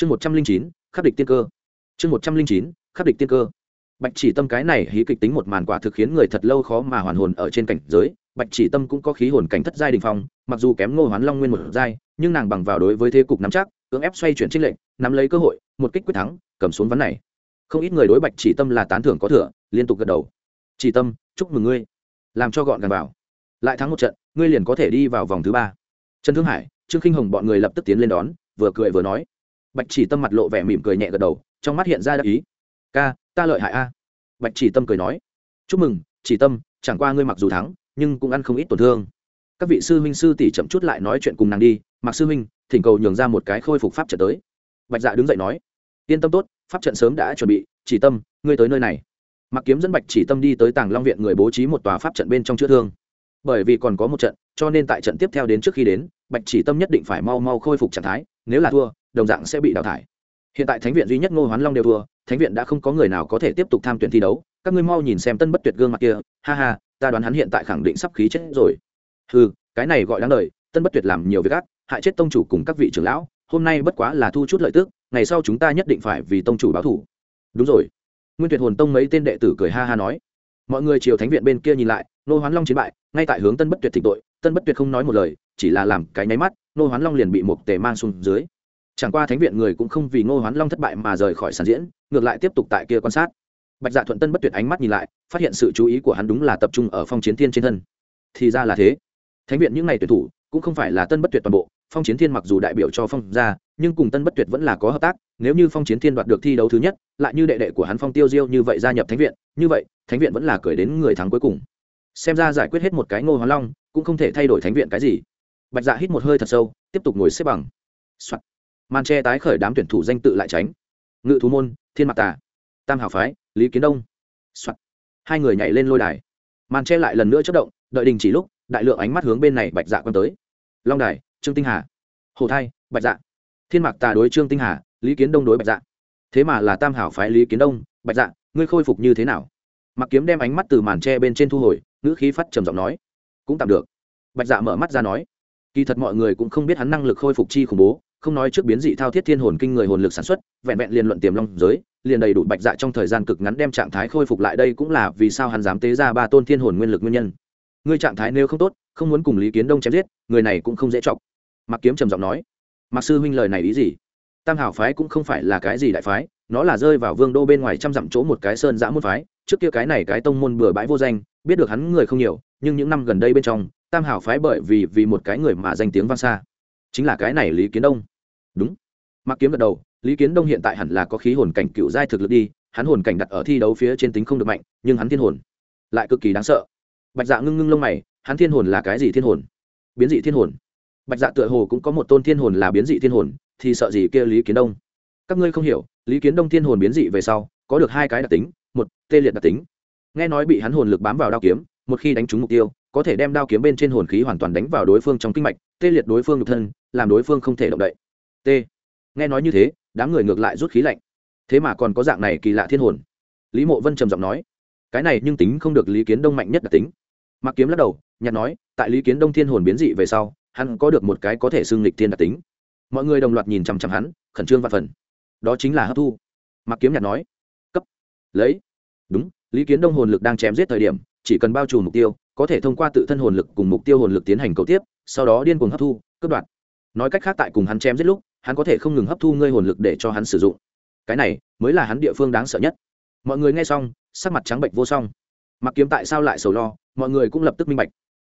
chương một trăm linh chín, khắc địch tiên cơ. Chương một trăm linh chín, khắc địch tiên cơ. Bạch chỉ tâm cái này hí kịch tính một màn quả thực khiến người thật lâu khó mà hoàn hồn ở trên cảnh giới. Bạch chỉ tâm cũng có khí hồn cảnh thất giai đình phong, mặc dù kém ngô hoán long nguyên một giai, nhưng nàng bằng vào đối với thế cục nắm chắc, cưỡng ép xoay chuyển trích lệnh nắm lấy cơ hội, một kích quyết thắng, cầm xuống ván này. Không ít người đối bạch chỉ tâm là tán thưởng có thừa, liên tục gật đầu. Chỉ tâm, chúc mừng ngươi. Làm cho gọn gàng vào. Lại thắng một trận, ngươi liền có thể đi vào vòng thứ ba. Trần thương hải, trương khinh hồng bọn người lập tức tiến lên đón, vừa cười vừa nói bạch chỉ tâm mặt lộ vẻ mỉm cười nhẹ gật đầu, trong mắt hiện ra đắc ý. Ca, ta lợi hại a. Bạch chỉ tâm cười nói. Chúc mừng, chỉ tâm, chẳng qua ngươi mặc dù thắng, nhưng cũng ăn không ít tổn thương. Các vị sư huynh sư tỷ chậm chút lại nói chuyện cùng nàng đi, mặc sư huynh, thỉnh cầu nhường ra một cái khôi phục pháp trận tới. Bạch dạ đứng dậy nói. Yên tâm tốt, pháp trận sớm đã chuẩn bị, chỉ tâm, ngươi tới nơi này. Mặc kiếm dẫn bạch chỉ tâm đi tới tàng long viện người bố trí một tòa pháp trận bên trong chữa thương. Bởi vì còn có một trận, cho nên tại trận tiếp theo đến trước khi đến, bạch chỉ tâm nhất định phải mau mau khôi phục trạng thái, nếu là thua đồng dạng sẽ bị đào thải. Hiện tại thánh viện duy nhất ngô hoán long đều thua, thánh viện đã không có người nào có thể tiếp tục tham tuyển thi đấu. Các ngươi mau nhìn xem tân bất tuyệt gương mặt kia, ha ha, ta đoán hắn hiện tại khẳng định sắp khí chết rồi. Ừ cái này gọi đáng lời tân bất tuyệt làm nhiều việc ác, hại chết tông chủ cùng các vị trưởng lão, hôm nay bất quá là thu chút lợi tức, ngày sau chúng ta nhất định phải vì tông chủ báo thủ đúng rồi. Nguyên tuyệt hồn tông mấy tên đệ tử cười ha ha nói. Mọi người chiều thánh viện bên kia nhìn lại nô hoán long chiến bại, ngay tại hướng tân bất tuyệt thịnh tội, tân bất tuyệt không nói một lời, chỉ là làm cái nháy mắt nô hoán long liền bị một tề mang xuống dưới chẳng qua thánh viện người cũng không vì ngô hoán long thất bại mà rời khỏi sàn diễn, ngược lại tiếp tục tại kia quan sát. Bạch dạ thuận tân bất tuyệt ánh mắt nhìn lại, phát hiện sự chú ý của hắn đúng là tập trung ở phong chiến thiên trên thân. Thì ra là thế. Thánh viện những ngày tuyển thủ cũng không phải là tân bất tuyệt toàn bộ, phong chiến thiên mặc dù đại biểu cho phong gia, nhưng cùng tân bất tuyệt vẫn là có hợp tác, nếu như phong chiến thiên đoạt được thi đấu thứ nhất, lại như đệ đệ của hắn phong tiêu diêu như vậy gia nhập thánh viện, như vậy, thánh viện vẫn là cười đến người thắng cuối cùng. Xem ra giải quyết hết một cái ngô Hoán long cũng không thể thay đổi thánh viện cái gì. Bạch dạ hít một hơi thật sâu, tiếp tục ngồi xếp bằng、Soạn màn tre tái khởi đám tuyển thủ danh tự lại tránh. Ngự thú môn, thiên Mặc tà, tam hảo phái, lý kiến đông、Soạn. hai người nhảy lên lôi đài. Màn tre lại lần nữa chất động, đợi đình chỉ lúc, đại lượng ánh mắt hướng bên này bạch dạ quan tới. Long đài, trương tinh hà. Hồ thai, bạch dạ. Thiên mạc tà đối trương tinh hà, lý kiến đông đối bạch dạ. Thế mà là tam hảo phái lý kiến đông, bạch dạ ngươi khôi phục như thế nào? Mặc kiếm đem ánh mắt từ màn tre bên trên thu hồi, ngữ khí phát trầm giọng nói. Cũng tạm được. Bạch dạ mở mắt ra nói. Kỳ thật mọi người cũng không biết hắn năng lực khôi phục chi khủng bố không nói trước biến dị thao thiết thiên hồn kinh người hồn lực sản xuất, vẹn vẹn liền luận tiềm long giới, liền đầy đủ bạch dạ trong thời gian cực ngắn đem trạng thái khôi phục lại đây cũng là vì sao hắn dám tế ra ba tôn thiên hồn nguyên lực nguyên nhân. Ngươi trạng thái nếu không tốt, không muốn cùng lý kiến đông chém giết, người này cũng không dễ chọc. Mặc kiếm trầm giọng nói mặc sư huynh lời này ý gì? Tam hảo phái cũng không phải là cái gì đại phái, nó là rơi vào vương đô bên ngoài trăm dặm chỗ một cái sơn giã môn phái, trước kia cái này cái tông môn bừa bãi vô danh, biết được hắn người không nhiều, nhưng những năm gần đây bên trong, tam hảo phái bởi vì vì một cái người mà danh tiếng vang xa. Chính là cái này lý kiến đông đúng. Mặc kiếm gật đầu, lý kiến đông hiện tại hẳn là có khí hồn cảnh cựu giai thực lực đi, hắn hồn cảnh đặt ở thi đấu phía trên tính không được mạnh, nhưng hắn thiên hồn lại cực kỳ đáng sợ. Bạch dạ ngưng ngưng lông mày, hắn thiên hồn là cái gì thiên hồn? Biến dị thiên hồn. Bạch dạ tựa hồ cũng có một tôn thiên hồn là biến dị thiên hồn, thì sợ gì kia lý kiến đông? Các ngươi không hiểu, lý kiến đông thiên hồn biến dị về sau, có được hai cái đặc tính, một, tê liệt đặc tính. Nghe nói bị hắn hồn lực bám vào đao kiếm, một khi đánh trúng mục tiêu, có thể đem đao kiếm bên trên hồn khí hoàn toàn đánh vào đối phương trong kinh mạch, tê liệt đối phương nhục thân, làm đối phương không thể động đậy t. Nghe nói như thế, đám người ngược lại rút khí lạnh. Thế mà còn có dạng này kỳ lạ thiên hồn. Lý mộ vân trầm giọng nói, cái này nhưng tính không được lý kiến đông mạnh nhất đặc tính. Mặc kiếm lắc đầu nhặt nói, tại lý kiến đông thiên hồn biến dị về sau, hắn có được một cái có thể xưng lịch thiên đặc tính. Mọi người đồng loạt nhìn chằm chằm hắn, khẩn trương và phần. Đó chính là hấp thu. Mặc kiếm nhặt nói, cấp, lấy. Đúng, lý kiến đông hồn lực đang chém giết thời điểm, chỉ cần bao trùm mục tiêu, có thể thông qua tự thân hồn lực cùng mục tiêu hồn lực tiến hành cầu tiếp, sau đó điên cuồng hấp thu, cướp đoạt. Nói cách khác tại cùng hắn chém giết lúc hắn có thể không ngừng hấp thu ngươi hồn lực để cho hắn sử dụng. Cái này mới là hắn địa phương đáng sợ nhất. Mọi người nghe xong, sắc mặt trắng bệnh vô song. Mặc kiếm tại sao lại sầu lo, mọi người cũng lập tức minh bạch.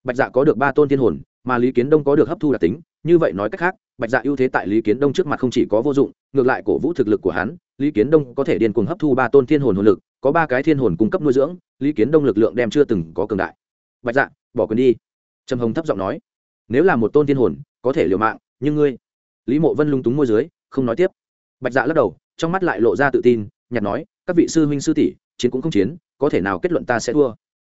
Bạch dạ có được ba tôn thiên hồn, mà lý kiến đông có được hấp thu đặc tính, như vậy nói cách khác, bạch dạ ưu thế tại lý kiến đông trước mặt không chỉ có vô dụng, ngược lại cổ vũ thực lực của hắn, lý kiến đông có thể điên cuồng hấp thu ba tôn thiên hồn hồn lực, có ba cái thiên hồn cung cấp nuôi dưỡng, lý kiến đông lực lượng đem chưa từng có cường đại. Bạch dạ bỏ quyền đi. Trầm hồng thấp giọng nói, nếu là một tôn thiên hồn, có thể liều mạng, nhưng ngươi lý mộ vân lung túng môi dưới, không nói tiếp. Bạch dạ lắc đầu, trong mắt lại lộ ra tự tin nhặt nói, các vị sư huynh sư tỷ, chiến cũng không chiến, có thể nào kết luận ta sẽ thua.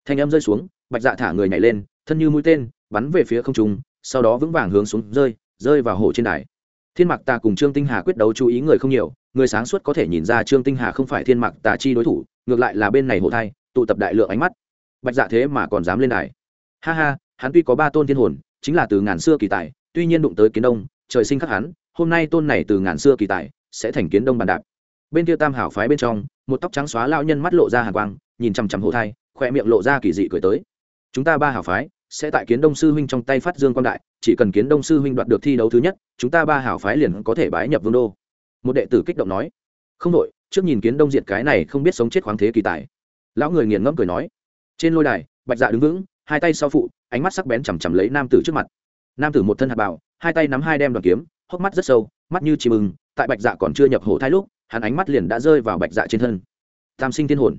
Thanh âm rơi xuống, bạch dạ thả người nhảy lên, thân như mũi tên, bắn về phía không trung, sau đó vững vàng hướng xuống rơi rơi vào hồ trên đài. Thiên mạc ta cùng trương tinh hà quyết đấu chú ý người không nhiều, người sáng suốt có thể nhìn ra trương tinh hà không phải thiên mạc tà chi đối thủ, ngược lại là bên này hồ thai, tụ tập đại lượng ánh mắt. Bạch dạ thế mà còn dám lên đài. Ha ha, hắn tuy có ba tôn thiên hồn, chính là từ ngàn xưa kỳ tài, tuy nhiên đụng tới kiến đông trời sinh khắc hắn, hôm nay tôn này từ ngàn xưa kỳ tài, sẽ thành kiến đông bàn đạp. Bên kia tam hảo phái bên trong, một tóc trắng xóa lao nhân mắt lộ ra hàng quang, nhìn chằm chằm hộ thai khoe miệng lộ ra kỳ dị cười tới. Chúng ta ba hảo phái, sẽ tại kiến đông sư huynh trong tay phát dương quan đại, chỉ cần kiến đông sư huynh đoạt được thi đấu thứ nhất, chúng ta ba hảo phái liền có thể bái nhập vương đô. Một đệ tử kích động nói. Không đội trước nhìn kiến đông diệt cái này không biết sống chết khoáng thế kỳ tài. Lão người nghiền ngẫm cười nói. Trên lôi đài, bạch dạ đứng vững, hai tay sau phụ, ánh mắt sắc bén chằm chằm lấy nam tử trước mặt nam tử một thân hạt bảo hai tay nắm hai đem đoàn kiếm, hốc mắt rất sâu, mắt như chìm ưng, tại bạch dạ còn chưa nhập hổ thai lúc, hắn ánh mắt liền đã rơi vào bạch dạ trên thân. Tam sinh thiên hồn.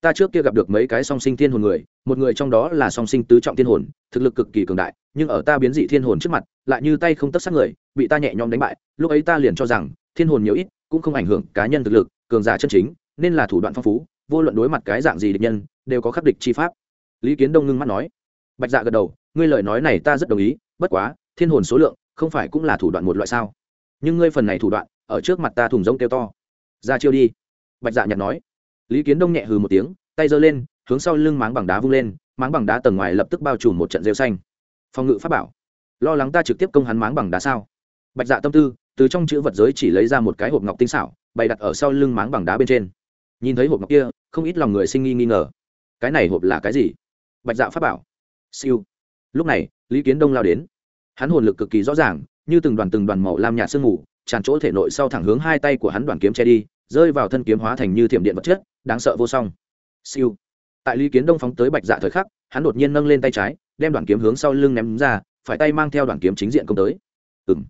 Ta trước kia gặp được mấy cái song sinh thiên hồn người, một người trong đó là song sinh tứ trọng thiên hồn, thực lực cực kỳ cường đại, nhưng ở ta biến dị thiên hồn trước mặt, lại như tay không tất sát người, bị ta nhẹ nhõm đánh bại, lúc ấy ta liền cho rằng, thiên hồn nhiều ít, cũng không ảnh hưởng cá nhân thực lực, cường giả chân chính, nên là thủ đoạn phong phú, vô luận đối mặt cái dạng gì địch nhân, đều có khắc địch chi pháp. Lý kiến đông ngưng mắt nói. Bạch dạ gật đầu ngươi lời nói này ta rất đồng ý, bất quá, thiên hồn số lượng, không phải cũng là thủ đoạn một loại sao? Nhưng ngươi phần này thủ đoạn, ở trước mặt ta thùng rông kêu to. Ra chiêu đi. Bạch dạ nhặt nói. Lý kiến đông nhẹ hừ một tiếng, tay giơ lên, hướng sau lưng máng bằng đá vung lên, máng bằng đá tầng ngoài lập tức bao trùm một trận rêu xanh. Phòng ngự pháp bảo. Lo lắng ta trực tiếp công hắn máng bằng đá sao? Bạch dạ tâm tư, từ trong chữ vật giới chỉ lấy ra một cái hộp ngọc tinh xảo, bày đặt ở sau lưng máng bằng đá bên trên. Nhìn thấy hộp ngọc kia, không ít lòng người sinh nghi nghi ngờ. Cái này hộp là cái gì? Bạch dạ pháp bảo. Siêu lúc này, lý kiến đông lao đến. Hắn hồn lực cực kỳ rõ ràng, như từng đoàn từng đoàn màu lam nhạt sương mù, tràn chỗ thể nội sau thẳng hướng hai tay của hắn đoàn kiếm che đi, rơi vào thân kiếm hóa thành như thiểm điện vật chất, đáng sợ vô song. Siêu. Tại lý kiến đông phóng tới bạch dạ thời khắc, hắn đột nhiên nâng lên tay trái, đem đoàn kiếm hướng sau lưng ném ra, phải tay mang theo đoàn kiếm chính diện công tới. Ừ m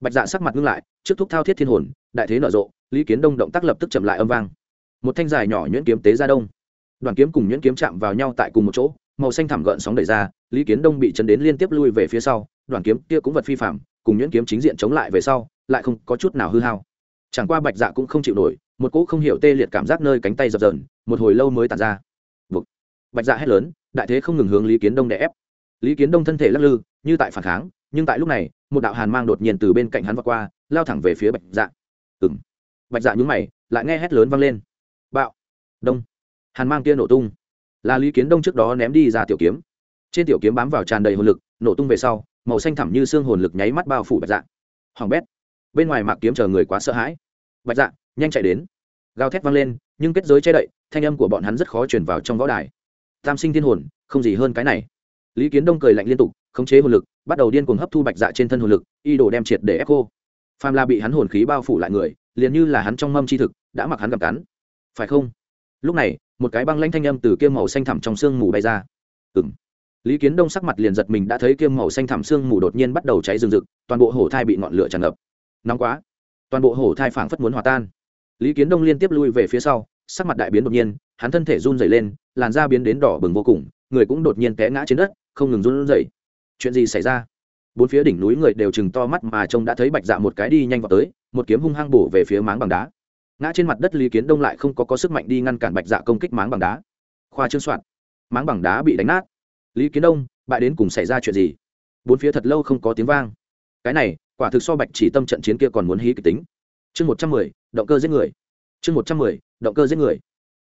bạch dạ sắc mặt ngưng lại, trước thúc thao thiết thiên hồn, đại thế nở rộ, lý kiến đông động tác lập tức chậm lại âm vang. Một thanh dài nhỏ nhuyễn kiếm tế ra đông. Đoàn kiếm cùng nhuyễn kiếm chạm vào nhau tại cùng một chỗ màu xanh thảm gợn sóng đẩy ra, lý kiến đông bị chấn đến liên tiếp lui về phía sau, đoàn kiếm kia cũng vật phi phạm, cùng nhuyễn kiếm chính diện chống lại về sau, lại không có chút nào hư hao. Chẳng qua bạch dạ cũng không chịu nổi, một cỗ không hiểu tê liệt cảm giác nơi cánh tay dập dờn, một hồi lâu mới tàn ra. Bục. bạch dạ hét lớn, đại thế không ngừng hướng lý kiến đông đè ép. Lý kiến đông thân thể lắc lư, như tại phản kháng, nhưng tại lúc này, một đạo hàn mang đột nhiên từ bên cạnh hắn vọt qua, lao thẳng về phía bạch dạ. Ừng bạch dạ nhúng mày, lại nghe hét lớn vang lên. Bạo. Đông. Hàn mang kia nổ tung là lý kiến đông trước đó ném đi ra tiểu kiếm. Trên tiểu kiếm bám vào tràn đầy hồn lực, nổ tung về sau, màu xanh thẳm như xương hồn lực nháy mắt bao phủ bạch dạ. Hoàng bét, bên ngoài mạc kiếm chờ người quá sợ hãi. Bạch dạ nhanh chạy đến. Gào thét vang lên, nhưng kết giới che đậy, thanh âm của bọn hắn rất khó chuyển vào trong võ đài. Tam sinh thiên hồn, không gì hơn cái này. Lý kiến đông cười lạnh liên tục, khống chế hồn lực, bắt đầu điên cuồng hấp thu bạch dạ trên thân hồn lực, y đồ đem triệt để ép cô Pham la bị hắn hồn khí bao phủ lại người, liền như là hắn trong mâm chi thực, đã mặc hắn gặp cắn. Phải không? Lúc này một cái băng lanh thanh âm từ kiêm màu xanh thẳm trong sương mù bay ra. Ừng lý kiến đông sắc mặt liền giật mình đã thấy kiêm màu xanh thẳm sương mù đột nhiên bắt đầu cháy rừng rực, toàn bộ hổ thai bị ngọn lửa tràn ngập. Nóng quá. Toàn bộ hổ thai phảng phất muốn hòa tan. Lý kiến đông liên tiếp lui về phía sau, sắc mặt đại biến đột nhiên, hắn thân thể run dày lên, làn da biến đến đỏ bừng vô cùng, người cũng đột nhiên té ngã trên đất, không ngừng run dày chuyện gì xảy ra? Bốn phía đỉnh núi người đều chừng to mắt mà trông đã thấy bạch dạ một cái đi nhanh vào tới, một kiếm hung hăng bổ về phía máng bằng đá ngã trên mặt đất lý kiến đông lại không có có sức mạnh đi ngăn cản bạch dạ công kích máng bằng đá. Khoa trương soạn. Máng bằng đá bị đánh nát. Lý kiến đông, bại đến cùng xảy ra chuyện gì? Bốn phía thật lâu không có tiếng vang. Cái này, quả thực so bạch chỉ tâm trận chiến kia còn muốn hí kịch tính. Chương một trăm mười, động cơ giết người. Chương một trăm mười, động cơ giết người.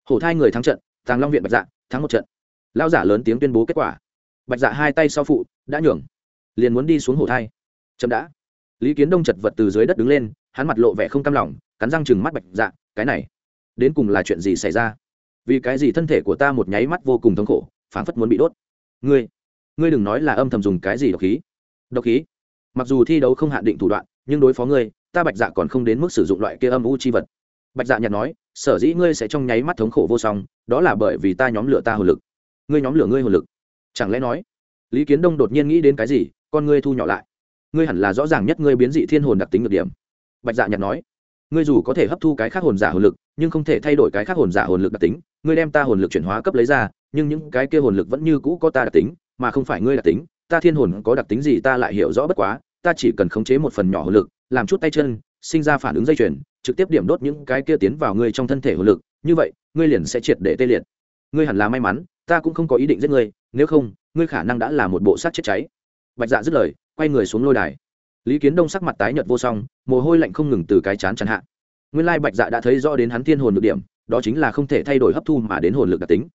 Hổ thai người thắng trận, tàng long viện bạch dạ thắng một trận. Lao giả lớn tiếng tuyên bố kết quả. Bạch dạ hai tay sau phụ, đã nhường. Liền muốn đi xuống hổ thai. Chậm đã. Lý kiến đông chật vật từ dưới đất đứng lên, hắn mặt lộ vẻ không cam lòng cắn răng chừng mắt bạch dạ cái này, đến cùng là chuyện gì xảy ra? Vì cái gì thân thể của ta một nháy mắt vô cùng thống khổ, phảng phất muốn bị đốt? Ngươi ngươi đừng nói là âm thầm dùng cái gì độc khí. Độc khí? Mặc dù thi đấu không hạn định thủ đoạn, nhưng đối phó ngươi, ta bạch dạ còn không đến mức sử dụng loại kia âm u chi vật. Bạch dạ nhặt nói, sở dĩ ngươi sẽ trong nháy mắt thống khổ vô song, đó là bởi vì ta nhóm lửa ta hồn lực. Ngươi nhóm lửa ngươi hồn lực? Chẳng lẽ nói? Lý kiến đông đột nhiên nghĩ đến cái gì, con ngươi thu nhỏ lại. Ngươi hẳn là rõ ràng nhất ngươi biến dị thiên hồn đặc tính được điểm. Bạch dạ nhặt nói ngươi dù có thể hấp thu cái khác hồn giả hồn lực, nhưng không thể thay đổi cái khác hồn giả hồn lực đặc tính, ngươi đem ta hồn lực chuyển hóa cấp lấy ra, nhưng những cái kia hồn lực vẫn như cũ có ta đặc tính, mà không phải ngươi đặc tính. Ta thiên hồn có đặc tính gì ta lại hiểu rõ bất quá, ta chỉ cần khống chế một phần nhỏ hồn lực, làm chút tay chân, sinh ra phản ứng dây chuyền, trực tiếp điểm đốt những cái kia tiến vào ngươi trong thân thể hồn lực, như vậy, ngươi liền sẽ triệt để tê liệt. Ngươi hẳn là may mắn, ta cũng không có ý định giết ngươi, nếu không, ngươi khả năng đã là một bộ sát chết cháy. Bạch dạ dứt lời, quay người xuống lôi đài lý kiến đông sắc mặt tái nhợt vô song, mồ hôi lạnh không ngừng từ cái chán chẳng hạ. Nguyên lai bạch dạ đã thấy rõ đến hắn thiên hồn được điểm, đó chính là không thể thay đổi hấp thu mà đến hồn lực đặc tính.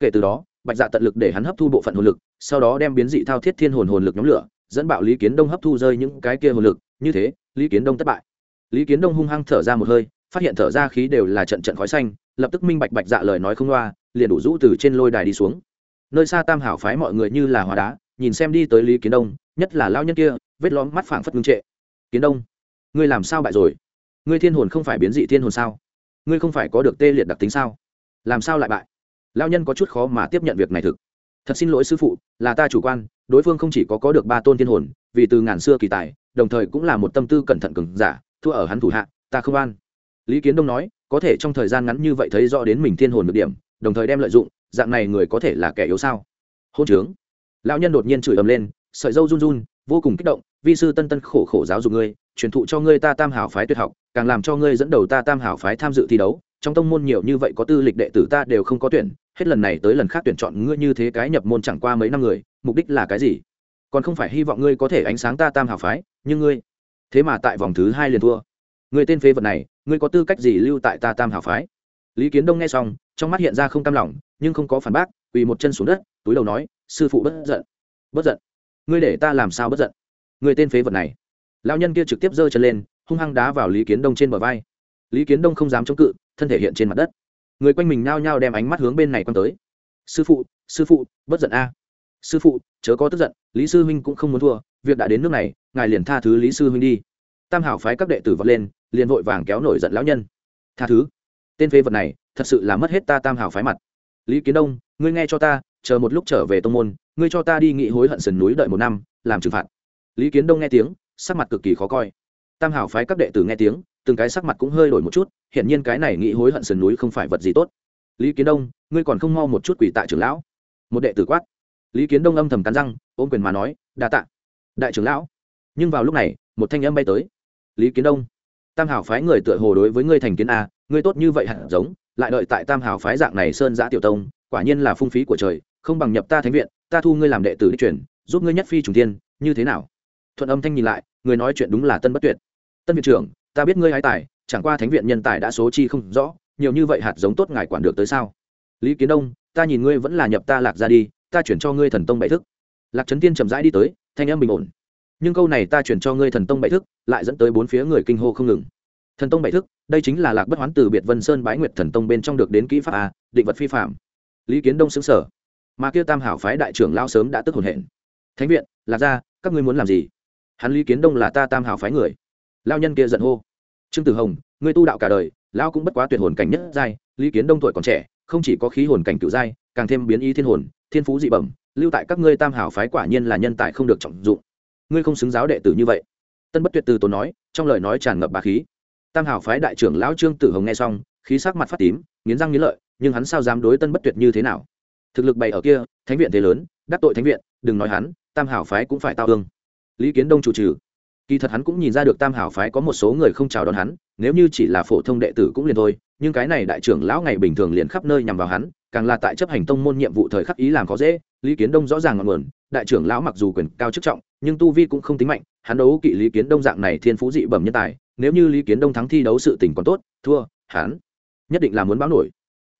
Kể từ đó, bạch dạ tận lực để hắn hấp thu bộ phận hồn lực, sau đó đem biến dị thao thiết thiên hồn hồn lực nhóm lửa, dẫn bạo lý kiến đông hấp thu rơi những cái kia hồn lực. Như thế, lý kiến đông thất bại. Lý kiến đông hung hăng thở ra một hơi, phát hiện thở ra khí đều là trận trận khói xanh, lập tức minh bạch bạch dạ lời nói không loa, liền đủ rũ từ trên lôi đài đi xuống. Nơi xa tam hảo phái mọi người như là hóa đá, nhìn xem đi tới lý kiến đông, nhất là lao nhân kia vết lõm mắt phảng phất ngưng trệ. Kiến đông, ngươi làm sao bại rồi? Ngươi thiên hồn không phải biến dị thiên hồn sao? Ngươi không phải có được tê liệt đặc tính sao? Làm sao lại bại? Lao nhân có chút khó mà tiếp nhận việc này thực. Thật xin lỗi sư phụ, là ta chủ quan, đối phương không chỉ có có được ba tôn thiên hồn, vì từ ngàn xưa kỳ tài, đồng thời cũng là một tâm tư cẩn thận cứng giả, thua ở hắn thủ hạ, ta không an. Lý kiến đông nói, có thể trong thời gian ngắn như vậy thấy rõ đến mình thiên hồn được điểm, đồng thời đem lợi dụng, dạng này người có thể là kẻ yếu sao? Hôn trướng. Lão nhân đột nhiên chửi ầm lên, sợi dâu run run vô cùng kích động, vi sư tân tân khổ khổ giáo dục ngươi, truyền thụ cho ngươi ta tam hảo phái tuyệt học, càng làm cho ngươi dẫn đầu ta tam hảo phái tham dự thi đấu. Trong tông môn nhiều như vậy có tư lịch đệ tử ta đều không có tuyển, hết lần này tới lần khác tuyển chọn ngươi như thế cái nhập môn chẳng qua mấy năm người, mục đích là cái gì? Còn không phải hy vọng ngươi có thể ánh sáng ta tam hảo phái, nhưng ngươi thế mà tại vòng thứ hai liền thua. Người tên phế vật này, ngươi có tư cách gì lưu tại ta tam hảo phái? Lý kiến đông nghe xong, trong mắt hiện ra không tam lòng, nhưng không có phản bác, quỳ một chân xuống đất, túi đầu nói, sư phụ bất giận bất giận ngươi để ta làm sao bất giận? Người tên phế vật này. Lão nhân kia trực tiếp giơ chân lên, hung hăng đá vào lý kiến đông trên bờ vai. Lý kiến đông không dám chống cự, thân thể hiện trên mặt đất. Người quanh mình nao nhao đem ánh mắt hướng bên này quăng tới. Sư phụ sư phụ, bất giận a. Sư phụ, chớ có tức giận, lý sư huynh cũng không muốn thua, việc đã đến nước này, ngài liền tha thứ lý sư huynh đi. Tam hảo phái các đệ tử vọt lên, liền vội vàng kéo nổi giận lão nhân. Tha thứ. Tên phế vật này, thật sự là mất hết ta tam hảo phái mặt. Lý kiến đông, ngươi nghe cho ta chờ một lúc trở về tông môn, ngươi cho ta đi nghị hối hận sườn núi đợi một năm, làm trừng phạt. Lý kiến đông nghe tiếng, sắc mặt cực kỳ khó coi. Tam hảo phái các đệ tử nghe tiếng, từng cái sắc mặt cũng hơi đổi một chút hiện nhiên cái này nghị hối hận sườn núi không phải vật gì tốt. Lý kiến đông, ngươi còn không mau một chút quỷ tại trưởng lão. Một đệ tử quát. Lý kiến đông âm thầm cắn răng, ôm quyền mà nói, đa tạ, đại trưởng lão. Nhưng vào lúc này, một thanh âm bay tới. Lý kiến đông, tam hảo phái người tựa hồ đối với ngươi thành kiến a, ngươi tốt như vậy hẳn giống, lại đợi tại tam hảo phái dạng này sơn giã tiểu tông quả nhiên là phung phí của trời, không bằng nhập ta thánh viện, ta thu ngươi làm đệ tử đi chuyển giúp ngươi nhất phi trùng tiên như thế nào? Thuận âm thanh nhìn lại, người nói chuyện đúng là tân bất tuyệt. Tân viện trưởng, ta biết ngươi hái tài, chẳng qua thánh viện nhân tài đã số chi không rõ, nhiều như vậy hạt giống tốt ngài quản được tới sao? Lý kiến đông, ta nhìn ngươi vẫn là nhập ta lạc ra đi, ta chuyển cho ngươi thần tông bảy thức. Lạc trấn tiên chậm rãi đi tới, thanh âm bình ổn. Nhưng câu này ta chuyển cho ngươi thần tông bảy thức, lại dẫn tới bốn phía người kinh hô không ngừng. Thần tông bảy thức, đây chính là lạc bất hoán từ biệt vân sơn bái nguyệt thần tông bên trong được đến kỹ pháp a, định vật phi phạm lý kiến đông xứng sở mà kia tam hảo phái đại trưởng lao sớm đã tức hồn hển. Thánh viện, lạc ra các ngươi muốn làm gì? Hắn lý kiến đông là ta tam hảo phái người. Lao nhân kia giận hô. Trương tử hồng, ngươi tu đạo cả đời lao cũng bất quá tuyệt hồn cảnh nhất giai, lý kiến đông tuổi còn trẻ, không chỉ có khí hồn cảnh cựu giai, càng thêm biến ý thiên hồn, thiên phú dị bẩm, lưu tại các ngươi tam hảo phái quả nhiên là nhân tài không được trọng dụng. Ngươi không xứng giáo đệ tử như vậy. Tân bất tuyệt từ tốn nói, trong lời nói tràn ngập bà khí. Tam hảo phái đại trưởng lão trương tử hồng nghe xong, khí sắc mặt phát tím, nghiến răng nghiến lợi nhưng hắn sao dám đối tân bất tuyệt như thế nào? Thực lực bày ở kia, thánh viện thế lớn, đắc tội thánh viện, đừng nói hắn, tam hảo phái cũng phải tao ương lý kiến đông chủ trừ. Kỳ thật hắn cũng nhìn ra được tam hảo phái có một số người không chào đón hắn, nếu như chỉ là phổ thông đệ tử cũng liền thôi, nhưng cái này đại trưởng lão ngày bình thường liền khắp nơi nhằm vào hắn, càng là tại chấp hành tông môn nhiệm vụ thời khắc ý làm khó dễ, lý kiến đông rõ ràng ngọn nguồn, đại trưởng lão mặc dù quyền cao chức trọng, nhưng tu vi cũng không tính mạnh, hắn đấu kỵ lý kiến đông dạng này thiên phú dị bẩm nhân tài, nếu như lý kiến đông thắng thi đấu sự tình còn tốt, thua, hắn nhất định là muốn báo nổi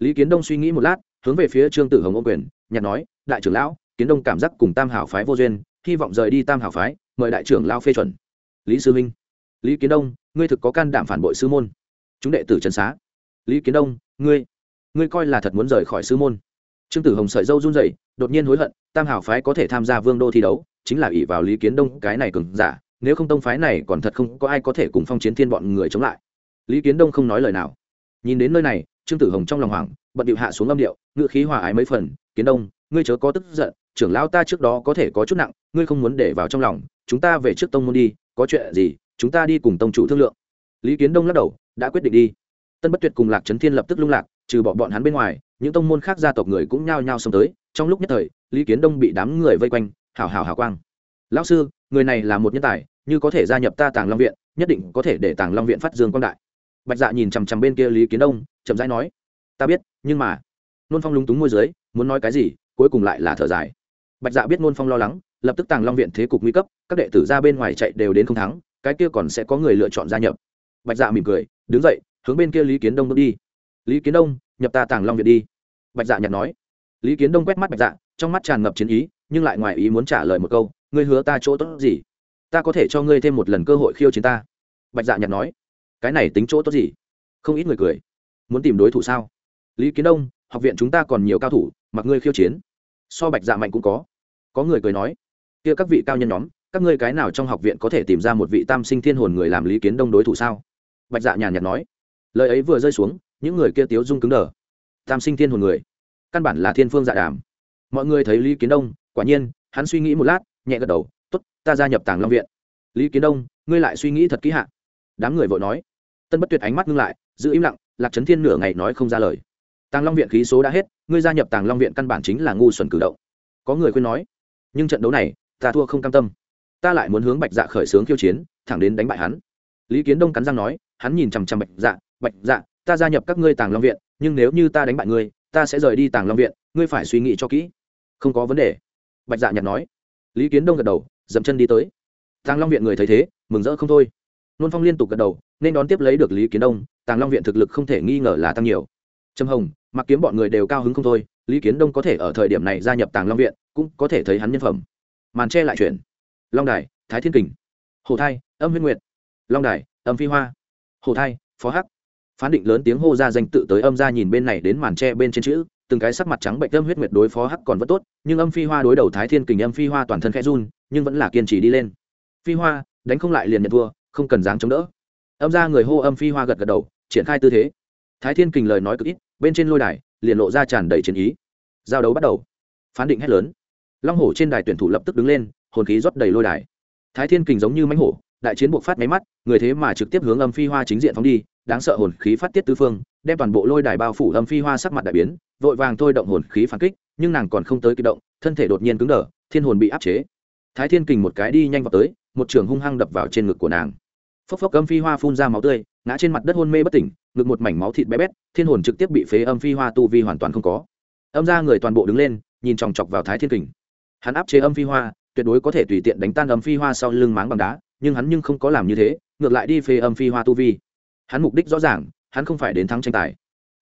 lý kiến đông suy nghĩ một lát, hướng về phía trương tử hồng ô quyền nhặt nói, đại trưởng lão, kiến đông cảm giác cùng tam hảo phái vô duyên, hy vọng rời đi tam hảo phái, mời đại trưởng lao phê chuẩn. Lý sư minh lý kiến đông, ngươi thực có can đảm phản bội sư môn. Chúng đệ tử trần xá. Lý kiến đông, ngươi ngươi coi là thật muốn rời khỏi sư môn. Trương tử hồng sợi dâu run rẩy, đột nhiên hối hận, tam hảo phái có thể tham gia vương đô thi đấu, chính là ỷ vào lý kiến đông cái này cứng giả, nếu không tông phái này còn thật không có ai có thể cùng phong chiến thiên bọn người chống lại. Lý kiến đông không nói lời nào. Nhìn đến nơi này trương tử hồng trong lòng hoảng, bận điệu hạ xuống âm điệu ngựa khí hòa ái mấy phần, kiến đông, ngươi chớ có tức giận, trưởng lão ta trước đó có thể có chút nặng, ngươi không muốn để vào trong lòng, chúng ta về trước tông môn đi, có chuyện gì, chúng ta đi cùng tông chủ thương lượng. Lý kiến đông lắc đầu, đã quyết định đi. Tân bất tuyệt cùng lạc trấn thiên lập tức lung lạc, trừ bỏ bọn hắn bên ngoài, những tông môn khác gia tộc người cũng nhao nhao xông tới, trong lúc nhất thời, lý kiến đông bị đám người vây quanh, hào hào hào quang. Lão sư, người này là một nhân tài, như có thể gia nhập ta tàng long viện, nhất định có thể để tàng long viện phát dương quang đại. Bạch dạ nhìn chằm chằm bên kia lý kiến đông chậm rãi nói ta biết nhưng mà. Nôn phong lúng túng môi giới, muốn nói cái gì cuối cùng lại là thở dài. Bạch dạ biết nôn phong lo lắng lập tức tàng long viện thế cục nguy cấp các đệ tử ra bên ngoài chạy đều đến không thắng cái kia còn sẽ có người lựa chọn gia nhập. Bạch dạ mỉm cười đứng dậy hướng bên kia lý kiến đông bước đi. Lý kiến đông nhập ta tàng long viện đi. Bạch dạ nhặt nói. Lý kiến đông quét mắt bạch dạ trong mắt tràn ngập chiến ý nhưng lại ngoài ý muốn trả lời một câu ngươi hứa ta chỗ tốt gì? Ta có thể cho ngươi thêm một lần cơ hội khiêu chiến ta. Bạch dạ nhặt nói. Cái này tính chỗ tốt gì? Không ít người cười muốn tìm đối thủ sao? Lý kiến đông, học viện chúng ta còn nhiều cao thủ, mặc ngươi khiêu chiến. So bạch dạ mạnh cũng có. Có người cười nói, kia các vị cao nhân nhóm, các ngươi cái nào trong học viện có thể tìm ra một vị tam sinh thiên hồn người làm lý kiến đông đối thủ sao? Bạch dạ nhàn nhạt nói, lời ấy vừa rơi xuống, những người kia tiếu dung cứng đờ. Tam sinh thiên hồn người, căn bản là thiên phương dạ đàm. Mọi người thấy lý kiến đông, quả nhiên, hắn suy nghĩ một lát, nhẹ gật đầu t ố t ta gia nhập tàng long viện. Lý kiến đông, ngươi lại suy nghĩ thật kỹ hạ. Đám người vội nói. Tân bất tuyệt ánh mắt ngưng lại, giữ im lặng lạc trấn thiên nửa ngày nói không ra lời. Tàng long viện khí số đã hết, ngươi gia nhập tàng long viện căn bản chính là ngu xuẩn cử động. Có người khuyên nói, nhưng trận đấu này, ta thua không cam tâm. Ta lại muốn hướng bạch dạ khởi xướng khiêu chiến, thẳng đến đánh bại hắn. Lý kiến đông cắn răng nói, hắn nhìn chằm chằm bạch dạ bạch dạ ta gia nhập các ngươi tàng long viện, nhưng nếu như ta đánh bại ngươi, ta sẽ rời đi tàng long viện, ngươi phải suy nghĩ cho kỹ. Không có vấn đề. Bạch dạ nhặt nói. Lý kiến đông gật đầu, dậm chân đi tới. Tàng long viện người thấy thế, mừng rỡ không thôi. Nôn phong liên tục gật đầu nên đón tiếp lấy được lý kiến đông, tàng long viện thực lực không thể nghi ngờ là tăng nhiều. Trâm hồng mặc kiếm bọn người đều cao hứng không thôi, lý kiến đông có thể ở thời điểm này gia nhập tàng long viện, cũng có thể thấy hắn nhân phẩm. Màn tre lại chuyển. Long đài, thái thiên kình. Hồ thai, âm huyết nguyệt. Long đài, âm phi hoa. Hồ thai, phó hắc. Phán định lớn tiếng hô ra danh tự tới âm ra nhìn bên này đến màn tre bên trên chữ, từng cái sắc mặt trắng bệnh âm huyết nguyệt đối phó hắc còn vẫn tốt, nhưng âm phi hoa đối đầu thái thiên kình, âm phi hoa toàn thân khẽ run, nhưng vẫn là kiên trì đi lên. Phi hoa, đánh không lại liền nhận thua, không cần dáng chống đỡ âm ra người hô âm phi hoa gật gật đầu, triển khai tư thế. Thái thiên kình lời nói cực ít, bên trên lôi đài, liền lộ ra tràn đầy chiến ý. Giao đấu bắt đầu. Phán định hét lớn. Long hổ trên đài tuyển thủ lập tức đứng lên, hồn khí rót đầy lôi đài. Thái thiên kình giống như mánh hổ, đại chiến buộc phát máy mắt, người thế mà trực tiếp hướng âm phi hoa chính diện phóng đi, đáng sợ hồn khí phát tiết tứ phương, đem toàn bộ lôi đài bao phủ âm phi hoa sắc mặt đại biến, vội vàng thôi động hồn khí phản kích, nhưng nàng còn không tới kích động, thân thể đột nhiên cứng đờ, thiên hồn bị áp chế. Thái thiên kình một cái đi nhanh vào tới, một trường hung hăng đập vào trên ngực của nàng phốc phốc âm phi hoa phun ra máu tươi, ngã trên mặt đất hôn mê bất tỉnh, ngực một mảnh máu thịt bé bét, thiên hồn trực tiếp bị phế âm phi hoa tu vi hoàn toàn không có. Âm ra người toàn bộ đứng lên, nhìn chòng chọc vào thái thiên kình. Hắn áp chế âm phi hoa, tuyệt đối có thể tùy tiện đánh tan âm phi hoa sau lưng máng bằng đá, nhưng hắn nhưng không có làm như thế, ngược lại đi phê âm phi hoa tu vi. Hắn mục đích rõ ràng, hắn không phải đến thắng tranh tài,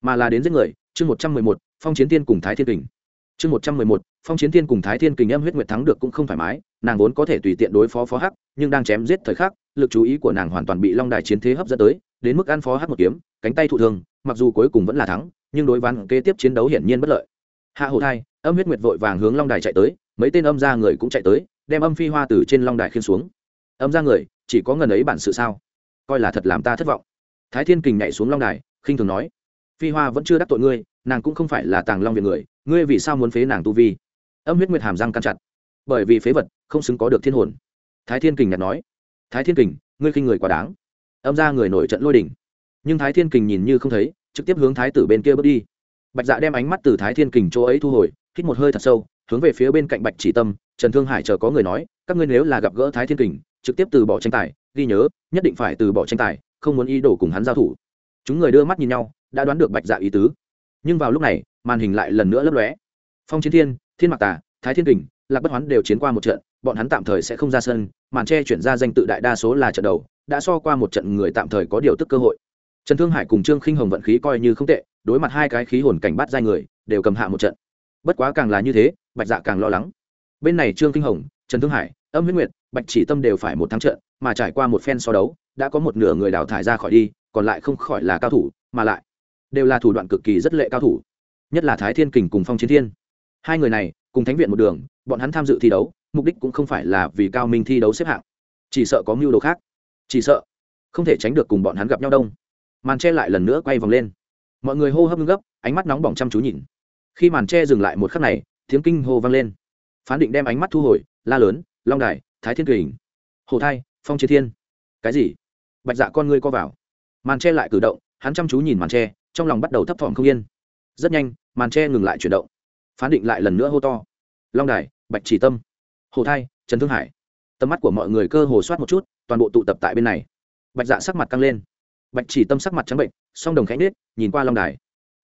mà là đến giết người. Chương một trăm mười một, phong chiến tiên cùng thái thiên kình. Chương một trăm mười một, phong chiến tiên cùng thái thiên kình âm huyết nguyệt thắng được cũng không thoải mái, nàng vốn có thể tùy tiện đối phó phó hắc, nhưng đang chém giết thời khắc lực chú ý của nàng hoàn toàn bị long đài chiến thế hấp dẫn tới, đến mức ăn phó hát một kiếm, cánh tay thụ thương, mặc dù cuối cùng vẫn là thắng, nhưng đối ván kế tiếp chiến đấu hiển nhiên bất lợi. Hạ Hổ thai, âm huyết nguyệt vội vàng hướng long đài chạy tới, mấy tên âm ra người cũng chạy tới, đem âm phi hoa từ trên long đài khiên xuống. Âm ra người, chỉ có ngần ấy bản sự sao? Coi là thật làm ta thất vọng. Thái thiên kình nhảy xuống long đài, khinh thường nói, phi hoa vẫn chưa đắc tội ngươi, nàng cũng không phải là tàng long viện người, ngươi vì sao muốn phế nàng tu vi? Âm huyết nguyệt hàm răng căn chặt, bởi vì phế vật, không xứng có được thiên hồn. Thái thiên kình nhặt nói thái thiên kình, ngươi khinh người quá đáng. Âm ra người nổi trận lôi đỉnh nhưng thái thiên kình nhìn như không thấy, trực tiếp hướng thái tử bên kia bước đi. Bạch dạ đem ánh mắt từ thái thiên kình chỗ ấy thu hồi, hít một hơi thật sâu, hướng về phía bên cạnh bạch chỉ tâm, trần thương hải chờ có người nói, các ngươi nếu là gặp gỡ thái thiên kình, trực tiếp từ bỏ tranh tài, ghi nhớ, nhất định phải từ bỏ tranh tài, không muốn ý đồ cùng hắn giao thủ. Chúng người đưa mắt nhìn nhau, đã đoán được bạch dạ ý tứ. Nhưng vào lúc này, màn hình lại lần nữa lấp lóe. Phong chiến thiên thiên mạc tà, thái thiên kình, lạc bất hoán đều chiến qua một trận, bọn hắn tạm thời sẽ không ra sân màn tre chuyển ra danh tự đại đa số là trận đầu, đã so qua một trận người tạm thời có điều tức cơ hội. Trần thương hải cùng trương khinh hồng vận khí coi như không tệ, đối mặt hai cái khí hồn cảnh bắt giai người, đều cầm hạ một trận. Bất quá càng là như thế, bạch dạ càng lo lắng. Bên này trương kinh hồng, trần thương hải, âm huyết nguyệt, bạch chỉ tâm đều phải một tháng trận, mà trải qua một phen so đấu, đã có một nửa người đào thải ra khỏi đi, còn lại không khỏi là cao thủ, mà lại đều là thủ đoạn cực kỳ rất lệ cao thủ. Nhất là thái thiên kình cùng phong chiến thiên. Hai người này, cùng thánh viện một đường, bọn hắn tham dự thi đấu mục đích cũng không phải là vì cao minh thi đấu xếp hạng, chỉ sợ có mưu đồ khác, chỉ sợ không thể tránh được cùng bọn hắn gặp nhau đông. Màn che lại lần nữa quay vòng lên. Mọi người hô hấp ngưng gấp, ánh mắt nóng bỏng chăm chú nhìn. Khi màn che dừng lại một khắc này, tiếng kinh hô vang lên. Phán định đem ánh mắt thu hồi, la lớn, long đài, thái thiên kình, hồ thai, phong chế thiên. Cái gì? Bạch dạ con ngươi co vào. Màn che lại cử động, hắn chăm chú nhìn màn tre trong lòng bắt đầu thấp thỏm không yên. Rất nhanh, màn tre ngừng lại chuyển động. Phán định lại lần nữa hô to. Long đài, bạch chỉ tâm hồ thai, trần thương hải. Tầm mắt của mọi người cơ hồ soát một chút, toàn bộ tụ tập tại bên này. Bạch dạ sắc mặt căng lên. Bạch chỉ tâm sắc mặt trắng bệnh, song đồng khánh nết nhìn qua long đài.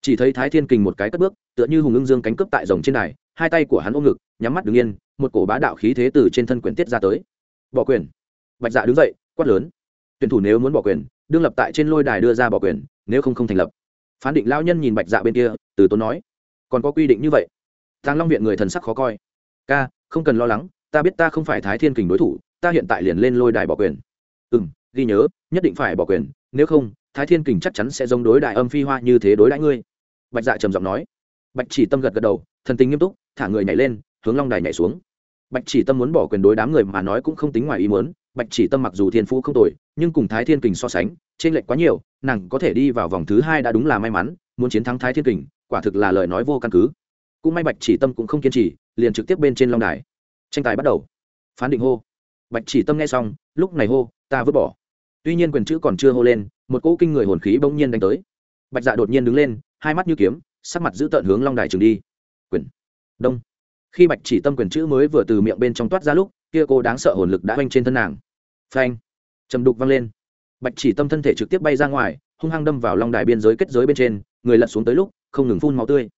Chỉ thấy thái thiên kình một cái cất bước, tựa như hùng ưng dương cánh cướp tại rồng trên đài, hai tay của hắn ôm ngực, nhắm mắt đứng yên, một cổ bá đạo khí thế từ trên thân quyển tiết ra tới. Bỏ quyền. Bạch dạ đứng dậy, quát lớn. Tuyển thủ nếu muốn bỏ quyền, đương lập tại trên lôi đài đưa ra bỏ quyền, nếu không không thành lập. Phán định lao nhân nhìn bạch dạ bên kia, từ tốn nói. Còn có quy định như vậy. Thang long viện người thần sắc khó coi. Ca, không cần lo lắng ta biết ta không phải thái thiên kình đối thủ, ta hiện tại liền lên lôi đài bỏ quyền. Ừ m ghi nhớ, nhất định phải bỏ quyền, nếu không, thái thiên kình chắc chắn sẽ giống đối đại âm phi hoa như thế đối đãi ngươi. Bạch dạ trầm giọng nói. Bạch chỉ tâm gật gật đầu, thần tình nghiêm túc, thả người nhảy lên, hướng long đài nhảy xuống. Bạch chỉ tâm muốn bỏ quyền đối đám người mà nói cũng không tính ngoài ý muốn, bạch chỉ tâm mặc dù thiên phú không tồi, nhưng cùng thái thiên kình so sánh trên lệch quá nhiều, nàng có thể đi vào vòng thứ hai đã đúng là may mắn, muốn chiến thắng thái thiên kình, quả thực là lời nói vô căn cứ. Cũng may bạch chỉ tâm cũng không kiên trì, liền trực tiếp bên trên long đài tranh tài bắt đầu. Phán định hô. Bạch chỉ tâm nghe xong, lúc này hô, ta vứt bỏ. Tuy nhiên quyền chữ còn chưa hô lên, một cỗ kinh người hồn khí bỗng nhiên đánh tới. Bạch dạ đột nhiên đứng lên, hai mắt như kiếm, sắc mặt giữ tợn hướng long đài trường đi. Quyền. Đông. Khi bạch chỉ tâm quyền chữ mới vừa từ miệng bên trong toát ra lúc, kia cô đáng sợ hồn lực đã oanh trên thân nàng. Phanh. Trầm đục văng lên. Bạch chỉ tâm thân thể trực tiếp bay ra ngoài, hung hăng đâm vào long đài biên giới kết giới bên trên, người lật xuống tới lúc, không ngừng phun máu tươi.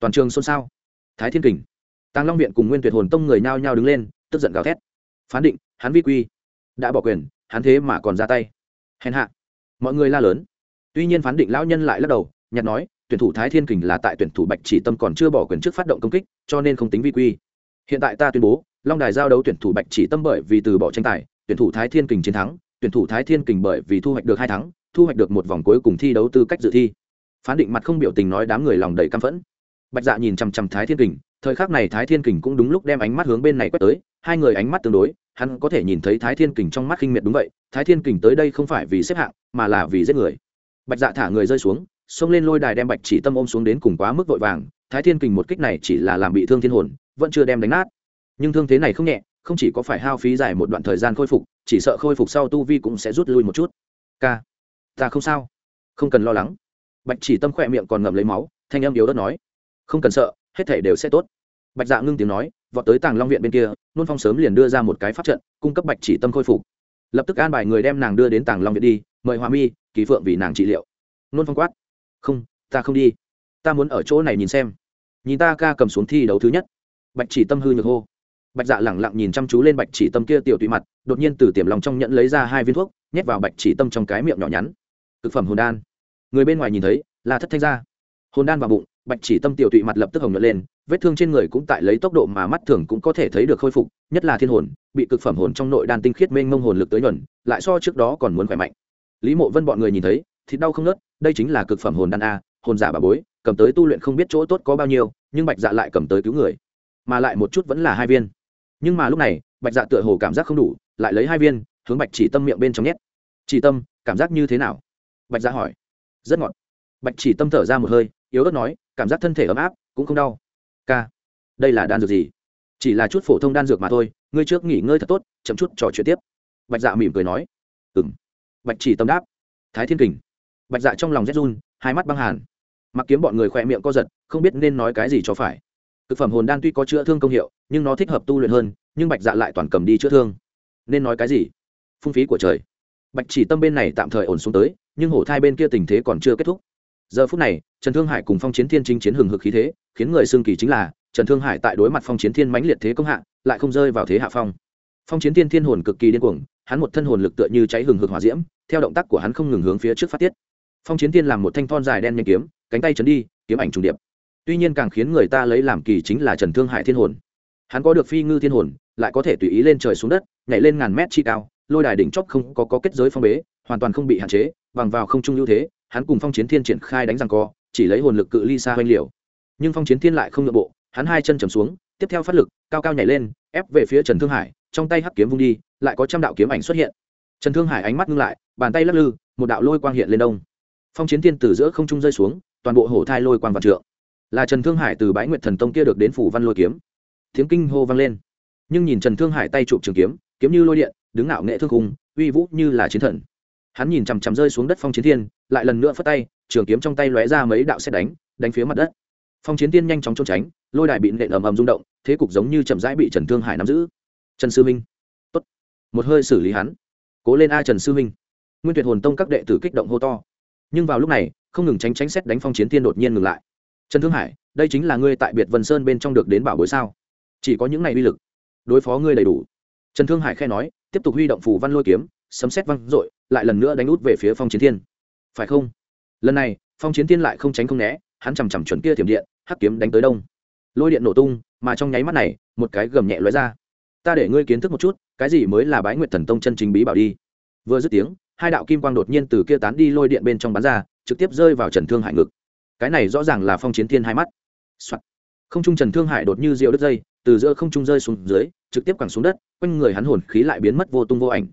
Toàn trường xôn xao. Thái thiên kình tàng long viện cùng nguyên tuyệt hồn tông người nhao nhao đứng lên, tức giận gào thét. Phán định, hắn vi quy, đã bỏ quyền, hắn thế mà còn ra tay. Hèn hạ. Mọi người la lớn. Tuy nhiên phán định lão nhân lại lắc đầu nhặt nói, tuyển thủ thái thiên kình là tại tuyển thủ bạch chỉ tâm còn chưa bỏ quyền trước phát động công kích, cho nên không tính vi quy. Hiện tại ta tuyên bố, long đài giao đấu tuyển thủ bạch chỉ tâm bởi vì từ bỏ tranh tài, tuyển thủ thái thiên kình chiến thắng, tuyển thủ thái thiên kình bởi vì thu hoạch được hai thắng, thu hoạch được một vòng cuối cùng thi đấu tư cách dự thi. Phán định mặt không biểu tình nói đám người lòng đầy căm phẫn bạch dạ nhìn chằm chằm thái thiên kình, thời khắc này thái thiên kình cũng đúng lúc đem ánh mắt hướng bên này quét tới, hai người ánh mắt tương đối, hắn có thể nhìn thấy thái thiên kình trong mắt khinh miệt đúng vậy, thái thiên kình tới đây không phải vì xếp hạng, mà là vì giết người. Bạch dạ thả người rơi xuống, xông lên lôi đài đem bạch chỉ tâm ôm xuống đến cùng quá mức vội vàng, thái thiên kình một kích này chỉ là làm bị thương thiên hồn, vẫn chưa đem đánh nát. Nhưng thương thế này không nhẹ, không chỉ có phải hao phí dài một đoạn thời gian khôi phục, chỉ sợ khôi phục sau tu vi cũng sẽ rút lui một chút. K ta không sao, không cần lo lắng. Bạch chỉ tâm khỏe miệng còn ngậm lấy máu, thanh âm yếu đất nói không cần sợ, hết thể đều sẽ tốt. Bạch dạ ngưng tiếng nói, vọt tới tàng long viện bên kia, nôn phong sớm liền đưa ra một cái pháp trận, cung cấp bạch chỉ tâm khôi phục. Lập tức an bài người đem nàng đưa đến tàng long viện đi, mời hoa mi, kỳ phượng vì nàng trị liệu. Nôn phong quát, không, ta không đi. Ta muốn ở chỗ này nhìn xem. Nhìn ta ca cầm xuống thi đấu thứ nhất. Bạch chỉ tâm hư nhược hô. Bạch dạ lẳng lặng nhìn chăm chú lên bạch chỉ tâm kia tiểu tụy mặt, đột nhiên từ tiềm lòng trong nhẫn lấy ra hai viên thuốc, nhét vào bạch chỉ tâm trong cái miệng nhỏ nhắn. Thực phẩm hồn đan. Người bên ngoài nhìn thấy, là thất thanh ra hồn đan vào bụng bạch chỉ tâm tiểu tụy mặt lập tức hồng nhuận lên, vết thương trên người cũng tại lấy tốc độ mà mắt thường cũng có thể thấy được khôi phục, nhất là thiên hồn, bị cực phẩm hồn trong nội đan tinh khiết mênh mông hồn lực tới nhuần lại so trước đó còn muốn khỏe mạnh. Lý mộ vân bọn người nhìn thấy, thịt đau không nớt đây chính là cực phẩm hồn đan a, hồn giả bà bối, cầm tới tu luyện không biết chỗ tốt có bao nhiêu, nhưng bạch dạ lại cầm tới cứu người. Mà lại một chút vẫn là hai viên. Nhưng mà lúc này, bạch dạ tựa hồ cảm giác không đủ, lại lấy hai viên, hướng bạch chỉ tâm miệng bên trong nhét. Chỉ tâm, cảm giác như thế nào? Bạch dạ hỏi. Rất ngọt. Bạch chỉ tâm thở ra một hơi yếu ớt nói, cảm giác thân thể ấm áp, cũng không đau. K đây là đan dược gì? Chỉ là chút phổ thông đan dược mà thôi, ngươi trước nghỉ ngơi thật tốt, chậm chút trò chuyện tiếp. Bạch dạ mỉm cười nói. Ừ m bạch chỉ tâm đáp. Thái thiên kình. Bạch dạ trong lòng rét run, hai mắt băng hàn. Mặc kiếm bọn người khỏe miệng co giật, không biết nên nói cái gì cho phải. Thực phẩm hồn đan tuy có chữa thương công hiệu, nhưng nó thích hợp tu luyện hơn, nhưng bạch dạ lại toàn cầm đi chữa thương. Nên nói cái gì? Phung phí của trời. Bạch chỉ tâm bên này tạm thời ổn xuống tới, nhưng hổ thai bên kia tình thế còn chưa kết thúc giờ phút này trần thương hải cùng phong chiến thiên chinh chiến hừng hực khí thế khiến người xương kỳ chính là trần thương hải tại đối mặt phong chiến thiên mãnh liệt thế công hạ lại không rơi vào thế hạ phong. Phong chiến thiên thiên hồn cực kỳ điên cuồng hắn một thân hồn lực tựa như cháy hừng hực hỏa diễm theo động tác của hắn không ngừng hướng phía trước phát tiết. Phong chiến thiên làm một thanh thon dài đen nhanh kiếm cánh tay chấn đi kiếm ảnh trùng điệp. Tuy nhiên càng khiến người ta lấy làm kỳ chính là trần thương hải thiên hồn. Hắn có được phi ngư thiên hồn lại có thể tùy ý lên trời xuống đất nhảy lên ngàn mét chi cao lôi đài đỉnh chóp không có, có kết giới phong bế hoàn toàn không bị hạn chế bằng vào không trung ưu thế hắn cùng phong chiến thiên triển khai đánh răng co, chỉ lấy hồn lực cự ly xa hoanh liều. Nhưng phong chiến thiên lại không nội bộ, hắn hai chân chầm xuống, tiếp theo phát lực, cao cao nhảy lên, ép về phía trần thương hải, trong tay hắc kiếm vung đi, lại có trăm đạo kiếm ảnh xuất hiện. Trần thương hải ánh mắt ngưng lại, bàn tay lắc lư, một đạo lôi quang hiện lên đông. Phong chiến thiên từ giữa không trung rơi xuống, toàn bộ hổ thai lôi quang vạn trượng. Là trần thương hải từ bãi nguyệt thần tông kia được đến phủ văn lôi kiếm. Tiếng kinh hô vang lên. Nhưng nhìn trần thương hải tay chụp trường kiếm kiếm như lôi điện, đứng ngạo nghệ thương khung, uy vũ như là chiến thần hắn nhìn chằm chằm rơi xuống đất phong chiến thiên, lại lần nữa phất tay, trường kiếm trong tay lóe ra mấy đạo xét đánh đánh phía mặt đất. Phong chiến thiên nhanh chóng trốn tránh, lôi đài bị nện ầm ầm rung động, thế cục giống như chậm rãi bị trần thương hải nắm giữ. Trần sư minh. Tốt. Một hơi xử lý hắn. Cố lên a trần sư minh. Nguyên tuyệt hồn tông các đệ tử kích động hô to. Nhưng vào lúc này, không ngừng tránh tránh xét đánh phong chiến thiên đột nhiên ngừng lại. Trần thương hải, đây chính là ngươi tại biệt vân sơn bên trong được đến bảo bối sao? Chỉ có những này uy lực, đối phó ngươi đầy đủ. Trần thương hải khe nói, tiếp tục huy động phù văn lôi kiếm sấm xét văng r ộ i lại lần nữa đánh út về phía phong chiến thiên. Phải không? Lần này, phong chiến thiên lại không tránh không né, hắn chằm chằm chuẩn kia thiểm điện, hắc kiếm đánh tới đông. Lôi điện nổ tung, mà trong nháy mắt này, một cái gầm nhẹ lóe ra. Ta để ngươi kiến thức một chút, cái gì mới là bái nguyệt thần tông chân chính bí bảo đi. Vừa dứt tiếng, hai đạo kim quang đột nhiên từ kia tán đi lôi điện bên trong bắn ra, trực tiếp rơi vào trần thương hải ngực. Cái này rõ ràng là phong chiến thiên hai mắt、Soạn. không trung trần thương hải đột như rượu đứt dây, từ giữa không trung rơi xuống dưới, trực tiếp quẳng xuống đất, quanh người hắn hồn khí lại biến mất vô tung vô ảnh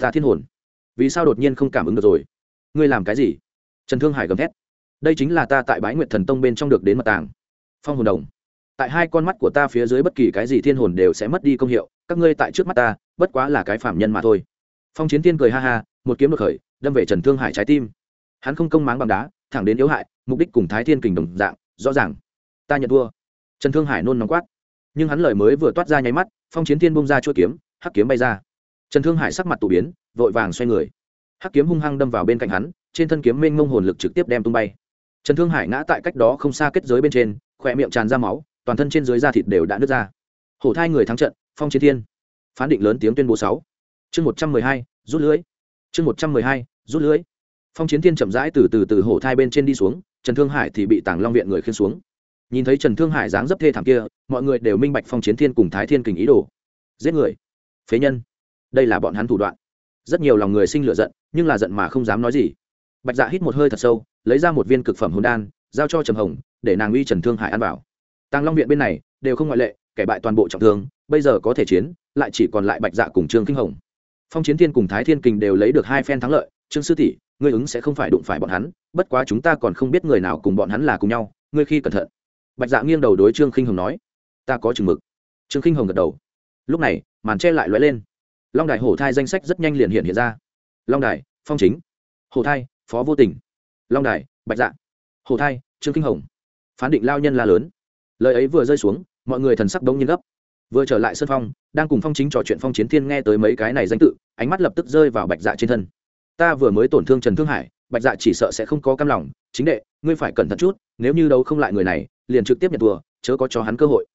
ta thiên hồn. Vì sao đột nhiên không cảm ứng được rồi? Ngươi làm cái gì? Trần thương hải gầm thét. Đây chính là ta tại bái nguyện thần tông bên trong được đến mật tàng. Phong hồn đồng. Tại hai con mắt của ta phía dưới bất kỳ cái gì thiên hồn đều sẽ mất đi công hiệu, các ngươi tại trước mắt ta, bất quá là cái phạm nhân mà thôi. Phong chiến tiên cười ha ha, một kiếm được khởi, đâm về trần thương hải trái tim. Hắn không công máng bằng đá, thẳng đến yếu hại, mục đích cùng thái thiên kình đồng dạng, rõ ràng. Ta nhận thua. Trần thương hải nôn nóng quát. Nhưng hắn lời mới vừa toát ra nháy mắt, phong chiến thiên bông ra chua kiếm, hắc kiếm bay ra trần thương hải sắc mặt tụ biến, vội vàng xoay người. Hắc kiếm hung hăng đâm vào bên cạnh hắn, trên thân kiếm mênh mông hồn lực trực tiếp đem tung bay. Trần thương hải ngã tại cách đó không xa kết giới bên trên, khỏe miệng tràn ra máu, toàn thân trên dưới da thịt đều đã nứt ra. Hổ thai người thắng trận, phong chiến thiên. Phán định lớn tiếng tuyên bố sáu. Chương một trăm mười hai, rút lưới. Chương một trăm mười hai, rút lưới. Phong chiến thiên chậm rãi từ từ từ hổ thai bên trên đi xuống, trần thương hải thì bị tàng long viện người khiên xuống. Nhìn thấy trần thương hải dáng dấp thê thảm kia, mọi người đều minh bạch phong chiến thiên cùng thái thiên kình ý đồ. Giết người. Phế nhân đây là bọn hắn thủ đoạn. Rất nhiều lòng người sinh lửa giận, nhưng là giận mà không dám nói gì. Bạch dạ hít một hơi thật sâu, lấy ra một viên cực phẩm hồn đan, giao cho trầm hồng, để nàng uy trần thương hải ăn vào. Tàng long viện bên này, đều không ngoại lệ, kẻ bại toàn bộ trọng thương, bây giờ có thể chiến, lại chỉ còn lại bạch dạ cùng trương kinh hồng. Phong chiến thiên cùng thái thiên kình đều lấy được hai phen thắng lợi, trương sư tỷ, ngươi ứng sẽ không phải đụng phải bọn hắn, bất quá chúng ta còn không biết người nào cùng bọn hắn là cùng nhau, ngươi khi cẩn thận. Bạch dạ nghiêng đầu đối trương khinh hồng nói, ta có chừng mực. Trương khinh hồng gật đầu. Lúc này, màn che lại lóe lên long đài hổ thai danh sách rất nhanh liền hiện hiện ra. Long đài, phong chính. Hổ thai, phó vô tình. Long đài, bạch dạ. Hổ thai, trương kinh hồng. Phán định lao nhân la lớn. Lời ấy vừa rơi xuống, mọi người thần sắc đống nhiên gấp. Vừa trở lại sân phong, đang cùng phong chính trò chuyện phong chiến thiên nghe tới mấy cái này danh tự, ánh mắt lập tức rơi vào bạch dạ trên thân. Ta vừa mới tổn thương trần thương hải, bạch dạ chỉ sợ sẽ không có cam lòng. Chính đệ, ngươi phải cẩn thận chút, nếu như đấu không lại người này, liền trực tiếp nhận thua, chớ có cho hắn cơ hội.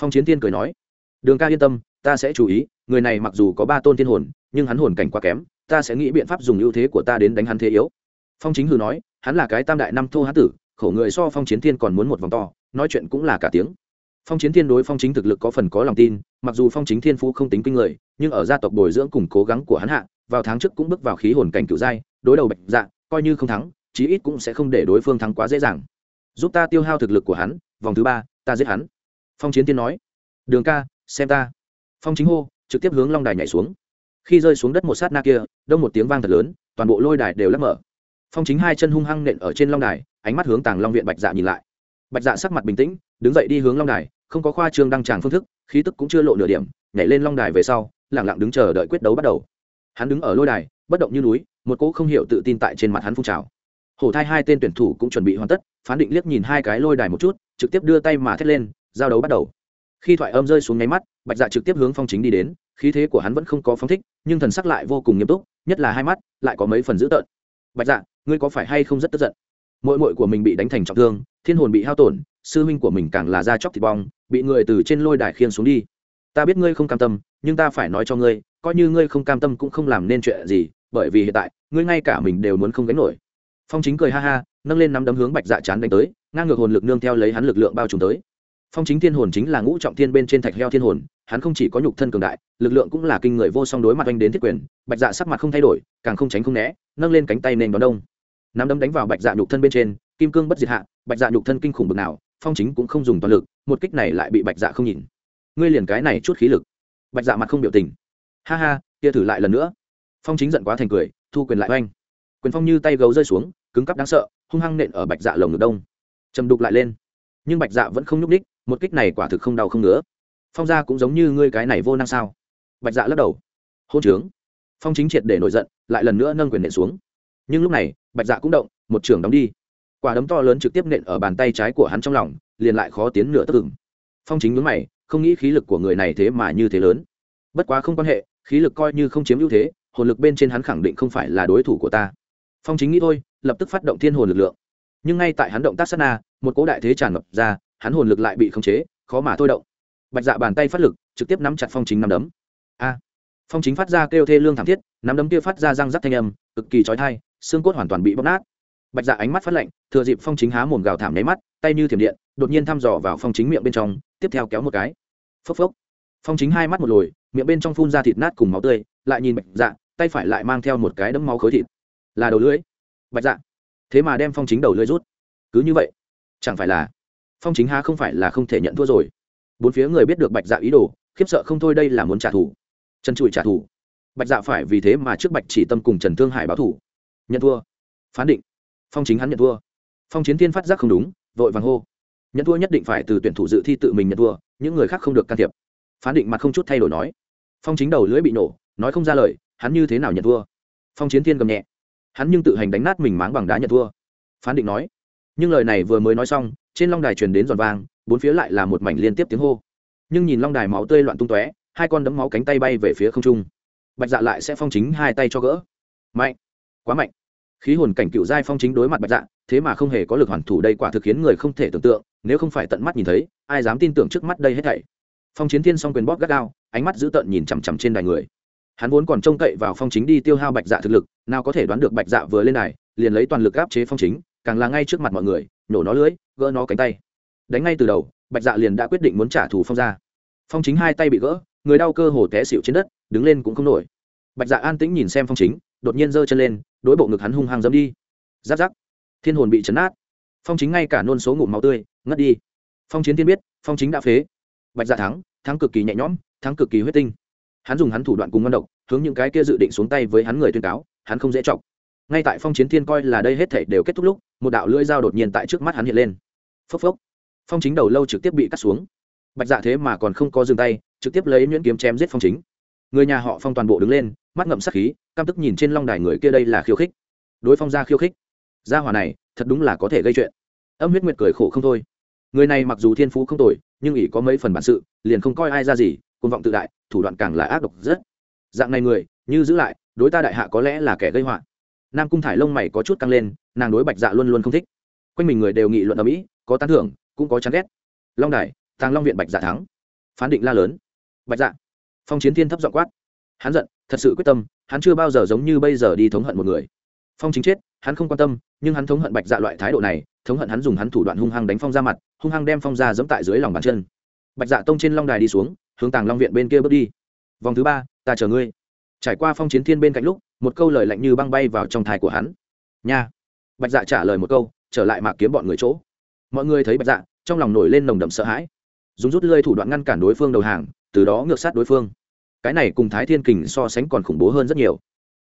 Phong chiến thiên cười nói. Đường ca yên tâm ta sẽ chú ý, người này mặc dù có ba tôn thiên hồn, nhưng hắn hồn cảnh quá kém, ta sẽ nghĩ biện pháp dùng ưu thế của ta đến đánh hắn thế yếu. Phong chính Hư nói, hắn là cái tam đại năm thô hán tử, khổ người so phong chiến thiên còn muốn một vòng to, nói chuyện cũng là cả tiếng. Phong chiến thiên đối phong chính thực lực có phần có lòng tin, mặc dù phong chính thiên phú không tính kinh người, nhưng ở gia tộc bồi dưỡng cùng cố gắng của hắn hạ, vào tháng trước cũng bước vào khí hồn cảnh cựu giai, đối đầu bạch dạ coi như không thắng, chí ít cũng sẽ không để đối phương thắng quá dễ dàng. Giúp ta tiêu hao thực lực của hắn, vòng thứ ba, ta giết hắn. Phong chiến Thiên nói, đường ca, xem ta phong chính hô trực tiếp hướng long đài nhảy xuống. Khi rơi xuống đất một sát na kia, đông một tiếng vang thật lớn, toàn bộ lôi đài đều lắc mở. Phong chính hai chân hung hăng nện ở trên long đài, ánh mắt hướng tàng long viện bạch dạ nhìn lại. Bạch dạ sắc mặt bình tĩnh, đứng dậy đi hướng long đài, không có khoa trương đăng tràng phương thức, khí tức cũng chưa lộ nửa điểm, nhảy lên long đài về sau lẳng lặng đứng chờ đợi quyết đấu bắt đầu. Hắn đứng ở lôi đài, bất động như núi, một cỗ không hiểu tự tin tại trên mặt hắn phun trào. Hổ thai hai tên tuyển thủ cũng chuẩn bị hoàn tất, phán định liếc nhìn hai cái lôi đài một chút, trực tiếp đưa tay mà thét lên, giao đấu bắt đầu khi thoại âm rơi xuống nháy mắt, bạch dạ trực tiếp hướng phong chính đi đến, khí thế của hắn vẫn không có phong thích, nhưng thần sắc lại vô cùng nghiêm túc, nhất là hai mắt, lại có mấy phần dữ tợn. Bạch dạ ngươi có phải hay không rất tức giận? Mội mội của mình bị đánh thành trọng thương, thiên hồn bị hao tổn, sư huynh của mình càng là da chóc thịt bong, bị người từ trên lôi đài khiên xuống đi. Ta biết ngươi không cam tâm, nhưng ta phải nói cho ngươi, coi như ngươi không cam tâm cũng không làm nên chuyện gì, bởi vì hiện tại, ngươi ngay cả mình đều muốn không gánh nổi. Phong chính cười ha ha, nâng lên nắm đấm hướng bạch dạ chán đánh tới, ngang ngược hồn lực nương theo lấy hắn lực lượng bao trùm tới phong chính thiên hồn chính là ngũ trọng thiên bên trên thạch heo thiên hồn, hắn không chỉ có nhục thân cường đại, lực lượng cũng là kinh người vô song đối mặt anh đến thiết quyền, bạch dạ sắc mặt không thay đổi, càng không tránh không né, nâng lên cánh tay nền đón đông. Nắm đấm đánh vào bạch dạ nhục thân bên trên, kim cương bất diệt hạ, bạch dạ nhục thân kinh khủng bực nào, phong chính cũng không dùng toàn lực, một kích này lại bị bạch dạ không nhìn. Ngươi liền cái này chút khí lực. Bạch dạ mặt không biểu tình. Ha ha, kia thử lại lần nữa. Phong chính giận quá thành cười, thu quyền lại oanh. Quyền phong như tay gấu rơi xuống, cứng cắp đáng sợ, hung hăng nện ở bạch dạ lồng ngực đông. Chầm đục lại lên. Nhưng bạch dạ vẫn không nhúc ních một kích này quả thực không đau không ngứa. Phong gia cũng giống như ngươi cái này vô năng sao? Bạch dạ lắc đầu. Hôn trướng. Phong chính triệt để nổi giận, lại lần nữa nâng quyền nện xuống. Nhưng lúc này, bạch dạ cũng động, một trường đóng đi. Quả đấm to lớn trực tiếp nện ở bàn tay trái của hắn trong lòng, liền lại khó tiến nửa tấc ửng. Phong chính nhướng mày, không nghĩ khí lực của người này thế mà như thế lớn. Bất quá không quan hệ, khí lực coi như không chiếm ưu thế, hồn lực bên trên hắn khẳng định không phải là đối thủ của ta. Phong chính nghĩ thôi, lập tức phát động thiên hồn lực lượng. Nhưng ngay tại hắn động tác sát na, một cỗ đại thế tràn ngập ra hắn hồn lực lại bị khống chế, khó mà thôi động. Bạch dạ bàn tay phát lực, trực tiếp nắm chặt phong chính nắm đấm. A! Phong chính phát ra kêu thê lương thảm thiết, nắm đấm kia phát ra răng rắc thanh âm, cực kỳ trói thai xương cốt hoàn toàn bị bóc nát. Bạch dạ ánh mắt phát lạnh, thừa dịp phong chính há mồm gào thảm nháy mắt, tay như thiểm điện, đột nhiên thăm dò vào phong chính miệng bên trong, tiếp theo kéo một cái. Phốc phốc. Phong chính hai mắt một lồi, miệng bên trong phun ra thịt nát cùng máu tươi, lại nhìn bạch dạ tay phải lại mang theo một cái đấm máu khối thịt. Là đầu lưỡi. Bạch dạ. Thế mà đem phong chính đầu lưỡi rút. Cứ như vậy, chẳng phải là phong chính há không phải là không thể nhận thua rồi. Bốn phía người biết được bạch dạ ý đồ, khiếp sợ không thôi đây là muốn trả thù. Trần trụi trả thù. Bạch dạ phải vì thế mà trước bạch chỉ tâm cùng trần thương hải báo thủ nhận thua. Phán định. Phong chính hắn nhận thua. Phong chiến thiên phát giác không đúng, vội vàng hô. Nhận thua nhất định phải từ tuyển thủ dự thi tự mình nhận thua, những người khác không được can thiệp. Phán định mặt không chút thay đổi nói. Phong chính đầu lưỡi bị nổ, nói không ra lời, hắn như thế nào nhận thua? Phong chiến thiên gầm nhẹ. Hắn nhưng tự hành đánh nát mình máng bằng đá nhận thua. Phán định nói. Nhưng lời này vừa mới nói xong trên long đài truyền đến giòn vang, bốn phía lại là một mảnh liên tiếp tiếng hô. Nhưng nhìn long đài máu tươi loạn tung tóe, hai con đấm máu cánh tay bay về phía không trung. Bạch dạ lại sẽ phong chính hai tay cho gỡ. Mạnh! Quá mạnh! Khí hồn cảnh cựu giai phong chính đối mặt bạch dạ thế mà không hề có lực hoàn thủ đây quả thực khiến người không thể tưởng tượng, nếu không phải tận mắt nhìn thấy, ai dám tin tưởng trước mắt đây hết thảy. Phong chiến thiên song quyền bóp gắt gao, ánh mắt dữ tợn nhìn chằm chằm trên đài người. Hắn vốn còn trông cậy vào phong chính đi tiêu hao bạch dạ thực lực, nào có thể đoán được bạch dạ vừa lên đài, liền lấy toàn lực áp chế phong chính, càng là ngay trước mặt mọi người, nhổ nó lưới gỡ nó cánh tay. Đánh ngay từ đầu, bạch dạ liền đã quyết định muốn trả thù phong ra phong chính hai tay bị gỡ, người đau cơ hồ té xịu trên đất, đứng lên cũng không nổi. Bạch dạ an tĩnh nhìn xem phong chính, đột nhiên giơ chân lên, đối bộ ngực hắn hung hăng dẫm đi. Giáp giáp. Thiên hồn bị chấn át phong chính ngay cả nôn số ngụm máu tươi, ngất đi. Phong chiến thiên biết, phong chính đã phế. Bạch dạ thắng thắng cực kỳ nhẹ nhõm, thắng cực kỳ huyết tinh. Hắn dùng hắn thủ đoạn cùng ngon độc, hướng những cái kia dự định xuống tay với hắn người tuyên cáo, hắn không dễ chọc. Ngay tại phong chiến thiên coi là đây hết thể đều kết thúc lúc một đạo lưỡi dao đột nhiên tại trước mắt hắn hiện lên. Phốc phốc. Phong chính đầu lâu trực tiếp bị cắt xuống. Bạch dạ thế mà còn không có dừng tay, trực tiếp lấy nhuyễn kiếm chém giết phong chính. Người nhà họ phong toàn bộ đứng lên, mắt ngậm sắc khí, căm tức nhìn trên long đài người kia đây là khiêu khích. Đối phong ra khiêu khích. Gia hỏa này, thật đúng là có thể gây chuyện. Âm huyết nguyệt cười khổ không thôi. Người này mặc dù thiên phú không tồi, nhưng ỷ có mấy phần bản sự, liền không coi ai ra gì côn vọng tự đại, thủ đoạn càng là ác độc rất. Dạng này người, như giữ lại, đối ta đại hạ có lẽ là kẻ gây họa nam cung thải lông mày có chút căng lên, nàng đối bạch dạ luôn luôn không thích. Quanh mình người đều nghị luận ở mỹ, có tán thưởng, cũng có chán ghét. Long đài, tàng long viện bạch dạ thắng. Phán định la lớn. Bạch dạ. Phong chiến thiên thấp dọ quát. Hắn giận, thật sự quyết tâm, hắn chưa bao giờ giống như bây giờ đi thống hận một người. Phong chính chết, hắn không quan tâm, nhưng hắn thống hận bạch dạ loại thái độ này, thống hận hắn dùng hắn thủ đoạn hung hăng đánh phong ra mặt, hung hăng đem phong ra dẫm tại dưới lòng bàn chân. Bạch dạ tông trên long đài đi xuống, hướng tàng long viện bên kia bước đi. Vòng thứ ba, ta chờ ngươi. Trải qua phong chiến thiên bên cạnh lúc một câu lời lạnh như băng bay vào trong thai của hắn. Nha. Bạch dạ trả lời một câu, trở lại mạc kiếm bọn người chỗ. Mọi người thấy bạch dạ trong lòng nổi lên nồng đậm sợ hãi. Dùng rút lơi thủ đoạn ngăn cản đối phương đầu hàng, từ đó ngược sát đối phương. Cái này cùng thái thiên kình so sánh còn khủng bố hơn rất nhiều.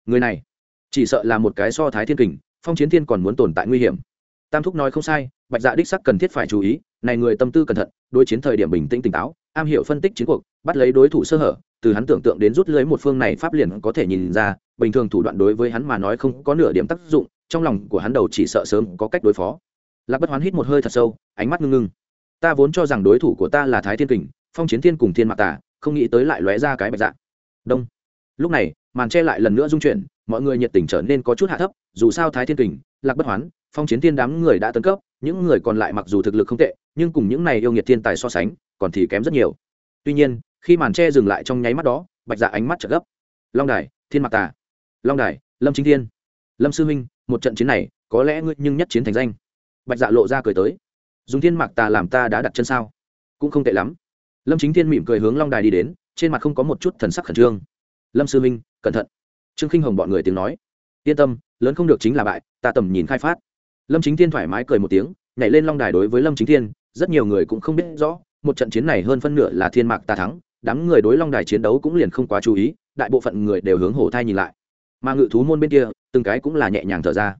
Người này, chỉ sợ là một cái so thái thiên kình, phong chiến thiên còn muốn tồn tại nguy hiểm. Tam thúc nói không sai, bạch dạ đích sắc cần thiết phải chú ý, này người tâm tư cẩn thận, đối chiến thời điểm bình tĩnh tỉnh táo, am hiểu phân tích chiến cuộc, bắt lấy đối thủ sơ hở, từ hắn tưởng tượng đến rút lưới một phương này pháp liền có thể nhìn ra bình thường thủ đoạn đối với hắn mà nói không có nửa điểm tác dụng, trong lòng của hắn đầu chỉ sợ sớm có cách đối phó. Lạc bất hoán hít một hơi thật sâu, ánh mắt ngưng ngưng. Ta vốn cho rằng đối thủ của ta là thái thiên kình, phong chiến thiên cùng thiên mạc tả không nghĩ tới lại lóe ra cái bạch dạ. Đông. Lúc này, màn che lại lần nữa dung chuyển, mọi người nhiệt tình trở nên có chút hạ thấp, dù sao thái thiên kình, lạc bất hoán, phong chiến thiên đám người đã tấn cấp, những người còn lại mặc dù thực lực không tệ, nhưng cùng những này yêu nghiệt thiên tài so sánh, còn thì kém rất nhiều. Tuy nhiên, khi màn che dừng lại trong nháy mắt đó, bạch dạ ánh mắt trợ gấp. Long đài, thiên mạc tà long đài, lâm chính thiên. Lâm sư huynh một trận chiến này, có lẽ ngươi nhưng nhất chiến thành danh. Bạch dạ lộ ra cười tới. Dùng thiên mạc tà làm ta đã đặt chân sao? Cũng không tệ lắm. Lâm chính thiên mỉm cười hướng long đài đi đến, trên mặt không có một chút thần sắc khẩn trương. Lâm sư huynh cẩn thận. Trương khinh hồng bọn người tiếng nói. Yên tâm, lớn không được chính là bại, ta tầm nhìn khai phát. Lâm chính thiên thoải mái cười một tiếng, nhảy lên long đài đối với lâm chính thiên, rất nhiều người cũng không biết rõ, một trận chiến này hơn phân nửa là thiên mạc ta thắng, đám người đối long đài chiến đấu cũng liền không quá chú ý, đại bộ phận người đều hướng hổ thai nhìn lại mà ngự thú môn bên kia, từng cái cũng là nhẹ nhàng thở ra.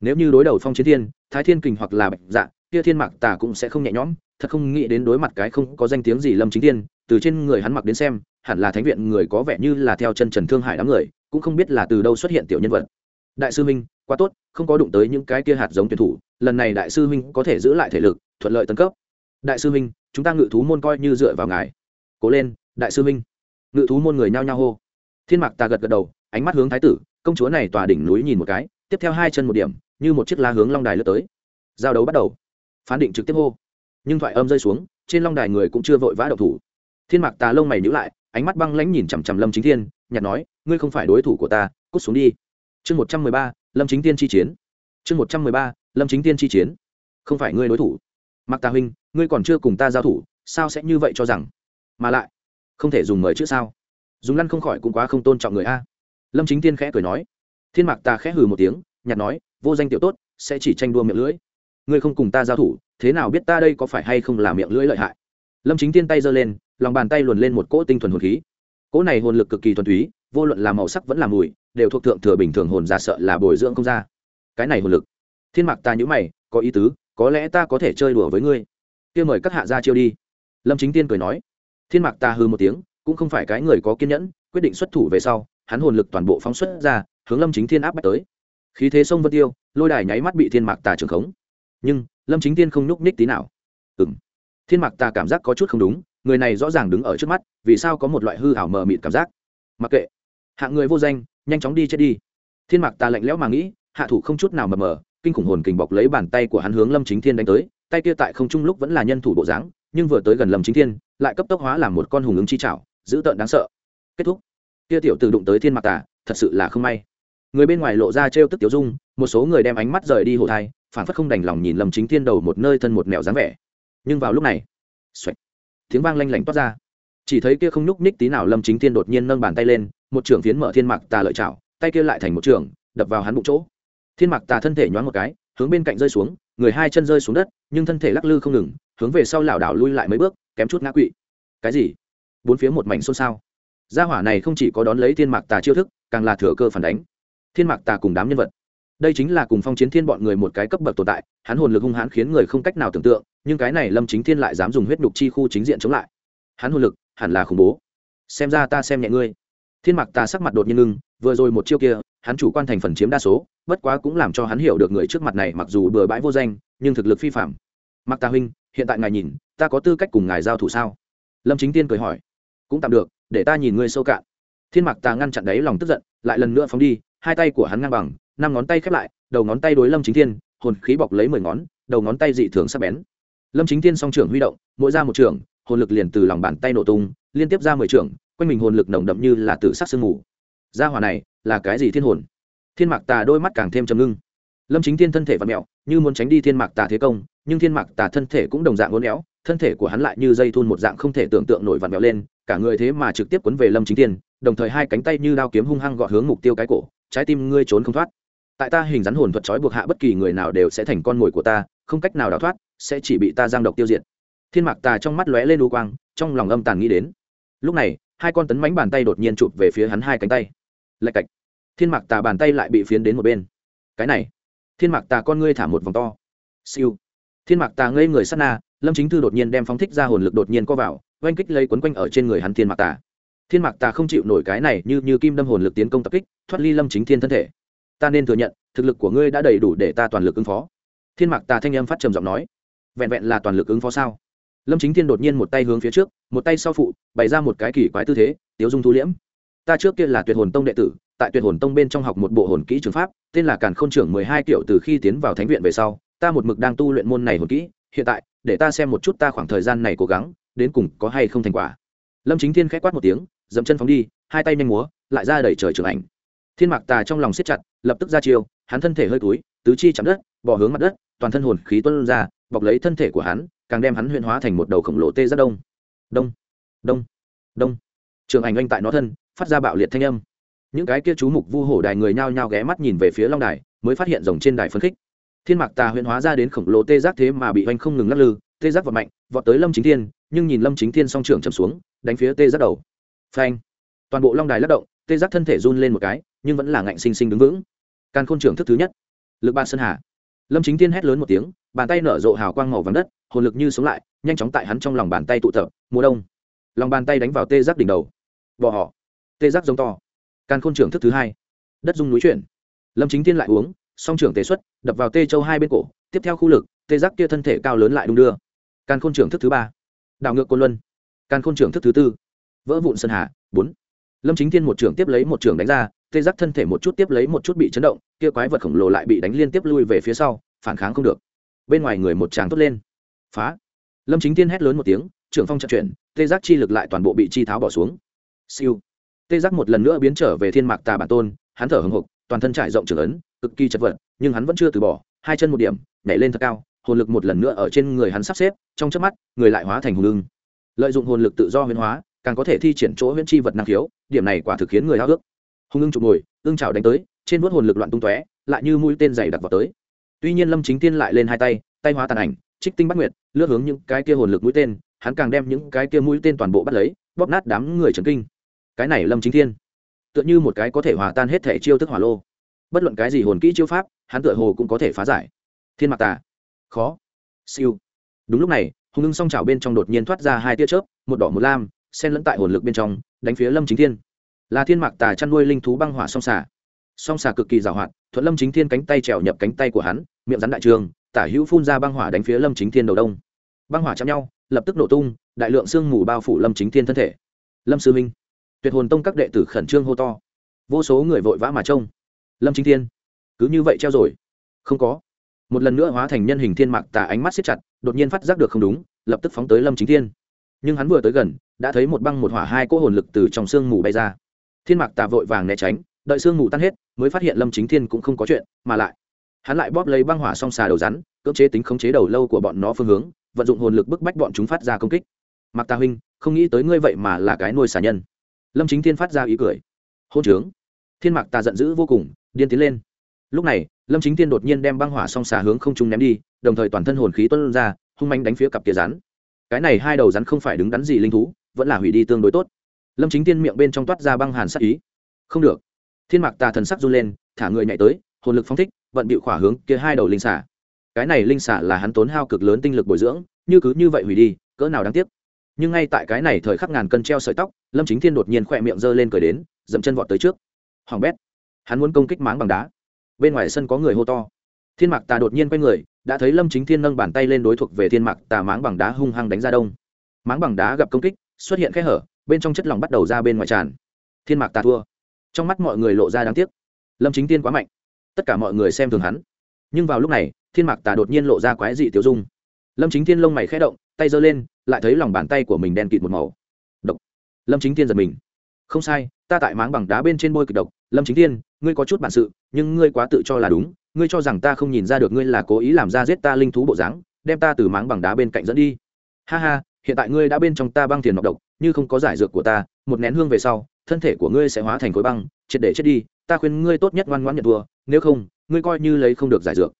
Nếu như đối đầu phong chiến thiên, thái thiên kình hoặc là bạch dạ kia thiên mạc tà cũng sẽ không nhẹ nhõm, thật không nghĩ đến đối mặt cái không có danh tiếng gì lâm chính thiên, từ trên người hắn mặc đến xem, hẳn là thánh viện người có vẻ như là theo chân trần thương hải đám người, cũng không biết là từ đâu xuất hiện tiểu nhân vật. Đại sư minh, quá tốt, không có đụng tới những cái kia hạt giống tuyển thủ, lần này đại sư minh có thể giữ lại thể lực, thuận lợi tấn cấp. Đại sư minh, chúng ta ngự thú môn coi như dựa vào ngài. Cố lên, đại sư minh. Ngự thú môn người nhao nhao hô. Thiên mạc ta gật gật đầu ánh mắt hướng thái tử, công chúa này tòa đỉnh núi nhìn một cái, tiếp theo hai chân một điểm, như một chiếc lá hướng long đài lướt tới. Giao đấu bắt đầu. Phán định trực tiếp hô. Nhưng thoại âm rơi xuống, trên long đài người cũng chưa vội vã độc thủ. Thiên mạc tà lông mày nhữ lại, ánh mắt băng lãnh nhìn chằm chằm lâm chính thiên nhặt nói, ngươi không phải đối thủ của ta, cút xuống đi. Chương một trăm mười ba, lâm chính tiên chi chiến. Chương một trăm mười ba, lâm chính tiên chi chiến. Không phải ngươi đối thủ. Mặc tà huynh, ngươi còn chưa cùng ta giao thủ, sao sẽ như vậy cho rằng? Mà lại, không thể dùng mời chữ sao. Dùng lăn không khỏi cũng quá không tôn trọng người a lâm chính tiên khẽ cười nói. Thiên mạc ta khẽ hừ một tiếng nhặt nói, vô danh tiểu tốt, sẽ chỉ tranh đua miệng lưỡi. Ngươi không cùng ta giao thủ, thế nào biết ta đây có phải hay không là miệng lưỡi lợi hại? Lâm chính tiên tay giơ lên, lòng bàn tay luồn lên một cỗ tinh thuần hồn khí. Cỗ này hồn lực cực kỳ thuần túy, vô luận là màu sắc vẫn là mùi, đều thuộc thượng thừa bình thường hồn giả sợ là bồi dưỡng không ra. Cái này hồn lực. Thiên mạc ta nhữ mày, có ý tứ, có lẽ ta có thể chơi đùa với ngươi. Kia mời các hạ ra chiêu đi. Lâm chính tiên cười nói. Thiên mạc ta hư một tiếng, cũng không phải cái người có kiên nhẫn, quyết định xuất thủ về sau hắn hồn lực toàn bộ phóng xuất ra, hướng lâm chính thiên áp bách tới. Khí thế sông vân tiêu, lôi đài nháy mắt bị thiên mạc tà trường khống. Nhưng, lâm chính Thiên không nhúc ních tí nào. Ừ m thiên mạc tà cảm giác có chút không đúng, người này rõ ràng đứng ở trước mắt, vì sao có một loại hư ảo mờ mịt cảm giác? Mặc kệ. Hạng người vô danh, nhanh chóng đi chết đi. Thiên mạc tà lạnh lẽo mà nghĩ, hạ thủ không chút nào mờ mờ, kinh khủng hồn kình bọc lấy bàn tay của hắn hướng lâm chính thiên đánh tới, tay kia tại không trung lúc vẫn là nhân thủ bộ dáng, nhưng vừa tới gần lâm chính thiên, lại cấp tốc hóa làm một con hùng ứng chi trảo, dữ tợn đáng sợ. Kết thúc kia tiểu tự đụng tới thiên mạc tà thật sự là không may. Người bên ngoài lộ ra trêu tức tiểu dung một số người đem ánh mắt rời đi hồ thai phản phất không đành lòng nhìn lâm chính thiên đầu một nơi thân một mẹo dáng vẻ. Nhưng vào lúc này xoạch, tiếng vang lanh lảnh toát ra. Chỉ thấy kia không nhúc nhích tí nào lâm chính thiên đột nhiên nâng bàn tay lên một trưởng phiến mở thiên mạc tà lợi chảo tay kia lại thành một trưởng đập vào hắn bụng chỗ. Thiên mạc tà thân thể nhoáng một cái hướng bên cạnh rơi xuống người hai chân rơi xuống đất nhưng thân thể lắc lư không ngừng hướng về sau lảo đảo lui lại mấy bước kém chút ngã quỵ. Cái gì? Bốn phía một mảnh xôn xao gia hỏa này không chỉ có đón lấy thiên mạc tà chiêu thức, càng là thừa cơ phản đánh. Thiên mạc tà cùng đám nhân vật. Đây chính là cùng phong chiến thiên bọn người một cái cấp bậc tồn tại, hắn hồn lực hung hãn khiến người không cách nào tưởng tượng, nhưng cái này lâm chính thiên lại dám dùng huyết nhục chi khu chính diện chống lại. Hắn hồn lực hẳn là khủng bố. Xem ra ta xem nhẹ ngươi. Thiên mạc tà sắc mặt đột nhiên ngưng, vừa rồi một chiêu kia, hắn chủ quan thành phần chiếm đa số, bất quá cũng làm cho hắn hiểu được người trước mặt này mặc dù bừa bãi vô danh, nhưng thực lực phi phạm mạc tà huynh, hiện tại ngài nhìn, ta có tư cách cùng ngài giao thủ sao? Lâm chính tiên cười hỏi cũng tạm được, để ta nhìn ngươi sâu cạn. Thiên mạc tà ngăn chặn đấy lòng tức giận, lại lần nữa phóng đi, hai tay của hắn ngang bằng, năm ngón tay khép lại, đầu ngón tay đối lâm chính thiên, hồn khí bọc lấy mười ngón, đầu ngón tay dị thường sắc bén. Lâm chính thiên song trưởng huy động, mỗi ra một trưởng, hồn lực liền từ lòng bàn tay nổ tung, liên tiếp ra mười trưởng, quanh mình hồn lực nồng đậm như là từ sắc sương mù. Gia hỏa này, là cái gì thiên hồn? Thiên mạc tà đôi mắt càng thêm trầm ngưng. Lâm chính thiên thân thể và mẹo, như muốn tránh đi thiên mạc tà thế công, nhưng thiên mạc tà thân thể cũng đồng dạng uốn éo, thân thể của hắn lại như dây thun một dạng không thể tưởng tượng nổi vặn vẹo lên cả người thế mà trực tiếp quấn về lâm chính tiên đồng thời hai cánh tay như đao kiếm hung hăng gọt hướng mục tiêu cái cổ, trái tim ngươi trốn không thoát. Tại ta hình rắn hồn thuật trói buộc hạ bất kỳ người nào đều sẽ thành con mồi của ta, không cách nào đào thoát, sẽ chỉ bị ta giang độc tiêu diệt. Thiên mạc tà trong mắt lóe lên u quang, trong lòng âm tàn nghĩ đến. Lúc này, hai con tấn mánh bàn tay đột nhiên chụp về phía hắn hai cánh tay. Lạch cạch. Thiên mạc tà bàn tay lại bị phiến đến một bên. Cái này. Thiên mạc tà con ngươi thả một vòng to. Siêu. Thiên mạc tà ngây người sát na, lâm chính thư đột nhiên đem phóng thích ra hồn lực đột nhiên co vào oanh kích lấy quấn quanh ở trên người hắn thiên mạc tà. Thiên mạc tà không chịu nổi cái này như như kim đâm hồn lực tiến công tập kích, thoát ly lâm chính thiên thân thể. Ta nên thừa nhận, thực lực của ngươi đã đầy đủ để ta toàn lực ứng phó. Thiên mạc tà thanh âm phát trầm giọng nói. Vẹn vẹn là toàn lực ứng phó sao? Lâm chính thiên đột nhiên một tay hướng phía trước, một tay sau phụ, bày ra một cái kỳ quái tư thế, tiếu dung thu liễm. Ta trước kia là tuyệt hồn tông đệ tử, tại tuyệt hồn tông bên trong học một bộ hồn kỹ trường pháp, tên là càn k h ô n trưởng mười hai kiểu từ khi tiến vào thánh viện về sau, ta một mực đang tu luyện môn này hồn kỹ, hiện tại, để ta xem một chút ta khoảng thời gian này cố gắng đến cùng có hay không thành quả. Lâm chính thiên k h á c quát một tiếng, dậm chân phóng đi, hai tay nhanh múa, lại ra đẩy trời trường ảnh. Thiên mạc tà trong lòng siết chặt, lập tức ra chiêu, hắn thân thể hơi túi tứ chi chạm đất bỏ hướng mặt đất, toàn thân hồn khí tuân ra, bọc lấy thân thể của hắn, càng đem hắn huyện hóa thành một đầu khổng lồ tê rất đông. Đông đông đông. Trường ảnh anh tại nó thân, phát ra bạo liệt thanh âm. Những cái kia chú mục vu hổ đài người nhao nhao ghé mắt nhìn về phía long đài, mới phát hiện rồng trên đài phấn khích. Thiên mạc tà huyện hóa ra đến khổng lồ tê giác thế mà bị oanh không ngừng lắc lư, tê giác vọt mạnh, vọt tới lâm chính thiên nhưng nhìn lâm chính thiên song trưởng chầm xuống, đánh phía tê giác đầu. Phanh. Toàn bộ long đài lắc động, tê giác thân thể run lên một cái, nhưng vẫn là ngạnh sinh sinh đứng vững. Càn khôn trưởng thức thứ nhất. Lực ba sơn hà. Lâm chính thiên hét lớn một tiếng, bàn tay nở rộ hào quang màu vàng đất, hồn lực như sống lại, nhanh chóng tại hắn trong lòng bàn tay tụ tập, mùa đông. Lòng bàn tay đánh vào tê giác đỉnh đầu. Bỏ họ. Tê giác giống to. Càn khôn trưởng thức thứ hai. Đất dung núi chuyển. Lâm chính thiên lại uống, song trưởng tế xuất, đập vào tê châu hai bên cổ, tiếp theo khu lực, tê giác kia thân thể cao lớn lại đung đưa. Càn khôn trưởng thức thứ ba đảo ngược côn luân. Càn khôn trưởng thức thứ tư. Vỡ vụn sơn hà, bốn. Lâm chính thiên một trưởng tiếp lấy một trưởng đánh ra, tê giác thân thể một chút tiếp lấy một chút bị chấn động, kia quái vật khổng lồ lại bị đánh liên tiếp lui về phía sau, phản kháng không được. Bên ngoài người một tràng tốt lên. Phá. Lâm chính thiên hét lớn một tiếng, trưởng phong trận chuyển, tê giác chi lực lại toàn bộ bị chi tháo bỏ xuống. Siêu. Tê giác một lần nữa biến trở về thiên mạc tà bản tôn, hắn thở hồng hộc, toàn thân trải rộng trưởng ấn, cực kỳ chật vật, nhưng hắn vẫn chưa từ bỏ, hai chân một điểm, nhảy lên thật cao hồn lực một lần nữa ở trên người hắn sắp xếp, trong chớp mắt, người lại hóa thành hùng lưng lợi dụng hồn lực tự do huyễn hóa, càng có thể thi triển chỗ huyễn chi vật năng khiếu, điểm này quả thực khiến người háo ước hùng ưng chụp ngồi, ưng chảo đánh tới, trên vuốt hồn lực loạn tung tóe, lại như mũi tên dày đặc vào tới. Tuy nhiên lâm chính tiên lại lên hai tay tay hóa tàn ảnh, trích tinh bắt nguyệt, lướt hướng những cái kia hồn lực mũi tên, hắn càng đem những cái kia mũi tên toàn bộ bắt lấy, bóp nát đám người trần kinh. Cái này lâm chính thiên, tựa như một cái có thể hòa tan hết thể chiêu thức hỏa lô. Bất luận cái gì hồn kỹ chiêu pháp, hắn tựa hồ cũng có thể phá giải. Thiên mạc tà khó. Siêu. Đúng lúc này hùng ngưng song chảo bên trong đột nhiên thoát ra hai tia chớp, một đỏ một lam, xen lẫn tại hồn lực bên trong, đánh phía lâm chính thiên. Là thiên mạc tà chăn nuôi linh thú băng hỏa song xà. Song xà cực kỳ giàu hoạt, thuận lâm chính thiên cánh tay trèo nhập cánh tay của hắn, miệng rắn đại trường, tả hữu phun ra băng hỏa đánh phía lâm chính thiên đầu đông. Băng hỏa chạm nhau, lập tức nổ tung, đại lượng sương mù bao phủ lâm chính thiên thân thể. Lâm sư minh, tuyệt hồn tông các đệ tử khẩn trương hô to. Vô số người vội vã mà trông. Lâm chính thiên, cứ như vậy treo rồi. Không có một lần nữa hóa thành nhân hình thiên mạc tà ánh mắt siết chặt, đột nhiên phát giác được không đúng, lập tức phóng tới lâm chính thiên. Nhưng hắn vừa tới gần, đã thấy một băng một hỏa hai cỗ hồn lực từ trong sương mù bay ra. Thiên mạc tà vội vàng né tránh, đợi sương mù tan hết, mới phát hiện lâm chính thiên cũng không có chuyện, mà lại, hắn lại bóp lấy băng hỏa song xà đầu rắn, cưỡng chế tính khống chế đầu lâu của bọn nó phương hướng, vận dụng hồn lực bức bách bọn chúng phát ra công kích. Mạc tà huynh, không nghĩ tới ngươi vậy mà là cái nuôi xà nhân. Lâm chính thiên phát ra ý cười. Hôn trướng. Thiên mạc tà giận dữ vô cùng, điên tiến lên. Lúc này lâm chính thiên đột nhiên đem băng hỏa song xà hướng không trung ném đi, đồng thời toàn thân hồn khí tuân ra, hung manh đánh phía cặp kia rắn. Cái này hai đầu rắn không phải đứng đắn gì linh thú, vẫn là hủy đi tương đối tốt. Lâm chính thiên miệng bên trong toát ra băng hàn sắc ý. Không được. Thiên mạc tà thần sắc run lên, thả người nhảy tới, hồn lực phong thích, vận bịu khỏa hướng kia hai đầu linh xả cái này linh xả là hắn tốn hao cực lớn tinh lực bồi dưỡng, như cứ như vậy hủy đi, cỡ nào đáng tiếc. Nhưng ngay tại cái này thời khắc ngàn cân treo sợi tóc, lâm chính thiên đột nhiên khỏe miệng giơ lên cười đến, dậm chân vọt tới trước. Hoàng bét. Hắn muốn công kích máng bằng đá bên ngoài sân có người hô to. Thiên mạc tà đột nhiên quay người, đã thấy lâm chính thiên nâng bàn tay lên đối thuộc về thiên mạc tà máng bằng đá hung hăng đánh ra đông. Máng bằng đá gặp công kích, xuất hiện khe hở, bên trong chất lỏng bắt đầu ra bên ngoài tràn. Thiên mạc tà thua. Trong mắt mọi người lộ ra đáng tiếc. Lâm chính tiên quá mạnh. Tất cả mọi người xem thường hắn. Nhưng vào lúc này, thiên mạc tà đột nhiên lộ ra quái dị tiêu dung. Lâm chính thiên lông mày khẽ động, tay giơ lên, lại thấy lòng bàn tay của mình đen kịt một màu. Độc. Lâm chính thiên giật mình. Không sai, ta tại máng bằng đá bên trên bôi kịch độc. Lâm chính thiên ngươi có chút bản sự, nhưng ngươi quá tự cho là đúng, ngươi cho rằng ta không nhìn ra được ngươi là cố ý làm ra giết ta linh thú bộ dáng, đem ta từ máng bằng đá bên cạnh dẫn đi. Ha ha, hiện tại ngươi đã bên trong ta băng thiền nọc độc, như không có giải dược của ta, một nén hương về sau, thân thể của ngươi sẽ hóa thành khối băng, triệt để chết đi, ta khuyên ngươi tốt nhất ngoan ngoãn nhận thua, nếu không, ngươi coi như lấy không được giải dược.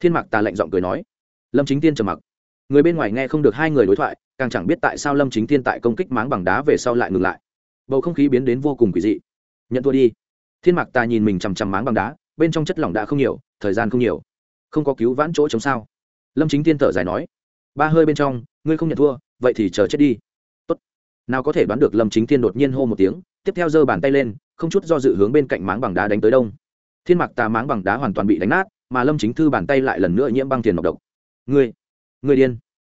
Thiên mạc tà lạnh giọng cười nói. Lâm chính tiên trầm mặc. Người bên ngoài nghe không được hai người đối thoại, càng chẳng biết tại sao lâm chính tiên tại công kích máng bằng đá về sau lại ngừng lại. Bầu không khí biến đến vô cùng quỷ dị. Nhận thua đi thiên mạc tà nhìn mình chằm chằm máng bằng đá, bên trong chất lỏng đã không nhiều, thời gian không nhiều. Không có cứu vãn chỗ chống sao? Lâm chính tiên thở dài nói. Ba hơi bên trong, ngươi không nhận thua, vậy thì chờ chết đi. Tốt. Nào có thể đoán được lâm chính tiên đột nhiên hô một tiếng, tiếp theo giơ bàn tay lên, không chút do dự hướng bên cạnh máng bằng đá đánh tới đông. Thiên mạc tà máng bằng đá hoàn toàn bị đánh nát, mà lâm chính thư bàn tay lại lần nữa nhiễm băng tiền độc độc. Ngươi ngươi điên.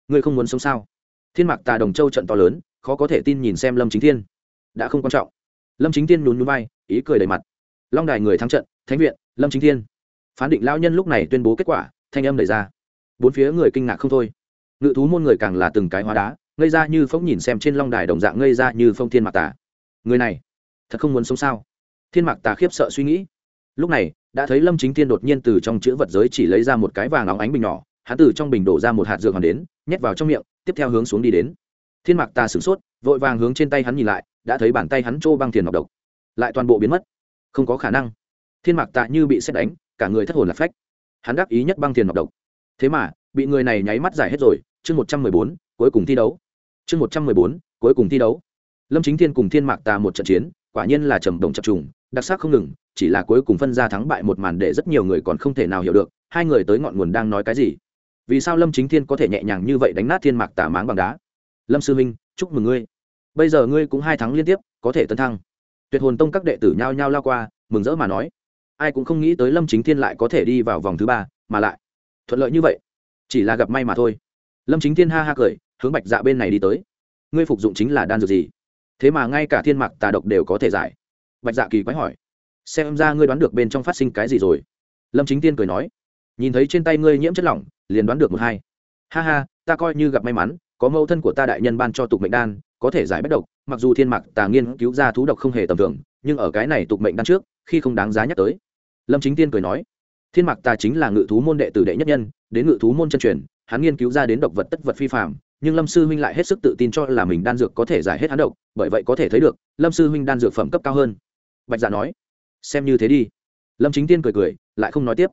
Ngươi không muốn sống sao? Thiên mạc tà đồng châu trận to lớn, khó có thể tin nhìn xem lâm chính thiên. Đã không quan trọng. Lâm chính thiên nhún nhún vai, ý cười đầy mặt long đài người thắng trận, thánh viện, lâm chính thiên. Phán định lao nhân lúc này tuyên bố kết quả, thanh âm đẩy ra. Bốn phía người kinh ngạc không thôi. Ngự thú môn người càng là từng cái hóa đá, ngây ra như phóng nhìn xem trên long đài đồng dạng ngây ra như phong thiên mạc tà. Người này, thật không muốn sống sao? Thiên mạc tà khiếp sợ suy nghĩ. Lúc này, đã thấy lâm chính thiên đột nhiên từ trong chữ vật giới chỉ lấy ra một cái vàng óng ánh bình nhỏ, hắn từ trong bình đổ ra một hạt dược hoàn đến, nhét vào trong miệng, tiếp theo hướng xuống đi đến. Thiên mạc tà sửng sốt, vội vàng hướng trên tay hắn nhìn lại, đã thấy bàn tay hắn trô băng thiền ngọc độc. Lại toàn bộ biến mất không có khả năng. Thiên mạc tạ như bị xét đánh, cả người thất hồn lạc phách. Hắn đắc ý nhất băng thiền ngọc độc. Thế mà, bị người này nháy mắt giải hết rồi, chương một trăm mười bốn, cuối cùng thi đấu. Chương một trăm mười bốn, cuối cùng thi đấu. Lâm chính thiên cùng thiên mạc tà một trận chiến, quả nhiên là trầm đồng chập trùng, đặc sắc không ngừng, chỉ là cuối cùng phân ra thắng bại một màn để rất nhiều người còn không thể nào hiểu được, hai người tới ngọn nguồn đang nói cái gì. Vì sao lâm chính thiên có thể nhẹ nhàng như vậy đánh nát thiên mạc tà máng bằng đá? Lâm sư minh, chúc mừng ngươi. Bây giờ ngươi cũng hai tháng liên tiếp, có thể tấn thăng tuyệt hồn tông các đệ tử nhao nhao lao qua, mừng rỡ mà nói, ai cũng không nghĩ tới lâm chính thiên lại có thể đi vào vòng thứ ba, mà lại, thuận lợi như vậy, chỉ là gặp may mà thôi. Lâm chính thiên ha ha cười, hướng bạch dạ bên này đi tới. Ngươi phục dụng chính là đan dược gì? Thế mà ngay cả thiên mạc tà độc đều có thể giải. Bạch dạ kỳ quái hỏi. Xem ra ngươi đoán được bên trong phát sinh cái gì rồi. Lâm chính tiên cười nói. Nhìn thấy trên tay ngươi nhiễm chất lỏng, liền đoán được một hai. Ha ha, ta coi như gặp may mắn, có mẫu thân của ta đại nhân ban cho tục mệnh đan, có thể giải bất độc mặc dù thiên mạc tà nghiên cứu ra thú độc không hề tầm thường, nhưng ở cái này tục mệnh đan trước, khi không đáng giá nhắc tới. Lâm chính tiên cười nói, thiên mạc tà chính là ngự thú môn đệ tử đệ nhất nhân, đến ngự thú môn chân truyền, hắn nghiên cứu ra đến độc vật tất vật phi phạm nhưng lâm sư huynh lại hết sức tự tin cho là mình đan dược có thể giải hết hắn độc, bởi vậy có thể thấy được, lâm sư huynh đan dược phẩm cấp cao hơn. Bạch dạ nói, xem như thế đi. Lâm chính tiên cười cười, lại không nói tiếp.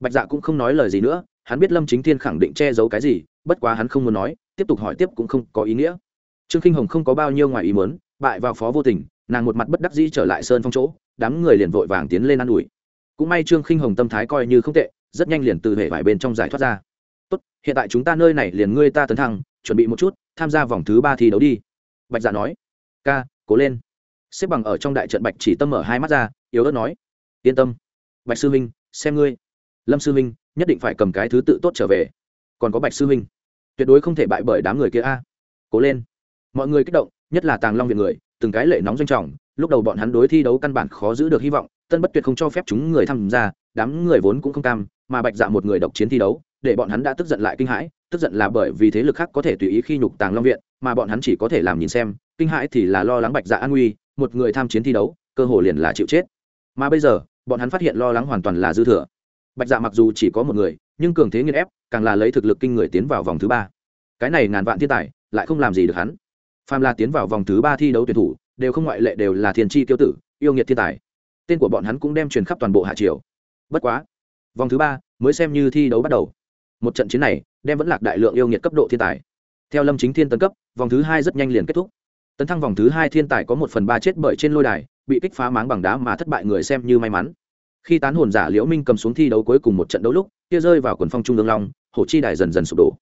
Bạch dạ cũng không nói lời gì nữa, hắn biết lâm chính tiên khẳng định che giấu cái gì, bất quá hắn không muốn nói, tiếp tục hỏi tiếp cũng không có ý nghĩa trương kinh hồng không có bao nhiêu ngoài ý muốn, bại vào phó vô tình, nàng một mặt bất đắc dĩ trở lại sơn phong chỗ, đám người liền vội vàng tiến lên ă n ủi. Cũng may trương khinh hồng tâm thái coi như không tệ, rất nhanh liền từ hệ vải bên trong giải thoát ra. Tốt, hiện tại chúng ta nơi này liền ngươi ta tấn thăng, chuẩn bị một chút, tham gia vòng thứ ba thi đấu đi. Bạch dạ nói. Ca, cố lên. Xếp bằng ở trong đại trận bạch chỉ tâm mở hai mắt ra, yếu ớt nói. Yên tâm. Bạch sư minh, xem ngươi. Lâm sư minh, nhất định phải cầm cái thứ tự tốt trở về. Còn có bạch sư minh. Tuyệt đối không thể bại bởi đám người kia a. Cố lên mọi người kích động, nhất là tàng long viện người, từng cái lệ nóng doanh trọng, lúc đầu bọn hắn đối thi đấu căn bản khó giữ được hy vọng, tân bất tuyệt không cho phép chúng người tham gia, đám người vốn cũng không cam, mà bạch dạ một người độc chiến thi đấu, để bọn hắn đã tức giận lại kinh hãi, tức giận là bởi vì thế lực khác có thể tùy ý khi nhục tàng long viện, mà bọn hắn chỉ có thể làm nhìn xem, kinh hãi thì là lo lắng bạch dạ an nguy, một người tham chiến thi đấu, cơ hồ liền là chịu chết. Mà bây giờ, bọn hắn phát hiện lo lắng hoàn toàn là dư thừa. Bạch dạ mặc dù chỉ có một người, nhưng cường thế nghiên ép, càng là lấy thực lực kinh người tiến vào vòng thứ ba. Cái này ngàn vạn thiên tài, lại không làm gì được hắn phàm là tiến vào vòng thứ ba thi đấu tuyển thủ, đều không ngoại lệ đều là thiên tri tiêu tử, yêu nghiệt thiên tài. Tên của bọn hắn cũng đem truyền khắp toàn bộ hạ triều. Bất quá, vòng thứ ba mới xem như thi đấu bắt đầu. Một trận chiến này đem vẫn lạc đại lượng yêu nghiệt cấp độ thiên tài. Theo lâm chính thiên tấn cấp, vòng thứ hai rất nhanh liền kết thúc. Tấn thăng vòng thứ hai thiên tài có một phần ba chết bởi trên lôi đài, bị kích phá máng bằng đá mà thất bại người xem như may mắn. Khi tán hồn giả liễu minh cầm xuống thi đấu cuối cùng một trận đấu lúc, kia rơi vào quần phong trung ương long hồ chi đài dần dần sụp đổ.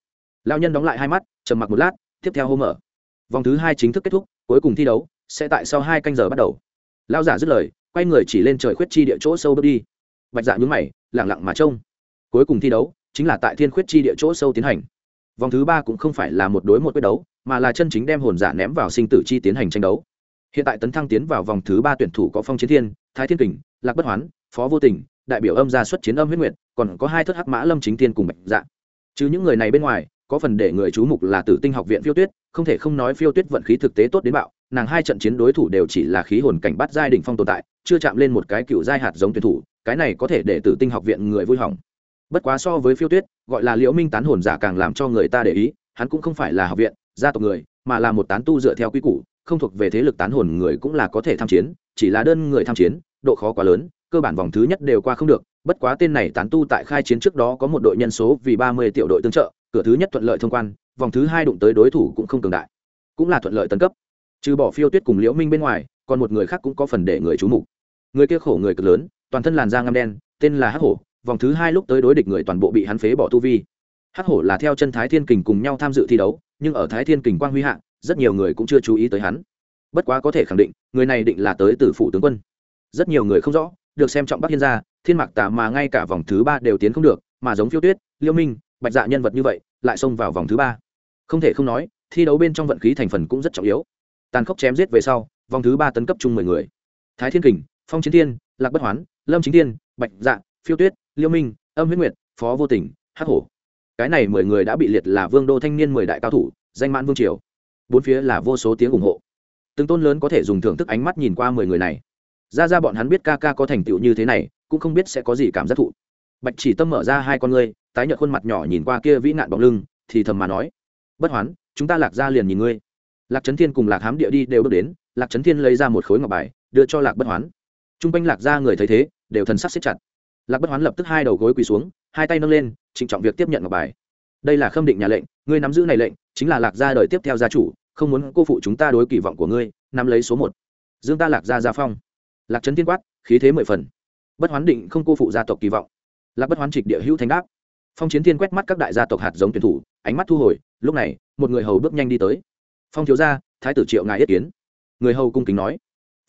Lao nhân đóng lại hai mắt, trầm mặc một lát, tiếp theo hô mở vòng thứ hai chính thức kết thúc, cuối cùng thi đấu, sẽ tại sau hai canh giờ bắt đầu. Lao giả dứt lời, quay người chỉ lên trời khuyết chi địa chỗ sâu bước đi. Bạch dạ nhúng mày lẳng lặng mà trông. Cuối cùng thi đấu, chính là tại thiên khuyết chi địa chỗ sâu tiến hành. Vòng thứ ba cũng không phải là một đối một quyết đấu, mà là chân chính đem hồn giả ném vào sinh tử chi tiến hành tranh đấu. Hiện tại tấn thăng tiến vào vòng thứ ba tuyển thủ có phong chiến thiên, thái thiên kình, lạc bất hoán, phó vô tình, đại biểu âm gia xuất chiến âm huyết nguyện còn có hai thất hắc mã lâm chính tiên cùng bạch dạ. Chứ những người này bên ngoài có phần để người chú mục là tử tinh học viện phiêu tuyết, không thể không nói phiêu tuyết vận khí thực tế tốt đến bạo, nàng hai trận chiến đối thủ đều chỉ là khí hồn cảnh bắt giai đỉnh phong tồn tại, chưa chạm lên một cái cựu giai hạt giống tuyển thủ, cái này có thể để tử tinh học viện người vui hỏng. Bất quá so với phiêu tuyết, gọi là liễu minh tán hồn giả càng làm cho người ta để ý, hắn cũng không phải là học viện, gia tộc người, mà là một tán tu dựa theo quy củ, không thuộc về thế lực tán hồn người cũng là có thể tham chiến, chỉ là đơn người tham chiến, độ khó quá lớn, cơ bản vòng thứ nhất đều qua không được, bất quá tên này tán tu tại khai chiến trước đó có một đội nhân số vì ba mươi tiểu đội tương trợ cửa thứ nhất thuận lợi thông quan, vòng thứ hai đụng tới đối thủ cũng không cường đại. Cũng là thuận lợi tấn cấp. Trừ bỏ phiêu tuyết cùng liễu minh bên ngoài, còn một người khác cũng có phần để người chú mục. Người kia khổ người cực lớn, toàn thân làn da ngăm đen, tên là hắc hổ, vòng thứ hai lúc tới đối địch người toàn bộ bị hắn phế bỏ tu vi. Hắc hổ là theo chân thái thiên kình cùng nhau tham dự thi đấu, nhưng ở thái thiên kình quang huy hạ, rất nhiều người cũng chưa chú ý tới hắn. Bất quá có thể khẳng định, người này định là tới từ phụ tướng quân. Rất nhiều người không rõ, được xem trọng bắc thiên gia, thiên mạc tả mà ngay cả vòng thứ ba đều tiến không được, mà giống phiêu tuyết, liễu minh bạch dạ nhân vật như vậy, lại xông vào vòng thứ ba. Không thể không nói, thi đấu bên trong vận khí thành phần cũng rất trọng yếu. Tàn khốc chém giết về sau, vòng thứ ba tấn cấp chung mười người. Thái thiên kình, phong chiến thiên, lạc bất hoán, lâm chính thiên, bạch dạ phiêu tuyết, liêu minh, âm huyết nguyệt, phó vô tình, hắc hổ. Cái này mười người đã bị liệt là vương đô thanh niên mười đại cao thủ, danh mãn vương triều. Bốn phía là vô số tiếng ủng hộ. Từng tôn lớn có thể dùng thưởng thức ánh mắt nhìn qua mười người này. Ra ra bọn hắn biết ca ca có thành tựu như thế này, cũng không biết sẽ có gì cảm giác thụ. Bạch chỉ tâm mở ra hai con ngươi tái nhợt khuôn mặt nhỏ nhìn qua kia vĩ nạn bóng lưng, thì thầm mà nói, bất hoán, chúng ta lạc ra liền nhìn ngươi. Lạc trấn thiên cùng lạc hám địa đi đều bước đến, lạc trấn thiên lấy ra một khối ngọc bài, đưa cho lạc bất hoán. T r u n g quanh lạc ra người thấy thế, đều thần sắc xếp chặt. Lạc bất hoán lập tức hai đầu gối quỳ xuống, hai tay nâng lên, trịnh trọng việc tiếp nhận ngọc bài. Đây là khâm định nhà lệnh, ngươi nắm giữ này lệnh, chính là lạc gia đời tiếp theo gia chủ, không muốn cô phụ chúng ta đối kỳ vọng của ngươi, nắm lấy số một. Dương ta lạc gia gia phong. Lạc trấn thiên quát, khí thế mười phần. Bất hoán định không cô phụ gia tộc kỳ vọng. Lạc bất hoán trịch địa hữu thánh đáp phong chiến thiên quét mắt các đại gia tộc hạt giống tuyển thủ, ánh mắt thu hồi, lúc này, một người hầu bước nhanh đi tới. Phong thiếu gia, thái tử triệu ngài yết kiến. Người hầu cung kính nói.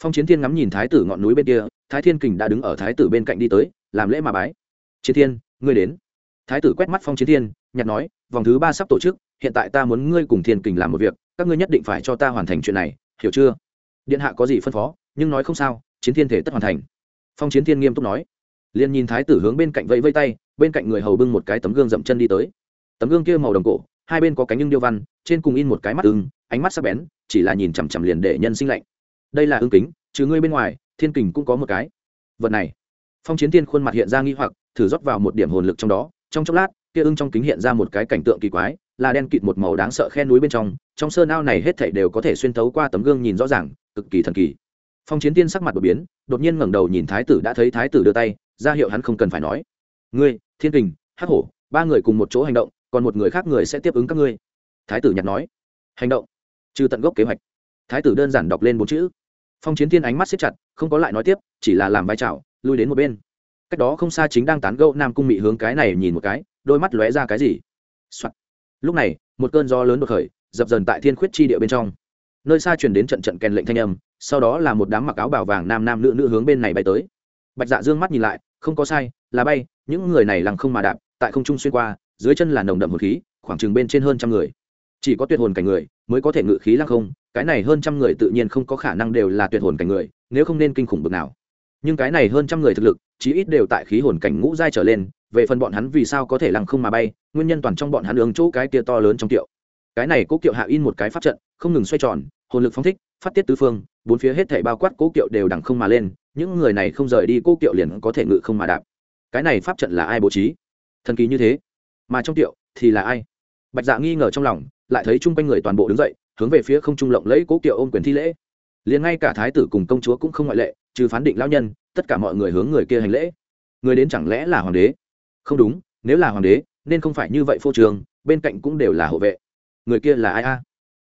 Phong chiến thiên ngắm nhìn thái tử ngọn núi bên kia, thái thiên kình đã đứng ở thái tử bên cạnh đi tới, làm lễ mà bái. Chiến thiên, ngươi đến. Thái tử quét mắt phong chiến thiên, nhặt nói, vòng thứ ba sắp tổ chức, hiện tại ta muốn ngươi cùng thiên kình làm một việc, các ngươi nhất định phải cho ta hoàn thành chuyện này, hiểu chưa? Điện hạ có gì phân phó, nhưng nói không sao, chiến thiên thể tất hoàn thành. Phong chiến thiên nghiêm túc nói liền nhìn thái tử hướng bên cạnh vẫy vây tay, bên cạnh người hầu bưng một cái tấm gương dậm chân đi tới. Tấm gương kia màu đồng cổ, hai bên có cánh nhưng điêu văn, trên cùng in một cái mắt ưng, ánh mắt sắc bén, chỉ là nhìn chằm chằm liền để nhân sinh lạnh. Đây là ưng kính chứ ngươi bên ngoài, thiên kình cũng có một cái. Vật này, phong chiến thiên khuôn mặt hiện ra nghi hoặc, thử rót vào một điểm hồn lực trong đó, trong chốc lát, kia ưng trong kính hiện ra một cái cảnh tượng kỳ quái, là đen kịt một màu đáng sợ khe núi bên trong trong sơn ao này hết thảy đều có thể xuyên thấu qua tấm gương nhìn rõ ràng, cực kỳ thần kỳ. Phong chiến tiên sắc mặt đột biến, đột nhiên ngẩng đầu nhìn thái tử, đã thấy thái tử đưa tay ra hiệu hắn không cần phải nói. Ngươi, thiên kình, hắc hổ, ba người cùng một chỗ hành động, còn một người khác người sẽ tiếp ứng các ngươi. Thái tử nhặt nói. Hành động. Trừ tận gốc kế hoạch. Thái tử đơn giản đọc lên bốn chữ. Phong chiến thiên ánh mắt xếp chặt, không có lại nói tiếp, chỉ là làm vai trào, lui đến một bên. Cách đó không xa chính đang tán gẫu nam cung mị hướng cái này nhìn một cái, đôi mắt lóe ra cái gì、Soạn. lúc này, một cơn gió lớn đột khởi, dập dần tại thiên khuyết chi địa bên trong. Nơi xa truyền đến trận trận kèn lệnh thanh âm, sau đó là một đám mặc áo bảo vàng nam nam nữ nữ hướng bên này bay tới. Bạch dạ dương mắt nhìn lại không có sai, là bay, những người này lằng không mà đạp, tại không trung xuyên qua, dưới chân là nồng đậm hồn khí, khoảng chừng bên trên hơn trăm người. Chỉ có tuyệt hồn cảnh người mới có thể ngự khí lăng không, cái này hơn trăm người tự nhiên không có khả năng đều là tuyệt hồn cảnh người, nếu không nên kinh khủng bực nào. Nhưng cái này hơn trăm người thực lực, chí ít đều tại khí hồn cảnh ngũ giai trở lên, về phần bọn hắn vì sao có thể lăng không mà bay, nguyên nhân toàn trong bọn hắn ứng chỗ cái kia to lớn trong tiệu. Cái này cố kiệu hạ in một cái pháp trận, không ngừng xoay tròn, hồn lực phóng thích, phát tiết tứ phương, bốn phía hết thảy bao quát cố kiệu đều đằng không mà lên những người này không rời đi cô kiệu liền có thể ngự không mà đạp. Cái này pháp trận là ai bố trí? Thần kỳ như thế. Mà trong tiệu thì là ai? Bạch dạ nghi ngờ trong lòng, lại thấy chung quanh người toàn bộ đứng dậy, hướng về phía không trung lộng lẫy cố kiệu ôm quyền thi lễ. Liền ngay cả thái tử cùng công chúa cũng không ngoại lệ, trừ phán định lão nhân, tất cả mọi người hướng người kia hành lễ. Người đến chẳng lẽ là hoàng đế? Không đúng, nếu là hoàng đế, nên không phải như vậy phô trường bên cạnh cũng đều là hộ vệ. Người kia là ai a?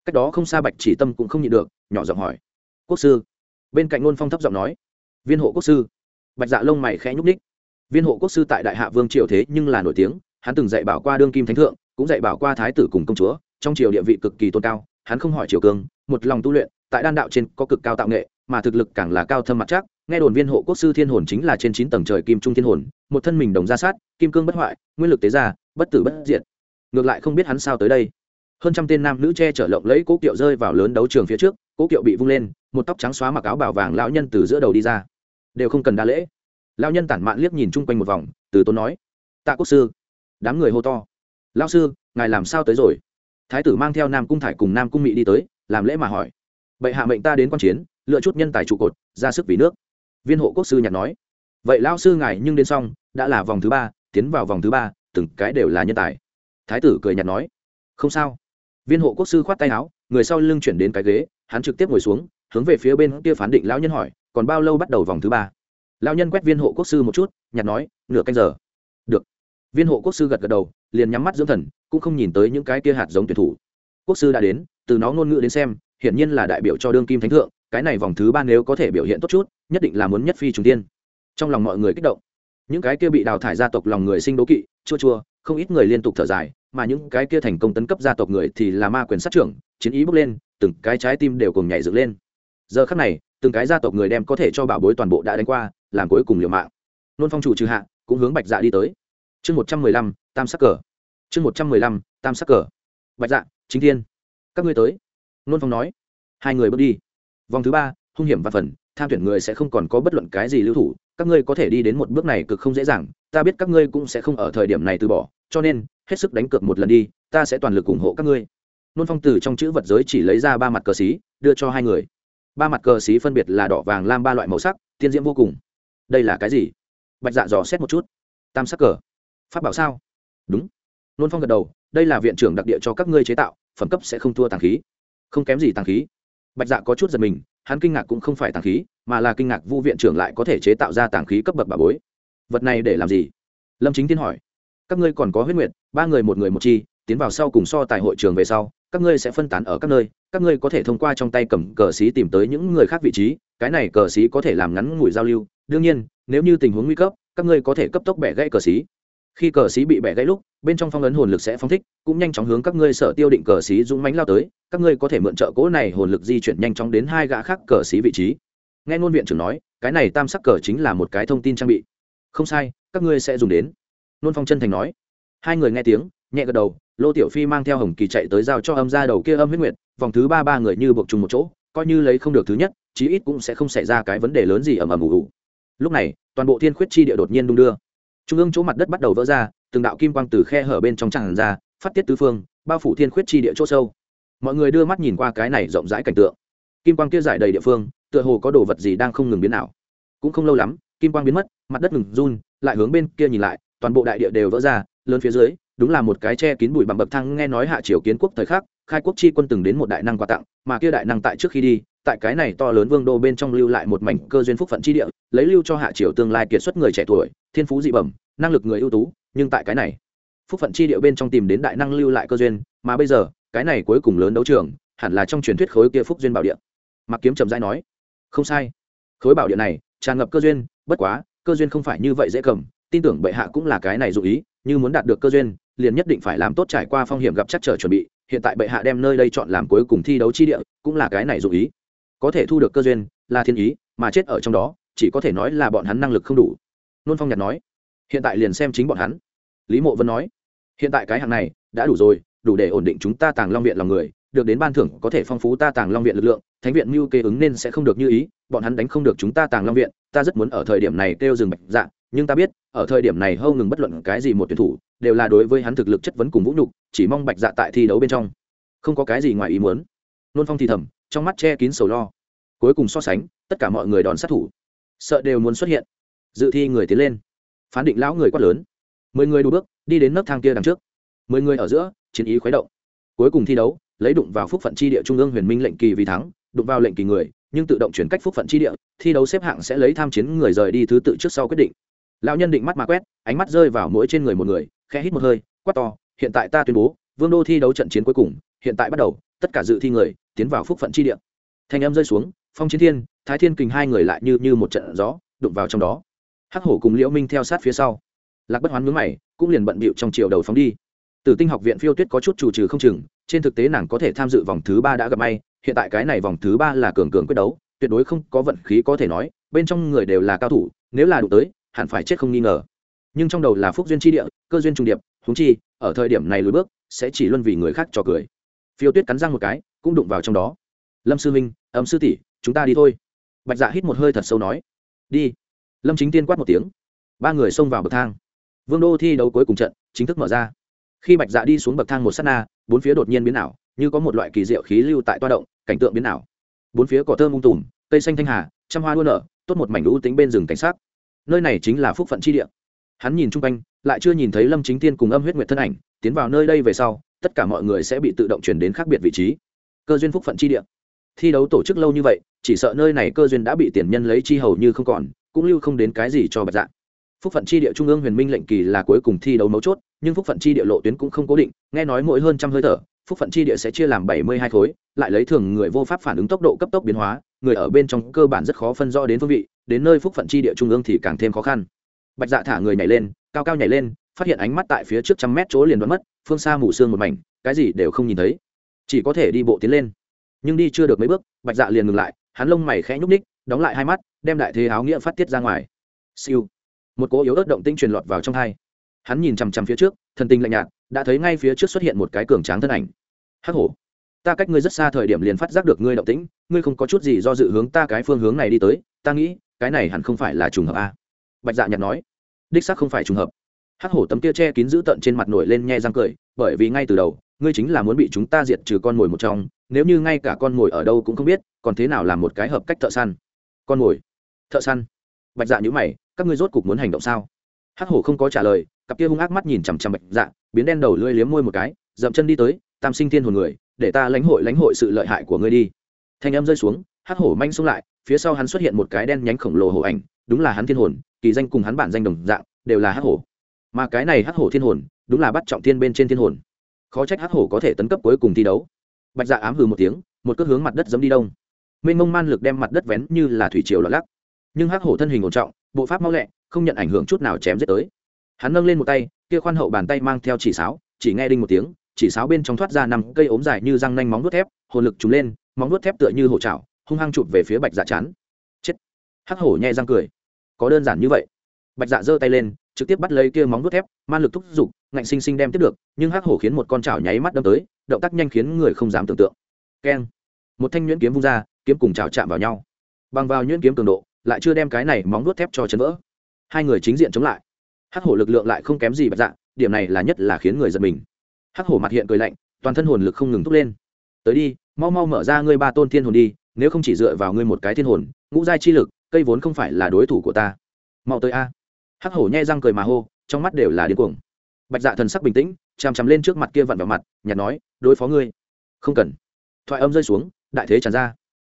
Cách đó không xa bạch chỉ tâm cũng không nhịn được, nhỏ giọng hỏi. Quốc sư. Bên cạnh ngôn phong thấp giọng nói viên hộ quốc sư. Bạch dạ lông mày khẽ nhúc ních viên hộ quốc sư tại đại hạ vương triều thế nhưng là nổi tiếng, hắn từng dạy bảo qua đương kim thánh thượng, cũng dạy bảo qua thái tử cùng công chúa, trong triều địa vị cực kỳ tôn cao, hắn không hỏi triều cương, một lòng tu luyện, tại đan đạo trên có cực cao tạo nghệ, mà thực lực càng là cao thâm mặt chắc, nghe đồn viên hộ quốc sư thiên hồn chính là trên chín tầng trời kim trung thiên hồn, một thân mình đồng ra sát, kim cương bất hoại, nguyên lực tế ra bất tử bất diệt. Ngược lại không biết hắn sao tới đây. Hơn trăm tên nam nữ che chở lộng lấy cố kiệu rơi vào lớn đấu trường phía trước, cố kiệu bị vung lên, một tóc trắng xóa mặc áo bào vàng lão nhân từ giữa đầu đi ra đều không cần đa lễ. Lão nhân tản mạn liếc nhìn chung quanh một vòng, từ tốn nói, tạ quốc sư. Đám người hô to, lão sư, ngài làm sao tới rồi? Thái tử mang theo nam cung thải cùng nam cung mỹ đi tới, làm lễ mà hỏi, bệ hạ mệnh ta đến quan chiến, lựa chút nhân tài trụ cột, ra sức vì nước. Viên hộ quốc sư nhặt nói, vậy lao sư ngài nhưng đến xong, đã là vòng thứ ba, tiến vào vòng thứ ba, từng cái đều là nhân tài. Thái tử cười nhạt nói, không sao. Viên hộ quốc sư khoát tay áo, người sau lưng chuyển đến cái ghế, hắn trực tiếp ngồi xuống, hướng về phía bên kia phán định lão nhân hỏi còn bao lâu bắt đầu vòng thứ ba? Lao nhân quét viên hộ quốc sư một chút, nhặt nói, nửa canh giờ. Được. Viên hộ quốc sư gật gật đầu, liền nhắm mắt dưỡng thần, cũng không nhìn tới những cái kia hạt giống tuyển thủ. Quốc sư đã đến, từ nó ngôn ngữ đến xem, hiển nhiên là đại biểu cho đương kim thánh thượng, cái này vòng thứ ba nếu có thể biểu hiện tốt chút, nhất định là muốn nhất phi trùng tiên. Trong lòng mọi người kích động. Những cái kia bị đào thải gia tộc lòng người sinh đố kỵ, chua chua, không ít người liên tục thở dài, mà những cái kia thành công tấn cấp gia tộc người thì là ma quyền sát trưởng, chiến ý bước lên, từng cái trái tim đều cùng nhảy dựng lên. Giờ khắc này từng cái gia tộc người đem có thể cho bảo bối toàn bộ đã đánh qua, làm cuối cùng liều mạng. Nôn phong chủ trừ hạ, cũng hướng bạch dạ đi tới. Chương một trăm mười lăm, tam sắc cờ. Chương một trăm mười lăm, tam sắc cờ. Bạch dạ chính thiên. Các ngươi tới. Nôn phong nói. Hai người bước đi. Vòng thứ ba, hung hiểm và phần, tham tuyển người sẽ không còn có bất luận cái gì lưu thủ, các ngươi có thể đi đến một bước này cực không dễ dàng, ta biết các ngươi cũng sẽ không ở thời điểm này từ bỏ, cho nên, hết sức đánh cược một lần đi, ta sẽ toàn lực ủng hộ các ngươi. Nôn phong từ trong chữ vật giới chỉ lấy ra ba mặt cờ xí, đưa cho hai người ba mặt cờ xí phân biệt là đỏ vàng lam ba loại màu sắc, tiên diễm vô cùng. Đây là cái gì? Bạch dạ dò xét một chút. Tam sắc cờ. Phát bảo sao? Đúng. Nôn phong gật đầu, đây là viện trưởng đặc địa cho các ngươi chế tạo, phẩm cấp sẽ không thua tàng khí. Không kém gì tàng khí. Bạch dạ có chút giật mình, hắn kinh ngạc cũng không phải tàng khí, mà là kinh ngạc vu viện trưởng lại có thể chế tạo ra tàng khí cấp bậc bà bối. Vật này để làm gì? Lâm chính tiên hỏi. Các ngươi còn có huyết nguyệt, ba người một người một chi tiến vào sau cùng so tài hội trường về sau, các ngươi sẽ phân tán ở các nơi, các ngươi có thể thông qua trong tay cầm cờ xí tìm tới những người khác vị trí, cái này cờ xí có thể làm ngắn ngủi giao lưu. Đương nhiên, nếu như tình huống nguy cấp, các ngươi có thể cấp tốc bẻ gãy cờ xí. Khi cờ xí bị bẻ gãy lúc, bên trong phong ấn hồn lực sẽ phong thích, cũng nhanh chóng hướng các ngươi sở tiêu định cờ xí dũng mánh lao tới, các ngươi có thể mượn trợ cỗ này hồn lực di chuyển nhanh chóng đến hai gã khác cờ xí vị trí. Nghe ngôn viện trưởng nói, cái này tam sắc cờ chính là một cái thông tin trang bị. Không sai, các ngươi sẽ dùng đến. Nôn phong chân thành nói. Hai người nghe tiếng nhẹ gật đầu, lô tiểu phi mang theo hồng kỳ chạy tới giao cho âm ra đầu kia âm huyết nguyệt, vòng thứ ba ba người như buộc chung một chỗ, coi như lấy không được thứ nhất, chí ít cũng sẽ không xảy ra cái vấn đề lớn gì ầm ầm ủ ủ lúc này, toàn bộ thiên khuyết chi địa đột nhiên đung đưa. Trung ương chỗ mặt đất bắt đầu vỡ ra, từng đạo kim quang từ khe hở bên trong tràn ra, phát tiết tứ phương, bao phủ thiên khuyết chi địa chỗ sâu. Mọi người đưa mắt nhìn qua cái này rộng rãi cảnh tượng. Kim quang kia giải đầy địa phương, tựa hồ có đồ vật gì đang không ngừng biến nào. cũng không lâu lắm, kim quang biến mất, mặt đất ngừng run, lại hướng bên kia nhìn lại, toàn bộ đại địa đều vỡ ra, lớn phía dưới đúng là một cái che kín bụi bằng bậc thang, nghe nói hạ triều kiến quốc thời khắc, khai quốc chi quân từng đến một đại năng quà tặng, mà kia đại năng tại trước khi đi, tại cái này to lớn vương đô bên trong lưu lại một mảnh cơ duyên phúc phận chi địa, lấy lưu cho hạ triều tương lai kiệt xuất người trẻ tuổi, thiên phú dị bẩm, năng lực người ưu tú, nhưng tại cái này, phúc phận chi địa bên trong tìm đến đại năng lưu lại cơ duyên, mà bây giờ, cái này cuối cùng lớn đấu trường, hẳn là trong truyền thuyết khối kia phúc duyên bảo địa. Mặc kiếm trầm dai nói, không sai. Khối bảo địa này, tràn ngập cơ duyên, bất quá, cơ duyên không phải như vậy dễ cầm, tin tưởng bệ hạ cũng là cái này dụ ý, như muốn đạt được cơ duyên liền nhất định phải làm tốt trải qua phong hiểm gặp chắc trở chuẩn bị, hiện tại bệ hạ đem nơi đây chọn làm cuối cùng thi đấu chi địa, cũng là cái này dụ ý. Có thể thu được cơ duyên, là thiên ý, mà chết ở trong đó, chỉ có thể nói là bọn hắn năng lực không đủ. Nôn phong nhạt nói, hiện tại liền xem chính bọn hắn. Lý mộ vân nói, hiện tại cái hàng này, đã đủ rồi, đủ để ổn định chúng ta tàng long viện lòng người, được đến ban thưởng có thể phong phú ta tàng long viện lực lượng, thánh viện mưu kế ứng nên sẽ không được như ý, bọn hắn đánh không được chúng ta tàng long viện, ta rất muốn ở thời điểm này kêu dừng bạch dạ nhưng ta biết, ở thời điểm này hâu ngừng bất luận cái gì một tuyển thủ, đều là đối với hắn thực lực chất vấn cùng vũ nhục, chỉ mong bạch dạ tại thi đấu bên trong. Không có cái gì ngoài ý muốn. Nôn phong thì thầm, trong mắt che kín sầu lo. Cuối cùng so sánh, tất cả mọi người đòn sát thủ. Sợ đều muốn xuất hiện. Dự thi người tiến lên. Phán định lão người quát lớn. Mười người đủ bước, đi đến nấc thang kia đằng trước. Mười người ở giữa, chiến ý khuấy động. Cuối cùng thi đấu, lấy đụng vào phúc phận chi địa trung ương huyền minh lệnh kỳ vì thắng, đụng vào lệnh kỳ người, nhưng tự động chuyển cách phúc phận chi địa, thi đấu xếp hạng sẽ lấy tham chiến người rời đi thứ tự trước sau quyết định lão nhân định mắt mà quét, ánh mắt rơi vào mỗi trên người một người, khẽ hít một hơi, quát to, hiện tại ta tuyên bố, vương đô thi đấu trận chiến cuối cùng, hiện tại bắt đầu, tất cả dự thi người tiến vào phúc phận chi địa. Thanh âm rơi xuống, phong chiến thiên, thái thiên kình hai người lại như như một trận gió, đụng vào trong đó. Hắc hổ cùng liễu minh theo sát phía sau. Lạc bất hoán mướn mày, cũng liền bận bịu trong chiều đầu phóng đi. Từ tinh học viện phiêu tuyết có chút chủ trừ không chừng, trên thực tế nàng có thể tham dự vòng thứ ba đã gặp may, hiện tại cái này vòng thứ ba là cường cường quyết đấu, tuyệt đối không có vận khí có thể nói, bên trong người đều là cao thủ, nếu là đủ tới hẳn phải chết không nghi ngờ. Nhưng trong đầu là phúc duyên tri địa, cơ duyên trung điệp húng chi, ở thời điểm này lùi bước, sẽ chỉ luân vì người khác cho cười. Phiêu tuyết cắn răng một cái, cũng đụng vào trong đó. Lâm sư minh âm sư tỷ, chúng ta đi thôi. Bạch dạ hít một hơi thật sâu nói. Đi. Lâm chính tiên quát một tiếng. Ba người xông vào bậc thang. Vương đô thi đấu cuối cùng trận, chính thức mở ra. Khi bạch dạ đi xuống bậc thang một s á t na, bốn phía đột nhiên biến ảo, như có một loại kỳ diệu khí lưu tại toa động, cảnh tượng biến ảo. Bốn phía cỏ thơm ung tùm, cây xanh thanh hà, trăm hoa đua nở, tốt một mảnh lũ tính bên rừng cảnh sát nơi này chính là phúc phận chi địa. Hắn nhìn chung quanh, lại chưa nhìn thấy lâm chính tiên cùng âm huyết nguyệt thân ảnh, tiến vào nơi đây về sau, tất cả mọi người sẽ bị tự động chuyển đến khác biệt vị trí. Cơ duyên phúc phận chi địa. Thi đấu tổ chức lâu như vậy, chỉ sợ nơi này cơ duyên đã bị tiền nhân lấy chi hầu như không còn, cũng lưu không đến cái gì cho bạch dạng. phúc phận chi địa trung ương huyền minh lệnh kỳ là cuối cùng thi đấu mấu chốt, nhưng phúc phận chi địa lộ tuyến cũng không cố định, nghe nói mỗi hơn trăm hơi thở, phúc phận chi địa sẽ chia làm bảy mươi hai khối, lại lấy thường người vô pháp phản ứng tốc độ cấp tốc biến hóa, người ở bên trong cơ bản rất khó phân rõ đến phương vị đến nơi phúc phận chi địa trung ương thì càng thêm khó khăn. Bạch dạ thả người nhảy lên, cao cao nhảy lên, phát hiện ánh mắt tại phía trước trăm mét chỗ liền đoán mất, phương xa mù sương một mảnh, cái gì đều không nhìn thấy. Chỉ có thể đi bộ tiến lên. Nhưng đi chưa được mấy bước, bạch dạ liền ngừng lại, hắn lông mày khẽ nhúc ních đóng lại hai mắt, đem đại thế áo nghĩa phát tiết ra ngoài. Siêu. Một cỗ yếu ớt động tinh truyền lọt vào trong hai. Hắn nhìn chằm chằm phía trước, thần tinh lạnh nhạt, đã thấy ngay phía trước xuất hiện một cái cường tráng thân ảnh. Hắc hổ. Ta cách ngươi rất xa thời điểm liền phát giác được ngươi động tĩnh, ngươi không có chút gì do dự hướng ta cái phương hướng này đi tới, ta nghĩ cái này hẳn không phải là trùng hợp a bạch dạ nhạt nói. Đích xác không phải trùng hợp. Hắc hổ tấm kia che kín giữ tận trên mặt nổi lên nhe răng cười, bởi vì ngay từ đầu, ngươi chính là muốn bị chúng ta diệt trừ con mồi một trong, nếu như ngay cả con mồi ở đâu cũng không biết, còn thế nào là một cái hợp cách thợ săn? Con mồi. Thợ săn. Bạch dạ nhữ mày, các ngươi rốt cục muốn hành động sao? Hắc hổ không có trả lời, cặp kia hung ác mắt nhìn chằm chằm bạch dạ biến đen đầu lưỡi liếm môi một cái, dậm chân đi tới, tam sinh thiên hồn người, để ta lãnh hội lãnh hội sự lợi hại của ngươi đi. Thanh âm rơi xuống, hắc hổ manh xuống lại phía sau hắn xuất hiện một cái đen nhánh khổng lồ hổ ảnh, đúng là hắn thiên hồn, kỳ danh cùng hắn bản danh đồng dạng, đều là hắc hổ. Mà cái này hắc hổ thiên hồn, đúng là bắt trọng thiên bên trên thiên hồn. Khó trách hắc hổ có thể tấn cấp cuối cùng thi đấu. Bạch dạ ám hừ một tiếng, một cước hướng mặt đất giấm đi đông. Mênh mông man lực đem mặt đất vén như là thủy triều lọt lắc. Nhưng hắc hổ thân hình ổn trọng, bộ pháp mau lẹ, không nhận ảnh hưởng chút nào chém giết tới. Hắn nâng lên một tay, kia khoan hậu bàn tay mang theo chỉ sáo, chỉ nghe đinh một tiếng, chỉ sáo bên trong thoát ra năm cây ốm dài như răng nanh móng vuốt thép, hồn lực trúng lên, móng vuốt thép tựa như hổ chảo hung hăng chụp về phía bạch dạ chán. Chết. Hắc hổ nhẹ răng cười. Có đơn giản như vậy. Bạch dạ giơ tay lên, trực tiếp bắt lấy kia móng vuốt thép, man lực thúc giục, ngạnh sinh sinh đem tiếp được, nhưng hắc hổ khiến một con chảo nháy mắt đâm tới, động tác nhanh khiến người không dám tưởng tượng. Keng. Một thanh nhuyễn kiếm vung ra, kiếm cùng chảo chạm vào nhau. Bằng vào nhuyễn kiếm cường độ, lại chưa đem cái này móng vuốt thép cho chấn vỡ. Hai người chính diện chống lại. Hắc hổ lực lượng lại không kém gì bạch dạ điểm này là nhất là khiến người giật mình. Hắc hổ mặt hiện cười lạnh, toàn thân hồn lực không ngừng thúc lên. Tới đi, mau mau mở ra ngươi ba tôn thiên hồn đi nếu không chỉ dựa vào ngươi một cái thiên hồn, ngũ giai chi lực, cây vốn không phải là đối thủ của ta. Mau tới a. Hắc hổ nhai răng cười mà hô, trong mắt đều là điên cuồng. Bạch dạ thần sắc bình tĩnh, chằm chằm lên trước mặt kia vặn vào mặt, nhạt nói, đối phó ngươi. Không cần. Thoại âm rơi xuống, đại thế tràn ra.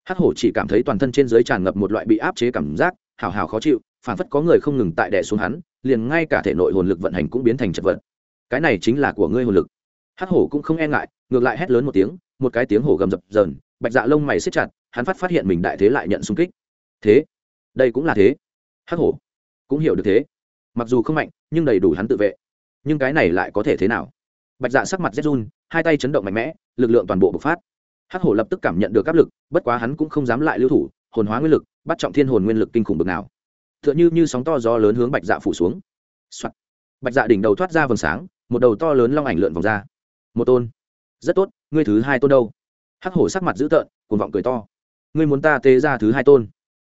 Hắc hổ chỉ cảm thấy toàn thân trên dưới tràn ngập một loại bị áp chế cảm giác, hào hào khó chịu phản phất có người không ngừng tại đè xuống hắn, liền ngay cả thể nội hồn lực vận hành cũng biến thành chật vật. Cái này chính là của ngươi hồn lực. Hắc hổ cũng không e ngại, ngược lại hét lớn một tiếng, một cái tiếng hổ gầm dập dờn, bạch dạ lông mày xếp chặt hắn phát phát hiện mình đại thế lại nhận xung kích. Thế? Đây cũng là thế. Hắc hổ. Cũng hiểu được thế. Mặc dù không mạnh, nhưng đầy đủ hắn tự vệ. Nhưng cái này lại có thể thế nào? Bạch dạ sắc mặt rét run, hai tay chấn động mạnh mẽ, lực lượng toàn bộ bộc phát. Hắc hổ lập tức cảm nhận được áp lực, bất quá hắn cũng không dám lại lưu thủ, hồn hóa nguyên lực, bắt trọng thiên hồn nguyên lực kinh khủng bực nào. T h ư ợ n h ư như sóng to gió lớn hướng bạch dạ phủ xuống、Soạn. bạch dạ đỉnh đầu thoát ra vầng sáng, một đầu to lớn long ảnh lượn vòng ra. Một tôn. Rất tốt, ngươi thứ hai tôn đâu? Hắc hổ sắc mặt dữ tợn, cuồng vọng cười to ngươi muốn ta tế ra thứ hai tôn.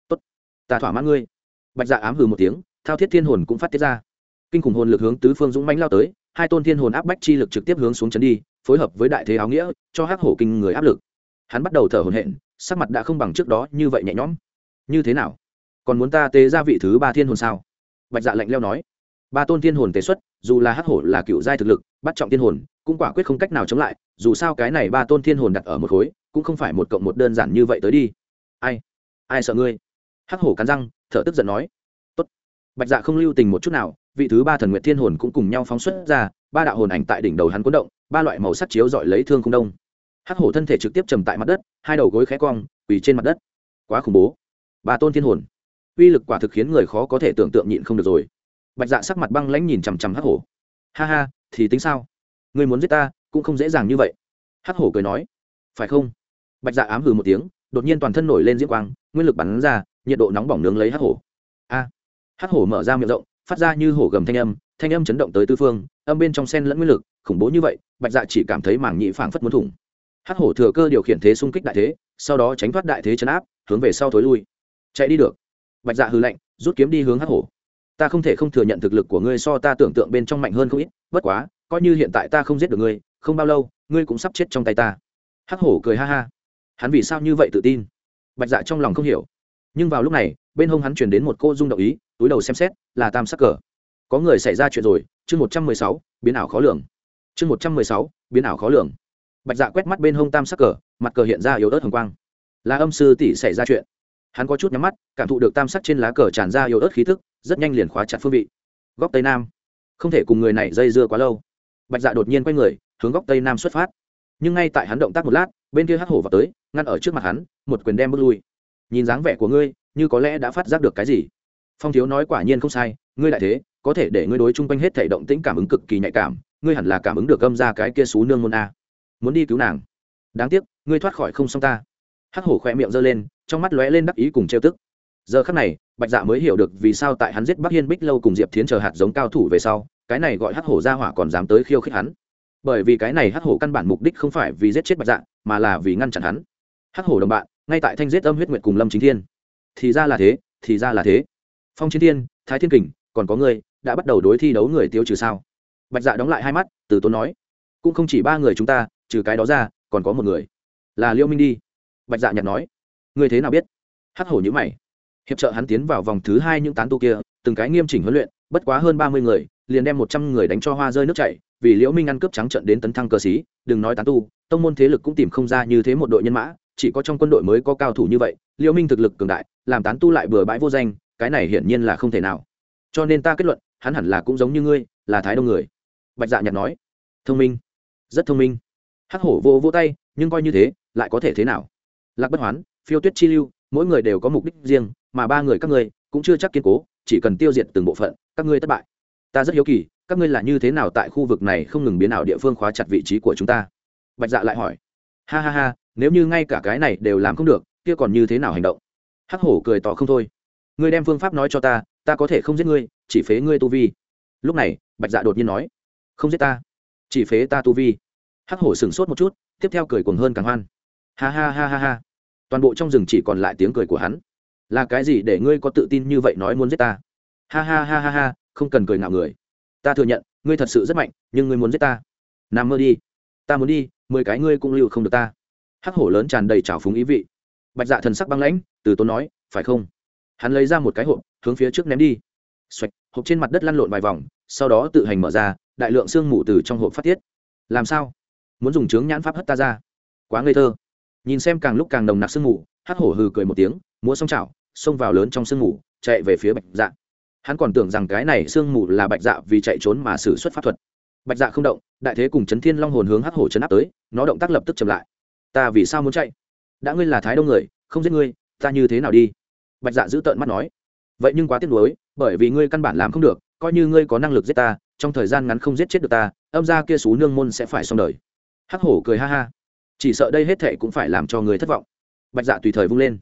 Tốt, ta thỏa mãn ngươi. Bạch dạ ám hừ một tiếng, thao thiết thiên hồn cũng phát tiết ra. Kinh khủng hồn lực hướng tứ phương dũng mãnh lao tới, hai tôn thiên hồn áp bách chi lực trực tiếp hướng xuống chấn đi, phối hợp với đại thế áo nghĩa, cho hắc hổ kinh người áp lực. Hắn bắt đầu thở hổn hển, sắc mặt đã không bằng trước đó như vậy nhẹ nhõm. Như thế nào? Còn muốn ta tế ra vị thứ ba thiên hồn sao? Bạch dạ lạnh leo nói. Ba tôn thiên hồn tế xuất, dù là hắc hổ là cựu giai thực lực, bắt trọng thiên hồn, cũng quả quyết không cách nào chống lại, dù sao cái này ba tôn thiên hồn đặt ở một khối cũng không phải một cộng một đơn giản như vậy tới đi. Ai? Ai sợ ngươi? Hắc hổ cắn răng, thở tức giận nói. Tốt. bạch dạ không lưu tình một chút nào, vị thứ ba thần nguyệt thiên hồn cũng cùng nhau phóng xuất ra, ba đạo hồn ảnh tại đỉnh đầu hắn cuốn động, ba loại màu sắc chiếu dọi lấy thương không đông. Hắc hổ thân thể trực tiếp trầm tại mặt đất, hai đầu gối khẽ cong, quỳ trên mặt đất. Quá khủng bố. Ba tôn thiên hồn. Uy lực quả thực khiến người khó có thể tưởng tượng nhịn không được rồi. Bạch dạ sắc mặt băng lãnh nhìn chằm chằm hắc hổ. Ha ha, thì tính sao? Người muốn giết ta, cũng không dễ dàng như vậy. Hắc hổ cười nói. Phải không? Bạch dạ ám hừ một tiếng đột nhiên toàn thân nổi lên diễm quang nguyên lực bắn ra nhiệt độ nóng bỏng nướng lấy hắc hổ. A! Hắc hổ mở ra miệng rộng phát ra như hổ gầm thanh âm thanh âm chấn động tới tư phương âm bên trong sen lẫn nguyên lực khủng bố như vậy bạch dạ chỉ cảm thấy mảng nhị phảng phất muốn thủng. Hắc hổ thừa cơ điều khiển thế xung kích đại thế sau đó tránh thoát đại thế chấn áp hướng về sau thối lui. Chạy đi được. Bạch dạ hư lạnh, rút kiếm đi hướng hắc hổ. Ta không thể không thừa nhận thực lực của ngươi so ta tưởng tượng bên trong mạnh hơn không ít bất quá coi như hiện tại ta không giết được ngươi không bao lâu ngươi cũng sắp chết trong tay ta. Hắc hổ cười ha ha hắn vì sao như vậy tự tin? Bạch dạ trong lòng không hiểu. Nhưng vào lúc này, bên hông hắn chuyển đến một cô dung động ý, túi đầu xem xét, là tam sắc cờ. Có người xảy ra chuyện rồi, chương một trăm mười sáu, biến ảo khó lường. Chương một trăm mười sáu, biến ảo khó lường. Bạch dạ quét mắt bên hông tam sắc cờ, mặt cờ hiện ra yếu ớt hồng quang. Là âm sư tỷ xảy ra chuyện. Hắn có chút nhắm mắt, cảm thụ được tam sắc trên lá cờ tràn ra yếu ớt khí thức rất nhanh liền khóa chặt phương vị. Góc tây nam. Không thể cùng người này dây dưa quá lâu. Bạch dạ đột nhiên quay người, hướng góc tây nam xuất phát. Nhưng ngay tại hắn động tác một lát bên kia hắc hổ vào tới, ngăn ở trước mặt hắn, một quyền đem bước lui. Nhìn dáng vẻ của ngươi, như có lẽ đã phát giác được cái gì? Phong thiếu nói quả nhiên không sai, ngươi lại thế, có thể để ngươi đối chung quanh hết thể động tĩnh cảm ứng cực kỳ nhạy cảm, ngươi hẳn là cảm ứng được gâm ra cái kia xú nương môn a. Muốn đi cứu nàng. Đáng tiếc, ngươi thoát khỏi không xong ta. Hắc hổ khỏe miệng giơ lên, trong mắt lóe lên đắc ý cùng trêu tức. Giờ khắc này, bạch dạ mới hiểu được vì sao tại hắn giết bắc hiên bích lâu cùng diệp thiến chờ hạt giống cao thủ về sau, cái này gọi hắc hổ ra hỏa còn dám tới khiêu khích hắn. Bởi vì cái này hắc hổ căn bản mục đích không phải vì giết chết bạch dạ mà là vì ngăn chặn hắn. Hắc hổ đồng bạn, ngay tại thanh giết âm huyết nguyệt cùng lâm chính thiên. Thì ra là thế, thì ra là thế. Phong chiến thiên, thái thiên kình, còn có người đã bắt đầu đối thi đấu người tiêu trừ sao? Bạch dạ đóng lại hai mắt, từ tốn nói. Cũng không chỉ ba người chúng ta, trừ cái đó ra, còn có một người. Là liêu minh đi. Bạch dạ nhặt nói. Ngươi thế nào biết? Hắc hổ nhữ mày. Hiệp trợ hắn tiến vào vòng thứ hai những tán tu kia, từng cái nghiêm chỉnh huấn luyện, bất quá hơn ba mươi người, liền đem một trăm người đánh cho hoa rơi nước chảy, vì liễu minh ăn cướp trắng trận đến tấn thăng cơ sĩ, đừng nói tán tu tông môn thế lực cũng tìm không ra như thế một đội nhân mã, chỉ có trong quân đội mới có cao thủ như vậy, liễu minh thực lực cường đại, làm tán tu lại bừa bãi vô danh, cái này hiển nhiên là không thể nào. Cho nên ta kết luận, hắn hẳn là cũng giống như ngươi, là thái đông người. Bạch dạ nhạt nói. Thông minh, rất thông minh. Hắc hổ vô vô tay, nhưng coi như thế, lại có thể thế nào? Lạc bất hoán, phiêu tuyết chi lưu, mỗi người đều có mục đích riêng, mà ba người các ngươi cũng chưa chắc kiên cố, chỉ cần tiêu diệt từng bộ phận, các ngươi thất bại. Ta rất hiếu kỳ, các ngươi là như thế nào tại khu vực này không ngừng biến ảo địa phương khóa chặt vị trí của chúng ta? Bạch dạ lại hỏi. Ha ha ha, nếu như ngay cả cái này đều làm không được, kia còn như thế nào hành động? Hắc hổ cười tỏ không thôi. Ngươi đem phương pháp nói cho ta ta có thể không giết ngươi, chỉ phế ngươi tu vi. Lúc này, bạch dạ đột nhiên nói. Không giết ta, chỉ phế ta tu vi. Hắc hổ sửng sốt một chút, tiếp theo cười cuồng hơn càng hoan. Ha ha ha ha ha. Toàn bộ trong rừng chỉ còn lại tiếng cười của hắn. Là cái gì để ngươi có tự tin như vậy nói muốn giết ta? Ha ha ha ha ha, không cần cười ngạo người. Ta thừa nhận, ngươi thật sự rất mạnh, nhưng ngươi muốn giết ta. Nằm mơ đi. Ta muốn đi mười cái ngươi cũng lưu không được ta. Hắc hổ lớn tràn đầy trào phúng ý vị. Bạch dạ thần sắc băng lãnh, từ tốn nói, phải không? Hắn lấy ra một cái hộp, hướng phía trước ném đi. Xoạch, hộp trên mặt đất lăn lộn vài vòng, sau đó tự hành mở ra, đại lượng sương mù từ trong hộp phát tiết. Làm sao? Muốn dùng trướng nhãn pháp hất ta ra? Quá ngây thơ. Nhìn xem càng lúc càng nồng nặc sương mù, hắc hổ hừ cười một tiếng, múa xong chảo, xông vào lớn trong sương mù, chạy về phía bạch dạ. Hắn còn tưởng rằng cái này sương mù là bạch dạ vì chạy trốn mà xử xuất pháp thuật bạch dạ không động, đại thế cùng chấn thiên long hồn hướng hắc hổ chấn áp tới, nó động tác lập tức chậm lại. Ta vì sao muốn chạy? Đã ngươi là thái đông người, không giết ngươi, ta như thế nào đi? Bạch dạ giữ tợn mắt nói. Vậy nhưng quá tiếc nuối, bởi vì ngươi căn bản làm không được, coi như ngươi có năng lực giết ta, trong thời gian ngắn không giết chết được ta, âm ra kia xú nương môn sẽ phải xong đời. Hắc hổ cười ha ha. Chỉ sợ đây hết thệ cũng phải làm cho người thất vọng. Bạch dạ tùy thời vung lên.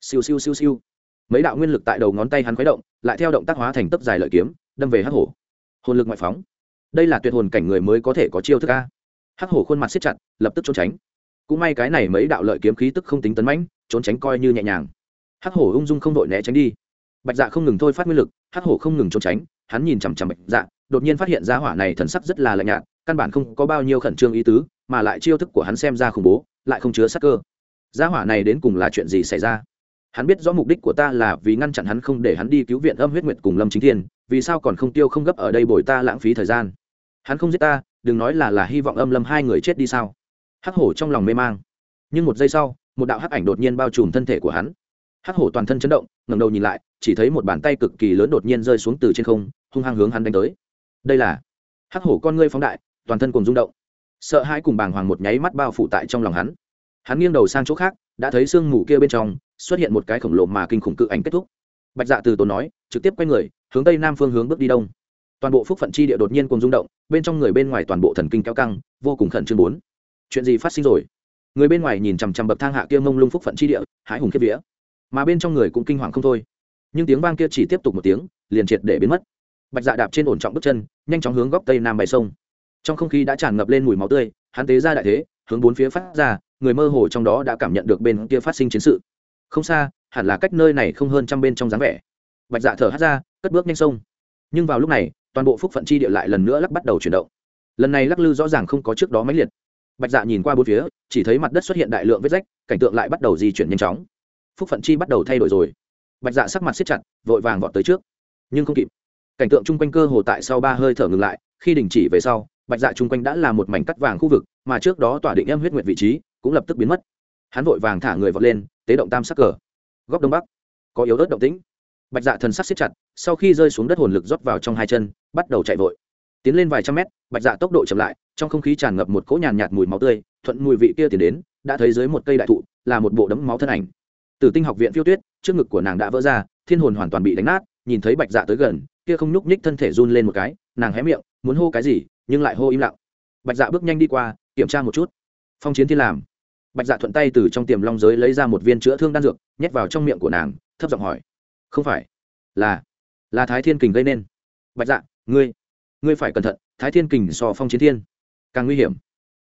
Siêu siêu siêu siêu. Mấy đạo nguyên lực tại đầu ngón tay hắn khuấy động, lại theo động tác hóa thành tấp dài lợi kiếm, đâm về hắc hổ. Hồn lực ngoại phóng đây là tuyệt hồn cảnh người mới có thể có chiêu thức a. Hắc hổ khuôn mặt siết chặt, lập tức trốn tránh. Cũng may cái này mấy đạo lợi kiếm khí tức không tính tấn mãnh, trốn tránh coi như nhẹ nhàng. Hắc hổ ung dung không đội né tránh đi. Bạch dạ không ngừng thôi phát nguyên lực, hắc hổ không ngừng trốn tránh, hắn nhìn chằm chằm bạch dạ đột nhiên phát hiện ra hỏa này thần sắc rất là lạnh nhạt, căn bản không có bao nhiêu khẩn trương ý tứ, mà lại chiêu thức của hắn xem ra khủng bố, lại không chứa sắc cơ. Gia hỏa này đến cùng là chuyện gì xảy ra? Hắn biết rõ mục đích của ta là vì ngăn chặn hắn không để hắn đi cứu viện âm huyết nguyệt cùng lâm chính thiên, vì sao còn không tiêu không gấp ở đây bồi ta lãng phí thời gian? Hắn không giết ta, đừng nói là là hy vọng âm lâm hai người chết đi sao? Hắc hổ trong lòng mê mang. Nhưng một giây sau, một đạo hắc ảnh đột nhiên bao trùm thân thể của hắn. Hắc hổ toàn thân chấn động, ngẩng đầu nhìn lại, chỉ thấy một bàn tay cực kỳ lớn đột nhiên rơi xuống từ trên không, hung hăng hướng hắn đánh tới. Đây là hắc hổ con ngươi phóng đại, toàn thân cùng rung động. Sợ hãi cùng bàng hoàng một nháy mắt bao phủ tại trong lòng hắn. Hắn nghiêng đầu sang chỗ khác, đã thấy sương mù kia bên trong, xuất hiện một cái khổng lồ mà kinh khủng cự ảnh kết thúc. Bạch dạ từ tốn nói, trực tiếp quay người, hướng tây nam phương hướng bước đi đông toàn bộ phúc phận chi địa đột nhiên cùng rung động, bên trong người bên ngoài toàn bộ thần kinh kéo căng, vô cùng khẩn trương bốn. Chuyện gì phát sinh rồi? Người bên ngoài nhìn chằm chằm bậc thang hạ kia mông lung phúc phận chi địa, hãi hùng kiếp vía. Mà bên trong người cũng kinh hoàng không thôi. Nhưng tiếng vang kia chỉ tiếp tục một tiếng, liền triệt để biến mất. Bạch dạ đạp trên ổn trọng bước chân, nhanh chóng hướng góc tây nam bày sông. Trong không khí đã tràn ngập lên mùi máu tươi, hắn tế ra đại thế, hướng bốn phía phát ra, người mơ hồ trong đó đã cảm nhận được bên kia phát sinh chiến sự. Không xa, hẳn là cách nơi này không hơn trăm bên trong dáng vẻ. Bạch dạ thở hắt ra, cất bước nhanh sông. Nhưng vào lúc này toàn bộ phúc phận chi địa lại lần nữa lắc bắt đầu chuyển động. Lần này lắc lư rõ ràng không có trước đó máy liệt. Bạch dạ nhìn qua bốn phía, chỉ thấy mặt đất xuất hiện đại lượng vết rách, cảnh tượng lại bắt đầu di chuyển nhanh chóng. Phúc phận chi bắt đầu thay đổi rồi. Bạch dạ sắc mặt siết chặt, vội vàng vọt tới trước. Nhưng không kịp. Cảnh tượng chung quanh cơ hồ tại sau ba hơi thở ngừng lại, khi đình chỉ về sau, bạch dạ chung quanh đã là một mảnh cắt vàng khu vực, mà trước đó tỏa định em huyết nguyện vị trí cũng lập tức biến mất. Hắn vội vàng thả người vọt lên, tế động tam sắc cờ. Góc đông bắc, có yếu ớt động tĩnh bạch dạ thần sắc siết chặt, sau khi rơi xuống đất hồn lực rót vào trong hai chân, bắt đầu chạy vội. Tiến lên vài trăm mét, bạch dạ tốc độ chậm lại, trong không khí tràn ngập một cỗ nhàn nhạt mùi máu tươi, thuận mùi vị kia tiến đến, đã thấy dưới một cây đại thụ, là một bộ đấm máu thân ảnh. Từ tinh học viện phiêu tuyết, trước ngực của nàng đã vỡ ra, thiên hồn hoàn toàn bị đánh nát, nhìn thấy bạch dạ tới gần, kia không nhúc nhích thân thể run lên một cái, nàng hé miệng, muốn hô cái gì, nhưng lại hô im lặng. Bạch dạ bước nhanh đi qua, kiểm tra một chút. Phong chiến thiên làm. Bạch dạ thuận tay từ trong tiềm long giới lấy ra một viên chữa thương đan dược, nhét vào trong miệng của nàng, thấp giọng hỏi không phải. Là là thái thiên kình gây nên. Bạch dạ ngươi ngươi phải cẩn thận, thái thiên kình so phong chiến thiên càng nguy hiểm.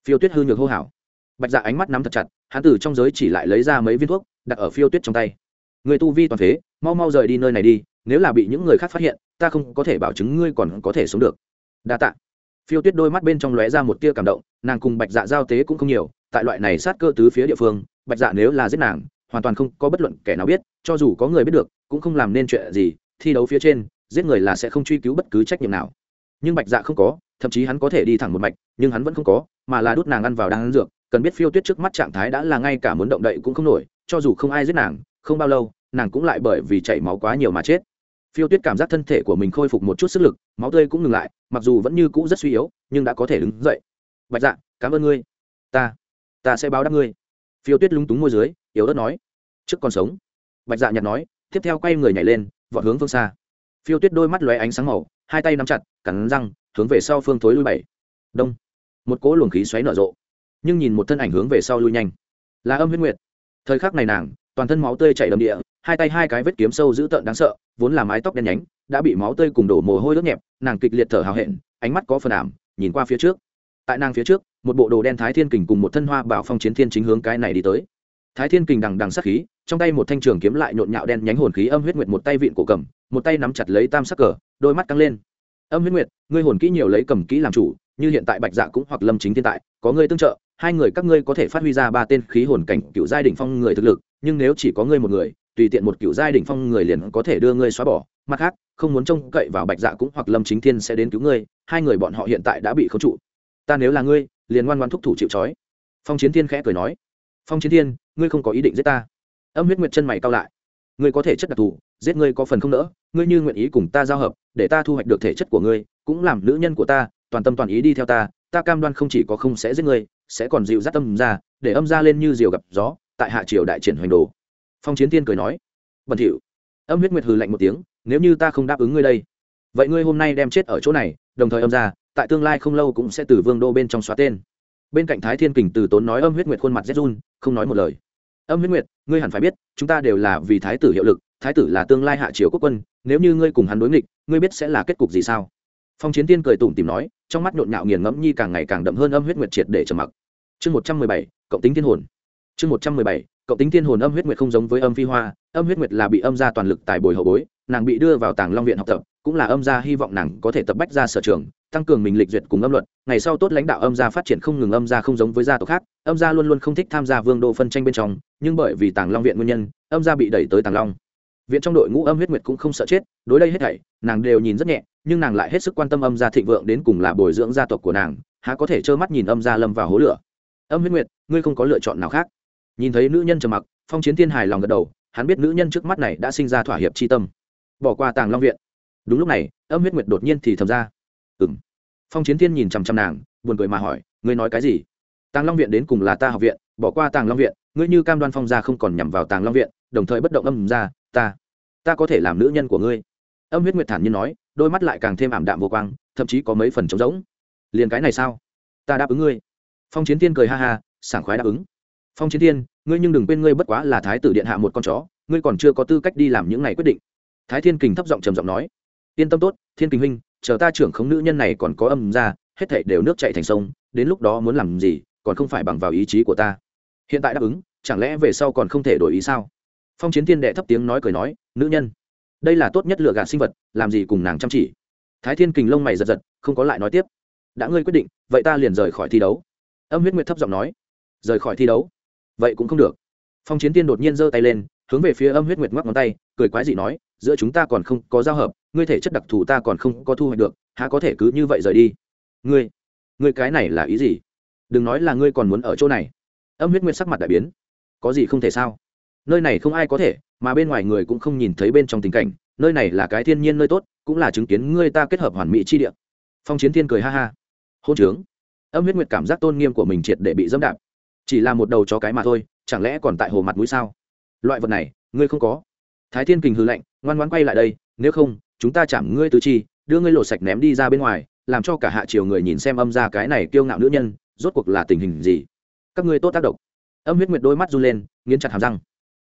Phiêu tuyết hư nhược hô hảo bạch dạ ánh mắt nắm thật chặt hán tử trong giới chỉ lại lấy ra mấy viên thuốc, đặt ở phiêu tuyết trong tay. Người tu vi toàn phế mau mau rời đi nơi này đi, nếu là bị những người khác phát hiện, ta không có thể bảo chứng ngươi còn có thể sống được. Đa t ạ phiêu tuyết đôi mắt bên trong lóe ra một tia cảm động, nàng cùng bạch dạ giao tế cũng không nhiều, tại loại này sát cơ tứ phía địa phương, bạch dạ nếu là giết nàng hoàn toàn không có bất luận kẻ nào biết, cho dù có người biết được, cũng không làm nên chuyện gì, thi đấu phía trên, giết người là sẽ không truy cứu bất cứ trách nhiệm nào. Nhưng bạch dạ không có, thậm chí hắn có thể đi thẳng một mạch, nhưng hắn vẫn không có, mà là đút nàng ăn vào đang ăn dược, cần biết phiêu tuyết trước mắt trạng thái đã là ngay cả muốn động đậy cũng không nổi, cho dù không ai giết nàng, không bao lâu, nàng cũng lại bởi vì chảy máu quá nhiều mà chết. Phiêu tuyết cảm giác thân thể của mình khôi phục một chút sức lực, máu tươi cũng ngừng lại, mặc dù vẫn như cũ rất suy yếu, nhưng đã có thể đứng dậy. Bạch dạ cảm ơn ngươi. Ta ta sẽ báo đáp ngươi. Phiêu tuyết lúng túng môi dưới yếu ớt nói, trước còn sống. Bạch dạ nhặt nói, tiếp theo quay người nhảy lên, vọt hướng phương xa. Phiêu tuyết đôi mắt lóe ánh sáng màu, hai tay nắm chặt, cắn răng, hướng về sau phương thối lui bảy. Đông. Một cỗ luồng khí xoáy nở rộ, nhưng nhìn một thân ảnh hướng về sau lui nhanh. Là âm huyết nguyệt. Thời khắc này nàng, toàn thân máu tươi chảy đầm địa, hai tay hai cái vết kiếm sâu dữ tợn đáng sợ, vốn là mái tóc đen nhánh, đã bị máu tươi cùng đổ mồ hôi ướt nhẹp, nàng kịch liệt thở hào hẹn, ánh mắt có phần ảm, nhìn qua phía trước. Tại nàng phía trước, một bộ đồ đen thái thiên kình cùng một thân hoa bảo phong chiến thiên chính hướng cái này đi tới thái thiên kình đằng đằng sắc khí, trong tay một thanh trường kiếm lại nhộn nhạo đen nhánh hồn khí âm huyết nguyệt một tay vịn cổ cầm, một tay nắm chặt lấy tam sắc cờ, đôi mắt căng lên. Âm huyết nguyệt, ngươi hồn kỹ nhiều lấy cầm kỹ làm chủ, như hiện tại bạch dạ cũng hoặc lâm chính thiên tại, có ngươi tương trợ, hai người các ngươi có thể phát huy ra ba tên khí hồn cảnh cựu giai đỉnh phong người thực lực, nhưng nếu chỉ có ngươi một người, tùy tiện một cựu giai đỉnh phong người liền có thể đưa ngươi xóa bỏ. Mặt khác, không muốn trông cậy vào bạch dạ cũng hoặc lâm chính thiên sẽ đến cứu ngươi, hai người bọn họ hiện tại đã bị khống trụ. Ta nếu là ngươi, liền ngoan ngoan thúc thủ chịu chói. phong chiến thiên khẽ cười nói phong chiến thiên, ngươi không có ý định giết ta. Âm huyết nguyệt chân mày cao lại. Ngươi có thể chất đặc thù, giết ngươi có phần không nỡ, ngươi như nguyện ý cùng ta giao hợp, để ta thu hoạch được thể chất của ngươi, cũng làm nữ nhân của ta, toàn tâm toàn ý đi theo ta ta cam đoan không chỉ có không sẽ giết ngươi, sẽ còn dịu dắt tâm ra, để âm ra lên như diều gặp gió, tại hạ triều đại triển hoành đồ. Phong chiến tiên cười nói bẩn thỉu âm huyết nguyệt hừ lạnh một tiếng, nếu như ta không đáp ứng ngươi đây, vậy ngươi hôm nay đem chết ở chỗ này, đồng thời âm ra, tại tương lai không lâu cũng sẽ từ vương đô bên trong xóa tên bên cạnh thái thiên kình từ tốn nói âm huyết nguyệt khuôn mặt rét run, không nói một lời. Âm huyết nguyệt, ngươi hẳn phải biết, chúng ta đều là vì thái tử hiệu lực, thái tử là tương lai hạ triều quốc quân, nếu như ngươi cùng hắn đối nghịch, ngươi biết sẽ là kết cục gì sao? Phong chiến tiên cười tủm tìm nói, trong mắt nhộn nhạo nghiền ngẫm nhi càng ngày càng đậm hơn âm huyết nguyệt triệt để trầm mặc. Chương một trăm mười bảy, cộng tính thiên hồn. Chương một trăm mười bảy, cộng tính thiên hồn âm huyết nguyệt không giống với âm phi hoa, âm huyết nguyệt là bị âm gia toàn lực tài bồi hậu bối, nàng bị đưa vào tàng long viện học tập, cũng là âm gia hy vọng nàng có thể tập bách ra sở trường tăng cường mình lịch duyệt cùng âm luật, ngày sau tốt lãnh đạo âm gia phát triển không ngừng âm gia không giống với gia tộc khác, âm gia luôn luôn không thích tham gia vương đô phân tranh bên trong, nhưng bởi vì tàng long viện nguyên nhân, âm gia bị đẩy tới tàng long. Viện trong đội ngũ âm huyết nguyệt cũng không sợ chết, đối đây hết thảy, nàng đều nhìn rất nhẹ, nhưng nàng lại hết sức quan tâm âm gia thịnh vượng đến cùng là bồi dưỡng gia tộc của nàng, há có thể trơ mắt nhìn âm gia lâm vào hố lửa. Âm huyết nguyệt, ngươi không có lựa chọn nào khác. Nhìn thấy nữ nhân trầm mặc, phong chiến thiên hài lòng gật đầu, hắn biết nữ nhân trước mắt này đã sinh ra thỏa hiệp chi tâm. Bỏ qua tàng long viện. Đúng lúc này, âm huyết nguyệt đột nhiên thì thầm ra ừng phong chiến thiên nhìn chằm chằm nàng, buồn cười mà hỏi, ngươi nói cái gì? Tàng long viện đến cùng là ta học viện, bỏ qua tàng long viện, ngươi như cam đoan phong gia không còn nhằm vào tàng long viện, đồng thời bất động âm ra, ta ta có thể làm nữ nhân của ngươi. Âm huyết nguyệt thản nhiên nói, đôi mắt lại càng thêm ảm đạm vô quang, thậm chí có mấy phần trống rỗng. Liền cái này sao? Ta đáp ứng ngươi. Phong chiến thiên cười ha ha, sảng khoái đáp ứng. Phong chiến thiên, ngươi nhưng đừng quên ngươi bất quá là thái tử điện hạ một con chó, ngươi còn chưa có tư cách đi làm những này quyết định. Thái thiên kình thấp giọng trầm giọng nói. Yên tâm tốt, thiên kình huynh chờ ta trưởng khống nữ nhân này còn có âm ra, hết thảy đều nước chạy thành sông, đến lúc đó muốn làm gì, còn không phải bằng vào ý chí của ta. Hiện tại đáp ứng, chẳng lẽ về sau còn không thể đổi ý sao? Phong chiến thiên đệ thấp tiếng nói cười nói, nữ nhân, đây là tốt nhất lựa gạt sinh vật, làm gì cùng nàng chăm chỉ. Thái thiên kình lông mày giật giật, không có lại nói tiếp. Đã ngươi quyết định, vậy ta liền rời khỏi thi đấu. Âm huyết nguyệt thấp giọng nói. Rời khỏi thi đấu? Vậy cũng không được. Phong chiến tiên đột nhiên giơ tay lên, hướng về phía âm huyết nguyệt ngoắc ngón tay, cười quái dị nói giữa chúng ta còn không có giao hợp, ngươi thể chất đặc thù ta còn không có thu hoạch được, há có thể cứ như vậy rời đi? Ngươi ngươi cái này là ý gì? Đừng nói là ngươi còn muốn ở chỗ này. Âm huyết nguyệt sắc mặt đại biến. Có gì không thể sao? Nơi này không ai có thể, mà bên ngoài người cũng không nhìn thấy bên trong tình cảnh. Nơi này là cái thiên nhiên nơi tốt, cũng là chứng kiến ngươi ta kết hợp hoàn mỹ chi địa. Phong chiến thiên cười ha ha. Hôn trướng. Âm huyết nguyệt cảm giác tôn nghiêm của mình triệt để bị dâm đạp. Chỉ là một đầu chó cái mà thôi, chẳng lẽ còn tại hồ mặt mũi sao? Loại vật này, ngươi không có. Thái thiên kình hư lạnh ngoan ngoan quay lại đây, nếu không, chúng ta chạm ngươi tứ chi, đưa ngươi lộ sạch ném đi ra bên ngoài, làm cho cả hạ triều người nhìn xem âm ra cái này kiêu ngạo nữ nhân, rốt cuộc là tình hình gì? Các ngươi tốt tác động. Âm huyết nguyệt đôi mắt run lên, nghiến chặt hàm răng.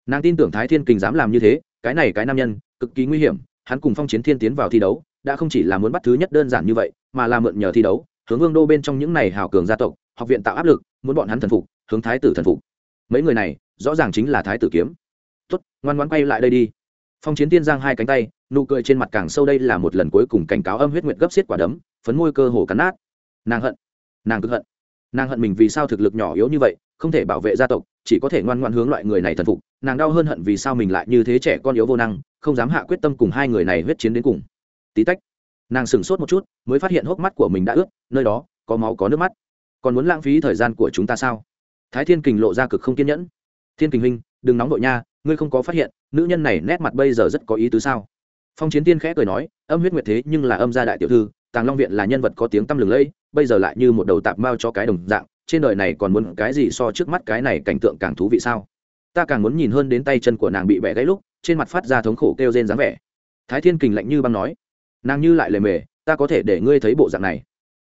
Nàng tin tưởng thái thiên kình dám làm như thế, cái này cái nam nhân, cực kỳ nguy hiểm, hắn cùng phong chiến thiên tiến vào thi đấu, đã không chỉ là muốn bắt thứ nhất đơn giản như vậy, mà là mượn nhờ thi đấu, hướng vương đô bên trong những này hào cường gia tộc, học viện tạo áp lực, muốn bọn hắn thần phục, hướng thái tử thần phục. Mấy người này, rõ ràng chính là thái tử kiếm. Tuất ngoan ngoan quay lại đây đi phong chiến tiên giang hai cánh tay, nụ cười trên mặt càng sâu đây là một lần cuối cùng cảnh cáo âm huyết nguyện gấp xiết quả đấm, phấn môi cơ hồ cắn nát. Nàng hận, nàng cực hận. Nàng hận mình vì sao thực lực nhỏ yếu như vậy, không thể bảo vệ gia tộc, chỉ có thể ngoan ngoan hướng loại người này thần phục. Nàng đau hơn hận vì sao mình lại như thế trẻ con yếu vô năng, không dám hạ quyết tâm cùng hai người này huyết chiến đến cùng. Tí tách, nàng sửng sốt một chút, mới phát hiện hốc mắt của mình đã ướt, nơi đó có máu có nước mắt. Còn muốn lãng phí thời gian của chúng ta sao? Thái thiên kình lộ ra cực không kiên nhẫn. Thiên kình huynh, đừng nóng đội nha ngươi không có phát hiện, nữ nhân này nét mặt bây giờ rất có ý tứ sao? Phong chiến tiên khẽ cười nói, âm huyết nguyệt thế nhưng là âm gia đại tiểu thư, tàng long viện là nhân vật có tiếng tăm lừng lẫy, bây giờ lại như một đầu tạp mao cho cái đồng dạng, trên đời này còn muốn cái gì so trước mắt cái này cảnh tượng càng thú vị sao? Ta càng muốn nhìn hơn đến tay chân của nàng bị bẻ gãy lúc, trên mặt phát ra thống khổ kêu rên dáng vẻ. Thái thiên kình lạnh như băng nói, nàng như lại lề mề, ta có thể để ngươi thấy bộ dạng này.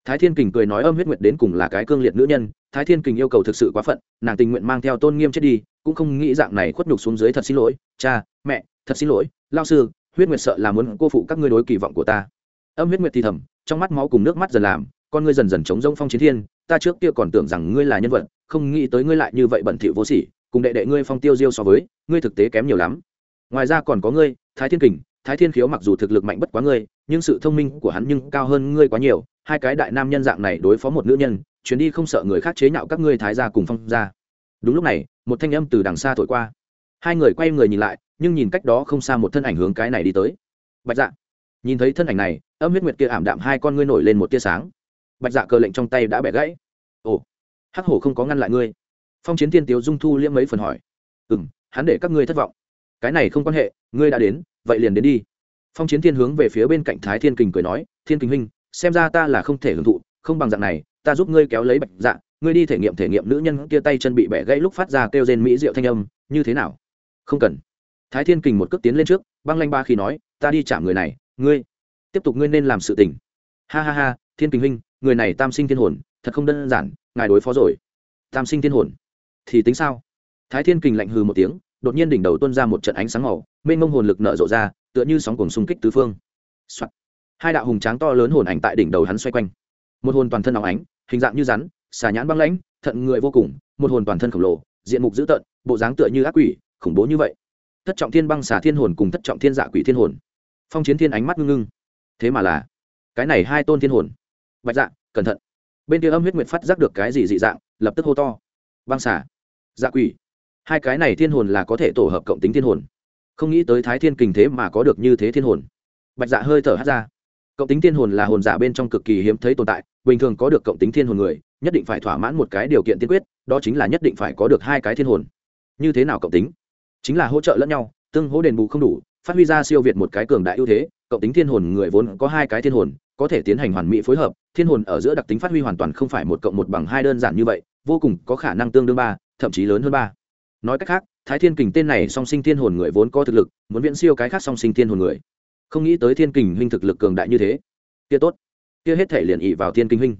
Thái thiên kình cười nói âm huyết nguyệt đến cùng là cái cương liệt nữ nhân thái thiên kình yêu cầu thực sự quá phận, nàng tình nguyện mang theo tôn nghiêm chết đi, cũng không nghĩ dạng này khuất nhục xuống dưới thật xin lỗi. Cha, mẹ, thật xin lỗi. Lao sư, huyết nguyệt sợ là muốn cô phụ các ngươi đối kỳ vọng của ta. Âm huyết nguyệt thì thầm, trong mắt máu cùng nước mắt dần làm, con ngươi dần dần chống rông phong chiến thiên, ta trước kia còn tưởng rằng ngươi là nhân vật, không nghĩ tới ngươi lại như vậy bẩn thỉu vô sỉ, cùng đệ đệ ngươi phong tiêu diêu so với, ngươi thực tế kém nhiều lắm. Ngoài ra còn có ngươi, thái thiên kình, thái thiên khiếu mặc dù thực lực mạnh bất quá ngươi, nhưng sự thông minh của hắn nhưng cao hơn ngươi quá nhiều, hai cái đại nam nhân dạng này đối phó một nữ nhân chuyến đi không sợ người khác chế nhạo các ngươi thái gia cùng phong gia. đúng lúc này, một thanh âm từ đằng xa thổi qua. Hai người quay người nhìn lại, nhưng nhìn cách đó không xa một thân ảnh hướng cái này đi tới. Bạch dạ nhìn thấy thân ảnh này, âm huyết nguyệt kia ảm đạm hai con ngươi nổi lên một tia sáng. Bạch dạ cờ lệnh trong tay đã bẻ gãy. Ồ, hắc hổ không có ngăn lại ngươi. Phong chiến tiên tiếu dung thu liễm mấy phần hỏi. Ừ m hắn để các ngươi thất vọng. Cái này không quan hệ, ngươi đã đến, vậy liền đến đi. Phong chiến tiên hướng về phía bên cạnh thái thiên kình cười nói, thiên kình huynh, xem ra ta là không thể hưởng thụ, không bằng dạng này ta giúp ngươi kéo lấy bạch dạ ngươi đi thể nghiệm thể nghiệm nữ nhân kia tay chân bị bẻ gãy lúc phát ra kêu rên mỹ diệu thanh âm, như thế nào? Không cần. Thái thiên kình một cước tiến lên trước, băng lanh ba khi nói, ta đi chạm người này, ngươi. Tiếp tục ngươi nên làm sự tình. Ha ha ha, thiên kình huynh, người này tam sinh thiên hồn, thật không đơn giản, ngài đối phó rồi. Tam sinh thiên hồn? Thì tính sao? Thái thiên kình lạnh hừ một tiếng, đột nhiên đỉnh đầu tuôn ra một trận ánh sáng màu, mênh mông hồn lực nở rộ ra, tựa như sóng cùng xung kích tứ phương、Soạn. hai đạo hùng tráng to lớn hồn ảnh tại đỉnh đầu hắn xoay quanh. Một hồn toàn thân óng ánh hình dạng như rắn, xà nhãn băng lãnh, thận người vô cùng, một hồn toàn thân khổng lồ, diện mục dữ tợn, bộ dáng tựa như ác quỷ, khủng bố như vậy. Thất trọng thiên băng xà thiên hồn cùng thất trọng thiên dạ quỷ thiên hồn. Phong chiến thiên ánh mắt ngưng ngưng. Thế mà là, cái này hai tôn thiên hồn. Bạch dạ cẩn thận. Bên kia âm huyết nguyệt phát giác được cái gì dị dạng, lập tức hô to. Băng xà dạ quỷ. Hai cái này thiên hồn là có thể tổ hợp cộng tính thiên hồn. Không nghĩ tới thái thiên kình thế mà có được như thế thiên hồn. Bạch dạ hơi thở hát ra cộng tính thiên hồn là hồn giả bên trong cực kỳ hiếm thấy tồn tại, bình thường có được cộng tính thiên hồn người, nhất định phải thỏa mãn một cái điều kiện tiên quyết, đó chính là nhất định phải có được hai cái thiên hồn. Như thế nào cộng tính? Chính là hỗ trợ lẫn nhau, tương hỗ đền bù không đủ, phát huy ra siêu việt một cái cường đại ưu thế, cộng tính thiên hồn người vốn có hai cái thiên hồn, có thể tiến hành hoàn mỹ phối hợp, thiên hồn ở giữa đặc tính phát huy hoàn toàn không phải một cộng một bằng hai đơn giản như vậy, vô cùng có khả năng tương đương ba, thậm chí lớn hơn ba. Nói cách khác, thái thiên kình tên này song sinh thiên hồn người vốn có thực lực, muốn viễn siêu cái khác song sinh thiên hồn người không nghĩ tới thiên kình huynh thực lực cường đại như thế. Kia tốt. Kia hết thể liền ị vào thiên kinh huynh.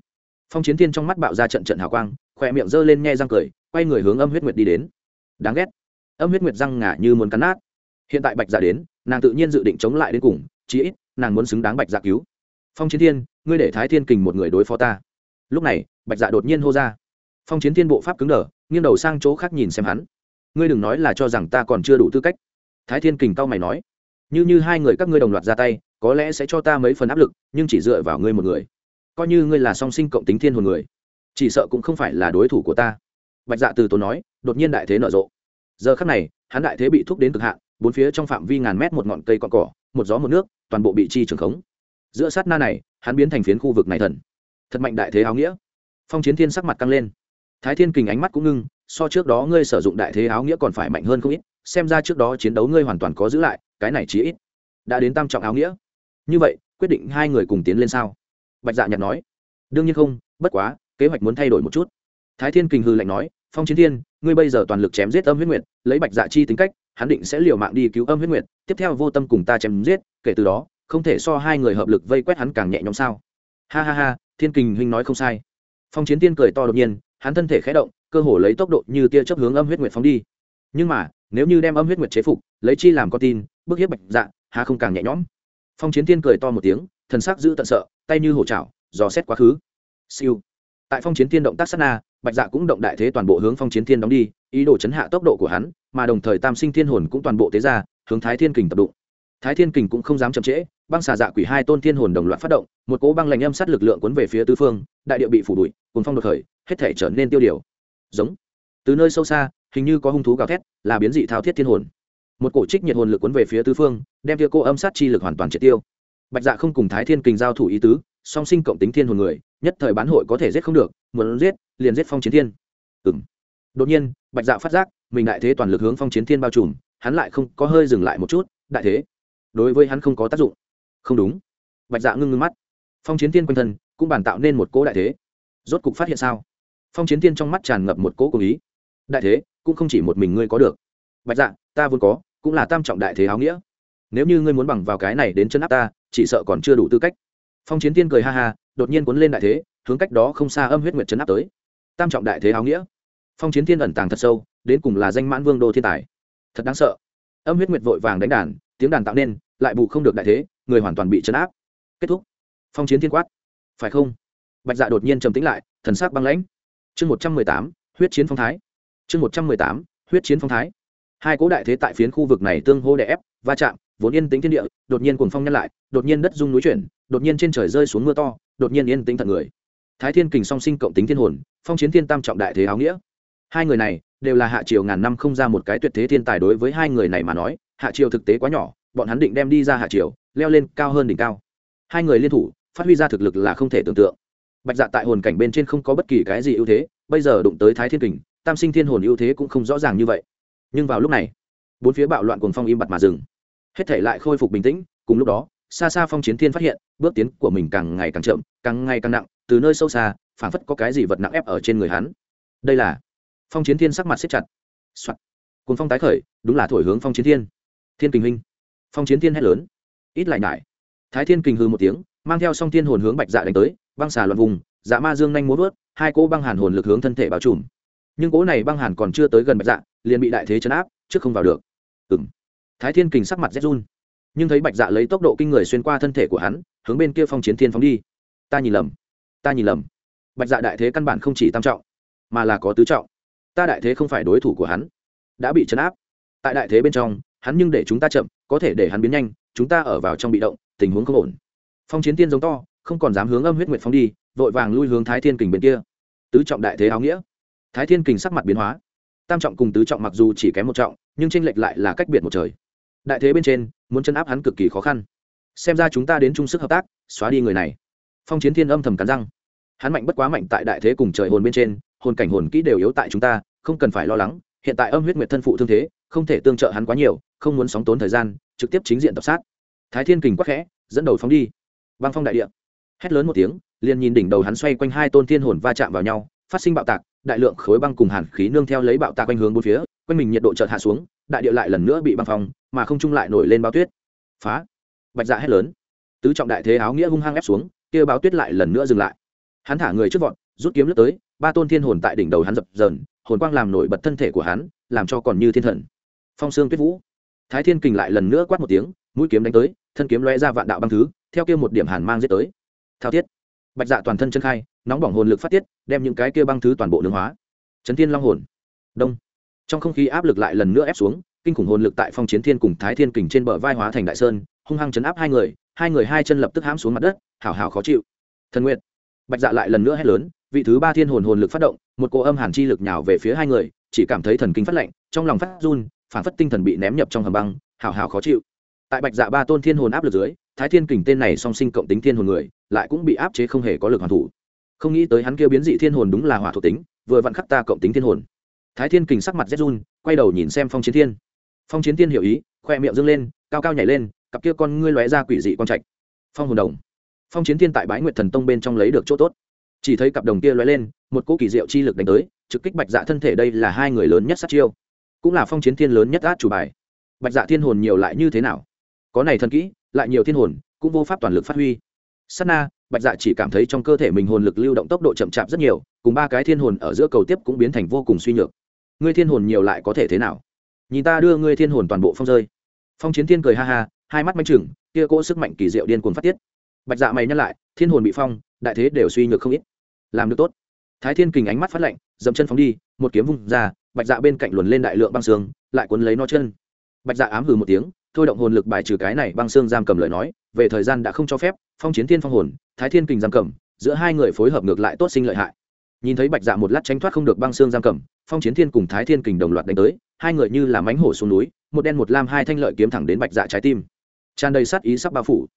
Phong chiến thiên trong mắt bạo ra trận trận hào quang, khỏe miệng giơ lên nghe răng cười, quay người hướng âm huyết nguyệt đi đến. Đáng ghét. Âm huyết nguyệt răng ngả như muốn cắn nát. Hiện tại bạch giả đến, nàng tự nhiên dự định chống lại đến cùng, chí ít, nàng muốn xứng đáng bạch giả cứu. Phong chiến thiên, ngươi để thái thiên kình một người đối phó ta. Lúc này, bạch dạ đột nhiên hô ra. Phong chiến thiên bộ pháp cứng đờ, nghiêng đầu sang chỗ khác nhìn xem hắn. Ngươi đừng nói là cho rằng ta còn chưa đủ tư cách. Thái thiên kình cao mày nói như như hai người các ngươi đồng loạt ra tay, có lẽ sẽ cho ta mấy phần áp lực, nhưng chỉ dựa vào ngươi một người. Coi như ngươi là song sinh cộng tính thiên hồn người, chỉ sợ cũng không phải là đối thủ của ta. Bạch dạ từ tốn nói, đột nhiên đại thế nở rộ. Giờ khắc này, hắn đại thế bị thúc đến cực hạn, bốn phía trong phạm vi ngàn mét một ngọn cây cọn cỏ, một gió một nước, toàn bộ bị chi trường khống. Giữa sát na này, hắn biến thành phiến khu vực này thần. Thật mạnh đại thế áo nghĩa. Phong chiến thiên sắc mặt căng lên. Thái thiên kình ánh mắt cũng ngưng, so trước đó ngươi sử dụng đại thế áo nghĩa còn phải mạnh hơn không ít, xem ra trước đó chiến đấu ngươi hoàn toàn có giữ lại cái này chí ít đã đến tam trọng áo nghĩa. Như vậy, quyết định hai người cùng tiến lên sao? Bạch dạ nhạt nói. Đương nhiên không, bất quá, kế hoạch muốn thay đổi một chút. Thái thiên kình hư lạnh nói, phong chiến thiên, ngươi bây giờ toàn lực chém giết âm huyết nguyệt, lấy bạch dạ chi tính cách, hắn định sẽ liều mạng đi cứu âm huyết nguyệt, tiếp theo vô tâm cùng ta chém giết, kể từ đó, không thể so hai người hợp lực vây quét hắn càng nhẹ nhõm sao? Ha ha ha, thiên kình huynh nói không sai. Phong chiến tiên cười to đột nhiên, hắn thân thể khẽ động, cơ hồ lấy tốc độ như tia chấp hướng âm huyết nguyệt phóng đi. Nhưng mà, nếu như đem âm huyết nguyệt chế phục, lấy chi làm con tin bức hiếp bạch dạ hà không càng nhẹ nhõm. Phong chiến tiên cười to một tiếng, thần sắc giữ tận sợ, tay như hổ chảo, dò xét quá khứ. Siêu. Tại phong chiến tiên động tác sát na, bạch dạ cũng động đại thế toàn bộ hướng phong chiến thiên đóng đi, ý đồ chấn hạ tốc độ của hắn, mà đồng thời tam sinh thiên hồn cũng toàn bộ tế ra, hướng thái thiên kình tập đụng. Thái thiên kình cũng không dám chậm trễ, băng xà dạ quỷ hai tôn thiên hồn đồng loạt phát động, một cỗ băng lạnh âm sát lực lượng cuốn về phía tứ phương, đại địa bị phủ bụi cùng phong đột khởi, hết thể trở nên tiêu điều. Giống. Từ nơi sâu xa, hình như có hung thú gào thét, là biến dị thao thiết thiên hồn một cổ trích nhiệt hồn lực cuốn về phía tứ phương, đem tia cô âm sát chi lực hoàn toàn triệt tiêu. Bạch dạ không cùng thái thiên kình giao thủ ý tứ, song sinh cộng tính thiên hồn người, nhất thời bán hội có thể giết không được, muốn giết, liền giết phong chiến thiên. Ừng đột nhiên, bạch dạ phát giác, mình đại thế toàn lực hướng phong chiến thiên bao trùm, hắn lại không có hơi dừng lại một chút, đại thế. Đối với hắn không có tác dụng. Không đúng. Bạch dạ ngưng ngưng mắt. Phong chiến thiên quanh thân, cũng bàn tạo nên một cỗ đại thế. Rốt cục phát hiện sao? Phong chiến thiên trong mắt tràn ngập một cỗ cố ý. Đại thế, cũng không chỉ một mình ngươi có được. Bạch dạ ta vốn có cũng là tam trọng đại thế áo nghĩa. Nếu như ngươi muốn bằng vào cái này đến chân áp ta, chỉ sợ còn chưa đủ tư cách. Phong chiến thiên cười ha ha, đột nhiên cuốn lên đại thế, hướng cách đó không xa âm huyết nguyệt chân áp tới. Tam trọng đại thế áo nghĩa. Phong chiến thiên ẩn tàng thật sâu, đến cùng là danh mãn vương đô thiên tài. Thật đáng sợ. Âm huyết nguyệt vội vàng đánh đàn, tiếng đàn tạo nên, lại bù không được đại thế, người hoàn toàn bị chấn áp. Kết thúc. Phong chiến thiên quát. Phải không? Bạch dạ đột nhiên trầm tĩnh lại, thần sắc băng lãnh. Chương một trăm mười tám, huyết chiến phong thái. Chương một trăm mười tám, huyết chiến phong thái hai cố đại thế tại phiến khu vực này tương hô đè ép, va chạm, vốn yên tĩnh thiên địa, đột nhiên cuồng phong nhân lại, đột nhiên đất rung núi chuyển, đột nhiên trên trời rơi xuống mưa to, đột nhiên yên tĩnh thật người. Thái thiên kình song sinh cộng tính thiên hồn, phong chiến thiên tam trọng đại thế áo nghĩa. Hai người này đều là hạ triều ngàn năm không ra một cái tuyệt thế thiên tài đối với hai người này mà nói, hạ triều thực tế quá nhỏ, bọn hắn định đem đi ra hạ triều, leo lên cao hơn đỉnh cao. Hai người liên thủ, phát huy ra thực lực là không thể tưởng tượng. Bạch dạ tại hồn cảnh bên trên không có bất kỳ cái gì ưu thế, bây giờ đụng tới thái thiên kình, tam sinh thiên hồn ưu thế cũng không rõ ràng như vậy nhưng vào lúc này, bốn phía bạo loạn cuồng phong im bặt mà dừng. Hết thể lại khôi phục bình tĩnh, cùng lúc đó, xa xa phong chiến thiên phát hiện, bước tiến của mình càng ngày càng chậm, càng ngày càng nặng, từ nơi sâu xa, phảng phất có cái gì vật nặng ép ở trên người hắn. Đây là phong chiến thiên sắc mặt xếp chặt、Soạn. cuồng phong tái khởi, đúng là thổi hướng phong chiến thiên. Thiên kình huynh. Phong chiến thiên hét lớn. Ít lại nhải. Thái thiên kình hư một tiếng, mang theo song thiên hồn hướng bạch dạ đánh tới, băng xà loạn vùng dạ ma dương nhanh muốn vớt hai cỗ băng hàn hồn lực hướng thân thể bao trùm. Nhưng cỗ này băng hàn còn chưa tới gần bạch dạ liền bị đại thế chấn áp, trước không vào được. Ừng thái thiên kình sắc mặt rét run. Nhưng thấy bạch dạ lấy tốc độ kinh người xuyên qua thân thể của hắn, hướng bên kia phong chiến thiên phóng đi. Ta nhìn lầm. Ta nhìn lầm. Bạch dạ đại thế căn bản không chỉ tam trọng, mà là có tứ trọng. Ta đại thế không phải đối thủ của hắn. Đã bị chấn áp. Tại đại thế bên trong, hắn nhưng để chúng ta chậm, có thể để hắn biến nhanh, chúng ta ở vào trong bị động, tình huống không ổn. Phong chiến tiên giống to, không còn dám hướng âm huyết nguyệt phong đi, vội vàng lui hướng thái thiên kình bên kia. Tứ trọng đại thế áo nghĩa. Thái thiên kình sắc mặt biến hóa tam trọng cùng tứ trọng mặc dù chỉ kém một trọng, nhưng tranh lệch lại là cách biệt một trời. Đại thế bên trên, muốn chân áp hắn cực kỳ khó khăn. Xem ra chúng ta đến chung sức hợp tác, xóa đi người này. Phong chiến thiên âm thầm cắn răng. Hắn mạnh bất quá mạnh tại đại thế cùng trời hồn bên trên, hồn cảnh hồn kỹ đều yếu tại chúng ta, không cần phải lo lắng, hiện tại âm huyết nguyệt thân phụ thương thế, không thể tương trợ hắn quá nhiều, không muốn sóng tốn thời gian, trực tiếp chính diện tập sát. Thái thiên kình quắc khẽ, dẫn đầu phóng đi. Băng phong đại địa. Hét lớn một tiếng, liền nhìn đỉnh đầu hắn xoay quanh hai tôn thiên hồn va chạm vào nhau, phát sinh bạo tạc đại lượng khối băng cùng hàn khí nương theo lấy bạo tạc quanh hướng bốn phía, quanh mình nhiệt độ chợt hạ xuống, đại địa lại lần nữa bị băng phong, mà không trung lại nổi lên bao tuyết. Phá. Bạch dạ hét lớn. Tứ trọng đại thế áo nghĩa hung hăng ép xuống, kia báo tuyết lại lần nữa dừng lại. Hắn thả người trước vọt, rút kiếm lướt tới, ba tôn thiên hồn tại đỉnh đầu hắn dập dờn, hồn quang làm nổi bật thân thể của hắn, làm cho còn như thiên thần. Phong sương tuyết vũ. Thái thiên kình lại lần nữa quát một tiếng, mũi kiếm đánh tới, thân kiếm lóe ra vạn đạo băng thứ, theo kia một điểm hàn mang giết tới. Thao thiết. Bạch dạ toàn thân chân khai nóng bỏng hồn lực phát tiết, đem những cái kia băng thứ toàn bộ nương hóa. Chấn thiên long hồn. Đông. Trong không khí áp lực lại lần nữa ép xuống, kinh khủng hồn lực tại phong chiến thiên cùng thái thiên kình trên bờ vai hóa thành đại sơn, hung hăng chấn áp hai người hai người hai chân lập tức hãm xuống mặt đất, hảo hảo khó chịu. Thần nguyện bạch dạ lại lần nữa hét lớn, vị thứ ba thiên hồn hồn lực phát động, một cô âm hàn chi lực nhào về phía hai người, chỉ cảm thấy thần kinh phát lạnh, trong lòng phát run, phản phất tinh thần bị ném nhập trong hầm băng, hảo hảo khó chịu. Tại bạch dạ ba tôn thiên hồn áp lực dưới, thái thiên kình tên này song sinh cộng tính thiên hồn người, lại cũng bị áp chế không hề có lực hoàn thủ không nghĩ tới hắn kêu biến dị thiên hồn đúng là hỏa thuộc tính, vừa vặn khắc ta cộng tính thiên hồn. Thái thiên kình sắc mặt rét run, quay đầu nhìn xem phong chiến thiên. Phong chiến thiên hiểu ý, khoe miệng dâng lên, cao cao nhảy lên, cặp kia con ngươi lóe ra quỷ dị quang trạch. Phong hồn đồng. Phong chiến thiên tại bái nguyệt thần tông bên trong lấy được chỗ tốt. Chỉ thấy cặp đồng kia lóe lên, một cỗ kỳ diệu chi lực đánh tới, trực kích bạch dạ thân thể đây là hai người lớn nhất sát chiêu. Cũng là phong chiến thiên lớn nhất át chủ bài. Bạch dạ thiên hồn nhiều lại như thế nào? Có này thần kỹ, lại nhiều thiên hồn, cũng vô pháp toàn lực phát huy. Sát na bạch dạ chỉ cảm thấy trong cơ thể mình hồn lực lưu động tốc độ chậm chạp rất nhiều, cùng ba cái thiên hồn ở giữa cầu tiếp cũng biến thành vô cùng suy nhược. Ngươi thiên hồn nhiều lại có thể thế nào? Nhìn ta đưa ngươi thiên hồn toàn bộ phong rơi. Phong chiến thiên cười ha ha, hai mắt manh chừng, kia cỗ sức mạnh kỳ diệu điên cuồng phát tiết. Bạch dạ mày nhắc lại, thiên hồn bị phong, đại thế đều suy nhược không ít. Làm được tốt. Thái thiên kình ánh mắt phát lạnh, dậm chân phóng đi, một kiếm vung ra, bạch dạ bên cạnh luồn lên đại lượng băng xương, lại cuốn lấy nó chân. Bạch dạ ám hừ một tiếng thôi động hồn lực bài trừ cái này băng xương giam cầm lời nói, về thời gian đã không cho phép, phong chiến thiên phong hồn, thái thiên kình giam cầm, giữa hai người phối hợp ngược lại tốt sinh lợi hại. Nhìn thấy bạch dạ một lát tránh thoát không được băng xương giam cầm, phong chiến thiên cùng thái thiên kình đồng loạt đánh tới, hai người như là mánh hổ xuống núi, một đen một lam hai thanh lợi kiếm thẳng đến bạch dạ trái tim. Tràn đầy sát ý sắp bao phủ.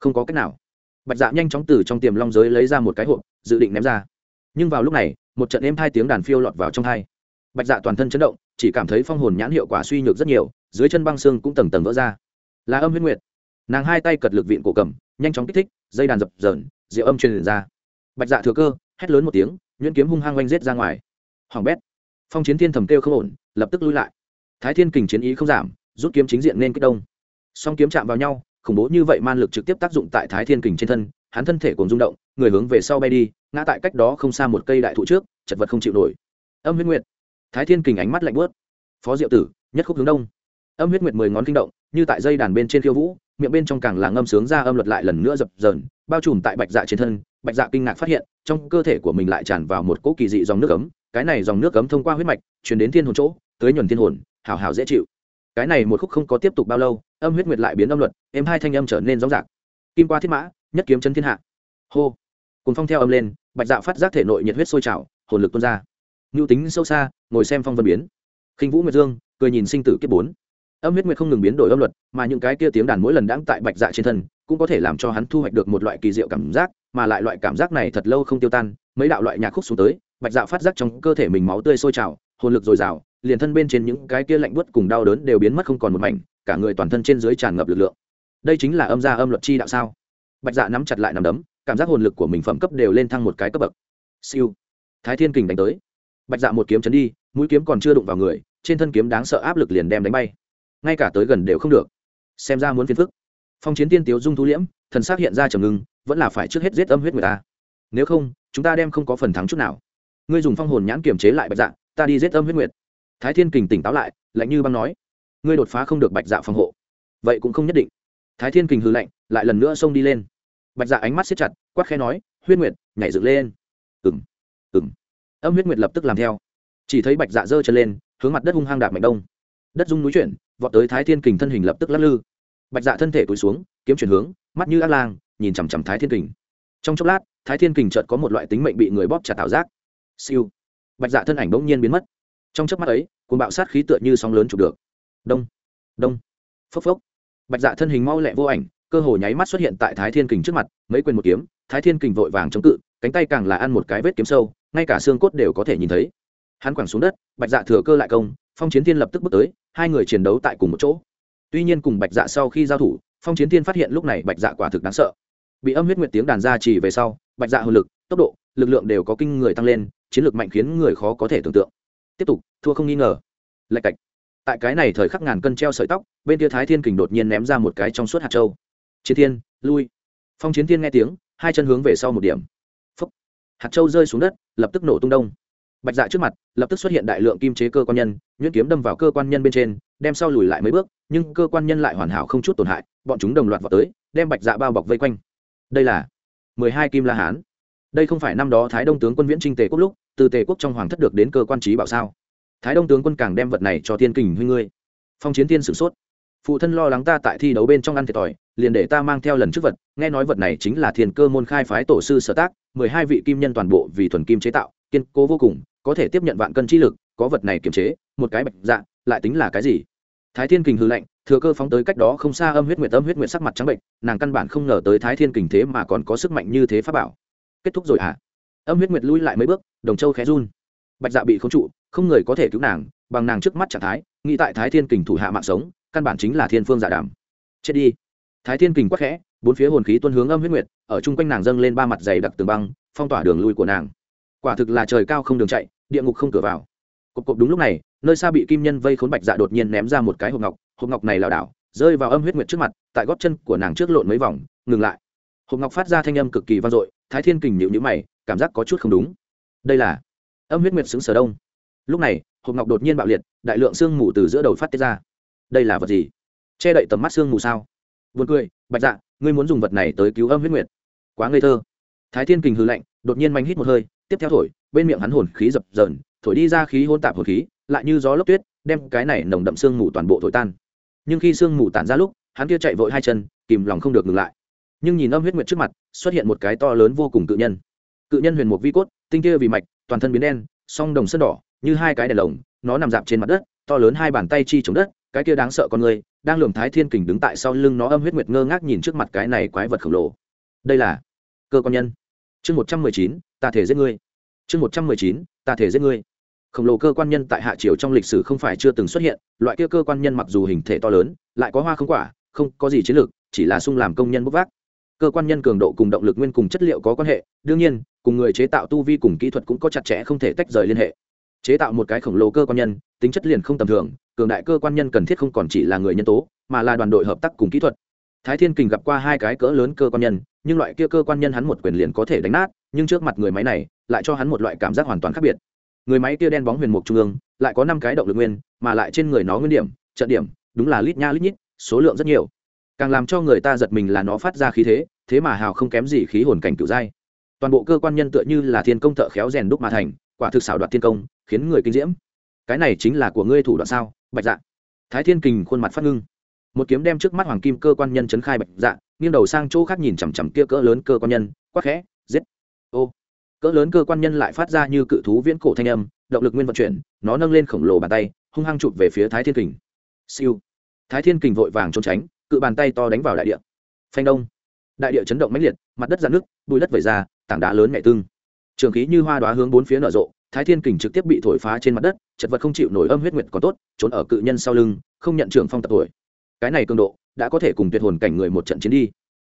Không có cách nào. Bạch dạ nhanh chóng từ trong tiềm long giới lấy ra một cái hộp, dự định ném ra. Nhưng vào lúc này, một trận êm hai tiếng đàn phiêu lọt vào trong hai. Bạch dạ toàn thân chấn động, chỉ cảm thấy phong hồn nhãn hiệu quả suy nhược rất nhiều dưới chân băng xương cũng tầng tầng vỡ ra. Là âm huyết nguyệt. Nàng hai tay cật lực viện cổ cầm, nhanh chóng kích thích, dây đàn dập dởn rượu âm truyền ra. Bạch dạ thừa cơ, hét lớn một tiếng, nhuyễn kiếm hung hăng oanh rết ra ngoài. Hoàng bét. Phong chiến thiên thầm kêu không ổn, lập tức lui lại. Thái thiên kình chiến ý không giảm, rút kiếm chính diện nên kích đông. Song kiếm chạm vào nhau, khủng bố như vậy man lực trực tiếp tác dụng tại thái thiên kình trên thân, hắn thân thể còn rung động, người hướng về sau bay đi, ngã tại cách đó không xa một cây đại thụ trước, chật vật không chịu nổi. Âm huyết nguyệt. Thái thiên kình ánh mắt lạnh bớt phó diệu tử, nhất khúc hướng đông âm huyết nguyệt mười ngón kinh động, như tại dây đàn bên trên khiêu vũ, miệng bên trong càng là ngâm sướng ra âm luật lại lần nữa dập dờn, bao trùm tại bạch dạ trên thân, bạch dạ kinh ngạc phát hiện, trong cơ thể của mình lại tràn vào một cỗ kỳ dị dòng nước ấm, cái này dòng nước ấm thông qua huyết mạch chuyển đến thiên hồn chỗ, tới nhuần thiên hồn, hào hào dễ chịu. Cái này một khúc không có tiếp tục bao lâu, âm huyết nguyệt lại biến âm luật em hai thanh âm trở nên rõ rạc kim qua thiết mã, nhất kiếm chân thiên hạ. Hô. Cùng phong theo âm lên, bạch dạ phát giác thể nội nhiệt huyết sôi trào, hồn lực tuôn ra. Ngưu tính sâu xa, ngồi xem phong vân biến. Khinh vũ nguyệt dương, cười nhìn sinh tử kiếp bốn âm huyết nguyệt không ngừng biến đổi âm luật, mà những cái kia tiếng đàn mỗi lần đáng tại bạch dạ trên thân, cũng có thể làm cho hắn thu hoạch được một loại kỳ diệu cảm giác, mà lại loại cảm giác này thật lâu không tiêu tan. Mấy đạo loại nhạc khúc xuống tới, bạch dạ phát giác trong cơ thể mình máu tươi sôi trào, hồn lực dồi dào, liền thân bên trên những cái kia lạnh buốt cùng đau đớn đều biến mất không còn một mảnh, cả người toàn thân trên dưới tràn ngập lực lượng. Đây chính là âm gia âm luật chi đạo sao? Bạch dạ nắm chặt lại nằm đấm, cảm giác hồn lực của mình phẩm cấp đều lên thăng một cái cấp bậc. Siêu. Thái thiên kình đánh tới. Bạch dạ một kiếm chấn đi, mũi kiếm còn chưa đụng vào người, trên thân kiếm đáng sợ áp lực liền đem đánh bay ngay cả tới gần đều không được. Xem ra muốn phiền phức. Phong chiến tiên tiếu dung thu liễm, thần xác hiện ra trầm ngưng, vẫn là phải trước hết giết âm huyết người ta. Nếu không, chúng ta đem không có phần thắng chút nào. Ngươi dùng phong hồn nhãn kiềm chế lại bạch dạ ta đi giết âm huyết nguyệt. Thái thiên kình tỉnh táo lại, lạnh như băng nói, ngươi đột phá không được bạch dạ phòng hộ. Vậy cũng không nhất định. Thái thiên kình hư lạnh, lại lần nữa xông đi lên. Bạch dạ ánh mắt xếp chặt, quát khe nói, huyết nguyệt, nhảy dựng lên. Ừng ừng âm huyết nguyệt lập tức làm theo. Chỉ thấy bạch dạ giơ chân lên, hướng mặt đất hung hăng đạp mạnh đông đất rung núi chuyển, vọt tới thái thiên kình thân hình lập tức lắc lư. Bạch dạ thân thể cúi xuống, kiếm chuyển hướng, mắt như ác lang, nhìn chằm chằm thái thiên kình. Trong chốc lát, thái thiên kình chợt có một loại tính mệnh bị người bóp chặt tạo giác. Siêu. Bạch dạ thân ảnh bỗng nhiên biến mất. Trong chớp mắt ấy, cuồng bạo sát khí tựa như sóng lớn chụp được. Đông. Đông. Phốc phốc. Bạch dạ thân hình mau lẹ vô ảnh, cơ hồ nháy mắt xuất hiện tại thái thiên kình trước mặt, mấy quyền một kiếm, thái thiên kình vội vàng chống cự, cánh tay càng là ăn một cái vết kiếm sâu, ngay cả xương cốt đều có thể nhìn thấy. Hắn quẳng xuống đất, bạch dạ thừa cơ lại công, phong chiến thiên lập tức bước tới hai người chiến đấu tại cùng một chỗ. Tuy nhiên cùng bạch dạ sau khi giao thủ, phong chiến thiên phát hiện lúc này bạch dạ quả thực đáng sợ. Bị âm huyết nguyệt tiếng đàn ra chỉ về sau, bạch dạ hồn lực, tốc độ, lực lượng đều có kinh người tăng lên, chiến lược mạnh khiến người khó có thể tưởng tượng. Tiếp tục, thua không nghi ngờ. Lạch cạch. Tại cái này thời khắc ngàn cân treo sợi tóc, bên kia thái thiên kình đột nhiên ném ra một cái trong suốt hạt châu. Chiến thiên, lui. Phong chiến thiên nghe tiếng, hai chân hướng về sau một điểm. Phúc. hạt châu rơi xuống đất, lập tức nổ tung đông bạch dạ trước mặt, lập tức xuất hiện đại lượng kim chế cơ quan nhân, nhuyễn kiếm đâm vào cơ quan nhân bên trên, đem sau lùi lại mấy bước, nhưng cơ quan nhân lại hoàn hảo không chút tổn hại, bọn chúng đồng loạt vào tới, đem bạch dạ bao bọc vây quanh. Đây là mười hai kim la hán. Đây không phải năm đó thái đông tướng quân viễn trinh tề quốc lúc, từ tề quốc trong hoàng thất được đến cơ quan trí bảo sao? Thái đông tướng quân càng đem vật này cho thiên kình huy ngươi. Phong chiến tiên sửng sốt. Phụ thân lo lắng ta tại thi đấu bên trong ăn thiệt thòi, liền để ta mang theo lần trước vật, nghe nói vật này chính là thiên cơ môn khai phái tổ sư sở tác, mười hai vị kim nhân toàn bộ vì thuần kim chế tạo, kiên cố vô cùng có thể tiếp nhận vạn cân chi lực, có vật này kiềm chế, một cái bạch dạ lại tính là cái gì? Thái thiên kình hư lệnh thừa cơ phóng tới cách đó không xa âm huyết nguyệt, âm huyết nguyệt sắc mặt trắng bệnh, nàng căn bản không ngờ tới thái thiên kình thế mà còn có sức mạnh như thế pháp bảo. Kết thúc rồi hả? À? âm huyết nguyệt lui lại mấy bước, đồng châu khẽ run. Bạch dạ bị khống trụ, không người có thể cứu nàng, bằng nàng trước mắt trạng thái, nghĩ tại thái thiên kình thủ hạ mạng sống, căn bản chính là thiên phương giả dạ đàm. Chết đi. Thái thiên kình quắc khẽ, bốn phía hồn khí tuân hướng âm huyết nguyệt, ở chung quanh nàng dâng lên ba mặt dày đặc tường băng, phong tỏa đường lui của nàng quả thực là trời cao không đường chạy, địa ngục không cửa vào. Cộp cộp đúng lúc này, nơi xa bị kim nhân vây khốn bạch dạ đột nhiên ném ra một cái hộp ngọc hộp ngọc này lảo đảo, rơi vào âm huyết nguyệt trước mặt, tại gót chân của nàng trước lộn mấy vòng, ngừng lại. Hộp ngọc phát ra thanh âm cực kỳ vang dội, thái thiên kình nhịu nhữ mày, cảm giác có chút không đúng. Đây là âm huyết nguyệt xứng sở đông. Lúc này, hộp ngọc đột nhiên bạo liệt, đại lượng sương mù từ giữa đầu phát tiết ra. Đây là vật gì? Che đậy tầm mắt sương mù sao? Vượt cười, bạch dạ ngươi muốn dùng vật này tới cứu âm huyết nguyệt. Quá ngây thơ. Thái thiên kình hư lạnh, đột nhiên manh hít một hơi tiếp theo thổi, bên miệng hắn hồn khí dập dờn, thổi đi ra khí hôn tạp hồn khí, lại như gió lốc tuyết, đem cái này nồng đậm sương mù toàn bộ thổi tan. Nhưng khi sương mù tản ra lúc, hắn kia chạy vội hai chân, kìm lòng không được ngừng lại. Nhưng nhìn âm huyết nguyệt trước mặt, xuất hiện một cái to lớn vô cùng cự nhân. Cự nhân huyền mục vi cốt, tinh kia vì mạch, toàn thân biến đen, song đồng sơn đỏ, như hai cái đèn lồng, nó nằm dạp trên mặt đất, to lớn hai bàn tay chi chống đất, cái kia đáng sợ con người, đang lường thái thiên kình đứng tại sau lưng nó âm huyết nguyệt ngơ ngác nhìn trước mặt cái này quái vật khổng lồ. Đây là cơ quan nhân chương một trăm mười chín, ta thể giết ngươi. Chương một trăm mười chín, ta thể giết ngươi. Khổng lồ cơ quan nhân tại hạ triều trong lịch sử không phải chưa từng xuất hiện, loại kia cơ quan nhân mặc dù hình thể to lớn, lại có hoa không quả, không có gì chiến lược, chỉ là sung làm công nhân bốc vác. Cơ quan nhân cường độ cùng động lực nguyên cùng chất liệu có quan hệ, đương nhiên, cùng người chế tạo tu vi cùng kỹ thuật cũng có chặt chẽ không thể tách rời liên hệ. Chế tạo một cái khổng lồ cơ quan nhân, tính chất liền không tầm thường, cường đại cơ quan nhân cần thiết không còn chỉ là người nhân tố, mà là đoàn đội hợp tác cùng kỹ thuật. Thái thiên kình gặp qua hai cái cỡ lớn cơ quan nhân nhưng loại kia cơ quan nhân hắn một quyền liền có thể đánh nát, nhưng trước mặt người máy này lại cho hắn một loại cảm giác hoàn toàn khác biệt. Người máy kia đen bóng huyền mục trung ương, lại có năm cái động lực nguyên, mà lại trên người nó nguyên điểm, trận điểm, đúng là lít nha lít nhít, số lượng rất nhiều. Càng làm cho người ta giật mình là nó phát ra khí thế thế mà hào không kém gì khí hồn cảnh cựu giai. Toàn bộ cơ quan nhân tựa như là thiên công thợ khéo rèn đúc mà thành, quả thực xảo đoạt thiên công, khiến người kinh diễm. Cái này chính là của ngươi thủ đoạn sao? Bạch dạ. Thái thiên kình khuôn mặt phát ngưng. Một kiếm đem trước mắt hoàng kim cơ quan nhân chấn khai bạch dạ nghiêng đầu sang chỗ khác nhìn chằm chằm kia cỡ lớn cơ quan nhân, quắc khẽ, giết. Ô, cỡ lớn cơ quan nhân lại phát ra như cự thú viễn cổ thanh âm, động lực nguyên vận chuyển, nó nâng lên khổng lồ bàn tay, hung hăng chụp về phía thái thiên kình. Siêu. Thái thiên kình vội vàng trốn tránh, cự bàn tay to đánh vào đại địa. Phanh đông. Đại địa chấn động mãnh liệt, mặt đất dạn nước bùi đất vẩy ra, tảng đá lớn mẹ tương trường khí như hoa đoá hướng bốn phía nở rộ, thái thiên kình trực tiếp bị thổi phá trên mặt đất, chật vật không chịu nổi âm huyết nguyệt còn tốt, trốn ở cự nhân sau lưng, không nhận trưởng phong tập tuổi. Cái này cường độ đã có thể cùng tuyệt hồn cảnh người một trận chiến đi.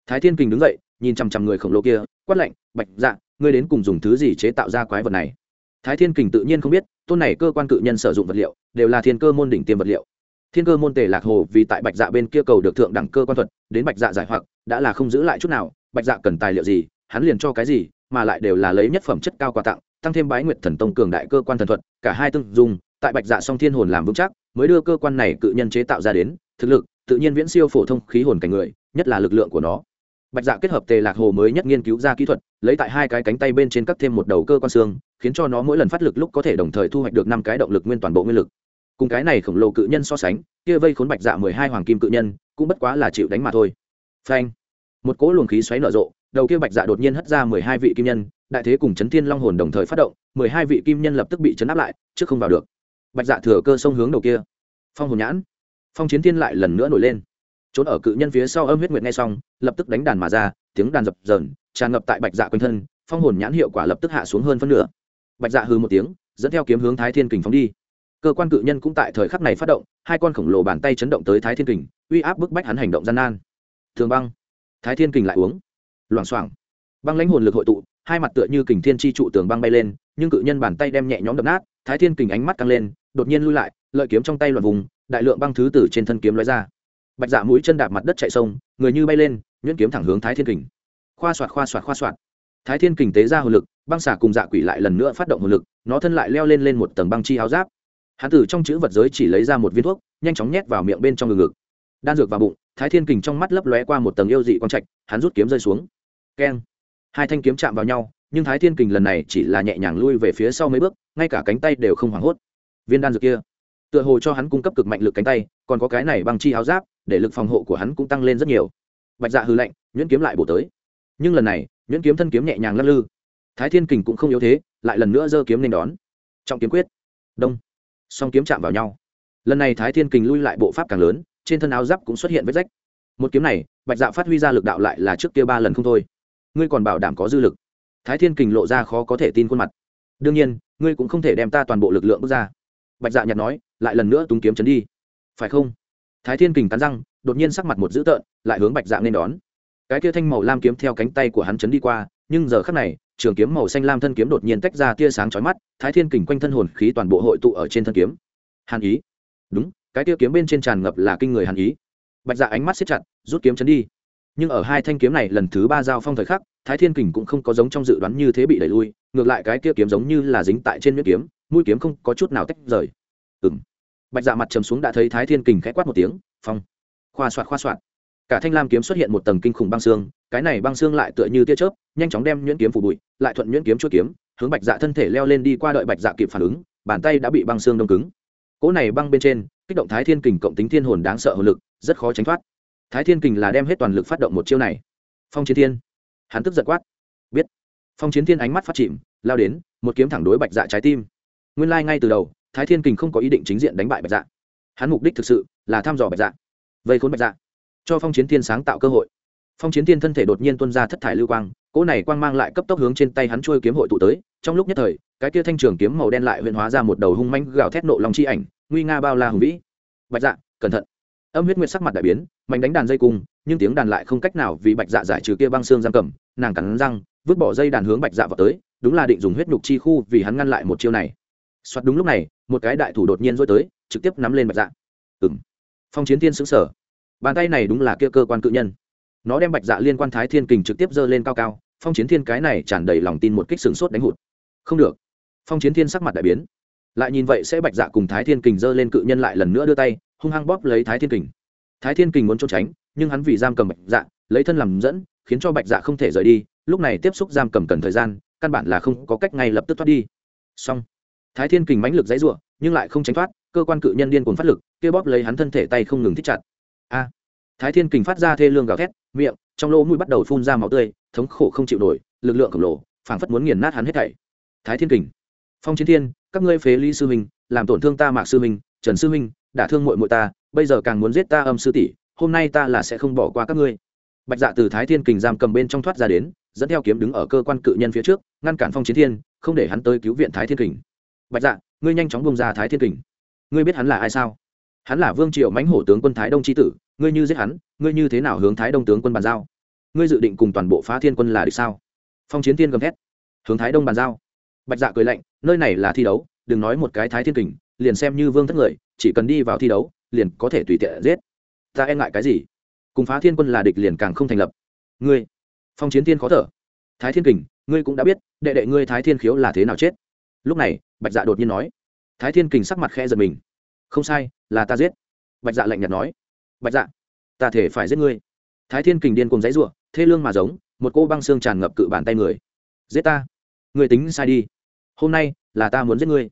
Thái thiên kình đứng dậy, nhìn chằm chằm người khổng lồ kia, quát lạnh, bạch dạ ngươi đến cùng dùng thứ gì chế tạo ra quái vật này? Thái thiên kình tự nhiên không biết, tôn này cơ quan cự nhân sử dụng vật liệu, đều là thiên cơ môn đỉnh tiêm vật liệu. Thiên cơ môn tề lạc hồ vì tại bạch dạ bên kia cầu được thượng đẳng cơ quan thuật, đến bạch dạ giải hoặc, đã là không giữ lại chút nào, bạch dạ cần tài liệu gì, hắn liền cho cái gì, mà lại đều là lấy nhất phẩm chất cao quà tặng, tăng thêm bái nguyệt thần tông cường đại cơ quan thần thuật, cả hai tương dùng, tại bạch dạ song thiên hồn làm vững chắc, mới đưa cơ quan này cự nhân chế tạo ra đến, thực lực tự nhiên viễn siêu phổ thông khí hồn cảnh người, nhất là lực lượng của nó. Bạch dạ kết hợp tề lạc hồ mới nhất nghiên cứu ra kỹ thuật, lấy tại hai cái cánh tay bên trên cắt thêm một đầu cơ quan xương, khiến cho nó mỗi lần phát lực lúc có thể đồng thời thu hoạch được năm cái động lực nguyên toàn bộ nguyên lực. Cùng cái này khổng lồ cự nhân so sánh, kia vây khốn bạch dạ mười hai hoàng kim cự nhân, cũng bất quá là chịu đánh mà thôi. Phanh! Một cỗ luồng khí xoáy nở rộ, đầu kia bạch dạ đột nhiên hất ra mười hai vị kim nhân, đại thế cùng chấn thiên long hồn đồng thời phát động, mười hai vị kim nhân lập tức bị chấn áp lại, trước không vào được. Bạch dạ thừa cơ sông hướng đầu kia. Phong hồn nhãn phong chiến thiên lại lần nữa nổi lên. Trốn ở cự nhân phía sau âm huyết nguyệt ngay xong, lập tức đánh đàn mà ra, tiếng đàn dập dờn, tràn ngập tại bạch dạ quanh thân, phong hồn nhãn hiệu quả lập tức hạ xuống hơn phân nửa. Bạch dạ hư một tiếng, dẫn theo kiếm hướng thái thiên kình phóng đi. Cơ quan cự nhân cũng tại thời khắc này phát động, hai con khổng lồ bàn tay chấn động tới thái thiên kình, uy áp bức bách hắn hành động gian nan. Thường băng. Thái thiên kình lại uống. Loảng xoảng. Băng lãnh hồn lực hội tụ, hai mặt tựa như kình thiên chi trụ tường băng bay lên, nhưng cự nhân bàn tay đem nhẹ nhõm đập nát, thái thiên kình ánh mắt căng lên, đột nhiên lui lại, lợi kiếm trong tay loạn vùng đại lượng băng thứ từ trên thân kiếm lóe ra. Bạch dạ mũi chân đạp mặt đất chạy sông, người như bay lên, nhuyễn kiếm thẳng hướng thái thiên kình. Khoa soạt khoa soạt khoa soạt thái thiên kình tế ra hồn lực, băng xả cùng dạ quỷ lại lần nữa phát động hồn lực, nó thân lại leo lên lên một tầng băng chi áo giáp. Hán tử trong chữ vật giới chỉ lấy ra một viên thuốc, nhanh chóng nhét vào miệng bên trong ngực ngực. Đan dược vào bụng, thái thiên kình trong mắt lấp lóe qua một tầng yêu dị quang trạch, hắn rút kiếm rơi xuống. Keng. Hai thanh kiếm chạm vào nhau, nhưng thái thiên kình lần này chỉ là nhẹ nhàng lui về phía sau mấy bước, ngay cả cánh tay đều không hoảng hốt. Viên đan dược kia tựa hồ cho hắn cung cấp cực mạnh lực cánh tay, còn có cái này bằng chi áo giáp, để lực phòng hộ của hắn cũng tăng lên rất nhiều. Bạch dạ hư lạnh, nhuyễn kiếm lại bổ tới. Nhưng lần này, nhuyễn kiếm thân kiếm nhẹ nhàng lắc lư. Thái thiên kình cũng không yếu thế, lại lần nữa giơ kiếm nên đón. Trọng kiếm quyết. Đông. Song kiếm chạm vào nhau. Lần này thái thiên kình lui lại bộ pháp càng lớn, trên thân áo giáp cũng xuất hiện vết rách. Một kiếm này, bạch dạ phát huy ra lực đạo lại là trước kia ba lần không thôi. Ngươi còn bảo đảm có dư lực. Thái thiên kình lộ ra khó có thể tin khuôn mặt. Đương nhiên, ngươi cũng không thể đem ta toàn bộ lực lượng bước ra bạch dạ nhặt nói, lại lần nữa túng kiếm chấn đi. Phải không? Thái thiên kình cắn răng, đột nhiên sắc mặt một dữ tợn, lại hướng bạch dạ nên đón. Cái kia thanh màu lam kiếm theo cánh tay của hắn chấn đi qua, nhưng giờ khắc này, trường kiếm màu xanh lam thân kiếm đột nhiên tách ra tia sáng chói mắt, thái thiên kình quanh thân hồn khí toàn bộ hội tụ ở trên thân kiếm. Hàn ý? Đúng, cái tia kiếm bên trên tràn ngập là kinh người hàn ý. Bạch dạ ánh mắt xếp chặt, rút kiếm chấn đi. Nhưng ở hai thanh kiếm này lần thứ ba giao phong thời khắc, thái thiên kình cũng không có giống trong dự đoán như thế bị đẩy lui, ngược lại cái kia kiếm giống như là dính tại trên miếng kiếm mũi kiếm không có chút nào tách rời. Ừ bạch dạ mặt trầm xuống đã thấy thái thiên kình khẽ quát một tiếng, phong. Khoa soạt khoa soạt cả thanh lam kiếm xuất hiện một tầng kinh khủng băng xương, cái này băng xương lại tựa như tia chớp, nhanh chóng đem nhuyễn kiếm phủ bụi, lại thuận nhuyễn kiếm chuỗi kiếm, hướng bạch dạ thân thể leo lên đi qua đợi bạch dạ kịp phản ứng, bàn tay đã bị băng xương đông cứng. Cỗ này băng bên trên, kích động thái thiên kình cộng tính thiên hồn đáng sợ hồn lực, rất khó tránh thoát. Thái thiên kình là đem hết toàn lực phát động một chiêu này. Phong chiến thiên. Hắn tức giật quát. Biết. Phong chiến thiên ánh mắt phát chìm, lao đến, một kiếm thẳng đối bạch dạ trái tim nguyên lai、like、ngay từ đầu, thái thiên kình không có ý định chính diện đánh bại bạch dạ. Hắn mục đích thực sự là thăm dò bạch dạ vây khốn bạch dạ cho phong chiến thiên sáng tạo cơ hội. Phong chiến thiên thân thể đột nhiên tuân ra thất thải lưu quang, cỗ này quang mang lại cấp tốc hướng trên tay hắn trôi kiếm hội tụ tới, trong lúc nhất thời, cái kia thanh trường kiếm màu đen lại huyện hóa ra một đầu hung manh gào thét nộ lòng chi ảnh, nguy nga bao la hùng vĩ. Bạch dạ cẩn thận. Âm huyết nguyệt sắc mặt đại biến mạnh đánh đàn dây cung, nhưng tiếng đàn lại không cách nào vì bạch dạ giải trừ kia băng xương giam cầm, nàng cắn răng, vứt bỏ dây đàn hướng bạch dạ vào tới, đúng là định dùng huyết nhục chi khu vì hắn ngăn lại một chiêu này soạt đúng lúc này, một cái đại thủ đột nhiên dối tới, trực tiếp nắm lên bạch dạ. Ừ m phong chiến thiên xứng sở bàn tay này đúng là kia cơ quan cự nhân. Nó đem bạch dạ liên quan thái thiên kình trực tiếp giơ lên cao cao, phong chiến thiên cái này tràn đầy lòng tin một kích sừng sốt đánh hụt. Không được. Phong chiến thiên sắc mặt đại biến. Lại nhìn vậy sẽ bạch dạ cùng thái thiên kình giơ lên cự nhân lại lần nữa đưa tay, hung hăng bóp lấy thái thiên kình. Thái thiên kình muốn trốn tránh, nhưng hắn vì giam cầm bạch dạ lấy thân làm dẫn, khiến cho bạch dạ không thể rời đi, lúc này tiếp xúc giam cầm cần thời gian, căn bản là không có cách ngay lập tức thoát đi. Xong thái thiên kình mãnh lực dãy ruộng nhưng lại không tránh thoát, cơ quan cự nhân điên cuồng phát lực, kia bóp lấy hắn thân thể tay không ngừng thích chặt. A! Thái thiên kình phát ra thê lương gào thét, miệng, trong lỗ mũi bắt đầu phun ra máu tươi, thống khổ không chịu nổi, lực lượng khổng lồ, phảng phất muốn nghiền nát hắn hết thảy. Thái thiên kình, phong chiến thiên, các ngươi phế lý sư minh, làm tổn thương ta mạc sư minh, trần sư minh, đả thương muội muội ta, bây giờ càng muốn giết ta âm sư tỷ, hôm nay ta là sẽ không bỏ qua các ngươi. Bạch dạ từ thái thiên kình giam cầm bên trong thoát ra đến, dẫn theo kiếm đứng ở cơ quan cự nhân phía trước, ngăn cản phong chiến thiên, không để hắn tới cứu viện thái thiên kình bạch dạ ngươi nhanh chóng bông ra thái thiên kình. Ngươi biết hắn là ai sao? Hắn là vương triệu mãnh hổ tướng quân thái đông tri tử, ngươi như giết hắn, ngươi như thế nào hướng thái đông tướng quân bàn giao? Ngươi dự định cùng toàn bộ phá thiên quân là địch sao? Phong chiến tiên gầm thét. Hướng thái đông bàn giao. Bạch dạ cười lạnh, nơi này là thi đấu, đừng nói một cái thái thiên kình, liền xem như vương thất người, chỉ cần đi vào thi đấu, liền có thể tùy tiện giết. Ta e ngại cái gì? Cùng phá thiên quân là địch liền càng không thành lập. Ngươi, phong chiến tiên khó thở. Thái thiên kình, ngươi cũng đã biết, đệ đệ ngươi thái thiên khiếu là thế nào chết. Lúc này bạch dạ đột nhiên nói. Thái thiên kình sắc mặt khe giật mình. Không sai, là ta giết. Bạch dạ lạnh nhạt nói. Bạch dạ ta thể phải giết ngươi. Thái thiên kình điên cùng dãy ruộng thê lương mà giống, một cô băng xương tràn ngập cự bàn tay người. Giết ta. Người tính sai đi. Hôm nay, là ta muốn giết ngươi.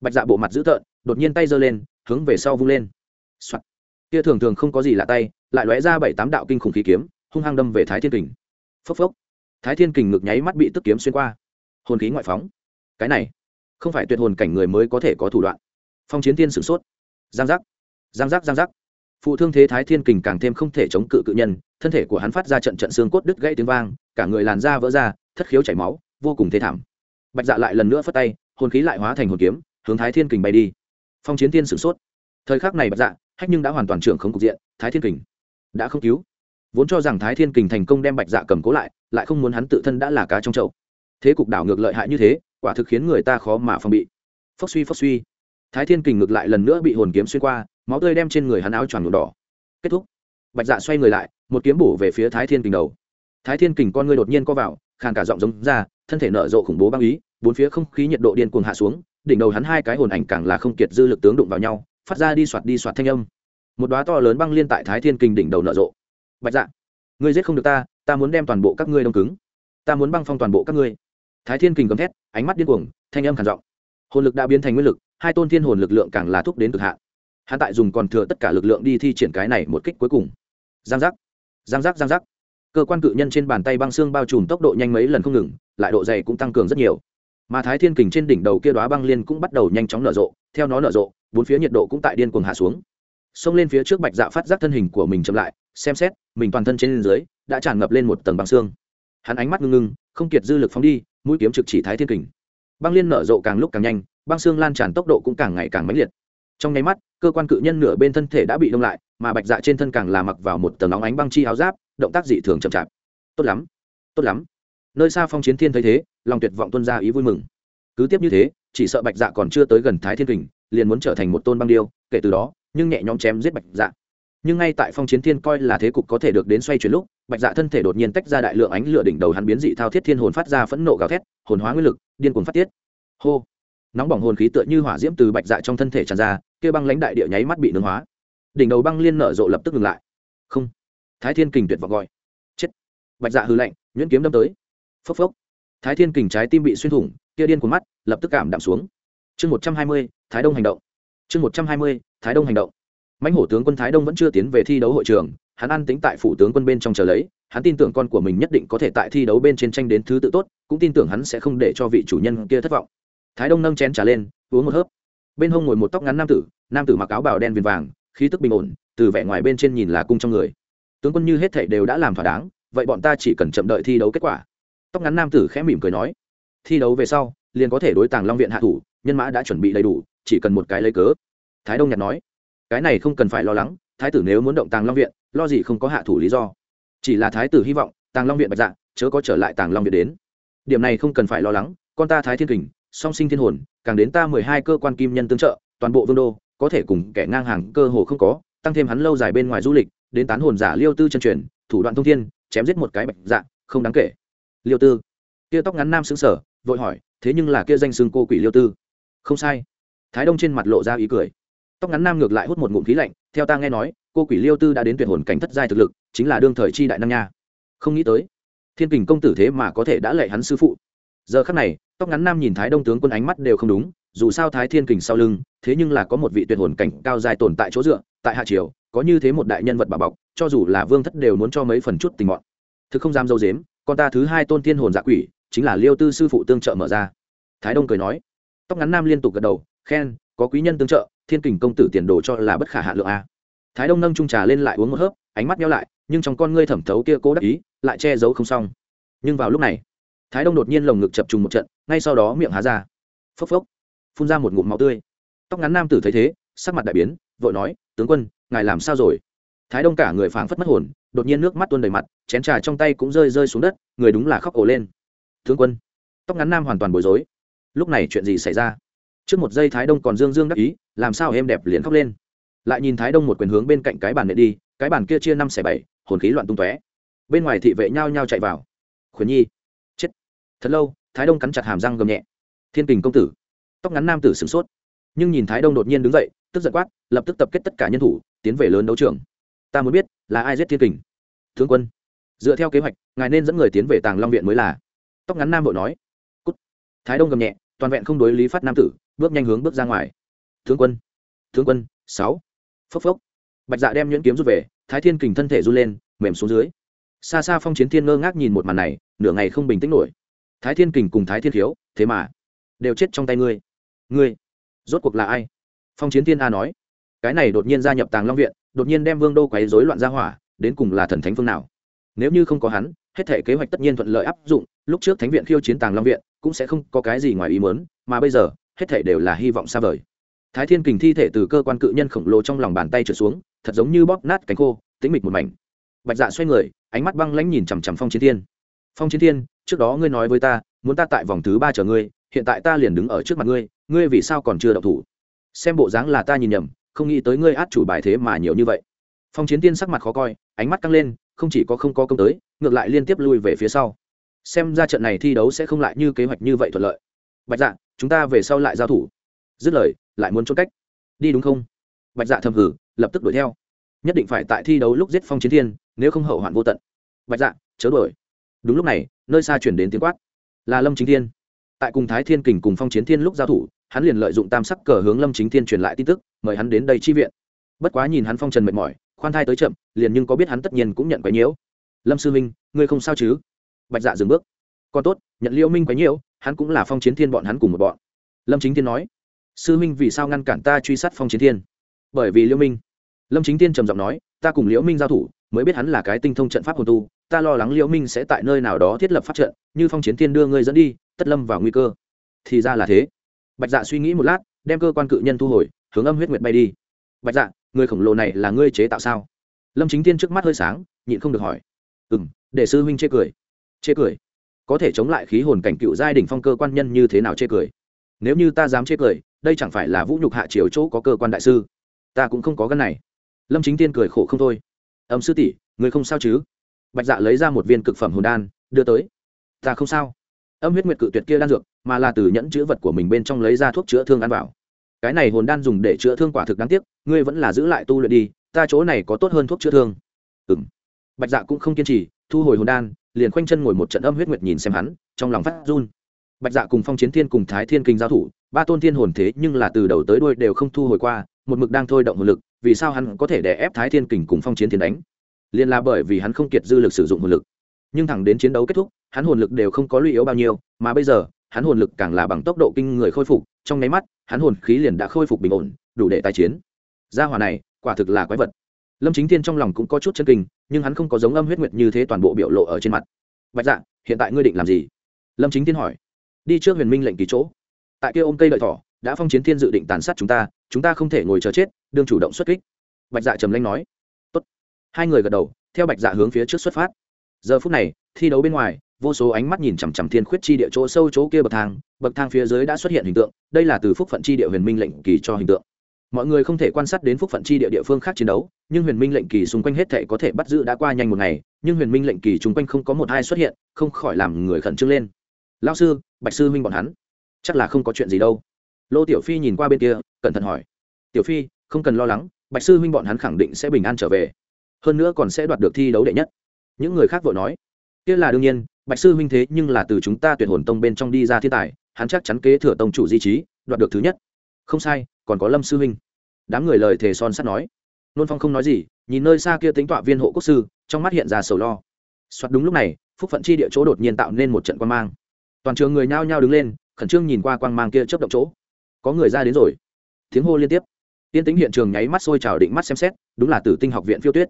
Bạch dạ bộ mặt dữ tợn, đột nhiên tay giơ lên, hướng về sau vung lên、Soạn. kia thường thường không có gì lạ tay, lại lóe ra bảy tám đạo kinh khủng khí kiếm, hung hăng đâm về thái thiên kình. Phốc phốc. Thái thiên kình ngực nháy mắt bị tức kiếm xuyên qua. Hồn khí ngoại phóng. Cái này không phải tuyệt hồn cảnh người mới có thể có thủ đoạn. Phong chiến thiên sửng sốt. Giang giác. Giang giác giang giác. Phụ thương thế thái thiên kình càng thêm không thể chống cự cự nhân, thân thể của hắn phát ra trận trận xương cốt đứt gãy tiếng vang, cả người làn da vỡ ra, thất khiếu chảy máu, vô cùng thế thảm. Bạch dạ lại lần nữa phất tay, hồn khí lại hóa thành hồn kiếm, hướng thái thiên kình bay đi. Phong chiến thiên sửng sốt. Thời khắc này bạch dạ hách nhưng đã hoàn toàn trưởng không cục diện, thái thiên kình đã không cứu. Vốn cho rằng thái thiên kình thành công đem bạch dạ cầm cố lại lại không muốn hắn tự thân đã là cá trong chậu. Thế cục đảo ngược lợi hại như thế quả thực khiến người ta khó mà phòng bị. Phốc suy phốc suy. Thái thiên kình ngược lại lần nữa bị hồn kiếm xuyên qua, máu tươi đem trên người hắn áo choàng nhuộm đỏ. Kết thúc. Bạch dạ xoay người lại, một kiếm bổ về phía thái thiên kình đầu. Thái thiên kình con ngươi đột nhiên co vào, khàn cả giọng giống ra, thân thể nở rộ khủng bố băng ý, bốn phía không khí nhiệt độ điên cuồng hạ xuống, đỉnh đầu hắn hai cái hồn ảnh càng là không kiệt dư lực tướng đụng vào nhau, phát ra đi soạt đi soạt thanh âm. Một đóa to lớn băng liên tại thái thiên kình đỉnh đầu nở rộ. Bạch dạ ngươi giết không được ta ta muốn đem toàn bộ các ngươi đông cứng. Ta muốn băng phong toàn bộ các ngươi thái thiên kình gầm thét, ánh mắt điên cuồng, thanh âm khàn giọng. Hồn lực đã biến thành nguyên lực, hai tôn thiên hồn lực lượng càng là thúc đến cực hạn. Hắn tại dùng còn thừa tất cả lực lượng đi thi triển cái này một kích cuối cùng. Giang giác giang giác giang giác. Cơ quan cự nhân trên bàn tay băng xương bao trùm tốc độ nhanh mấy lần không ngừng, lại độ dày cũng tăng cường rất nhiều. Mà thái thiên kình trên đỉnh đầu kia đoá băng liên cũng bắt đầu nhanh chóng nở rộ, theo nó nở rộ, bốn phía nhiệt độ cũng tại điên cuồng hạ xuống. Xông lên phía trước bạch dạ phát giác thân hình của mình chậm lại, xem xét, mình toàn thân trên dưới đã tràn ngập lên một tầng băng xương. Hắn ánh mắt ngưng ngưng, không kiệt dư lực phóng đi mũi kiếm trực chỉ thái thiên kình. Băng liên nở rộ càng lúc càng nhanh, băng xương lan tràn tốc độ cũng càng ngày càng mãnh liệt. Trong nháy mắt, cơ quan cự nhân nửa bên thân thể đã bị đông lại, mà bạch dạ trên thân càng là mặc vào một tầng óng ánh băng chi áo giáp, động tác dị thường chậm chạp. Tốt lắm tốt lắm. Nơi xa phong chiến thiên thấy thế, lòng tuyệt vọng tuân ra ý vui mừng. Cứ tiếp như thế, chỉ sợ bạch dạ còn chưa tới gần thái thiên kình, liền muốn trở thành một tôn băng điêu, kể từ đó, nhưng nhẹ nhõm chém giết bạch dạ nhưng ngay tại phong chiến thiên coi là thế cục có thể được đến xoay chuyển lúc, bạch dạ thân thể đột nhiên tách ra đại lượng ánh lửa đỉnh đầu hắn biến dị thao thiết thiên hồn phát ra phẫn nộ gào thét, hồn hóa nguyên lực, điên cuồng phát tiết. Hô! Nóng bỏng hồn khí tựa như hỏa diễm từ bạch dạ trong thân thể tràn ra, kia băng lãnh đại địa nháy mắt bị nướng hóa. Đỉnh đầu băng liên nở rộ lập tức ngừng lại. Không! Thái thiên kình tuyệt vọng gọi. Chết! Bạch dạ hư lạnh, nhuyễn kiếm đâm tới. Phốc phốc! Thái thiên kình trái tim bị xuyên thủng, kia điên cuồng mắt lập tức cảm đạm xuống. Chương một trăm hai mươi, thái đông hành động. Chương một trăm hai mươi, thái đông hành động mãnh hổ tướng quân thái đông vẫn chưa tiến về thi đấu hội trường, hắn ăn tính tại phủ tướng quân bên trong chờ lấy, hắn tin tưởng con của mình nhất định có thể tại thi đấu bên trên tranh đến thứ tự tốt, cũng tin tưởng hắn sẽ không để cho vị chủ nhân kia thất vọng. Thái đông nâng chén trà lên, uống một hớp. Bên hông ngồi một tóc ngắn nam tử nam tử mặc áo bào đen viền vàng, khí tức bình ổn, từ vẻ ngoài bên trên nhìn là cung trong người. Tướng quân như hết thảy đều đã làm thỏa đáng, vậy bọn ta chỉ cần chậm đợi thi đấu kết quả. Tóc ngắn nam tử khẽ mỉm cười nói, thi đấu về sau, liền có thể đối tàng long viện hạ thủ, nhân mã đã chuẩn bị đầy đủ, chỉ cần một cái lấy cớ. Thái đông nhạt nói cái này không cần phải lo lắng, thái tử nếu muốn động tàng long viện, lo gì không có hạ thủ lý do. Chỉ là thái tử hy vọng, tàng long viện bạch dạ chớ có trở lại tàng long viện đến. Điểm này không cần phải lo lắng, con ta thái thiên kình, song sinh thiên hồn, càng đến ta mười hai cơ quan kim nhân tương trợ, toàn bộ vương đô, có thể cùng kẻ ngang hàng cơ hồ không có, tăng thêm hắn lâu dài bên ngoài du lịch, đến tán hồn giả liêu tư chân truyền, thủ đoạn thông thiên, chém giết một cái bạch dạ không đáng kể. Liêu tư, kia tóc ngắn nam xứng sở vội hỏi, thế nhưng là kia danh xưng cô quỷ liêu tư? Không sai. Thái đông trên mặt lộ ra ý cười tóc ngắn nam ngược lại hút một ngụm khí lạnh, theo ta nghe nói, cô quỷ liêu tư đã đến tuyệt hồn cảnh thất giai thực lực, chính là đương thời chi đại nam nha. Không nghĩ tới, thiên kình công tử thế mà có thể đã lệ hắn sư phụ. Giờ khắc này, tóc ngắn nam nhìn thái đông tướng quân ánh mắt đều không đúng, dù sao thái thiên kình sau lưng, thế nhưng là có một vị tuyệt hồn cảnh cao dài tồn tại chỗ dựa, tại hạ triều, có như thế một đại nhân vật bà bọc, cho dù là vương thất đều muốn cho mấy phần chút tình mọn. Thực không dám dâu dếm, con ta thứ hai tôn thiên hồn dạ quỷ, chính là liêu tư sư phụ tương trợ mở ra. Thái đông cười nói. Tóc ngắn nam liên tục gật đầu, khen, có quý nhân tương trợ thiên kình công tử tiền đồ cho là bất khả hạ lượng a. Thái đông nâng trung trà lên lại uống một hớp, ánh mắt nhau lại, nhưng trong con ngươi thẩm thấu kia cố đắc ý, lại che giấu không xong. Nhưng vào lúc này, thái đông đột nhiên lồng ngực chập trùng một trận, ngay sau đó miệng há ra. Phốc phốc, phun ra một ngụm máu tươi. Tóc ngắn nam tử thấy thế, sắc mặt đại biến, vội nói, tướng quân, ngài làm sao rồi? Thái đông cả người phảng phất mất hồn, đột nhiên nước mắt tuôn đầy mặt, chén trà trong tay cũng rơi rơi xuống đất, người đúng là khóc ổ lên. Tướng quân. Tóc ngắn nam hoàn toàn bối rối. Lúc này chuyện gì xảy ra? Trước một giây thái đông còn dương dương đắc ý, làm sao em đẹp liền khóc lên. Lại nhìn thái đông một quyền hướng bên cạnh cái bàn nệ đi, cái bàn kia chia năm xẻ bảy, hồn khí loạn tung tóe. Bên ngoài thị vệ nhao nhao chạy vào. Khuyến nhi, chết. Thật lâu, thái đông cắn chặt hàm răng gầm nhẹ. Thiên kình công tử, tóc ngắn nam tử sửng sốt. Nhưng nhìn thái đông đột nhiên đứng dậy, tức giận quát, lập tức tập kết tất cả nhân thủ, tiến về lớn đấu trường. Ta muốn biết, là ai giết thiên kình? Thương quân, dựa theo kế hoạch, ngài nên dẫn người tiến về tàng long viện mới là. Tóc ngắn nam vội nói. Cút. thái đông gầm nhẹ toàn vẹn không đối lý phát nam tử, bước nhanh hướng bước ra ngoài. Tướng quân tướng quân, sáu. Phốc phốc. Bạch dạ đem nhuyễn kiếm rút về, thái thiên kình thân thể run lên, mềm xuống dưới. Xa xa phong chiến thiên ngơ ngác nhìn một màn này, nửa ngày không bình tĩnh nổi. Thái thiên kình cùng thái thiên khiếu, thế mà đều chết trong tay ngươi. Ngươi rốt cuộc là ai? Phong chiến thiên a nói. Cái này đột nhiên gia nhập tàng long viện, đột nhiên đem vương đô quấy rối loạn ra hỏa, đến cùng là thần thánh phương nào? Nếu như không có hắn, hết thể kế hoạch tất nhiên thuận lợi áp dụng, lúc trước thánh viện khiêu chiến tàng long viện, cũng sẽ không có cái gì ngoài ý muốn, mà bây giờ, hết thể đều là hy vọng xa vời. Thái thiên kình thi thể từ cơ quan cự nhân khổng lồ trong lòng bàn tay trượt xuống, thật giống như bóp nát cánh khô, tĩnh mịch một mảnh. Bạch dạ xoay người, ánh mắt băng lãnh nhìn chằm chằm phong chiến thiên. Phong chiến thiên, trước đó ngươi nói với ta, muốn ta tại vòng thứ ba chờ ngươi, hiện tại ta liền đứng ở trước mặt ngươi ngươi vì sao còn chưa đậu thủ? Xem bộ dáng là ta nhìn nhầm, không nghĩ tới ngươi át chủ bài thế mà nhiều như vậy. Phong chiến tiên sắc mặt khó coi, ánh mắt căng lên không chỉ có không có công tới, ngược lại liên tiếp lui về phía sau. Xem ra trận này thi đấu sẽ không lại như kế hoạch như vậy thuận lợi. Bạch dạ chúng ta về sau lại giao thủ. Dứt lời, lại muốn trốn cách. Đi đúng không? Bạch dạ thầm hử lập tức đuổi theo. Nhất định phải tại thi đấu lúc giết phong chiến thiên, nếu không hậu hoạn vô tận. Bạch dạ chớ đuổi. Đúng lúc này, nơi xa chuyển đến tiếng quát. Là lâm chính thiên. Tại cùng thái thiên kình cùng phong chiến thiên lúc giao thủ, hắn liền lợi dụng tam sắc cờ hướng lâm chính thiên truyền lại tin tức, mời hắn đến đây chi viện. Bất quá nhìn hắn phong trần mệt mỏi khoan thai tới chậm, liền nhưng có biết hắn tất nhiên cũng nhận quấy nhiễu. Lâm sư minh ngươi không sao chứ? Bạch dạ dừng bước. Còn tốt, nhận liễu minh quấy nhiễu, hắn cũng là phong chiến thiên bọn hắn cùng một bọn. Lâm chính thiên nói, sư minh vì sao ngăn cản ta truy sát phong chiến thiên? Bởi vì liễu minh. Lâm chính thiên trầm giọng nói, ta cùng liễu minh giao thủ, mới biết hắn là cái tinh thông trận pháp hồn tu, ta lo lắng liễu minh sẽ tại nơi nào đó thiết lập pháp trận, như phong chiến thiên đưa ngươi dẫn đi, tất lâm vào nguy cơ. Thì ra là thế. Bạch dạ suy nghĩ một lát, đem cơ quan cự nhân thu hồi, hướng âm huyết nguyệt bay đi bạch dạ người khổng lồ này là ngươi chế tạo sao? Lâm chính tiên trước mắt hơi sáng, nhịn không được hỏi. Ừ m để sư huynh chê cười. Chê cười? Có thể chống lại khí hồn cảnh cựu giai đình phong cơ quan nhân như thế nào chê cười? Nếu như ta dám chê cười, đây chẳng phải là vũ nhục hạ triều chỗ có cơ quan đại sư? Ta cũng không có gân này. Lâm chính tiên cười khổ không thôi. Âm sư tỷ, người không sao chứ? Bạch dạ lấy ra một viên cực phẩm hồn đan, đưa tới. Ta không sao. Âm huyết nguyệt cự tuyệt kia đan dược, mà là từ nhẫn chữ vật của mình bên trong lấy ra thuốc chữa thương ăn vào cái này hồn đan dùng để chữa thương quả thực đáng tiếc, ngươi vẫn là giữ lại tu luyện đi, ta chỗ này có tốt hơn thuốc chữa thương. Ừ m bạch dạ cũng không kiên trì, thu hồi hồn đan, liền khoanh chân ngồi một trận âm huyết nguyệt nhìn xem hắn, trong lòng phát run. Bạch dạ cùng phong chiến thiên cùng thái thiên kinh giao thủ, ba tôn thiên hồn thế nhưng là từ đầu tới đuôi đều không thu hồi qua, một mực đang thôi động hồn lực, vì sao hắn có thể đè ép thái thiên kình cùng phong chiến thiên đánh? Liền là bởi vì hắn không kiệt dư lực sử dụng hồn lực. Nhưng thẳng đến chiến đấu kết thúc, hắn hồn lực đều không có lưu yếu bao nhiêu, mà bây giờ, hắn hồn lực càng là bằng tốc độ kinh người khôi phục, trong nháy mắt hắn hồn khí liền đã khôi phục bình ổn, đủ để tái chiến. Gia hỏa này, quả thực là quái vật. Lâm chính thiên trong lòng cũng có chút chân kinh, nhưng hắn không có giống âm huyết nguyệt như thế toàn bộ biểu lộ ở trên mặt. Bạch dạ hiện tại ngươi định làm gì? Lâm chính thiên hỏi. Đi trước huyền minh lệnh kỳ chỗ. Tại kia ôm cây đợi thỏ, đã phong chiến thiên dự định tàn sát chúng ta chúng ta không thể ngồi chờ chết, đương chủ động xuất kích. Bạch dạ trầm lanh nói. Tốt. hai người gật đầu, theo bạch dạ hướng phía trước xuất phát. Giờ phút này, thi đấu bên ngoài vô số ánh mắt nhìn chằm chằm thiên khuyết chi địa chỗ sâu chỗ kia bậc thang bậc thang phía dưới đã xuất hiện hình tượng, đây là từ phúc phận chi địa huyền minh lệnh kỳ cho hình tượng. Mọi người không thể quan sát đến phúc phận chi địa địa phương khác chiến đấu, nhưng huyền minh lệnh kỳ xung quanh hết thể có thể bắt giữ đã qua nhanh một ngày, nhưng huyền minh lệnh kỳ chung quanh không có một ai xuất hiện, không khỏi làm người khẩn trương lên. Lao sư, bạch sư minh bọn hắn, chắc là không có chuyện gì đâu. Lô tiểu phi nhìn qua bên kia, cẩn thận hỏi. Tiểu phi, không cần lo lắng, bạch sư huynh bọn hắn khẳng định sẽ bình an trở về, hơn nữa còn sẽ đoạt được thi đấu đệ nhất. Những người khác vội nói kia là đương nhiên, bạch sư huynh thế nhưng là từ chúng ta tuyển hồn tông bên trong đi ra thiên tài, hắn chắc chắn kế thừa tông chủ di trí, đoạt được thứ nhất. Không sai, còn có lâm sư huynh. Đám người lời thề son sắt nói. Nôn phong không nói gì, nhìn nơi xa kia tính tọa viên hộ quốc sư, trong mắt hiện ra sầu lo. Soạt đúng lúc này, phúc phận chi địa chỗ đột nhiên tạo nên một trận quan mang. Toàn trường người nhao nhao đứng lên, khẩn trương nhìn qua quang mang kia chớp động chỗ. Có người ra đến rồi. Tiếng hô liên tiếp. Tiên tính hiện trường nháy mắt sôi trào định mắt xem xét, đúng là tử tinh học viện phiêu tuyết.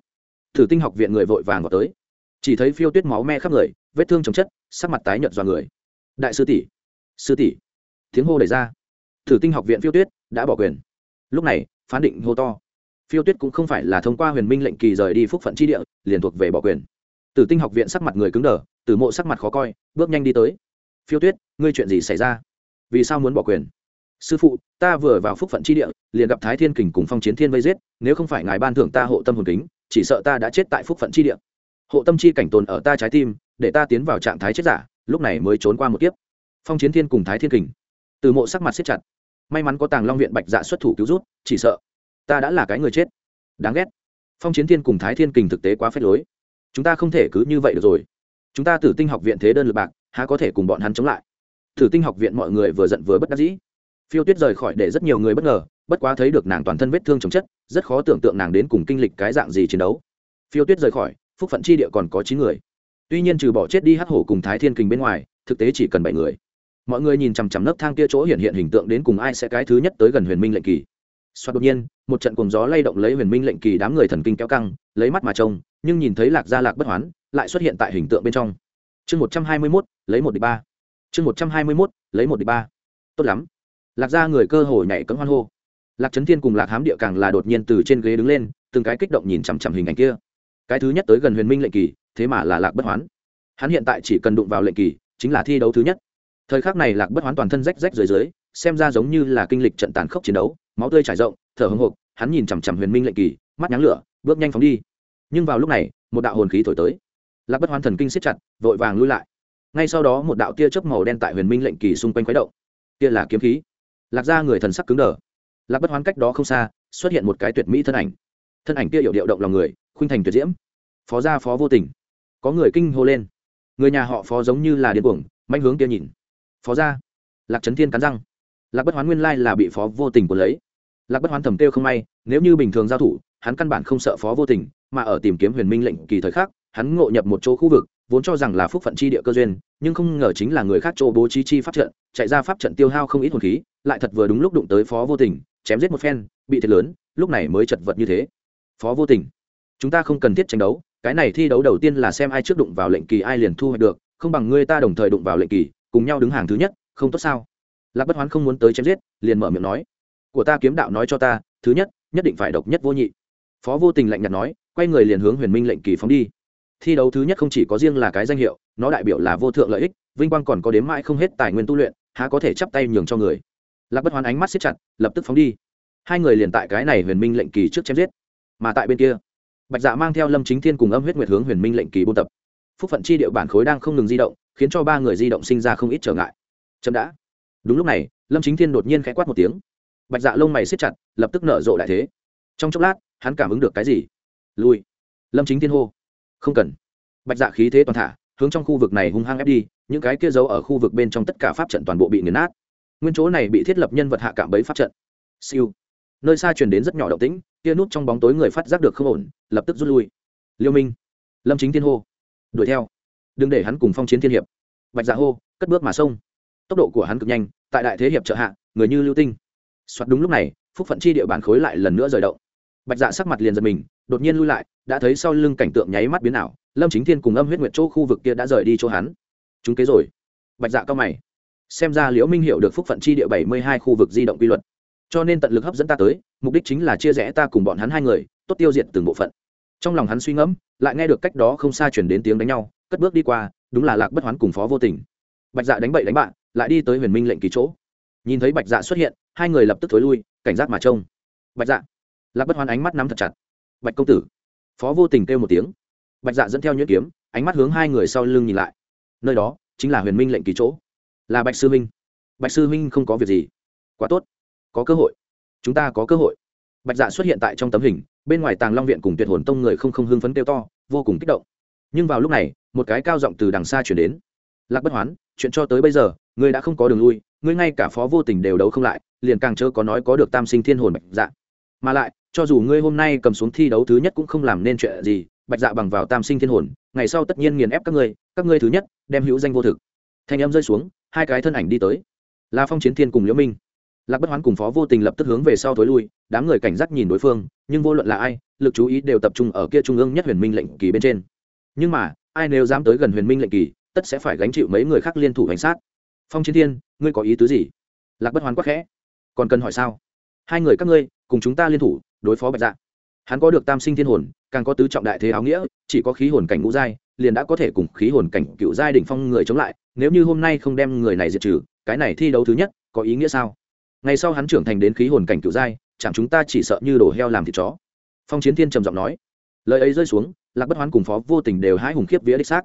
Tử tinh học viện người vội vàng vào tới chỉ thấy phiêu tuyết máu me khắp người, vết thương chồng chất, sắc mặt tái nhợt dọa người. Đại sư tỷ sư tỷ. Tiếng hô đẩy ra. Thử tinh học viện phiêu tuyết đã bỏ quyền. Lúc này, phán định hô to. Phiêu tuyết cũng không phải là thông qua huyền minh lệnh kỳ rời đi phúc phận chi địa, liền thuộc về bỏ quyền. Tử tinh học viện sắc mặt người cứng đờ, tử mộ sắc mặt khó coi, bước nhanh đi tới. Phiêu tuyết, ngươi chuyện gì xảy ra? Vì sao muốn bỏ quyền? Sư phụ, ta vừa vào phúc phận chi địa, liền gặp thái thiên kình cùng phong chiến thiên vây giết, nếu không phải ngài ban thưởng ta hộ tâm hồn kính, chỉ sợ ta đã chết tại phúc phận chi địa hộ tâm chi cảnh tồn ở ta trái tim, để ta tiến vào trạng thái chết giả, lúc này mới trốn qua một kiếp. Phong chiến thiên cùng thái thiên kình. Từ mộ sắc mặt siết chặt. May mắn có tàng long viện bạch dạ xuất thủ cứu rút chỉ sợ ta đã là cái người chết. Đáng ghét. Phong chiến thiên cùng thái thiên kình thực tế quá phép lối. Chúng ta không thể cứ như vậy được rồi. Chúng ta tử tinh học viện thế đơn lực bạc, há có thể cùng bọn hắn chống lại? Tử tinh học viện mọi người vừa giận vừa bất đắc dĩ. Phiêu tuyết rời khỏi để rất nhiều người bất ngờ, bất quá thấy được nàng toàn thân vết thương chồng chất, rất khó tưởng tượng nàng đến cùng kinh lịch cái dạng gì chiến đấu. Phiêu tuyết rời khỏi phúc phận chi địa còn có chín người. Tuy nhiên trừ bỏ chết đi hắc hổ cùng thái thiên kình bên ngoài, thực tế chỉ cần bảy người. Mọi người nhìn chằm chằm nấc thang kia chỗ hiện hiện hình tượng đến cùng ai sẽ cái thứ nhất tới gần huyền minh lệnh kỳ. Xoát đột nhiên, một trận cùng gió lay động lấy huyền minh lệnh kỳ đám người thần kinh kéo căng, lấy mắt mà trông, nhưng nhìn thấy lạc gia lạc bất hoán, lại xuất hiện tại hình tượng bên trong. Chương một trăm hai mươi mốt, lấy một đ ba. Chương một trăm hai mươi mốt, lấy một đ ba. Tốt lắm. Lạc gia người cơ hồ nhảy cấm hoan hô. Lạc trấn thiên cùng lạc hám địa càng là đột nhiên từ trên ghế đứng lên, từng cái kích động nhìn chằm chằm hình ảnh kia cái thứ nhất tới gần huyền minh lệnh kỳ, thế mà là lạc bất hoán. Hắn hiện tại chỉ cần đụng vào lệnh kỳ, chính là thi đấu thứ nhất. Thời khắc này lạc bất hoán toàn thân rách rách dưới dưới xem ra giống như là kinh lịch trận tàn khốc chiến đấu, máu tươi trải rộng, thở hồng hộc, hắn nhìn chằm chằm huyền minh lệnh kỳ, mắt nháng lửa, bước nhanh phóng đi. Nhưng vào lúc này, một đạo hồn khí thổi tới. Lạc bất hoán thần kinh siết chặt, vội vàng lui lại. Ngay sau đó một đạo tia chớp màu đen tại huyền minh lệnh kỳ xung quanh khuấy động. Tia là kiếm khí. Lạc ra người thần sắc cứng đờ. Lạc bất hoán cách đó không xa, xuất hiện một cái tuyệt mỹ thân ảnh. Thân ảnh kia hiệu điệu động lòng người khuynh thành tuyệt diễm. Phó gia phó vô tình. Có người kinh hô lên. Người nhà họ phó giống như là điên cuồng manh hướng kia nhìn. Phó gia. Lạc trấn thiên cắn răng. Lạc bất hoán nguyên lai là bị phó vô tình của lấy. Lạc bất hoán thầm kêu không may, nếu như bình thường giao thủ, hắn căn bản không sợ phó vô tình, mà ở tìm kiếm huyền minh lệnh kỳ thời khắc, hắn ngộ nhập một chỗ khu vực, vốn cho rằng là phúc phận chi địa cơ duyên, nhưng không ngờ chính là người khác chỗ bố trí chi pháp trận, chạy ra pháp trận tiêu hao không ít hồn khí, lại thật vừa đúng lúc đụng tới phó vô tình, chém giết một phen, bị thiệt lớn, lúc này mới chật vật như thế. Phó vô tình chúng ta không cần thiết tranh đấu, cái này thi đấu đầu tiên là xem ai trước đụng vào lệnh kỳ, ai liền thu hoạch được, không bằng ngươi ta đồng thời đụng vào lệnh kỳ, cùng nhau đứng hàng thứ nhất, không tốt sao? Lạc bất hoán không muốn tới chém giết, liền mở miệng nói. Của ta kiếm đạo nói cho ta, thứ nhất nhất định phải độc nhất vô nhị. Phó vô tình lạnh nhạt nói, quay người liền hướng huyền minh lệnh kỳ phóng đi. Thi đấu thứ nhất không chỉ có riêng là cái danh hiệu, nó đại biểu là vô thượng lợi ích, vinh quang còn có đếm mãi không hết tài nguyên tu luyện, há có thể chắp tay nhường cho người. Lạc bất hoán ánh mắt xếp chặt, lập tức phóng đi. Hai người liền tại cái này huyền minh lệnh kỳ trước chém giết, mà tại bên kia bạch dạ mang theo lâm chính thiên cùng âm huyết nguyệt hướng huyền minh lệnh kỳ buôn tập. Phúc phận chi điệu bản khối đang không ngừng di động, khiến cho ba người di động sinh ra không ít trở ngại. Chậm đã. Đúng lúc này, lâm chính thiên đột nhiên khẽ quát một tiếng. Bạch dạ lông mày xếp chặt, lập tức nở rộ đại thế. Trong chốc lát, hắn cảm ứng được cái gì? Lui. Lâm chính thiên hô. Không cần. Bạch dạ khí thế toàn thả, hướng trong khu vực này hung hăng ép đi, những cái kia giấu ở khu vực bên trong tất cả pháp trận toàn bộ bị nghiền nát. Nguyên chỗ này bị thiết lập nhân vật hạ cạm bấy pháp trận. Siêu. Nơi xa truyền đến rất nhỏ động tĩnh kia nút trong bóng tối người phát giác được không ổn, lập tức rút lui. Liêu minh, lâm chính thiên hô, đuổi theo. Đừng để hắn cùng phong chiến thiên hiệp. Bạch dạ hô, cất bước mà sông. Tốc độ của hắn cực nhanh, tại đại thế hiệp trợ hạ, người như lưu tinh. Soạt đúng lúc này, phúc phận chi địa bàn khối lại lần nữa rời động. Bạch dạ sắc mặt liền giật mình, đột nhiên lui lại, đã thấy sau lưng cảnh tượng nháy mắt biến ảo, lâm chính thiên cùng âm huyết nguyệt chỗ khu vực kia đã rời đi chỗ hắn. Chúng kế rồi. Bạch dạ cao mày. Xem ra liễu minh hiểu được phúc phận chi địa bảy mươi hai khu vực di động quy luật cho nên tận lực hấp dẫn ta tới, mục đích chính là chia rẽ ta cùng bọn hắn hai người, tốt tiêu diệt từng bộ phận. Trong lòng hắn suy ngẫm, lại nghe được cách đó không xa chuyển đến tiếng đánh nhau, cất bước đi qua, đúng là lạc bất hoán cùng phó vô tình. Bạch dạ đánh bậy đánh bạn, lại đi tới huyền minh lệnh ký chỗ. Nhìn thấy bạch dạ xuất hiện, hai người lập tức thối lui, cảnh giác mà trông. Bạch dạ lạc bất hoán ánh mắt nắm thật chặt. Bạch công tử. Phó vô tình kêu một tiếng. Bạch dạ dẫn theo nhuyễn kiếm, ánh mắt hướng hai người sau lưng nhìn lại. Nơi đó chính là huyền minh lệnh ký chỗ. Là bạch sư minh. Bạch sư minh không có việc gì. Quá tốt có cơ hội. Chúng ta có cơ hội. Bạch dạ xuất hiện tại trong tấm hình, bên ngoài tàng long viện cùng tuyệt hồn tông người không không hưng phấn kêu to, vô cùng kích động. Nhưng vào lúc này, một cái cao giọng từ đằng xa chuyển đến. Lạc bất hoán, chuyện cho tới bây giờ, ngươi đã không có đường lui, ngươi ngay cả phó vô tình đều đấu không lại, liền càng chớ có nói có được tam sinh thiên hồn bạch dạ. Mà lại, cho dù ngươi hôm nay cầm xuống thi đấu thứ nhất cũng không làm nên chuyện gì, bạch dạ bằng vào tam sinh thiên hồn, ngày sau tất nhiên nghiền ép các ngươi các ngươi thứ nhất, đem hữu danh vô thực. Thanh em rơi xuống, hai cái thân ảnh đi tới. Là phong chiến thiên cùng liễu minh lạc bất hoán cùng phó vô tình lập tức hướng về sau thối lui, đám người cảnh giác nhìn đối phương, nhưng vô luận là ai, lực chú ý đều tập trung ở kia trung ương nhất huyền minh lệnh kỳ bên trên. Nhưng mà, ai nếu dám tới gần huyền minh lệnh kỳ, tất sẽ phải gánh chịu mấy người khác liên thủ hành sát. Phong chiến thiên, ngươi có ý tứ gì? Lạc bất hoán quắc khẽ. Còn cần hỏi sao? Hai người các ngươi, cùng chúng ta liên thủ, đối phó bạch dạ. Hắn có được tam sinh thiên hồn, càng có tứ trọng đại thế áo nghĩa, chỉ có khí hồn cảnh ngũ giai, liền đã có thể cùng khí hồn cảnh cựu giai đỉnh phong người chống lại, nếu như hôm nay không đem người này diệt trừ, cái này thi đấu thứ nhất, có ý nghĩa sao? Ngày sau hắn trưởng thành đến khí hồn cảnh cựu giai, chẳng chúng ta chỉ sợ như đổ heo làm thịt chó. Phong chiến thiên trầm giọng nói. Lời ấy rơi xuống, lạc bất hoán cùng phó vô tình đều hái hùng khiếp vía đích xác.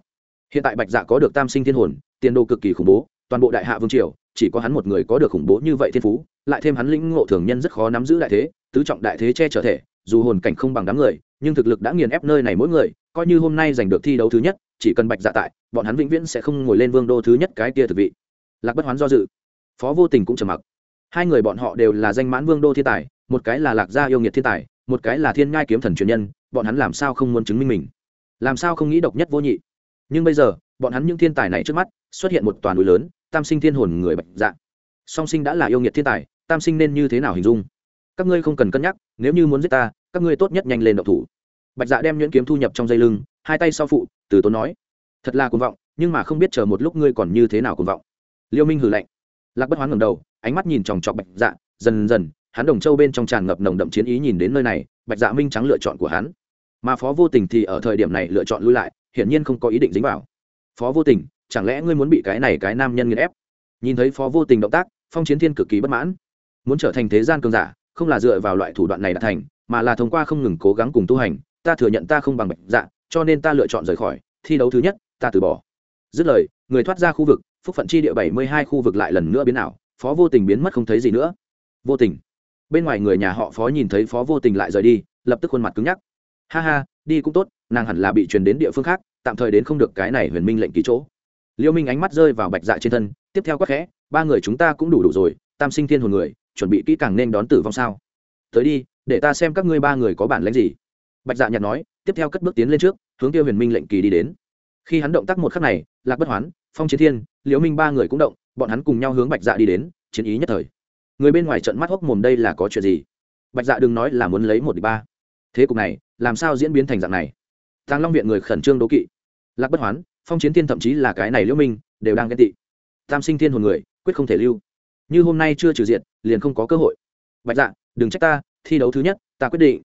Hiện tại bạch dạ có được tam sinh thiên hồn, tiền đồ cực kỳ khủng bố, toàn bộ đại hạ vương triều, chỉ có hắn một người có được khủng bố như vậy thiên phú, lại thêm hắn lĩnh ngộ thường nhân rất khó nắm giữ đại thế, tứ trọng đại thế che trở thể, dù hồn cảnh không bằng đám người, nhưng thực lực đã nghiền ép nơi này mỗi người, coi như hôm nay giành được thi đấu thứ nhất, chỉ cần bạch dạ tại, bọn hắn vĩnh viễn sẽ không ngồi lên vương đô thứ nhất cái kia thực vị. Lạc bất hoán do dự. Phó vô tình cũng trầm mặc hai người bọn họ đều là danh mãn vương đô thiên tài, một cái là lạc gia yêu nghiệt thiên tài, một cái là thiên ngai kiếm thần truyền nhân, bọn hắn làm sao không muốn chứng minh mình? Làm sao không nghĩ độc nhất vô nhị? Nhưng bây giờ, bọn hắn những thiên tài này trước mắt, xuất hiện một toàn núi lớn, tam sinh thiên hồn người bạch dạ. Song sinh đã là yêu nghiệt thiên tài, tam sinh nên như thế nào hình dung? Các ngươi không cần cân nhắc, nếu như muốn giết ta, các ngươi tốt nhất nhanh lên độc thủ. Bạch dạ đem nhuyễn kiếm thu nhập trong dây lưng, hai tay sau phụ, từ tốn nói, thật là cuồng vọng, nhưng mà không biết chờ một lúc ngươi còn như thế nào cuồng vọng. Liêu minh hử lạnh lạc bất hoán ngầm đầu, ánh mắt nhìn chòng chọc bạch dạ dần dần, hắn đồng châu bên trong tràn ngập nồng đậm chiến ý nhìn đến nơi này, bạch dạ minh trắng lựa chọn của hắn. Mà phó vô tình thì ở thời điểm này lựa chọn lui lại, hiển nhiên không có ý định dính vào. Phó vô tình, chẳng lẽ ngươi muốn bị cái này cái nam nhân nghiền ép? Nhìn thấy phó vô tình động tác, phong chiến thiên cực kỳ bất mãn. Muốn trở thành thế gian cường giả, không là dựa vào loại thủ đoạn này đã thành, mà là thông qua không ngừng cố gắng cùng tu hành, ta thừa nhận ta không bằng bạch dạ cho nên ta lựa chọn rời khỏi, thi đấu thứ nhất, ta từ bỏ. Dứt lời, người thoát ra khu vực phúc phận chi địa bảy mươi hai khu vực lại lần nữa biến ảo, phó vô tình biến mất không thấy gì nữa. Vô tình. Bên ngoài người nhà họ phó nhìn thấy phó vô tình lại rời đi, lập tức khuôn mặt cứng nhắc. Ha ha, đi cũng tốt, nàng hẳn là bị truyền đến địa phương khác, tạm thời đến không được cái này huyền minh lệnh ký chỗ. Liêu minh ánh mắt rơi vào bạch dạ trên thân, tiếp theo quắc khẽ, ba người chúng ta cũng đủ đủ rồi, tam sinh thiên hồn người, chuẩn bị kỹ càng nên đón tử vong sao? Tới đi, để ta xem các ngươi ba người có bản lãnh gì. Bạch dạ nhạt nói, tiếp theo cất bước tiến lên trước, hướng tiêu huyền minh lệnh kỳ đi đến. Khi hắn động tác một khắc này, lạc bất hoán phong chiến thiên, liễu minh ba người cũng động, bọn hắn cùng nhau hướng bạch dạ đi đến, chiến ý nhất thời. Người bên ngoài trận mắt hốc mồm đây là có chuyện gì? Bạch dạ đừng nói là muốn lấy một đi ba. Thế cục này, làm sao diễn biến thành dạng này? Tàng long viện người khẩn trương đố kỵ. Lạc bất hoán, phong chiến thiên thậm chí là cái này liễu minh, đều đang ghen tị. Tam sinh thiên hồn người, quyết không thể lưu. Như hôm nay chưa trừ diện liền không có cơ hội. Bạch dạ đừng trách ta, thi đấu thứ nhất, ta quyết định.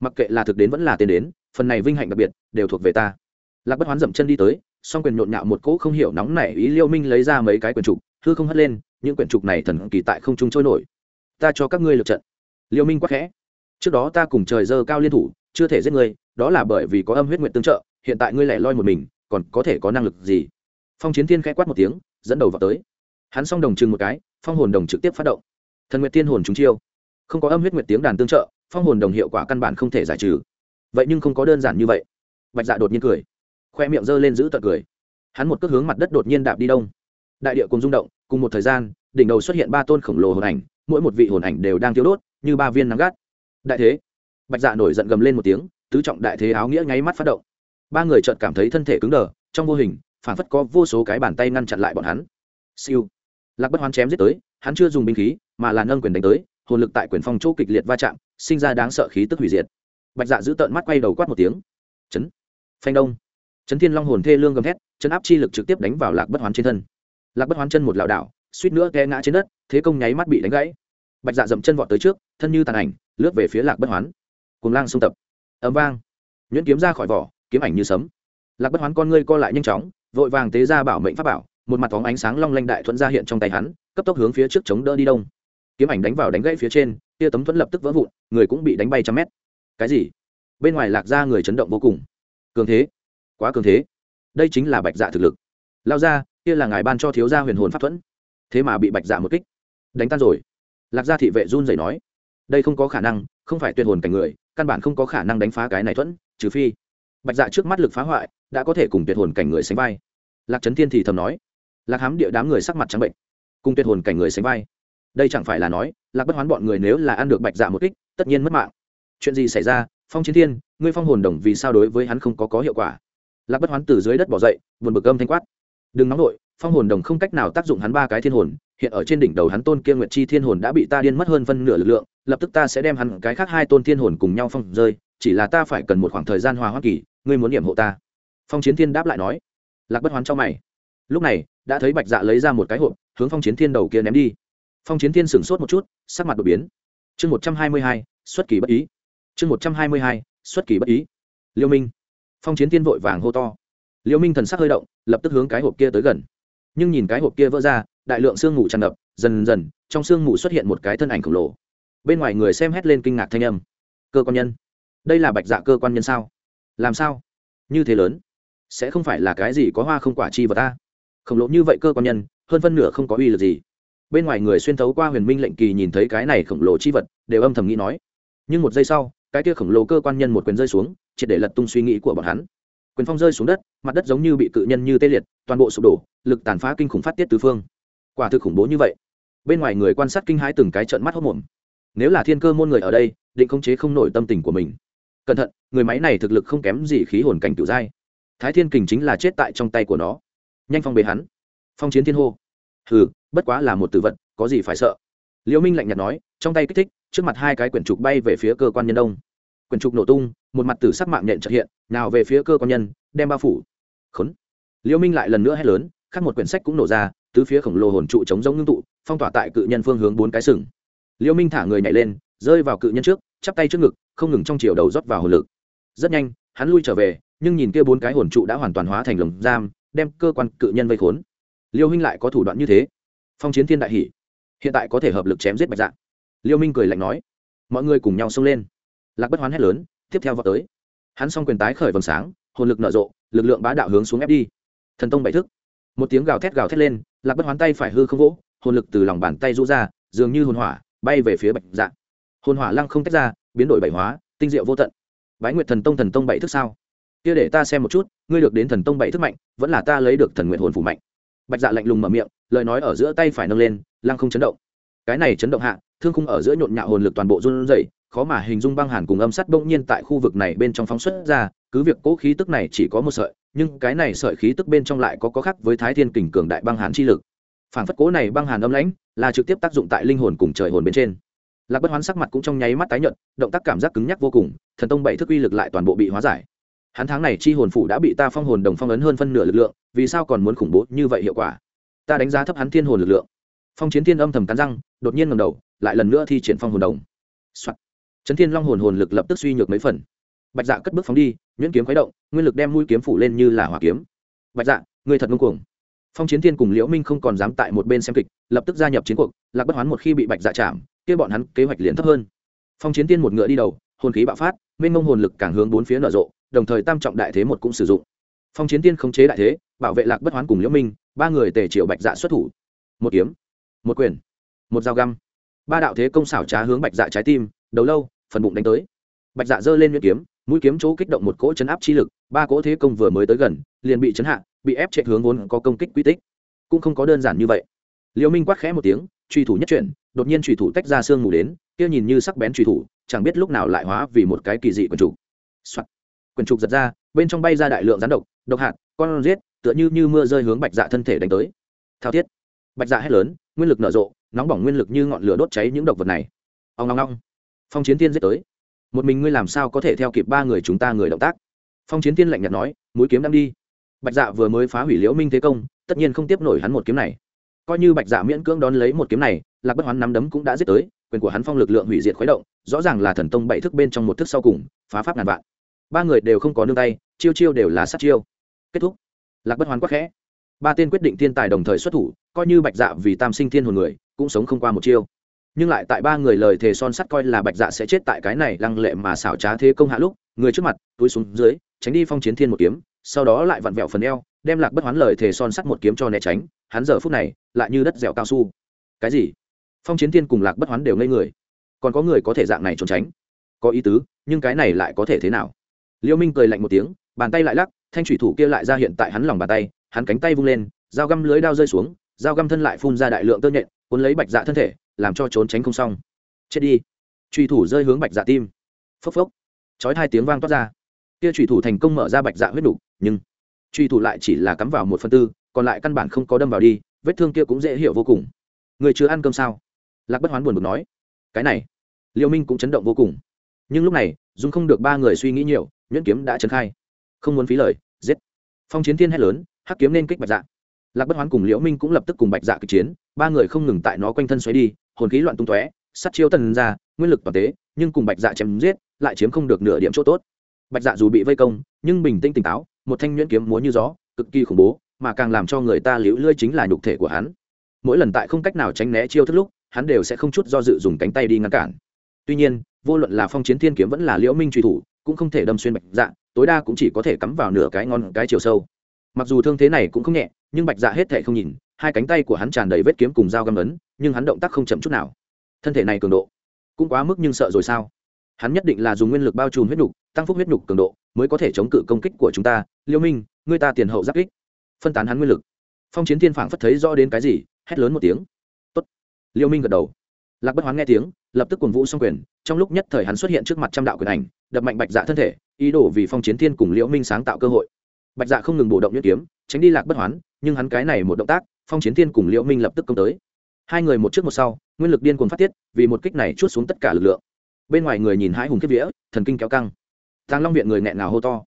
Mặc kệ là thực đến vẫn là tiền đến, phần này vinh hạnh đặc biệt, đều thuộc về ta. Lạc bất hoán dậm chân đi tới song quyền nhộn nhạo một cỗ không hiểu nóng nảy ý liêu minh lấy ra mấy cái quyển trục, hư không hất lên, những quyển trục này thần kỳ tại không trung trôi nổi. Ta cho các ngươi lượt trận. Liêu minh quắc khẽ. Trước đó ta cùng trời dơ cao liên thủ, chưa thể giết ngươi, đó là bởi vì có âm huyết nguyện tương trợ, hiện tại ngươi lẻ loi một mình, còn có thể có năng lực gì? Phong chiến thiên khẽ quát một tiếng, dẫn đầu vào tới. Hắn xong đồng chừng một cái, phong hồn đồng trực tiếp phát động. Thần nguyệt tiên hồn chúng chiêu. Không có âm huyết nguyện tiếng đàn tương trợ, phong hồn đồng hiệu quả căn bản không thể giải trừ. Vậy nhưng không có đơn giản như vậy. Bạch dạ đột nhiên cười khoe miệng giơ lên giữ tận cười. Hắn một cước hướng mặt đất đột nhiên đạp đi đông. Đại địa cùng rung động, cùng một thời gian, đỉnh đầu xuất hiện ba tôn khổng lồ hồn ảnh, mỗi một vị hồn ảnh đều đang thiếu đốt, như ba viên nắng gắt. Đại thế. Bạch dạ nổi giận gầm lên một tiếng, tứ trọng đại thế áo nghĩa nháy mắt phát động. Ba người chợt cảm thấy thân thể cứng đờ, trong vô hình, phản phất có vô số cái bàn tay ngăn chặn lại bọn hắn. Siêu. Lạc bất hoán chém giết tới, hắn chưa dùng binh khí, mà là nâng quyền đánh tới, hồn lực tại quyền phong chỗ kịch liệt va chạm, sinh ra đáng sợ khí tức hủy diệt. Bạch dạ giữ tợn mắt quay đầu quát một tiếng. Chấn. Phanh đông chấn thiên long hồn thê lương gầm thét, chấn áp chi lực trực tiếp đánh vào lạc bất hoán trên thân. Lạc bất hoán chân một lảo đảo, suýt nữa té ngã trên đất, thế công nháy mắt bị đánh gãy. Bạch dạ dậm chân vọt tới trước, thân như tàn ảnh, lướt về phía lạc bất hoán. Cùng lang xung tập. Ấm vang. Nhuyễn kiếm ra khỏi vỏ, kiếm ảnh như sấm. Lạc bất hoán con ngươi co lại nhanh chóng, vội vàng tế ra bảo mệnh pháp bảo, một mặt phóng ánh sáng long lanh đại thuẫn ra hiện trong tay hắn, cấp tốc hướng phía trước chống đỡ đi đông. Kiếm ảnh đánh vào đánh gãy phía trên kia tấm thuẫn lập tức vỡ vụn, người cũng bị đánh bay trăm mét. Cái gì? Bên ngoài lạc ra người chấn động vô cùng. Cường thế quá cường thế. Đây chính là bạch dạ thực lực. Lao ra, kia là ngài ban cho thiếu gia huyền hồn pháp thuẫn. Thế mà bị bạch dạ một kích. Đánh tan rồi. Lạc gia thị vệ run rẩy nói, đây không có khả năng, không phải tuyệt hồn cảnh người, căn bản không có khả năng đánh phá cái này thuẫn, trừ phi. Bạch dạ trước mắt lực phá hoại, đã có thể cùng tuyệt hồn cảnh người sánh vai. Lạc trấn thiên thì thầm nói, lạc hám địa đám người sắc mặt trắng bệnh, cùng tuyệt hồn cảnh người sánh vai. Đây chẳng phải là nói, lạc bất hoán bọn người nếu là ăn được bạch dạ một kích, tất nhiên mất mạng. Chuyện gì xảy ra? Phong chiến thiên, ngươi phong hồn đồng vì sao đối với hắn không có có hiệu quả? Lạc bất hoán từ dưới đất bỏ dậy, buồn bực âm thanh quát. Đừng nóng nổi phong hồn đồng không cách nào tác dụng hắn ba cái thiên hồn, hiện ở trên đỉnh đầu hắn tôn kia nguyệt chi thiên hồn đã bị ta điên mất hơn phân nửa lực lượng, lập tức ta sẽ đem hắn cái khác hai tôn thiên hồn cùng nhau phong rơi, chỉ là ta phải cần một khoảng thời gian hòa hoa kỳ, ngươi muốn điểm hộ ta. Phong chiến thiên đáp lại nói. Lạc bất hoán cho mày. Lúc này, đã thấy bạch dạ lấy ra một cái hộp, hướng phong chiến thiên đầu kia ném đi. Phong chiến thiên sửng sốt một chút, sắc mặt đột biến. Chương một trăm hai mươi hai, xuất kỳ bất ý. Chương một trăm hai mươi hai, xuất kỳ bất ý. Liêu minh phong chiến tiên vội vàng hô to. Liêu minh thần sắc hơi động, lập tức hướng cái hộp kia tới gần. Nhưng nhìn cái hộp kia vỡ ra, đại lượng sương mù tràn ngập, dần dần, trong sương mù xuất hiện một cái thân ảnh khổng lồ. Bên ngoài người xem hét lên kinh ngạc thanh âm. Cơ quan nhân? Đây là bạch dạ cơ quan nhân sao? Làm sao? Như thế lớn? Sẽ không phải là cái gì có hoa không quả chi vật ta? Khổng lồ như vậy cơ quan nhân, hơn phân nửa không có uy lực gì. Bên ngoài người xuyên thấu qua huyền minh lệnh kỳ nhìn thấy cái này khổng lồ chi vật, đều âm thầm nghĩ nói. Nhưng một giây sau cái kia khổng lồ cơ quan nhân một quyền rơi xuống, triệt để lật tung suy nghĩ của bọn hắn. Quyền phong rơi xuống đất, mặt đất giống như bị cự nhân như tê liệt, toàn bộ sụp đổ, lực tàn phá kinh khủng phát tiết tứ phương. Quả thực khủng bố như vậy. Bên ngoài người quan sát kinh hãi từng cái trận mắt hốc mồm nếu là thiên cơ môn người ở đây, định khống chế không nổi tâm tình của mình. Cẩn thận, người máy này thực lực không kém gì khí hồn cảnh cựu giai. Thái thiên kình chính là chết tại trong tay của nó. Nhanh phong bế hắn. Phong chiến thiên hô. Hừ, bất quá là một tử vật, có gì phải sợ? Liễu minh lạnh nhạt nói, trong tay kích thích, trước mặt hai cái quyển trục bay về phía cơ quan nhân đông. Quyển trục nổ tung, một mặt tử sắc mạng nhện trợ hiện, nào về phía cơ quan nhân, đem bao phủ. Khốn. Liễu minh lại lần nữa hét lớn, khác một quyển sách cũng nổ ra, tứ phía khổng lồ hồn trụ chống giống ngưng tụ, phong tỏa tại cự nhân phương hướng bốn cái sừng. Liễu minh thả người nhảy lên, rơi vào cự nhân trước, chắp tay trước ngực, không ngừng trong chiều đầu rót vào hồn lực. Rất nhanh, hắn lui trở về, nhưng nhìn kia bốn cái hồn trụ đã hoàn toàn hóa thành lồng giam, đem cơ quan cự nhân vây khốn. Liêu huynh lại có thủ đoạn như thế. Phong chiến thiên đại hỷ hiện tại có thể hợp lực chém giết bạch dạ. Liêu minh cười lạnh nói, mọi người cùng nhau xông lên. Lạc bất hoán hét lớn, tiếp theo vào tới. Hắn s o n g quyền tái khởi vầng sáng, hồn lực nở rộ, lực lượng bá đạo hướng xuống ép đi. Thần tông bảy thức. Một tiếng gào thét gào thét lên, lạc bất hoán tay phải hư không vỗ, hồn lực từ lòng bàn tay rũ ra, dường như hồn hỏa, bay về phía bạch dạ. Hồn hỏa lăng không tách ra, biến đổi bảy hóa, tinh diệu vô tận. Bái nguyệt thần tông thần tông bảy thức sao? Kia để ta xem một chút, ngươi được đến thần tông bảy thức mạnh, vẫn là ta lấy được thần nguyện hồn phủ mạnh. Bạch dạ lạnh lùng mở miệng, lời nói ở giữa tay phải nâng lên lăng không chấn động. Cái này chấn động hạ, thương khung ở giữa nhộn nhạo hồn lực toàn bộ run rẩy, khó mà hình dung băng hàn cùng âm sắt bỗng nhiên tại khu vực này bên trong phóng xuất ra, cứ việc cố khí tức này chỉ có một sợi, nhưng cái này sợi khí tức bên trong lại có có khác với thái thiên kình cường đại băng hàn chi lực. Phản phất cố này băng hàn âm lãnh, là trực tiếp tác dụng tại linh hồn cùng trời hồn bên trên. Lạc bất hoán sắc mặt cũng trong nháy mắt tái nhợt, động tác cảm giác cứng nhắc vô cùng, thần tông bảy thức uy lực lại toàn bộ bị hóa giải. Hắn tháng này chi hồn phủ đã bị ta phong hồn đồng phong ấn hơn phân nửa lực lượng, vì sao còn muốn khủng bố như vậy hiệu quả? Ta đánh giá thấp hắn thiên hồn lực lượng phong chiến thiên âm thầm cắn răng, đột nhiên ngầm đầu, lại lần nữa thi triển phong hồn đồng、Soạn. trấn thiên long hồn hồn lực lập tức suy nhược mấy phần. Bạch dạ cất bước phóng đi, nhuyễn kiếm khuấy động, nguyên lực đem mũi kiếm phủ lên như là hỏa kiếm. Bạch dạ người thật ngông cuồng. Phong chiến thiên cùng liễu minh không còn dám tại một bên xem kịch, lập tức gia nhập chiến cuộc, lạc bất hoán một khi bị bạch dạ chạm, kia bọn hắn kế hoạch liền thấp hơn. Phong chiến thiên một ngựa đi đầu, hồn khí bạo phát, mênh mông hồn lực càng hướng bốn phía nở rộ, đồng thời tam trọng đại thế một cũng sử dụng. Phong chiến Thiên khống chế đại thế, bảo vệ lạc bất hoán cùng liễu minh, ba người tề triệu bạch dạ xuất thủ. Một kiếm một quyền một dao găm. Ba đạo thế công xảo trá hướng bạch dạ trái tim, đầu lâu, phần bụng đánh tới. Bạch dạ giơ lên nhuyễn kiếm, mũi kiếm chỗ kích động một cỗ chấn áp chi lực, ba cỗ thế công vừa mới tới gần, liền bị chấn hạ, bị ép chạy hướng vốn có công kích quy tích. Cũng không có đơn giản như vậy. Liễu minh quát khẽ một tiếng, truy thủ nhất chuyển, đột nhiên truy thủ tách ra xương mù đến, kia nhìn như sắc bén truy thủ, chẳng biết lúc nào lại hóa vì một cái kỳ dị quần trục. Soạn. quần trục giật ra, bên trong bay ra đại lượng rắn độc độc hạt, con giết, tựa như như mưa rơi hướng bạch dạ thân thể đánh tới. Thao thiết. Bạch dạ hét lớn nguyên lực nở rộ, nóng bỏng nguyên lực như ngọn lửa đốt cháy những độc vật này. Ông ngong ngong phong chiến tiên giết tới. Một mình ngươi làm sao có thể theo kịp ba người chúng ta người động tác? Phong chiến tiên lạnh nhạt nói, mũi kiếm đang đi. Bạch dạ vừa mới phá hủy liễu minh thế công, tất nhiên không tiếp nổi hắn một kiếm này. Coi như bạch dạ miễn cưỡng đón lấy một kiếm này, lạc bất hoán nắm đấm cũng đã giết tới, quyền của hắn phong lực lượng hủy diệt khuấy động, rõ ràng là thần tông bảy thức bên trong một thức sau cùng, phá pháp ngàn vạn. Ba người đều không có nương tay, chiêu chiêu đều là sát chiêu. Kết thúc. Lạc bất hoán quắc khẽ ba tên quyết định thiên tài đồng thời xuất thủ, coi như bạch dạ vì tam sinh thiên hồn người, cũng sống không qua một chiêu. Nhưng lại tại ba người lời thề son sắt coi là bạch dạ sẽ chết tại cái này lăng lệ mà xảo trá thế công hạ lúc, người trước mặt, túi xuống dưới, tránh đi phong chiến thiên một kiếm, sau đó lại vặn vẹo phần eo, đem lạc bất hoán lời thề son sắt một kiếm cho né tránh, hắn giờ phút này, lại như đất dẻo cao su. Cái gì? Phong chiến thiên cùng lạc bất hoán đều ngây người. Còn có người có thể dạng này trốn tránh? Có ý tứ, nhưng cái này lại có thể thế nào? Liêu minh cười lạnh một tiếng, bàn tay lại lắc, thanh thủy thủ kia lại ra hiện tại hắn lòng bàn tay hắn cánh tay vung lên dao găm lưới đao rơi xuống dao găm thân lại phun ra đại lượng tơ nhện cuốn lấy bạch dạ thân thể làm cho trốn tránh không xong. Chết đi. Truy thủ rơi hướng bạch dạ tim. Phốc phốc. Chói hai tiếng vang toát ra. Kia truy thủ thành công mở ra bạch dạ huyết đủ, nhưng truy thủ lại chỉ là cắm vào một phần tư còn lại căn bản không có đâm vào đi vết thương kia cũng dễ hiểu vô cùng. Người chưa ăn cơm sao? Lạc bất hoán buồn bực nói. Cái này liêu minh cũng chấn động vô cùng. Nhưng lúc này dung không được ba người suy nghĩ nhiều nhuyễn kiếm đã trấn khai. Không muốn phí lời giết. Phong chiến thiên hét lớn hắc kiếm nên kích bạch dạ. Lạc bất hoán cùng liễu minh cũng lập tức cùng bạch dạ kịch chiến, ba người không ngừng tại nó quanh thân xoáy đi, hồn khí loạn tung tóe sắt chiêu tần ra, nguyên lực toàn tế, nhưng cùng bạch dạ chém giết, lại chiếm không được nửa điểm chỗ tốt. Bạch dạ dù bị vây công, nhưng bình tĩnh tỉnh táo, một thanh nhuyễn kiếm múa như gió, cực kỳ khủng bố, mà càng làm cho người ta liễu lươi chính là nhục thể của hắn. Mỗi lần tại không cách nào tránh né chiêu thức lúc, hắn đều sẽ không chút do dự dùng cánh tay đi ngăn cản. Tuy nhiên, vô luận là phong chiến thiên kiếm vẫn là liễu minh truy thủ, cũng không thể đâm xuyên bạch dạ tối đa cũng chỉ có thể cắm vào nửa cái ngon cái chiều sâu mặc dù thương thế này cũng không nhẹ, nhưng bạch dạ hết thể không nhìn, hai cánh tay của hắn tràn đầy vết kiếm cùng dao găm ấn, nhưng hắn động tác không chậm chút nào. Thân thể này cường độ cũng quá mức nhưng sợ rồi sao? Hắn nhất định là dùng nguyên lực bao trùm huyết nhục tăng phúc huyết nhục cường độ mới có thể chống cự công kích của chúng ta. Liêu minh người ta tiền hậu giáp kích. Phân tán hắn nguyên lực. Phong chiến thiên phảng phất thấy rõ đến cái gì, hét lớn một tiếng. Tốt. liêu minh gật đầu. Lạc bất hoán nghe tiếng, lập tức cuồng vũ xong quyền. Trong lúc nhất thời hắn xuất hiện trước mặt trăm đạo quyền ảnh, đập mạnh bạch dạ thân thể, ý đồ vì phong chiến thiên cùng liễu minh sáng tạo cơ hội bạch dạ không ngừng bổ động nhuyễn kiếm, tránh đi lạc bất hoán, nhưng hắn cái này một động tác, phong chiến thiên cùng liễu minh lập tức công tới. Hai người một trước một sau, nguyên lực điên cuồng phát tiết, vì một kích này chút xuống tất cả lực lượng. Bên ngoài người nhìn hãi hùng kiếp vía, thần kinh kéo căng. Tàng long viện người nghẹn ngào hô to.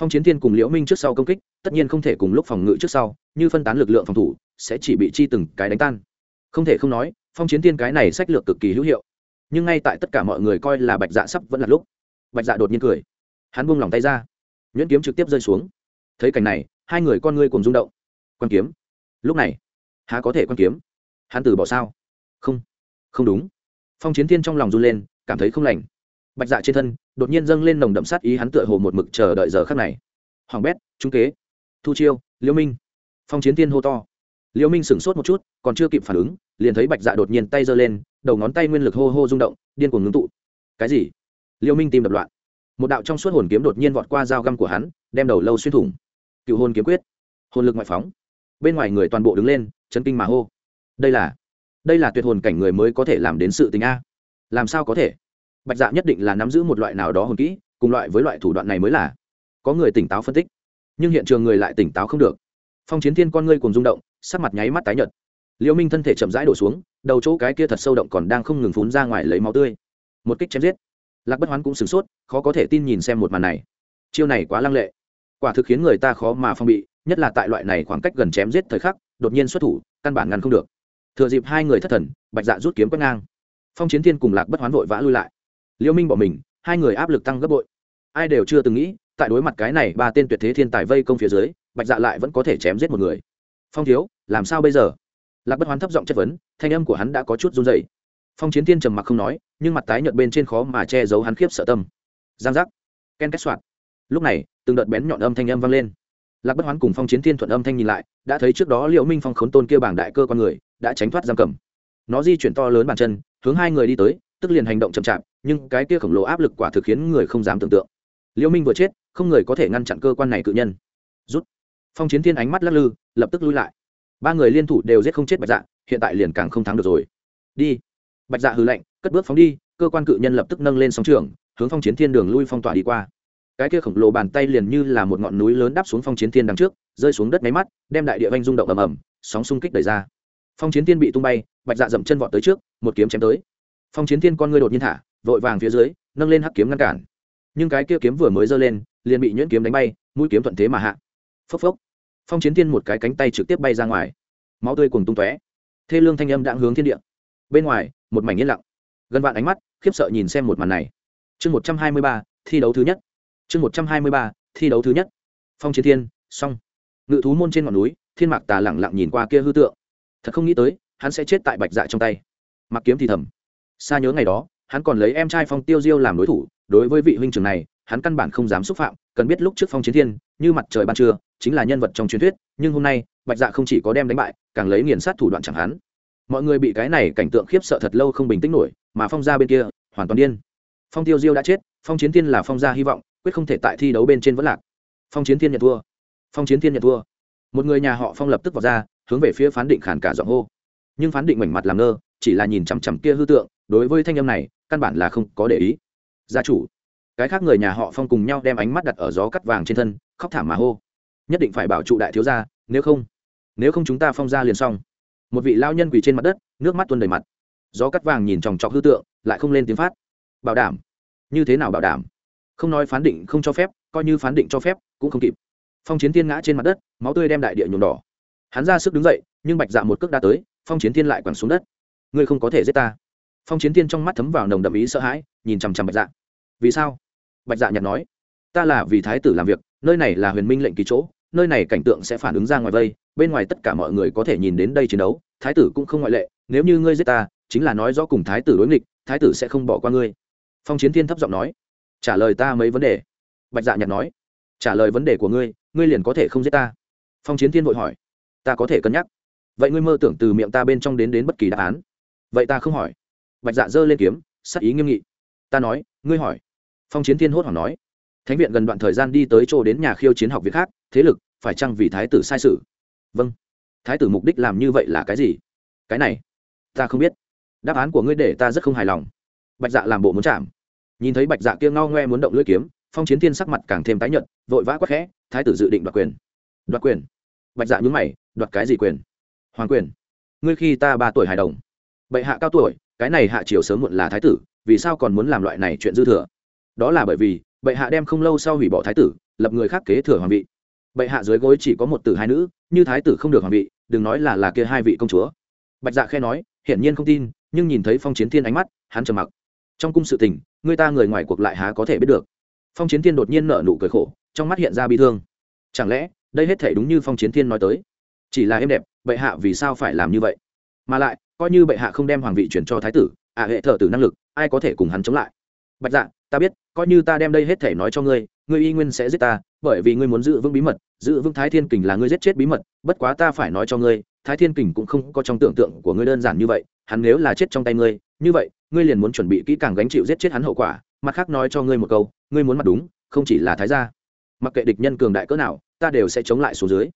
Phong chiến thiên cùng liễu minh trước sau công kích, tất nhiên không thể cùng lúc phòng ngự trước sau, như phân tán lực lượng phòng thủ, sẽ chỉ bị chi từng cái đánh tan. Không thể không nói, phong chiến thiên cái này sách lược cực kỳ hữu hiệu. Nhưng ngay tại tất cả mọi người coi là bạch dạ sắp vẫn là lúc, bạch dạ đột nhiên cười. Hắn buông lỏng tay ra. Nhuyễn kiếm trực tiếp rơi xuống thấy cảnh này, hai người con ngươi cùng rung động. Quan kiếm. Lúc này, há có thể quan kiếm? Hắn từ bỏ sao? Không. Không đúng. Phong chiến thiên trong lòng run lên, cảm thấy không lành. Bạch dạ trên thân, đột nhiên dâng lên nồng đậm sát ý hắn tựa hồ một mực chờ đợi giờ khắc này. Hoàng bét, trung kế, thu chiêu liễu minh. Phong chiến thiên hô to. Liễu minh sửng sốt một chút, còn chưa kịp phản ứng, liền thấy bạch dạ đột nhiên tay giơ lên, đầu ngón tay nguyên lực hô hô rung động, điên cuồng ngưng tụ. Cái gì? Liễu minh tìm đập loạn. Một đạo trong suốt hồn kiếm đột nhiên vọt qua dao găm của hắn, đem đầu lâu xuyên thủng cựu hồn kiếm quyết, hồn lực ngoại phóng. Bên ngoài người toàn bộ đứng lên, chấn kinh mà hô. Đây là đây là tuyệt hồn cảnh người mới có thể làm đến sự tình a. Làm sao có thể? Bạch dạ nhất định là nắm giữ một loại nào đó hồn kỹ, cùng loại với loại thủ đoạn này mới là. Có người tỉnh táo phân tích, nhưng hiện trường người lại tỉnh táo không được. Phong chiến thiên con ngươi cùng rung động, sắc mặt nháy mắt tái nhợt. Liễu minh thân thể chậm rãi đổ xuống, đầu chỗ cái kia thật sâu động còn đang không ngừng phun ra ngoài lấy máu tươi. Một kích chém giết. Lạc bất hoán cũng sửng sốt, khó có thể tin nhìn xem một màn này. Chiêu này quá lăng lệ quả thực khiến người ta khó mà phong bị, nhất là tại loại này khoảng cách gần chém giết thời khắc, đột nhiên xuất thủ, căn bản ngăn không được. Thừa dịp hai người thất thần, bạch dạ rút kiếm quét ngang. Phong chiến thiên cùng lạc bất hoán vội vã lui lại. Liêu minh bỏ mình, hai người áp lực tăng gấp bội. Ai đều chưa từng nghĩ, tại đối mặt cái này ba tên tuyệt thế thiên tài vây công phía dưới, bạch dạ lại vẫn có thể chém giết một người. Phong thiếu, làm sao bây giờ? Lạc bất hoán thấp giọng chất vấn, thanh âm của hắn đã có chút run dày phong chiến thiên trầm mặc không nói, nhưng mặt tái nhợt bên trên khó mà che giấu hắn khiếp sợ tâm. Giang giác. Ken kết soạt lúc này từng đợt bén nhọn âm thanh âm vang lên. Lạc bất hoán cùng phong chiến thiên thuận âm thanh nhìn lại, đã thấy trước đó liệu minh phong khốn tôn kia bảng đại cơ con người, đã tránh thoát giam cầm. Nó di chuyển to lớn bàn chân, hướng hai người đi tới, tức liền hành động chậm chạp, nhưng cái kia khổng lồ áp lực quả thực khiến người không dám tưởng tượng. Liễu minh vừa chết, không người có thể ngăn chặn cơ quan này cự nhân. Rút. Phong chiến thiên ánh mắt lắc lư, lập tức lui lại. Ba người liên thủ đều giết không chết bạch dạ hiện tại liền càng không thắng được rồi. Đi. Bạch dạ hừ lạnh, cất bước phóng đi, cơ quan cự nhân lập tức nâng lên sóng trường, hướng phong chiến thiên đường lui phong tỏa đi qua cái kia khổng lồ bàn tay liền như là một ngọn núi lớn đáp xuống phong chiến thiên đằng trước, rơi xuống đất máy mắt, đem đại địa vanh rung động ầm ầm, sóng xung kích đẩy ra. Phong chiến thiên bị tung bay, bạch dạ dậm chân vọt tới trước, một kiếm chém tới. Phong chiến thiên con ngươi đột nhiên thả, vội vàng phía dưới, nâng lên hắc kiếm ngăn cản. Nhưng cái kia kiếm vừa mới giơ lên, liền bị nhuyễn kiếm đánh bay, mũi kiếm thuận thế mà hạ. Phốc phốc. Phong chiến thiên một cái cánh tay trực tiếp bay ra ngoài. Máu tươi cùng tung tóe. Thê lương thanh âm đã hướng thiên địa. Bên ngoài, một mảnh yên lặng. Gần vạn ánh mắt, khiếp sợ nhìn xem một màn này. Chương một trăm hai mươi ba, thi đấu thứ nhất chương một trăm hai mươi ba, thi đấu thứ nhất. Phong chiến thiên, xong. Ngự thú môn trên ngọn núi, thiên mạc tà lẳng lặng nhìn qua kia hư tượng. Thật không nghĩ tới, hắn sẽ chết tại bạch dạ trong tay. Mặc kiếm thì thầm. Xa nhớ ngày đó, hắn còn lấy em trai phong tiêu diêu làm đối thủ, đối với vị huynh trưởng này, hắn căn bản không dám xúc phạm, cần biết lúc trước phong chiến thiên, như mặt trời ban trưa, chính là nhân vật trong truyền thuyết, nhưng hôm nay, bạch dạ không chỉ có đem đánh bại, càng lấy nghiền sát thủ đoạn chẳng hắn. Mọi người bị cái này cảnh tượng khiếp sợ thật lâu không bình tĩnh nổi, mà phong gia bên kia, hoàn toàn điên. Phong tiêu diêu đã chết, phong chiến thiên là phong gia hy vọng quyết không thể tại thi đấu bên trên vẫn lạc. Phong chiến thiên nhận thua. Phong chiến thiên nhận thua. Một người nhà họ phong lập tức vào ra, hướng về phía phán định khản cả giọng hô. Nhưng phán định mảnh mặt làm ngơ, chỉ là nhìn chằm chằm kia hư tượng, đối với thanh âm này, căn bản là không có để ý. Gia chủ. Cái khác người nhà họ phong cùng nhau đem ánh mắt đặt ở gió cắt vàng trên thân, khóc thảm mà hô. Nhất định phải bảo trụ đại thiếu gia, nếu không nếu không chúng ta phong ra liền xong. Một vị lao nhân quỳ trên mặt đất, nước mắt tuôn đầy mặt. Gió cắt vàng nhìn chòng chọc hư tượng, lại không lên tiếng phát. Bảo đảm. Như thế nào bảo đảm? Không nói phán định không cho phép, coi như phán định cho phép, cũng không kịp. Phong chiến thiên ngã trên mặt đất, máu tươi đem đại địa nhuộm đỏ. Hắn ra sức đứng dậy, nhưng bạch dạ một cước đã tới, phong chiến thiên lại quẳng xuống đất. Ngươi không có thể giết ta. Phong chiến thiên trong mắt thấm vào nồng đậm ý sợ hãi, nhìn chằm chằm bạch dạ. Vì sao? Bạch dạ nhặt nói. Ta là vì thái tử làm việc, nơi này là huyền minh lệnh ký chỗ, nơi này cảnh tượng sẽ phản ứng ra ngoài vây, bên ngoài tất cả mọi người có thể nhìn đến đây chiến đấu, thái tử cũng không ngoại lệ, nếu như ngươi giết ta, chính là nói rõ cùng thái tử đối nghịch, thái tử sẽ không bỏ qua ngươi. Phong chiến thiên thấp giọng nói trả lời ta mấy vấn đề. Bạch dạ nhặt nói, trả lời vấn đề của ngươi ngươi liền có thể không giết ta. Phong chiến thiên vội hỏi, ta có thể cân nhắc. Vậy ngươi mơ tưởng từ miệng ta bên trong đến đến bất kỳ đáp án? Vậy ta không hỏi. Bạch dạ giơ lên kiếm, sắc ý nghiêm nghị. Ta nói, ngươi hỏi. Phong chiến thiên hốt hoảng nói, thánh viện gần đoạn thời gian đi tới chỗ đến nhà khiêu chiến học viện khác, thế lực phải chăng vì thái tử sai sự? Vâng. Thái tử mục đích làm như vậy là cái gì? Cái này, ta không biết. Đáp án của ngươi để ta rất không hài lòng. Bạch dạ làm bộ muốn chạm nhìn thấy bạch dạ kia ngao ngoe muốn động lưỡi kiếm, phong chiến thiên sắc mặt càng thêm tái nhợt, vội vã quắc khẽ, thái tử dự định đoạt quyền. Đoạt quyền? Bạch dạ nhúng mày, đoạt cái gì quyền? Hoàng quyền. Ngươi khi ta ba tuổi hài đồng. Bệ hạ cao tuổi, cái này hạ triều sớm muộn là thái tử, vì sao còn muốn làm loại này chuyện dư thừa? Đó là bởi vì, bệ hạ đem không lâu sau hủy bỏ thái tử, lập người khác kế thừa hoàng vị. Bệ hạ dưới gối chỉ có một tử hai nữ, như thái tử không được hoàng vị, đừng nói là là kia hai vị công chúa. Bạch dạ khe nói, hiển nhiên không tin, nhưng nhìn thấy phong chiến thiên ánh mắt, hắn trầm mặc trong cung sự tình, người ta người ngoài cuộc lại há có thể biết được. Phong chiến thiên đột nhiên nở nụ cười khổ, trong mắt hiện ra bi thương. Chẳng lẽ, đây hết thể đúng như phong chiến thiên nói tới? Chỉ là êm đẹp, bệ hạ vì sao phải làm như vậy? Mà lại, coi như bệ hạ không đem hoàng vị chuyển cho thái tử à hệ thợ tử năng lực, ai có thể cùng hắn chống lại? Bạch dạ ta biết, coi như ta đem đây hết thể nói cho ngươi ngươi y nguyên sẽ giết ta, bởi vì ngươi muốn giữ vững bí mật, giữ vững thái thiên kình là ngươi giết chết bí mật, bất quá ta phải nói cho ngươi, thái thiên kình cũng không có trong tưởng tượng của ngươi đơn giản như vậy, hắn nếu là chết trong tay ngươi, như vậy ngươi liền muốn chuẩn bị kỹ càng gánh chịu giết chết hắn hậu quả, mặt khác nói cho ngươi một câu, ngươi muốn mặt đúng, không chỉ là thái gia. Mặc kệ địch nhân cường đại cỡ nào, ta đều sẽ chống lại số dưới.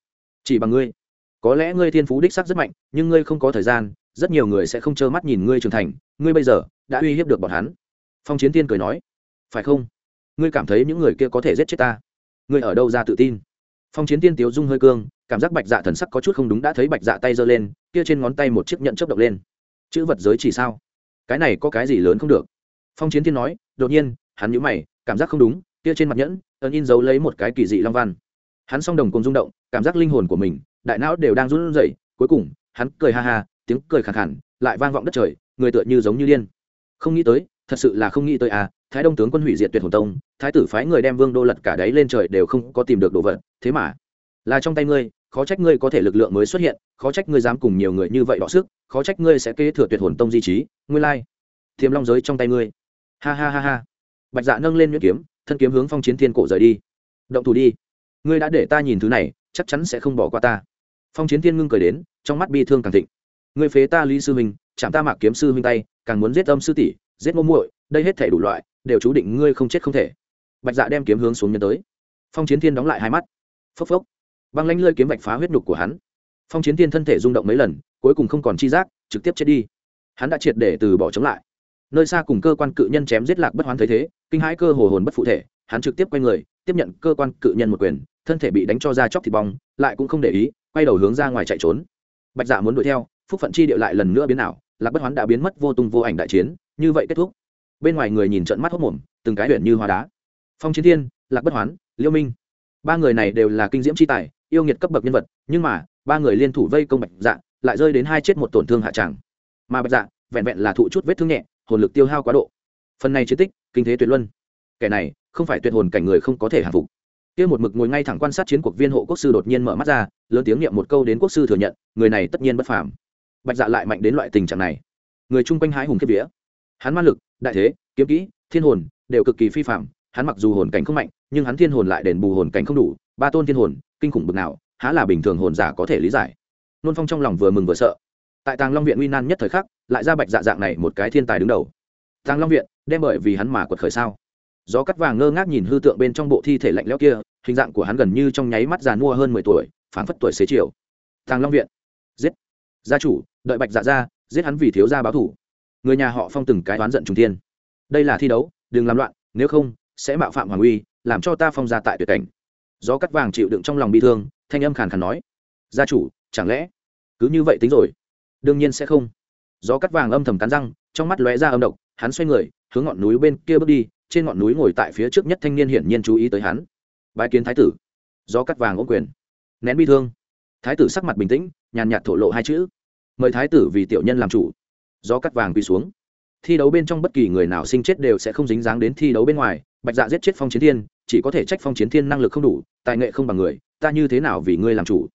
Chỉ bằng ngươi. Có lẽ ngươi thiên phú đích sắc rất mạnh, nhưng ngươi không có thời gian, rất nhiều người sẽ không trơ mắt nhìn ngươi trưởng thành, ngươi bây giờ đã uy hiếp được bọn hắn. Phong chiến tiên cười nói, phải không? Ngươi cảm thấy những người kia có thể giết chết ta? Ngươi ở đâu ra tự tin? Phong chiến tiên tiếu dung hơi cương, cảm giác bạch dạ thần sắc có chút không đúng đã thấy bạch dạ tay giơ lên, kia trên ngón tay một chiếc nhận chớp động lên. Chữ vật giới chỉ sao? Cái này có cái gì lớn không được. Phong chiến Thiên nói, đột nhiên, hắn nhíu mày, cảm giác không đúng, kia trên mặt nhẫn ấn in giấu lấy một cái kỳ dị long văn. Hắn song đồng cùng rung động, cảm giác linh hồn của mình, đại não đều đang run rẩy, cuối cùng, hắn cười ha ha, tiếng cười khàn khàn, lại vang vọng đất trời, người tựa như giống như điên. Không nghĩ tới, thật sự là không nghĩ tới à thái đông tướng quân hủy diệt tuyệt hồn tông, thái tử phái người đem vương đô lật cả đáy lên trời đều không có tìm được đồ vật, thế mà, là trong tay ngươi khó trách ngươi có thể lực lượng mới xuất hiện, khó trách ngươi dám cùng nhiều người như vậy đọ sức, khó trách ngươi sẽ kế thừa tuyệt hồn tông di trí ngươi lai、like. thiềm long giới trong tay ngươi. Ha ha ha ha. Bạch dạ nâng lên nhuyễn kiếm, thân kiếm hướng phong chiến thiên cổ rời đi. Động thủ đi. Ngươi đã để ta nhìn thứ này, chắc chắn sẽ không bỏ qua ta. Phong chiến thiên ngưng cười đến, trong mắt bi thương càng thịnh. Ngươi phế ta lý sư huynh chạm ta mạc kiếm sư huynh tay, càng muốn giết âm sư tỷ, giết ngô muội, đây hết thể đủ loại, đều chú định ngươi không chết không thể. Bạch dạ đem kiếm hướng xuống nhân tới. Phong chiến thiên đóng lại hai mắt. Phốc phốc băng lanh lơi kiếm bạch phá huyết nhục của hắn. Phong chiến thiên thân thể rung động mấy lần, cuối cùng không còn chi giác, trực tiếp chết đi. Hắn đã triệt để từ bỏ chống lại. Nơi xa cùng cơ quan cự nhân chém giết lạc bất hoán thấy thế, kinh hãi cơ hồ hồn bất phụ thể, hắn trực tiếp quay người, tiếp nhận cơ quan cự nhân một quyền, thân thể bị đánh cho ra chóc thịt bong, lại cũng không để ý, quay đầu hướng ra ngoài chạy trốn. Bạch dạ muốn đuổi theo, phúc phận chi điệu lại lần nữa biến ảo, lạc bất hoán đã biến mất vô tung vô ảnh đại chiến, như vậy kết thúc. Bên ngoài người nhìn trận mắt hốc mồm, từng cái huyện như hoa đá. Phong chiến thiên lạc bất hoán, liêu minh. Ba người này đều là kinh diễm c h i tài yêu nghiệt cấp bậc nhân vật, nhưng mà, ba người liên thủ vây công bạch dạ lại rơi đến hai chết một tổn thương hạ tràng. Mà bạch dạ vẹn vẹn là thụ chút vết thương nhẹ, hồn lực tiêu hao quá độ. Phần này chiến tích, kinh thế tuyệt luân. Kẻ này, không phải tuyệt hồn cảnh người không có thể hạ phục. Kia một mực ngồi ngay thẳng quan sát chiến cuộc viên hộ quốc sư đột nhiên mở mắt ra, lớn tiếng niệm một câu đến quốc sư thừa nhận, người này tất nhiên bất phàm. Bạch dạ lại mạnh đến loại tình trạng này. Người chung quanh hái hùng kiếp vía. Hắn ma lực, đại thế, kiếm kỹ, thiên hồn, đều cực kỳ phi phạm hắn mặc dù hồn cảnh không mạnh, nhưng hắn thiên hồn lại đền bù hồn cảnh không đủ ba tôn thiên hồn, kinh khủng bực nào, há là bình thường hồn giả có thể lý giải. Nôn phong trong lòng vừa mừng vừa sợ. Tại tàng long viện uy nan nhất thời khắc, lại ra bạch dạ dạng này một cái thiên tài đứng đầu. Tàng long viện, đem bởi vì hắn mà quật khởi sao? Gió cắt vàng ngơ ngác nhìn hư tượng bên trong bộ thi thể lạnh lẽo kia, hình dạng của hắn gần như trong nháy mắt giàn mua hơn mười tuổi, phảng phất tuổi xế chiều. Tàng long viện. Giết. Gia chủ, đợi bạch dạ ra, giết hắn vì thiếu gia báo thủ. Người nhà họ phong từng cái oán giận trung tiên đây là thi đấu, đừng làm loạn, nếu không, sẽ mạo phạm hoàng uy, làm cho ta phong ra tại tuyệt cảnh gió cắt vàng chịu đựng trong lòng bi thương, thanh âm khàn khàn nói, gia chủ, chẳng lẽ cứ như vậy tính rồi? Đương nhiên sẽ không. Gió cắt vàng âm thầm cắn răng, trong mắt lóe ra âm độc, hắn xoay người, hướng ngọn núi bên kia bước đi, trên ngọn núi ngồi tại phía trước nhất thanh niên hiển nhiên chú ý tới hắn. Bái kiến thái tử. Gió cắt vàng ôm quyền, nén bi thương. Thái tử sắc mặt bình tĩnh, nhàn nhạt thổ lộ hai chữ, mời thái tử vì tiểu nhân làm chủ. Do cắt vàng quỳ xuống. Thi đấu bên trong bất kỳ người nào sinh chết đều sẽ không dính dáng đến thi đấu bên ngoài, bạch dạ giết chết phong chiến thiên chỉ có thể trách phong chiến thiên năng lực không đủ, tài nghệ không bằng người, ta như thế nào vì ngươi làm chủ?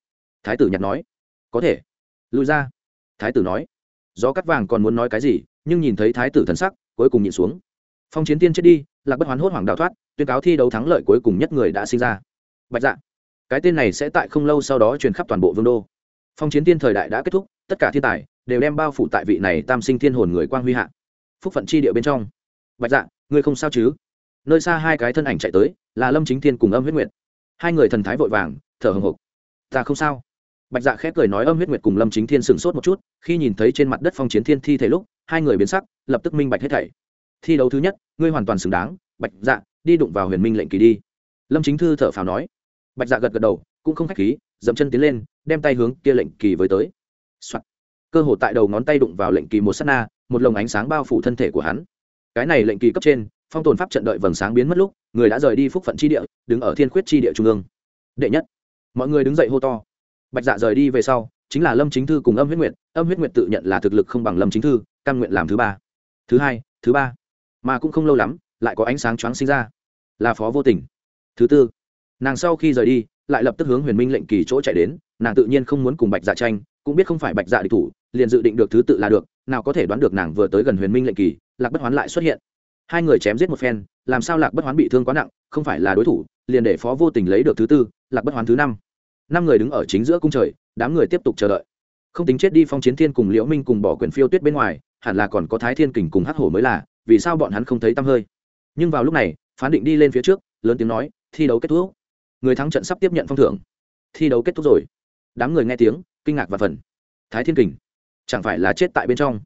Thái tử nhặt nói. Có thể. Lùi ra. Thái tử nói. Gió cắt vàng còn muốn nói cái gì, nhưng nhìn thấy thái tử thần sắc, cuối cùng nhìn xuống. Phong chiến tiên chết đi, lạc bất hoán hốt hoảng đào thoát, tuyên cáo thi đấu thắng lợi cuối cùng nhất người đã sinh ra. Bạch dạ. Cái tên này sẽ tại không lâu sau đó truyền khắp toàn bộ vương đô. Phong chiến tiên thời đại đã kết thúc, tất cả thiên tài đều đem bao phủ tại vị này tam sinh thiên hồn người quang huy hạ. Phúc phận chi địa bên trong. Bạch dạ ngươi không sao chứ? Nơi xa hai cái thân ảnh chạy tới, là lâm chính thiên cùng âm huyết nguyệt. Hai người thần thái vội vàng, thở hồng hộc ta không sao. Bạch dạ khép cười nói âm huyết nguyệt cùng lâm chính thiên sửng sốt một chút, khi nhìn thấy trên mặt đất phong chiến thiên thi thể lúc, hai người biến sắc, lập tức minh bạch hết thảy. Thi đấu thứ nhất, ngươi hoàn toàn xứng đáng. Bạch dạ đi đụng vào huyền minh lệnh kỳ đi. Lâm chính thư thở phào nói. Bạch dạ gật gật đầu, cũng không k h á c h khí, dậm chân tiến lên, đem tay hướng kia lệnh kỳ với tới、Soạn. cơ hồ tại đầu ngón tay đụng vào lệnh kỳ một s á t na, một lồng ánh sáng bao phủ thân thể của hắn. Cái này lệnh kỳ cấp trên phong tồn pháp trận đợi vầng sáng biến mất lúc, người đã rời đi phúc phận chi địa, đứng ở thiên khuyết chi địa trung ương. Đệ nhất, mọi người đứng dậy hô to. Bạch dạ rời đi về sau, chính là lâm chính thư cùng âm huyết nguyện âm huyết nguyện tự nhận là thực lực không bằng lâm chính thư căn nguyện làm thứ ba. Thứ hai, thứ ba. Mà cũng không lâu lắm, lại có ánh sáng choáng sinh ra. Là phó vô tình. Thứ tư, nàng sau khi rời đi, lại lập tức hướng huyền minh lệnh kỳ chỗ chạy đến. Nàng tự nhiên không muốn cùng bạch dạ tranh, cũng biết không phải bạch dạ địch thủ, liền dự định được thứ tự là được. Nào có thể đoán được nàng vừa tới gần huyền minh lệnh kỳ, lạc bất hoán lại xuất hiện hai người chém giết một phen, làm sao lạc bất hoán bị thương quá nặng, không phải là đối thủ, liền để phó vô tình lấy được thứ tư, lạc bất hoán thứ năm. Năm người đứng ở chính giữa cung trời, đám người tiếp tục chờ đợi. Không tính chết đi phong chiến thiên cùng liễu minh cùng bỏ quyền phiêu tuyết bên ngoài, hẳn là còn có thái thiên kình cùng hắc hổ mới là, vì sao bọn hắn không thấy tăm hơi? Nhưng vào lúc này, phán định đi lên phía trước, lớn tiếng nói, thi đấu kết thúc. Người thắng trận sắp tiếp nhận phong thưởng. Thi đấu kết thúc rồi. Đám người nghe tiếng, kinh ngạc và phần thái thiên kình, chẳng phải là chết tại bên trong.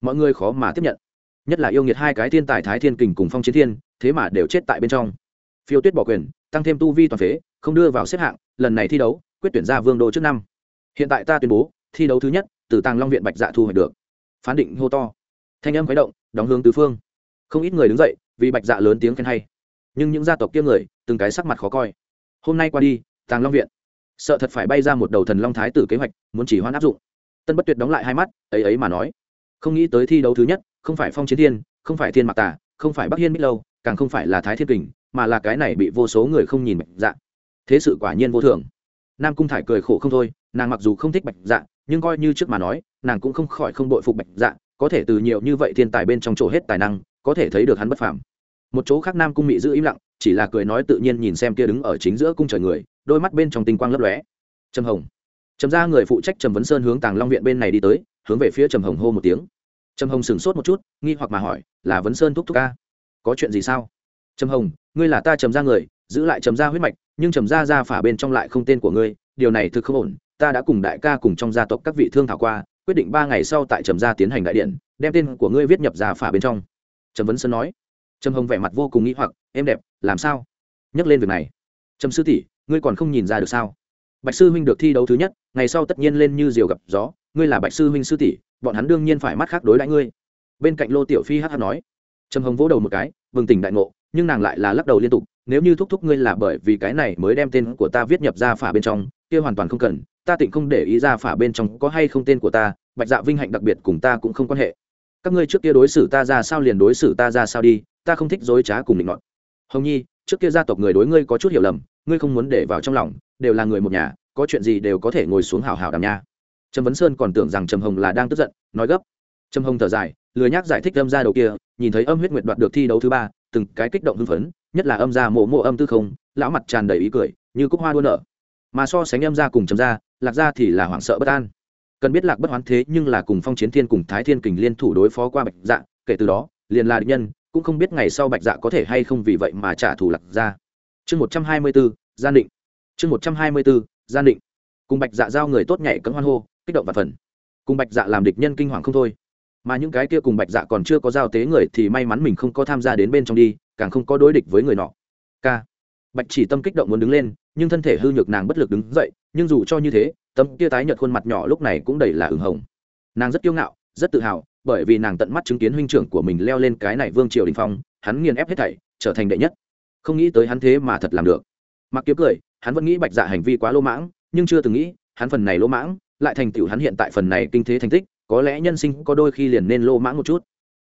Mọi người khó mà tiếp nhận nhất là yêu nghiệt hai cái thiên tài thái thiên kình cùng phong chiến thiên, thế mà đều chết tại bên trong. Phiêu tuyết bỏ quyền, tăng thêm tu vi toàn phế, không đưa vào xếp hạng, lần này thi đấu, quyết tuyển ra vương đô trước năm. Hiện tại ta tuyên bố, thi đấu thứ nhất, từ tàng long viện bạch dạ thu hoạch được. Phán định hô to. Thanh âm khuấy động, đóng hướng tứ phương. Không ít người đứng dậy, vì bạch dạ lớn tiếng khen hay. Nhưng những gia tộc kia người, từng cái sắc mặt khó coi. Hôm nay qua đi, tàng long viện. Sợ thật phải bay ra một đầu thần long thái tử kế hoạch, muốn chỉ hoan áp dụng. Tân bất tuyệt đóng lại hai mắt, ấy ấy mà nói. Không nghĩ tới thi đấu thứ nhất không phải phong chiến thiên, không phải thiên mạc tả không phải bắc hiên bích lâu, càng không phải là thái thiên kình, mà là cái này bị vô số người không nhìn bạch dạ. Thế sự quả nhiên vô thường. Nam cung thải cười khổ không thôi, nàng mặc dù không thích bạch dạ nhưng coi như trước mà nói, nàng cũng không khỏi không đội phục bạch dạ có thể từ nhiều như vậy thiên tài bên trong chỗ hết tài năng, có thể thấy được hắn bất phàm. Một chỗ khác nam cung mị giữ im lặng, chỉ là cười nói tự nhiên nhìn xem kia đứng ở chính giữa cung trời người, đôi mắt bên trong tinh quang lấp lóe. Trầm hồng. Trầm ra người phụ trách trầm vấn sơn hướng tàng long viện bên này đi tới, hướng về phía trầm hồng hô một tiếng trầm hồng sửng sốt một chút, nghi hoặc mà hỏi, là vấn sơn thúc thúc ca? Có chuyện gì sao? Trầm hồng, ngươi là ta trầm ra người, giữ lại trầm ra huyết mạch, nhưng trầm ra ra phả bên trong lại không tên của ngươi, điều này thực không ổn. Ta đã cùng đại ca cùng trong gia tộc các vị thương thảo qua, quyết định ba ngày sau tại trầm gia tiến hành đại điện, đem tên của ngươi viết nhập gia phả bên trong. Trầm vấn sơn nói. Trầm hồng vẻ mặt vô cùng nghĩ hoặc, em đẹp, làm sao? Nhắc lên việc này. Trầm sư tỷ, ngươi còn không nhìn ra được sao? Bạch sư huynh được thi đấu thứ nhất, ngày sau tất nhiên lên như diều gặp gió, ngươi là bạch sư huynh sư tỷ, bọn hắn đương nhiên phải mắt khác đối đãi ngươi. Bên cạnh lô tiểu phi hát hát nói. Trầm hồng vỗ đầu một cái, bừng tỉnh đại ngộ, nhưng nàng lại là lắc đầu liên tục, nếu như thúc thúc ngươi là bởi vì cái này mới đem tên của ta viết nhập ra phả bên trong, kia hoàn toàn không cần, ta tịnh không để ý ra phả bên trong có hay không tên của ta, bạch dạ vinh hạnh đặc biệt cùng ta cũng không quan hệ. Các ngươi trước kia đối xử ta ra sao liền đối xử ta ra sao đi, ta không thích dối trá cùng định luận hồng nhi, trước kia gia tộc người đối ngươi có chút hiểu lầm ngươi không muốn để vào trong lòng, đều là người một nhà, có chuyện gì đều có thể ngồi xuống hào hào đàm nha. Trầm vấn sơn còn tưởng rằng trầm hồng là đang tức giận, nói gấp. Trầm hồng thở dài, lười nhác giải thích âm ra đầu kia, nhìn thấy âm huyết nguyệt đoạt được thi đấu thứ ba, từng cái kích động hưng phấn, nhất là âm gia mộ mộ âm tư không, lão mặt tràn đầy ý cười, như cúc hoa đua nở. Mà so sánh âm gia cùng trầm gia, lạc gia thì là hoảng sợ bất an. Cần biết lạc bất hoán thế nhưng là cùng phong chiến thiên cùng thái thiên kình liên thủ đối phó qua bạch dạ kể từ đó, liền là địch nhân, cũng không biết ngày sau bạch dạ có thể hay không vì vậy mà trả thù lạc gia chương một trăm hai mươi bốn gian định. Chương một trăm hai mươi bốn gian định. Cùng bạch dạ giao người tốt nhảy cấm hoan hô, kích động và phần. Cùng bạch dạ làm địch nhân kinh hoàng không thôi. Mà những cái kia cùng bạch dạ còn chưa có giao tế người thì may mắn mình không có tham gia đến bên trong đi, càng không có đối địch với người nọ. K bạch chỉ tâm kích động muốn đứng lên, nhưng thân thể hư nhược nàng bất lực đứng dậy, nhưng dù cho như thế, tâm kia tái nhợt khuôn mặt nhỏ lúc này cũng đầy là ửng hồng. Nàng rất kiêu ngạo, rất tự hào, bởi vì nàng tận mắt chứng kiến huynh trưởng của mình leo lên cái này vương triều đình phong, hắn nghiền ép hết thảy, trở thành đệ nhất không nghĩ tới hắn thế mà thật làm được. Mặc kiếm cười, hắn vẫn nghĩ bạch dạ hành vi quá lỗ mãng, nhưng chưa từng nghĩ, hắn phần này lỗ mãng, lại thành tựu hắn hiện tại phần này kinh thế thành tích, có lẽ nhân sinh có đôi khi liền nên lỗ mãng một chút.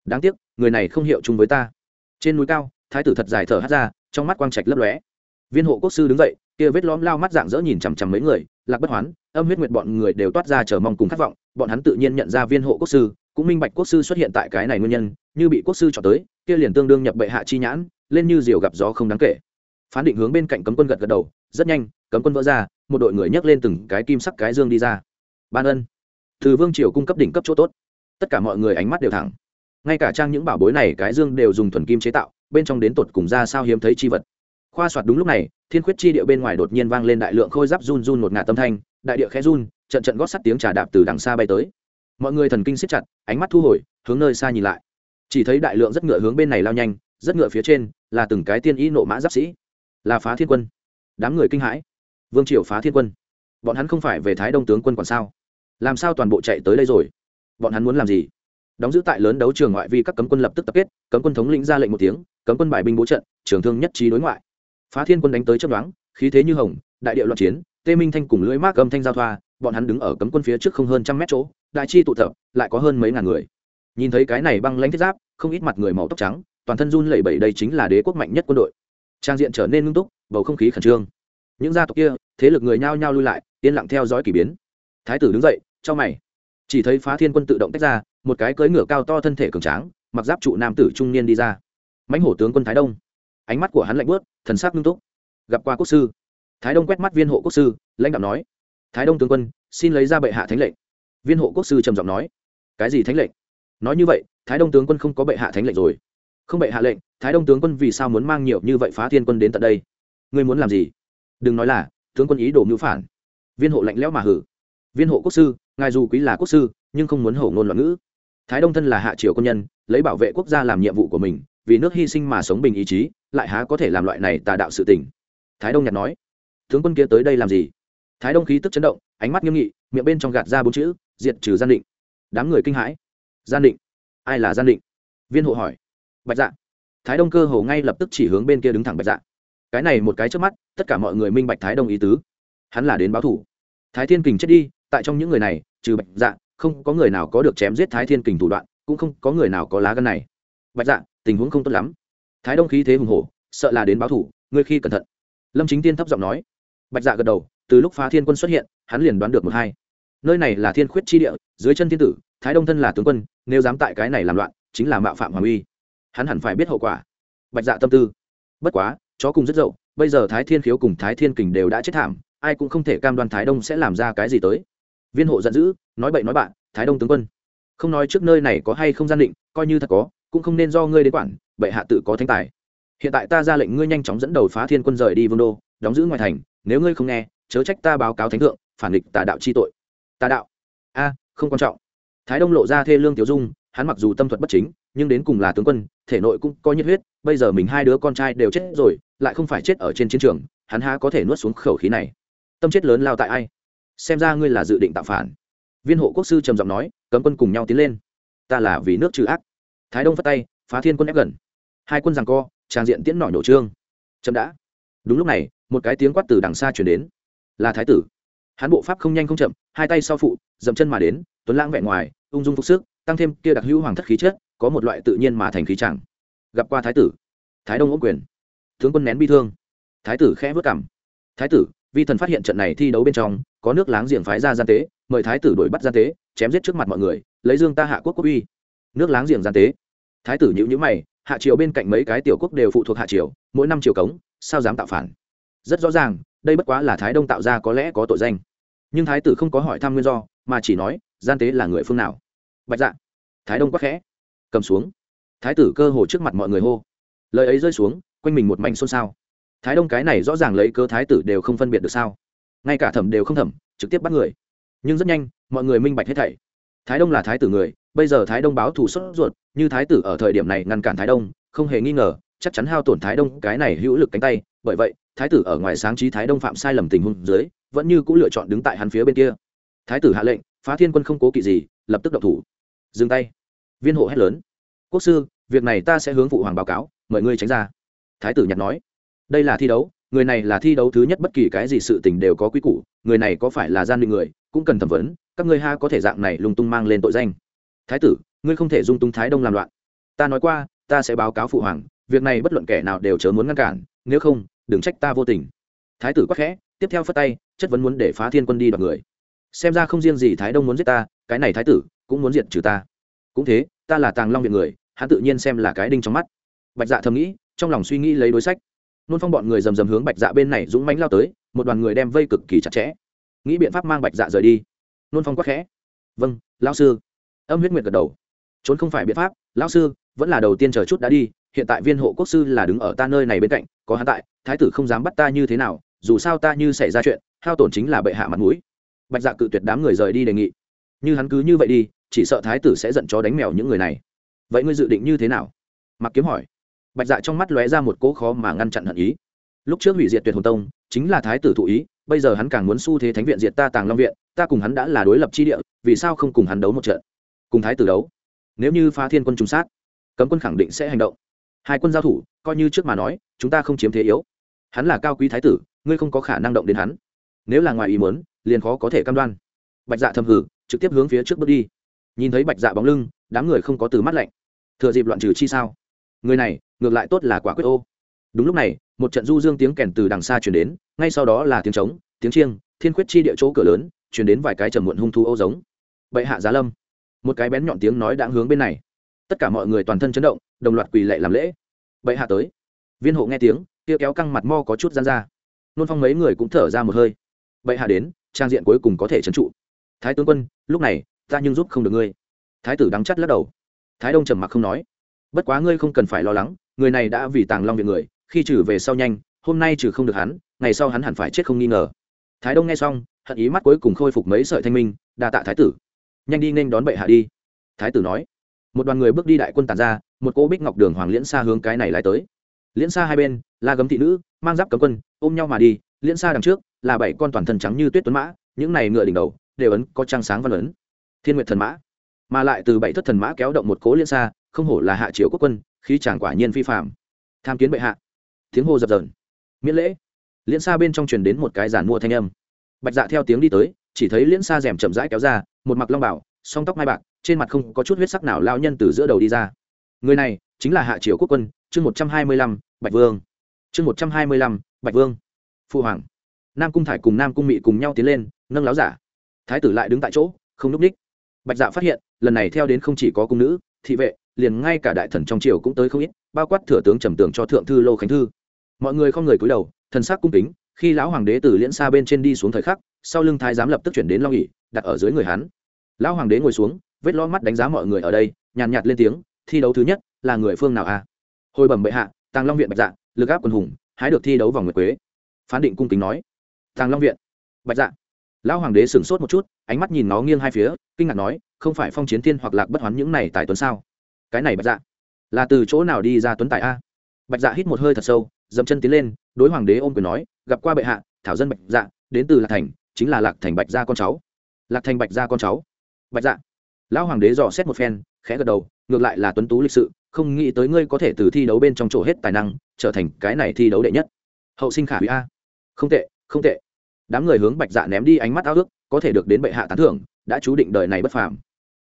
Đáng tiếc, người này không hiệu chung với ta. Trên núi cao, thái tử thật dài thở hắt ra, trong mắt quang trạch lấp lóe. Viên hộ quốc sư đứng dậy, kia vết lõm lao mắt dạng dỡ nhìn chằm chằm mấy người, lạc bất hoán, âm huyết nguyệt bọn người đều toát ra chờ mong cùng khát vọng, bọn hắn tự nhiên nhận ra viên hộ quốc sư, cũng minh bạch quốc sư xuất hiện tại cái này nguyên nhân, như bị quốc sư chọn tới, kia liền tương đương nhập bệ hạ chi nhãn lên như diều gặp gió không đáng kể. Phán định hướng bên cạnh cấm quân gật gật đầu, rất nhanh, cấm quân vỡ ra, một đội người nhấc lên từng cái kim sắc cái dương đi ra. Ban ân. Từ vương triều cung cấp đỉnh cấp chỗ tốt. Tất cả mọi người ánh mắt đều thẳng. Ngay cả trang những bảo bối này cái dương đều dùng thuần kim chế tạo, bên trong đến tột cùng ra sao hiếm thấy chi vật. Khoa soạt đúng lúc này, thiên khuyết chi địa bên ngoài đột nhiên vang lên đại lượng khôi giáp run run một ngạt tâm thanh, đại địa khẽ run, trận trận gót sắt tiếng trà đạp từ đằng xa bay tới. Mọi người thần kinh siết chặt, ánh mắt thu hồi, hướng nơi xa nhìn lại. Chỉ thấy đại lượng rất ngựa hướng bên này lao nhanh rất ngựa phía trên là từng cái tiên ý nộ mã giáp sĩ. Là phá thiên quân. Đám người kinh hãi. Vương triều phá thiên quân. Bọn hắn không phải về thái đông tướng quân còn sao? Làm sao toàn bộ chạy tới đây rồi? Bọn hắn muốn làm gì? Đóng giữ tại lớn đấu trường ngoại vi các cấm quân lập tức tập kết, cấm quân thống lĩnh ra lệnh một tiếng, cấm quân bài binh bố trận, trường thương nhất trí đối ngoại. Phá thiên quân đánh tới chấp đoán khí thế như hồng, đại địa loạn chiến, tê minh thanh cùng lưỡi mác âm thanh giao thoa, bọn hắn đứng ở cấm quân phía trước không hơn trăm mét chỗ, đại chi tụ tập, lại có hơn mấy ngàn người. Nhìn thấy cái này băng lãnh thiết giáp, không ít mặt người màu tóc trắng toàn thân run lẩy bẩy đây chính là đế quốc mạnh nhất quân đội. Trang diện trở nên ngưng túc, bầu không khí khẩn trương. Những gia tộc kia, thế lực người nhao nhao lui lại, yên lặng theo dõi k ỳ biến. Thái tử đứng dậy cho mày. Chỉ thấy phá thiên quân tự động tách ra, một cái cưỡi ngựa cao to thân thể cường tráng, mặc giáp trụ nam tử trung niên đi ra. Mãnh hổ tướng quân thái đông. Ánh mắt của hắn lạnh bớt thần sắc ngưng túc. Gặp qua quốc sư. Thái đông quét mắt viên hộ quốc sư, lãnh đạo nói. Thái đông tướng quân, xin lấy ra bệ hạ thánh lệnh. Viên hộ quốc sư trầm giọng nói. Cái gì thánh lệnh? Nói như vậy, thái đông tướng quân không có bệ hạ thánh lệnh rồi không bệ hạ lệnh, thái đông tướng quân vì sao muốn mang nhiều như vậy phá thiên quân đến tận đây? Ngươi muốn làm gì? Đừng nói là, tướng quân ý đồ mưu phản. Viên hộ lạnh lẽo mà hử. Viên hộ quốc sư, ngài dù quý là quốc sư, nhưng không muốn hổ ngôn loạn ngữ. Thái đông thân là hạ triều quân nhân, lấy bảo vệ quốc gia làm nhiệm vụ của mình, vì nước hy sinh mà sống bình ý chí, lại há có thể làm loại này tà đạo sự tình? Thái đông nhặt nói. Tướng quân kia tới đây làm gì? Thái đông khí tức chấn động, ánh mắt nghiêm nghị, miệng bên trong gạt ra bốn chữ, diệt trừ gian định. Đám người kinh hãi. Gian định? Ai là gian định? Viên hộ hỏi bạch dạ. Thái đông cơ hồ ngay lập tức chỉ hướng bên kia đứng thẳng bạch dạ. Cái này một cái trước mắt, tất cả mọi người minh bạch thái đông ý tứ. Hắn là đến báo thủ. Thái thiên kình chết đi, tại trong những người này, trừ bạch dạ không có người nào có được chém giết thái thiên kình thủ đoạn, cũng không có người nào có lá gân này. Bạch dạ tình huống không tốt lắm. Thái đông khí thế hùng hổ, sợ là đến báo thủ, ngươi khi cẩn thận. Lâm chính tiên thấp giọng nói. Bạch dạ gật đầu, từ lúc phá thiên quân xuất hiện, hắn liền đoán được một hai. Nơi này là thiên khuyết chi địa, dưới chân thiên tử, thái đông thân là tướng quân, nếu dám tại cái này làm loạn, chính là mạo phạm hoàng uy hắn hẳn phải biết hậu quả. Bạch dạ tâm tư. Bất quá chó cùng rất dậu bây giờ thái thiên khiếu cùng thái thiên kình đều đã chết thảm ai cũng không thể cam đoan thái đông sẽ làm ra cái gì tới. Viên hộ giận dữ nói bậy nói bạn thái đông tướng quân không nói trước nơi này có hay không gian định coi như thật có cũng không nên do ngươi đến quản bệ hạ tự có thánh tài. Hiện tại ta ra lệnh ngươi nhanh chóng dẫn đầu phá thiên quân rời đi vương đô đóng giữ ngoài thành nếu ngươi không nghe chớ trách ta báo cáo thánh thượng phản nghịch, tà đạo chi tội. Tà đạo? A không quan trọng. Thái đông lộ ra thê lương tiểu dung hắn mặc dù tâm thuật bất chính nhưng đến cùng là tướng quân, thể nội cũng có nhiệt huyết, bây giờ mình hai đứa con trai đều chết rồi, lại không phải chết ở trên chiến trường, hắn há có thể nuốt xuống khẩu khí này? Tâm chết lớn lao tại ai? Xem ra ngươi là dự định tạo phản. Viên hộ quốc sư trầm giọng nói, cấm quân cùng nhau tiến lên. Ta là vì nước trừ ác. Thái đông phát tay, phá thiên quân ép gần. Hai quân rằng co trang diện tiễn nỏ nổ trương. Chậm đã. Đúng lúc này, một cái tiếng quát từ đằng xa chuyển đến. Là thái tử. Hắn bộ pháp không nhanh không chậm, hai tay sau phụ, dậm chân mà đến, tuấn lãng vẹn ngoài, ung dung phục sức, tăng thêm kia đặc hữu hoàng thất khí chất có một loại tự nhiên mà thành khí chẳng. Gặp qua thái tử, thái đông ôm quyền. Tướng quân nén bi thương. Thái tử khẽ vất cảm thái tử, vi thần phát hiện trận này thi đấu bên trong, có nước láng giềng phái ra gian tế, mời thái tử đuổi bắt gian tế, chém giết trước mặt mọi người, lấy dương ta hạ quốc quốc uy. Nước láng giềng gian tế. Thái tử nhữ nhữ mày, hạ triều bên cạnh mấy cái tiểu quốc đều phụ thuộc hạ triều, mỗi năm triều cống, sao dám tạo phản? Rất rõ ràng, đây bất quá là thái đông tạo ra có lẽ có tội danh. Nhưng thái tử không có hỏi thăm nguyên do, mà chỉ nói, gian tế là người phương nào. Bạch dạ. Thái đông quắc khẽ cầm xuống. Thái tử cơ hồ trước mặt mọi người hô. Lời ấy rơi xuống, quanh mình một mảnh xôn xao. Thái đông cái này rõ ràng lấy cơ thái tử đều không phân biệt được sao. Ngay cả thẩm đều không thẩm, trực tiếp bắt người. Nhưng rất nhanh, mọi người minh bạch hết thảy. Thái đông là thái tử người, bây giờ thái đông báo thù sốt ruột, như thái tử ở thời điểm này ngăn cản thái đông, không hề nghi ngờ, chắc chắn hao tổn thái đông cái này hữu lực cánh tay. Bởi vậy, thái tử ở ngoài sáng trí thái đông phạm sai lầm tình huống dưới, vẫn như cũng lựa chọn đứng tại hắn phía bên kia. Thái tử hạ lệnh, phá thiên quân không cố kỵ gì, lập tức độc thủ. Dừng tay viên hộ hét lớn. Quốc sư, việc này ta sẽ hướng phụ hoàng báo cáo, mời ngươi tránh ra. Thái tử nhặt nói. Đây là thi đấu, người này là thi đấu thứ nhất bất kỳ cái gì sự tình đều có quy củ, người này có phải là gian định người, cũng cần thẩm vấn, các ngươi ha có thể dạng này lung tung mang lên tội danh. Thái tử, ngươi không thể dung tung thái đông làm loạn. Ta nói qua, ta sẽ báo cáo phụ hoàng, việc này bất luận kẻ nào đều chớ muốn ngăn cản, nếu không, đừng trách ta vô tình. Thái tử quắc khẽ, tiếp theo phất tay, chất vấn muốn để phá thiên quân đi đoạt người. Xem ra không riêng gì thái đông muốn giết ta, cái này thái tử cũng muốn diệt trừ ta cũng thế, ta là tàng long viện người, hắn tự nhiên xem là cái đinh trong mắt. Bạch dạ thầm nghĩ, trong lòng suy nghĩ lấy đối sách. Nôn phong bọn người rầm rầm hướng bạch dạ bên này dũng mánh lao tới, một đoàn người đem vây cực kỳ chặt chẽ. Nghĩ biện pháp mang bạch dạ rời đi. Nôn phong quắc khẽ. Vâng lão sư. Âm huyết nguyệt gật đầu. Trốn không phải biện pháp, lão sư, vẫn là đầu tiên chờ chút đã đi, hiện tại viên hộ quốc sư là đứng ở ta nơi này bên cạnh, có hắn tại, thái tử không dám bắt ta như thế nào, dù sao ta như xảy ra chuyện, hao tổn chính là bệ hạ mặt mũi. Bạch dạ cự tuyệt đám người rời đi đề nghị. Như hắn cứ như vậy đi chỉ sợ thái tử sẽ giận chó đánh mèo những người này. Vậy ngươi dự định như thế nào? Mặc kiếm hỏi. Bạch dạ trong mắt lóe ra một cỗ khó mà ngăn chặn hận ý. Lúc trước hủy diệt tuyệt hồn tông, chính là thái tử thụ ý, bây giờ hắn càng muốn xu thế thánh viện diệt ta tàng long viện, ta cùng hắn đã là đối lập chi địa, vì sao không cùng hắn đấu một trận? Cùng thái tử đấu? Nếu như phá thiên quân trùng sát, cấm quân khẳng định sẽ hành động. Hai quân giao thủ, coi như trước mà nói, chúng ta không chiếm thế yếu. Hắn là cao quý thái tử, ngươi không có khả năng động đến hắn. Nếu là ngoài ý muốn, liền khó có thể cam đoan. Bạch dạ thầm hử trực tiếp hướng phía trước bước đi nhìn thấy bạch dạ bóng lưng, đám người không có từ mắt lạnh. Thừa dịp loạn trừ chi sao. Người này, ngược lại tốt là quả quyết ô. Đúng lúc này, một trận du dương tiếng kèn từ đằng xa chuyển đến, ngay sau đó là tiếng trống, tiếng chiêng, thiên khuyết chi địa chỗ cửa lớn chuyển đến vài cái trầm muộn hung thu ô giống. Bệ hạ giá lâm. Một cái bén nhọn tiếng nói đã hướng bên này. Tất cả mọi người toàn thân chấn động, đồng loạt quỳ lệ làm lễ. Bệ hạ tới. Viên hộ nghe tiếng, kia kéo căng mặt mo có chút gian ra. Nôn phong mấy người cũng thở ra một hơi. Bệ hạ đến, trang diện cuối cùng có thể trấn trụ. Thái tướng quân, lúc này ta nhưng giúp không được ngươi. Thái tử đắng chắt lắc đầu. Thái đông trầm mặc không nói. Bất quá ngươi không cần phải lo lắng, người này đã vì tàng long việc người, khi trừ về sau nhanh, hôm nay trừ không được hắn, ngày sau hắn hẳn phải chết không nghi ngờ. Thái đông nghe xong, hận ý mắt cuối cùng khôi phục mấy sợi thanh minh, đa tạ thái tử. Nhanh đi nên đón bệ hạ đi. Thái tử nói. Một đoàn người bước đi đại quân tàn ra, một cỗ bích ngọc đường hoàng liễn xa hướng cái này lại tới. Liễn xa hai bên, là gấm thị nữ, mang giáp cấm quân, ôm nhau mà đi, liễn xa đằng trước, là bảy con toàn thân trắng như tuyết tuấn mã, những này ngựa đỉnh đầu, đều ấn có trăng sáng văn ấn thiên nguyệt thần mã, mà lại từ bảy thất thần mã kéo động một cố liên xa, không hổ là hạ triều quốc quân khi chàng quả nhiên phi phạm tham kiến bệ hạ. Tiếng hô dập dờn. Miễn lễ. Liên xa bên trong truyền đến một cái giản mua thanh âm. Bạch dạ theo tiếng đi tới, chỉ thấy liên xa rèm chậm rãi kéo ra, một mặc long bảo, song tóc mai bạc, trên mặt không có chút huyết sắc nào lao nhân từ giữa đầu đi ra. Người này chính là hạ triều quốc quân, chương một trăm hai mươi lăm, bạch vương. Chương một trăm hai mươi lăm, bạch vương. Phu hoàng. Nam cung thải cùng nam cung mị cùng nhau tiến lên, nâng láo giả. Thái tử lại đứng tại chỗ, không núp ních bạch dạ phát hiện lần này theo đến không chỉ có cung nữ thị vệ liền ngay cả đại thần trong triều cũng tới không ít bao quát thừa tướng trầm tưởng cho thượng thư lô khánh thư. Mọi người không người cúi đầu thần sắc cung kính khi lão hoàng đế từ liễn xa bên trên đi xuống thời khắc sau lưng thái giám lập tức chuyển đến long ỉ đặt ở dưới người hắn. Lão hoàng đế ngồi xuống vết lo mắt đánh giá mọi người ở đây nhàn nhạt, nhạt lên tiếng thi đấu thứ nhất là người phương nào a? À? hồi bẩm bệ hạ tàng long viện bạch dạ lực áp quần hùng hái được thi đấu vòng nguyệt quế. Phán định cung kính nói. Tàng long viện. Bạch dạ lão hoàng đế sửng sốt một chút, ánh mắt nhìn nó nghiêng hai phía, kinh ngạc nói, không phải phong chiến thiên hoặc lạc bất hoán những này tài tuấn sao? Cái này bạch dạ là từ chỗ nào đi ra tuấn tài a? Bạch dạ hít một hơi thật sâu, dậm chân tiến lên, đối hoàng đế ôm quyền nói, gặp qua bệ hạ, thảo dân bạch dạ đến từ lạc thành, chính là lạc thành bạch gia con cháu. Lạc thành bạch gia con cháu. Bạch dạ. Lão hoàng đế dò xét một phen, khẽ gật đầu, ngược lại là tuấn tú lịch sự, không nghĩ tới ngươi có thể từ thi đấu bên trong chỗ hết tài năng, trở thành cái này thi đấu đệ nhất. Hậu sinh khả hủy a. Không tệ không tệ đám người hướng bạch dạ ném đi ánh mắt ao ước, có thể được đến bệ hạ tán thưởng, đã chú định đời này bất phàm.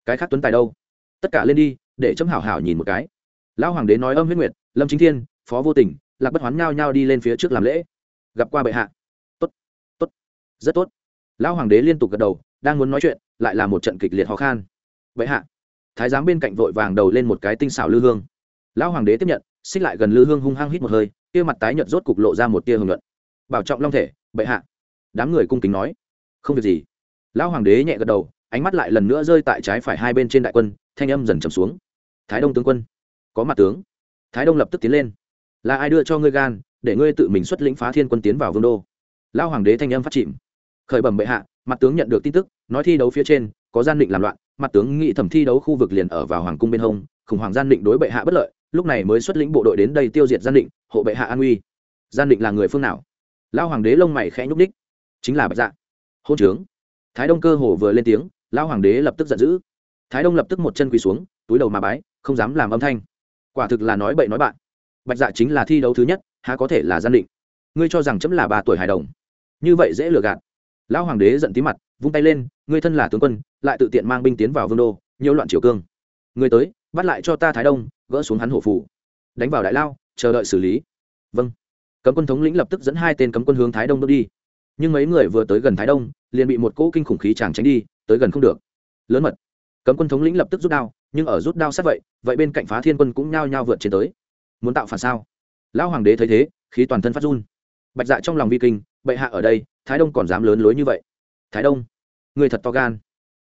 Cái khác tuấn tài đâu? Tất cả lên đi, để chấm hảo hảo nhìn một cái. Lão hoàng đế nói âm huyết nguyệt, lâm chính thiên, phó vô tình, lạc bất hoán nhao nhao đi lên phía trước làm lễ. Gặp qua bệ hạ. Tốt tốt, rất tốt. Lão hoàng đế liên tục gật đầu, đang muốn nói chuyện, lại là một trận kịch liệt khó khăn bệ hạ, thái giám bên cạnh vội vàng đầu lên một cái tinh xảo lư hương. Lão hoàng đế tiếp nhận, xích lại gần lư hương hung hăng hít một hơi, kia mặt tái nhợt rốt cục lộ ra một tia hưởng luận bảo trọng long thể, bệ hạ đám người cung kính nói, không việc gì. Lão hoàng đế nhẹ gật đầu, ánh mắt lại lần nữa rơi tại trái phải hai bên trên đại quân, thanh âm dần trầm xuống. Thái đông tướng quân, có mặt tướng. Thái đông lập tức tiến lên. Là ai đưa cho ngươi gan, để ngươi tự mình xuất lĩnh phá thiên quân tiến vào vương đô? Lão hoàng đế thanh âm phát chìm. Khởi bẩm bệ hạ, mặt tướng nhận được tin tức, nói thi đấu phía trên, có gian định làm loạn, mặt tướng nghị thẩm thi đấu khu vực liền ở vào hoàng cung bên hông, khủng hoảng gian định đối bệ hạ bất lợi, lúc này mới xuất lĩnh bộ đội đến đây tiêu diệt gian định, hộ bệ hạ an uy. Gian định là người phương nào? Lão hoàng đế lông mày khẽ nhúc đích chính là bạch dạ. Hôn trướng. Thái đông cơ hồ vừa lên tiếng, lão hoàng đế lập tức giận dữ. Thái đông lập tức một chân quỳ xuống, túi đầu mà bái, không dám làm âm thanh. Quả thực là nói bậy nói bạn. Bạch dạ chính là thi đấu thứ nhất, há có thể là gian định. Ngươi cho rằng chấm là ba tuổi hài đồng. Như vậy dễ lừa gạt. Lão hoàng đế giận tí mặt, vung tay lên, ngươi thân là tướng quân, lại tự tiện mang binh tiến vào vương đô nhiều loạn triều cương. Người tới, bắt lại cho ta thái đông, gỡ xuống hắn hổ phủ đánh vào đại lao, chờ đợi xử lý. Vâng. Cấm quân thống lĩnh lập tức dẫn hai tên cấm quân hướng thái đông bước đi nhưng mấy người vừa tới gần thái đông, liền bị một cỗ kinh khủng khí chàng tránh đi, tới gần không được. Lớn mật. Cấm quân thống lĩnh lập tức rút đao, nhưng ở rút đao sát vậy vậy bên cạnh phá thiên quân cũng nhao nhao vượt trên tới. Muốn tạo phản sao? Lão hoàng đế thấy thế, khí toàn thân phát run. Bạch dạ trong lòng vi kinh, bệ hạ ở đây, thái đông còn dám lớn lối như vậy? Thái đông, người thật to gan.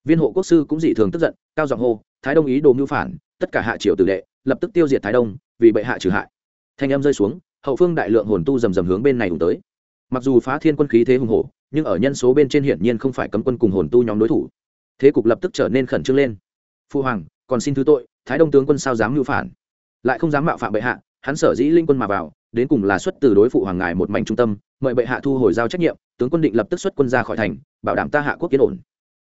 Viên hộ quốc sư cũng dị thường tức giận, cao giọng hô, thái đông ý đồ mưu phản, tất cả hạ triều tử đệ, lập tức tiêu diệt thái đông, vì bệ hạ trừ hại. Thanh âm rơi xuống, hậu phương đại lượng hồn tu rầm rầm hướng bên này đụng tới mặc dù phá thiên quân khí thế hùng hổ, nhưng ở nhân số bên trên hiển nhiên không phải cấm quân cùng hồn tu nhóm đối thủ. Thế cục lập tức trở nên khẩn trương lên. Phu hoàng, còn xin thứ tội, thái đông tướng quân sao dám mưu phản? Lại không dám mạo phạm bệ hạ, hắn sở dĩ linh quân mà vào, đến cùng là xuất từ đối phụ hoàng ngài một mảnh trung tâm, mời bệ hạ thu hồi giao trách nhiệm, tướng quân định lập tức xuất quân ra khỏi thành, bảo đảm ta hạ quốc yên ổn.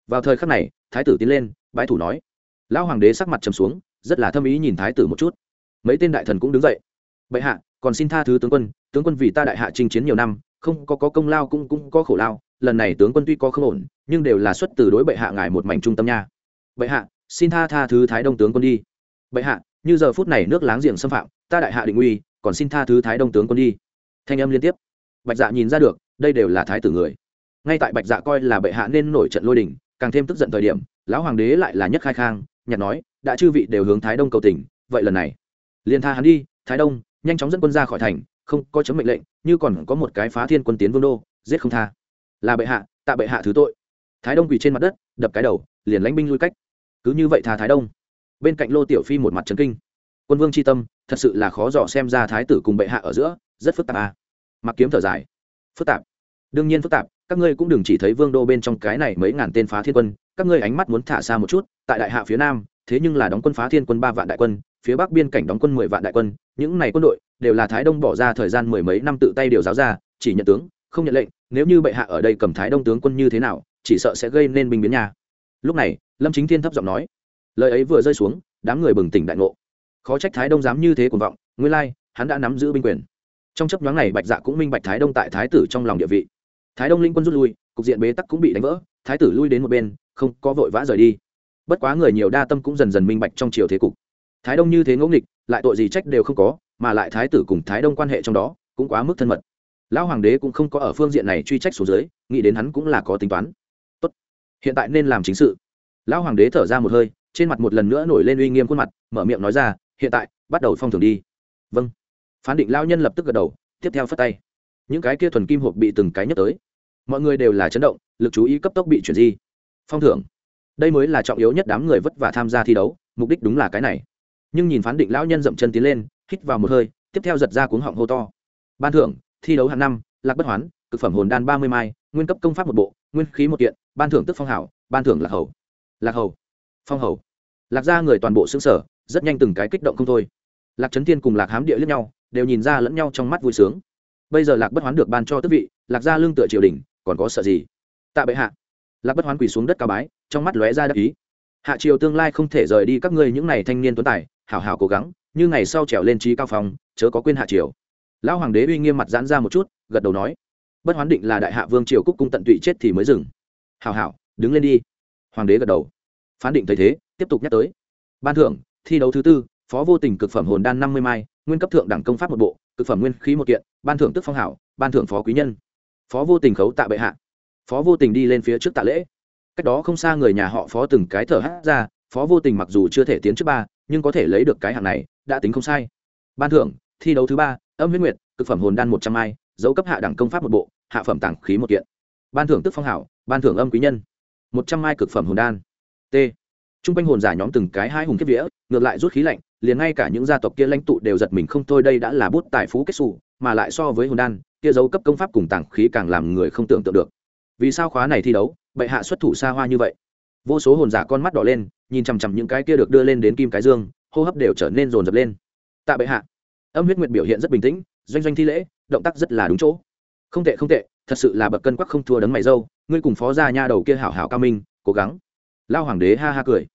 Vào thời khắc này, thái tử tiến lên, bái thủ nói. Lão hoàng đế sắc mặt trầm xuống, rất là thâm ý nhìn thái tử một chút. Mấy tên đại thần cũng đứng dậy. Bệ hạ, còn xin tha thứ tướng quân tướng quân vì ta đại hạ chinh chiến nhiều năm không có, có công lao cũng cũng có khổ lao lần này tướng quân tuy có không ổn nhưng đều là xuất từ đối bệ hạ ngài một mảnh trung tâm nha. Bệ hạ xin tha tha thứ thái đông tướng quân đi. Bệ hạ như giờ phút này nước láng giềng xâm phạm ta đại hạ định uy còn xin tha thứ thái đông tướng quân đi. Thanh âm liên tiếp. Bạch dạ nhìn ra được đây đều là thái tử người. Ngay tại bạch dạ coi là bệ hạ nên nổi trận lôi đình càng thêm tức giận thời điểm lão hoàng đế lại là nhất khai khang nhặt nói đã chư vị đều hướng thái đông cầu tình vậy lần này liền tha hắn đi thái đông nhanh chóng dẫn quân ra khỏi thành không có chấm mệnh lệnh, như còn có một cái phá thiên quân tiến vương đô, giết không tha. Là bệ hạ, tạ bệ hạ thứ tội. Thái đông quỳ trên mặt đất, đập cái đầu, liền lánh binh lui cách. Cứ như vậy thà thái đông. Bên cạnh lô tiểu phi một mặt trấn kinh. Quân vương c h i tâm, thật sự là khó dò xem ra thái tử cùng bệ hạ ở giữa, rất phức tạp à. mặc kiếm thở dài. Phức tạp. Đương nhiên phức tạp, các ngươi cũng đừng chỉ thấy vương đô bên trong cái này mấy ngàn tên phá thiên quân, các ngươi ánh mắt muốn thả xa một chút, tại đại hạ phía nam, thế nhưng là đóng quân phá thiên quân ba vạn đại quân phía bắc biên cảnh đóng quân mười vạn đại quân, những này quân đội đều là thái đông bỏ ra thời gian mười mấy năm tự tay điều giáo ra, chỉ nhận tướng, không nhận lệnh, nếu như bệ hạ ở đây cầm thái đông tướng quân như thế nào, chỉ sợ sẽ gây nên binh biến nhà lúc này, lâm chính thiên thấp giọng nói, lời ấy vừa rơi xuống, đám người bừng tỉnh đại ngộ. Khó trách thái đông dám như thế cuồng vọng, nguyên lai, hắn đã nắm giữ binh quyền. Trong chấp nhoáng này bạch dạ cũng minh bạch thái đông tại thái tử trong lòng địa vị. Thái đông linh quân rút lui, cục diện bế tắc cũng bị đánh vỡ, thái tử lui đến một bên, không có vội vã rời đi. Bất quá người nhiều đa tâm cũng dần dần minh bạch trong triều thế cục thái đông như thế ngẫu nghịch, lại tội gì trách đều không có, mà lại thái tử cùng thái đông quan hệ trong đó cũng quá mức thân mật. Lão hoàng đế cũng không có ở phương diện này truy trách số dưới, nghĩ đến hắn cũng là có tính toán. Tốt, hiện tại nên làm chính sự. Lão hoàng đế thở ra một hơi, trên mặt một lần nữa nổi lên uy nghiêm khuôn mặt, mở miệng nói ra, hiện tại, bắt đầu phong thưởng đi. Vâng. Phán định lao nhân lập tức gật đầu, tiếp theo phất tay. Những cái kia thuần kim hộp bị từng cái nhấc tới. Mọi người đều là chấn động, lực chú ý cấp tốc bị chuyển di. Phong thưởng. Đây mới là trọng yếu nhất đám người vất vả tham gia thi đấu, mục đích đúng là cái này nhưng nhìn phán định lão nhân dậm chân tiến lên, hít vào một hơi, tiếp theo giật ra cuống họng hô to. Ban thưởng, thi đấu hàng năm, lạc bất hoán, cực phẩm hồn đan ba mươi mai, nguyên cấp công pháp một bộ, nguyên khí một kiện, ban thưởng tức phong hảo, ban thưởng lạc hầu. Lạc hầu. Phong hầu. Lạc ra người toàn bộ xứng sở rất nhanh từng cái kích động không thôi. Lạc trấn thiên cùng lạc hám địa lẫn nhau, đều nhìn ra lẫn nhau trong mắt vui sướng. Bây giờ lạc bất hoán được ban cho tước vị, lạc ra lương tựa triều đình, còn có sợ gì? Tạ bệ hạ. Lạc bất hoán quỳ xuống đất cao bái, trong mắt lóe ra đắc ý. Hạ triều tương lai không thể rời đi các ngươi những n à y thanh niên tuấn tài hảo hảo cố gắng, như ngày sau trèo lên trí cao phòng chớ có quên hạ triều. Lão hoàng đế uy nghiêm mặt giãn ra một chút, gật đầu nói, bất hoán định là đại hạ vương triều cúc cung tận tụy chết thì mới dừng. Hảo hảo đứng lên đi. Hoàng đế gật đầu. Phán định thấy thế, tiếp tục nhắc tới. Ban thưởng, thi đấu thứ tư, phó vô tình cực phẩm hồn đan năm mươi mai, nguyên cấp thượng đẳng công pháp một bộ, cực phẩm nguyên khí một kiện, ban thưởng tức phong hảo, ban thưởng phó quý nhân. Phó vô tình khấu tạ bệ hạ. Phó vô tình đi lên phía trước tạ lễ. Cách đó không xa người nhà họ phó từng cái thở hát ra phó vô tình mặc dù chưa thể tiến trước ba, nhưng có thể lấy được cái hạng này, đã tính không sai. Ban thưởng, thi đấu thứ ba, âm huyết nguyệt, cực phẩm hồn đan một trăm mai, dấu cấp hạ đẳng công pháp một bộ, hạ phẩm tảng khí một kiện. Ban thưởng tức phong hảo, ban thưởng âm quý nhân, một trăm mai cực phẩm hồn đan. T. T r u n g quanh hồn giả nhóm từng cái hai hùng kiếp vĩa ngược lại rút khí lạnh, liền ngay cả những gia tộc kia lãnh tụ đều giật mình không thôi đây đã là bút tài phú kết xù, mà lại so với hồn đan, kia dấu cấp công pháp cùng tảng khí càng làm người không tưởng tượng được. Vì sao khóa này thi đấu, bệ hạ xuất thủ xa hoa như vậy? Vô số hồn giả con mắt đỏ lên nhìn chằm chằm những cái kia được đưa lên đến kim cái dương, hô hấp đều trở nên rồn rập lên. Tạ bệ hạ, âm huyết nguyệt biểu hiện rất bình tĩnh, doanh doanh thi lễ, động tác rất là đúng chỗ. Không tệ không tệ, thật sự là bậc cân quắc không thua đấng mày dâu, ngươi cùng phó gia nha đầu kia hảo hảo cao minh, cố gắng. Lao hoàng đế ha ha cười.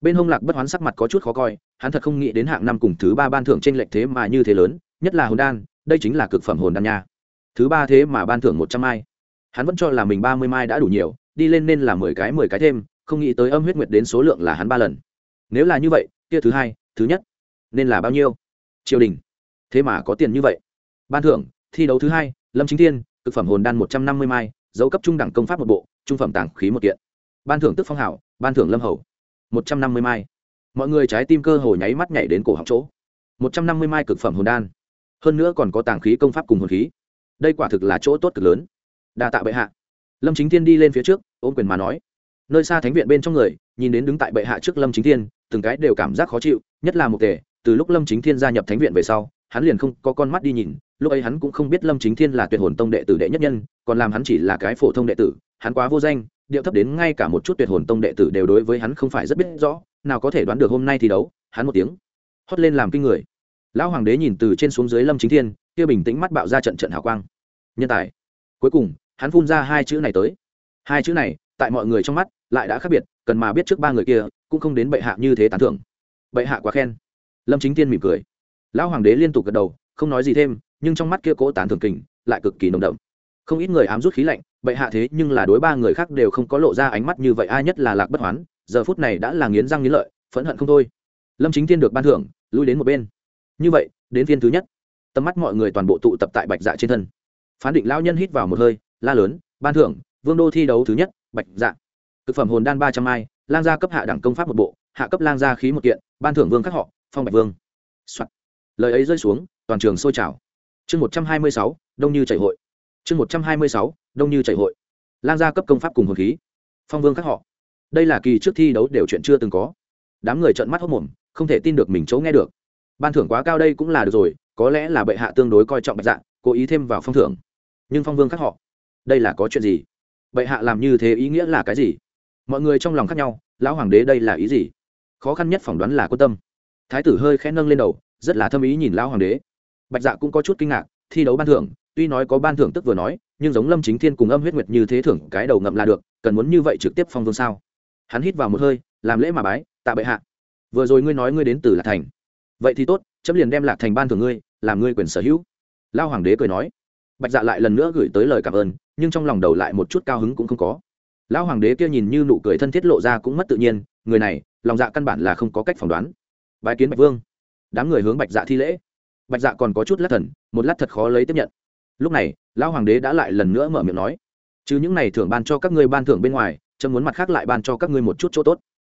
Bên hông lạc bất hoán sắc mặt có chút khó coi, hắn thật không nghĩ đến hạng năm cùng thứ ba ban thưởng trên lệch thế mà như thế lớn, nhất là hồn đan, đây chính là cực phẩm hồn đan nha. Thứ ba thế mà ban thưởng một trăm mai. Hắn vẫn cho là mình ba mươi mai đã đủ nhiều, đi lên nên là mười cái mười cái thêm không nghĩ tới âm huyết nguyệt đến số lượng là hắn ba lần. Nếu là như vậy, kia thứ hai, thứ nhất, nên là bao nhiêu? Triều đình. Thế mà có tiền như vậy. Ban thưởng, thi đấu thứ hai, lâm chính thiên thực phẩm hồn đan một trăm năm mươi mai dấu cấp trung đẳng công pháp một bộ, trung phẩm tàng khí một kiện. Ban thưởng tức phong hảo, ban thưởng lâm hầu, một trăm năm mươi mai. Mọi người trái tim cơ hồ nháy mắt nhảy đến cổ học chỗ. một trăm năm mươi mai cực phẩm hồn đan. Hơn nữa còn có tàng khí công pháp cùng hồn khí. Đây quả thực là chỗ tốt cực lớn. Đa tạ bệ hạ. Lâm chính thiên đi lên phía trước, ôm quyền mà nói nơi xa thánh viện bên trong người, nhìn đến đứng tại bệ hạ trước lâm chính thiên, từng cái đều cảm giác khó chịu, nhất là một tề, từ lúc lâm chính thiên gia nhập thánh viện về sau, hắn liền không có con mắt đi nhìn, lúc ấy hắn cũng không biết lâm chính thiên là tuyệt hồn tông đệ tử đệ nhất nhân, còn làm hắn chỉ là cái phổ thông đệ tử, hắn quá vô danh, điệu thấp đến ngay cả một chút tuyệt hồn tông đệ tử đều đối với hắn không phải rất biết rõ, nào có thể đoán được hôm nay thi đấu, hắn một tiếng, hót lên làm kinh người. Lão hoàng đế nhìn từ trên xuống dưới lâm chính thiên, kia bình tĩnh mắt bạo ra trận trận hào quang. Nhân tài. Cuối cùng, hắn phun ra hai chữ này tới. Hai chữ này tại mọi người trong mắt lại đã khác biệt, cần mà biết trước ba người kia cũng không đến bệ hạ như thế tán thưởng. Bệ hạ quá khen. Lâm chính thiên mỉm cười. Lão hoàng đế liên tục gật đầu, không nói gì thêm, nhưng trong mắt kia cố tán thưởng kình lại cực kỳ nồng đậm. Không ít người ám rút khí lạnh, bệ hạ thế nhưng là đối ba người khác đều không có lộ ra ánh mắt như vậy, ai nhất là lạc bất hoán, giờ phút này đã là nghiến răng nghiến lợi, phẫn hận không thôi. Lâm chính thiên được ban thưởng, lui đến một bên. Như vậy, đến phiên thứ nhất. Tầm mắt mọi người toàn bộ tụ tập tại bạch dạ trên thân. Phán định lão nhân hít vào một hơi, la lớn, ban thưởng, vương đô thi đấu thứ nhất bạch dạ. Thực phẩm hồn đan ba trăm mai, lang gia cấp hạ đẳng công pháp một bộ hạ cấp lang gia khí một kiện ban thưởng vương các họ phong bạch vương、Soạn. lời ấy rơi xuống toàn trường sôi trào. Chương một trăm hai mươi sáu đông như chảy hội. Chương một trăm hai mươi sáu đông như chảy hội. Lang gia cấp công pháp cùng hồn khí. Phong vương các họ. Đây là kỳ trước thi đấu đều chuyện chưa từng có. Đám người trợn mắt hốc mồm không thể tin được mình chỗ nghe được. Ban thưởng quá cao đây cũng là được rồi có lẽ là bệ hạ tương đối coi trọng bạch dạ cố ý thêm vào phong thưởng. Nhưng phong vương khác họ đây là có chuyện gì? Bệ hạ làm như thế ý nghĩa là cái gì? Mọi người trong lòng khác nhau, lão hoàng đế đây là ý gì? Khó khăn nhất phỏng đoán là quan tâm. Thái tử hơi khẽ nâng lên đầu, rất là thâm ý nhìn lão hoàng đế. Bạch dạ cũng có chút kinh ngạc, thi đấu ban thưởng, tuy nói có ban thưởng tức vừa nói, nhưng giống lâm chính thiên cùng âm huyết nguyệt như thế thưởng cái đầu ngậm là được, cần muốn như vậy trực tiếp phong vương sao? Hắn hít vào một hơi, làm lễ mà bái, tạ bệ hạ, vừa rồi ngươi nói ngươi đến từ lạc thành. Vậy thì tốt, chấm liền đem lạc thành ban thưởng ngươi, làm ngươi quyền sở hữu. Lao hoàng đế cười nói bạch dạ lại lần nữa gửi tới lời cảm ơn, nhưng trong lòng đầu lại một chút cao hứng cũng không có. Lão hoàng đế kia nhìn như nụ cười thân thiết lộ ra cũng mất tự nhiên, người này, lòng dạ căn bản là không có cách phỏng đoán. Bái kiến bạch vương. Đám người hướng bạch dạ thi lễ. Bạch dạ còn có chút lát thần, một lát thật khó lấy tiếp nhận. Lúc này, lão hoàng đế đã lại lần nữa mở miệng nói, chứ những này thưởng ban cho các ngươi ban thưởng bên ngoài, chấm muốn mặt khác lại ban cho các ngươi một chút chỗ tốt.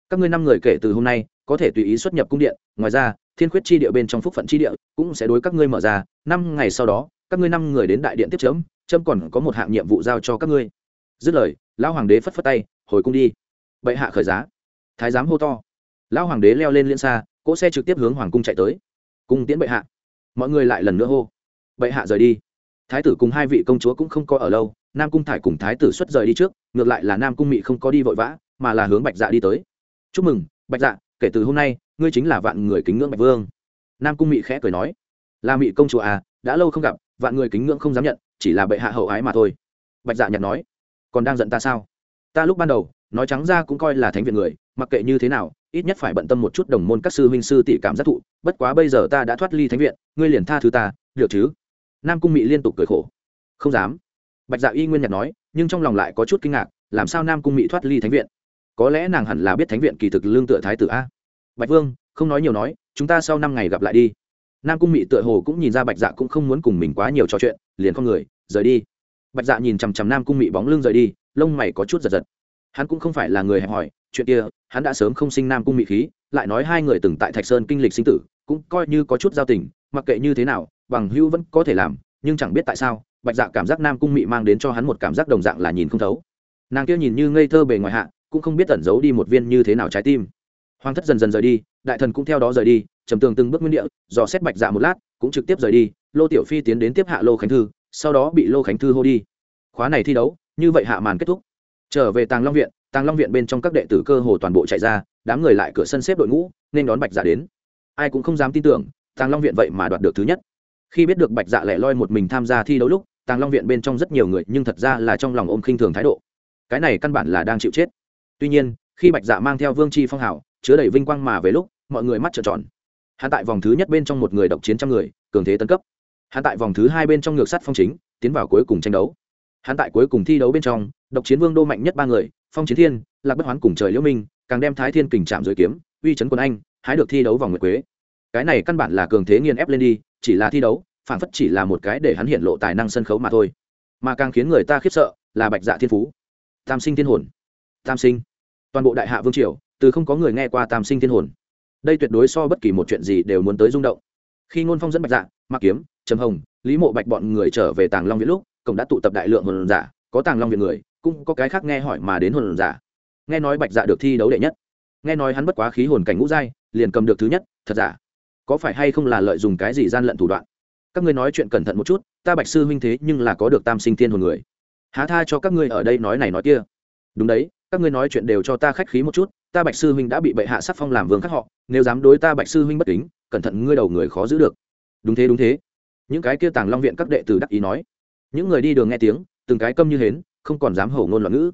Các ngươi năm người kể từ hôm nay, có thể tùy ý xuất nhập cung điện, ngoài ra, thiên khuyết chi địa bên trong phúc phận chi địa cũng sẽ đối các ngươi mở ra, năm ngày sau đó các ngươi năm người đến đại điện tiếp chấm chấm còn có một hạng nhiệm vụ giao cho các ngươi. Dứt lời, lão hoàng đế phất phất tay, hồi cung đi. Bệ hạ khởi giá. Thái giám hô to. Lão hoàng đế leo lên liên xa, cỗ xe trực tiếp hướng hoàng cung chạy tới. Cung tiễn bệ hạ. Mọi người lại lần nữa hô. Bệ hạ rời đi. Thái tử cùng hai vị công chúa cũng không có ở lâu, nam cung thải cùng thái tử xuất rời đi trước, ngược lại là nam cung mị không có đi vội vã, mà là hướng bạch dạ đi tới. Chúc mừng, bạch dạ kể từ hôm nay, ngươi chính là vạn người kính ngưỡng bạch vương. Nam cung mị khẽ cười nói. Là mị công chúa à đã lâu không gặp vạn người kính ngưỡng không dám nhận, chỉ là bệ hạ hậu ái mà thôi. Bạch dạ nhặt nói. Còn đang giận ta sao? Ta lúc ban đầu, nói trắng ra cũng coi là thánh viện người, mặc kệ như thế nào, ít nhất phải bận tâm một chút đồng môn các sư huynh sư tỷ cảm giác thụ, bất quá bây giờ ta đã thoát ly thánh viện, ngươi liền tha thứ ta, được chứ? Nam cung mị liên tục cười khổ. Không dám. Bạch dạ y nguyên nhật nói, nhưng trong lòng lại có chút kinh ngạc, làm sao nam cung mị thoát ly thánh viện? Có lẽ nàng hẳn là biết thánh viện kỳ thực lương tựa thái tử a. Bạch vương, không nói nhiều nói, chúng ta sau năm ngày gặp lại đi nam cung mị tựa hồ cũng nhìn ra bạch dạ cũng không muốn cùng mình quá nhiều trò chuyện, liền con người, rời đi. Bạch dạ nhìn chằm chằm nam cung mị bóng lưng rời đi, lông mày có chút giật giật. Hắn cũng không phải là người hẹp hòi, chuyện kia, hắn đã sớm không sinh nam cung mị khí, lại nói hai người từng tại thạch sơn kinh lịch sinh tử, cũng coi như có chút giao tình, mặc kệ như thế nào, bằng hữu vẫn có thể làm, nhưng chẳng biết tại sao, bạch dạ cảm giác nam cung mị mang đến cho hắn một cảm giác đồng dạng là nhìn không thấu. Nàng kia nhìn như ngây thơ bề ngoài hạ, cũng không biết tẩn giấu đi một viên như thế nào trái tim. Hoàng thất dần dần rời đi đại thần cũng theo đó rời đi, trầm tường từng bước nguyên địa, dò xét bạch dạ một lát, cũng trực tiếp rời đi, lô tiểu phi tiến đến tiếp hạ lô khánh thư, sau đó bị lô khánh thư hô đi. Khóa này thi đấu, như vậy hạ màn kết thúc. Trở về tàng long viện, tàng long viện bên trong các đệ tử cơ hồ toàn bộ chạy ra, đám người lại cửa sân xếp đội ngũ, nên đón bạch dạ đến. Ai cũng không dám tin tưởng, tàng long viện vậy mà đoạt được thứ nhất. Khi biết được bạch dạ lẻ loi một mình tham gia thi đấu lúc, tàng long viện bên trong rất nhiều người, nhưng thật ra là trong lòng ôm khinh thường thái độ. Cái này căn bản là đang chịu chết. Tuy nhiên, khi bạch dạ mang theo vương tri phong hảo, chứa đầy vinh quang mà về lúc mọi người mắt trợn tròn. Hắn tại vòng thứ nhất bên trong một người độc chiến trăm người, cường thế tấn cấp. Hắn tại vòng thứ hai bên trong ngược sắt phong chính, tiến vào cuối cùng tranh đấu. Hắn tại cuối cùng thi đấu bên trong, độc chiến vương đô mạnh nhất ba người, phong chiến thiên, lạc bất hoán cùng trời liễu minh, càng đem thái thiên kình chạm dưới kiếm, uy chấn quân anh, hái được thi đấu vòng nguyệt quế. Cái này căn bản là cường thế nghiền ép lên đi, chỉ là thi đấu, phản phất chỉ là một cái để hắn hiện lộ tài năng sân khấu mà thôi. Mà càng khiến người ta khiếp sợ, là bạch dạ thiên phú. Tam sinh thiên hồn. Tam sinh. Toàn bộ đại hạ vương triều, từ không có người nghe qua tam sinh thiên hồn đây tuyệt đối so bất kỳ một chuyện gì đều muốn tới rung động. Khi ngôn phong dẫn bạch dạ mặc kiếm, trầm hồng, lý mộ bạch bọn người trở về tàng long viện lúc, cổng đã tụ tập đại lượng hồn giả, có tàng long viện người, cũng có cái khác nghe hỏi mà đến hồn giả. Nghe nói bạch dạ được thi đấu đệ nhất. Nghe nói hắn bất quá khí hồn cảnh ngũ giai, liền cầm được thứ nhất, thật giả. Có phải hay không là lợi dụng cái gì gian lận thủ đoạn? Các ngươi nói chuyện cẩn thận một chút, ta bạch sư huynh thế nhưng là có được tam sinh thiên hồn người. Há tha cho các ngươi ở đây nói này nói kia. Đúng đấy, các ngươi nói chuyện đều cho ta khách khí một chút ta bạch sư huynh đã bị bệ hạ sắc phong làm vương khắc họ, nếu dám đối ta bạch sư huynh bất kính, cẩn thận ngươi đầu người khó giữ được. Đúng thế đúng thế. Những cái kia tàng long viện các đệ tử đắc ý nói. Những người đi đường nghe tiếng, từng cái câm như hến, không còn dám hổ ngôn loạn ngữ.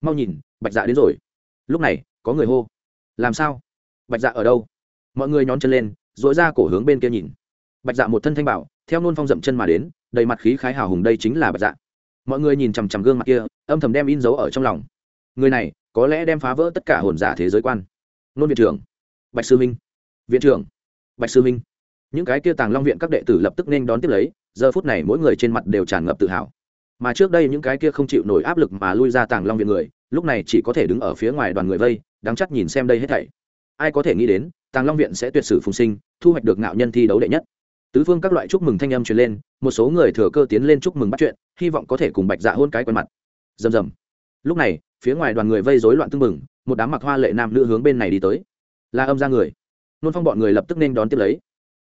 Mau nhìn, bạch dạ đến rồi. Lúc này, có người hô. Làm sao? Bạch dạ ở đâu? Mọi người nhón chân lên dội ra cổ hướng bên kia nhìn. Bạch dạ một thân thanh bảo, theo nôn phong dậm chân mà đến, đầy mặt khí khái hào hùng đây chính là bạch dạ. Mọi người nhìn chằm chằm gương mặt kia, âm thầm đem in dấu ở trong lòng. Người này có lẽ đem phá vỡ tất cả hồn giả thế giới quan. Nôn viện trưởng, bạch sư minh, viện trưởng, bạch sư minh. Những cái kia tàng long viện các đệ tử lập tức nên đón tiếp lấy, giờ phút này mỗi người trên mặt đều tràn ngập tự hào. Mà trước đây những cái kia không chịu nổi áp lực mà lui ra tàng long viện người, lúc này chỉ có thể đứng ở phía ngoài đoàn người vây, đáng chắc nhìn xem đây hết thảy. Ai có thể nghĩ đến, tàng long viện sẽ tuyệt sử phùng sinh, thu hoạch được ngạo nhân thi đấu đệ nhất. Tứ phương các loại chúc mừng thanh âm truyền lên, một số người thừa cơ tiến lên chúc mừng bắt chuyện, hy vọng có thể cùng bạch dạ hôn cái quen mặt. Rầm rầm. Lúc này phía ngoài đoàn người vây rối loạn tưng mừng một đám mặc hoa lệ nam nữ hướng bên này đi tới. Là âm ra người. Nôn phong bọn người lập tức nên đón tiếp lấy.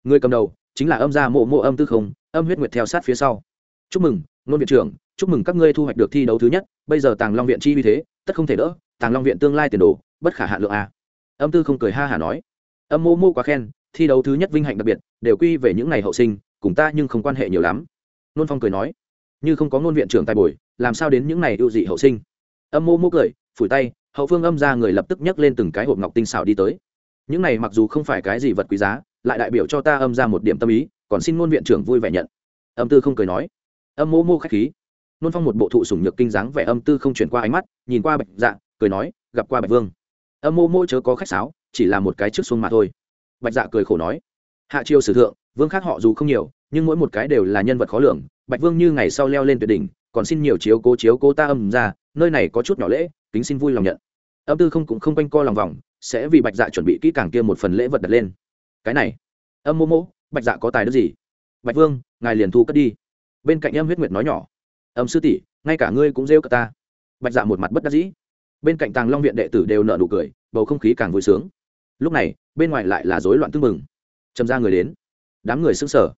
Người cầm đầu chính là âm gia mộ mộ âm tư không, âm huyết nguyệt theo sát phía sau. Chúc mừng, nôn viện trưởng, chúc mừng các ngươi thu hoạch được thi đấu thứ nhất, bây giờ tàng long viện chi vì thế, tất không thể đỡ, tàng long viện tương lai tiền đồ, bất khả hạ lượng a. Âm tư không cười ha hả nói. Âm mô mô quá khen, thi đấu thứ nhất vinh hạnh đặc biệt, đều quy về những ngày hậu sinh, cùng ta nhưng không quan hệ nhiều lắm. Nôn phong cười nói. Như không có ngôn viện trưởng tài bồi, làm sao đến những ngày ưu dị hậu sinh? Âm mô mô cười, phủi tay, hậu phương âm ra người lập tức nhấc lên từng cái hộp ngọc tinh xảo đi tới. Những này mặc dù không phải cái gì vật quý giá, lại đại biểu cho ta âm ra một điểm tâm ý, còn xin ngôn viện trưởng vui vẻ nhận. Âm tư không cười nói. Âm mô mô khách khí. Nôn phong một bộ thụ sủng nhược kinh dáng vẻ âm tư không chuyển qua ánh mắt, nhìn qua bạch dạ cười nói, gặp qua bạch vương. Âm mô mô chớ có khách sáo, chỉ là một cái trước xuống mà thôi. Bạch dạ cười khổ nói. Hạ triều sử thượng, vương khác họ dù không nhiều, nhưng mỗi một cái đều là nhân vật khó lường. Bạch vương như ngày sau leo lên tuyệt đỉnh còn xin nhiều chiếu cố chiếu cố ta âm ra, nơi này có chút nhỏ lễ, kính xin vui lòng nhận. Âm tư không cũng không quanh co lòng vòng, sẽ vì bạch dạ chuẩn bị kỹ càng kia một phần lễ vật đặt lên. Cái này. Âm mô mô, bạch dạ có tài đức gì? Bạch vương, ngài liền thu cất đi. Bên cạnh âm huyết nguyệt nói nhỏ. Âm sư tỷ, ngay cả ngươi cũng rêu cả ta. Bạch dạ một mặt bất đắc dĩ. Bên cạnh tàng long viện đệ tử đều nợ nụ cười, bầu không khí càng vui sướng. Lúc này, bên ngoài lại là rối loạn tưng mừng trầm ra người đến. Đám người xứng sở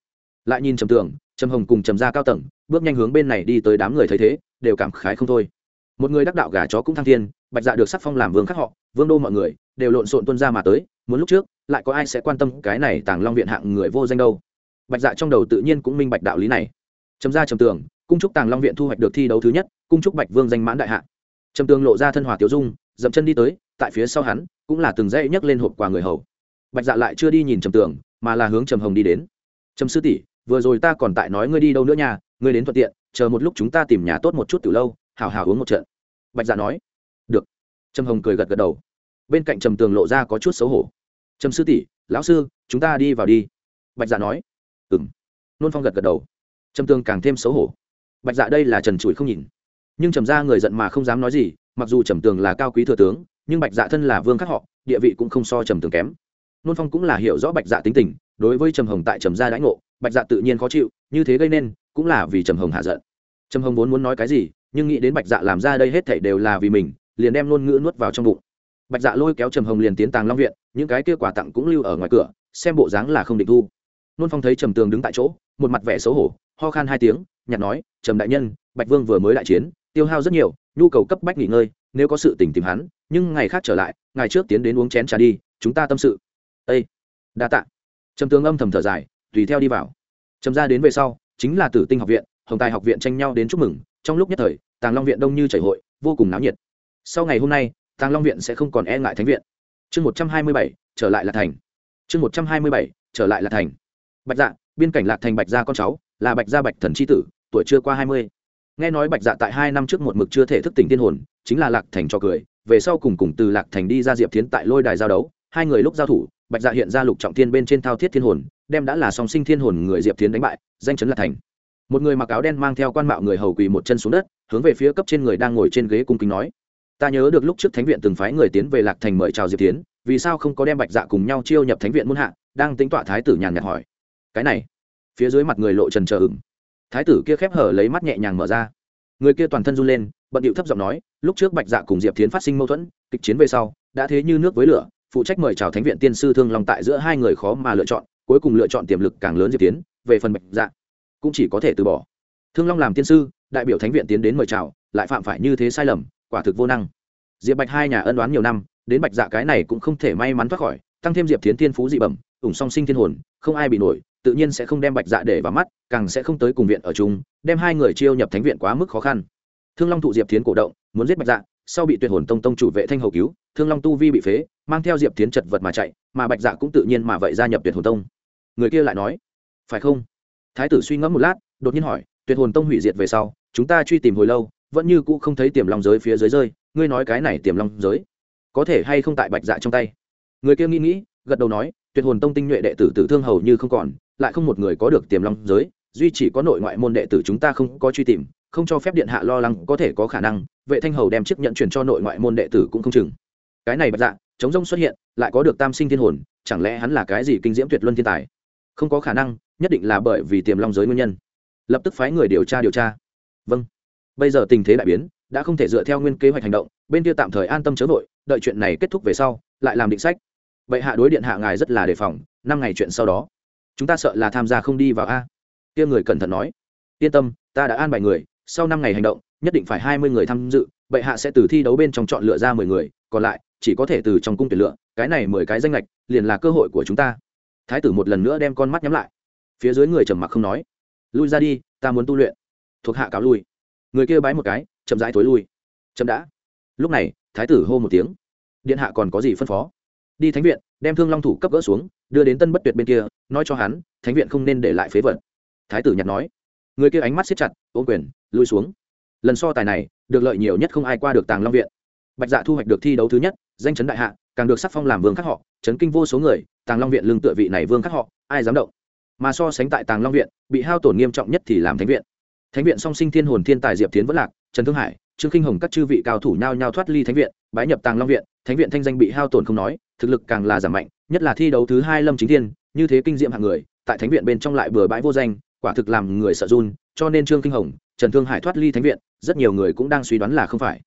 lại nhìn trầm tường trầm hồng cùng trầm ra cao tầng, bước nhanh hướng bên này đi tới đám người thấy thế, đều cảm khái không thôi. Một người đắc đạo gà chó cũng thăng thiên, bạch dạ được sắc phong làm vương khắc họ, vương đô mọi người đều lộn xộn tuân ra mà tới, muốn lúc trước, lại có ai sẽ quan tâm cái này tàng long viện hạng người vô danh đâu. Bạch dạ trong đầu tự nhiên cũng minh bạch đạo lý này. Trầm ra trầm tường, cung trúc tàng long viện thu hoạch được thi đấu thứ nhất, cung trúc bạch vương danh mãn đại hạ. Trầm tường lộ ra thân hòa tiểu dung, dậm chân đi tới, tại phía sau hắn, cũng là từng dãy nhấc lên hộp quà người hầu. Bạch dạ lại chưa đi nhìn trầm tường, mà là hướng trầm hồng đi đến. Trầm sư tỷ vừa rồi ta còn tại nói ngươi đi đâu nữa nhà, ngươi đến thuận tiện chờ một lúc chúng ta tìm nhà tốt một chút từ lâu hào hào uống một trận. Bạch dạ nói. Được. Trầm hồng cười gật gật đầu. Bên cạnh trầm tường lộ ra có chút xấu hổ. Trầm sư tỷ lão sư chúng ta đi vào đi. Bạch dạ nói. Ừ m nôn phong gật gật đầu. Trầm tường càng thêm xấu hổ. Bạch dạ đây là trần trụi không nhìn. Nhưng trầm ra người giận mà không dám nói gì mặc dù trầm tường là cao quý thừa tướng nhưng bạch dạ thân là vương khắc họ địa vị cũng không so trầm tường kém. Nôn phong cũng là hiểu rõ bạch dạ tính tình đối với trầm hồng tại trầm gia đãi ngộ, bạch dạ tự nhiên khó chịu, như thế gây nên, cũng là vì trầm hồng hạ giận. Trầm hồng vốn muốn nói cái gì, nhưng nghĩ đến bạch dạ làm ra đây hết thảy đều là vì mình, liền đem ngôn ngữ nuốt vào trong bụng. Bạch dạ lôi kéo trầm hồng liền tiến tàng long viện, những cái kia quà tặng cũng lưu ở ngoài cửa, xem bộ dáng là không định thu. Nôn phong thấy trầm tường đứng tại chỗ, một mặt vẻ xấu hổ, ho khan hai tiếng nhặt nói, trầm đại nhân, bạch vương vừa mới đại chiến, tiêu hao rất nhiều, nhu cầu cấp bách nghỉ ngơi, nếu có sự tình tìm hắn, nhưng ngày khác trở lại ngày trước tiến đến uống chén trà đi, chúng ta tâm sự. Ây đa tạ trầm tướng âm thầm thở dài, tùy theo đi vào. Trầm ra đến về sau, chính là tử tinh học viện, hồng tài học viện tranh nhau đến chúc mừng, trong lúc nhất thời, tàng long viện đông như chảy hội, vô cùng náo nhiệt. Sau ngày hôm nay, tàng long viện sẽ không còn e ngại thánh viện. Chương một trăm hai mươi bảy, trở lại là thành. Chương một trăm hai mươi bảy, trở lại là thành. Bạch dạ biên cảnh lạc thành bạch gia con cháu, là bạch gia bạch thần c h i tử, tuổi chưa qua hai mươi. Nghe nói bạch dạ tại hai năm trước một mực chưa thể thức tỉnh tiên hồn, chính là lạc thành cho cười, về sau cùng cùng từ lạc thành đi ra diệp thiến tại lôi đài giao đấu, hai người lúc giao thủ bạch dạ hiện ra lục trọng thiên bên trên thao thiết thiên hồn, đem đã là song sinh thiên hồn người diệp tiến đánh bại, danh chấn là thành. Một người mặc áo đen mang theo quan mạo người hầu quỳ một chân xuống đất, hướng về phía cấp trên người đang ngồi trên ghế cung kính nói. Ta nhớ được lúc trước thánh viện từng phái người tiến về lạc thành mời chào diệp tiến vì sao không có đem bạch dạ cùng nhau chiêu nhập thánh viện muôn hạ, đang tính tọa thái tử nhàn nhạt hỏi. Cái này, phía dưới mặt người lộ trần trờ ửng. Thái tử kia khép hở lấy mắt nhẹ nhàng mở ra. Người kia toàn thân run lên, bận điệu thấp giọng nói, lúc trước bạch dạ cùng diệp tiến phát sinh mâu thuẫn, kịch chiến về sau, đã thế như nước với lửa phụ trách mời chào thánh viện tiên sư thương long tại giữa hai người khó mà lựa chọn, cuối cùng lựa chọn tiềm lực càng lớn diệp tiến, về phần bạch dạ cũng chỉ có thể từ bỏ. Thương long làm tiên sư, đại biểu thánh viện tiến đến mời chào, lại phạm phải như thế sai lầm, quả thực vô năng. Diệp bạch hai nhà ân đoán nhiều năm, đến bạch dạ cái này cũng không thể may mắn thoát khỏi, tăng thêm diệp tiến thiên phú dị bẩm, ủng song sinh thiên hồn, không ai bị nổi, tự nhiên sẽ không đem bạch dạ để vào mắt, càng sẽ không tới cùng viện ở chung, đem hai người chiêu nhập thánh viện quá mức khó khăn. Thương long thụ diệp tiến cổ động, muốn giết bạch dạ sau bị tuyệt hồn tông tông chủ vệ thanh hầu cứu, thương long tu vi bị phế mang theo diệp tiến chật vật mà chạy, mà bạch dạ cũng tự nhiên mà vậy gia nhập tuyệt hồn tông. Người kia lại nói, phải không? Thái tử suy ngẫm một lát, đột nhiên hỏi, tuyệt hồn tông hủy diệt về sau, chúng ta truy tìm hồi lâu, vẫn như cũ không thấy tiềm long giới phía dưới rơi, ngươi nói cái này tiềm long giới, có thể hay không tại bạch dạ trong tay? Người kia nghĩ nghĩ, gật đầu nói, tuyệt hồn tông tinh nhuệ đệ tử tử thương hầu như không còn, lại không một người có được tiềm long giới, duy chỉ có nội ngoại môn đệ tử chúng ta không có truy tìm, không cho phép điện hạ lo lắng có thể có khả năng, vệ thanh hầu đem chiếc nhận chuyển cho nội ngoại môn đệ tử cũng không chừng cái này bạch dạ chống rông xuất hiện, lại có được tam sinh thiên hồn, chẳng lẽ hắn là cái gì kinh diễm tuyệt luân thiên tài? Không có khả năng, nhất định là bởi vì tiềm long giới nguyên nhân. Lập tức phái người điều tra điều tra. Vâng. Bây giờ tình thế đại biến, đã không thể dựa theo nguyên kế hoạch hành động, bên kia tạm thời an tâm chớ vội, đợi chuyện này kết thúc về sau, lại làm định sách. Vậy hạ đối điện hạ ngài rất là đề phòng, năm ngày chuyện sau đó. Chúng ta sợ là tham gia không đi vào a. Kia người cẩn thận nói. Yên tâm, ta đã an bài người, sau năm ngày hành động, nhất định phải hai mươi người tham dự, bệ hạ sẽ từ thi đấu bên trong chọn lựa ra mười người, còn lại chỉ có thể từ trong cung tuyển lựa, cái này mười cái danh lệch liền là cơ hội của chúng ta. Thái tử một lần nữa đem con mắt nhắm lại. Phía dưới người trầm mặc không nói. Lui ra đi, ta muốn tu luyện. Thuộc hạ cáo lui. Người kia bái một cái, chậm rãi thối lui. Chậm đã. Lúc này, thái tử hô một tiếng. Điện hạ còn có gì phân phó? Đi thánh viện, đem thương long thủ cấp gỡ xuống, đưa đến tân bất tuyệt bên kia, nói cho hắn, thánh viện không nên để lại phế vật. Thái tử nhặt nói. Người kia ánh mắt siết chặt, ôm quyền, lui xuống. Lần so tài này, được lợi nhiều nhất không ai qua được tàng long viện. Bạch dạ thu hoạch được thi đấu thứ nhất danh chấn đại hạ, càng được sắc phong làm vương khắc họ, chấn kinh vô số người, tàng long viện lương tựa vị này vương khắc họ, ai dám động? Mà so sánh tại tàng long viện, bị hao tổn nghiêm trọng nhất thì làm thánh viện. Thánh viện song sinh thiên hồn thiên tài diệp tiến vẫn lạc, trần thương hải, trương kinh hồng các chư vị cao thủ nhao nhao thoát ly thánh viện, bái nhập tàng long viện, thánh viện thanh danh bị hao tổn không nói, thực lực càng là giảm mạnh, nhất là thi đấu thứ hai lâm chính thiên, như thế kinh diệm hạng người, tại thánh viện bên trong lại bừa bãi vô danh, quả thực làm người sợ run, cho nên trương kinh hồng, trần thương hải thoát ly thánh viện, rất nhiều người cũng đang suy đoán là không phải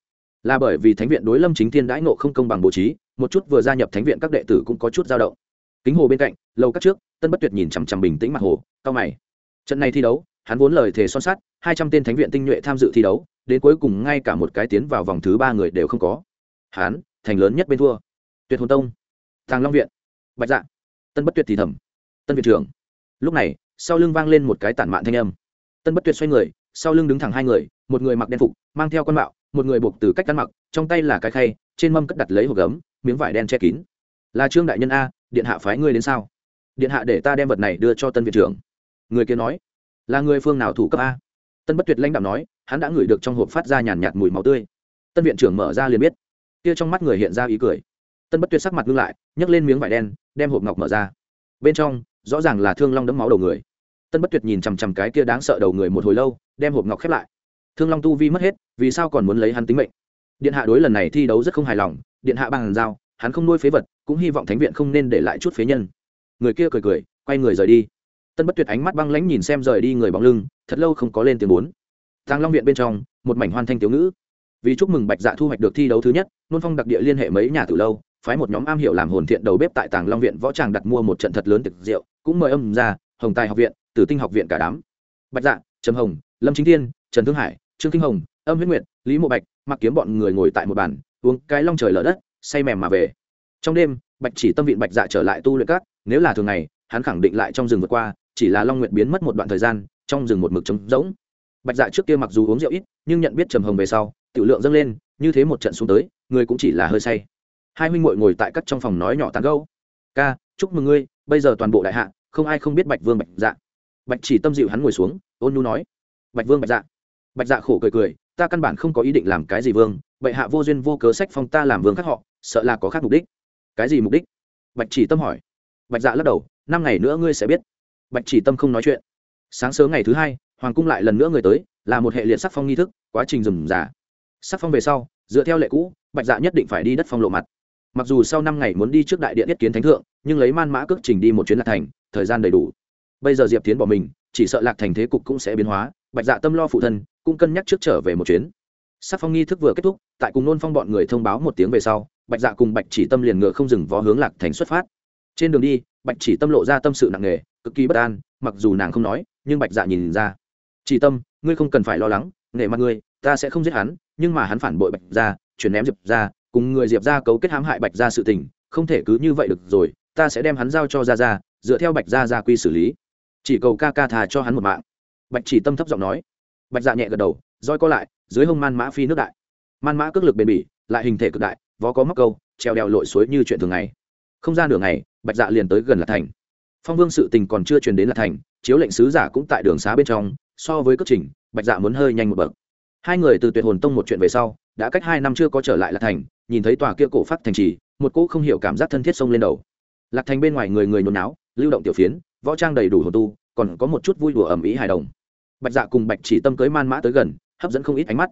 là bởi vì thánh viện đối lâm chính thiên đãi nộ không công bằng bố trí, một chút vừa gia nhập thánh viện các đệ tử cũng có chút dao động. Kính hồ bên cạnh lâu các trước, tân bất tuyệt nhìn chằm chằm bình tĩnh mặt hồ cao mày. Trận này thi đấu, hắn vốn lời thề son sắt, hai trăm tên thánh viện tinh nhuệ tham dự thi đấu, đến cuối cùng ngay cả một cái tiến vào vòng thứ ba người đều không có. Hắn, thành lớn nhất bên thua. Tuyệt hồn tông, tàng long viện, bạch dạ tân bất tuyệt thì thầm. Tân viện trưởng, lúc này, sau lưng vang lên một cái tản mạn thanh âm. Tân bất tuyệt xoay người, sau lưng đứng thẳng hai người, một người mặc đen phục, mang theo quan mạo một người buộc từ cách ăn mặc, trong tay là cái khay, trên mâm cất đặt lấy hộp gấm, miếng vải đen che kín. Là trương đại nhân a, điện hạ phái ngươi đến sao? Điện hạ để ta đem vật này đưa cho tân viện trưởng. Người kia nói, là người phương nào thủ cấp a? Tân bất tuyệt lãnh đạo nói, hắn đã ngửi được trong hộp phát ra nhàn nhạt mùi máu tươi. Tân viện trưởng mở ra liền biết. Kia trong mắt người hiện ra ý cười. Tân bất tuyệt sắc mặt ngưng lại, nhấc lên miếng vải đen, đem hộp ngọc mở ra. Bên trong, rõ ràng là thương long đấm máu đầu người. Tân bất tuyệt nhìn chằm chằm cái kia đáng sợ đầu người một hồi lâu, đem hộp ngọc khép lại thương long tu vi mất hết, vì sao còn muốn lấy hắn tính mệnh? Điện hạ đối lần này thi đấu rất không hài lòng, điện hạ bằng giao, hắn không nuôi phế vật, cũng hy vọng thánh viện không nên để lại chút phế nhân. Người kia cười cười, quay người rời đi. Tân bất tuyệt ánh mắt băng lãnh nhìn xem rời đi người bóng lưng, thật lâu không có lên tiếng bốn. Tàng long viện bên trong, một mảnh hoan thanh tiểu ngữ. Vì chúc mừng bạch dạ thu hoạch được thi đấu thứ nhất, nôn phong đặc địa liên hệ mấy nhà từ lâu, phái một nhóm am hiểu làm hồn thiện đầu bếp tại tàng long viện võ tràng đặt mua một trận thật lớn tiệc rượu, cũng mời âm ra hồng tài học viện, tử tinh học viện cả đám. Bạch dạ trầm hồng, lâm chính thiên, trần thương hải trương kinh hồng, âm huyết nguyệt, lý mộ bạch mặc kiếm bọn người ngồi tại một bàn, uống cái long trời lở đất, say mềm mà về. Trong đêm, bạch chỉ tâm vịn bạch dạ trở lại tu luyện các, nếu là thường ngày, hắn khẳng định lại trong rừng vượt qua, chỉ là long nguyệt biến mất một đoạn thời gian, trong rừng một mực trống rỗng. Bạch dạ trước kia mặc dù uống rượu ít, nhưng nhận biết trầm hồng về sau, tiểu lượng dâng lên, như thế một trận xuống tới, người cũng chỉ là hơi say. Hai huynh muội ngồi tại các trong phòng nói nhỏ tán gẫu. Ca, chúc mừng ngươi, bây giờ toàn bộ đại hạ, không ai không biết bạch vương bạch dạ. Bạch chỉ tâm dịu hắn ngồi xuống, ôn nhu nói. Bạch vương bạch dạ bạch dạ khổ cười cười, ta căn bản không có ý định làm cái gì vương, bệ hạ vô duyên vô cớ sách phong ta làm vương khác họ, sợ là có khác mục đích. Cái gì mục đích? Bạch chỉ tâm hỏi. Bạch dạ lắc đầu, năm ngày nữa ngươi sẽ biết. Bạch chỉ tâm không nói chuyện. Sáng sớm ngày thứ hai, hoàng cung lại lần nữa người tới, là một hệ liệt sắc phong nghi thức, quá trình rừng giả sắc phong về sau, dựa theo lệ cũ, bạch dạ nhất định phải đi đất phong lộ mặt. Mặc dù sau năm ngày muốn đi trước đại điện yết kiến thánh thượng, nhưng lấy man mã cước trình đi một chuyến lạc thành, thời gian đầy đủ. Bây giờ diệp tiến bỏ mình, chỉ sợ lạc thành thế cục cũng sẽ biến hóa, bạch dạ tâm lo phụ thân cũng cân nhắc trước trở về một chuyến. Sắc phong nghi thức vừa kết thúc, tại cùng nôn phong bọn người thông báo một tiếng về sau, bạch dạ cùng bạch chỉ tâm liền ngựa không dừng vó hướng lạc thành xuất phát. Trên đường đi, bạch chỉ tâm lộ ra tâm sự nặng nề, cực kỳ bất an, mặc dù nàng không nói, nhưng bạch dạ nhìn ra. Chỉ tâm, ngươi không cần phải lo lắng nghệ mặt ngươi, ta sẽ không giết hắn, nhưng mà hắn phản bội bạch ra chuyển ném diệp ra cùng người diệp ra cấu kết hãm hại bạch ra sự tình, không thể cứ như vậy được rồi, ta sẽ đem hắn giao cho ra ra dựa theo bạch ra ra quy xử lý. Chỉ cầu ca ca thà cho hắn một mạng. Bạch chỉ tâm thấp giọng nói bạch dạ nhẹ gật đầu, roi co lại, dưới hông man mã phi nước đại. Man mã cước lực bền bỉ, lại hình thể cực đại, vó có móc câu, treo đèo lội suối như chuyện thường ngày. Không ra nửa ngày, bạch dạ liền tới gần lạc thành. Phong vương sự tình còn chưa truyền đến lạc thành, chiếu lệnh sứ giả cũng tại đường xá bên trong, so với cất trình, bạch dạ muốn hơi nhanh một bậc. Hai người từ tuyệt hồn tông một chuyện về sau, đã cách hai năm chưa có trở lại lạc thành, nhìn thấy tòa kia cổ phát thành trì, một cỗ không hiểu cảm giác thân thiết sông lên đầu. Lạc thành bên ngoài người người nôn náo, lưu động tiểu phiến, võ trang đầy đủ hồn tu, còn có một chút vui đùa ẩm ý hài đồng bạch dạ cùng bạch chỉ tâm cưới man mã tới gần, hấp dẫn không ít ánh mắt.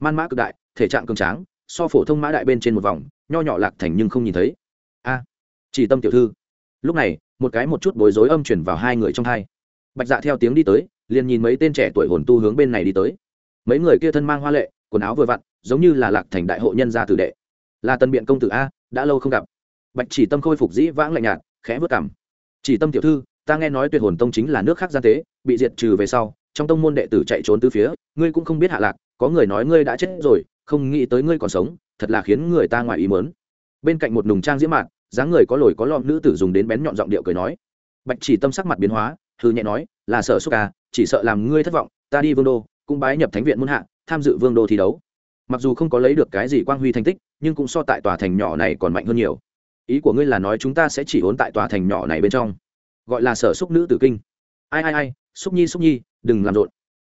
Man mã cực đại, thể trạng cường tráng, so phổ thông mã đại bên trên một vòng, nho nhỏ lạc thành nhưng không nhìn thấy. A, chỉ tâm tiểu thư. Lúc này, một cái một chút bối rối âm chuyển vào hai người trong hai. Bạch dạ theo tiếng đi tới, liền nhìn mấy tên trẻ tuổi hồn tu hướng bên này đi tới. Mấy người kia thân mang hoa lệ, quần áo vừa vặn, giống như là lạc thành đại hộ nhân gia tử đệ. Là tân biện công tử a, đã lâu không gặp. Bạch chỉ tâm khôi phục dĩ vãng lạnh nhạt, khẽ vớt cảm chỉ tâm tiểu thư, ta nghe nói tuyệt hồn tông chính là nước khác gian tế, bị diệt trừ về sau trong tông môn đệ tử chạy trốn từ phía, ngươi cũng không biết hạ lạc, có người nói ngươi đã chết rồi, không nghĩ tới ngươi còn sống, thật là khiến người ta ngoài ý mớn bên cạnh một nùng trang diễm mạn, dáng người có lồi có lọm nữ tử dùng đến bén nhọn giọng điệu cười nói. Bạch chỉ tâm sắc mặt biến hóa hư nhẹ nói, là sợ xúc ca, chỉ sợ làm ngươi thất vọng, ta đi vương đô, cũng bái nhập thánh viện muôn hạ, tham dự vương đô thi đấu. Mặc dù không có lấy được cái gì quang huy thành tích, nhưng cũng so tại tòa thành nhỏ này còn mạnh hơn nhiều. Ý của ngươi là nói chúng ta sẽ chỉ ốn tại tòa thành nhỏ này bên trong. Gọi là sở xúc nữ tử kinh. Ai ai ai, xúc nhi xúc nhi đừng làm rộn.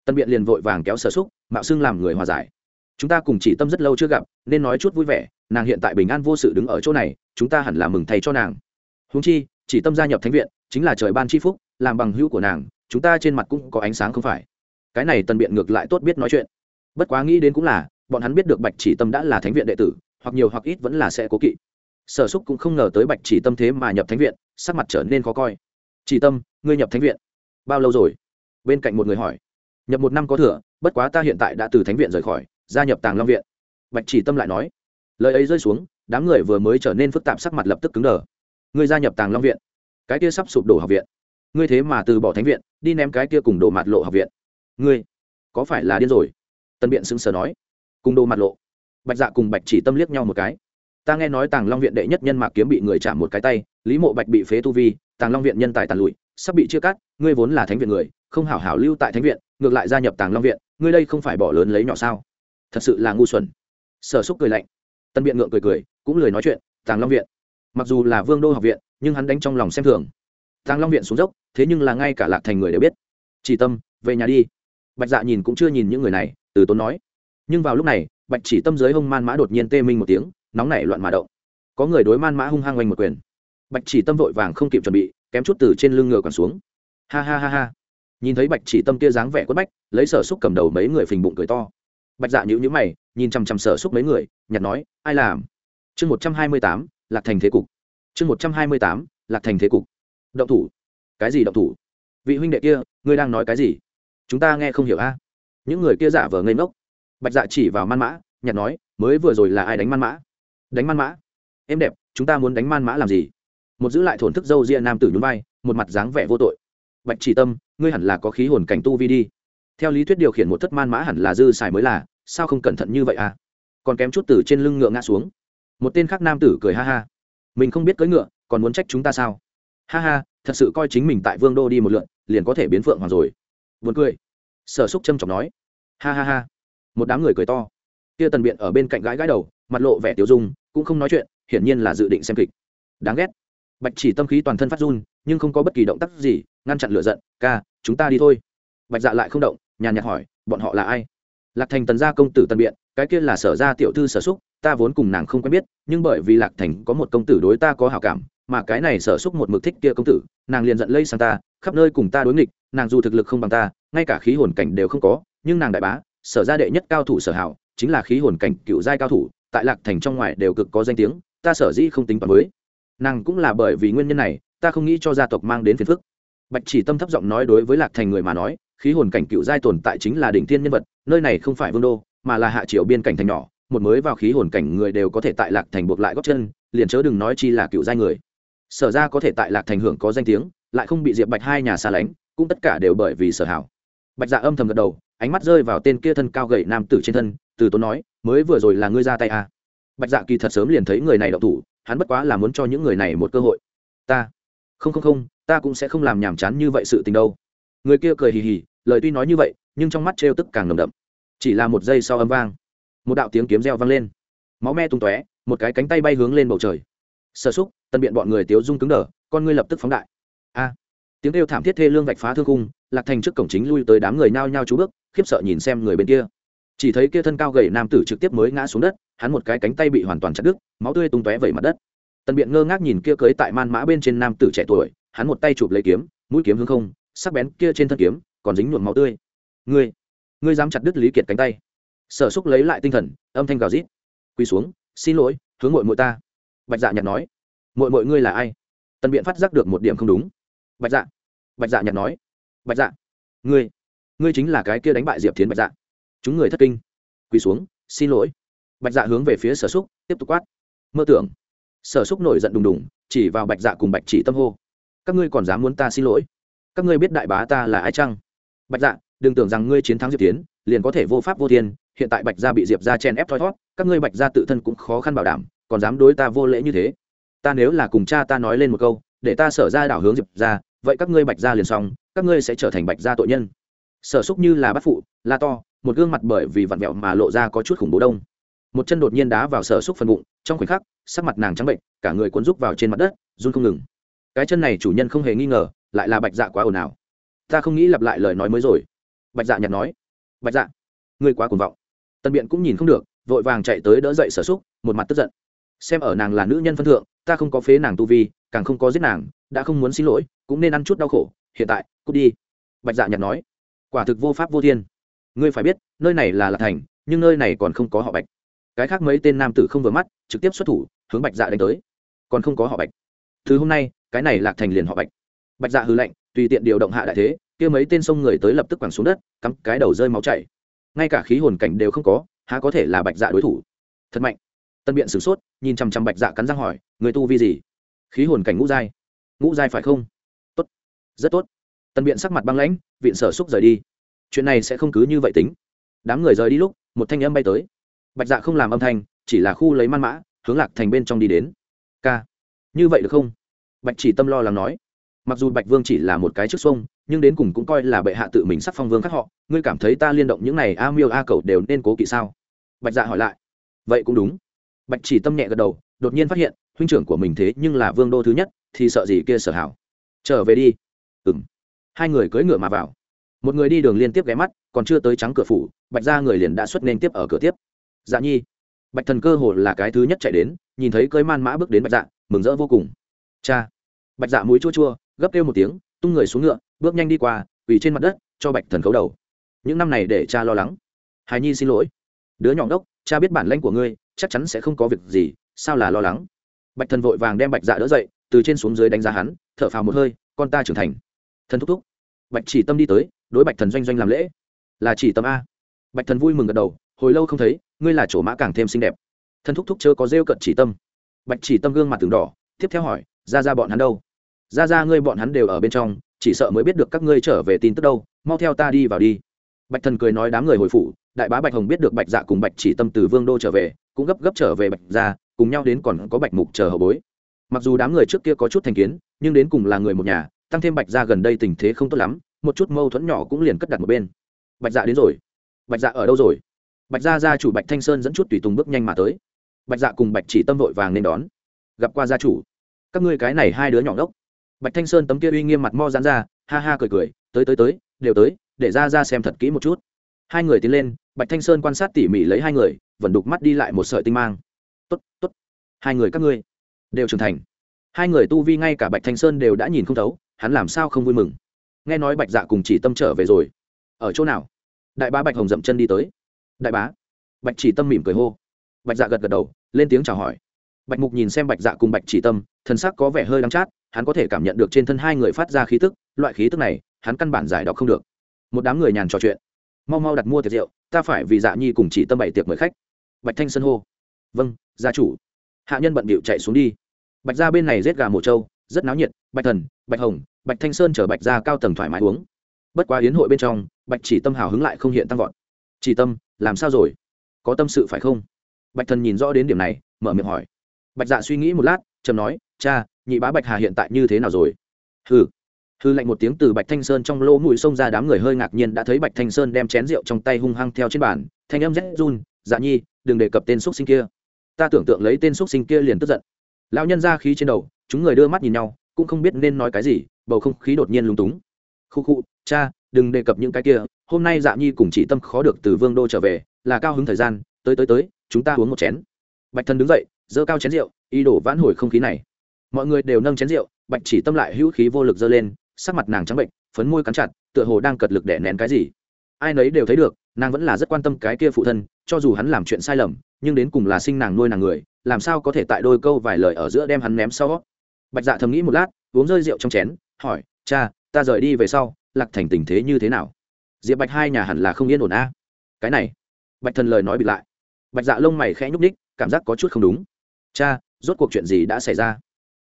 Tân biện liền vội vàng kéo sở xúc mạo xưng làm người hòa giải. Chúng ta cùng chỉ tâm rất lâu chưa gặp, nên nói chút vui vẻ, nàng hiện tại bình an vô sự đứng ở chỗ này, chúng ta hẳn là mừng thay cho nàng. Húng chi, chỉ tâm gia nhập thánh viện, chính là trời ban c h i phúc, làm bằng hữu của nàng, chúng ta trên mặt cũng có ánh sáng không phải. Cái này tần biện ngược lại tốt biết nói chuyện. Bất quá nghĩ đến cũng là, bọn hắn biết được bạch chỉ tâm đã là thánh viện đệ tử, hoặc nhiều hoặc ít vẫn là sẽ cố kỵ. Sở xúc cũng không ngờ tới bạch chỉ tâm thế mà nhập thánh viện, sắc mặt trở nên khó coi. Chỉ tâm, ngươi nhập thánh viện? Bao lâu rồi? Bên cạnh một người hỏi, nhập một năm có thừa, bất quá ta hiện tại đã từ thánh viện rời khỏi, gia nhập tàng long viện. Bạch chỉ tâm lại nói, lời ấy rơi xuống, đám người vừa mới trở nên phức tạp sắc mặt lập tức cứng đờ. Ngươi gia nhập tàng long viện, cái kia sắp sụp đổ học viện. Ngươi thế mà từ bỏ thánh viện, đi ném cái kia cùng đồ mặt lộ học viện. Ngươi, có phải là điên rồi? Tân biện sững sờ nói, cùng đồ mặt lộ. Bạch dạ cùng bạch chỉ tâm liếc nhau một cái. Ta nghe nói tàng long viện đệ nhất nhân mạc kiếm bị người chạm một cái tay, lý mộ bạch bị phế tu vi, tàng long viện nhân tài tàn lụi, sắp bị chia cắt, ngươi vốn là thánh viện người không hảo hảo lưu tại thánh viện, ngược lại gia nhập tàng long viện, ngươi đây không phải bỏ lớn lấy nhỏ sao? Thật sự là ngu xuẩn. Sở xúc cười lạnh. Tân biện ngượng cười cười, cũng lười nói chuyện, tàng long viện, mặc dù là vương đô học viện, nhưng hắn đánh trong lòng xem thường. Tàng long viện xuống dốc, thế nhưng là ngay cả lạc thành người đều biết. Chỉ tâm, về nhà đi. Bạch dạ nhìn cũng chưa nhìn những người này, từ tốn nói. Nhưng vào lúc này, bạch chỉ tâm dưới hông man mã đột nhiên tê minh một tiếng, nóng nảy loạn mà động. Có người đối man mã hung hăng oanh một quyền. Bạch chỉ tâm vội vàng không kịp chuẩn bị, kém chút từ trên lưng ngựa còn xuống. Ha ha ha ha nhìn thấy bạch chỉ tâm kia dáng vẻ quất bách, lấy sở xúc cầm đầu mấy người phình bụng cười to. Bạch dạ nhữ nhữ mày, nhìn chằm chằm sở xúc mấy người, nhặt nói, ai làm? Chương một trăm hai mươi tám, lạc thành thế cục. Chương một trăm hai mươi tám, lạc thành thế cục. Động thủ. Cái gì động thủ? Vị huynh đệ kia, ngươi đang nói cái gì? Chúng ta nghe không hiểu a. Những người kia giả vờ ngây ngốc. Bạch dạ chỉ vào man mã, nhặt nói, mới vừa rồi là ai đánh man mã? Đánh man mã? Em đẹp, chúng ta muốn đánh man mã làm gì? Một giữ lại thổn thức dâu ria nam tử nhún vai, một mặt dáng vẻ vô tội bạch chỉ tâm, ngươi hẳn là có khí hồn cảnh tu vi đi. Theo lý thuyết điều khiển một thất man mã hẳn là dư xài mới là, sao không cẩn thận như vậy à? Còn kém chút từ trên lưng ngựa ngã xuống. Một tên khác nam tử cười ha ha. Mình không biết cưỡi ngựa, còn muốn trách chúng ta sao? Ha ha, thật sự coi chính mình tại vương đô đi một lượn, liền có thể biến phượng hoàng rồi. Vượt cười. Sở xúc châm trọng nói. Ha ha ha. Một đám người cười to. Kia tần biện ở bên cạnh gái gái đầu, mặt lộ vẻ tiêu dung, cũng không nói chuyện, hiển nhiên là dự định xem kịch. Đáng ghét bạch chỉ tâm khí toàn thân phát run, nhưng không có bất kỳ động tác gì, ngăn chặn lửa giận, ca, chúng ta đi thôi bạch dạ lại không động, nhàn nhạt hỏi, bọn họ là ai lạc thành tần gia công tử tần biện, cái kia là sở gia tiểu thư sở xúc, ta vốn cùng nàng không quen biết, nhưng bởi vì lạc thành có một công tử đối ta có hảo cảm, mà cái này sở xúc một mực thích kia công tử, nàng liền giận lây sang ta, khắp nơi cùng ta đối nghịch, nàng dù thực lực không bằng ta, ngay cả khí hồn cảnh đều không có, nhưng nàng đại bá, sở gia đệ nhất cao thủ sở hảo, chính là khí hồn cảnh cựu giai cao thủ, tại lạc thành trong ngoài đều cực có danh tiếng, ta sở dĩ không tính toán mới nàng cũng là bởi vì nguyên nhân này, ta không nghĩ cho gia tộc mang đến phiền phức. Bạch chỉ tâm thấp giọng nói đối với lạc thành người mà nói, khí hồn cảnh cựu giai tồn tại chính là đỉnh thiên nhân vật, nơi này không phải vương đô, mà là hạ triều biên cảnh thành nhỏ, một mới vào khí hồn cảnh người đều có thể tại lạc thành buộc lại góc chân, liền chớ đừng nói chi là cựu giai người. Sở ra có thể tại lạc thành hưởng có danh tiếng, lại không bị diệp bạch hai nhà xa lánh, cũng tất cả đều bởi vì sở hảo. Bạch dạ âm thầm gật đầu, ánh mắt rơi vào tên kia thân cao gậy nam tử trên thân, từ tốn nói, mới vừa rồi là ngươi ra tay à. bạch dạ kỳ thật sớm liền thấy người này đậu thủ hắn bất quá là muốn cho những người này một cơ hội. Ta, không không không, ta cũng sẽ không làm nhàm chán như vậy sự tình đâu. Người kia cười hì hì, lời tuy nói như vậy, nhưng trong mắt trêu tức càng nồng đậm. Chỉ là một giây sau âm vang, một đạo tiếng kiếm reo vang lên. Máu me tung tóe, một cái cánh tay bay hướng lên bầu trời. Sơ xúc tân biện bọn người tiếu dung cứng đờ, con ngươi lập tức phóng đại. A, tiếng kêu thảm thiết thê lương vạch phá thương cung lạc thành trước cổng chính lui tới đám người nao nhao chú bước, khiếp sợ nhìn xem người bên kia chỉ thấy kia thân cao gầy nam tử trực tiếp mới ngã xuống đất, hắn một cái cánh tay bị hoàn toàn chặt đứt, máu tươi tung tóe vẩy mặt đất. Tần biện ngơ ngác nhìn kia cưới tại man mã bên trên nam tử trẻ tuổi, hắn một tay chụp lấy kiếm, mũi kiếm hướng không, sắc bén kia trên thân kiếm, còn dính nhuộm máu tươi. Ngươi ngươi dám chặt đứt lý kiệt cánh tay? Sở xúc lấy lại tinh thần, âm thanh gào rít. Quỳ xuống, xin lỗi, hướng mội mội ta. Bạch dạ nhặt nói. Mội mội ngươi là ai? Tần biện phát giác được một điểm không đúng. Bạch dạ bạch dạ nhặt nói. Bạch dạ ngươi ngươi chính là cái kia đánh bại diệp thiến bạch dạ chúng người thất kinh. Quỳ xuống, xin lỗi. Bạch dạ hướng về phía sở xúc tiếp tục quát. Mơ tưởng. Sở xúc nổi giận đùng đùng, chỉ vào bạch dạ cùng bạch chỉ tâm hô. Các ngươi còn dám muốn ta xin lỗi? Các ngươi biết đại bá ta là ai chăng? Bạch dạ đừng tưởng rằng ngươi chiến thắng diệp tiến, liền có thể vô pháp vô thiên. Hiện tại bạch gia bị diệp ra chen ép thoi thót các ngươi bạch gia tự thân cũng khó khăn bảo đảm, còn dám đối ta vô lễ như thế? Ta nếu là cùng cha ta nói lên một câu, để ta sở ra đảo hướng diệp ra vậy các ngươi bạch gia liền xong, các ngươi sẽ trở thành bạch gia tội nhân. Sở xúc như là bắt phụ, la to một gương mặt bởi vì vặn vẹo mà lộ ra có chút khủng bố đông. Một chân đột nhiên đá vào sở xúc phần bụng, trong khoảnh khắc, sắc mặt nàng trắng bệnh, cả người cuốn rúc vào trên mặt đất, run không ngừng. Cái chân này chủ nhân không hề nghi ngờ, lại là bạch dạ quá ồn ào. Ta không nghĩ lặp lại lời nói mới rồi. Bạch dạ nhặt nói. Bạch dạ ngươi quá cuồng vọng. Tân biện cũng nhìn không được, vội vàng chạy tới đỡ dậy sở xúc, một mặt tức giận. Xem ở nàng là nữ nhân phân thượng, ta không có phế nàng tu vi, càng không có giết nàng, đã không muốn xin lỗi, cũng nên ăn chút đau khổ, hiện tại, cút đi. Bạch dạ nhặt nói. Quả thực vô pháp vô thiên ngươi phải biết, nơi này là lạc thành, nhưng nơi này còn không có họ bạch. Cái khác mấy tên nam tử không vừa mắt, trực tiếp xuất thủ, hướng bạch dạ đánh tới. Còn không có họ bạch. Thứ hôm nay, cái này lạc thành liền họ bạch. Bạch dạ hư lệnh tùy tiện điều động hạ đại thế, kia mấy tên sông người tới lập tức quẳng xuống đất, cắm cái đầu rơi máu chảy. Ngay cả khí hồn cảnh đều không có, há có thể là bạch dạ đối thủ? Thật mạnh. Tân biện sửng sốt, nhìn chằm chằm bạch dạ cắn răng hỏi, người tu vi gì? Khí hồn cảnh ngũ giai. Ngũ giai phải không? Tốt. Rất tốt. Tân biện sắc mặt băng lãnh, viện sở xúc rời đi chuyện này sẽ không cứ như vậy tính. Đám người rời đi lúc, một thanh âm bay tới. Bạch dạ không làm âm thanh, chỉ là khu lấy man mã, hướng lạc thành bên trong đi đến. K như vậy được không? Bạch chỉ tâm lo lắng nói. Mặc dù bạch vương chỉ là một cái trước xuông, nhưng đến cùng cũng coi là bệ hạ tự mình sắc phong vương khác họ, ngươi cảm thấy ta liên động những này a miêu a cầu đều nên cố kỵ sao? Bạch dạ hỏi lại. Vậy cũng đúng. Bạch chỉ tâm nhẹ gật đầu, đột nhiên phát hiện, huynh trưởng của mình thế nhưng là vương đô thứ nhất, thì sợ gì kia sở hảo. Trở về đi. Ừ m hai người cưỡi ngựa mà vào một người đi đường liên tiếp ghé mắt, còn chưa tới trắng cửa phủ, bạch ra người liền đã xuất nên tiếp ở cửa tiếp. Dạ nhi. Bạch thần cơ hồ là cái thứ nhất chạy đến, nhìn thấy cơi man mã bước đến bạch dạ mừng rỡ vô cùng. Cha. Bạch dạ mũi chua chua, gấp kêu một tiếng, tung người xuống ngựa, bước nhanh đi qua ủy trên mặt đất, cho bạch thần khấu đầu. Những năm này để cha lo lắng. Hài nhi xin lỗi. Đứa nhỏ đốc cha biết bản lãnh của ngươi, chắc chắn sẽ không có việc gì, sao là lo lắng? Bạch thần vội vàng đem bạch dạ đỡ dậy, từ trên xuống dưới đánh giá hắn, thở phào một hơi, con ta trưởng thành. Thần thúc thúc. Bạch chỉ tâm đi tới đối bạch thần doanh doanh làm lễ. Là chỉ tâm a. Bạch thần vui mừng gật đầu, hồi lâu không thấy, ngươi là chỗ mã càng thêm xinh đẹp. Thần thúc thúc chớ có rêu cận chỉ tâm. Bạch chỉ tâm gương mặt từng đỏ, tiếp theo hỏi, ra ra bọn hắn đâu? Ra ra ngươi bọn hắn đều ở bên trong, chỉ sợ mới biết được các ngươi trở về tin tức đâu, mau theo ta đi vào đi. Bạch thần cười nói đám người hồi phủ, đại bá bạch hồng biết được bạch dạ cùng bạch chỉ tâm từ vương đô trở về, cũng gấp gấp trở về bạch ra cùng nhau đến còn có bạch mục chờ hậu bối. Mặc dù đám người trước kia có chút thành kiến, nhưng đến cùng là người một nhà, tăng thêm bạch ra gần đây tình thế không tốt lắm một chút mâu thuẫn nhỏ cũng liền cất đặt một bên. Bạch dạ đến rồi. Bạch dạ ở đâu rồi? Bạch gia gia chủ bạch thanh sơn dẫn chút tùy tùng bước nhanh mà tới. Bạch dạ cùng bạch chỉ tâm vội vàng nên đón. Gặp qua gia chủ. Các ngươi cái này hai đứa nhỏ đốc bạch thanh sơn tấm kia uy nghiêm mặt mo dán ra, ha ha cười cười, tới tới tới, đều tới, để ra ra xem thật kỹ một chút. Hai người tiến lên, bạch thanh sơn quan sát tỉ mỉ lấy hai người, vẫn đục mắt đi lại một sợi tinh mang. Tốt tốt. Hai người các ngươi đều trưởng thành. Hai người tu vi ngay cả bạch thanh sơn đều đã nhìn không thấu, hắn làm sao không vui mừng? Nghe nói bạch dạ cùng chỉ tâm trở về rồi. Ở chỗ nào? Đại bá bạch hồng dậm chân đi tới. Đại bá? Bạch chỉ tâm mỉm cười hô. Bạch dạ gật gật đầu, lên tiếng chào hỏi. Bạch mục nhìn xem bạch dạ cùng bạch chỉ tâm, thân xác có vẻ hơi đắng chát, hắn có thể cảm nhận được trên thân hai người phát ra khí tức, loại khí tức này, hắn căn bản giải đọc không được. Một đám người nhàn trò chuyện. Mau mau đặt mua tiệc rượu, ta phải vì dạ nhi cùng chỉ tâm bày tiệc mời khách. Bạch thanh sơn hô. Vâng gia chủ. Hạ nhân bận bịu chạy xuống đi. Bạch ra bên này rết gà mổ trâu, rất náo nhiệt. Bạch thần, bạch hồng bạch thanh sơn chở bạch ra cao tầng thoải mái uống. Bất quá hiến hội bên trong, bạch chỉ tâm hào hứng lại không hiện tăng vọt. Chỉ tâm, làm sao rồi? Có tâm sự phải không? Bạch thần nhìn rõ đến điểm này, mở miệng hỏi. Bạch dạ suy nghĩ một lát, trầm nói, cha, nhị bá bạch hà hiện tại như thế nào rồi? Hừ. Hư lạnh một tiếng từ bạch thanh sơn trong lỗ mũi xông ra đám người hơi ngạc nhiên đã thấy bạch thanh sơn đem chén rượu trong tay hung hăng theo trên bàn, thanh âm rét run dạ nhi, đừng đề cập tên x sinh kia. Ta tưởng tượng lấy tên x sinh kia liền tức giận. Lão nhân ra khí trên đầu, chúng người đưa mắt nhìn nhau, cũng không biết nên nói cái gì bầu không khí đột nhiên lúng túng. Khu khu, cha, đừng đề cập những cái kia, hôm nay dạ nhi cùng chị tâm khó được từ vương đô trở về, là cao hứng thời gian, tới tới tới, chúng ta uống một chén. Bạch thần đứng dậy, giơ cao chén rượu y đổ vãn hồi không khí này. Mọi người đều nâng chén rượu, bạch chỉ tâm lại hữu khí vô lực giơ lên, sắc mặt nàng trắng bệnh, phấn môi cắn chặt, tựa hồ đang cật lực để nén cái gì. Ai nấy đều thấy được, nàng vẫn là rất quan tâm cái kia phụ thân, cho dù hắn làm chuyện sai lầm, nhưng đến cùng là sinh nàng nuôi nàng người, làm sao có thể tại đôi câu vài lời ở giữa đem hắn ném sau bạch dạ thầm nghĩ một lát, uống rơi rượu trong chén hỏi, cha, ta rời đi về sau, lạc thành tình thế như thế nào? Diệp bạch hai nhà hẳn là không yên ổn a. Cái này, bạch thần lời nói bị lại. Bạch dạ lông mày khẽ nhúc ních cảm giác có chút không đúng. Cha, rốt cuộc chuyện gì đã xảy ra?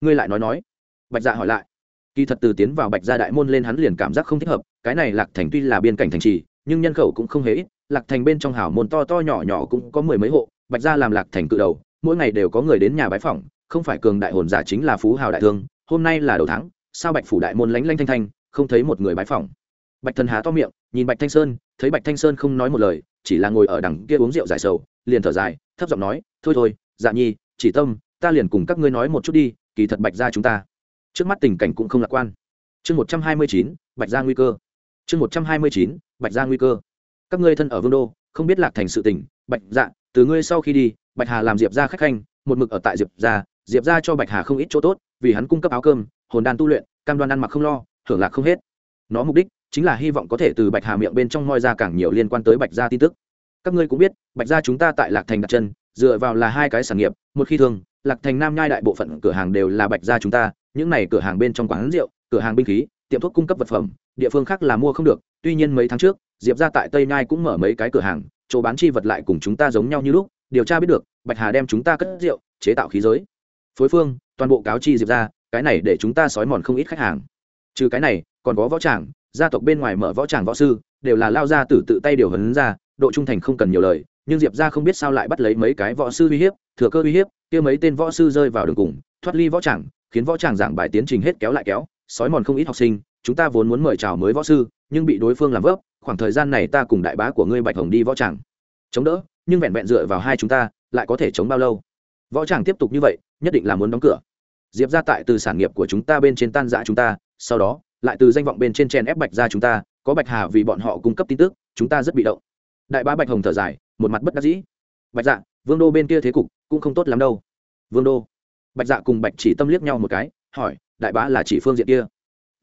Ngươi lại nói nói. Bạch dạ hỏi lại. Kỳ thật từ tiến vào bạch gia đại môn lên hắn liền cảm giác không thích hợp, cái này lạc thành tuy là biên cảnh thành trì, nhưng nhân khẩu cũng không hề ít, lạc thành bên trong hảo môn to to nhỏ nhỏ cũng có mười mấy hộ, bạch gia làm lạc thành cự đầu, mỗi ngày đều có người đến nhà bái phỏng, không phải cường đại hồn giả chính là phú hào đại thương, hôm nay là đầu tháng sao bạch phủ đại môn lánh lanh thanh thanh, không thấy một người bái phỏng. Bạch thần há to miệng, nhìn bạch thanh sơn, thấy bạch thanh sơn không nói một lời, chỉ là ngồi ở đằng kia uống rượu giải sầu, liền thở dài, thấp giọng nói, thôi thôi dạ nhi, chỉ tâm, ta liền cùng các ngươi nói một chút đi, kỳ thật bạch ra chúng ta trước mắt tình cảnh cũng không lạc quan. Chương một trăm hai mươi chín, bạch ra nguy cơ. Chương một trăm hai mươi chín, bạch ra nguy cơ. Các ngươi thân ở vương đô, không biết lạc thành sự tình, bạch dạ từ ngươi sau khi đi, bạch hà làm diệp ra khách khanh, một mực ở tại diệp ra diệp ra cho bạch hà không ít chỗ tốt, vì hắn cung cấp áo cơm hồn đan tu luyện, cam đoan ăn mặc không lo hưởng lạc không hết. Nó mục đích chính là hy vọng có thể từ bạch hà miệng bên trong moi ra càng nhiều liên quan tới bạch gia tin tức. Các ngươi cũng biết, bạch gia chúng ta tại lạc thành đặt chân, dựa vào là hai cái sản nghiệp, một khi thường, lạc thành nam nhai đại bộ phận cửa hàng đều là bạch gia chúng ta, những này cửa hàng bên trong quán rượu, cửa hàng binh khí, tiệm thuốc cung cấp vật phẩm, địa phương khác là mua không được. Tuy nhiên mấy tháng trước, diệp ra tại tây nhai cũng mở mấy cái cửa hàng, chỗ bán chi vật lại cùng chúng ta giống nhau như lúc. Điều tra biết được, bạch hà đem chúng ta cất rượu, chế tạo khí giới. Phối phương, toàn bộ cáo chi diệp ra cái này để chúng ta sói mòn không ít khách hàng. Trừ cái này, còn có võ tràng, gia tộc bên ngoài mở võ tràng võ sư, đều là lao ra tử tự tay điều hấn ra, độ trung thành không cần nhiều lời, nhưng diệp ra không biết sao lại bắt lấy mấy cái võ sư uy hiếp, thừa cơ uy hiếp, kia mấy tên võ sư rơi vào đường cùng, thoát ly võ tràng, khiến võ tràng giảng bài tiến trình hết kéo lại kéo, sói mòn không ít học sinh, chúng ta vốn muốn mời chào mới võ sư, nhưng bị đối phương làm vấp, khoảng thời gian này ta cùng đại bá của ngươi bạch hồng đi võ tràng. Chống đỡ, nhưng vẹn vẹn dựa vào hai chúng ta, lại có thể chống bao lâu? Võ tràng tiếp tục như vậy, nhất định là muốn đóng cửa diệp ra tại từ sản nghiệp của chúng ta bên trên tan giã chúng ta, sau đó, lại từ danh vọng bên trên chen ép bạch ra chúng ta, có bạch hà vì bọn họ cung cấp tin tức, chúng ta rất bị động. Đại bá bạch hồng thở dài, một mặt bất đắc dĩ. Bạch dạ vương đô bên kia thế cục cũng không tốt lắm đâu. Vương đô. Bạch dạ cùng bạch chỉ tâm liếc nhau một cái, hỏi, đại bá là chỉ phương diện kia?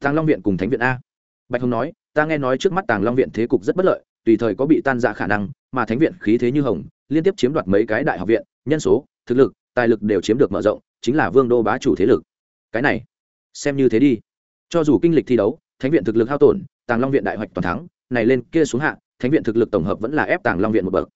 Tàng long viện cùng thánh viện a. Bạch hồng nói, ta nghe nói trước mắt tàng long viện thế cục rất bất lợi, tùy thời có bị tan dạ khả năng, mà thánh viện khí thế như hồng, liên tiếp chiếm đoạt mấy cái đại học viện, nhân số, thực lực, tài lực đều chiếm được mở rộng chính là vương đô bá chủ thế lực. Cái này, xem như thế đi. Cho dù kinh lịch thi đấu, thánh viện thực lực hao tổn, tàng long viện đại hoạch toàn thắng, này lên kia xuống hạ, thánh viện thực lực tổng hợp vẫn là ép tàng long viện một bậc.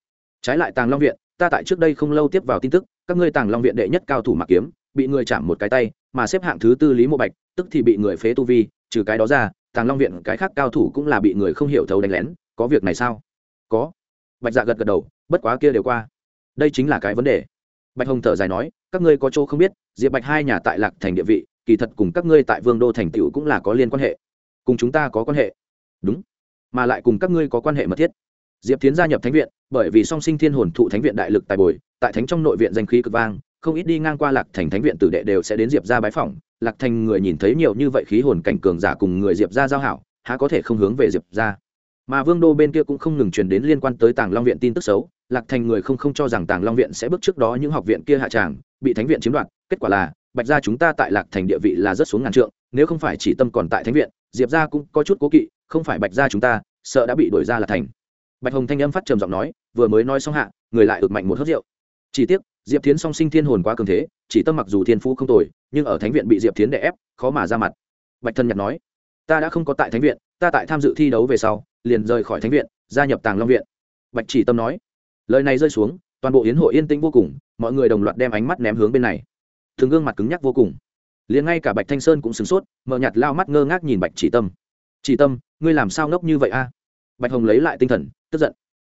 Trái lại tàng long viện, ta tại trước đây không lâu tiếp vào tin tức, các ngươi tàng long viện đệ nhất cao thủ mặc kiếm, bị người chạm một cái tay, mà xếp hạng thứ tư lý mộ bạch, tức thì bị người phế tu vi, trừ cái đó ra, tàng long viện cái khác cao thủ cũng là bị người không hiểu thấu đánh lén, có việc này sao? Có. Bạch dạ gật gật đầu, bất quá kia đều qua. Đây chính là cái vấn đề bạch hồng thở dài nói, các ngươi có chỗ không biết, diệp bạch hai nhà tại lạc thành địa vị, kỳ thật cùng các ngươi tại vương đô thành tựu cũng là có liên quan hệ. Cùng chúng ta có quan hệ. Đúng. Mà lại cùng các ngươi có quan hệ mật thiết. Diệp tiến gia nhập thánh viện, bởi vì song sinh thiên hồn thụ thánh viện đại lực tài bồi, tại thánh trong nội viện danh khí cực vang, không ít đi ngang qua lạc thành thánh viện tử đệ đều sẽ đến diệp ra bái phỏng. Lạc thành người nhìn thấy nhiều như vậy khí hồn cảnh cường giả cùng người diệp ra giao hảo, há có thể không hướng về diệp ra mà vương đô bên kia cũng không ngừng truyền đến liên quan tới tàng long viện tin tức xấu, lạc thành người không không cho rằng tàng long viện sẽ bước trước đó những học viện kia hạ tràng, bị thánh viện chiếm đoạt, kết quả là, bạch gia chúng ta tại lạc thành địa vị là rất xuống ngàn trượng, nếu không phải chỉ tâm còn tại thánh viện, diệp gia cũng có chút cố kỵ, không phải bạch gia chúng ta, sợ đã bị đuổi ra lạc thành. Bạch hồng thanh âm phát trầm giọng nói, vừa mới nói xong hạ, người lại ực mạnh một hớt rượu. Chỉ tiếc, diệp tiến song sinh thiên hồn quá cường thế, chỉ tâm mặc dù thiên phú không tồi, nhưng ở thánh viện bị diệp tiến đè ép, khó mà ra mặt. Bạch thân nhật nói, ta đã không có tại thánh viện, ta tại tham dự thi đấu về sau liền rời khỏi thánh viện, gia nhập tàng long viện. Bạch chỉ tâm nói, lời này rơi xuống, toàn bộ yến hội yên tĩnh vô cùng, mọi người đồng loạt đem ánh mắt ném hướng bên này. Thường gương mặt cứng nhắc vô cùng. Liền ngay cả bạch thanh sơn cũng sửng sốt mờ nhạt lao mắt ngơ ngác nhìn bạch chỉ tâm. Chỉ tâm, ngươi làm sao ngốc như vậy a? Bạch hồng lấy lại tinh thần, tức giận.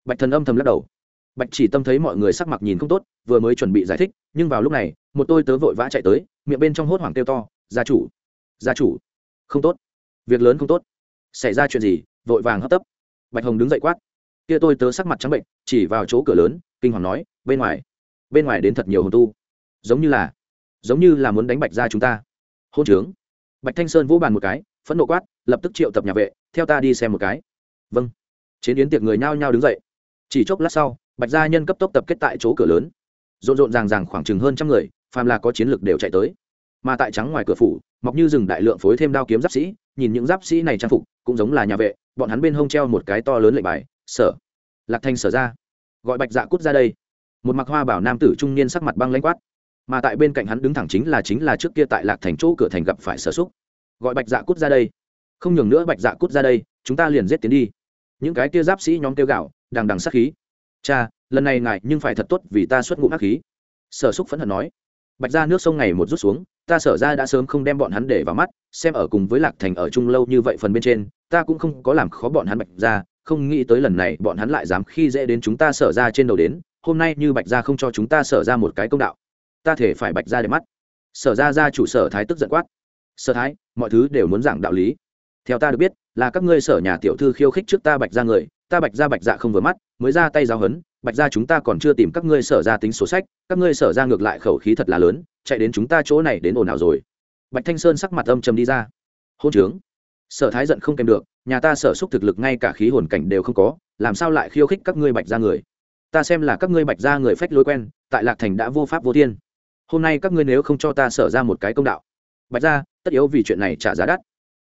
Bạch thần âm thầm lắc đầu. Bạch chỉ tâm thấy mọi người sắc mặt nhìn không tốt, vừa mới chuẩn bị giải thích, nhưng vào lúc này, một tôi tớ vội vã chạy tới, miệng bên trong hốt hoảng kêu to, gia chủ gia chủ, không tốt, việc lớn không tốt, xảy ra chuyện gì vội vàng hấp tấp. Bạch hồng đứng dậy quát. Kia tôi tớ sắc mặt trắng bệnh, chỉ vào chỗ cửa lớn, kinh hoàng nói, bên ngoài bên ngoài đến thật nhiều hồn tu. Giống như là, giống như là muốn đánh bạch ra chúng ta. Hôn trướng. Bạch thanh sơn vỗ bàn một cái, phẫn nộ quát, lập tức triệu tập nhà vệ, theo ta đi xem một cái. Vâng. Chiến yến tiệc người nhao nhao đứng dậy. Chỉ chốc lát sau, bạch gia nhân cấp tốc tập kết tại chỗ cửa lớn. Rộn rộn ràng ràng khoảng chừng hơn trăm người, phàm là có chiến lược đều chạy tới. Mà tại trắng ngoài cửa phủ, mọc như rừng đại lượng phối thêm đao kiếm giáp sĩ nhìn những giáp sĩ này trang phục, cũng giống là nhà vệ, bọn hắn bên hông treo một cái to lớn lệnh bài, sở. Lạc thanh sở ra. Gọi bạch dạ cút ra đây. Một mặc hoa bảo nam tử trung niên sắc mặt băng lãnh quát. Mà tại bên cạnh hắn đứng thẳng chính là chính là trước kia tại lạc thành chỗ cửa thành gặp phải sở xúc. Gọi bạch dạ cút ra đây. Không nhường nữa bạch dạ cút ra đây, chúng ta liền giết tiến đi. Những cái kia giáp sĩ nhóm kêu gạo đằng đằng sát khí. Cha, lần này ngài nhưng phải thật tốt vì ta xuất ngụm ác khí. Sở xúc phẫn hận nói. Bạch ra nước sông ngày một rút xuống ta sở ra đã sớm không đem bọn hắn để vào mắt, xem ở cùng với lạc thành ở chung lâu như vậy phần bên trên, ta cũng không có làm khó bọn hắn bạch ra không nghĩ tới lần này bọn hắn lại dám khi dễ đến chúng ta sở ra trên đầu đến, hôm nay như bạch ra không cho chúng ta sở ra một cái công đạo. Ta thể phải bạch ra để mắt. Sở ra ra chủ sở thái tức giận quát. Sở thái, mọi thứ đều muốn giảng đạo lý. Theo ta được biết, là các ngươi sở nhà tiểu thư khiêu khích trước ta bạch ra người, ta bạch ra bạch dạ không vừa mắt, mới ra tay giáo hấn bạch ra chúng ta còn chưa tìm các ngươi sở ra tính số sách, các ngươi sở ra ngược lại khẩu khí thật là lớn chạy đến chúng ta chỗ này đến ồn ào rồi. Bạch thanh sơn sắc mặt âm trầm đi ra. Hôn trướng. Sở thái giận không kèm được, nhà ta sở xúc thực lực ngay cả khí hồn cảnh đều không có, làm sao lại khiêu khích các ngươi bạch ra người? Ta xem là các ngươi bạch ra người phách lối quen, tại lạc thành đã vô pháp vô thiên. Hôm nay các ngươi nếu không cho ta sở ra một cái công đạo. Bạch ra tất yếu vì chuyện này trả giá đắt.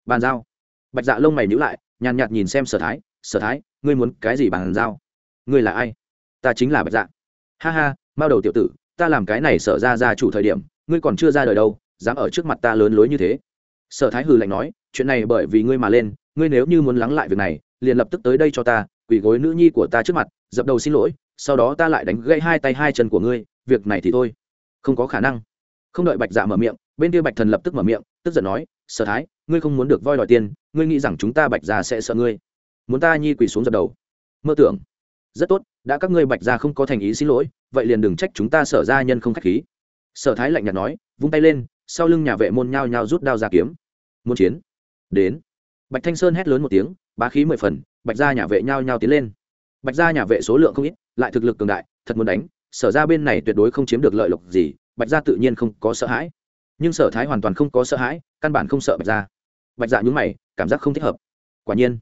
Bàn giao. Bạch dạ lông mày nhữ lại, nhàn nhạt nhìn xem sở thái. Sở thái, ngươi muốn cái gì bàn giao? Ngươi là ai? Ta chính là bạch dạ. Ha ha, mao đầu tiểu tử ta làm cái này sở ra ra chủ thời điểm, ngươi còn chưa ra đời đâu, dám ở trước mặt ta lớn lối như thế. Sở thái hừ lạnh nói, chuyện này bởi vì ngươi mà lên, ngươi nếu như muốn lắng lại việc này, liền lập tức tới đây cho ta, quỳ gối nữ nhi của ta trước mặt, dập đầu xin lỗi, sau đó ta lại đánh gãy hai tay hai chân của ngươi, việc này thì thôi. Không có khả năng. Không đợi bạch dạ mở miệng, bên kia bạch thần lập tức mở miệng, tức giận nói, sở thái, ngươi không muốn được voi đòi tiền, ngươi nghĩ rằng chúng ta bạch dạ sẽ sợ ngươi. Muốn ta nhi quỳ xuống dập đầu. Mơ tưởng. Rất tốt, đã các ngươi bạch Dạ không có thành ý xin lỗi vậy liền đừng trách chúng ta sở ra nhân không k h á c h khí. Sở thái lạnh nhạt nói, vung tay lên, sau lưng nhà vệ môn nhao nhao rút đao ra kiếm. Muốn chiến? Đến. Bạch thanh sơn hét lớn một tiếng, bá khí mười phần, bạch ra nhà vệ nhao nhao tiến lên. Bạch ra nhà vệ số lượng không ít, lại thực lực cường đại, thật muốn đánh. Sở ra bên này tuyệt đối không chiếm được lợi lộc gì, bạch ra tự nhiên không có sợ hãi. Nhưng sở thái hoàn toàn không có sợ hãi, căn bản không sợ bạch ra bạch dạ nhúng mày, cảm giác không thích hợp. Quả nhiên,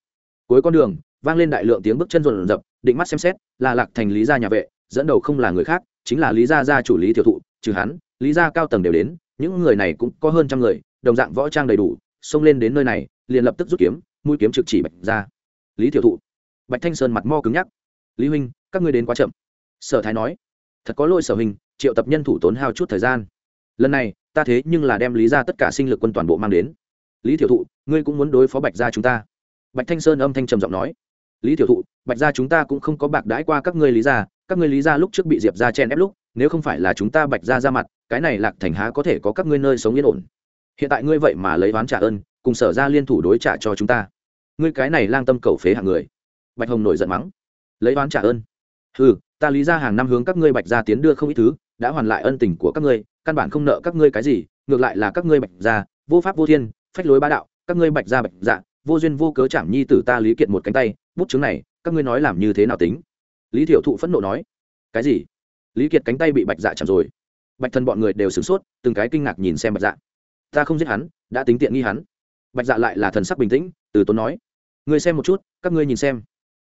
cuối con đường, vang lên đại lượng tiếng bước chân rộn rập, định mắt xem xét, là lạc thành lý gia nhà vệ dẫn đầu không là người khác chính là lý gia gia chủ lý tiểu thụ trừ hắn lý gia cao tầng đều đến những người này cũng có hơn trăm người đồng dạng võ trang đầy đủ xông lên đến nơi này liền lập tức rút kiếm mũi kiếm trực chỉ bạch ra lý tiểu thụ. Bạch thanh sơn mặt mo cứng nhắc. Lý huynh các ngươi đến quá chậm. Sở thái nói. Thật có lỗi sở hình, triệu tập nhân thủ tốn hao chút thời gian. Lần này ta thế nhưng là đem lý ra tất cả sinh lực quân toàn bộ mang đến. Lý tiểu thụ ngươi cũng muốn đối phó bạch gia chúng ta. Bạch thanh sơn âm thanh trầm giọng nói lý tiểu thụ, bạch gia chúng ta cũng không có bạc đãi qua các ngươi lý gia, các ngươi lý gia lúc trước bị diệp gia chen ép lúc, nếu không phải là chúng ta bạch gia ra mặt, cái này lạc thành há có thể có các ngươi nơi sống yên ổn. Hiện tại ngươi vậy mà lấy oán trả ơn, cùng sở ra liên thủ đối trả cho chúng ta. Ngươi cái này lang tâm cầu phế hạng người. Bạch hồng nổi giận mắng. Lấy oán trả ơn. Ừ ta lý ra hàng năm hướng các ngươi bạch gia tiến đưa không ít thứ, đã hoàn lại ân tình của các ngươi, căn bản không nợ các ngươi cái gì, ngược lại là các ngươi bạch gia, vô pháp vô thiên, phách lối ba đạo, các ngươi bạch gia bạch dạ vô duyên vô cớ chảm nhi tử ta lý kiệt một cánh tay bút chứng này, các ngươi nói làm như thế nào tính? Lý thiểu thụ phẫn nộ nói. Cái gì? Lý kiệt cánh tay bị bạch dạ chạm rồi. Bạch thần bọn người đều sửng sốt, từng cái kinh ngạc nhìn xem bạch dạ. Ta không giết hắn, đã tính tiện nghi hắn. Bạch dạ lại là thần sắc bình tĩnh, từ tốn nói. Ngươi xem một chút, các ngươi nhìn xem.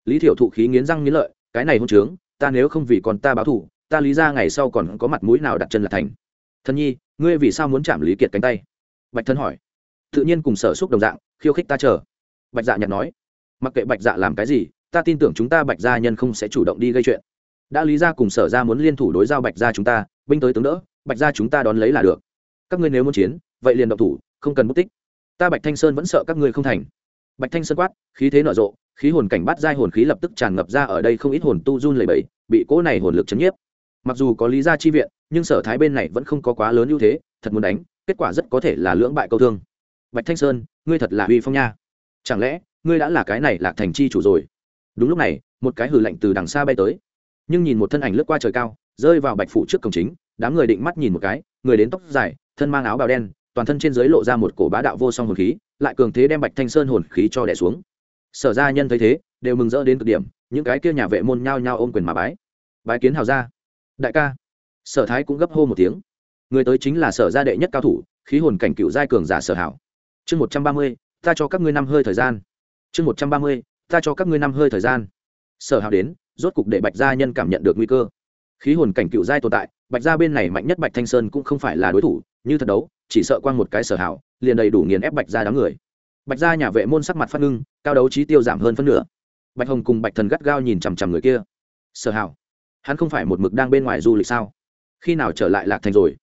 Lý thiểu thụ khí nghiến răng nghiến lợi, cái này hôn trướng, ta nếu không vì còn ta báo thù, ta lý ra ngày sau còn có mặt mũi nào đặt chân là thành. Thân nhi, ngươi vì sao muốn chạm lý kiệt cánh tay? Bạch thân hỏi. Tự nhiên cùng sở xúc đồng dạng, khiêu khích ta chờ. Bạch dạ nhặt nói mặc kệ bạch dạ làm cái gì, ta tin tưởng chúng ta bạch gia nhân không sẽ chủ động đi gây chuyện. Đã lý ra cùng sở ra muốn liên thủ đối giao bạch gia chúng ta, binh tới tướng đỡ, bạch gia chúng ta đón lấy là được. Các ngươi nếu muốn chiến, vậy liền động thủ, không cần mất tích. Ta bạch thanh sơn vẫn sợ các ngươi không thành. Bạch thanh sơn quát, khí thế nở rộ, khí hồn cảnh bắt giai hồn khí lập tức tràn ngập ra ở đây không ít hồn tu run lẩy bẩy, bị cỗ này hồn lực chấn nhiếp. Mặc dù có lý gia chi viện, nhưng sở thái bên này vẫn không có quá lớn ưu thế, thật muốn đánh, kết quả rất có thể là lưỡng bại câu thương. Bạch thanh sơn, ngươi thật là uy phong nha. Chẳng lẽ ngươi đã là cái này lạc thành chi chủ rồi. Đúng lúc này, một cái hử lạnh từ đằng xa bay tới. Nhưng nhìn một thân ảnh lướt qua trời cao, rơi vào bạch phủ trước cổng chính, đám người định mắt nhìn một cái, người đến tóc dài, thân mang áo bào đen, toàn thân trên dưới lộ ra một cổ bá đạo vô song hồn khí, lại cường thế đem bạch thanh sơn hồn khí cho đẻ xuống. Sở gia nhân thấy thế, đều mừng rỡ đến cực điểm, những cái kia nhà vệ môn nhao nhao ôm quyền mà bái. Bái kiến hào gia. Đại ca. Sở thái cũng gấp hô một tiếng. Người tới chính là sở gia đệ nhất cao thủ, khí hồn cảnh cựu giai cường giả sở hảo. Chương một trăm ba mươi, ta cho các ngươi năm hơi thời gian chương một trăm ba mươi, ta cho các ngươi năm hơi thời gian. Sở hảo đến, rốt cục để bạch gia nhân cảm nhận được nguy cơ. Khí hồn cảnh cựu giai tồn tại, bạch gia bên này mạnh nhất bạch thanh sơn cũng không phải là đối thủ, như thật đấu, chỉ sợ quang một cái sở hảo liền đầy đủ nghiền ép bạch gia đám người. Bạch gia nhà vệ môn sắc mặt phát ngưng, cao đấu trí tiêu giảm hơn phân nửa. Bạch hồng cùng bạch thần gắt gao nhìn chằm chằm người kia. Sở hảo hắn không phải một mực đang bên ngoài du lịch sao? Khi nào trở lại lạc thành rồi?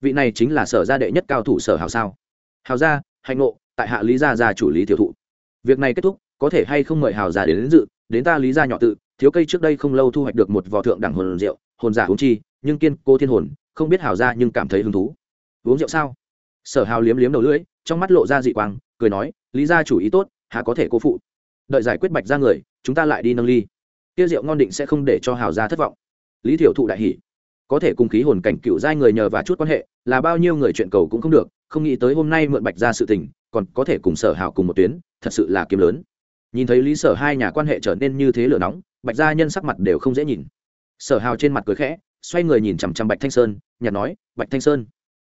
Vị này chính là sở gia đệ nhất cao thủ sở hảo sao? Hào gia, hạnh ngộ, tại hạ lý gia gia chủ lý tiểu thụ việc này kết thúc có thể hay không mời hào giả đến, đến dự đến ta lý gia nhỏ tự thiếu cây trước đây không lâu thu hoạch được một vò thượng đẳng hồn rượu hồn giả húng chi nhưng kiên cô thiên hồn không biết hào gia nhưng cảm thấy hứng thú. Uống rượu sao? Sở hào liếm liếm đầu lưỡi trong mắt lộ ra dị quang cười nói lý gia chủ ý tốt hạ có thể cô phụ. Đợi giải quyết bạch ra người chúng ta lại đi nâng ly. Tiêu rượu ngon định sẽ không để cho hào gia thất vọng. Lý thiểu thụ đại hỷ có thể cùng khí hồn cảnh cựu giai người nhờ và chút quan hệ là bao nhiêu người chuyện cầu cũng không được không nghĩ tới hôm nay mượn bạch ra sự tình còn có thể cùng sở hào cùng một tuyến thật sự là kiếm lớn. Nhìn thấy lý sở hai nhà quan hệ trở nên như thế lửa nóng, bạch gia nhân sắc mặt đều không dễ nhìn. Sở hào trên mặt cười khẽ, xoay người nhìn chằm chằm bạch thanh sơn, nhạt nói, bạch thanh sơn,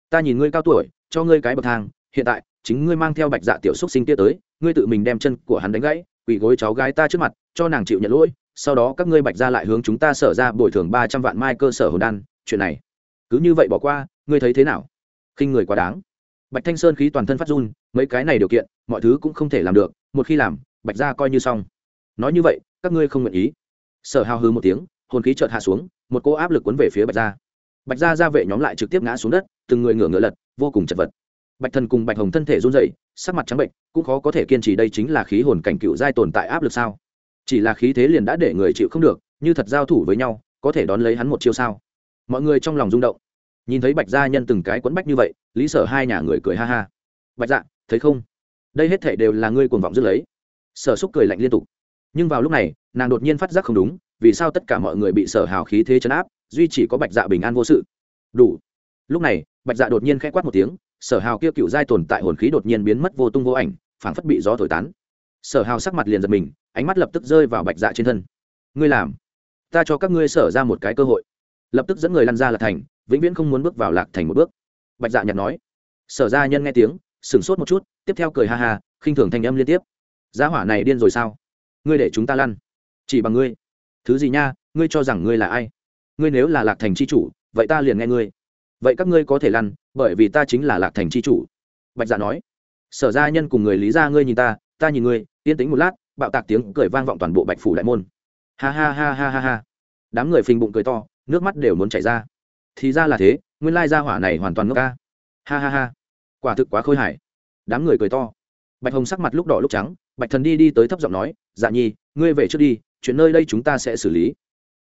ta nhìn ngươi cao tuổi, cho ngươi cái bậc thang, hiện tại, chính ngươi mang theo bạch dạ tiểu xúc sinh kia tới, ngươi tự mình đem chân của hắn đánh gãy, quỳ gối cháu gái ta trước mặt, cho nàng chịu nhận lỗi, sau đó các ngươi bạch ra lại hướng chúng ta sở ra bồi thường ba trăm vạn mai cơ sở hồn đan, chuyện này, cứ như vậy bỏ qua, ngươi thấy thế nào? Khinh người quá đáng bạch thanh sơn khí toàn thân phát run, mấy cái này điều kiện, mọi thứ cũng không thể làm được, một khi làm, bạch ra coi như xong. Nói như vậy, các ngươi không nguyện ý. Sở hào hư một tiếng, hồn khí chợt hạ xuống, một cô áp lực cuốn về phía bạch gia. Bạch gia ra vệ nhóm lại trực tiếp ngã xuống đất, từng người ngửa ngửa lật, vô cùng chật vật. Bạch thần cùng bạch hồng thân thể run rẩy, sắc mặt trắng bệnh, cũng khó có thể kiên trì đây chính là khí hồn cảnh cựu giai tồn tại áp lực sao? Chỉ là khí thế liền đã để người chịu không được, như thật giao thủ với nhau, có thể đón lấy hắn một chiêu sao? Mọi người trong lòng rung động nhìn thấy bạch gia nhân từng cái quấn bách như vậy, lý sở hai nhà người cười ha ha. Bạch dạ thấy không? Đây hết thể đều là ngươi cuồng vọng dứt lấy. Sở xúc cười lạnh liên tục. Nhưng vào lúc này, nàng đột nhiên phát giác không đúng, vì sao tất cả mọi người bị sở hào khí thế chấn áp, duy chỉ có bạch dạ bình an vô sự. Đủ. Lúc này, bạch dạ đột nhiên k h ẽ quát một tiếng, sở hào kia cựu giai tồn tại hồn khí đột nhiên biến mất vô tung vô ảnh, phảng phất bị gió thổi tán. Sở hào sắc mặt liền giật mình, ánh mắt lập tức rơi vào bạch dạ trên thân. Ngươi làm. Ta cho các ngươi sở ra một cái cơ hội. Lập tức dẫn người lăn ra là thành vĩnh viễn không muốn bước vào lạc thành một bước. Bạch dạ nhặt nói. Sở ra nhân nghe tiếng, sửng sốt một chút, tiếp theo cười ha ha, khinh thường thanh âm liên tiếp. Giá hỏa này điên rồi sao? Ngươi để chúng ta lăn. Chỉ bằng ngươi. Thứ gì nha, ngươi cho rằng ngươi là ai? Ngươi nếu là lạc thành c h i chủ, vậy ta liền nghe ngươi. Vậy các ngươi có thể lăn, bởi vì ta chính là lạc thành c h i chủ. Bạch dạ nói. Sở gia nhân cùng người lý gia ngươi nhìn ta ta nhìn ngươi, yên tĩnh một lát, bạo tạc tiếng cười vang vọng toàn bộ bạch phủ đại môn. Ha ha ha ha ha ha. Đám người phình bụng cười to, nước mắt đều muốn chảy ra thì ra là thế nguyên lai gia hỏa này hoàn toàn ngốc ca. Ha ha ha. Quả thực quá khôi hài. Đám người cười to. Bạch hồng sắc mặt lúc đỏ lúc trắng bạch thần đi đi tới thấp giọng nói dạ nhi ngươi về trước đi chuyện nơi đây chúng ta sẽ xử lý.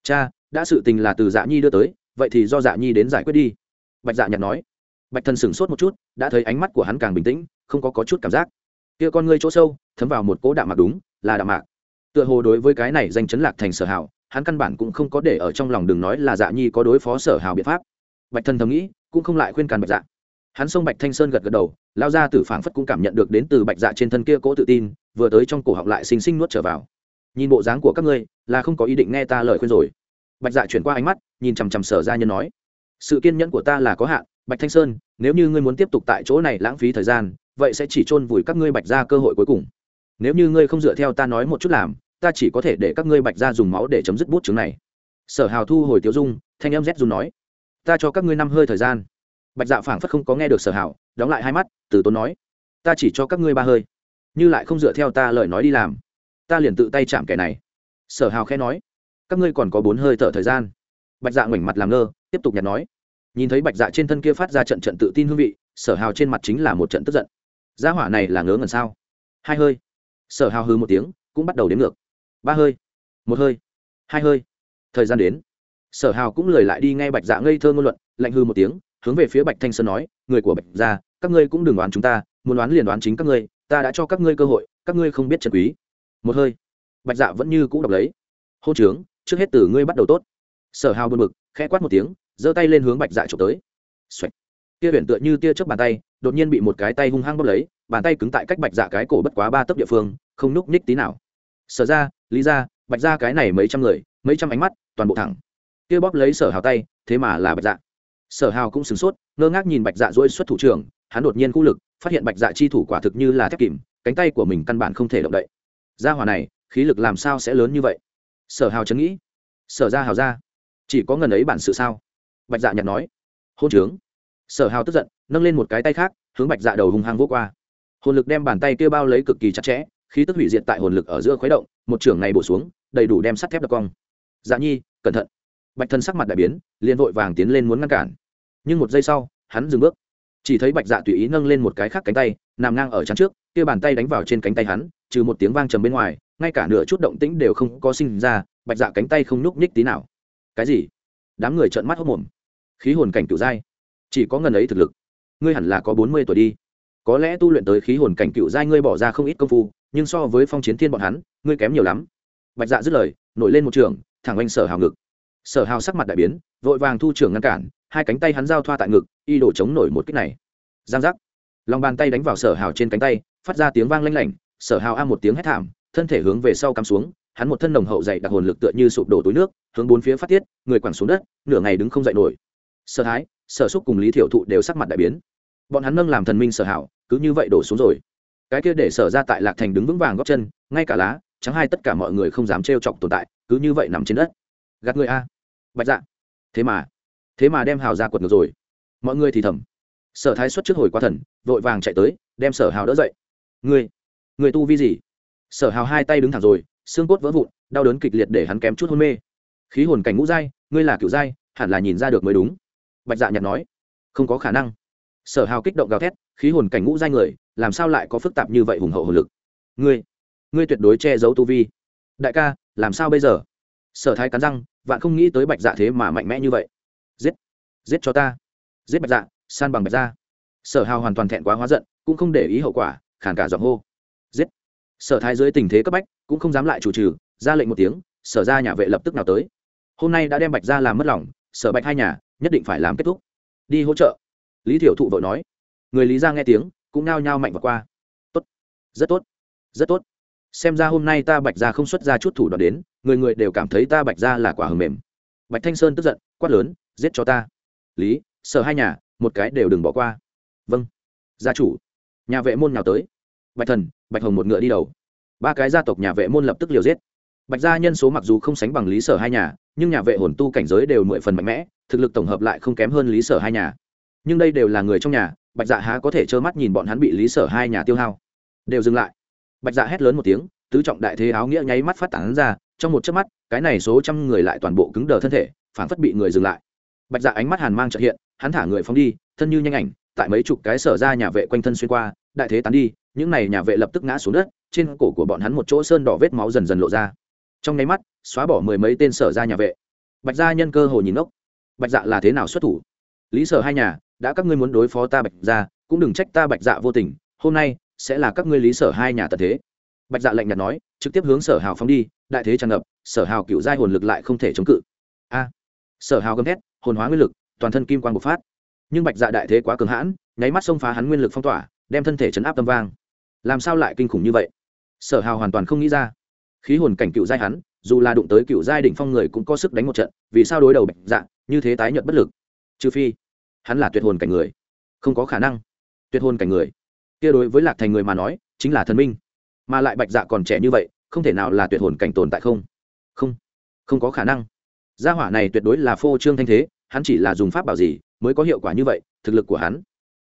Cha đã sự tình là từ dạ nhi đưa tới vậy thì do dạ nhi đến giải quyết đi. Bạch dạ nhặt nói. Bạch thần sửng sốt một chút đã thấy ánh mắt của hắn càng bình tĩnh không có, có chút cảm giác. Kia con ngươi chỗ sâu thấm vào một cỗ đạm mạc đúng là đạm mạc. Tựa hồ đối với cái này danh chấn lạc thành sở hảo hắn căn bản cũng không có để ở trong lòng đừng nói là dạ nhi có đối phó sở hào biện pháp. Bạch thần thầm nghĩ, cũng không lại khuyên càn bạch dạ. Hắn xông bạch thanh sơn gật gật đầu, lao ra từ phảng phất cũng cảm nhận được đến từ bạch dạ trên thân kia cỗ tự tin, vừa tới trong cổ họng lại xinh xinh nuốt trở vào. Nhìn bộ dáng của các ngươi, là không có ý định nghe ta lời khuyên rồi. Bạch dạ chuyển qua ánh mắt, nhìn chằm chằm sở ra nhân nói, sự kiên nhẫn của ta là có hạn, bạch thanh sơn, nếu như ngươi muốn tiếp tục tại chỗ này lãng phí thời gian, vậy sẽ chỉ chôn vùi các ngươi bạch ra cơ hội cuối cùng. Nếu như ngươi không dựa theo ta nói một chút làm ta chỉ có thể để các ngươi bạch ra dùng máu để chấm dứt bút chứng này. Sở hào thu hồi tiêu dung, thanh em z dùng nói, ta cho các ngươi năm hơi thời gian. Bạch dạ phảng phất không có nghe được sở hào, đóng lại hai mắt, từ tốn nói, ta chỉ cho các ngươi ba hơi, như lại không dựa theo ta lời nói đi làm. Ta liền tự tay chạm kẻ này. Sở hào khẽ nói, các ngươi còn có bốn hơi thở thời gian. Bạch dạ ngoảnh mặt làm ngơ, tiếp tục nhặt nói, nhìn thấy bạch dạ trên thân kia phát ra trận trận tự tin hương vị, sở hào trên mặt chính là một trận tức giận. Gia hỏa này là ngớ ngẩn sao? Hai hơi. Sở hào hư một tiếng, cũng bắt đầu đếm ngược ba hơi, một hơi, hai hơi. Thời gian đến. Sở hào cũng lười lại đi ngay bạch dạ ngây thơ ngôn luận, lạnh hư một tiếng, hướng về phía bạch thanh sơn nói, người của bạch gia, các ngươi cũng đừng đoán chúng ta, muốn đoán liền đoán chính các ngươi, ta đã cho các ngươi cơ hội, các ngươi không biết trần quý. Một hơi. Bạch dạ vẫn như cũ đọc lấy. Hô trướng, trước hết từ ngươi bắt đầu tốt. Sở hào buồn bực, khẽ quát một tiếng, giơ tay lên hướng bạch dạ trộm tới. Xoạch. tia biển tựa như tia chớp bàn tay, đột nhiên bị một cái tay hung hăng bóp lấy, bàn tay cứng tại cách bạch dạ cái cổ bất quá ba tấc địa phương, không núc ních tí nào sở ra, lý ra, bạch ra cái này mấy trăm người, mấy trăm ánh mắt, toàn bộ thẳng. Kia bóp lấy sở hào tay, thế mà là bạch dạ. Sở hào cũng sửng sốt, ngơ ngác nhìn bạch dạ dỗi xuất thủ trưởng, hắn đột nhiên khu lực, phát hiện bạch dạ chi thủ quả thực như là thép kìm, cánh tay của mình căn bản không thể động đậy. Gia hỏa này, khí lực làm sao sẽ lớn như vậy? Sở hào chấn nghĩ. Sở ra hào ra. Chỉ có ngần ấy bản sự sao? Bạch dạ nhặt nói. Hôn trướng. Sở hào tức giận, nâng lên một cái tay khác, hướng bạch dạ đầu hung hăng vô qua. Hồn lực đem bàn tay kia bao lấy cực kỳ chặt chẽ khí tức hủy diệt tại hồn lực ở giữa khuấy động, một trưởng này bổ xuống, đầy đủ đem sắt thép đập cong. Dạ nhi, cẩn thận. Bạch thân sắc mặt đại biến, liền vội vàng tiến lên muốn ngăn cản. Nhưng một giây sau, hắn dừng bước. Chỉ thấy bạch dạ tùy ý nâng lên một cái khác cánh tay, nằm ngang ở chắn trước, kia bàn tay đánh vào trên cánh tay hắn, trừ một tiếng vang trầm bên ngoài, ngay cả nửa chút động tĩnh đều không có sinh ra, bạch dạ cánh tay không nhúc nhích tí nào. Cái gì? Đám người trợn mắt hốc mồm khí hồn cảnh cựu giai. Chỉ có ngần ấy thực lực. Ngươi hẳn là có bốn mươi tuổi đi. Có lẽ tu luyện tới khí hồn cảnh cựu giai ngươi bỏ ra không ít công phu nhưng so với phong chiến thiên bọn hắn, ngươi kém nhiều lắm. Bạch dạ dứt lời, nổi lên một trường, thẳng oanh sở hào ngực. Sở hào sắc mặt đại biến, vội vàng thu trưởng ngăn cản, hai cánh tay hắn giao thoa tại ngực, y đổ chống nổi một kích này. Giang giác. Lòng bàn tay đánh vào sở hào trên cánh tay, phát ra tiếng vang lanh lảnh, sở hào a một tiếng hét thảm, thân thể hướng về sau cắm xuống, hắn một thân nồng hậu dày đặc hồn lực tựa như sụp đổ túi nước, hướng bốn phía phát tiết, người quẳng xuống đất, nửa ngày đứng không dậy nổi. Sở thái, sở xúc cùng lý thiểu thụ đều sắc mặt đại biến. Bọn hắn nâng làm thần minh sở hảo cứ như vậy đổ xuống rồi cái kia để sở ra tại lạc thành đứng vững vàng góp chân, ngay cả lá chẳng hai tất cả mọi người không dám trêu chọc tồn tại, cứ như vậy nằm trên đất. Gạt người a. Bạch dạ. Thế mà thế mà đem hào ra quật ngược rồi. Mọi người thì thầm. Sở thái xuất trước hồi qua thần, vội vàng chạy tới, đem sở hào đỡ dậy. Người người tu vi gì? Sở hào hai tay đứng thẳng rồi, xương cốt vỡ vụn, đau đớn kịch liệt để hắn kém chút hôn mê. Khí hồn cảnh ngũ giai, ngươi là cựu giai, hẳn là nhìn ra được mới đúng. Bạch dạ nhặt nói. Không có khả năng sở hào kích động gào thét, khí hồn cảnh ngũ giai người, làm sao lại có phức tạp như vậy hùng hậu hồn lực? Ngươi ngươi tuyệt đối che giấu tu vi. Đại ca, làm sao bây giờ? Sở thái cắn răng, vạn không nghĩ tới bạch dạ thế mà mạnh mẽ như vậy. Giết giết cho ta. Giết bạch dạ san bằng bạch ra sở hào hoàn toàn thẹn quá hóa giận, cũng không để ý hậu quả khản cả giọng hô. Giết. Sở thái dưới tình thế cấp bách, cũng không dám lại chủ trừ, ra lệnh một tiếng, sở ra nhà vệ lập tức nào tới. Hôm nay đã đem bạch ra làm mất lòng, sở bạch hai nhà, nhất định phải làm kết thúc. Đi hỗ trợ lý thiểu thụ vội nói, người lý ra nghe tiếng, cũng nao nhao mạnh và qua. Tốt, rất tốt rất tốt. Xem ra hôm nay ta bạch ra không xuất ra chút thủ đoạn đến, người người đều cảm thấy ta bạch ra là quả hầm mềm. Bạch thanh sơn tức giận, quát lớn, giết cho ta. Lý, sở hai nhà, một cái đều đừng bỏ qua. Vâng. Gia chủ, nhà vệ môn nào tới? Bạch thần, bạch hồng một ngựa đi đầu. Ba cái gia tộc nhà vệ môn lập tức liều giết. Bạch gia nhân số mặc dù không sánh bằng lý sở hai nhà, nhưng nhà vệ hồn tu cảnh giới đều mười phần mạnh mẽ, thực lực tổng hợp lại không kém hơn lý sở hai nhà nhưng đây đều là người trong nhà, bạch dạ há có thể trơ mắt nhìn bọn hắn bị lý sở hai nhà tiêu hao. Đều dừng lại. Bạch dạ hét lớn một tiếng, tứ trọng đại thế áo nghĩa nháy mắt phát tán ra, trong một chớp mắt, cái này số trăm người lại toàn bộ cứng đờ thân thể phản phất bị người dừng lại. Bạch dạ ánh mắt hàn mang trợ hiện, hắn thả người phóng đi, thân như nhanh ảnh, tại mấy chục cái sở ra nhà vệ quanh thân xuyên qua, đại thế tán đi, những này nhà vệ lập tức ngã xuống đất, trên cổ của bọn hắn một chỗ sơn đỏ vết máu dần dần lộ ra. Trong nháy mắt, xóa bỏ mười mấy tên sở ra nhà vệ. Bạch gia nhân cơ hồ nhìn ốc bạch dạ là thế nào xuất thủ? Lý sở hai nhà đã các ngươi muốn đối phó ta bạch gia cũng đừng trách ta bạch dạ vô tình, hôm nay sẽ là các ngươi lý sở hai nhà tật thế. Bạch dạ lạnh nhạt nói, trực tiếp hướng sở hào phóng đi, đại thế tràn ngập, sở hào cựu giai hồn lực lại không thể chống cự. A! Sở hào gầm thét, hồn hóa nguyên lực, toàn thân kim quan bộc phát. Nhưng bạch dạ đại thế quá cường hãn, nháy mắt xông phá hắn nguyên lực phong tỏa, đem thân thể chấn áp tâm vang. Làm sao lại kinh khủng như vậy? Sở hào hoàn toàn không nghĩ ra. Khí hồn cảnh cựu giai hắn, dù là đụng tới cựu giai đỉnh phong người cũng có sức đánh một trận, vì sao đối đầu bạch dạ như thế tái nhợt bất lực? Trừ phi hắn là tuyệt hồn cảnh người. Không có khả năng. Tuyệt hồn cảnh người. Kia đối với lạc thành người mà nói, chính là thần minh. Mà lại bạch dạ còn trẻ như vậy, không thể nào là tuyệt hồn cảnh tồn tại không? Không. Không có khả năng. Gia hỏa này tuyệt đối là phô trương thanh thế, hắn chỉ là dùng pháp bảo gì mới có hiệu quả như vậy, thực lực của hắn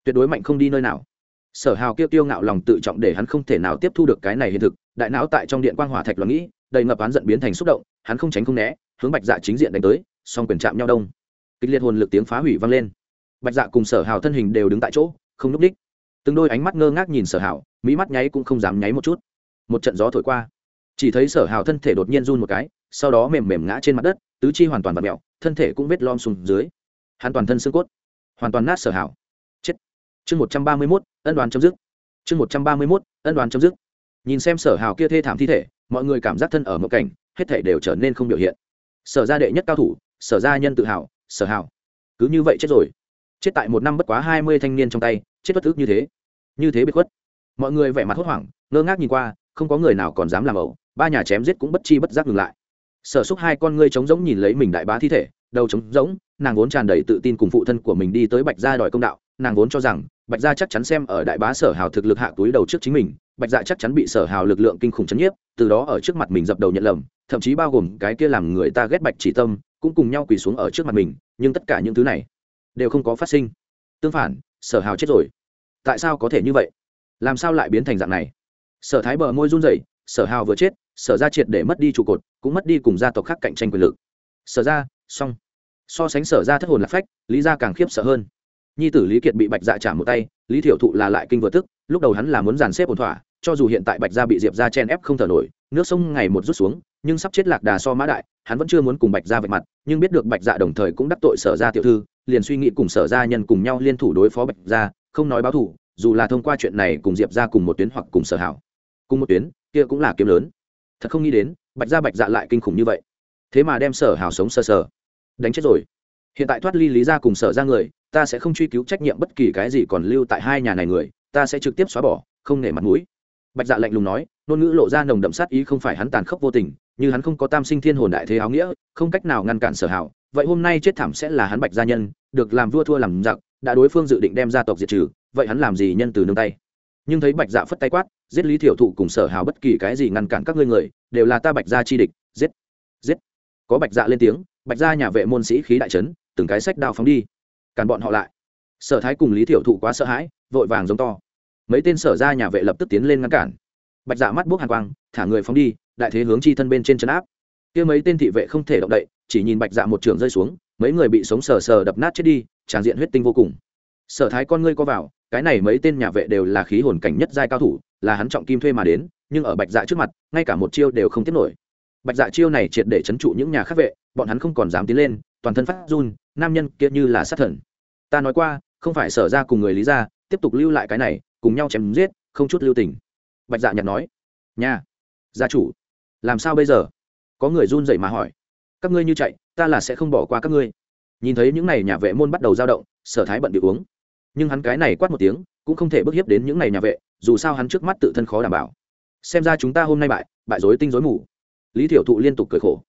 tuyệt đối mạnh không đi nơi nào. Sở hào kêu tiêu ngạo lòng tự trọng để hắn không thể nào tiếp thu được cái này hiện thực, đại não tại trong điện quang hỏa thạch lo nghĩ, đầy ngập hắn giận biến thành xúc động, hắn không tránh không né, hướng bạch dạ chính diện đánh tới, song quyền chạm nhau đông. Kịch liệt hồn lực tiếng phá hủy vang lên bạch dạ cùng sở hào thân hình đều đứng tại chỗ, không núp đích. Từng đôi ánh mắt ngơ ngác nhìn sở hào, mỹ mắt nháy cũng không dám nháy một chút. Một trận gió thổi qua, chỉ thấy sở hào thân thể đột nhiên run một cái, sau đó mềm mềm ngã trên mặt đất, tứ chi hoàn toàn v ặ mẹo thân thể cũng vết lom sùng dưới. Hắn toàn thân xương cốt, hoàn toàn nát sở hào. Chết. Chương một trăm ba mươi mốt, ân đoàn chấm dứt. Chương một trăm ba mươi mốt, ân đoàn chấm dứt. Nhìn xem sở hào kia thê thảm thi thể, mọi người cảm giác thân ở một cảnh, hết thể đều trở nên không biểu hiện. Sở gia đệ nhất cao thủ, sở gia nhân tự hào, sở hào. Cứ như vậy chết rồi chết tại một năm bất quá hai mươi thanh niên trong tay, chết bất thức như thế. Như thế bị khuất. Mọi người vẻ mặt hốt hoảng, ngơ ngác nhìn qua, không có người nào còn dám làm ẩu, ba nhà chém giết cũng bất chi bất giác ngừng lại. Sở xúc hai con ngươi trống rỗng nhìn lấy mình đại bá thi thể, đầu trống rỗng, nàng vốn tràn đầy tự tin cùng phụ thân của mình đi tới bạch gia đòi công đạo, nàng vốn cho rằng, bạch gia chắc chắn xem ở đại bá sở hào thực lực hạ túi đầu trước chính mình, bạch dạ chắc chắn bị sở hào lực lượng kinh khủng chấn nhiếp, từ đó ở trước mặt mình dập đầu nhận lầm, thậm chí bao gồm cái kia làm người ta ghét bạch chỉ tâm, cũng cùng nhau quỳ xuống ở trước mặt mình, nhưng tất cả những thứ này đều không có phát sinh. Tương phản, sở hào chết rồi. Tại sao có thể như vậy? Làm sao lại biến thành dạng này? Sở thái bờ môi run rẩy, sở hào vừa chết, sở ra triệt để mất đi trụ cột, cũng mất đi cùng gia tộc khác cạnh tranh quyền lực. Sở ra xong. So sánh sở ra thất hồn lạc phách, lý ra càng khiếp sợ hơn. Nhi tử lý kiệt bị bạch dạ trả một tay, lý thiểu thụ là lại kinh vừa tức, lúc đầu hắn là muốn dàn xếp ổn thỏa, cho dù hiện tại bạch gia bị diệp ra chen ép không thở nổi, nước sông ngày một rút xuống, nhưng sắp chết lạc đà so mã đại, hắn vẫn chưa muốn cùng bạch gia vạch mặt, nhưng biết được bạch dạ đồng thời cũng đắc tội sở ra tiểu thư liền suy nghĩ cùng sở gia nhân cùng nhau liên thủ đối phó bạch gia, không nói báo thủ dù là thông qua chuyện này cùng diệp ra cùng một tuyến hoặc cùng sở hảo. Cùng một tuyến, kia cũng là kiếm lớn. Thật không nghĩ đến, bạch gia bạch dạ lại kinh khủng như vậy. Thế mà đem sở hảo sống sờ sờ. Đánh chết rồi. Hiện tại thoát ly lý ra cùng sở ra người, ta sẽ không truy cứu trách nhiệm bất kỳ cái gì còn lưu tại hai nhà này người, ta sẽ trực tiếp xóa bỏ, không nể mặt mũi. Bạch dạ lạnh lùng nói, ngôn ngữ lộ ra nồng đậm sát ý không phải hắn tàn khốc vô tình, như hắn không có tam sinh thiên hồn đại thế áo nghĩa, không cách nào ngăn cản sở hảo vậy hôm nay chết thảm sẽ là hắn bạch gia nhân, được làm vua thua làm giặc, đã đối phương dự định đem gia tộc diệt trừ, vậy hắn làm gì nhân từ nương tay? Nhưng thấy bạch dạ phất tay quát, giết lý thiểu thụ cùng sở hào bất kỳ cái gì ngăn cản các ngươi người, đều là ta bạch gia chi địch, giết giết. Có bạch dạ lên tiếng, bạch gia nhà vệ môn sĩ khí đại trấn từng cái sách đao phóng đi càn bọn họ lại. Sở thái cùng lý thiểu thụ quá sợ hãi, vội vàng giống to. Mấy tên sở ra nhà vệ lập tức tiến lên ngăn cản. Bạch dạ mắt buốc hàn quang, thả người phóng đi, đại thế hướng chi thân bên trên chân áp kia mấy tên thị vệ không thể động đậy, chỉ nhìn bạch dạ một trường rơi xuống, mấy người bị sống sờ sờ đập nát chết đi, tràn diện huyết tinh vô cùng. Sở thái con ngươi co vào, cái này mấy tên nhà vệ đều là khí hồn cảnh nhất giai cao thủ, là hắn trọng kim thuê mà đến, nhưng ở bạch dạ trước mặt, ngay cả một chiêu đều không tiếp nổi. Bạch dạ chiêu này triệt để chấn trụ những nhà khác vệ, bọn hắn không còn dám tiến lên, toàn thân phát run, nam nhân kia như là sát thần. Ta nói qua, không phải sở ra cùng người lý ra tiếp tục lưu lại cái này, cùng nhau chém giết, không chút lưu tình. Bạch dạ nhặt nói nhà gia chủ, làm sao bây giờ? Có người run dậy mà hỏi, các ngươi như chạy, ta là sẽ không bỏ qua các ngươi. Nhìn thấy những n à y nhà vệ môn bắt đầu dao động, sở thái bận bị uống. Nhưng hắn cái này quát một tiếng, cũng không thể bức hiếp đến những n à y nhà vệ, dù sao hắn trước mắt tự thân khó đảm bảo. Xem ra chúng ta hôm nay bại bại dối tinh dối mù. Lý thiểu thụ liên tục cười khổ.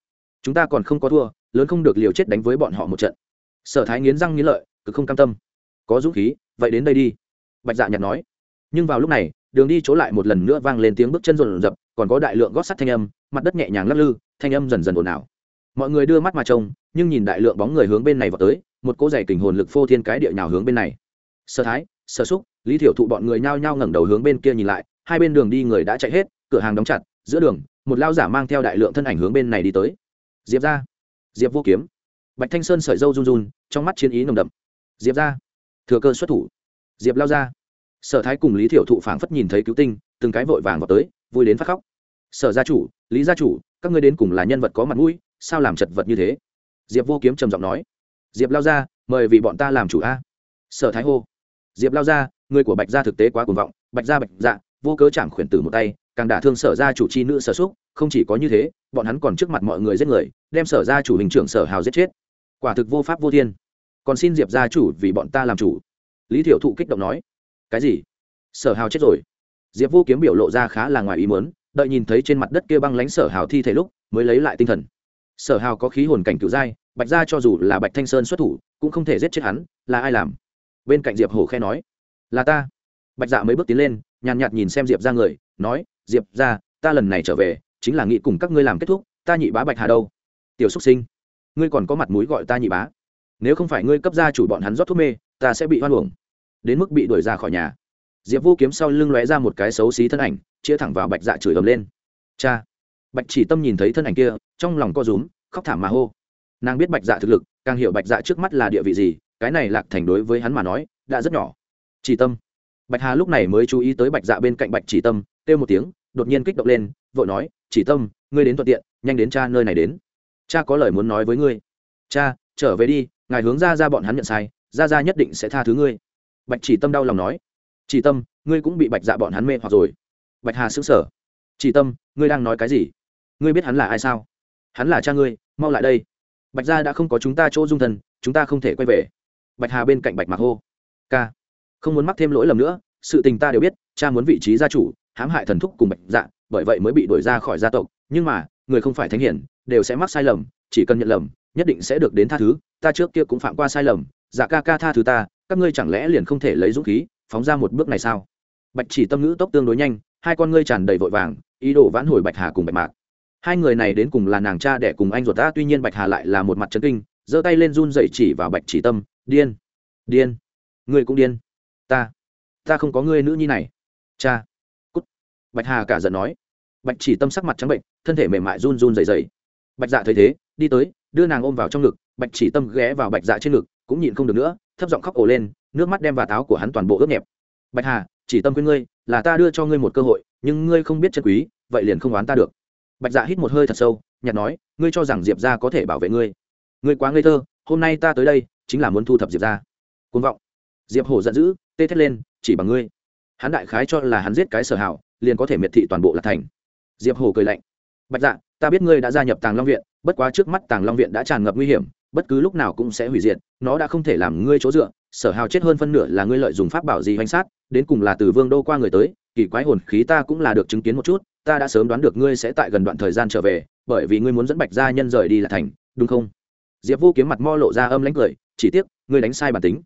Chúng ta còn không có thua, lớn không được liều chết đánh với bọn họ một trận. Sở thái nghiến răng nghiến lợi, cực không cam tâm. Có dũng khí, vậy đến đây đi. Bạch dạ nhặt nói. Nhưng vào lúc này, đường đi chỗ lại một lần nữa vang lên tiếng bước chân rộn rập, còn có đại lượng gót sắt thanh âm mặt đất nhẹ nhàng lắc lư, thanh âm dần dần ồn ào. Mọi người đưa mắt mà trông, nhưng nhìn đại lượng bóng người hướng bên này vào tới, một cỗ dày kình hồn lực phô thiên cái địa nào hướng bên này. Sơ thái sơ xúc lý thiểu thụ bọn người nhao nhao ngẩng đầu hướng bên kia nhìn lại, hai bên đường đi người đã chạy hết, cửa hàng đóng chặt, giữa đường, một lao giả mang theo đại lượng thân ảnh hướng bên này đi tới. Diệp ra diệp vô kiếm. Bạch thanh sơn sợi dâu run run, trong mắt chiến ý nồng đậm. Diệp ra thừa cơ xuất thủ. Diệp lao ra sở thái cùng lý thiểu thụ phảng phất nhìn thấy cứu tinh, từng cái vội vàng vào tới, vui đến phát khóc sở gia chủ, lý gia chủ, các ngươi đến cùng là nhân vật có mặt mũi, sao làm chật vật như thế? Diệp vô kiếm trầm giọng nói. Diệp lao ra mời vì bọn ta làm chủ a. Sở thái hô. Diệp lao ra người của bạch gia thực tế quá cuồng vọng, bạch gia bạch dạ vô cớ chạm khuyển tử một tay, càng đả thương sở gia chủ chi nữ sở xúc không chỉ có như thế, bọn hắn còn trước mặt mọi người giết người, đem sở gia chủ hình trưởng sở hào giết chết. Quả thực vô pháp vô thiên. Còn xin diệp gia chủ vì bọn ta làm chủ. Lý thiểu thụ kích động nói. Cái gì? Sở hào chết rồi. Diệp vô kiếm biểu lộ ra khá là ngoài ý muốn đợi nhìn thấy trên mặt đất kia băng lánh sở hào thi thể lúc, mới lấy lại tinh thần. Sở hào có khí hồn cảnh cựu giai, bạch gia cho dù là bạch thanh sơn xuất thủ, cũng không thể giết chết hắn, là ai làm? Bên cạnh diệp hổ khe nói, là ta. Bạch dạ mấy bước tiến lên, nhàn nhạt nhìn xem diệp ra người, nói, diệp ra ta lần này trở về, chính là nghĩ cùng các ngươi làm kết thúc, ta nhị bá bạch hà đâu? Tiểu xúc sinh, ngươi còn có mặt mũi gọi ta nhị bá. Nếu không phải ngươi cấp gia chủ bọn hắn rót thuốc mê, ta sẽ bị hoan hưởng đến mức bị đuổi ra khỏi nhà diệp vô kiếm sau lưng lóe ra một cái xấu xí thân ảnh chia thẳng vào bạch dạ chửi ầm lên. Cha! Bạch chỉ tâm nhìn thấy thân ảnh kia, trong lòng co rúm, khóc thảm mà hô. Nàng biết bạch dạ thực lực, càng hiểu bạch dạ trước mắt là địa vị gì, cái này lạc thành đối với hắn mà nói, đã rất nhỏ. Chỉ tâm! Bạch hà lúc này mới chú ý tới bạch dạ bên cạnh bạch chỉ tâm, kêu một tiếng, đột nhiên kích động lên, vội nói, chỉ tâm, ngươi đến thuận tiện, nhanh đến cha nơi này đến. Cha có lời muốn nói với ngươi. Cha, trở về đi, ngài hướng ra ra bọn hắn nhận sai, ra ra nhất định sẽ tha thứ ngươi. Bạch chỉ tâm đau lòng nói chỉ tâm, ngươi cũng bị bạch dạ bọn hắn mê hoặc rồi. Bạch hà xứng sở chỉ tâm, ngươi đang nói cái gì? Ngươi biết hắn là ai sao? Hắn là cha ngươi, mau lại đây. Bạch gia đã không có chúng ta chỗ dung thân chúng ta không thể quay về. Bạch hà bên cạnh bạch mạc hô. Ca, không muốn mắc thêm lỗi lầm nữa, sự tình ta đều biết, cha muốn vị trí gia chủ, hãm hại thần thúc cùng bạch dạ bởi vậy mới bị đuổi ra khỏi gia tộc. Nhưng mà, người không phải thánh hiển, đều sẽ mắc sai lầm, chỉ cần nhận lầm, nhất định sẽ được đến tha thứ, ta trước kia cũng phạm qua sai lầm. Dạ ca ca tha thứ ta, các ngươi chẳng lẽ liền không thể lấy dũng khí? Phóng ra một bước này sao? Bạch chỉ tâm ngữ tốc tương đối nhanh, hai con ngươi tràn đầy vội vàng, ý đồ vãn hồi bạch hà cùng bạch mạc. Hai người này đến cùng là nàng cha đẻ cùng anh ruột ta, tuy nhiên bạch hà lại là một mặt trấn kinh, giơ tay lên run dậy chỉ vào bạch chỉ tâm, điên điên, ngươi cũng điên. Ta ta không có ngươi nữ nhi này. Cha. Cút. Bạch hà cả giận nói. Bạch chỉ tâm sắc mặt trắng bệnh, thân thể mềm mại run run dày dày bạch dạ thấy thế, đi tới, đưa nàng ôm vào trong ngực. Bạch chỉ tâm ghé vào bạch dạ trên ngực, cũng nhịn không được nữa, thấp giọng khóc ồ lên nước mắt đem và táo của hắn toàn bộ ướt nhẹp. Bạch hà, chỉ tâm với ngươi, là ta đưa cho ngươi một cơ hội, nhưng ngươi không biết chân quý, vậy liền không oán ta được. Bạch dạ hít một hơi thật sâu nhặt nói, ngươi cho rằng diệp ra có thể bảo vệ ngươi. Ngươi quá ngây thơ, hôm nay ta tới đây, chính là muốn thu thập diệp ra côn vọng. Diệp hổ giận dữ, tê thét lên, chỉ bằng ngươi. Hắn đại khái cho là hắn giết cái sở hảo, liền có thể miệt thị toàn bộ là thành. Diệp hổ cười lạnh, bạch dạ ta biết ngươi đã gia nhập tàng long viện, bất quá trước mắt tàng long viện đã tràn ngập nguy hiểm bất cứ lúc nào cũng sẽ hủy diệt, nó đã không thể làm ngươi chỗ dựa, sở hào chết hơn phân nửa là ngươi lợi dùng pháp bảo gì hoành sát, đến cùng là từ vương đô qua người tới, kỳ quái hồn khí ta cũng là được chứng kiến một chút, ta đã sớm đoán được ngươi sẽ tại gần đoạn thời gian trở về, bởi vì ngươi muốn dẫn bạch gia nhân rời đi là thành, đúng không? Diệp vô kiếm mặt mo lộ ra âm lãnh cười, chỉ tiếc, ngươi đánh sai bản tính.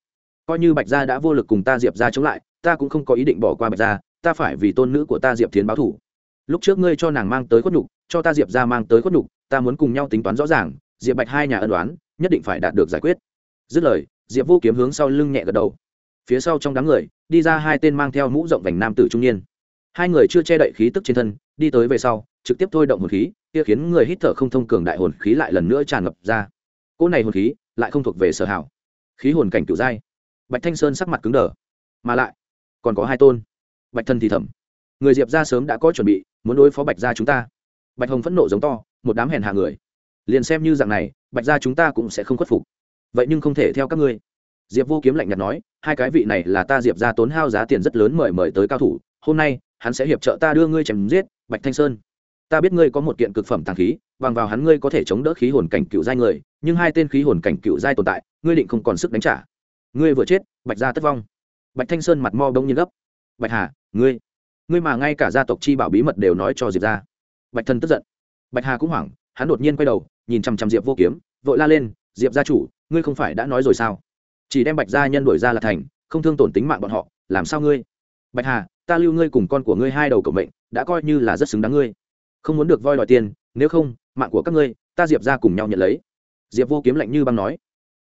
Coi như bạch gia đã vô lực cùng ta diệp ra chống lại, ta cũng không có ý định bỏ qua bạch gia, ta phải vì tôn nữ của ta diệp thiến báo thủ lúc trước ngươi cho nàng mang tới khuất nhục, cho ta diệp ra mang tới khuất nhục, ta muốn cùng nhau tính toán rõ ràng, diệp bạch hai nhà ân đoán nhất định phải đạt được giải quyết. Dứt lời, diệp vô kiếm hướng sau lưng nhẹ gật đầu. Phía sau trong đám người, đi ra hai tên mang theo mũ rộng vành nam tử trung niên. Hai người chưa che đậy khí tức trên thân, đi tới về sau, trực tiếp thôi động hồn khí, kia khiến người hít thở không thông cường đại hồn khí lại lần nữa tràn ngập ra. Cỗ này hồn khí lại không thuộc về sở hảo. Khí hồn cảnh cựu giai. Bạch thanh sơn sắc mặt cứng đờ. Mà lại, còn có hai tôn. Bạch thân thì thầm. Người diệp ra sớm đã có chuẩn bị, muốn đối phó bạch gia chúng ta. Bạch hồng phẫn nộ giống to, một đám hèn hạ người liền xem như dạng này, bạch gia chúng ta cũng sẽ không khuất phục. Vậy nhưng không thể theo các ngươi. Diệp vô kiếm lạnh nhạt nói, hai cái vị này là ta diệp ra tốn hao giá tiền rất lớn mời mời tới cao thủ, hôm nay, hắn sẽ hiệp trợ ta đưa ngươi chém giết, bạch thanh sơn. Ta biết ngươi có một kiện cực phẩm tàng khí, bằng vào hắn ngươi có thể chống đỡ khí hồn cảnh cựu giai người, nhưng hai tên khí hồn cảnh cựu giai tồn tại, ngươi định không còn sức đánh trả. Ngươi vừa chết, bạch gia tất vong. Bạch thanh sơn mặt mo đông như gấp. Bạch hà, ngươi ngươi mà ngay cả gia tộc chi bảo bí mật đều nói cho diệp ra bạch thân tức giận. Bạch hà cũng hoảng, hắn đột nhiên quay đầu nhìn chằm chằm diệp vô kiếm, vội la lên, diệp gia chủ, ngươi không phải đã nói rồi sao? Chỉ đem bạch gia nhân đổi ra là thành, không thương tổn tính mạng bọn họ, làm sao ngươi? Bạch hà, ta lưu ngươi cùng con của ngươi hai đầu cổng mệnh, đã coi như là rất xứng đáng ngươi. Không muốn được voi đòi tiền, nếu không, mạng của các ngươi, ta diệp ra cùng nhau nhận lấy. Diệp vô kiếm lạnh như băng nói.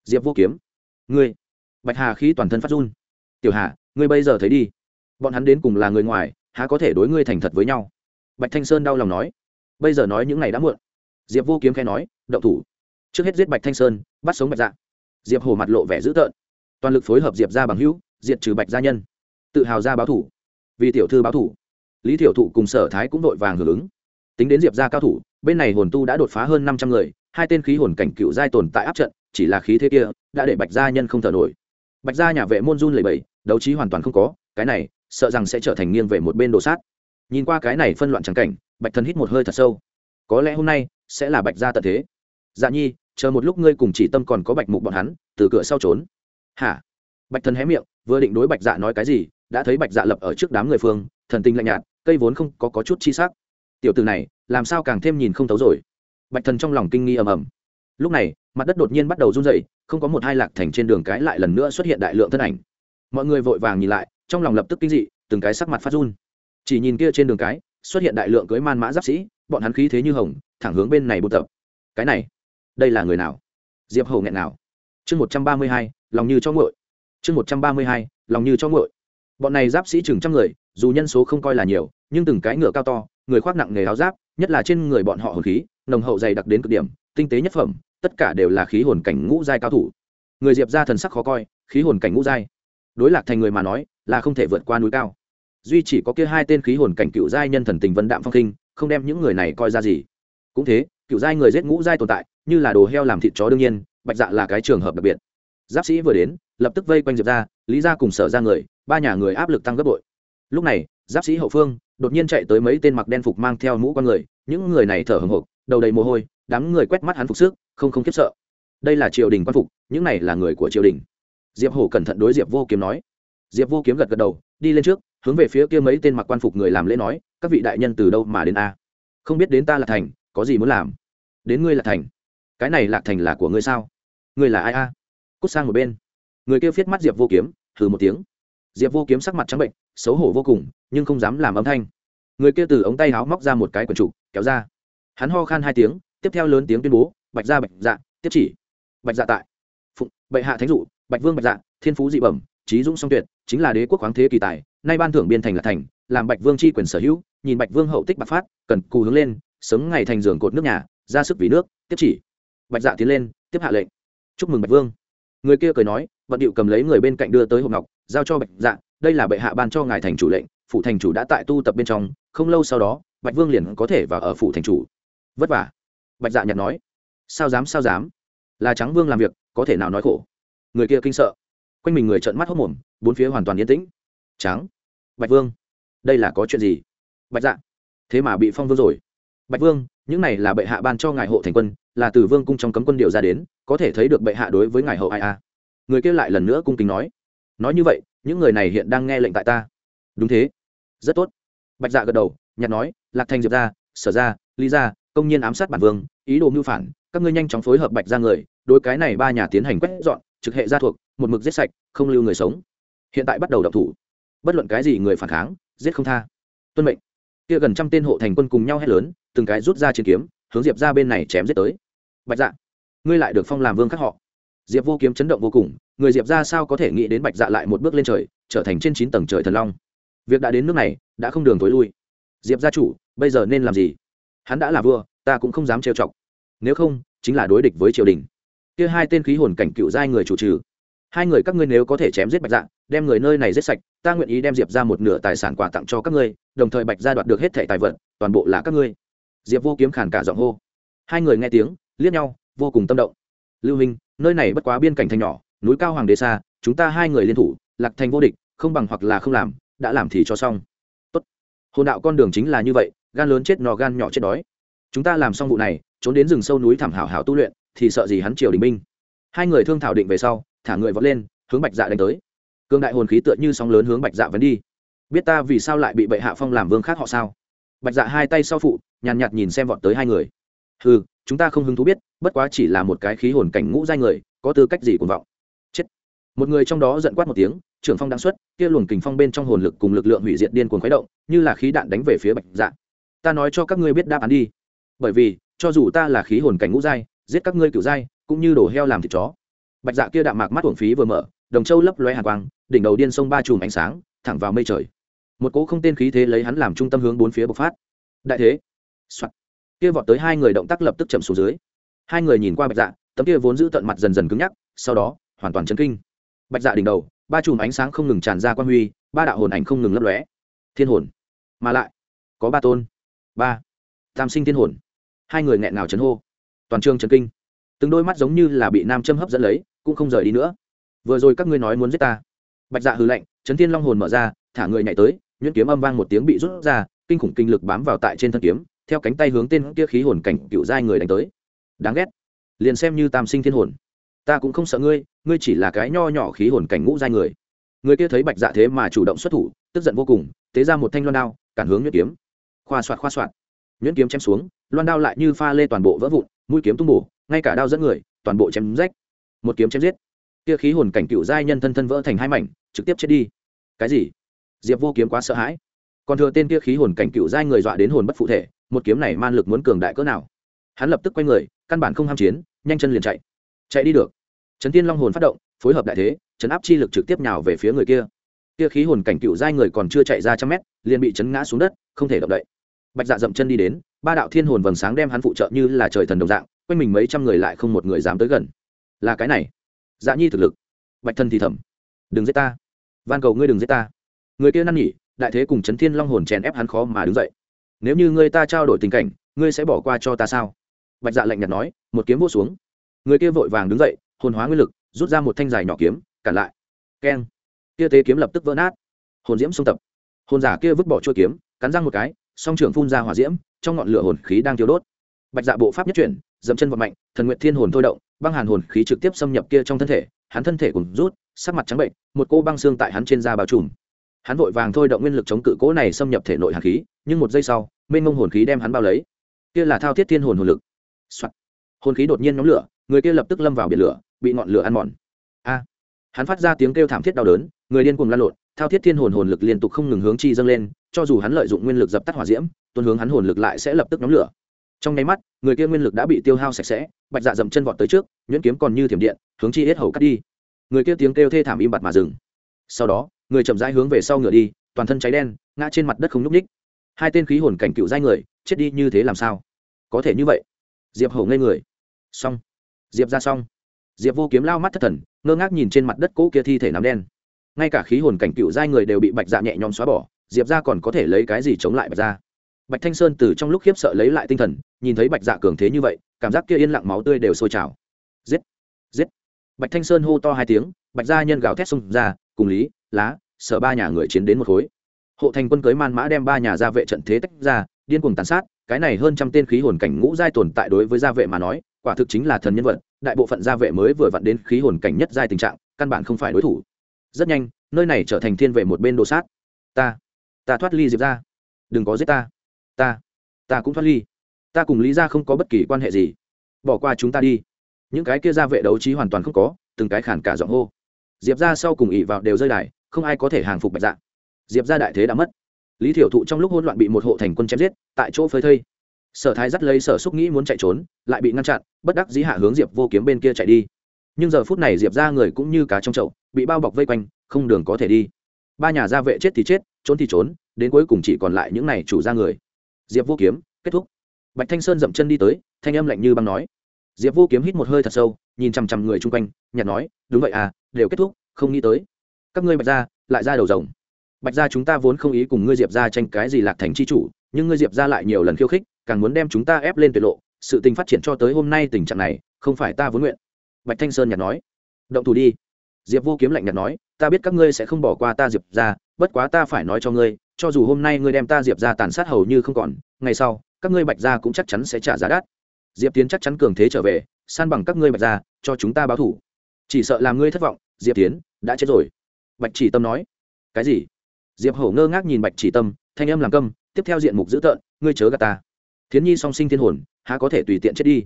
Diệp vô kiếm, ngươi. Bạch hà khí toàn thân phát run. Tiểu hà, ngươi bây giờ thấy đi. Bọn hắn đến cùng là người ngoài, há có thể đối ngươi thành thật với nhau? Bạch thanh sơn đau lòng nói. Bây giờ nói những ngày đã muộn diệp vô kiếm khai nói, động thủ. Trước hết giết bạch thanh sơn, bắt sống bạch dạ. Diệp hồ mặt lộ vẻ dữ tợn. Toàn lực phối hợp diệp ra bằng hữu, diệt trừ bạch gia nhân. Tự hào ra báo thủ. Vì tiểu thư báo thủ. Lý tiểu thụ cùng sở thái cũng vội vàng hưởng ứng. Tính đến diệp ra cao thủ, bên này hồn tu đã đột phá hơn năm trăm người, hai tên khí hồn cảnh cựu giai tồn tại áp trận, chỉ là khí thế kia đã để bạch gia nhân không thở nổi. Bạch gia nhà vệ môn run lầy bầy đấu trí hoàn toàn không có, cái này, sợ rằng sẽ trở thành nghiêng về một bên đồ sát. Nhìn qua cái này phân loạn trắng cảnh, bạch thần hít một hơi thật sâu. Có lẽ hôm nay sẽ là bạch gia tận thế. Dạ nhi chờ một lúc ngươi cùng chỉ tâm còn có bạch mục bọn hắn từ cửa sau trốn. Hả? Bạch thần hé miệng vừa định đối bạch dạ nói cái gì đã thấy bạch dạ lập ở trước đám người phương thần tinh lạnh nhạt cây vốn không có, có chút chi sắc. Tiểu từ này làm sao càng thêm nhìn không thấu rồi? Bạch thần trong lòng kinh nghi ầm ầm. Lúc này mặt đất đột nhiên bắt đầu run dậy không có một hai lạc thành trên đường cái lại lần nữa xuất hiện đại lượng thân ảnh. Mọi người vội vàng nhìn lại trong lòng lập tức kinh dị từng cái sắc mặt phát run. Chỉ nhìn kia trên đường cái xuất hiện đại lượng cưới man mã giáp sĩ bọn hắn khí thế như hồng thẳng hướng bên này buôn tập. Cái này, đây là người nào? Diệp hầu nghẹn nào? Chương một trăm ba mươi hai, lòng như cho ngội chương một trăm ba mươi hai, lòng như cho ngội bọn này giáp sĩ chừng trăm người, dù nhân số không coi là nhiều, nhưng từng cái ngựa cao to, người khoác nặng nghề áo giáp, nhất là trên người bọn họ hồn khí, nồng hậu dày đặc đến cực điểm, tinh tế nhất phẩm, tất cả đều là khí hồn cảnh ngũ giai cao thủ. Người diệp ra thần sắc khó coi, khí hồn cảnh ngũ giai. Đối lạc thành người mà nói, là không thể vượt qua núi cao. Duy chỉ có kia hai tên khí hồn cảnh cựu giai nhân thần tình vân đạm phong khinh, không đem những người này coi ra gì cũng thế cựu giai người giết ngũ giai tồn tại, như là đồ heo làm thịt chó đương nhiên, bạch dạ là cái trường hợp đặc biệt. Giáp sĩ vừa đến, lập tức vây quanh diệp ra lý ra cùng sở ra người, ba nhà người áp lực tăng gấp bội. Lúc này, giáp sĩ hậu phương, đột nhiên chạy tới mấy tên mặc đen phục mang theo mũ con người, những người này thở hồng hộc, đầu đầy mồ hôi, đám người quét mắt hắn phục sức, không không khiếp sợ. Đây là triều đình quan phục, những này là người của triều đình. Diệp hổ cẩn thận đối diệp vô kiếm nói. Diệp vô kiếm gật gật đầu, đi lên trước, hướng về phía kia mấy tên mặc quan phục người làm lễ nói, các vị đại nhân từ đâu mà đến a? Không biết đến ta là thành có gì muốn làm? Đến ngươi là thành. Cái này lạc thành là của ngươi sao? Ngươi là ai a? Cút sang một bên. Người kia viết mắt diệp vô kiếm thử một tiếng. Diệp vô kiếm sắc mặt trắng bệnh, xấu hổ vô cùng, nhưng không dám làm âm thanh. Người kia từ ống tay áo móc ra một cái quần trụ kéo ra. Hắn ho khan hai tiếng, tiếp theo lớn tiếng tuyên bố, bạch ra bạch dạ tiếp chỉ. Bạch dạ tại. Phụng, bệ hạ thánh dụ, bạch vương bạch dạ thiên phú dị bẩm, trí dũng song tuyệt, chính là đế quốc khoáng thế kỳ tài, nay ban thưởng biên thành là thành, làm bạch vương chi quyền sở hữu, nhìn bạch vương hậu tích bạc phát, cần cù hướng lên sớm ngày thành giường cột nước nhà, ra sức vì nước, tiếp chỉ. Bạch dạ tiến lên, tiếp hạ lệnh. Chúc mừng bạch vương. Người kia cười nói, vận điệu cầm lấy người bên cạnh đưa tới hộp ngọc, giao cho bạch dạ đây là bệ hạ ban cho ngài thành chủ lệnh, phủ thành chủ đã tại tu tập bên trong, không lâu sau đó, bạch vương liền có thể vào ở phủ thành chủ. Vất vả. Bạch dạ nhặt nói. Sao dám sao dám? Là trắng vương làm việc, có thể nào nói khổ? Người kia kinh sợ. Quanh mình người trợn mắt hốc mồm bốn phía hoàn toàn yên tĩnh. Trắng. Bạch vương, đây là có chuyện gì? Bạch dạ. Thế mà bị phong vương rồi bạch vương, những này là bệ hạ ban cho ngài hộ thành quân, là từ vương cung trong cấm quân điều ra đến, có thể thấy được bệ hạ đối với ngài hậu ai a. Người kia lại lần nữa cung kính nói. Nói như vậy, những người này hiện đang nghe lệnh tại ta. Đúng thế. Rất tốt. Bạch dạ gật đầu nhặt nói, lạc thành diệp ra sở ra lý ra công nhiên ám sát bản vương, ý đồ mưu phản, các ngươi nhanh chóng phối hợp bạch ra người, đối cái này ba nhà tiến hành quét dọn, trực hệ gia thuộc, một mực giết sạch, không lưu người sống. Hiện tại bắt đầu đập thủ. Bất luận cái gì người phản kháng, giết không tha. Tuân mệnh kia gần trăm tên hộ thành quân cùng nhau hét lớn, từng cái rút ra chiến kiếm, hướng diệp ra bên này chém giết tới. Bạch dạ ngươi lại được phong làm vương khắc họ. Diệp vô kiếm chấn động vô cùng, người diệp ra sao có thể nghĩ đến bạch dạ lại một bước lên trời, trở thành trên chín tầng trời thần long? Việc đã đến nước này, đã không đường tối lui. Diệp gia chủ, bây giờ nên làm gì? Hắn đã là vua, ta cũng không dám trêu chọc. Nếu không, chính là đối địch với triều đình. Kia hai tên khí hồn cảnh cựu giai người chủ trừ hai người các ngươi nếu có thể chém giết bạch dạ đem người nơi này giết sạch, ta nguyện ý đem diệp ra một nửa tài sản quà tặng cho các ngươi, đồng thời bạch gia đoạt được hết thẻ tài vật, toàn bộ là các ngươi. Diệp vô kiếm khàn cả giọng hô. Hai người nghe tiếng, liếc nhau, vô cùng tâm động. Lưu minh, nơi này bất quá biên cảnh thành nhỏ, núi cao hoàng đế xa, chúng ta hai người liên thủ, lạc thành vô địch, không bằng hoặc là không làm, đã làm thì cho xong. Tốt. Hồn đạo con đường chính là như vậy, gan lớn chết nò gan nhỏ chết đói. Chúng ta làm xong vụ này, trốn đến rừng sâu núi thảm hảo hảo tu luyện, thì sợ gì hắn triều đình binh. Hai người thương thảo định về sau thả người vọt lên, hướng bạch dạ đánh tới. Cương đại hồn khí tựa như sóng lớn hướng bạch dạ vấn đi. Biết ta vì sao lại bị bệ hạ phong làm vương khác họ sao? Bạch dạ hai tay sau phụ, nhàn nhạt nhìn xem vọt tới hai người. Ừ chúng ta không hứng thú biết, bất quá chỉ là một cái khí hồn cảnh ngũ giai người, có tư cách gì cuồng vọng? Chết. Một người trong đó giận quát một tiếng, trưởng phong đang xuất, kia luồng kình phong bên trong hồn lực cùng lực lượng hủy diệt điên cuồng khuấy động, như là khí đạn đánh về phía bạch dạ. Ta nói cho các ngươi biết đáp án đi. Bởi vì, cho dù ta là khí hồn cảnh ngũ giai, giết các ngươi cựu giai, cũng như đổ heo làm thịt chó bạch dạ kia đạm mạc mắt uổng phí vừa mở, đồng châu lấp loe hàn quang, đỉnh đầu điên sông ba chùm ánh sáng, thẳng vào mây trời. Một cỗ không tên khí thế lấy hắn làm trung tâm hướng bốn phía bộc phát. Đại thế、Soạn. kia vọt tới hai người động tác lập tức chậm xuống dưới. Hai người nhìn qua bạch dạ tấm kia vốn giữ tận mặt dần dần cứng nhắc, sau đó, hoàn toàn chấn kinh. Bạch dạ đỉnh đầu, ba chùm ánh sáng không ngừng tràn ra quan huy, ba đạo hồn ảnh không ngừng lấp lóe. Thiên hồn. Mà lại, có ba tôn. Ba. Tam sinh thiên hồn. Hai người nghẹn ngào chấn hô. Toàn trường chấn kinh. Từng đôi mắt giống như là bị nam châm hấp dẫn lấy cũng không rời đi nữa. Vừa rồi các ngươi nói muốn giết ta. Bạch dạ hư lệnh chấn thiên long hồn mở ra, thả người nhảy tới, nhuyễn kiếm âm vang một tiếng bị rút ra, kinh khủng kinh lực bám vào tại trên thân kiếm, theo cánh tay hướng tên kia khí hồn cảnh cựu giai người đánh tới. Đáng ghét. Liền xem như tam sinh thiên hồn. Ta cũng không sợ ngươi ngươi chỉ là cái nho nhỏ khí hồn cảnh ngũ giai người. Người kia thấy bạch dạ thế mà chủ động xuất thủ, tức giận vô cùng, tế ra một thanh loan đao, cản hướng nhuyễn kiếm. Khoa soạt khoa soạt. Nhuyễn kiếm chém xuống, loan đao lại như pha lê toàn bộ vỡ vụn, mũi kiếm tung bổ, ngay cả đao dẫn người, toàn bộ chém rách một kiếm chém giết. Kia khí hồn cảnh cựu giai nhân thân thân vỡ thành hai mảnh, trực tiếp chết đi. Cái gì? Diệp vô kiếm quá sợ hãi. Còn thừa tên kia khí hồn cảnh cựu giai người dọa đến hồn bất phụ thể, một kiếm này man lực muốn cường đại cỡ nào? Hắn lập tức quay người, căn bản không ham chiến, nhanh chân liền chạy. Chạy đi được. Trấn tiên long hồn phát động, phối hợp đại thế, chấn áp chi lực trực tiếp nhào về phía người kia. Kia khí hồn cảnh cựu giai người còn chưa chạy ra trăm mét, liền bị chấn ngã xuống đất, không thể động đậy. Bạch dạ dậm chân đi đến, ba đạo thiên hồn vầng sáng đem hắn phụ trợ như là trời thần đồng dạng, quanh mình mấy trăm người lại không một người dám tới gần là cái này. Dạ nhi thực lực. Bạch thân thì thầm. Đừng giết ta. Van cầu ngươi đừng giết ta. Người kia năn nhỉ đại thế cùng chấn thiên long hồn chèn ép hắn khó mà đứng dậy. Nếu như ngươi ta trao đổi tình cảnh, ngươi sẽ bỏ qua cho ta sao? Bạch dạ lạnh nhạt nói, một kiếm vô xuống. Người kia vội vàng đứng dậy, hồn hóa nguyên lực, rút ra một thanh dài nhỏ kiếm, cản lại. Keng. Kia tế kiếm lập tức vỡ nát. Hồn diễm sông tập. Hồn giả kia vứt bỏ chua kiếm, cắn răng một cái, song trưởng phun ra hỏa diễm, trong ngọn lửa hồn khí đang thiêu đốt. Bạch dạ bộ pháp nhất chuyển dậm chân vào mạnh, thần nguyện thiên hồn thôi động băng hàn hồn khí trực tiếp xâm nhập kia trong thân thể, hắn thân thể cùng rút, sắc mặt trắng bệnh, một cô băng xương tại hắn trên da bao trùm. Hắn vội vàng thôi động nguyên lực chống cự cố này xâm nhập thể nội hàn khí, nhưng một giây sau, mênh mông hồn khí đem hắn bao lấy. Kia là thao thiết thiên hồn hồn lực、Soạn. hồn khí đột nhiên nhóm lửa, người kia lập tức lâm vào biển lửa, bị ngọn lửa ăn mòn. A. Hắn phát ra tiếng kêu thảm thiết đau đớn, người điên cùng lan lộn, thao thiết thiên hồn hồn lực liên tục không ngừng hướng chi dâng lên, cho dù hắn lợi dụng nguyên lực dập tắt hỏa diễm tuân hướng hắn hồn lực lại sẽ lập tức nhóm lửa trong nháy mắt, người kia nguyên lực đã bị tiêu hao sạch sẽ, bạch dạ dậm chân vọt tới trước, nhuyễn kiếm còn như thiểm điện, hướng chi hết hầu cắt đi. Người kia tiếng kêu thê thảm im bặt mà dừng. Sau đó, người chậm rãi hướng về sau ngựa đi, toàn thân cháy đen, ngã trên mặt đất không nhúc ních hai tên khí hồn cảnh cựu giai người, chết đi như thế làm sao? Có thể như vậy. Diệp hầu ngây người. Xong. Diệp ra xong. Diệp vô kiếm lao mắt thất thần, ngơ ngác nhìn trên mặt đất cỗ kia thi thể nắm đen. Ngay cả khí hồn cảnh cựu giai người đều bị bạch dạ nhẹ nhõm xóa bỏ, diệp ra còn có thể lấy cái gì chống lại bạch ra bạch thanh sơn từ trong lúc khiếp sợ lấy lại tinh thần, nhìn thấy bạch dạ cường thế như vậy, cảm giác kia yên lặng máu tươi đều sôi trào. Giết! Giết! Bạch thanh sơn hô to hai tiếng, bạch gia nhân gào thét xông ra, cùng lý, lá, sở ba nhà người chiến đến một khối. Hộ thành quân cưới man mã đem ba nhà gia vệ trận thế tách ra, điên cuồng tàn sát, cái này hơn trăm tên khí hồn cảnh ngũ giai tồn tại đối với gia vệ mà nói, quả thực chính là thần nhân vật, đại bộ phận gia vệ mới vừa vặn đến khí hồn cảnh nhất giai tình trạng, căn bản không phải đối thủ. Rất nhanh, nơi này trở thành thiên vệ một bên đồ sát. Ta ta thoát ly diệp ra đừng có giết ta ta ta cũng thoát ly. Ta cùng lý ra không có bất kỳ quan hệ gì. Bỏ qua chúng ta đi. Những cái kia gia vệ đấu trí hoàn toàn không có, từng cái khản cả giọng hô. Diệp ra sau cùng ỉ vào đều rơi đài, không ai có thể hàng phục bạch dạ. Diệp ra đại thế đã mất. Lý thiểu thụ trong lúc hỗn loạn bị một hộ thành quân chém giết, tại chỗ phơi thây. Sở thái dắt lấy sở xúc nghĩ muốn chạy trốn, lại bị ngăn chặn, bất đắc dĩ hạ hướng diệp vô kiếm bên kia chạy đi. Nhưng giờ phút này diệp ra người cũng như cá trong chậu, bị bao bọc vây quanh, không đường có thể đi. Ba nhà gia vệ chết thì chết, trốn thì trốn, đến cuối cùng chỉ còn lại những này chủ ra người diệp vô kiếm, kết thúc. Bạch thanh sơn dậm chân đi tới, thanh âm lạnh như băng nói. Diệp vô kiếm hít một hơi thật sâu, nhìn chằm chằm người chung quanh nhặt nói, đúng vậy à đều kết thúc, không nghĩ tới. Các ngươi bạch ra lại ra đầu rồng. Bạch ra chúng ta vốn không ý cùng ngươi diệp ra tranh cái gì lạc thành c h i chủ, nhưng ngươi diệp ra lại nhiều lần khiêu khích, càng muốn đem chúng ta ép lên tuyệt lộ. Sự tình phát triển cho tới hôm nay tình trạng này, không phải ta vốn nguyện. Bạch thanh sơn nhặt nói. Động thủ đi. Diệp vô kiếm lạnh nhạt nói, ta biết các ngươi sẽ không bỏ qua ta diệp ra bất quá ta phải nói cho ngươi cho dù hôm nay ngươi đem ta diệp ra tàn sát hầu như không còn, ngày sau, các ngươi bạch ra cũng chắc chắn sẽ trả giá đắt. Diệp tiến chắc chắn cường thế trở về, san bằng các ngươi bạch ra cho chúng ta báo thủ. Chỉ sợ làm ngươi thất vọng, diệp tiến đã chết rồi. Bạch chỉ tâm nói. Cái gì? Diệp hổ ngơ ngác nhìn bạch chỉ tâm, thanh âm làm câm, tiếp theo diện mục dữ tợn, ngươi chớ gà ta. Thiến nhi song sinh thiên hồn, há có thể tùy tiện chết đi?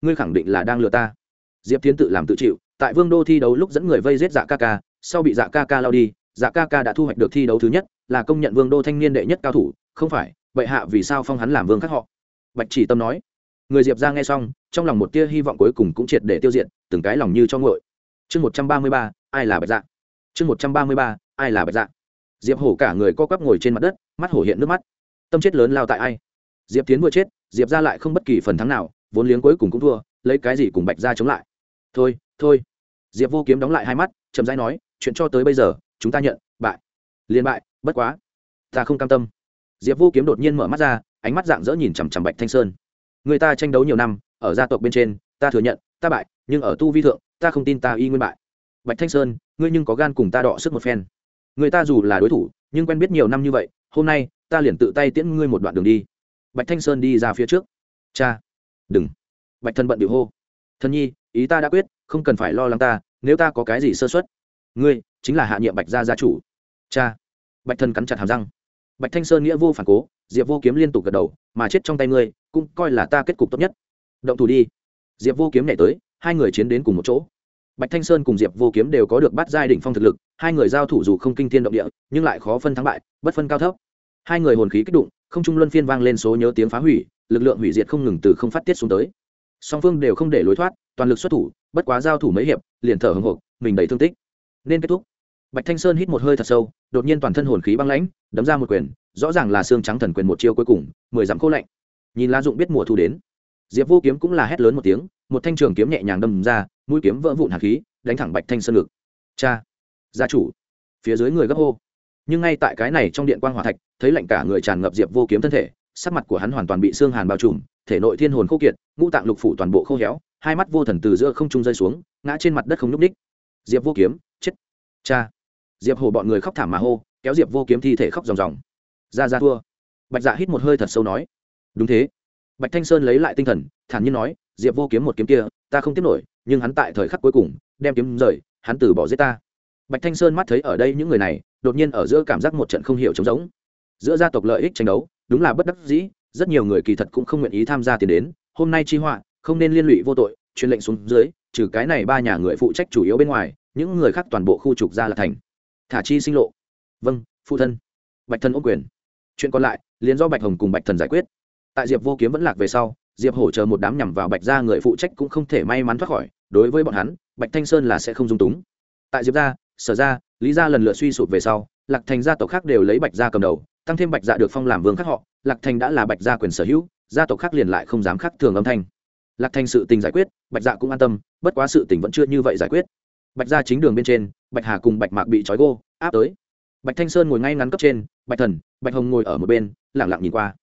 Ngươi khẳng định là đang lừa ta. Diệp tiến tự làm tự chịu, tại vương đô thi đấu lúc dẫn người vây giết dạ ca ca, sau bị dạ ca ca lao đi dạ ca ca đã thu hoạch được thi đấu thứ nhất, là công nhận vương đô thanh niên đệ nhất cao thủ, không phải, vậy hạ vì sao phong hắn làm vương khác họ? Bạch chỉ tâm nói. Người diệp ra nghe xong, trong lòng một tia hy vọng cuối cùng cũng triệt để tiêu diệt, từng cái lòng như cho ngội chương một trăm ba mươi ba, ai là bạch dạ? Chương một trăm ba mươi ba, ai là bạch dạ? Diệp hổ cả người co quắp ngồi trên mặt đất, mắt hổ hiện nước mắt. Tâm chết lớn lao tại ai? Diệp tiến vừa chết, diệp ra lại không bất kỳ phần thắng nào, vốn liếng cuối cùng cũng thua, lấy cái gì cùng bạch ra chống lại? Thôi thôi. Diệp vô kiếm đóng lại hai mắt, chậm rãi nói, chuyện cho tới bây giờ chúng ta nhận, bại. Liên bại, bất quá. Ta không cam tâm. Diệp vô kiếm đột nhiên mở mắt ra, ánh mắt dạng dỡ nhìn chằm chằm bạch thanh sơn. Người ta tranh đấu nhiều năm, ở gia tộc bên trên, ta thừa nhận, ta bại, nhưng ở tu vi thượng, ta không tin ta y nguyên bại. Bạch thanh sơn, ngươi nhưng có gan cùng ta đọ sức một phen. Người ta dù là đối thủ, nhưng quen biết nhiều năm như vậy, hôm nay, ta liền tự tay tiễn ngươi một đoạn đường đi. Bạch thanh sơn đi ra phía trước. Cha, đừng. Bạch thân bận điệu hô. Thân nhi, ý ta đã quyết, không cần phải lo lắng ta, nếu ta có cái gì sơ xuất ngươi chính là hạ nhiệm bạch gia gia chủ. Cha. Bạch thân cắn chặt hàm răng. Bạch thanh sơn nghĩa vô phản cố, diệp vô kiếm liên tục gật đầu, mà chết trong tay ngươi, cũng coi là ta kết cục tốt nhất. Động thủ đi. Diệp vô kiếm nhảy tới, hai người chiến đến cùng một chỗ. Bạch thanh sơn cùng diệp vô kiếm đều có được bắt giai đỉnh phong thực lực, hai người giao thủ dù không kinh thiên động địa, nhưng lại khó phân thắng bại, bất phân cao thấp. Hai người hồn khí kích động, không trung luân phiên vang lên số nhớ tiếng phá hủy, lực lượng hủy diệt không ngừng từ không phát tiết xuống tới. Song phương đều không để lối thoát, toàn lực xuất thủ, bất quá giao thủ mấy hiệp, liền thở hồng hộc, mình đầy thương tích. Nên kết thúc bạch thanh sơn hít một hơi thật sâu, đột nhiên toàn thân hồn khí băng lãnh, đấm ra một quyền, rõ ràng là xương trắng thần quyền một chiêu cuối cùng, mười dặm khô lạnh. Nhìn la dụng biết mùa thu đến. Diệp vô kiếm cũng là hét lớn một tiếng, một thanh trường kiếm nhẹ nhàng đâm ra, mũi kiếm vỡ vụn hạt khí, đánh thẳng bạch thanh sơn ngực. Cha! Gia chủ! Phía dưới người gấp hô. Nhưng ngay tại cái này trong điện quan hòa thạch, thấy lạnh cả người tràn ngập diệp vô kiếm thân thể, sắc mặt của hắn hoàn toàn bị xương hàn bao trùm, thể nội thiên hồn khô kiệt, ngũ tạng lục phủ toàn bộ khô héo, hai mắt vô thần từ giữa không trung rơi xuống, ngã trên mặt đất không nhúc ních diệp vô kiếm, chết! Cha! Diệp hồ bọn người khóc thảm mà hô kéo diệp vô kiếm thi thể khóc ròng ròng ra ra thua bạch dạ hít một hơi thật sâu nói đúng thế bạch thanh sơn lấy lại tinh thần thản nhiên nói diệp vô kiếm một kiếm kia ta không tiếp nổi nhưng hắn tại thời khắc cuối cùng đem kiếm rời hắn từ bỏ giết ta bạch thanh sơn mắt thấy ở đây những người này đột nhiên ở giữa cảm giác một trận không hiểu trống rỗng giữa gia tộc lợi ích tranh đấu đúng là bất đắc dĩ rất nhiều người kỳ thật cũng không nguyện ý tham gia tiền đến hôm nay chi họa không nên liên lụy vô tội truyền lệnh xuống dưới trừ cái này ba nhà người phụ trách chủ yếu bên ngoài những người khác toàn bộ khu trục ra là thành thả chi sinh lộ. Vâng phụ thân. Bạch thần ô quyền. Chuyện còn lại, liền do bạch hồng cùng bạch thần giải quyết. Tại diệp vô kiếm vẫn lạc về sau, diệp hổ chờ một đám nhằm vào bạch gia người phụ trách cũng không thể may mắn thoát khỏi. Đối với bọn hắn, bạch thanh sơn là sẽ không dung túng. Tại diệp gia, sở gia, lý gia lần lượt suy sụp về sau, lạc thành gia tộc khác đều lấy bạch gia cầm đầu, tăng thêm bạch dạ được phong làm vương khác họ, lạc thành đã là bạch gia quyền sở hữu, gia tộc khác liền lại không dám khác thường âm thanh. Lạc thành sự tình giải quyết, bạch dạ cũng an tâm, bất quá sự tình vẫn chưa như vậy giải quyết bạch gia chính đường bên trên, bạch hà cùng bạch mạc bị trói gô, áp tới. Bạch thanh sơn ngồi ngay ngắn cấp trên, bạch thần, bạch hồng ngồi ở một bên lẳng lặng nhìn qua.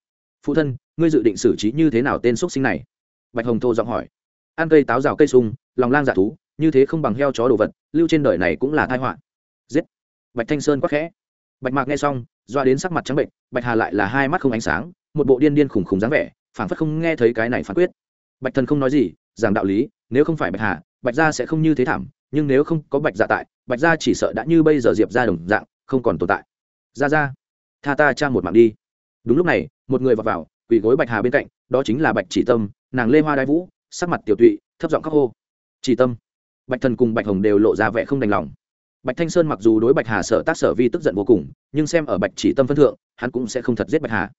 Phụ thân, ngươi dự định xử trí như thế nào tên x sinh này? Bạch hồng thô giọng hỏi. Ăn cây táo rào cây sung, lòng lang giả thú, như thế không bằng heo chó đồ vật, lưu trên đời này cũng là thai họa. Giết. Bạch thanh sơn quắc khẽ. Bạch mạc nghe xong, doa đến sắc mặt trắng bệnh, bạch hà lại là hai mắt không ánh sáng, một bộ điên điên khủng khủng dáng vẻ, phảng phất không nghe thấy cái này phán quyết. Bạch thần không nói gì, giảng đạo lý, nếu không phải bạch hà, bạch gia sẽ không như thế thảm nhưng nếu không có bạch gia tại, bạch gia chỉ sợ đã như bây giờ diệp ra đồng dạng, không còn tồn tại. Ra ra, tha ta cha một mạng đi. Đúng lúc này, một người vào vào, quỳ gối bạch hà bên cạnh, đó chính là bạch chỉ tâm, nàng lê hoa đai vũ, sắc mặt tiểu tụy, thấp giọng khóc hô. Chỉ tâm, bạch thần cùng bạch hồng đều lộ ra vẻ không đành lòng. Bạch thanh sơn mặc dù đối bạch hà sở tác sở vi tức giận vô cùng, nhưng xem ở bạch chỉ tâm phân thượng, hắn cũng sẽ không thật giết bạch hà.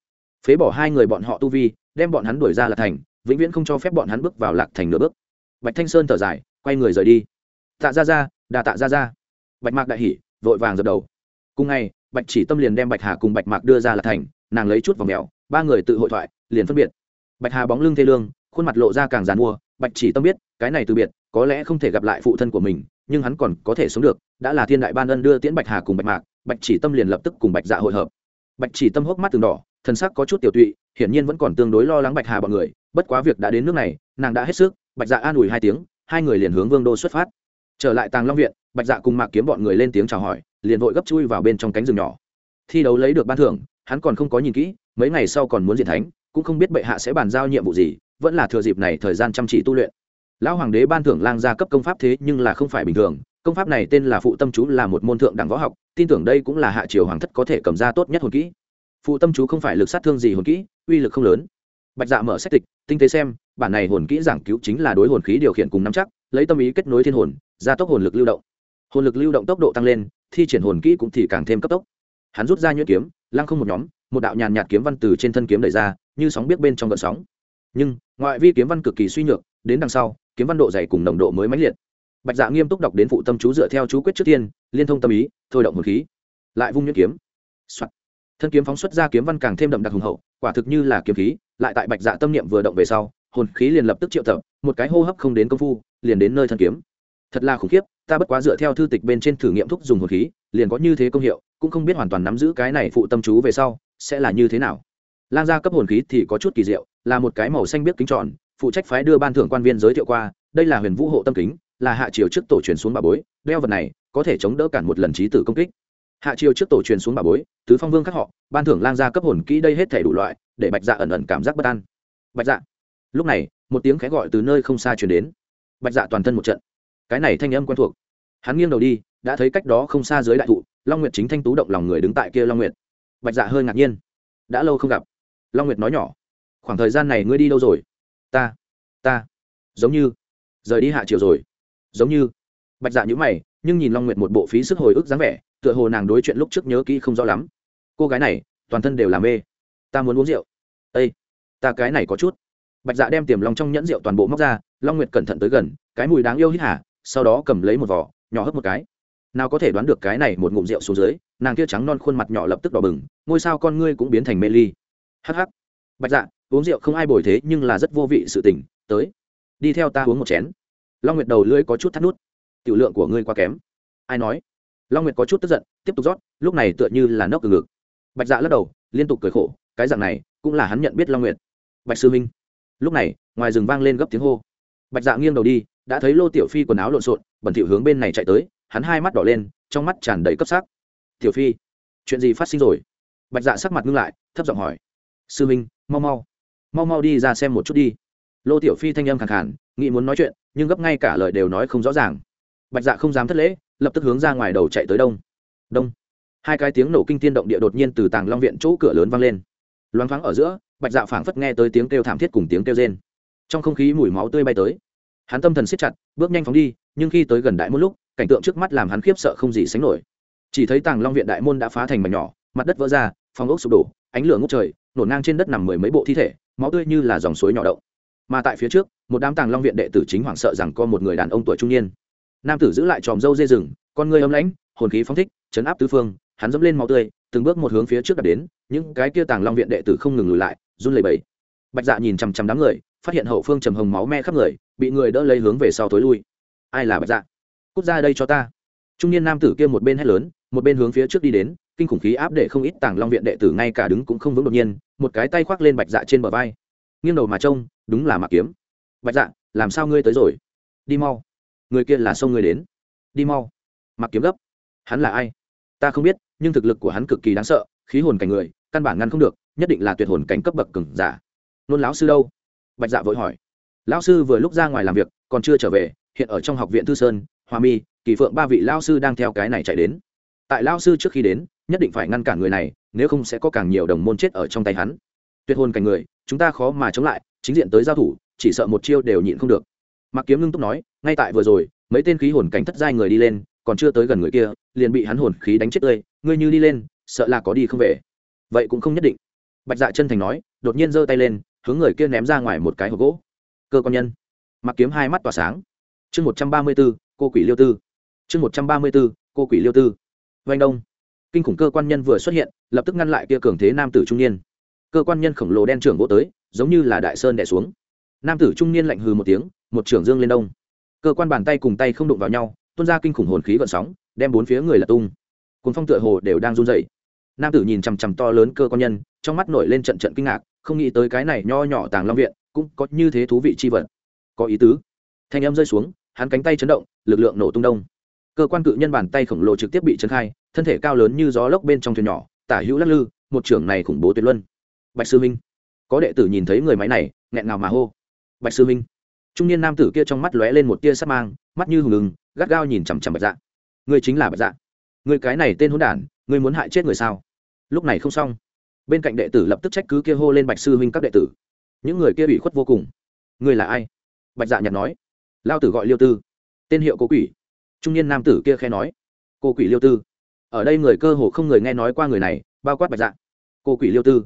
Phế bỏ hai người bọn họ tu vi, đem bọn hắn đuổi ra lạc thành, vĩnh viễn không cho phép bọn hắn bước vào lạc thành nửa bước. Bạch thanh sơn thở dài, quay người rời đi tạ ra ra đà tạ ra ra bạch mạc đại hỉ vội vàng dập đầu. Cùng ngày, bạch chỉ tâm liền đem bạch hà cùng bạch mạc đưa ra là thành, nàng lấy chút vào mèo, ba người tự hội thoại, liền phân biệt. Bạch hà bóng lưng thê lương, khuôn mặt lộ ra càng dàn mua, bạch chỉ tâm biết, cái này từ biệt, có lẽ không thể gặp lại phụ thân của mình, nhưng hắn còn có thể sống được, đã là thiên đại ban ân đưa tiễn bạch hà cùng bạch mạc, bạch chỉ tâm liền lập tức cùng bạch dạ hội hợp. Bạch chỉ tâm hốc mắt từng đỏ, thần sắc có chút tiểu tụy, hiển nhiên vẫn còn tương đối lo lắng bạch hà bọn người, bất quá việc đã đến nước này, nàng đã hết sức, bạch dạ an ủi hai tiếng, hai người liền hướng vương đô xuất phát trở lại tàng long viện, bạch dạ cùng mạc kiếm bọn người lên tiếng chào hỏi, liền vội gấp chui vào bên trong cánh rừng nhỏ. Thi đấu lấy được ban thưởng, hắn còn không có nhìn kỹ, mấy ngày sau còn muốn diện thánh, cũng không biết bệ hạ sẽ bàn giao nhiệm vụ gì, vẫn là thừa dịp này thời gian chăm chỉ tu luyện. Lão hoàng đế ban thưởng lang gia cấp công pháp thế nhưng là không phải bình thường, công pháp này tên là phụ tâm chú là một môn thượng đẳng võ học, tin tưởng đây cũng là hạ triều hoàng thất có thể cầm ra tốt nhất hồn kỹ. Phụ tâm chú không phải lực sát thương gì hồn kỹ, uy lực không lớn. Bạch dạ mở sách tịch, tinh tế xem, bản này hồn kỹ giảng cứu chính là đối hồn khí điều khiển cùng nắm chắc, lấy tâm ý kết nối thiên hồn gia tốc hồn lực lưu động. Hồn lực lưu động tốc độ tăng lên, thi triển hồn kỹ cũng thì càng thêm cấp tốc. Hắn rút ra nhuyễn kiếm, lăng không một nhóm, một đạo nhàn nhạt kiếm văn từ trên thân kiếm đẩy ra, như sóng biết bên trong gợn sóng. Nhưng, ngoại vi kiếm văn cực kỳ suy nhược, đến đằng sau, kiếm văn độ dày cùng nồng độ mới mãnh liệt. Bạch dạ nghiêm túc đọc đến phụ tâm chú dựa theo chú quyết trước tiên, liên thông tâm ý, thôi động hồn khí. Lại vung nhuyễn kiếm、Soạn. thân kiếm phóng xuất ra kiếm văn càng thêm đậm đặc hùng hậu, quả thực như là kiếm khí, lại tại bạch dạ tâm niệm vừa động về sau, hồn khí liền lập tức triệu tập, một cái hô hấp không đến công phu, liền đến nơi thân kiếm thật là khủng khiếp, ta bất quá dựa theo thư tịch bên trên thử nghiệm thuốc dùng hồn khí, liền có như thế công hiệu, cũng không biết hoàn toàn nắm giữ cái này phụ tâm chú về sau, sẽ là như thế nào. Lang gia cấp hồn khí thì có chút kỳ diệu, là một cái màu xanh biết kính tròn, phụ trách phái đưa ban thưởng quan viên giới thiệu qua, đây là huyền vũ hộ tâm kính, là hạ triều trước tổ truyền xuống bà bối, đeo vật này, có thể chống đỡ cản một lần trí tử công kích. Hạ triều trước tổ truyền xuống bà bối, tứ phong vương các họ, ban thưởng lang gia cấp hồn kỹ đây hết thể đủ loại, để bạch dạ ẩn ẩn cảm giác bất an. Bạch dạ. Lúc này, một tiếng khẽ gọi từ nơi không xa truyền đến. Bạch dạ toàn thân một trận cái này thanh âm quen thuộc. Hắn nghiêng đầu đi, đã thấy cách đó không xa dưới đại thụ, long nguyệt chính thanh tú động lòng người đứng tại kia long nguyệt. Bạch dạ hơi ngạc nhiên. Đã lâu không gặp. Long nguyệt nói nhỏ. Khoảng thời gian này ngươi đi đâu rồi? Ta ta. Giống như, rời đi hạ chiều rồi. Giống như. Bạch dạ nhữ mày, nhưng nhìn long nguyệt một bộ phí sức hồi ức dáng vẻ, tựa hồ nàng đối chuyện lúc trước nhớ kỹ không rõ lắm. Cô gái này, toàn thân đều làm mê. Ta muốn uống rượu. Ây ta cái này có chút. Bạch dạ đem tiềm long trong nhẫn rượu toàn bộ móc ra, long nguyệt cẩn thận tới gần, cái mùi đáng yêu hít hả sau đó cầm lấy một vỏ, nhỏ hấp một cái. Nào có thể đoán được cái này một ngụm rượu xuống dưới, nàng kia trắng non khuôn mặt nhỏ lập tức đỏ bừng, ngôi sao con ngươi cũng biến thành mê ly. Hh bạch dạ uống rượu không ai bồi thế, nhưng là rất vô vị sự tỉnh tới. Đi theo ta uống một chén. Long nguyệt đầu lưỡi có chút thắt nút. Tiểu lượng của ngươi quá kém. Ai nói? Long nguyệt có chút tức giận, tiếp tục rót, lúc này tựa như là nốc từ ngực. Bạch dạ lắc đầu, liên tục cười khổ, cái dạng này, cũng là hắn nhận biết long nguyệt. Bạch sư minh. Lúc này, ngoài rừng vang lên gấp tiếng hô. Bạch dạ nghiêng đầu đi đã thấy lô tiểu phi quần áo lộn xộn, bẩn thỉu hướng bên này chạy tới, hắn hai mắt đỏ lên, trong mắt tràn đầy cấp sắc. Tiểu phi, chuyện gì phát sinh rồi? Bạch dạ sắc mặt ngưng lại, thấp giọng hỏi. Sư minh, mau mau mau mau đi ra xem một chút đi. Lô tiểu phi thanh âm khẳng khản nghĩ muốn nói chuyện, nhưng gấp ngay cả lời đều nói không rõ ràng. Bạch dạ không dám thất lễ, lập tức hướng ra ngoài đầu chạy tới đông. Đông. Hai cái tiếng nổ kinh tiên động địa đột nhiên từ tàng long viện chỗ cửa lớn vang lên. Loáng thoáng ở giữa, bạch dạ phảng phất nghe tới tiếng kêu thảm thiết cùng tiếng kêu rên. Trong không khí mùi máu tươi bay tới hắn tâm thần siết chặt, bước nhanh phóng đi, nhưng khi tới gần đại môn lúc, cảnh tượng trước mắt làm hắn khiếp sợ không gì sánh nổi. Chỉ thấy tàng long viện đại môn đã phá thành mảnh nhỏ, mặt đất vỡ ra, phòng ốc sụp đổ, ánh lửa ngốc trời, nổ ngang trên đất nằm mười mấy bộ thi thể, máu tươi như là dòng suối nhỏ động mà tại phía trước, một đám tàng long viện đệ tử chính hoảng sợ rằng có một người đàn ông tuổi trung niên. Nam tử giữ lại tròm râu dê rừng, con người ấm lãnh, hồn khí phóng thích chấn áp tứ phương, hắn dẫm lên máu tươi, từng bước một hướng phía trước đặt đến, những cái kia tàng long viện đệ tử không ngừng lùi lại, run lẩy bẩy. Bạch dạ nhìn chằm chằm đám người phát hiện hậu phương trầm hồng máu me khắp người, bị người đỡ lấy hướng về sau tối lui. Ai là bạch dạ? Cút ra đây cho ta. Trung niên nam tử kia một bên hét lớn, một bên hướng phía trước đi đến, kinh khủng khí áp để không ít tàng long viện đệ tử ngay cả đứng cũng không vững đột nhiên, một cái tay khoác lên bạch dạ trên bờ vai. Nghiêng đầu mà trông, đúng là mặc kiếm. Bạch dạ làm sao ngươi tới rồi? Đi mau. Người kia là sông ngươi đến. Đi mau. Mặc kiếm gấp. Hắn là ai? Ta không biết, nhưng thực lực của hắn cực kỳ đáng sợ, khí hồn cảnh người, căn bản ngăn không được, nhất định là tuyệt hồn cảnh cấp bậc cừng giả. Nôn lão sư đâu? Bạch dạ vội hỏi. Lão sư vừa lúc ra ngoài làm việc, còn chưa trở về, hiện ở trong học viện thư sơn, hoa mi, kỳ phượng ba vị lão sư đang theo cái này chạy đến. Tại lão sư trước khi đến, nhất định phải ngăn cản người này, nếu không sẽ có càng nhiều đồng môn chết ở trong tay hắn. Tuyệt hồn cảnh người, chúng ta khó mà chống lại, chính diện tới giao thủ, chỉ sợ một chiêu đều nhịn không được. Mặc kiếm ngưng túc nói, ngay tại vừa rồi, mấy tên khí hồn cảnh thất giai người đi lên, còn chưa tới gần người kia, liền bị hắn hồn khí đánh chết tươi, ngươi như đi lên, sợ là có đi không về. Vậy cũng không nhất định. Bạch dạ chân thành nói, đột nhiên giơ tay lên hướng người kia ném ra ngoài một cái hộp gỗ. Cơ quan nhân. Mặc kiếm hai mắt tỏa sáng. Chương một trăm ba mươi b ố cô quỷ liêu tư. Chương một trăm ba mươi b ố cô quỷ liêu tư. Vanh đông. Kinh khủng cơ quan nhân vừa xuất hiện, lập tức ngăn lại kia cường thế nam tử trung niên. Cơ quan nhân khổng lồ đen trưởng gỗ tới, giống như là đại sơn đẻ xuống. Nam tử trung niên lạnh hừ một tiếng, một trưởng dương lên đông. Cơ quan bàn tay cùng tay không đụng vào nhau, tuôn ra kinh khủng hồn khí gợn sóng, đem bốn phía người là tung. Cuốn phong tựa hồ đều đang run dậy nam tử nhìn chằm chằm to lớn cơ quan nhân, trong mắt nổi lên trận trận kinh ngạc không nghĩ tới cái này nho nhỏ tàng long viện cũng có như thế thú vị chi vật. Có ý tứ. Thanh âm rơi xuống, hắn cánh tay chấn động, lực lượng nổ tung đông. Cơ quan cự nhân bàn tay khổng lồ trực tiếp bị chấn khai, thân thể cao lớn như gió lốc bên trong thuyền nhỏ, tả hữu lắc lư, một trưởng này khủng bố tuyệt luân. Bạch sư minh. Có đệ tử nhìn thấy người máy này, nghẹn ngào mà hô. Bạch sư minh. Trung niên nam tử kia trong mắt lóe lên một tia sắc mang, mắt như hùng ngừng gắt gao nhìn chằm chằm bạch dạ. Ngươi chính là bạch dạ. Người cái này tên hôn đản, ngươi muốn hại chết người sao? Lúc này không xong bên cạnh đệ tử lập tức trách cứ kia hô lên bạch sư huynh các đệ tử. Những người kia ủy khuất vô cùng. Người là ai? Bạch dạ nhặt nói. Lao tử gọi liêu tư. Tên hiệu cô quỷ. Trung niên nam tử kia khe nói. Cô quỷ liêu tư. Ở đây người cơ hồ không người nghe nói qua người này, bao quát bạch dạ. Cô quỷ liêu tư.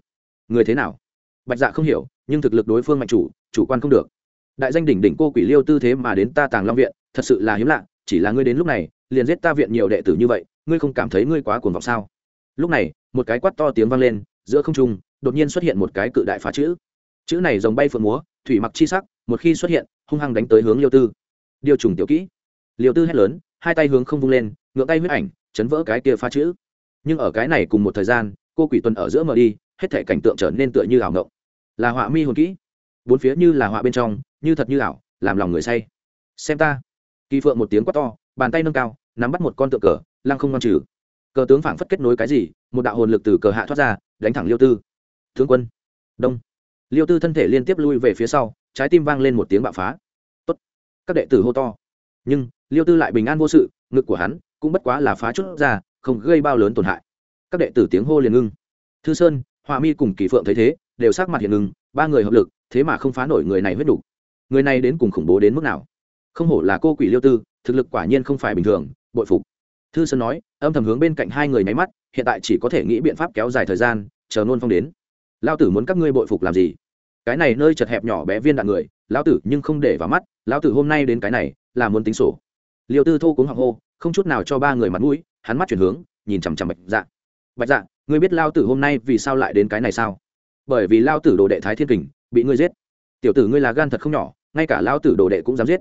Người thế nào? Bạch dạ không hiểu, nhưng thực lực đối phương mạnh chủ chủ quan không được. Đại danh đỉnh đỉnh cô quỷ liêu tư thế mà đến ta tàng long viện, thật sự là hiếm lạ, chỉ là ngươi đến lúc này, liền giết ta viện nhiều đệ tử như vậy, ngươi không cảm thấy ngươi quá cuồng vọng sao? Lúc này, một cái quát to tiếng vang lên giữa không trung, đột nhiên xuất hiện một cái cự đại phá chữ. Chữ này dòng bay phượng múa, thủy mặc chi sắc, một khi xuất hiện, hung hăng đánh tới hướng liêu tư. Điều trùng tiểu kỹ. Liêu tư hét lớn, hai tay hướng không vung lên ngựa tay huyết ảnh, chấn vỡ cái kia phá chữ. Nhưng ở cái này cùng một thời gian, cô quỷ tuần ở giữa mở đi, hết thể cảnh tượng trở nên tựa như ảo ngộng. Là họa mi hồn kỹ. Bốn phía như là họa bên trong, như thật như ảo, làm lòng người say. Xem ta. Kỳ phượng một tiếng quát to, bàn tay nâng cao, nắm bắt một con tượng cờ, lăng không ngăn trừ cờ tướng phảng phất kết nối cái gì, một đạo hồn lực từ cờ hạ thoát ra, đánh thẳng liêu tư. Tướng quân. Đông. Liêu tư thân thể liên tiếp lui về phía sau, trái tim vang lên một tiếng bạo phá. Tốt. các đệ tử hô to. Nhưng, liêu tư lại bình an vô sự, ngực của hắn cũng bất quá là phá chút ra, không gây bao lớn tổn hại. Các đệ tử tiếng hô liền ngưng. Thư sơn hòa mi cùng kỳ phượng thấy thế, đều sắc mặt hiện ngưng, ba người hợp lực, thế mà không phá nổi người này huyết đủ. Người này đến cùng khủng bố đến mức nào? Không hổ là cô quỷ liêu tư, thực lực quả nhiên không phải bình thường, bội phục thư sơn nói, âm thầm hướng bên cạnh hai người nháy mắt, hiện tại chỉ có thể nghĩ biện pháp kéo dài thời gian, chờ nôn phong đến. Lao tử muốn các ngươi bội phục làm gì? Cái này nơi chật hẹp nhỏ bé viên đạn người, lão tử nhưng không để vào mắt, lão tử hôm nay đến cái này, là muốn tính sổ. Liêu tư thô cuống họng hô, không chút nào cho ba người mặt mũi, hắn mắt chuyển hướng, nhìn chằm chằm bạch dạ. Bạch dạ ngươi biết lao tử hôm nay vì sao lại đến cái này sao? Bởi vì lao tử đồ đệ thái thiên kình, bị ngươi giết. Tiểu tử ngươi là gan thật không nhỏ, ngay cả lao tử đồ đệ cũng dám giết.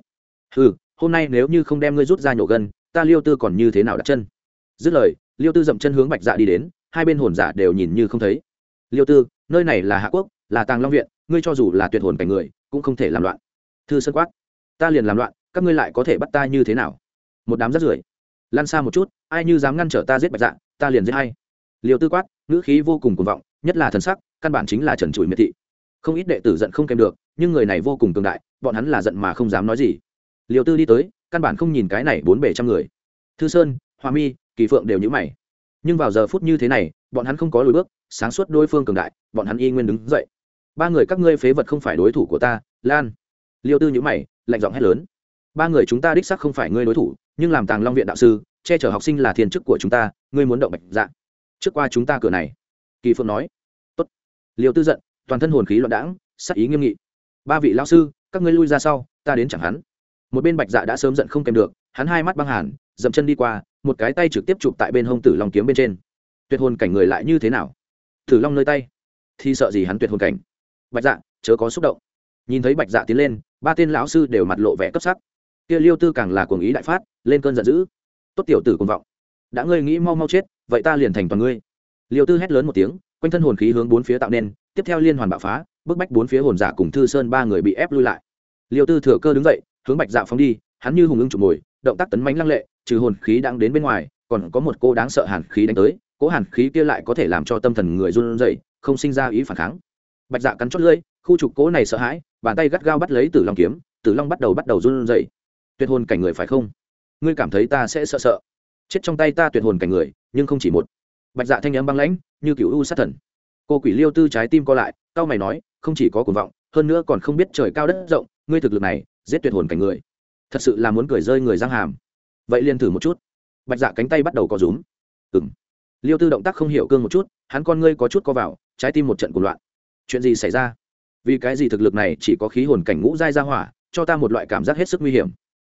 Ừ hôm nay nếu như không đem ngươi rút ra nhổ gân ta liêu tư còn như thế nào đặt chân? Dứt lời, liêu tư dậm chân hướng bạch dạ đi đến, hai bên hồn giả đều nhìn như không thấy. Liêu tư, nơi này là hạ quốc, là tàng long viện, ngươi cho dù là tuyệt hồn cảnh người, cũng không thể làm loạn. Thư sơn quát, ta liền làm loạn, các ngươi lại có thể bắt ta như thế nào? Một đám rắt rưởi, lan xa một chút, ai như dám ngăn trở ta giết bạch dạ ta liền giết hay liêu tư quát, ngữ khí vô cùng cuồng vọng, nhất là thần sắc, căn bản chính là trần trụi miệt thị. Không ít đệ tử giận không kèm được, nhưng người này vô cùng cường đại, bọn hắn là giận mà không dám nói gì. Liêu tư đi tới căn bản không nhìn cái này bốn bể trăm người. Thư sơn, hoa mi, kỳ phượng đều nhữ mày. Nhưng vào giờ phút như thế này, bọn hắn không có lùi bước, sáng suốt đối phương cường đại, bọn hắn y nguyên đứng dậy. Ba người các ngươi phế vật không phải đối thủ của ta, lan. Liêu tư nhữ mày, lạnh giọng hét lớn. Ba người chúng ta đích sắc không phải ngươi đối thủ, nhưng làm tàng long viện đạo sư, che chở học sinh là thiên chức của chúng ta, ngươi muốn động bạch dạng trước qua chúng ta cửa này, kỳ phượng nói. Tốt. liêu tư giận, toàn thân hồn khí loạn đãng, sắc ý nghiêm nghị. Ba vị lão sư, các ngươi lui ra sau, ta đến chẳng hắn một bên bạch dạ đã sớm giận không kèm được, hắn hai mắt băng hàn, dậm chân đi qua, một cái tay trực tiếp chụp tại bên hông tử long kiếm bên trên. Tuyệt hồn cảnh người lại như thế nào? Tử long nơi tay. Thì sợ gì hắn tuyệt hồn cảnh? Bạch dạ chớ có xúc động. Nhìn thấy bạch dạ tiến lên, ba tên lão sư đều mặt lộ vẻ cấp sắc. Kia liêu tư càng là cuồng ý đại phát, lên cơn giận dữ. Tốt tiểu tử cuồng vọng. Đã ngươi nghĩ mau mau chết, vậy ta liền thành toàn ngươi. Liêu tư hét lớn một tiếng, quanh thân hồn khí hướng bốn phía tạo nên, tiếp theo liên hoàn bạo phá, bức bách bốn phía hồn giả cùng thư sơn ba người bị ép lui lại. Liêu tư thừa cơ đứng dậy hướng bạch dạ phóng đi, hắn như hùng ưng chụp mồi, động tác tấn mánh lăng lệ, trừ hồn khí đang đến bên ngoài, còn có một cô đáng sợ hàn khí đánh tới, cỗ hàn khí kia lại có thể làm cho tâm thần người run rẩy, không sinh ra ý phản kháng. Bạch dạ cắn chót lưỡi, khu trục cỗ này sợ hãi, bàn tay gắt gao bắt lấy tử long kiếm, tử long bắt đầu bắt đầu run rẩy. Tuyệt hồn cảnh người phải không? Ngươi cảm thấy ta sẽ sợ sợ. Chết trong tay ta tuyệt hồn cảnh người, nhưng không chỉ một. Bạch dạ thanh n m băng lãnh, như cựu u sát thần. Cô quỷ liêu tư trái tim co lại cao mày nói, không chỉ có cuồng vọng, hơn nữa còn không biết trời cao đất rộng, ngươi thực lực này giết tuyệt hồn cảnh người. Thật sự là muốn cười rơi người giang hàm. Vậy liền thử một chút. Bạch dạ cánh tay bắt đầu có rúm. Ừ m liêu tư động tác không hiểu cương một chút, hắn con ngươi có chút co vào, trái tim một trận cuồng loạn. Chuyện gì xảy ra? Vì cái gì thực lực này chỉ có khí hồn cảnh ngũ giai ra hỏa, cho ta một loại cảm giác hết sức nguy hiểm.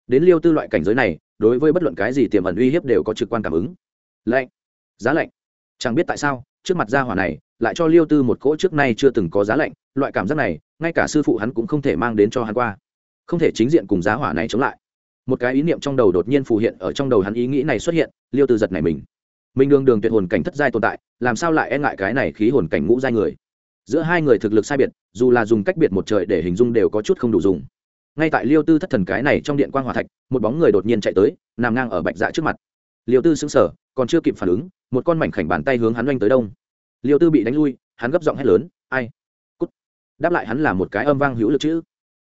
Đến liêu tư loại cảnh giới này, đối với bất luận cái gì tiềm ẩn uy hiếp đều có trực quan cảm ứng. Lạnh. Giá lạnh. Chẳng biết tại sao, trước mặt gia hỏa này, lại cho liêu tư một cỗ trước nay chưa từng có giá lạnh, loại cảm giác này, ngay cả sư phụ hắn cũng không thể mang đến cho hắn qua không thể chính diện cùng giá hỏa này chống lại. Một cái ý niệm trong đầu đột nhiên phù hiện ở trong đầu hắn ý nghĩ này xuất hiện, liêu tư giật này mình. Mình đường đường tuyệt hồn cảnh thất giai tồn tại, làm sao lại e ngại cái này khí hồn cảnh ngũ giai người? Giữa hai người thực lực sai biệt, dù là dùng cách biệt một trời để hình dung đều có chút không đủ dùng. Ngay tại liêu tư thất thần cái này trong điện quan g hòa thạch, một bóng người đột nhiên chạy tới, nằm ngang ở bạch dạ trước mặt. Liêu tư xứng sở còn chưa kịp phản ứng, một con mảnh khảnh bàn tay hướng hắn oanh tới đông. Liêu tư bị đánh lui, hắn gấp giọng hét lớn, ai? Cút. Đáp lại hắn là một cái âm vang hữu lực chữ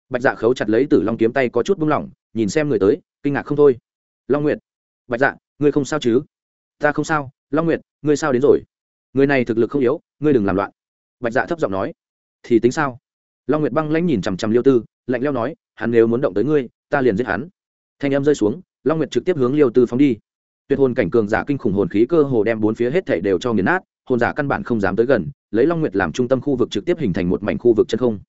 bạch dạ khấu chặt lấy tử long kiếm tay có chút buông lỏng, nhìn xem người tới, kinh ngạc không thôi. Long nguyệt, bạch dạ ngươi không sao chứ? Ta không sao, long nguyệt, ngươi sao đến rồi? Người này thực lực không yếu, ngươi đừng làm loạn. Bạch dạ thấp giọng nói. Thì tính sao? Long nguyệt băng lãnh nhìn chằm chằm liêu tư, lạnh leo nói, hắn nếu muốn động tới ngươi, ta liền giết hắn. Thanh em rơi xuống, long nguyệt trực tiếp hướng liêu tư phóng đi. Tuyệt hồn cảnh cường giả kinh khủng hồn khí cơ hồ đem bốn phía hết thảy đều cho nghiền nát, hồn giả căn bản không dám tới gần, lấy long nguyệt làm trung tâm khu vực trực tiếp hình thành một mảnh khu vực chân không.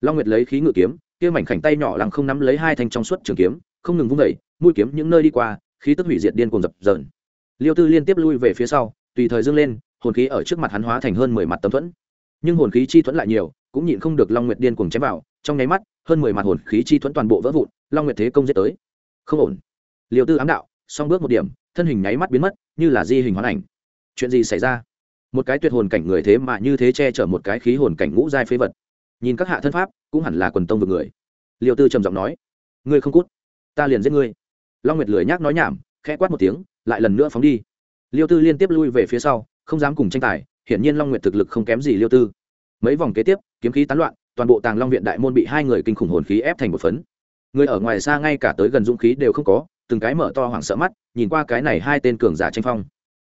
Long nguyệt lấy khí ngự kiếm kia mảnh khảnh tay nhỏ lặng không nắm lấy hai thanh trong suốt trường kiếm không ngừng vung đẩy, mũi kiếm những nơi đi qua khí tức hủy diệt điên cuồng dập dờn. Liêu tư liên tiếp lui về phía sau tùy thời dương lên hồn khí ở trước mặt hắn hóa thành hơn mười mặt tấm thuẫn. Nhưng hồn khí chi thuẫn lại nhiều cũng nhịn không được long nguyệt điên cuồng chém vào trong nháy mắt hơn mười mặt hồn khí chi thuẫn toàn bộ vỡ vụn long nguyệt thế công giết tới. Không ổn. Liêu tư ám đạo song bước một điểm thân hình nháy mắt biến mất như là di hình hoán ảnh. Chuyện gì xảy ra? Một cái tuyệt hồn cảnh người thế mà như thế che chở một cái khí hồn cảnh ngũ giai phế vật nhìn các hạ thân pháp, cũng hẳn là quần tông vực người. Liêu tư trầm giọng nói, ngươi không cút, ta liền giết ngươi. Long nguyệt lười nhác nói nhảm, khẽ quát một tiếng, lại lần nữa phóng đi. Liêu tư liên tiếp lui về phía sau, không dám cùng tranh tài, hiển nhiên long nguyệt thực lực không kém gì liêu tư. Mấy vòng kế tiếp, kiếm khí tán loạn, toàn bộ tàng long viện đại môn bị hai người kinh khủng hồn khí ép thành một phấn. Người ở ngoài xa ngay cả tới gần dũng khí đều không có, từng cái mở to hoảng sợ mắt, nhìn qua cái này hai tên cường giả tranh phong.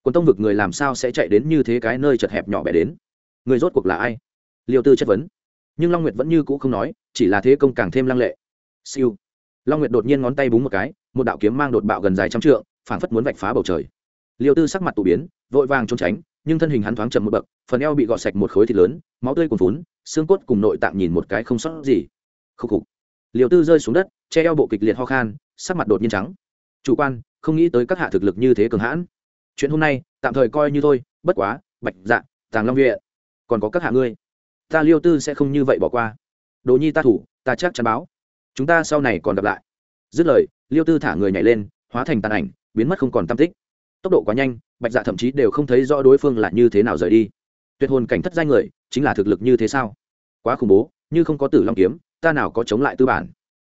Quân tông vực người làm sao sẽ chạy đến như thế cái nơi chật hẹp nhỏ bé đến? Người rốt cuộc là ai? Liêu tư chất vấn nhưng long nguyệt vẫn như cũ không nói, chỉ là thế công càng thêm lăng lệ. Siêu. Long nguyệt đột nhiên ngón tay búng một cái, một đạo kiếm mang đột bạo gần dài trăm trượng, phảng phất muốn vạch phá bầu trời. Liêu tư sắc mặt tụ biến, vội vàng trốn tránh, nhưng thân hình hắn thoáng chậm một bậc, phần eo bị gọt sạch một khối thịt lớn, máu tươi cuồn vốn xương cốt cùng nội tạng nhìn một cái không sót gì. Khúc khục. Liều tư rơi xuống đất, che eo bộ kịch liệt ho khan, sắc mặt đột nhiên trắng. Chủ quan, không nghĩ tới các hạ thực lực như thế cường hãn. Chuyện hôm nay, tạm thời coi như thôi, bất quá, bạch dạ tàng long viện còn có các hạ ngươi ta liêu tư sẽ không như vậy bỏ qua. Đồ nhi ta thủ, ta chắc chắn báo. Chúng ta sau này còn gặp lại. Dứt lời, liêu tư thả người nhảy lên, hóa thành tàn ảnh, biến mất không còn tam tích. Tốc độ quá nhanh, bạch dạ thậm chí đều không thấy rõ đối phương là như thế nào rời đi. Tuyệt hồn cảnh thất giai người, chính là thực lực như thế sao? Quá khủng bố, như không có tử long kiếm, ta nào có chống lại tư bản?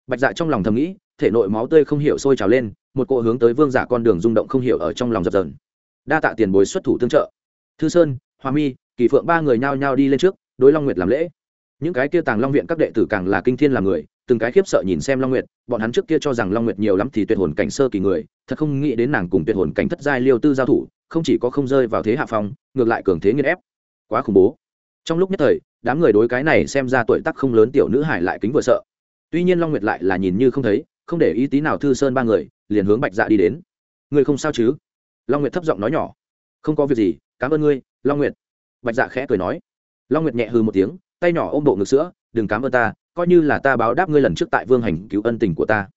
Bạch dạ trong lòng thầm nghĩ, thể nội máu tươi không hiểu sôi trào lên, một cỗ hướng tới vương giả con đường rung động không hiểu ở trong lòng dập dần đa tạ tiền bối xuất thủ tương trợ. Thư sơn, hoa mi, kỳ phượng ba người nhao nhao đi lên trước đối long nguyệt làm lễ. Những cái kia tàng long viện các đệ tử càng là kinh thiên làm người, từng cái khiếp sợ nhìn xem long nguyệt, bọn hắn trước kia cho rằng long nguyệt nhiều lắm thì tuyệt hồn cảnh sơ kỳ người, thật không nghĩ đến nàng cùng tuyệt hồn cảnh thất giai liêu tư giao thủ, không chỉ có không rơi vào thế hạ phong, ngược lại cường thế nghiên ép. Quá khủng bố. Trong lúc nhất thời, đám người đối cái này xem ra tuổi tác không lớn tiểu nữ hải lại kính vừa sợ. Tuy nhiên long nguyệt lại là nhìn như không thấy, không để ý tí nào thư sơn ba người, liền hướng bạch dạ đi đến. Người không sao chứ? Long nguyệt thấp giọng nói nhỏ. Không có việc gì, cảm ơn ngươi, long nguyệt. Bạch dạ khẽ cười nói long nguyệt nhẹ hư một tiếng, tay nhỏ ôm bộ ngực sữa, đừng cám ơn ta, coi như là ta báo đáp ngươi lần trước tại vương hành cứu ân tình của ta.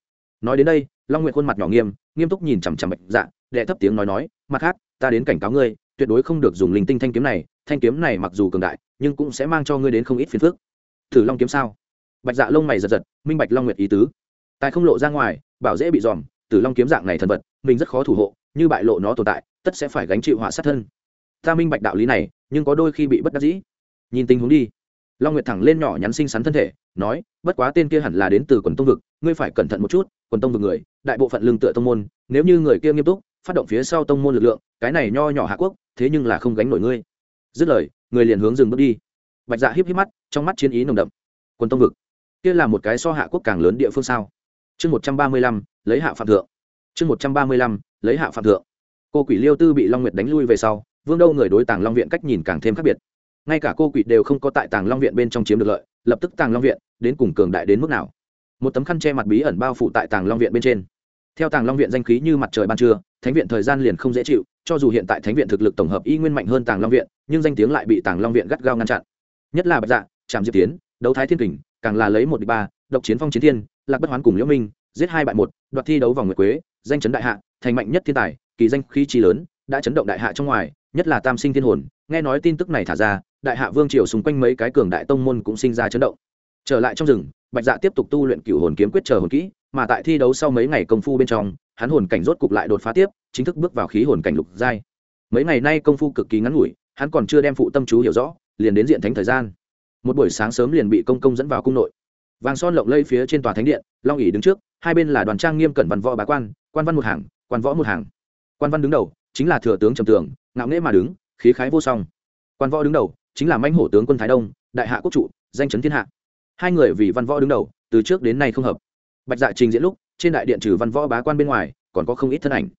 Nói đến đây, long nguyệt khuôn mặt nhỏ nghiêm nghiêm túc nhìn chằm chằm bạch dạ đệ thấp tiếng nói nói, mặt khác, ta đến cảnh cáo ngươi, tuyệt đối không được dùng linh tinh thanh kiếm này, thanh kiếm này mặc dù cường đại, nhưng cũng sẽ mang cho ngươi đến không ít phiền phức. Thử long kiếm sao? Bạch dạ lông mày giật giật, minh bạch long nguyệt ý tứ. Tài không lộ ra ngoài, bảo dễ bị dòm, tử long kiếm dạng này thần vật, mình rất khó thủ hộ, như bại lộ nó tồn tại, tất sẽ phải gánh chịu họa sát thân. Ta minh bạch đạo lý này, nhưng có đôi khi bị bất đắc dĩ nhìn tình huống đi. Long nguyệt thẳng lên nhỏ nhắn xinh xắn thân thể, nói, bất quá tên kia hẳn là đến từ quần tông vực, ngươi phải cẩn thận một chút, quần tông vực người, đại bộ phận lương tựa tông môn, nếu như người kia nghiêm túc, phát động phía sau tông môn lực lượng, cái này nho nhỏ hạ quốc, thế nhưng là không gánh nổi ngươi. Dứt lời, người liền hướng dừng bước đi. Bạch dạ híp híp mắt, trong mắt chiến ý nồng đậm. Quần tông vực, kia là một cái so hạ quốc càng lớn địa phương sao? Chương một trăm ba mươi lăm, lấy hạ phạm thượng. Chương một trăm ba mươi lăm, lấy hạ phạm thượng. Cô quỷ liêu tư bị long nguyệt đánh lui về sau, vương đâu người đối tàng long viện cách nhìn càng thêm khác biệt ngay cả cô quỷ đều không có tại tàng long viện bên trong chiếm được lợi, lập tức tàng long viện đến cùng cường đại đến mức nào? Một tấm khăn che mặt bí ẩn bao phủ tại tàng long viện bên trên. Theo tàng long viện danh khí như mặt trời ban trưa, thánh viện thời gian liền không dễ chịu, cho dù hiện tại thánh viện thực lực tổng hợp y nguyên mạnh hơn tàng long viện, nhưng danh tiếng lại bị tàng long viện gắt gao ngăn chặn. Nhất là bạch dạ trạm diệp tiến, đấu thái thiên kình, càng là lấy một đ ba, độc chiến phong chiến thiên, lạc bất hoán cùng liễu minh, giết hai bại một, đoạt thi đấu vòng nguyệt quế, danh chấn đại hạ, thành mạnh nhất thiên tài, kỳ danh khí trí lớn, đã chấn động đại hạ trong ngoài, nhất là tam sinh thiên hồn, nghe nói tin tức này thả ra đại hạ vương triều xung quanh mấy cái cường đại tông môn cũng sinh ra chấn động. Trở lại trong rừng, bạch dạ tiếp tục tu luyện cựu hồn kiếm quyết chờ hồn kỹ, mà tại thi đấu sau mấy ngày công phu bên trong, hắn hồn cảnh rốt cục lại đột phá tiếp, chính thức bước vào khí hồn cảnh lục giai. Mấy ngày nay công phu cực kỳ ngắn ngủi, hắn còn chưa đem phụ tâm chú hiểu rõ, liền đến diện thánh thời gian. Một buổi sáng sớm liền bị công công dẫn vào cung nội. Vàng son lộng lây phía trên tòa thánh điện, long ỉ đứng trước, hai bên là đoàn trang nghiêm cẩn văn võ bá quan quan văn một hàng, quan võ một hàng. Quan văn đứng đầu, chính là thừa tướng trầm tường, ngạo nghễ mà đứng, khí khái vô song. Quan võ đứng đầu chính là mãnh hổ tướng quân thái đông, đại hạ quốc trụ danh chấn thiên hạ. Hai người vì văn võ đứng đầu, từ trước đến nay không hợp. Bạch dạ trình diễn lúc, trên đại điện trừ văn võ bá quan bên ngoài, còn có không ít thân ảnh.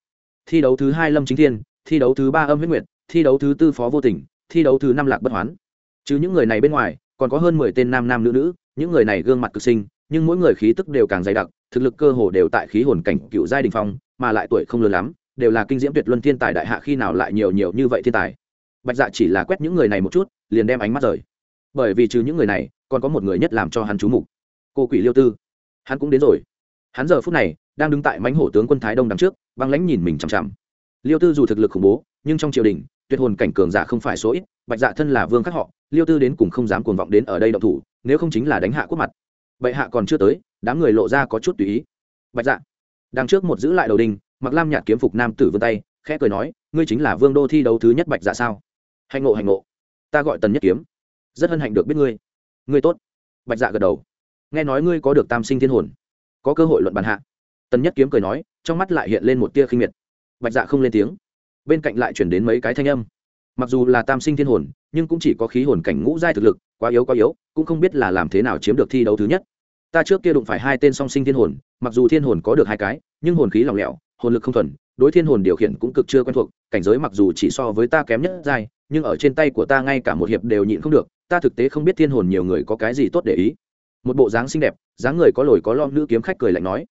Thi đấu thứ hai lâm chính thiên, thi đấu thứ ba âm huyết nguyệt, thi đấu thứ tư phó vô tình, thi đấu thứ năm lạc bất hoán. Chứ những người này bên ngoài, còn có hơn mười tên nam nam nữ nữ, những người này gương mặt cực sinh nhưng mỗi người khí tức đều càng dày đặc, thực lực cơ hồ đều tại khí hồn cảnh cựu giai đình phong, mà lại tuổi không lớn lắm, đều là kinh diễm tuyệt luân thiên tài đại hạ khi nào lại nhiều nhiều như vậy thiên tài bạch dạ chỉ là quét những người này một chút, liền đem ánh mắt rời. Bởi vì trừ những người này, còn có một người nhất làm cho hắn chú mục. Cô quỷ liêu tư. Hắn cũng đến rồi. Hắn giờ phút này, đang đứng tại mánh hổ tướng quân thái đông đằng trước, băng lãnh nhìn mình chằm chằm. Liêu tư dù thực lực khủng bố, nhưng trong triều đình, tuyệt hồn cảnh cường giả không phải số ít, bạch dạ thân là vương khác họ, liêu tư đến cùng không dám cuồng vọng đến ở đây động thủ, nếu không chính là đánh hạ quốc mặt. Bệ hạ còn chưa tới, đám người lộ ra có chút tùy ý. Bạch dạ. Đằng trước một giữ lại đầu đình, mặc lam nhạt kiếm phục nam tử vươn tay, khẽ cười nói, ngươi chính là vương đô thi đấu thứ nhất bạch dạ sao? Hạnh ngộ hạnh ngộ. Ta gọi tần nhất kiếm. Rất hân hạnh được biết ngươi. Ngươi tốt. Bạch dạ gật đầu. Nghe nói ngươi có được tam sinh thiên hồn. Có cơ hội luận bàn hạ. Tần nhất kiếm cười nói, trong mắt lại hiện lên một tia khinh miệt. Bạch dạ không lên tiếng. Bên cạnh lại chuyển đến mấy cái thanh âm. Mặc dù là tam sinh thiên hồn, nhưng cũng chỉ có khí hồn cảnh ngũ giai thực lực, quá yếu quá yếu, cũng không biết là làm thế nào chiếm được thi đấu thứ nhất. Ta trước kia đụng phải hai tên song sinh thiên hồn, mặc dù thiên hồn có được hai cái, nhưng hồn khí lỏng lẻo, hồn lực không thuần, đối thiên hồn điều khiển cũng cực chưa quen thuộc, cảnh giới mặc dù chỉ so với ta kém nhất giai nhưng ở trên tay của ta ngay cả một hiệp đều nhịn không được, ta thực tế không biết thiên hồn nhiều người có cái gì tốt để ý. Một bộ dáng xinh đẹp, dáng người có lồi có lom, nữ kiếm khách cười lạnh nói.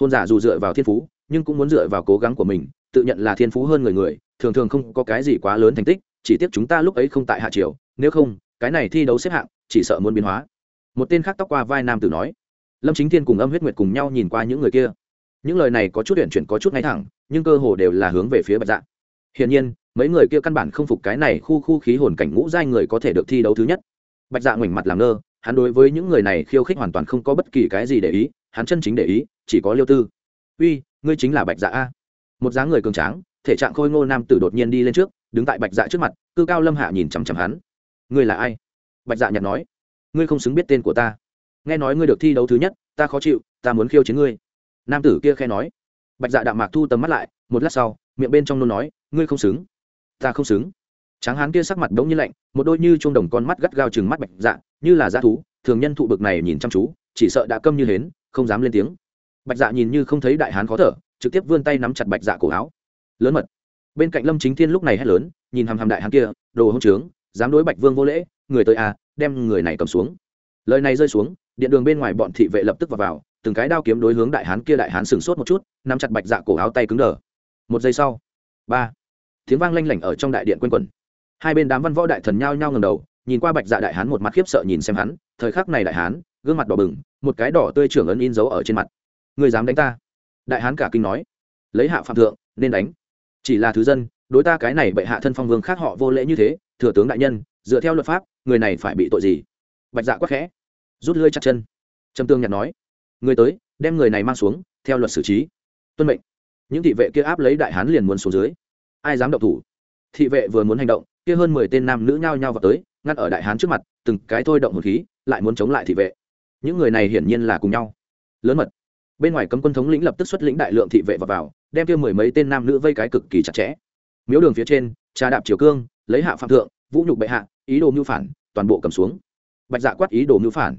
Hôn giả dù dựa vào thiên phú, nhưng cũng muốn dựa vào cố gắng của mình, tự nhận là thiên phú hơn người người, thường thường không có cái gì quá lớn thành tích, chỉ tiếc chúng ta lúc ấy không tại hạ triều, nếu không, cái này thi đấu xếp hạng, chỉ sợ muốn biến hóa. Một tên khác tóc qua vai nam tử nói. Lâm chính thiên cùng âm huyết nguyệt cùng nhau nhìn qua những người kia. Những lời này có chút huyện chuyển, có chút ngay thẳng, nhưng cơ hồ đều là hướng về phía bạch dạ. Hiển nhiên mấy người kia căn bản không phục cái này khu khu khí hồn cảnh ngũ giai người có thể được thi đấu thứ nhất. Bạch dạ ngoảnh mặt làm ngơ, hắn đối với những người này khiêu khích hoàn toàn không có bất kỳ cái gì để ý, hắn chân chính để ý, chỉ có liêu tư. Uy, ngươi chính là bạch dạ a. Một dáng người cường tráng, thể trạng khôi ngô nam tử đột nhiên đi lên trước, đứng tại bạch dạ trước mặt, cư cao lâm hạ nhìn chằm chằm hắn. Ngươi là ai? Bạch dạ nhặt nói. Ngươi không xứng biết tên của ta. Nghe nói ngươi được thi đấu thứ nhất, ta khó chịu, ta muốn khiêu chiến ngươi. Nam tử kia khe nói. Bạch dạ đạm mạc thu tầm mắt lại, một lát sau, miệng bên trong nôn nói, ngươi không xứng ta không xứng. Tráng hán kia sắc mặt đống như lạnh một đôi như chuông đồng con mắt gắt gao chừng mắt bạch dạ như là dã thú thường nhân thụ bực này nhìn chăm chú chỉ sợ đã câm như hến không dám lên tiếng. Bạch dạ nhìn như không thấy đại hán khó thở trực tiếp vươn tay nắm chặt bạch dạ cổ áo. Lớn mật. Bên cạnh lâm chính thiên lúc này hét lớn nhìn hàm hàm đại hán kia đồ hông trướng dám đối bạch vương vô lễ người tới à đem người này cầm xuống. Lời này rơi xuống điện đường bên ngoài bọn thị vệ lập tức vào, vào từng cái đao kiếm đối hướng đại hán kia đại hán sừng sốt một chút nắm chặt bạch dạ cổ áo tay cứng đờ. Một giây sau. Ba tiếng vang lanh lảnh ở trong đại điện quanh quẩn. Hai bên đám văn võ đại thần nhao nhao ngầm đầu, nhìn qua bạch dạ đại hán một mặt khiếp sợ nhìn xem hắn, thời khắc này đại hán, gương mặt đỏ bừng, một cái đỏ tươi trưởng ấn in dấu ở trên mặt. Người dám đánh ta? Đại hán cả kinh nói. Lấy hạ phạm thượng, nên đánh. Chỉ là thứ dân, đối ta cái này bệ hạ thân phong vương khác họ vô lễ như thế, thừa tướng đại nhân, dựa theo luật pháp, người này phải bị tội gì? Bạch dạ quắc khẽ, rút lưỡi chặt chân. Trầm tương nhặt nói, người tới, đem người này mang xuống, theo luật xử trí. Tuân mệnh. Những thị vệ kia áp lấy đại hán liền muốn xuống dưới ai dám động thủ. Thị vệ vừa muốn hành động kia hơn mười tên nam nữ nhao nhao vào tới ngăn ở đại hán trước mặt từng cái thôi động hồn khí lại muốn chống lại thị vệ. Những người này hiển nhiên là cùng nhau. Lớn mật. Bên ngoài cấm quân thống lĩnh lập tức xuất lĩnh đại lượng thị vệ vào, vào đem kia mười mấy tên nam nữ vây cái cực kỳ chặt chẽ. Miếu đường phía trên trà đạp triều cương lấy hạ phạm thượng vũ nhục bệ hạ ý đồ mưu phản toàn bộ cầm xuống. Bạch dạ quát ý đồ mưu phản.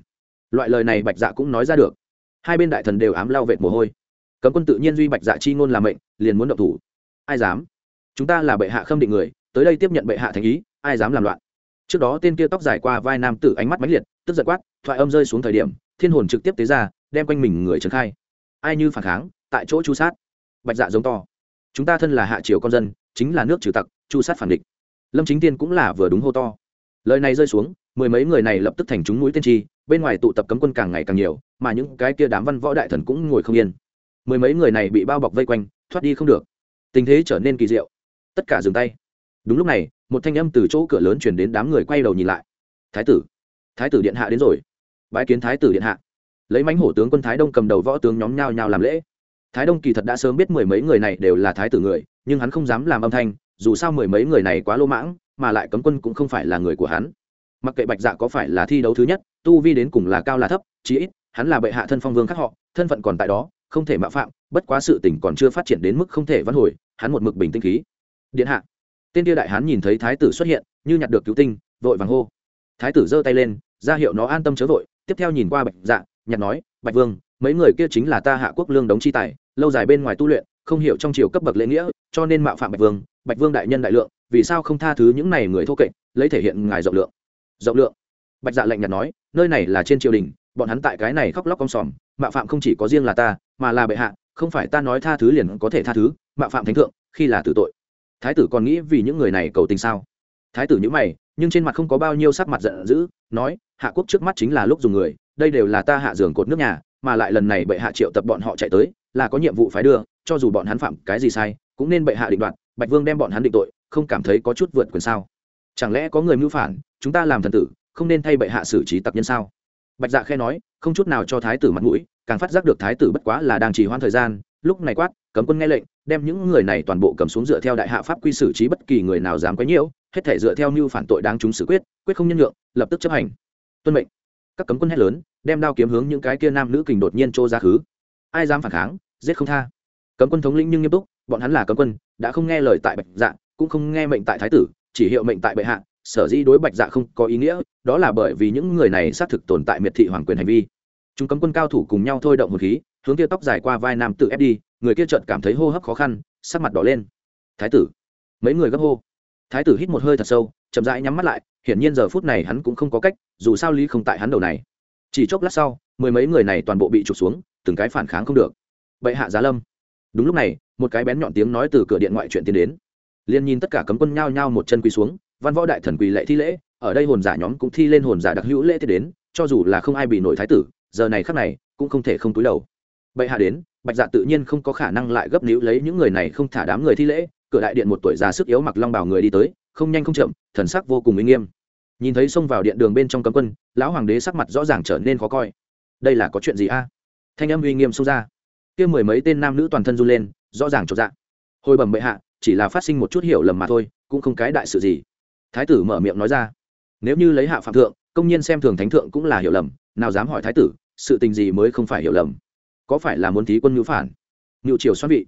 Loại lời này bạch dạ cũng nói ra được. Hai bên đại thần đều ám lao vệt mồ hôi. Cấm quân tự nhiên duy bạch dạ chi ngôn làm mệnh liền muốn động thủ. Ai dám? Chúng ta là bệ hạ khâm định người, tới đây tiếp nhận bệ hạ thành ý, ai dám làm loạn. Trước đó tên kia tóc dài qua vai nam tử ánh mắt mãnh liệt, tức giật quát, thoại âm rơi xuống thời điểm, thiên hồn trực tiếp tế ra, đem quanh mình người trấn khai. Ai như phản kháng, tại chỗ chu sát. Bạch dạ giống to. Chúng ta thân là hạ triều con dân, chính là nước trừ tặc, chu sát phản địch. Lâm chính tiên cũng là vừa đúng hô to. Lời này rơi xuống, mười mấy người này lập tức thành chúng núi tiên tri bên ngoài tụ tập cấm quân càng ngày càng nhiều, mà những cái kia đám văn võ đại thần cũng ngồi không yên. Mười mấy người này bị bao bọc vây quanh, thoát đi không được. Tình thế trở nên kỳ diệu tất cả dừng tay. Đúng lúc này, một thanh âm từ chỗ cửa lớn chuyển đến đám người quay đầu nhìn lại. Thái tử thái tử điện hạ đến rồi. Bái kiến thái tử điện hạ. Lấy mánh hổ tướng quân thái đông cầm đầu võ tướng nhóm nhao nhao làm lễ. Thái đông kỳ thật đã sớm biết mười mấy người này đều là thái tử người, nhưng hắn không dám làm âm thanh, dù sao mười mấy người này quá lô mãng, mà lại cấm quân cũng không phải là người của hắn. Mặc kệ bạch dạ có phải là thi đấu thứ nhất, tu vi đến cùng là cao là thấp, chí ít, hắn là bệ hạ thân phong vương khác họ, thân phận còn tại đó, không thể mạo phạm, bất quá sự tình còn chưa phát triển đến mức không thể văn hồi, hắn một mực bình tĩnh khí điện hạ. Tên kia đại hán nhìn thấy thái tử xuất hiện, như nhặt được cứu tinh, vội vàng hô. Thái tử giơ tay lên, ra hiệu nó an tâm chớ vội, tiếp theo nhìn qua bạch dạ nhặt nói, bạch vương, mấy người kia chính là ta hạ quốc lương đống chi tài, lâu dài bên ngoài tu luyện, không hiểu trong triều cấp bậc lễ nghĩa, cho nên mạo phạm bạch vương bạch vương đại nhân đại lượng, vì sao không tha thứ những này người thô kệch, lấy thể hiện ngài rộng lượng. Rộng lượng? Bạch dạ lạnh nhạt nói, nơi này là trên triều đình, bọn hắn tại cái này khóc lóc cong sòm, mạo phạm không chỉ có riêng là ta, mà là bệ hạ, không phải ta nói tha thứ liền có thể tha thứ, mạo phạm thánh thượng, khi là tử tội thái tử còn nghĩ vì những người này cầu tình sao? Thái tử nhữ mày, nhưng trên mặt không có bao nhiêu sắc mặt giận dữ, nói, hạ quốc trước mắt chính là lúc dùng người, đây đều là ta hạ giường cột nước nhà, mà lại lần này bệ hạ triệu tập bọn họ chạy tới, là có nhiệm vụ phải đưa, cho dù bọn hắn phạm cái gì sai, cũng nên bệ hạ định đoạt, bạch vương đem bọn hắn định tội, không cảm thấy có chút vượt quyền sao? Chẳng lẽ có người mưu phản, chúng ta làm thần tử, không nên thay bệ hạ xử trí tặc nhân sao? Bạch dạ khe nói, không chút nào cho thái tử mặt mũi, càng phát giác được thái tử bất quá là đang trì hoãn thời gian, lúc này quát cấm quân nghe lệnh, đem những người này toàn bộ cầm xuống dựa theo đại hạ pháp quy xử trí, bất kỳ người nào dám quấy nhiễu, hết thể dựa theo mưu phản tội đáng chúng xử quyết quyết không nhân lượng lập tức chấp hành. Tuân mệnh. Các cấm quân hét lớn, đem đao kiếm hướng những cái kia nam nữ kình đột nhiên trô ra khứ. Ai dám phản kháng, giết không tha. Cấm quân thống lĩnh nhưng nghiêm túc, bọn hắn là cấm quân, đã không nghe lời tại bạch dạ cũng không nghe mệnh tại thái tử, chỉ hiệu mệnh tại bệ hạ, sở dĩ đối bạch dạ không có ý nghĩa, đó là bởi vì những người này xác thực tồn tại miệt thị hoàng quyền hành vi. Chúng cấm quân cao thủ cùng nhau thôi động một khí, hướng kia tóc dài qua vai nam tự ép đi người kia chợt cảm thấy hô hấp khó khăn, sắc mặt đỏ lên. Thái tử. Mấy người gấp hô. Thái tử hít một hơi thật sâu, chậm rãi nhắm mắt lại, hiển nhiên giờ phút này hắn cũng không có cách, dù sao lý không tại hắn đầu này. Chỉ chốc lát sau, mười mấy người này toàn bộ bị trục xuống, từng cái phản kháng không được. Bệ hạ giá lâm. Đúng lúc này, một cái bén nhọn tiếng nói từ cửa điện ngoại chuyện tiến đến. Liền nhìn tất cả cấm quân nhao nhao một chân quỳ xuống, văn võ đại thần quỳ lệ thi lễ, ở đây hồn giả nhóm cũng thi lên hồn giả đặc hữu lễ thi đến, cho dù là không ai bị nổi thái tử, giờ này khắc này, cũng không thể không túi đầu. Bệ hạ đến bạch dạ tự nhiên không có khả năng lại gấp níu lấy những người này không thả đám người thi lễ, cửa đại điện một tuổi già sức yếu mặc long bào người đi tới, không nhanh không chậm, thần sắc vô cùng uy nghiêm. Nhìn thấy xông vào điện đường bên trong cấm quân, lão hoàng đế sắc mặt rõ ràng trở nên khó coi. Đây là có chuyện gì a? Thanh âm uy nghiêm xông ra. Kia mười mấy tên nam nữ toàn thân run lên, rõ ràng chột dạ. Hồi bẩm bệ hạ, chỉ là phát sinh một chút hiểu lầm mà thôi, cũng không cái đại sự gì. Thái tử mở miệng nói ra. Nếu như lấy hạ phạm thượng, công nhiên xem thường thánh thượng cũng là hiểu lầm, nào dám hỏi thái tử, sự tình gì mới không phải hiểu lầm? Có phải là muốn thí quân ngữ phản? Ngự triều xoan vị.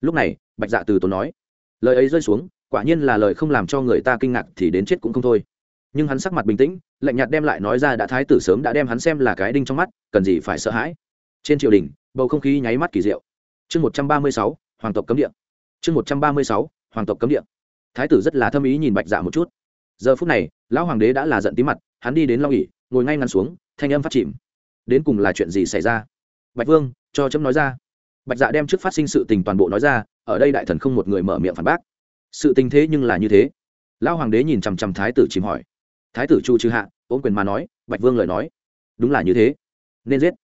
Lúc này, bạch dạ từ tốn nói, lời ấy rơi xuống, quả nhiên là lời không làm cho người ta kinh ngạc thì đến chết cũng không thôi. Nhưng hắn sắc mặt bình tĩnh, lạnh nhạt đem lại nói ra đã thái tử sớm đã đem hắn xem là cái đinh trong mắt, cần gì phải sợ hãi. Trên triều đình, bầu không khí nháy mắt kỳ diệu. Chương một trăm ba mươi sáu, hoàng tộc cấm địa. Chương một trăm ba mươi sáu, hoàng tộc cấm địa. Thái tử rất là thâm ý nhìn bạch dạ một chút. Giờ phút này, lão hoàng đế đã là giận tí mặt, hắn đi đến long ỉ ngồi ngay ngăn xuống, thanh âm phát chìm. Đến cùng là chuyện gì xảy ra? Bạch vương cho chấm nói ra. Bạch dạ đem trước phát sinh sự tình toàn bộ nói ra, ở đây đại thần không một người mở miệng phản bác. Sự tình thế nhưng là như thế. Lão hoàng đế nhìn chằm chằm thái tử chìm hỏi. Thái tử chu trừ hạ ôm quyền mà nói, bạch vương lời nói. Đúng là như thế. Nên giết.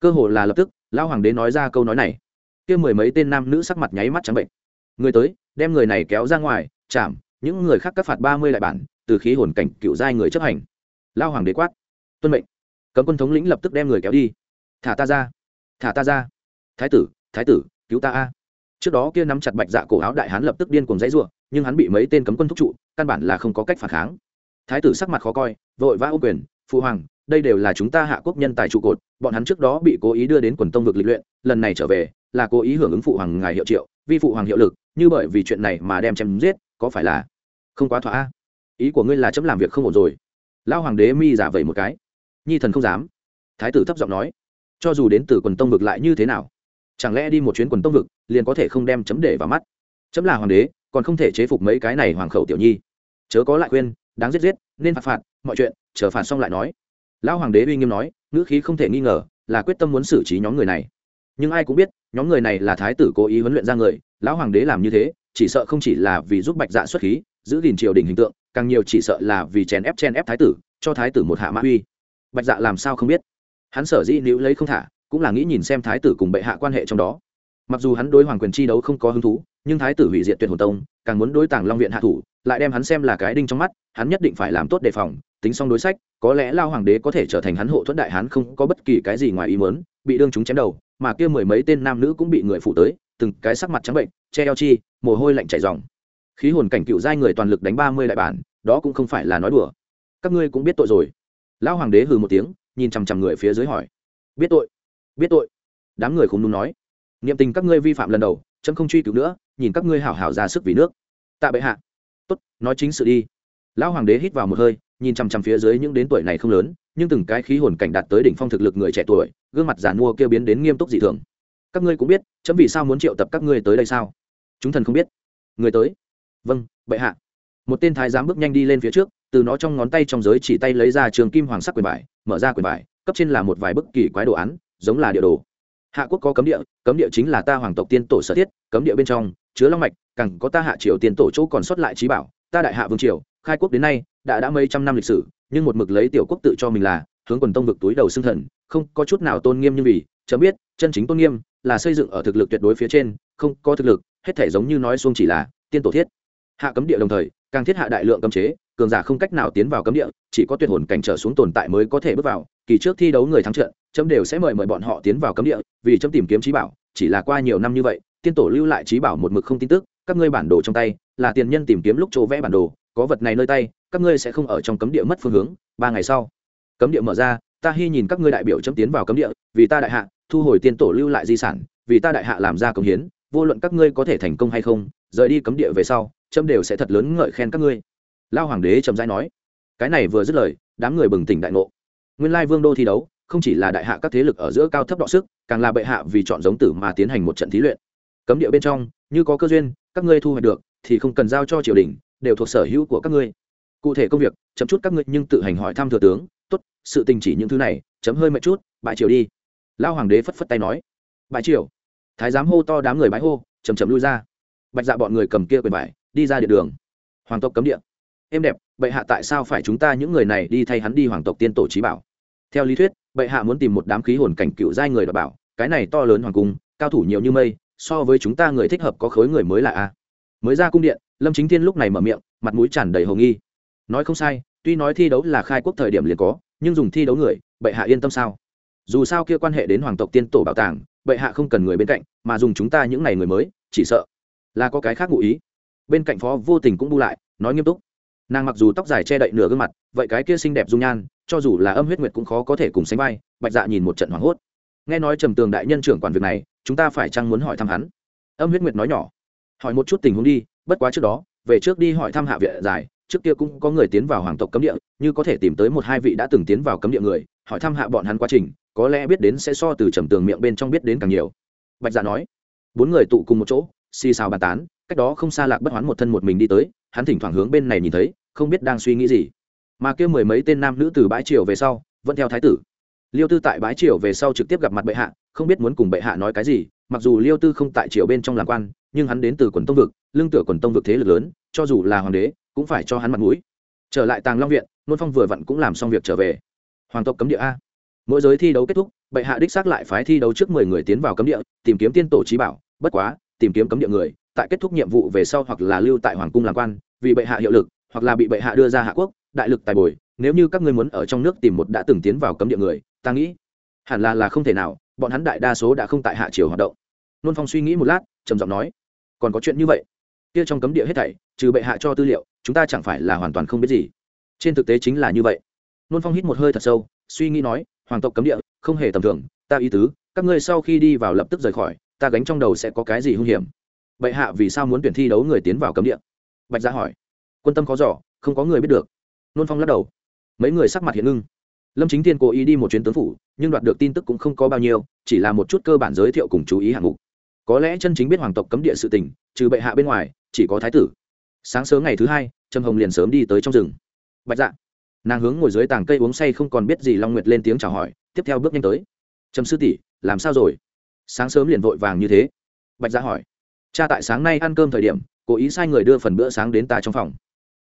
Cơ hồ là lập tức, lão hoàng đế nói ra câu nói này. Kia mười mấy tên nam nữ sắc mặt nháy mắt trắng bệnh. Người tới, đem người này kéo ra ngoài, chạm, những người khác các phạt ba mươi lại bản, từ khí hồn cảnh cựu giai người chấp hành. Lao hoàng đế quát. Tuân mệnh. Cấm quân thống lĩnh lập tức đem người kéo đi. Thả ta ra thả ta ra. Thái tử thái tử, cứu ta a. Trước đó kia nắm chặt bạch dạ cổ áo đại hán lập tức điên cùng dãy ruộng nhưng hắn bị mấy tên cấm quân thúc trụ, căn bản là không có cách phản kháng. Thái tử sắc mặt khó coi, vội vã ô quyền, phụ hoàng, đây đều là chúng ta hạ quốc nhân tài trụ cột, bọn hắn trước đó bị cố ý đưa đến quần tông vực lịch luyện, lần này trở về, là cố ý hưởng ứng phụ hoàng ngài hiệu triệu vi phụ hoàng hiệu lực, như bởi vì chuyện này mà đem chém giết, có phải là không quá thỏa ý của ngươi là chấm làm việc không ổn rồi. Lao hoàng đế mi giả vẩy một cái. Nhi thần không dám. Thái tử thấp giọng nói cho dù đến từ quần tông vực lại như thế nào, chẳng lẽ đi một chuyến quần tông vực liền có thể không đem chấm để vào mắt? Chấm là hoàng đế, còn không thể chế phục mấy cái này hoàng khẩu tiểu nhi. Chớ có lại khuyên, đáng giết giết, nên phạt phạt, mọi chuyện, chờ phạt xong lại nói. Lão hoàng đế uy nghiêm nói, ngữ khí không thể nghi ngờ, là quyết tâm muốn xử trí nhóm người này. Nhưng ai cũng biết, nhóm người này là thái tử cố ý huấn luyện ra người, lão hoàng đế làm như thế, chỉ sợ không chỉ là vì giúp bạch dạ xuất khí, giữ gìn triều đình hình tượng, càng nhiều chỉ sợ là vì chèn ép chen ép thái tử, cho thái tử một hạ mã uy. Bạch dạ làm sao không biết? Hắn sở dĩ nữ lấy không thả, cũng là nghĩ nhìn xem thái tử cùng bệ hạ quan hệ trong đó. Mặc dù hắn đối hoàng quyền chi đấu không có hứng thú, nhưng thái tử hủy diệt tuyệt hồn tông, càng muốn đối tàng long viện hạ thủ, lại đem hắn xem là cái đinh trong mắt, hắn nhất định phải làm tốt đề phòng, tính xong đối sách, có lẽ lao hoàng đế có thể trở thành hắn hộ thuẫn đại hắn không có bất kỳ cái gì ngoài ý muốn, bị đương chúng chém đầu, mà kia mười mấy tên nam nữ cũng bị người phụ tới, từng cái sắc mặt trắng bệnh, che eo chi, mồ hôi lạnh chảy dòng khí hồn cảnh cựu giai người toàn lực đánh ba mươi đại bản, đó cũng không phải là nói đùa. Các ngươi cũng biết tội rồi. Lão hoàng đế hừ một tiếng nhìn chằm chằm người phía dưới hỏi. Biết tội biết tội. Đám người không đúng nói. Niệm tình các ngươi vi phạm lần đầu, chấm không truy cứu nữa, nhìn các ngươi hảo hảo ra sức vì nước. Tạ bệ hạ. Tốt, nói chính sự đi. Lão hoàng đế hít vào một hơi, nhìn chằm chằm phía dưới những đến tuổi này không lớn, nhưng từng cái khí hồn cảnh đạt tới đỉnh phong thực lực người trẻ tuổi, gương mặt giàn mua kêu biến đến nghiêm túc dị thường. Các ngươi cũng biết, chấm vì sao muốn triệu tập các ngươi tới đây sao? Chúng thần không biết. Người tới. Vâng bệ hạ. Một tên thái giám bước nhanh đi lên phía trước, từ nó trong ngón tay trong giới chỉ tay lấy ra trường kim hoàng sắc quyền bài mở ra quyền vải cấp trên là một vài bức kỳ quái đồ án, giống là địa đồ. Hạ quốc có cấm địa cấm địa chính là ta hoàng tộc tiên tổ sở thiết, cấm địa bên trong, chứa long mạch, càng có ta hạ triều tiên tổ chỗ còn sót lại trí bảo, ta đại hạ vương triều, khai quốc đến nay, đã đã mấy trăm năm lịch sử, nhưng một mực lấy tiểu quốc tự cho mình là, hướng quần tông vực túi đầu xương thần, không có chút nào tôn nghiêm như vì, chấm biết, chân chính tôn nghiêm, là xây dựng ở thực lực tuyệt đối phía trên, không có thực lực, hết thể giống như nói xuông chỉ là, tiên tổ thiết. Hạ cấm địa đồng thời, càng thiết hạ đại lượng cấm chế cường giả không cách nào tiến vào cấm địa, chỉ có tuyệt hồn cảnh trở xuống tồn tại mới có thể bước vào, kỳ trước thi đấu người thắng trận, chấm đều sẽ mời mời bọn họ tiến vào cấm địa, vì chấm tìm kiếm trí bảo, chỉ là qua nhiều năm như vậy, tiên tổ lưu lại trí bảo một mực không tin tức, các ngươi bản đồ trong tay, là tiền nhân tìm kiếm lúc chỗ vẽ bản đồ, có vật này nơi tay, các ngươi sẽ không ở trong cấm địa mất phương hướng, ba ngày sau, cấm địa mở ra, ta hy nhìn các ngươi đại biểu chấm tiến vào cấm địa, vì ta đại hạ, thu hồi tiên tổ lưu lại di sản, vì ta đại hạ làm ra công hiến, vô luận các ngươi có thể thành công hay không, rời đi cấm địa về sau, chấm đều sẽ thật lớn ngợi khen các ngươi lao hoàng đế trầm rãi nói, cái này vừa dứt lời, đám người bừng tỉnh đại ngộ. Nguyên lai vương đô thi đấu, không chỉ là đại hạ các thế lực ở giữa cao thấp đọ sức, càng là bệ hạ vì chọn giống tử mà tiến hành một trận thí luyện. Cấm địa bên trong, như có cơ duyên, các ngươi thu hoạch được thì không cần giao cho triều đình, đều thuộc sở hữu của các ngươi. Cụ thể công việc chấm chút các ngươi nhưng tự hành hỏi thăm thừa tướng, tốt, sự tình chỉ những thứ này, chấm hơi mệt chút bại triều đi. Lao hoàng đế phất phất tay nói bại triều? Thái giám hô to đám người bái hô chầm chầm lui ra. Bạch dạ bọn người cầm kia quyền vải đi ra điện đường. Hoàng tộc cấm địa êm đẹp, bệ hạ tại sao phải chúng ta những người này đi thay hắn đi hoàng tộc tiên tổ trí bảo? Theo lý thuyết, bệ hạ muốn tìm một đám khí hồn cảnh cựu giai người đ bảo, cái này to lớn hoàng cung, cao thủ nhiều như mây, so với chúng ta người thích hợp có khối người mới là a. Mới ra cung điện, lâm chính thiên lúc này mở miệng, mặt mũi tràn đầy hồng nghi. Nói không sai, tuy nói thi đấu là khai quốc thời điểm liền có, nhưng dùng thi đấu người, bệ hạ yên tâm sao? Dù sao kia quan hệ đến hoàng tộc tiên tổ bảo tàng, bệ hạ không cần người bên cạnh, mà dùng chúng ta những n à y người mới, chỉ sợ là có cái khác ngụ ý. Bên cạnh phó vô tình cũng bu lại, nói nghiêm túc nàng mặc dù tóc dài che đậy nửa gương mặt, vậy cái kia xinh đẹp dung nhan, cho dù là âm huyết nguyệt cũng khó có thể cùng sánh vai, bạch dạ nhìn một trận hoảng hốt. Nghe nói trầm tường đại nhân trưởng quản việc này, chúng ta phải chăng muốn hỏi thăm hắn? Âm huyết nguyệt nói nhỏ. Hỏi một chút tình huống đi, bất quá trước đó, về trước đi hỏi thăm hạ viện giải, trước kia cũng có người tiến vào hoàng tộc cấm địa, như có thể tìm tới một hai vị đã từng tiến vào cấm địa người, hỏi thăm hạ bọn hắn quá trình, có lẽ biết đến sẽ so từ trầm tường miệng bên trong biết đến càng nhiều. Bạch dạ nói. Bốn người tụ cùng một chỗ, xì xào bàn tán, cách đó không xa lạc bất hoán một thân một mình đi tới hắn thỉnh thoảng hướng bên này nhìn thấy, không biết đang suy nghĩ gì. Mà kêu mười mấy tên nam nữ từ bãi triều về sau, vẫn theo thái tử. Liêu tư tại bãi triều về sau trực tiếp gặp mặt bệ hạ, không biết muốn cùng bệ hạ nói cái gì, mặc dù liêu tư không tại triều bên trong làm quan, nhưng hắn đến từ quần tông vực, lương tựa quần tông vực thế lực lớn, cho dù là hoàng đế, cũng phải cho hắn mặt mũi. Trở lại tàng long viện, nôn phong vừa vặn cũng làm xong việc trở về. Hoàng tộc cấm địa a. Mỗi giới thi đấu kết thúc, bệ hạ đích xác lại phái thi đấu trước mười người tiến vào cấm địa, tìm kiếm tiên tổ trí bảo, bất quá, tìm kiếm cấm địa người, tại kết thúc nhiệm vụ về sau hoặc là lưu tại hoàng cung làm quan vì bệ hạ hiệu lực, hoặc là bị bệ hạ đưa ra hạ quốc, đại lực tài bồi, nếu như các ngươi muốn ở trong nước tìm một đã từng tiến vào cấm địa người, ta nghĩ, hẳn là là không thể nào, bọn hắn đại đa số đã không tại hạ triều hoạt động. Nôn phong suy nghĩ một lát, trầm giọng nói, còn có chuyện như vậy? Kia trong cấm địa hết thảy, trừ bệ hạ cho tư liệu, chúng ta chẳng phải là hoàn toàn không biết gì. Trên thực tế chính là như vậy. Nôn phong hít một hơi thật sâu, suy nghĩ nói, hoàng tộc cấm địa, không hề tầm thường, ta ý tứ, các ngươi sau khi đi vào lập tức rời khỏi, ta gánh trong đầu sẽ có cái gì hung hiểm? Bệ hạ vì sao muốn tuyển thi đấu người tiến vào cấm địa? Bạch gia hỏi. Quân tâm có giỏ không có người biết được. Nôn phong lắc đầu. Mấy người sắc mặt hiện ngưng. Lâm chính thiên cố ý đi một chuyến tướng phủ, nhưng đoạt được tin tức cũng không có bao nhiêu, chỉ là một chút cơ bản giới thiệu cùng chú ý hạng mục. Có lẽ chân chính biết hoàng tộc cấm địa sự tình, trừ bệ hạ bên ngoài, chỉ có thái tử. Sáng sớm ngày thứ hai trâm hồng liền sớm đi tới trong rừng. Bạch dạ. Nàng hướng ngồi dưới tàng cây uống say không còn biết gì long nguyệt lên tiếng chào hỏi, tiếp theo bước nhanh tới. Trầm sư tỷ, làm sao rồi? Sáng sớm liền vội vàng như thế. Bạch dạ hỏi. Cha tại sáng nay ăn cơm thời điểm cố ý sai người đưa phần bữa sáng đến ta trong phòng.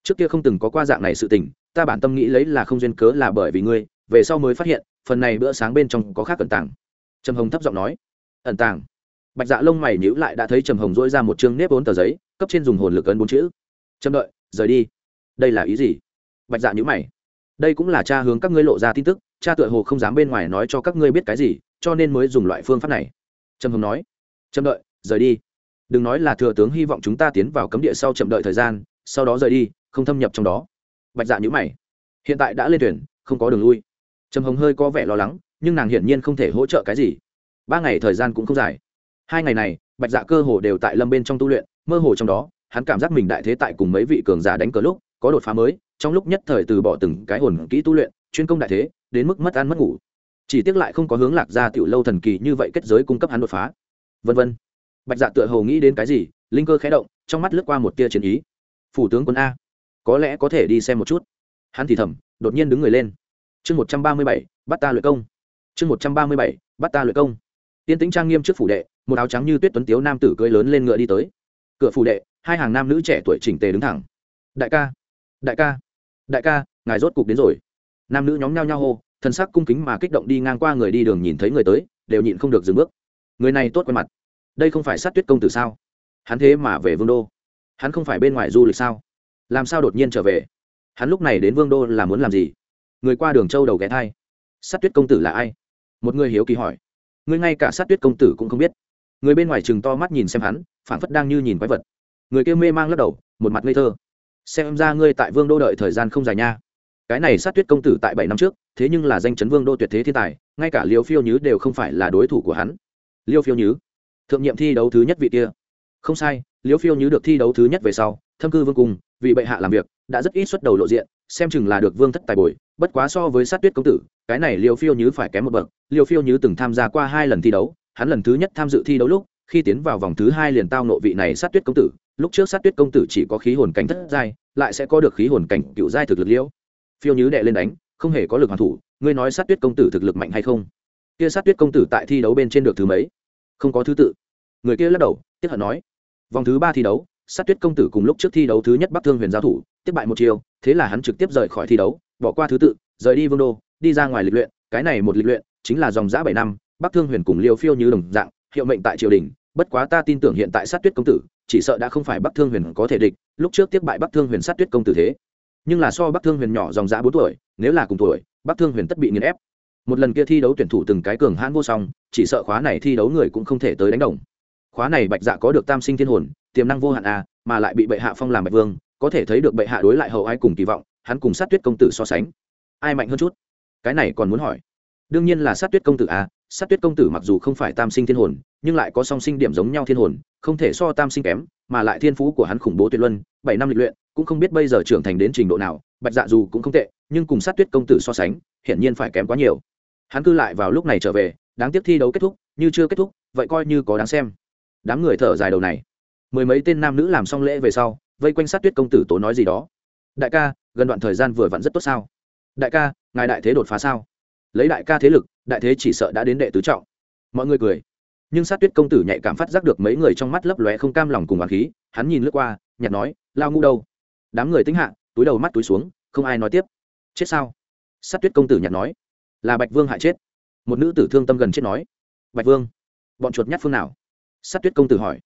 Trước kia không từng có qua dạng này sự tình, ta bản tâm nghĩ lấy là không duyên cớ là bởi vì ngươi, về sau mới phát hiện, phần này bữa sáng bên trong có khác ẩn tàng. Trầm hồng thấp giọng nói. Ẩn tàng? Bạch dạ lông mày nhữ lại đã thấy trầm hồng dỗi ra một chương nếp bốn tờ giấy, cấp trên dùng hồn lực ấn bốn chữ. Trầm đợi, rời đi. Đây là ý gì? Bạch dạ nhữ mày. Đây cũng là cha hướng các ngươi lộ ra tin tức, cha tựa hồ không dám bên ngoài nói cho các ngươi biết cái gì, cho nên mới dùng loại phương pháp này. Trầm hồng nói. Trầm đợi, rời đi đừng nói là thừa tướng hy vọng chúng ta tiến vào cấm địa sau chậm đợi thời gian, sau đó rời đi, không thâm nhập trong đó. Bạch dạ nhữ mày. Hiện tại đã lên thuyền, không có đường lui. Trầm hồng hơi có vẻ lo lắng, nhưng nàng hiển nhiên không thể hỗ trợ cái gì. Ba ngày thời gian cũng không dài. Hai ngày này, bạch dạ cơ hồ đều tại lâm bên trong tu luyện, mơ hồ trong đó, hắn cảm giác mình đại thế tại cùng mấy vị cường giả đánh cờ lúc, có đột phá mới, trong lúc nhất thời từ bỏ từng cái hồn kỹ tu luyện, chuyên công đại thế, đến mức mất ăn mất ngủ. Chỉ tiếc lại không có hướng lạc ra tiểu lâu thần kỳ như vậy kết giới cung cấp hắn đột phá. Vân vân bạch dạ tựa hồ nghĩ đến cái gì, linh cơ khẽ động, trong mắt lướt qua một tia chiến ý. Phủ tướng quân a, có lẽ có thể đi xem một chút. Hắn thì thầm, đột nhiên đứng người lên. Chương một trăm ba mươi bảy, bắt ta luyện công. Chương một trăm ba mươi bảy, bắt ta luyện công. Tiên tĩnh trang nghiêm trước phủ đệ, một áo trắng như tuyết tuấn tiếu nam tử cưỡi lớn lên ngựa đi tới. Cửa phủ đệ, hai hàng nam nữ trẻ tuổi chỉnh tề đứng thẳng. Đại ca đại ca đại ca, ngài rốt cục đến rồi. Nam nữ nhóm nhao nhao hô thân sắc cung kính mà kích động đi ngang qua người đi đường nhìn thấy người tới, đều nhịn không được dừng bước. Người này tốt quen mặt đây không phải sát tuyết công tử sao? Hắn thế mà về vương đô. Hắn không phải bên ngoài du lịch sao? Làm sao đột nhiên trở về? Hắn lúc này đến vương đô là muốn làm gì? Người qua đường châu đầu ghé thai. Sát tuyết công tử là ai? Một người hiếu kỳ hỏi. Người ngay cả sát tuyết công tử cũng không biết. Người bên ngoài chừng to mắt nhìn xem hắn phản phất đang như nhìn quái vật. Người kia mê mang lắc đầu, một mặt ngây thơ. Xem ra ngươi tại vương đô đợi thời gian không dài nha. Cái này sát tuyết công tử tại bảy năm trước, thế nhưng là danh chấn vương đô tuyệt thế thiên tài, ngay cả liêu phiêu nhứ đều không phải là đối thủ của hắn. Liêu phiêu nhứ? Thượng nhiệm thi đấu thứ nhất vị kia. Không sai, liễu phiêu nhứ được thi đấu thứ nhất về sau, thâm cư vương cùng, vì bệ hạ làm việc, đã rất ít xuất đầu lộ diện, xem chừng là được vương thất tài bồi, bất quá so với sát tuyết công tử, cái này liễu phiêu nhứ phải kém một bậc. Liễu phiêu nhứ từng tham gia qua hai lần thi đấu, hắn lần thứ nhất tham dự thi đấu lúc, khi tiến vào vòng thứ hai liền tao nộ vị này sát tuyết công tử, lúc trước sát tuyết công tử chỉ có khí hồn cảnh thất giai, lại sẽ có được khí hồn cảnh cựu giai thực lực liễu phiêu nhứ đệ lên đánh, không hề có lực hoàn thủ, ngươi nói sát tuyết công tử thực lực mạnh hay không? Kia sát tuyết công tử tại thi đấu bên trên được thứ mấy? Không có thứ tự. Người kia lắc đầu tiếp hận nói, vòng thứ ba thi đấu, sát tuyết công tử cùng lúc trước thi đấu thứ nhất bắc thương huyền giao thủ, tiếp bại một chiều thế là hắn trực tiếp rời khỏi thi đấu, bỏ qua thứ tự, rời đi vương đô, đi ra ngoài lịch luyện. Cái này một lịch luyện chính là dòng giã bảy năm, bắc thương huyền cùng liêu phiêu như đồng dạng, hiệu mệnh tại triều đình. Bất quá ta tin tưởng hiện tại sát tuyết công tử, chỉ sợ đã không phải bắc thương huyền có thể địch, lúc trước tiếp bại bắc thương huyền sát tuyết công tử thế. Nhưng là so bắc thương huyền nhỏ dòng giã bốn tuổi, nếu là cùng tuổi, bắc thương huyền tất bị nghiền ép một lần kia thi đấu tuyển thủ từng cái cường hãn vô song, chỉ sợ khóa này thi đấu người cũng không thể tới đánh đồng. Khóa này bạch dạ có được tam sinh thiên hồn, tiềm năng vô hạn à mà lại bị bệ hạ phong làm bạch vương, có thể thấy được bệ hạ đối lại hậu ai cùng kỳ vọng, hắn cùng sát tuyết công tử so sánh. Ai mạnh hơn chút? Cái này còn muốn hỏi. Đương nhiên là sát tuyết công tử à sát tuyết công tử mặc dù không phải tam sinh thiên hồn, nhưng lại có song sinh điểm giống nhau thiên hồn, không thể so tam sinh kém, mà lại thiên phú của hắn khủng bố tuyệt luân, bảy năm lịch luyện, cũng không biết bây giờ trưởng thành đến trình độ nào, bạch dạ dù cũng không tệ, nhưng cùng sát tuyết công tử so sánh, hiển nhiên phải kém quá nhiều hắn cư lại vào lúc này trở về, đáng tiếc thi đấu kết thúc, như chưa kết thúc, vậy coi như có đáng xem. Đám người thở dài đầu này. Mười mấy tên nam nữ làm xong lễ về sau, vây quanh sát tuyết công tử tố nói gì đó. Đại ca, gần đoạn thời gian vừa vặn rất tốt sao? Đại ca, ngài đại thế đột phá sao? Lấy đại ca thế lực, đại thế chỉ sợ đã đến đệ tứ trọng. Mọi người cười. Nhưng sát tuyết công tử nhạy cảm phát giác được mấy người trong mắt lấp lóe không cam lòng cùng hoàng khí, hắn nhìn lướt qua nhặt nói, lao ngu đâu? Đám người tính hạ, túi đầu mắt túi xuống, không ai nói tiếp. Chết sao? Sát tuyết công tử nhặt nói là bạch vương hại chết. Một nữ tử thương tâm gần chết nói, bạch vương, bọn chuột nhát phương nào? Sát tuyết công tử hỏi.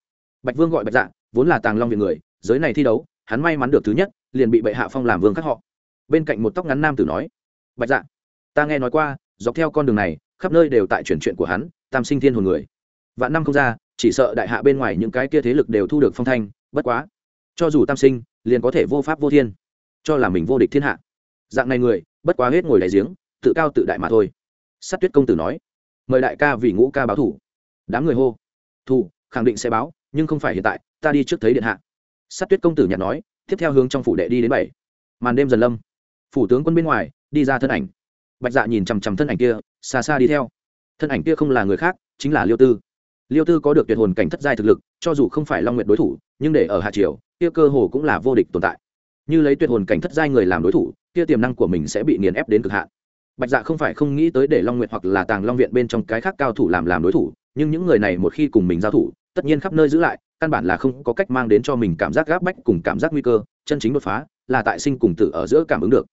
Bạch vương gọi bạch dạ vốn là tàng long viện người, giới này thi đấu, hắn may mắn được thứ nhất, liền bị bệ hạ phong làm vương khắc họ. Bên cạnh một tóc ngắn nam tử nói, bạch dạ ta nghe nói qua, dọc theo con đường này, khắp nơi đều tại chuyển chuyện của hắn, tam sinh thiên hồn người. Vạn năm không ra, chỉ sợ đại hạ bên ngoài những cái kia thế lực đều thu được phong thanh, bất quá, cho dù tam sinh, liền có thể vô pháp vô thiên, cho là mình vô địch thiên hạ. Dạng này người, bất quá hết ngồi đại giếng tự cao tự đại mà thôi. Sát tuyết công tử nói, mời đại ca vì ngũ ca báo thủ. Đám người hô, thủ, khẳng định sẽ báo, nhưng không phải hiện tại, ta đi trước thấy điện hạ. Sát tuyết công tử nhặt nói, tiếp theo hướng trong phủ đệ đi đến bảy. Màn đêm dần lâm. Phủ tướng quân bên ngoài, đi ra thân ảnh. Bạch dạ nhìn chằm chằm thân ảnh kia, xa xa đi theo. Thân ảnh kia không là người khác, chính là liêu tư. Liêu tư có được tuyệt hồn cảnh thất giai thực lực, cho dù không phải long nguyện đối thủ, nhưng để ở hạ triều, kia cơ hồ cũng là vô địch tồn tại. Như lấy tuyệt hồn cảnh thất giai người làm đối thủ, kia tiềm năng của mình sẽ bị nghiền ép đến cực hạn bạch dạ không phải không nghĩ tới để long nguyện hoặc là tàng long viện bên trong cái khác cao thủ làm làm đối thủ, nhưng những người này một khi cùng mình giao thủ, tất nhiên khắp nơi giữ lại, căn bản là không có cách mang đến cho mình cảm giác gáp bách cùng cảm giác nguy cơ, chân chính đột phá là tại sinh cùng tử ở giữa cảm ứng được.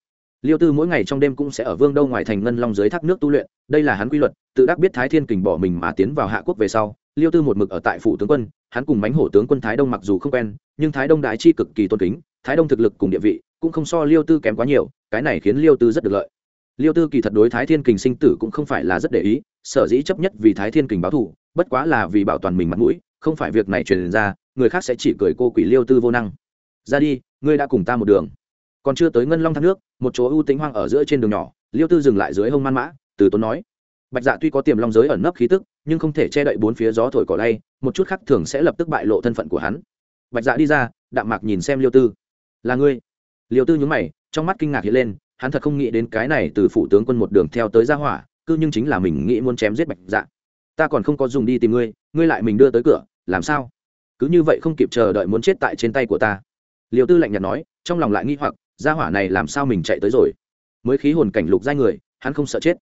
Liêu tư mỗi ngày trong đêm cũng sẽ ở vương đâu ngoài thành ngân long dưới thác nước tu luyện, đây là hắn quy luật, tự đắc biết thái thiên kình bỏ mình mà tiến vào hạ quốc về sau, liêu tư một mực ở tại phủ tướng quân, hắn cùng mánh hổ tướng quân thái đông mặc dù không quen, nhưng thái đông đại chi cực kỳ tôn kính, thái đông thực lực cùng địa vị cũng không so liêu tư kém quá nhiều, cái này khiến liêu tư rất được lợi liêu tư kỳ thật đối thái thiên kình sinh tử cũng không phải là rất để ý, sở dĩ chấp nhất vì thái thiên kình báo thù, bất quá là vì bảo toàn mình mặt mũi, không phải việc này truyền ra, người khác sẽ chỉ cười cô quỷ liêu tư vô năng. Ra đi, ngươi đã cùng ta một đường. Còn chưa tới ngân long thác nước, một chỗ ưu tĩnh hoang ở giữa trên đường nhỏ, liêu tư dừng lại dưới hông man mã, từ tốn nói. Bạch dạ tuy có tiềm long giới ẩn nấp khí tức, nhưng không thể che đậy bốn phía gió thổi cỏ lay, một chút khác thường sẽ lập tức bại lộ thân phận của hắn. Bạch dạ đi ra, đạm mạc nhìn xem liêu tư. Là ngươi? Liêu tư nhúng mày, trong mắt kinh ngạc hiện lên hắn thật không nghĩ đến cái này từ phủ tướng quân một đường theo tới gia hỏa, cứ nhưng chính là mình nghĩ muốn chém giết bạch dạ. Ta còn không có dùng đi tìm ngươi ngươi lại mình đưa tới cửa, làm sao? Cứ như vậy không kịp chờ đợi muốn chết tại trên tay của ta. Liêu tư lạnh nhạt nói, trong lòng lại nghi hoặc gia hỏa này làm sao mình chạy tới rồi? Mới khí hồn cảnh lục giai người, hắn không sợ chết.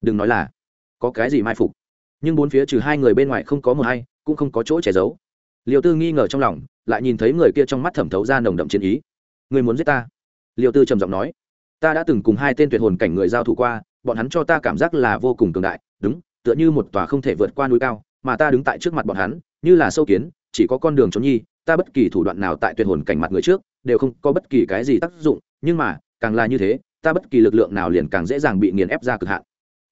Đừng nói là, có cái gì mai phục. Nhưng bốn phía trừ hai người bên ngoài không có một hay cũng không có chỗ che giấu. Liêu tư nghi ngờ trong lòng, lại nhìn thấy người kia trong mắt thẩm thấu ra nồng đậm chiến ý. Người muốn giết ta? Liêu tư trầm giọng nói ta đã từng cùng hai tên tuyệt hồn cảnh người giao thủ qua, bọn hắn cho ta cảm giác là vô cùng cường đại, đúng, tựa như một tòa không thể vượt qua núi cao, mà ta đứng tại trước mặt bọn hắn, như là sâu kiến, chỉ có con đường trốn nhi, ta bất kỳ thủ đoạn nào tại tuyệt hồn cảnh mặt người trước, đều không có bất kỳ cái gì tác dụng, nhưng mà, càng là như thế, ta bất kỳ lực lượng nào liền càng dễ dàng bị nghiền ép ra cực hạn.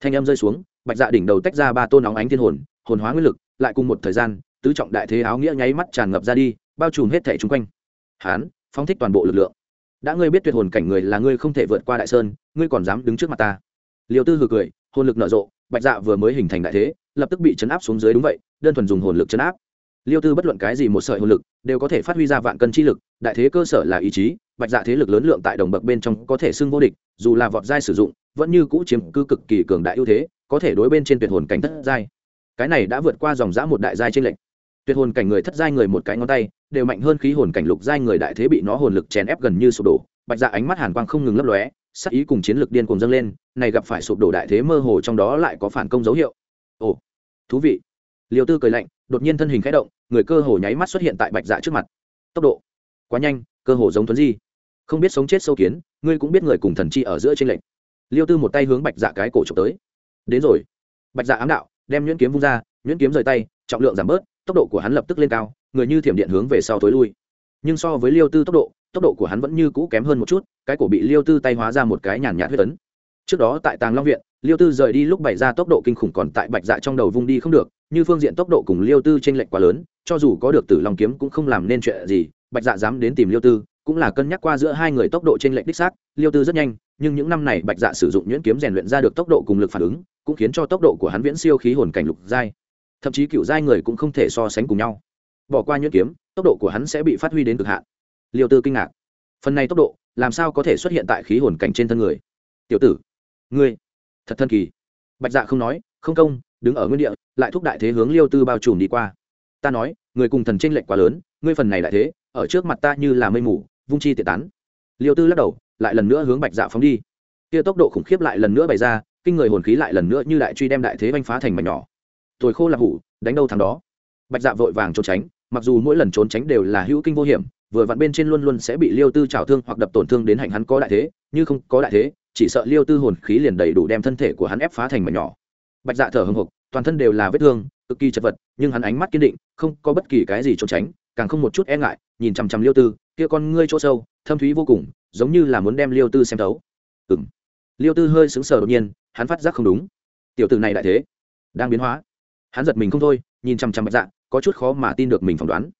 Thanh âm rơi xuống, bạch dạ đỉnh đầu tách ra ba tôn nóng ánh thiên hồn hồn hóa nguyên lực, lại cùng một thời gian, tứ trọng đại thế áo nghĩa nháy mắt tràn ngập ra đi, bao trùm hết thẻ chung quanh. Hán phóng thích toàn bộ lực lượng đã ngươi biết tuyệt hồn cảnh người là ngươi không thể vượt qua đại sơn, ngươi còn dám đứng trước mặt ta. Liều tư hừ cười, hồn lực nở rộ, bạch dạ vừa mới hình thành đại thế, lập tức bị chấn áp xuống dưới đúng vậy, đơn thuần dùng hồn lực chấn áp. Liêu tư bất luận cái gì một sợi hồn lực, đều có thể phát huy ra vạn cân chi lực, đại thế cơ sở là ý chí, bạch dạ thế lực lớn lượng tại đồng bậc bên trong có thể xưng vô địch, dù là vọt giai sử dụng, vẫn như cũ chiếm cư cực kỳ cường đại ưu thế, có thể đối bên trên tuyệt hồn cảnh thất giai. Cái này đã vượt qua dòng giã một đại giai trên lệnh tuyệt hồn cảnh người thất giai người một cái ngón tay, đều mạnh hơn khí hồn cảnh lục giai người đại thế bị nó hồn lực chèn ép gần như sụp đổ. Bạch dạ ánh mắt hàn quang không ngừng lấp lóe, sắc ý cùng chiến lược điên cùng dâng lên, này gặp phải sụp đổ đại thế mơ hồ trong đó lại có phản công dấu hiệu. Ồ, thú vị. Liêu tư cười lạnh, đột nhiên thân hình khẽ động, người cơ hồ nháy mắt xuất hiện tại bạch dạ trước mặt. Tốc độ quá nhanh, cơ hồ giống tuấn di. Không biết sống chết sâu kiến, ngươi cũng biết người cùng thần chi ở giữa trên lệnh liêu tư một tay hướng bạch dạ cái cổ trộm tới. Đến rồi. Bạch dạ ám đạo, đem nhuyễn kiếm vung ra, nhuyễn kiếm rời tay, trọng lượng giảm bớt tốc độ của hắn lập tức lên cao, người như thiểm điện hướng về sau tối lui. Nhưng so với liêu tư tốc độ tốc độ của hắn vẫn như cũ kém hơn một chút, cái cổ bị liêu tư tay hóa ra một cái nhàn nhạt huyết tấn trước đó tại tàng long viện, liêu tư rời đi lúc bày ra tốc độ kinh khủng còn tại bạch dạ trong đầu vung đi không được, như phương diện tốc độ cùng liêu tư t r ê n lệch quá lớn, cho dù có được tử long kiếm cũng không làm nên chuyện gì, bạch dạ dám đến tìm liêu tư, cũng là cân nhắc qua giữa hai người tốc độ t r ê n lệch đích xác, liêu tư rất nhanh, nhưng những năm này bạch dạ sử dụng nhuyễn kiếm rèn luyện ra được tốc độ cùng lực phản ứng, cũng khiến cho tốc độ của hắn viễn siêu khí hồn cảnh lục giai thậm chí cựu giai người cũng không thể so sánh cùng nhau. Bỏ qua nhuyễn kiếm, tốc độ của hắn sẽ bị phát huy đến cực hạn. Liêu tư kinh ngạc. Phần này tốc độ, làm sao có thể xuất hiện tại khí hồn cảnh trên thân người? Tiểu tử, ngươi, thật thân kỳ. Bạch dạ không nói, không công, đứng ở nguyên địa, lại thúc đại thế hướng liêu tư bao trùm đi qua. Ta nói, người cùng thần tranh lệch quá lớn, ngươi phần này đại thế, ở trước mặt ta như là mây mù, vung chi tiệt tán. Liêu tư lắc đầu, lại lần nữa hướng bạch dạ phóng đi. Kia tốc độ khủng khiếp lại lần nữa bày ra, kinh người hồn khí lại lần nữa như đại truy đem đại thế vanh phá thành mảnh nhỏ tuổi khô là hủ, đánh đâu thằng đó. Bạch dạ vội vàng trốn tránh, mặc dù mỗi lần trốn tránh đều là hữu kinh vô hiểm, vừa vặn bên trên luôn luôn sẽ bị liêu tư trào thương hoặc đập tổn thương đến hạnh hắn có đại thế, như không có đại thế, chỉ sợ liêu tư hồn khí liền đầy đủ đem thân thể của hắn ép phá thành mảnh nhỏ. Bạch dạ thở hồng hộc toàn thân đều là vết thương, cực kỳ chật vật, nhưng hắn ánh mắt kiên định, không có bất kỳ cái gì trốn tránh, càng không một chút e ngại, nhìn chằm chằm liêu tư, kia con ngươi chỗ sâu, thâm thúy vô cùng, giống như là muốn đem liêu tư xem thấu. Ừng liêu tư hơi sững sờ đột nhiên, hắn phát giác không đúng. Tiểu tử này đại thế, đang biến hóa hắn giật mình không thôi, nhìn chằm chằm bạch dạ có chút khó mà tin được mình phỏng đoán.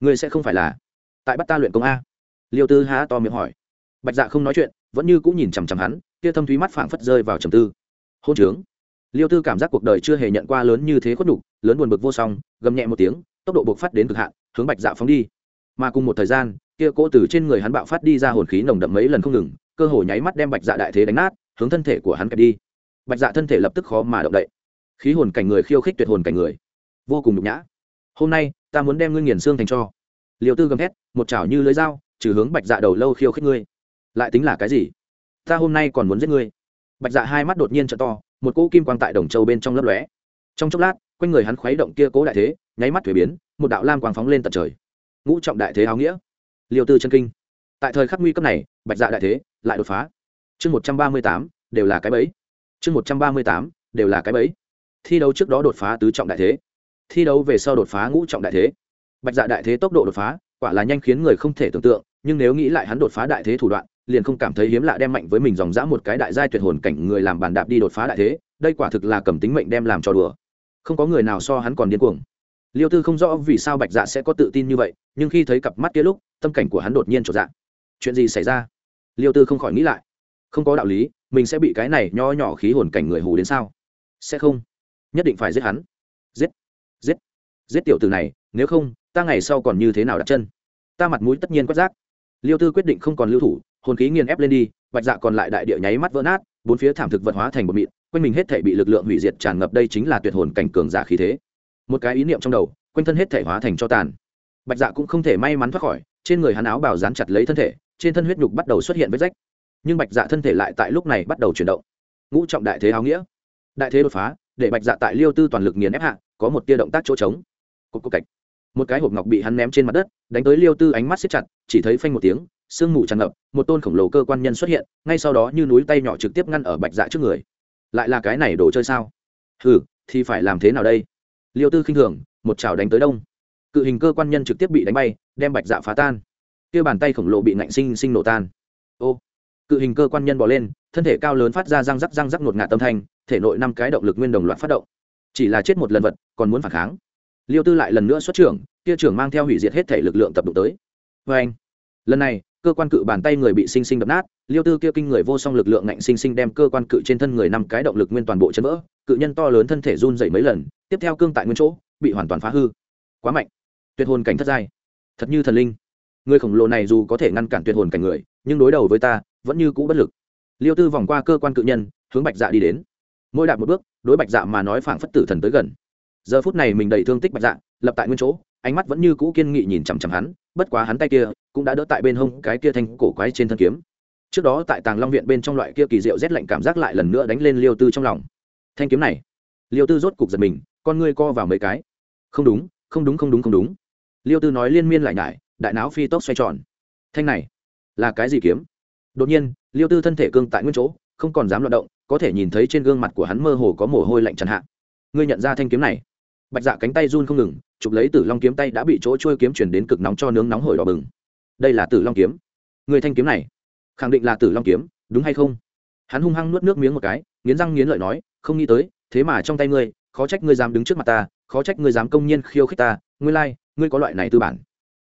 Ngươi sẽ không phải là tại bắt ta luyện công a? Liêu tư há to miệng hỏi. Bạch dạ không nói chuyện, vẫn như cũng nhìn chằm chằm hắn, kia thâm thúy mắt phảng phất rơi vào trầm tư. Hôn trướng. Liêu tư cảm giác cuộc đời chưa hề nhận qua lớn như thế khuất nhục, lớn buồn bực vô song, gầm nhẹ một tiếng, tốc độ buộc phát đến cực hạn, hướng bạch dạ phóng đi. Mà cùng một thời gian, kia cỗ từ trên người hắn bạo phát đi ra hồn khí nồng đậm mấy lần không ngừng, cơ hồ nháy mắt đem bạch dạ đại thế đánh nát, hướng thân thể của hắn kẹp đi. Bạch dạ thân thể lập tức khó mà động đậy khí hồn cảnh người khiêu khích tuyệt hồn cảnh người. Vô cùng nhục nhã. Hôm nay, ta muốn đem ngươi nghiền xương thành cho. Liêu tư gầm thét, một chảo như lưới dao, trừ hướng bạch dạ đầu lâu khiêu khích ngươi. Lại tính là cái gì? Ta hôm nay còn muốn giết ngươi. Bạch dạ hai mắt đột nhiên t to, một cỗ kim quang tại đồng châu bên trong lấp lóe. Trong chốc lát, quanh người hắn khuấy động kia cố đại thế, nháy mắt thuế biến, một đạo lam quang phóng lên tận trời. Ngũ trọng đại thế áo nghĩa. Liêu tư chân kinh. Tại thời khắc nguy cấp này, bạch dạ đại thế lại đột phá. Chương một trăm ba mươi tám, đều là cái bẫy. Chương một trăm ba mươi tám, đều là cái bẫy thi đấu trước đó đột phá tứ trọng đại thế. Thi đấu về sau đột phá ngũ trọng đại thế. Bạch dạ đại thế tốc độ đột phá, quả là nhanh khiến người không thể tưởng tượng, nhưng nếu nghĩ lại hắn đột phá đại thế thủ đoạn, liền không cảm thấy hiếm lạ đem mạnh với mình dòng dã một cái đại giai tuyệt hồn cảnh người làm bàn đạp đi đột phá đại thế, đây quả thực là cầm tính mệnh đem làm cho đùa. Không có người nào so hắn còn điên cuồng. Liêu tư không rõ vì sao bạch dạ sẽ có tự tin như vậy, nhưng khi thấy cặp mắt kia lúc, tâm cảnh của hắn đột nhiên trột dạ chuyện gì xảy ra? Liêu tư không khỏi nghĩ lại. Không có đạo lý, mình sẽ bị cái này nho nhỏ khí hồn cảnh người hù đến sao? Sẽ không nhất định phải giết hắn. Giết giết giết tiểu từ này, nếu không, ta ngày sau còn như thế nào đặt chân? Ta mặt mũi tất nhiên quét rác. Liêu tư quyết định không còn lưu thủ, hồn khí nghiền ép lên đi, bạch dạ còn lại đại địa nháy mắt vỡ nát, bốn phía thảm thực vật hóa thành một mịn, quanh mình hết thể bị lực lượng hủy diệt tràn ngập đây chính là tuyệt hồn cảnh cường giả khí thế. Một cái ý niệm trong đầu, quanh thân hết thể hóa thành cho tàn. Bạch dạ cũng không thể may mắn thoát khỏi, trên người hắn áo bào dán chặt lấy thân thể, trên thân huyết nhục bắt đầu xuất hiện vết rách. Nhưng bạch dạ thân thể lại tại lúc này bắt đầu chuyển động. Ngũ trọng đại thế áo nghĩa. Đại thế đột phá để bạch dạ tại liêu tư toàn lực nghiền ép hạ, có một tia động tác chỗ trống. Cục cục, cạch. Một cái hộp ngọc bị hắn ném trên mặt đất, đánh tới liêu tư ánh mắt xếp chặt, chỉ thấy phanh một tiếng, sương mù tràn ngập, một tôn khổng lồ cơ quan nhân xuất hiện, ngay sau đó như núi tay nhỏ trực tiếp ngăn ở bạch dạ trước người. Lại là cái này đồ chơi sao? Ừ thì phải làm thế nào đây? Liêu tư khinh thường, một chảo đánh tới đông. Cự hình cơ quan nhân trực tiếp bị đánh bay, đem bạch dạ phá tan. Kia bàn tay khổng lồ bị nạnh sinh sinh nổ tan. Ô, cự hình cơ quan nhân bỏ lên, thân thể cao lớn phát ra răng rắc răng rắc ngột ngạt tâm thanh thể nội năm cái động lực nguyên đồng loạt phát động. Chỉ là chết một lần vật, còn muốn phản kháng. Liêu tư lại lần nữa xuất trưởng, kia trưởng mang theo hủy diệt hết thể lực lượng tập đụng tới. Vê anh, lần này, cơ quan cự bàn tay người bị sinh sinh đập nát, liêu tư kia kinh người vô song lực lượng ngạnh sinh sinh đem cơ quan cự trên thân người năm cái động lực nguyên toàn bộ chân vỡ, cự nhân to lớn thân thể run dậy mấy lần, tiếp theo cương tại nguyên chỗ, bị hoàn toàn phá hư. Quá mạnh. Tuyệt hồn cảnh thất giai. Thật như thần linh. Người khổng lồ này dù có thể ngăn cản tuyệt hồn cảnh người, nhưng đối đầu với ta, vẫn như cũ bất lực. Liêu tư vòng qua cơ quan cự nhân, hướng bạch dạ đi đến mỗi đạp một bước, đối bạch dạ mà nói phảng phất tử thần tới gần. Giờ phút này mình đầy thương tích bạch dạ lập tại nguyên chỗ, ánh mắt vẫn như cũ kiên nghị nhìn chằm chằm hắn, bất quá hắn tay kia cũng đã đỡ tại bên hông cái kia thanh cổ quái trên thân kiếm. Trước đó tại tàng long viện bên trong loại kia kỳ diệu rét lạnh cảm giác lại lần nữa đánh lên liêu tư trong lòng. Thanh kiếm này, liêu tư rốt cục giật mình, con ngươi co vào mấy cái. Không đúng không đúng không đúng không đúng. Liêu tư nói liên miên lại nhải, đại não phi tốc xoay tròn. Thanh này, là cái gì kiếm? Đột nhiên, liêu tư thân thể cương tại nguyên chỗ, không còn dám loạt động có thể nhìn thấy trên gương mặt của hắn mơ hồ có mồ hôi lạnh chẳng hạn. Ngươi nhận ra thanh kiếm này. Bạch dạ cánh tay run không ngừng chụp lấy tử long kiếm tay đã bị chỗ trôi kiếm chuyển đến cực nóng cho nướng nóng hổi đỏ bừng. Đây là tử long kiếm. Người thanh kiếm này khẳng định là tử long kiếm đúng hay không? Hắn hung hăng nuốt nước miếng một cái nghiến răng nghiến lợi nói không nghĩ tới thế mà trong tay ngươi khó trách ngươi dám đứng trước mặt ta khó trách ngươi dám công nhiên khiêu khích ta ngươi lai、like, ngươi có loại này tư bản.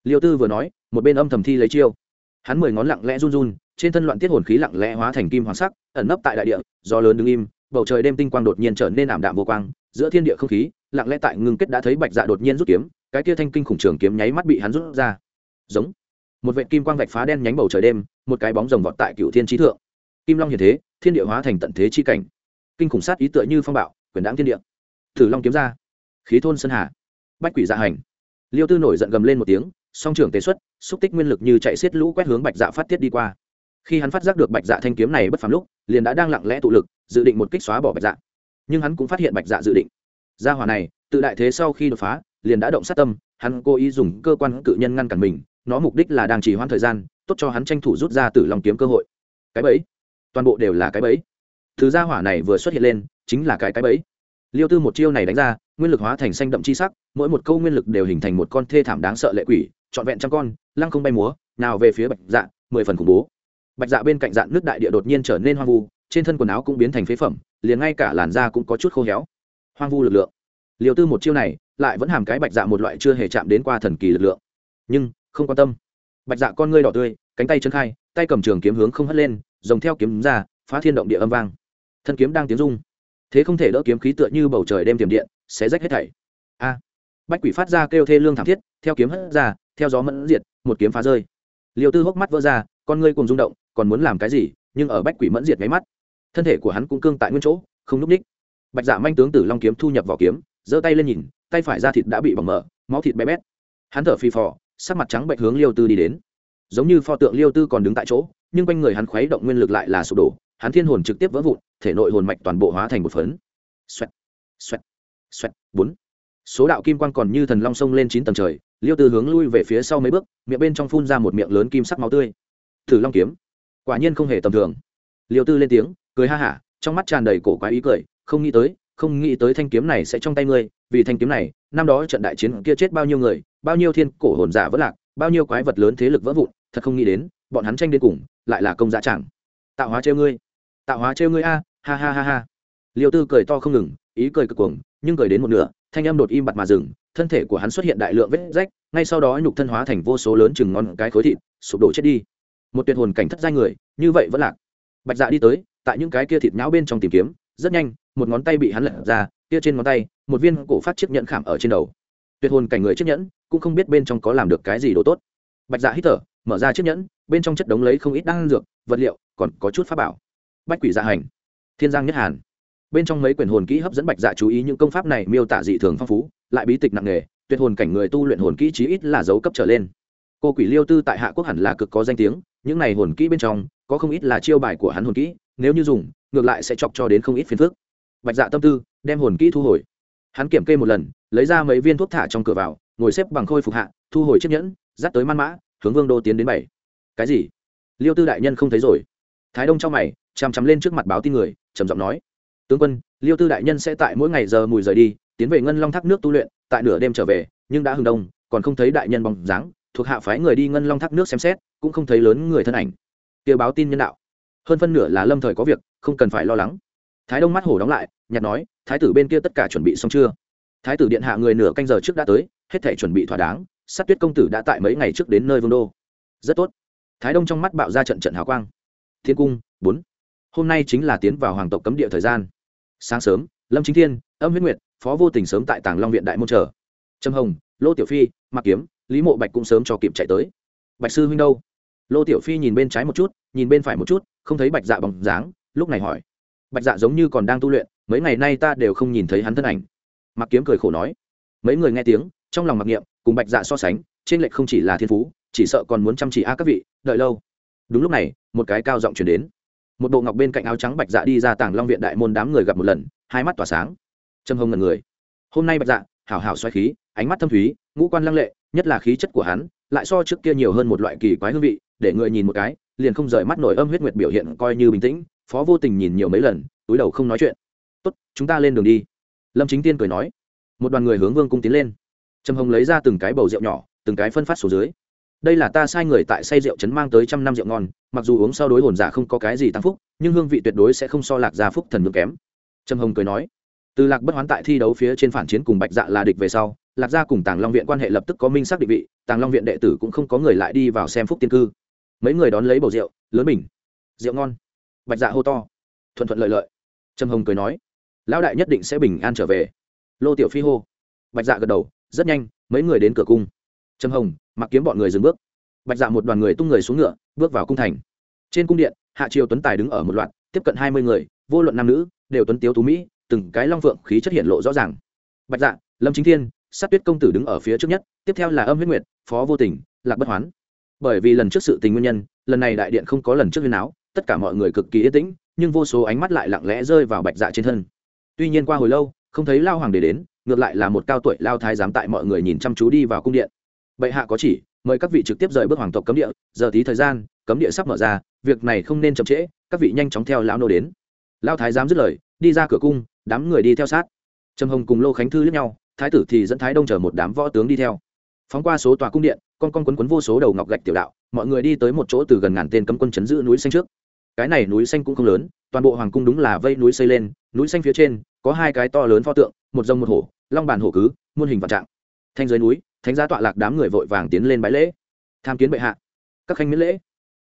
Liêu tư vừa nói một bên âm thầm thi lấy chiêu. Hắn mười ngón lặng lẽ run run trên thân loạn tiết hồn khí lặng lẽ hóa thành kim hoàng sắc, ẩn nấp tại đại địa do lớn đứng im, bầu trời đêm tinh quang đột nhiên trở nên ảm đạm vô quang, giữa thiên địa không khí, lặng lẽ tại ngưng kết đã thấy bạch dạ đột nhiên rút kiếm, cái kia thanh kinh khủng trường kiếm nháy mắt bị hắn rút ra. Giống. Một vệ kim quang vạch phá đen nhánh bầu trời đêm, một cái bóng rồng vọt tại cựu thiên trí thượng. Kim long hiền thế, thiên địa hóa thành tận thế chi cảnh. Kinh khủng sát ý tựa như phong bạo, quyền đáng thiên địa. Thử long kiếm ra. Khí thôn sơn hà. Bách quỷ dạ hành. Liêu tư nổi giận gầm lên một tiếng, song trưởng tế xuất, xúc tích nguyên lực như chạy xiết lũ quét hướng bạch dạ phát tiết đi qua khi hắn phát giác được bạch dạ thanh kiếm này bất phàm lúc, liền đã đang lặng lẽ tụ lực, dự định một kích xóa bỏ bạch dạ. Nhưng hắn cũng phát hiện bạch dạ dự định. Gia hỏa này, tự đại thế sau khi đột phá, liền đã động sát tâm, hắn cố ý dùng cơ quan cự nhân ngăn cản mình, nó mục đích là đang chỉ hoãn thời gian, tốt cho hắn tranh thủ rút ra từ lòng kiếm cơ hội. Cái bẫy. Toàn bộ đều là cái bẫy. Thứ gia hỏa này vừa xuất hiện lên, chính là cái cái bẫy. Liêu tư một chiêu này đánh ra, nguyên lực hóa thành xanh đậm chi sắc, mỗi một câu nguyên lực đều hình thành một con thê thảm đáng sợ lệ quỷ, trọn vẹn trăm con, lăng không bay múa, nào về phía bạch dạ mười phần khủng bố bạch dạ bên cạnh dạn nước đại địa đột nhiên trở nên hoang vu, trên thân quần áo cũng biến thành phế phẩm, liền ngay cả làn da cũng có chút khô héo. Hoang vu lực lượng. Liều tư một chiêu này, lại vẫn hàm cái bạch dạ một loại chưa hề chạm đến qua thần kỳ lực lượng. Nhưng, không quan tâm. Bạch dạ con ngươi đỏ tươi, cánh tay chân khai, tay cầm trường kiếm hướng không hất lên dòng theo kiếm ra, phá thiên động địa âm vang. Thân kiếm đang tiếng rung. Thế không thể đỡ kiếm khí tựa như bầu trời đem tiềm điện sẽ rách hết thảy. A! Bách quỷ phát ra kêu thê lương thảm thiết, theo kiếm hất ra, theo gió mẫn diệt, một kiếm phá rơi. Liều tư hốc mắt vỡ ra, con ngươi cùng rung động còn muốn làm cái gì, nhưng ở bách quỷ mẫn diệt máy mắt, thân thể của hắn cũng cương tại nguyên chỗ, không núp ních bạch dạ manh tướng tử long kiếm thu nhập vào kiếm, giơ tay lên nhìn, tay phải ra thịt đã bị bỏng mở máu thịt bé bét. Hắn thở phì phò, sắc mặt trắng bệnh hướng liêu tư đi đến. Giống như pho tượng liêu tư còn đứng tại chỗ, nhưng quanh người hắn khuấy động nguyên lực lại là sụp đổ, hắn thiên hồn trực tiếp vỡ vụn, thể nội hồn mạch toàn bộ hóa thành một phấn. Xoẹt xoẹt xoẹt, bốn. Số đạo kim quang còn như thần long sông lên chín tầng trời, liêu tư hướng lui về phía sau mấy bước, miệng bên trong phun ra một miệng lớn kim sắc máu tươi. Thử long kiếm quả nhiên không hề tầm thường. Liêu tư lên tiếng, cười ha hả, trong mắt tràn đầy cổ quái ý cười, không nghĩ tới, không nghĩ tới thanh kiếm này sẽ trong tay ngươi, vì thanh kiếm này, năm đó trận đại chiến kia chết bao nhiêu người, bao nhiêu thiên cổ hồn giả vỡ lạc, bao nhiêu quái vật lớn thế lực vỡ vụn, thật không nghĩ đến, bọn hắn tranh đến cùng, lại là công giả chẳng. Tạo hóa trêu ngươi. Tạo hóa trêu ngươi a, ha ha ha ha. Liêu tư cười to không ngừng, ý cười cực cuồng, nhưng cười đến một nửa, thanh âm đột im bặt mà dừng, thân thể của hắn xuất hiện đại lượng vết rách, ngay sau đó nhục thân hóa thành vô số lớn chừng ngon cái khối thịt, sụp đổ chết đi một tuyệt hồn cảnh thất giai người, như vậy vẫn lạc. Bạch dạ đi tới, tại những cái kia thịt nhão bên trong tìm kiếm, rất nhanh, một ngón tay bị hắn lật ra, kia trên ngón tay, một viên cổ phát chiếc nhẫn khảm ở trên đầu. Tuyệt hồn cảnh người chiếc nhẫn, cũng không biết bên trong có làm được cái gì đồ tốt. Bạch dạ hít thở, mở ra chiếc nhẫn, bên trong chất đống lấy không ít đan dược, vật liệu, còn có chút pháp bảo. Bách quỷ dạ hành, thiên giang nhất hàn. Bên trong mấy quyển hồn kỹ hấp dẫn bạch dạ chú ý những công pháp này miêu tả dị thường phong phú, lại bí tịch nặng nghề tuyệt hồn cảnh người tu luyện hồn kỹ chí ít là dấu cấp trở lên. Cô quỷ liêu tư tại hạ quốc hẳn là cực có danh tiếng những này hồn kỹ bên trong, có không ít là chiêu bài của hắn hồn kỹ, nếu như dùng, ngược lại sẽ chọc cho đến không ít phiền phức. Bạch dạ tâm tư, đem hồn kỹ thu hồi. Hắn kiểm kê một lần, lấy ra mấy viên thuốc thả trong cửa vào, ngồi xếp bằng khôi phục hạ, thu hồi chiếc nhẫn, dắt tới man mã, hướng vương đô tiến đến bảy. Cái gì? Liêu tư đại nhân không thấy rồi. Thái đông trong mày, chằm chằm lên trước mặt báo tin người, trầm giọng nói. Tướng quân, liêu tư đại nhân sẽ tại mỗi ngày giờ mùi rời đi, tiến về ngân long thác nước tu luyện, tại nửa đêm trở về, nhưng đã hừng đông, còn không thấy đại nhân bóng dáng, thuộc hạ phái người đi ngân long thác nước xem xét cũng không thấy lớn người thân ảnh. Kia báo tin nhân đạo. Hơn phân nửa là lâm thời có việc, không cần phải lo lắng. Thái đông mắt hổ đóng lại nhặt nói, thái tử bên kia tất cả chuẩn bị xong chưa? Thái tử điện hạ người nửa canh giờ trước đã tới, hết thể chuẩn bị thỏa đáng, sát tuyết công tử đã tại mấy ngày trước đến nơi vương đô. Rất tốt. Thái đông trong mắt bạo ra trận trận hào quang. Thiên cung, bốn. Hôm nay chính là tiến vào hoàng tộc cấm địa thời gian. Sáng sớm, lâm chính thiên, âm huyết nguyệt, phó vô tình sớm tại tàng long viện đại môn chờ. Trâm hồng, lô tiểu phi mặc kiếm, lý mộ bạch cũng sớm cho kịp chạy tới. Bạch sư huynh đâu? Lô tiểu phi nhìn bên trái một chút, nhìn bên phải một chút, không thấy bạch dạ bằng dáng, lúc này hỏi. Bạch dạ giống như còn đang tu luyện, mấy ngày nay ta đều không nhìn thấy hắn thân ảnh. Mặc kiếm cười khổ nói. Mấy người nghe tiếng, trong lòng mặc niệm, cùng bạch dạ so sánh, trên lệch không chỉ là thiên phú, chỉ sợ còn muốn chăm chỉ a các vị, đợi lâu. Đúng lúc này, một cái cao giọng chuyển đến. Một bộ ngọc bên cạnh áo trắng bạch dạ đi ra tàng long viện đại môn đám người gặp một lần, hai mắt tỏa sáng. Trầm hồng ngần người. Hôm nay bạch dạ hảo hảo xoay khí, ánh mắt thâm thúy, ngũ quan lăng lệ, nhất là khí chất của hắn, lại so trước kia nhiều hơn một loại kỳ quái hương vị để người nhìn một cái, liền không rời mắt nổi âm huyết nguyệt biểu hiện coi như bình tĩnh, phó vô tình nhìn nhiều mấy lần, túi đầu không nói chuyện. Tốt, chúng ta lên đường đi. Lâm chính tiên cười nói. Một đoàn người hướng vương cung tiến lên. Trầm hồng lấy ra từng cái bầu rượu nhỏ, từng cái phân phát số dưới. Đây là ta sai người tại say rượu chấn mang tới trăm năm rượu ngon, mặc dù uống sau đối hồn giả không có cái gì tăng phúc, nhưng hương vị tuyệt đối sẽ không so lạc gia phúc thần ngưỡng kém. Trầm hồng cười nói. Từ lạc bất hoán tại thi đấu phía trên phản chiến cùng bạch dạ là địch về sau, lạc gia cùng tàng long viện quan hệ lập tức có minh xác định vị, tàng long viện đệ tử cũng không có người lại đi vào xem phúc tiên cư mấy người đón lấy bầu rượu, lớn bình. Rượu ngon. Bạch dạ hô to. Thuận thuận lợi lợi. Trầm hồng cười nói, lão đại nhất định sẽ bình an trở về. Lô tiểu phi hô. Bạch dạ gật đầu, rất nhanh, mấy người đến cửa cung. Trầm hồng, mặc kiếm bọn người dừng bước. Bạch dạ một đoàn người tung người xuống ngựa, bước vào cung thành. Trên cung điện, hạ triều tuấn tài đứng ở một loạt, tiếp cận hai mươi người, vô luận nam nữ, đều tuấn tiếu tú mỹ, từng cái long phượng khí chất hiện lộ rõ ràng. Bạch dạ lâm chính thiên, sát tuyết công tử đứng ở phía trước nhất, tiếp theo là âm huyết nguyệt, phó vô tình, lạc bất hoán bởi vì lần trước sự tình nguyên nhân, lần này đại điện không có lần trước huyên áo, tất cả mọi người cực kỳ yên tĩnh, nhưng vô số ánh mắt lại lặng lẽ rơi vào bạch dạ trên thân. Tuy nhiên qua hồi lâu, không thấy lao hoàng để đến, ngược lại là một cao tuổi lao thái giám tại mọi người nhìn chăm chú đi vào cung điện. Bệ hạ có chỉ, mời các vị trực tiếp rời bước hoàng tộc cấm địa, giờ tí thời gian, cấm địa sắp mở ra, việc này không nên chậm trễ, các vị nhanh chóng theo lão nô đến. Lao thái giám dứt lời, đi ra cửa cung, đám người đi theo sát. Trầm hồng cùng lô khánh thư lẫn nhau, thái tử thì dẫn thái đông chở một đám võ tướng đi theo. Phóng qua số tòa cung điện con con quấn quấn vô số đầu ngọc gạch tiểu đạo, mọi người đi tới một chỗ từ gần ngàn tên cấm quân chấn giữ núi xanh trước. Cái này núi xanh cũng không lớn, toàn bộ hoàng cung đúng là vây núi xây lên, núi xanh phía trên có hai cái to lớn pho tượng, một rồng một hổ, long bàn hổ cứ, muôn hình vạn trạng. Thanh dưới núi, thánh giá tọa lạc đám người vội vàng tiến lên bái lễ. Tham kiến bệ hạ. Các khanh miễn lễ.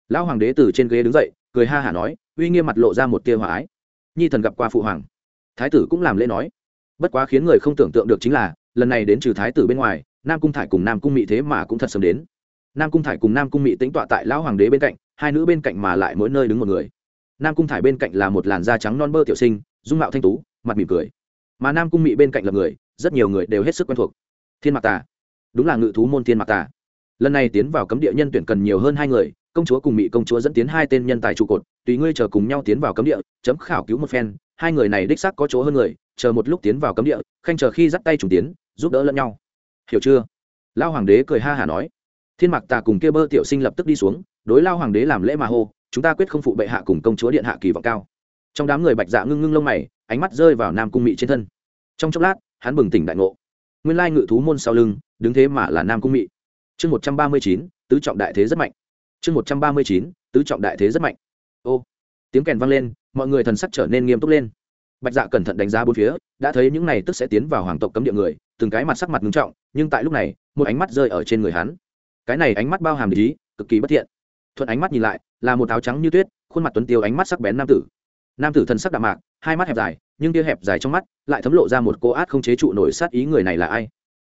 Lão hoàng đế từ trên ghế đứng dậy, cười ha hả nói, uy nghiêm mặt lộ ra một tia hòa ái. Nhi thần gặp qua phụ hoàng. Thái tử cũng làm lễ nói. Bất quá khiến người không tưởng tượng được chính là, lần này đến trừ thái tử bên ngoài nam cung thải cùng nam cung mỹ thế mà cũng thật sớm đến. Nam cung thải cùng nam cung mỹ tính tọa tại lão hoàng đế bên cạnh, hai nữ bên cạnh mà lại mỗi nơi đứng một người. Nam cung thải bên cạnh là một làn da trắng non bơ tiểu sinh, dung mạo thanh tú, mặt mỉm cười. Mà nam cung mỹ bên cạnh là người, rất nhiều người đều hết sức quen thuộc. Thiên mạc tà. Đúng là ngự thú môn thiên mạc tà. Lần này tiến vào cấm địa nhân tuyển cần nhiều hơn hai người, công chúa cùng mỹ công chúa dẫn tiến hai tên nhân tài trụ cột, tùy ngươi chờ cùng nhau tiến vào cấm địa, chấm khảo cứu một phen, hai người này đích xác có chỗ hơn người, chờ một lúc tiến vào cấm địa, khanh chờ khi dắt tay trùng tiến, giúp đỡ lẫn nhau hiểu chưa? Lao hoàng đế cười ha hả nói. Thiên mạc tà cùng kia bơ tiểu sinh lập tức đi xuống, đối lao hoàng đế làm lễ mà hô, chúng ta quyết không phụ bệ hạ cùng công chúa điện hạ kỳ vọng cao. Trong đám người bạch dạ ngưng ngưng lông mày, ánh mắt rơi vào nam cung mị trên thân. Trong chốc lát, hắn bừng tỉnh đại ngộ. Nguyên lai ngự thú môn sau lưng, đứng thế mà là nam cung mị. Chương một trăm ba mươi chín, tứ trọng đại thế rất mạnh. Chương một trăm ba mươi chín, tứ trọng đại thế rất mạnh. Ô, tiếng kèn vang lên, mọi người thần sắc trở nên nghiêm túc lên bạch dạ cẩn thận đánh giá bốn phía, đã thấy những này tức sẽ tiến vào hoàng tộc cấm địa người, từng cái mặt sắc mặt nghiêm trọng, nhưng tại lúc này, một ánh mắt rơi ở trên người hắn. Cái này ánh mắt bao hàm ý cực kỳ bất thiện. Thuận ánh mắt nhìn lại, là một áo trắng như tuyết, khuôn mặt tuấn tiêu ánh mắt sắc bén nam tử. Nam tử thần sắc đạm mạc, hai mắt hẹp dài, nhưng kia hẹp dài trong mắt lại thấm lộ ra một cô át không chế trụ nổi sát ý người này là ai?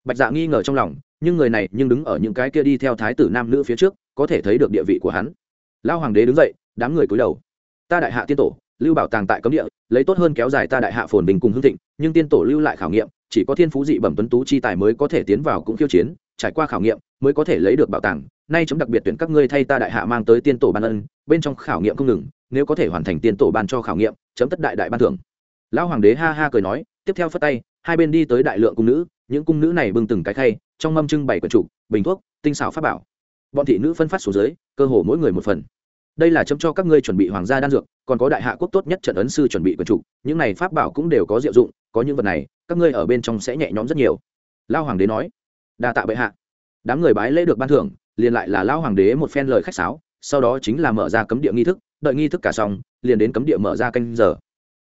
Bạch dạ nghi ngờ trong lòng, nhưng người này nhưng đứng ở những cái kia đi theo thái tử nam nữ phía trước, có thể thấy được địa vị của hắn. Lao hoàng đế đứng dậy, đám người cúi đầu. Ta đại hạ tiên tổ lưu bảo tàng tại cấm địa, lấy tốt hơn kéo dài ta đại hạ phồn bình cùng hương thịnh, nhưng tiên tổ lưu lại khảo nghiệm, chỉ có thiên phú dị bẩm tuấn tú chi tài mới có thể tiến vào cũng khiêu chiến, trải qua khảo nghiệm mới có thể lấy được bảo tàng. Nay chấm đặc biệt tuyển các ngươi thay ta đại hạ mang tới tiên tổ ban ân, bên trong khảo nghiệm không ngừng, nếu có thể hoàn thành tiên tổ ban cho khảo nghiệm, chấm tất đại đại ban thưởng. Lão hoàng đế ha ha cười nói, tiếp theo phất tay, hai bên đi tới đại lượng cung nữ, những cung nữ này bưng từng cái khay, trong mâm trưng bày quần trụ bình thuốc, tinh xảo pháp bảo. Bọn thị nữ phân phát xuống dưới, cơ hồ mỗi người một phần đây là chấm cho các ngươi chuẩn bị hoàng gia đan dược, còn có đại hạ quốc tốt nhất trận ấn sư chuẩn bị quần trục những này pháp bảo cũng đều có diệu dụng, có những vật này, các ngươi ở bên trong sẽ nhẹ nhõm rất nhiều. Lao hoàng đế nói. Đa tạ bệ hạ. Đám người bái lễ được ban thưởng, liền lại là lao hoàng đế một phen lời khách sáo, sau đó chính là mở ra cấm địa nghi thức, đợi nghi thức cả xong, liền đến cấm địa mở ra canh giờ.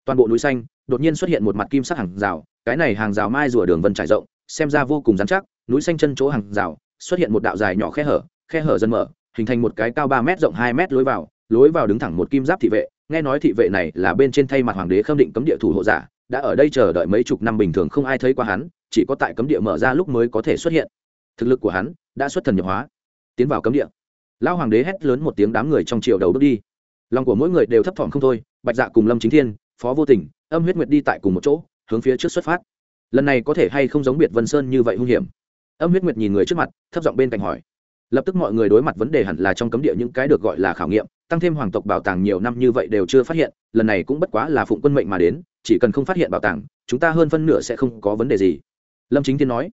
Toàn bộ núi xanh, đột nhiên xuất hiện một mặt kim sắc hàng rào, cái này hàng rào mai rùa đường vân trải rộng, xem ra vô cùng dán chắc, núi xanh chân chỗ hàng rào, xuất hiện một đạo dài nhỏ khe hở khe hở dần mở hình thành một cái cao ba m rộng hai m lối vào lối vào đứng thẳng một kim giáp thị vệ. Nghe nói thị vệ này là bên trên thay mặt hoàng đế khâm định cấm địa thủ hộ giả, đã ở đây chờ đợi mấy chục năm bình thường không ai thấy qua hắn, chỉ có tại cấm địa mở ra lúc mới có thể xuất hiện. Thực lực của hắn đã xuất thần nhập hóa. Tiến vào cấm địa. Lao hoàng đế hét lớn một tiếng đám người trong triều đầu bước đi. Lòng của mỗi người đều thấp thỏm không thôi, bạch dạ cùng lâm chính thiên, phó vô tình, âm huyết nguyệt đi tại cùng một chỗ, hướng phía trước xuất phát. Lần này có thể hay không giống biệt vân sơn như vậy hung hiểm? Âm huyết nguyệt nhìn người trước mặt, thấp giọng bên cạnh hỏi lập tức mọi người đối mặt vấn đề hẳn là trong cấm địa những cái được gọi là khảo nghiệm, tăng thêm hoàng tộc bảo tàng nhiều năm như vậy đều chưa phát hiện, lần này cũng bất quá là phụng quân mệnh mà đến, chỉ cần không phát hiện bảo tàng, chúng ta hơn phân nửa sẽ không có vấn đề gì. Lâm chính tiên nói.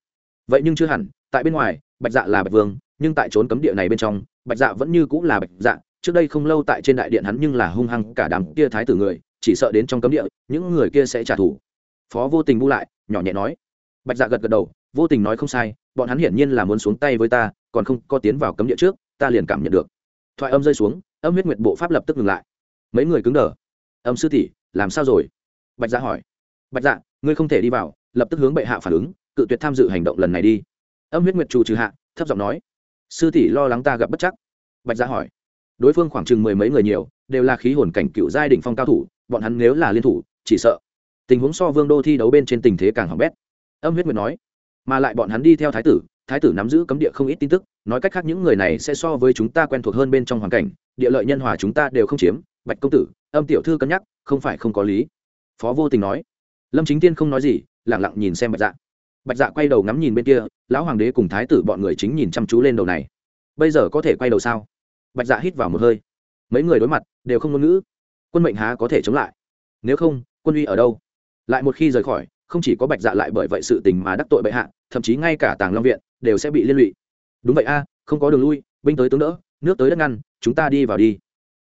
Vậy nhưng chưa hẳn, tại bên ngoài, bạch dạ là bạch vương, nhưng tại trốn cấm địa này bên trong, bạch dạ vẫn như cũng là bạch dạ trước đây không lâu tại trên đại điện hắn nhưng là hung hăng cả đám kia thái tử người, chỉ sợ đến trong cấm địa, những người kia sẽ trả thù. Phó vô tình bu lại, nhỏ nhẹ nói. Bạch dạ gật gật đầu, vô tình nói không sai, bọn hắn hiển nhiên là muốn xuống tay với ta còn không có tiến vào cấm địa trước, ta liền cảm nhận được. Thoại âm rơi xuống, âm huyết nguyệt bộ pháp lập tức ngừng lại. Mấy người cứng đờ. Âm sư tỷ, làm sao rồi? Bạch dạ hỏi. Bạch dạ ngươi không thể đi vào, lập tức hướng bệ hạ phản ứng, cự tuyệt tham dự hành động lần này đi. Âm huyết nguyệt trù trừ hạ, thấp giọng nói. Sư tỷ lo lắng ta gặp bất chắc. Bạch dạ hỏi. Đối phương khoảng chừng mười mấy người nhiều, đều là khí hồn cảnh cựu giai đ ỉ n h phong cao thủ, bọn hắn nếu là liên thủ, chỉ sợ. Tình huống so vương đô thi đấu bên trên tình thế càng hỏng bét. Âm huyết nguyệt nói. Mà lại bọn hắn đi theo thái tử thái tử nắm giữ cấm địa không ít tin tức, nói cách khác những người này sẽ so với chúng ta quen thuộc hơn bên trong hoàn cảnh, địa lợi nhân hòa chúng ta đều không chiếm, bạch công tử, âm tiểu thư cân nhắc, không phải không có lý. Phó vô tình nói. Lâm chính tiên không nói gì lẳng lặng nhìn xem bạch dạ. Bạch dạ quay đầu ngắm nhìn bên kia, lão hoàng đế cùng thái tử bọn người chính nhìn chăm chú lên đầu này. Bây giờ có thể quay đầu sao? Bạch dạ hít vào một hơi. Mấy người đối mặt, đều không ngôn ngữ. Quân mệnh há có thể chống lại? Nếu không, quân uy ở đâu? Lại một khi rời khỏi, không chỉ có bạch dạ lại bởi vậy sự tình mà đắc tội bệ hạ, thậm chí ngay cả tàng long viện đều sẽ bị liên lụy. Đúng vậy a, không có đường lui, binh tới tướng đỡ, nước tới đất ngăn, chúng ta đi vào đi.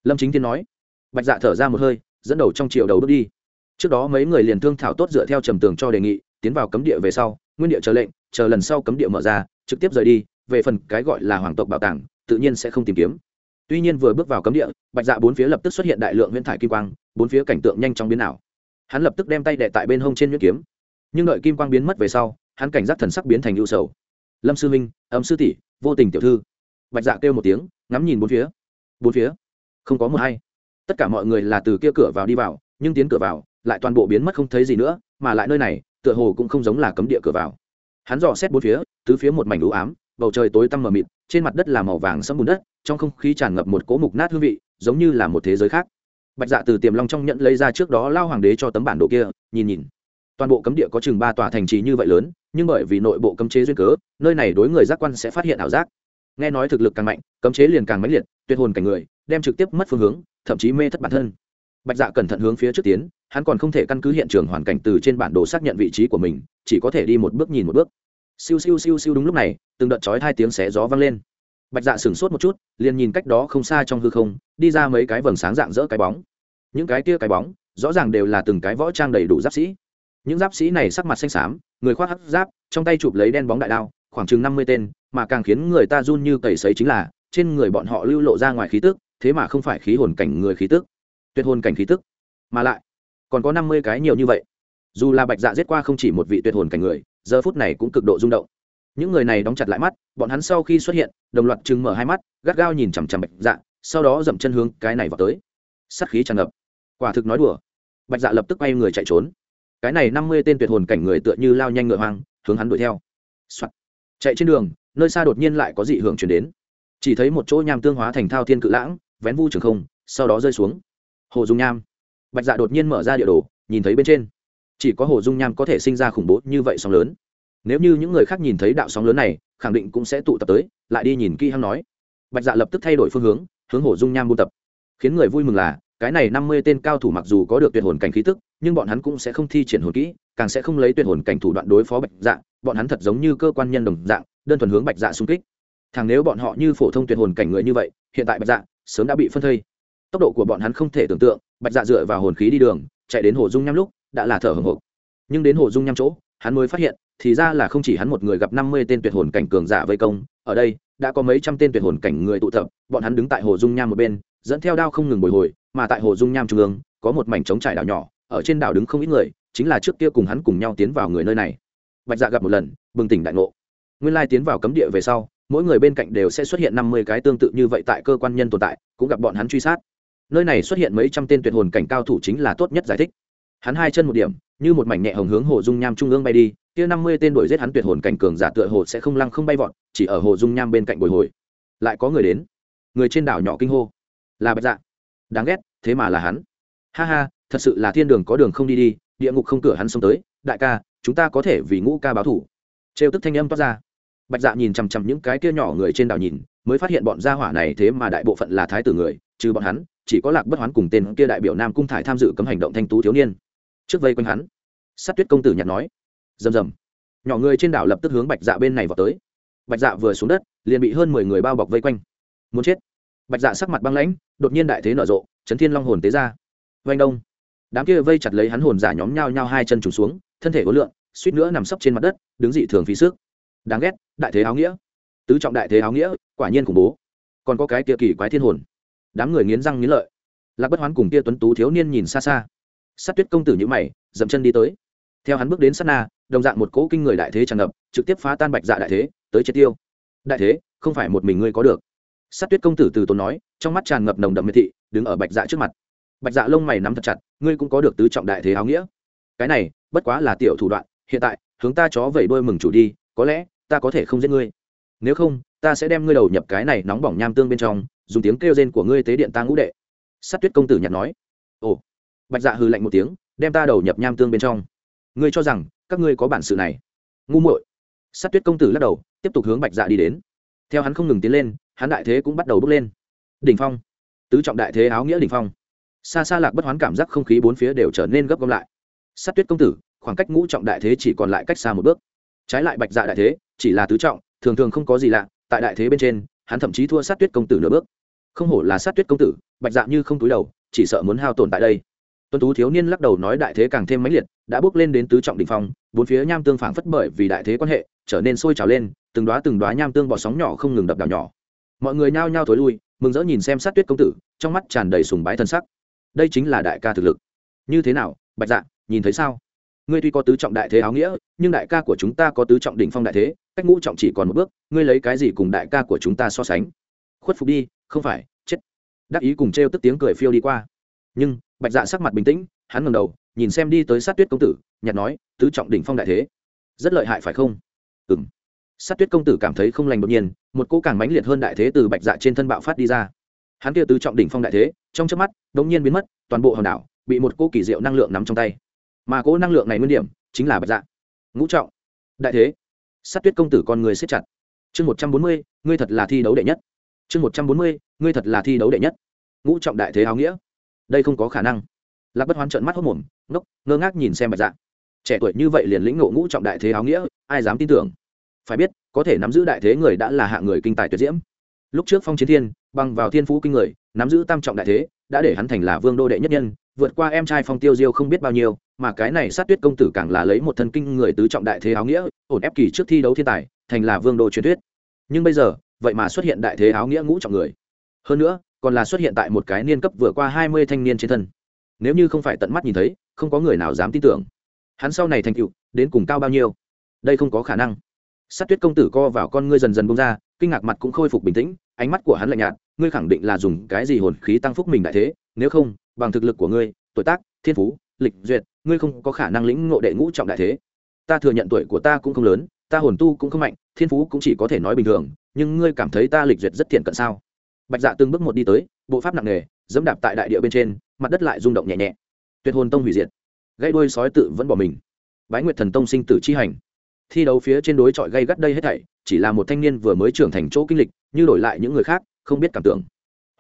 Lâm chính Thiên nói. Bạch dạ thở ra một hơi, dẫn đầu trong chiều đầu bước đi. Trước đó mấy người liền thương thảo tốt dựa theo trầm tường cho đề nghị, tiến vào cấm địa về sau, nguyên địa chờ lệnh, chờ lần sau cấm địa mở ra, trực tiếp rời đi, về phần cái gọi là hoàng tộc bảo tàng, tự nhiên sẽ không tìm kiếm. Tuy nhiên vừa bước vào cấm địa, bạch dạ bốn phía lập tức xuất hiện đại lượng huyễn thải kim quang, bốn phía cảnh tượng nhanh chóng biến ảo. Hắn lập tức đem tay đệ tại bên hông trên nhuyễn kiếm. Nhưng đợi kim quang biến mất về sau, hắn cảnh giác thần sắc biến thành ưu sầu lâm sư minh ấm sư tỷ, vô tình tiểu thư. Bạch dạ kêu một tiếng, ngắm nhìn bốn phía. Bốn phía? Không có một hay tất cả mọi người là từ kia cửa vào đi vào, nhưng tiến cửa vào, lại toàn bộ biến mất không thấy gì nữa, mà lại nơi này, tựa hồ cũng không giống là cấm địa cửa vào. Hắn dò xét bốn phía, tứ phía một mảnh u ám, bầu trời tối tăm mờ mịt, trên mặt đất là màu vàng sẫm bùn đất, trong không khí tràn ngập một cỗ mục nát hương vị, giống như là một thế giới khác. Bạch dạ từ tiềm long trong nhận lấy ra trước đó lao hoàng đế cho tấm bản đồ kia, nhìn nhìn toàn bộ cấm địa có chừng ba tòa thành trì như vậy lớn, nhưng bởi vì nội bộ cấm chế duyên cớ, nơi này đối người giác quan sẽ phát hiện ảo giác. Nghe nói thực lực càng mạnh, cấm chế liền càng mãnh liệt, tuyệt hồn cảnh người, đem trực tiếp mất phương hướng, thậm chí mê thất bản thân. Bạch dạ cẩn thận hướng phía trước tiến, hắn còn không thể căn cứ hiện trường hoàn cảnh từ trên bản đồ xác nhận vị trí của mình, chỉ có thể đi một bước nhìn một bước. Siêu siêu siêu siêu đúng lúc này, từng đợt chói hai tiếng xé gió vang lên. Bạch dạ sửng sốt một chút, liền nhìn cách đó không xa trong hư không, đi ra mấy cái vầng sáng dạng dỡ cái bóng. Những cái kia cái bóng, rõ ràng đều là từng cái võ trang đầy đủ giáp sĩ những giáp sĩ này sắc mặt xanh xám, người khoác hắc giáp, trong tay chụp lấy đen bóng đại đao, khoảng chừng năm mươi tên, mà càng khiến người ta run như cầy sấy chính là, trên người bọn họ lưu lộ ra ngoài khí tức, thế mà không phải khí hồn cảnh người khí tức. Tuyệt hồn cảnh khí tức. Mà lại, còn có năm mươi cái nhiều như vậy. Dù là bạch dạ giết qua không chỉ một vị tuyệt hồn cảnh người, giờ phút này cũng cực độ rung động. Những người này đóng chặt lại mắt, bọn hắn sau khi xuất hiện, đồng loạt chừng mở hai mắt, gắt gao nhìn chằm chằm bạch dạ sau đó dậm chân hướng cái này vào tới. Sắt khí tràn ngập. Quả thực nói đùa. Bạch dạ lập tức quay người chạy trốn cái này năm mươi tên tuyệt hồn cảnh người tựa như lao nhanh ngựa hoang, hướng hắn đuổi theo、Soạn. chạy trên đường, nơi xa đột nhiên lại có dị hưởng chuyển đến. Chỉ thấy một chỗ nham tương hóa thành thao thiên cự lãng, vén vu trường không, sau đó rơi xuống. Hồ dung nham. Bạch dạ đột nhiên mở ra địa đồ, nhìn thấy bên trên. Chỉ có hồ dung nham có thể sinh ra khủng bố như vậy sóng lớn. Nếu như những người khác nhìn thấy đạo sóng lớn này, khẳng định cũng sẽ tụ tập tới, lại đi nhìn kỹ hăng nói. Bạch dạ lập tức thay đổi phương hướng hướng hồ dung nham buôn tập. Khiến người vui mừng là cái này năm mươi tên cao thủ mặc dù có được tuyệt hồn cảnh khí tức, nhưng bọn hắn cũng sẽ không thi triển hồn kỹ, càng sẽ không lấy tuyệt hồn cảnh thủ đoạn đối phó bạch dạ bọn hắn thật giống như cơ quan nhân đồng dạng, đơn thuần hướng bạch dạ xung kích. Thằng nếu bọn họ như phổ thông tuyệt hồn cảnh người như vậy, hiện tại bạch dạ sớm đã bị phân thây. Tốc độ của bọn hắn không thể tưởng tượng, bạch dạ dựa vào hồn khí đi đường, chạy đến hồ dung nham lúc, đã là thở hổn hộc. Nhưng đến hồ dung nham chỗ, hắn mới phát hiện, thì ra là không chỉ hắn một người gặp năm mươi tên tuyệt hồn cảnh cường giả vây công, ở đây, đã có mấy trăm tên tuyệt hồn cảnh người tụ tập, bọn hắn đứng tại hồ dung nham một bên, dẫn theo đao không ngừng bồi hồi mà tại hồ dung nham trung ương, có một mảnh trống trải đảo nhỏ, ở trên đảo đứng không ít người, chính là trước kia cùng hắn cùng nhau tiến vào người nơi này. Bạch dạ gặp một lần, bừng tỉnh đại ngộ. Nguyên lai tiến vào cấm địa về sau, mỗi người bên cạnh đều sẽ xuất hiện năm mươi cái tương tự như vậy tại cơ quan nhân tồn tại, cũng gặp bọn hắn truy sát. Nơi này xuất hiện mấy trăm tên tuyệt hồn cảnh cao thủ chính là tốt nhất giải thích. Hắn hai chân một điểm, như một mảnh nhẹ hồng hướng hồ dung nham trung ương bay đi, kia năm mươi tên đuổi giết hắn tuyệt hồn cảnh cường giả tựa hồ sẽ không lăng không bay vọt, chỉ ở hồ dung nham bên cạnh bồi hồi. Lại có người đến. Người trên đảo nhỏ kinh hô. Là bạch dạ. Đáng ghét thế mà là hắn. Ha ha, thật sự là thiên đường có đường không đi đi, địa ngục không cửa hắn xông tới, đại ca, chúng ta có thể vì ngũ ca báo thủ. Trêu tức thanh âm toát ra. Bạch dạ nhìn chằm chằm những cái kia nhỏ người trên đảo nhìn, mới phát hiện bọn gia hỏa này thế mà đại bộ phận là thái tử người, trừ bọn hắn, chỉ có lạc bất hoán cùng tên kia đại biểu nam cung thải tham dự cấm hành động thanh tú thiếu niên. Trước vây quanh hắn, sát tuyết công tử nhặt nói. Rầm rầm. Nhỏ người trên đảo lập tức hướng bạch dạ bên này vào tới. Bạch dạ vừa xuống đất, liền bị hơn mười người bao bọc vây quanh. Muốn chết bạch dạ sắc mặt băng lãnh, đột nhiên đại thế nở rộ, chấn thiên long hồn tế ra. Vanh đông. Đám kia vây chặt lấy hắn hồn giả nhóm nhao nhao hai chân trùng xuống, thân thể ối lượng suýt nữa nằm sấp trên mặt đất, đứng dị thường phí sức. Đáng ghét, đại thế áo nghĩa. Tứ trọng đại thế áo nghĩa, quả nhiên khủng bố. Còn có cái kia kỳ quái thiên hồn. Đám người nghiến răng nghiến lợi. Lạc bất hoán cùng kia tuấn tú thiếu niên nhìn xa xa. Sát tuyết công tử nhữ mày, dậm chân đi tới. Theo hắn bước đến sát na, đồng dạng một cỗ kinh người đại thế tràn ngập, trực tiếp phá tan bạch dạ đại thế, tới triệt tiêu. Đại thế, không phải một mình ngươi có được sát tuyết công tử từ tốn nói, trong mắt tràn ngập nồng đậm miệt thị, đứng ở bạch dạ trước mặt. Bạch dạ lông mày nắm thật chặt, ngươi cũng có được tứ trọng đại thế áo nghĩa. Cái này, bất quá là tiểu thủ đoạn, hiện tại, hướng ta chó vẩy đôi mừng chủ đi, có lẽ, ta có thể không giết ngươi. Nếu không, ta sẽ đem ngươi đầu nhập cái này nóng bỏng nham tương bên trong, dùng tiếng kêu rên của ngươi tế điện ta ngũ đệ. Sát tuyết công tử nhặt nói. Ồ. Bạch dạ hư lạnh một tiếng, đem ta đầu nhập nham tương bên trong. Ngươi cho rằng, các ngươi có bản sự này? Ngu muội. Sát tuyết công tử lắc đầu, tiếp tục hướng bạch dạ đi đến. Theo hắn không ngừng tiến lên hắn đại thế cũng bắt đầu bước lên. Đỉnh phong. Tứ trọng đại thế áo nghĩa đỉnh phong. Xa xa lạc bất hoán cảm giác không khí bốn phía đều trở nên gấp gom lại. Sát tuyết công tử, khoảng cách ngũ trọng đại thế chỉ còn lại cách xa một bước. Trái lại bạch dạ đại thế, chỉ là tứ trọng, thường thường không có gì lạ, tại đại thế bên trên, hắn thậm chí thua sát tuyết công tử nửa bước. Không hổ là sát tuyết công tử, bạch dạ như không túi đầu, chỉ sợ muốn hao tổn tại đây. Tuân tú thiếu niên lắc đầu nói đại thế càng thêm mãnh liệt, đã bước lên đến tứ trọng đỉnh phong, bốn phía nham tương phảng phất bởi vì đại thế quan hệ, trở nên sôi trào lên, từng đóa từng đóa nham tương bọt sóng nhỏ không ngừng đập đảo nhỏ mọi người nhao nhao thối lui, mừng rỡ nhìn xem sát tuyết công tử, trong mắt tràn đầy sùng bái thân sắc. Đây chính là đại ca thực lực. Như thế nào, bạch dạ nhìn thấy sao? Ngươi tuy có tứ trọng đại thế áo nghĩa, nhưng đại ca của chúng ta có tứ trọng đỉnh phong đại thế, cách ngũ trọng chỉ còn một bước, ngươi lấy cái gì cùng đại ca của chúng ta so sánh? Khuất phục đi, không phải, chết. Đắc ý cùng t tức tiếng cười phiêu đi qua. Nhưng, bạch dạ sắc mặt bình tĩnh, hắn ngầm đầu, nhìn xem đi tới sát tuyết công tử nhặt nói, tứ trọng đỉnh phong đại thế, rất lợi hại phải không? Ừ m sát tuyết công tử cảm thấy không lành đột nhiên, một cỗ càng mãnh liệt hơn đại thế từ bạch dạ trên thân bạo phát đi ra. Hắn kia tứ trọng đỉnh phong đại thế, trong chớp mắt đống nhiên biến mất, toàn bộ hòn đảo bị một cỗ kỳ diệu năng lượng nắm trong tay. Mà cỗ năng lượng này nguyên điểm chính là bạch dạ. Ngũ trọng. Đại thế. Sát tuyết công tử con người siết chặt. Chương một trăm bốn mươi, ngươi thật là thi đấu đệ nhất. Chương một trăm bốn mươi, ngươi thật là thi đấu đệ nhất. Ngũ trọng đại thế áo nghĩa. Đây không có khả năng. Lạc bất hoán trợn mắt hốc mồm, ngốc, ngơ ngác nhìn xem bạch dạ. Trẻ tuổi như vậy liền lĩnh ngộ ngũ trọng đại thế áo nghĩa, ai dám tin tưởng? Phải biết, có thể nắm giữ đại thế người đã là hạng người kinh tài tuyệt diễm. Lúc trước phong chiến thiên, bằng vào thiên phú kinh người, nắm giữ tam trọng đại thế, đã để hắn thành là vương đô đệ nhất nhân, vượt qua em trai phong tiêu diêu không biết bao nhiêu, mà cái này sát tuyết công tử càng là lấy một thân kinh người tứ trọng đại thế áo nghĩa, ổn ép kỳ trước thi đấu thiên tài, thành là vương đô truyền thuyết. Nhưng bây giờ, vậy mà xuất hiện đại thế áo nghĩa ngũ trọng người. Hơn nữa, còn là xuất hiện tại một cái niên cấp vừa qua hai mươi thanh niên trên thân. Nếu như không phải tận mắt nhìn thấy, không có người nào dám tin tưởng. Hắn sau này thành tựu, đến cùng cao bao nhiêu? Đây không có khả năng sát tuyết công tử co vào con ngươi dần dần bông ra, kinh ngạc mặt cũng khôi phục bình tĩnh, ánh mắt của hắn lạnh nhạt, ngươi khẳng định là dùng cái gì hồn khí tăng phúc mình đại thế, nếu không, bằng thực lực của ngươi, tuổi tác, thiên phú, lịch duyệt, ngươi không có khả năng lĩnh ngộ đệ ngũ trọng đại thế. Ta thừa nhận tuổi của ta cũng không lớn, ta hồn tu cũng không mạnh, thiên phú cũng chỉ có thể nói bình thường, nhưng ngươi cảm thấy ta lịch duyệt rất thiện cận sao? Bạch dạ từng bước một đi tới, bộ pháp nặng nề, dẫm đạp tại đại địa bên trên, mặt đất lại rung động nhẹ nhẹ. Tuyệt hồn tông hủy diệt. Gãy đuôi sói tự vẫn bỏ mình. Bái nguyệt thần tông sinh tử chi hành thi đấu phía trên đối chọi gây gắt đây hết thảy, chỉ là một thanh niên vừa mới trưởng thành chỗ kinh lịch, như đổi lại những người khác, không biết cảm tưởng.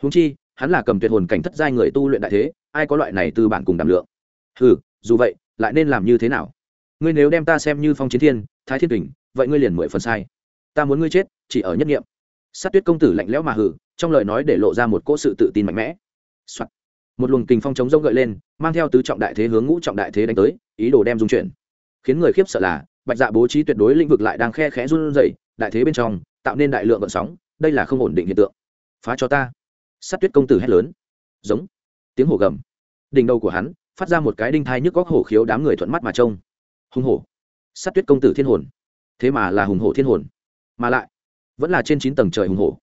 Húng chi, hắn là cầm tuyệt hồn cảnh thất giai người tu luyện đại thế, ai có loại này từ bản cùng đảm lượng? Ừ dù vậy, lại nên làm như thế nào? Ngươi nếu đem ta xem như phong chiến thiên, thái thiên kình, vậy ngươi liền mười phần sai. Ta muốn ngươi chết, chỉ ở nhất nghiệm. Sát tuyết công tử lạnh lẽo mà hử trong lời nói để lộ ra một cỗ sự tự tin mạnh mẽ、Soạn. một luồng kình phong chống rông gợi lên, mang theo tứ trọng đại thế hướng ngũ trọng đại thế đánh tới, ý đồ đem dung chuyển. Khiến người khiếp sợ là bạch dạ bố trí tuyệt đối lĩnh vực lại đang khe khẽ run rẩy, đại thế bên trong, tạo nên đại lượng vận sóng, đây là không ổn định hiện tượng. Phá cho ta. Sát tuyết công tử hét lớn. Giống. Tiếng hổ gầm. Đỉnh đầu của hắn, phát ra một cái đinh thai nhức góc hổ khiếu đám người thuận mắt mà trông. Hùng hổ. Sát tuyết công tử thiên hồn. Thế mà là hùng hổ thiên hồn. Mà lại, vẫn là trên chín tầng trời hùng hổ.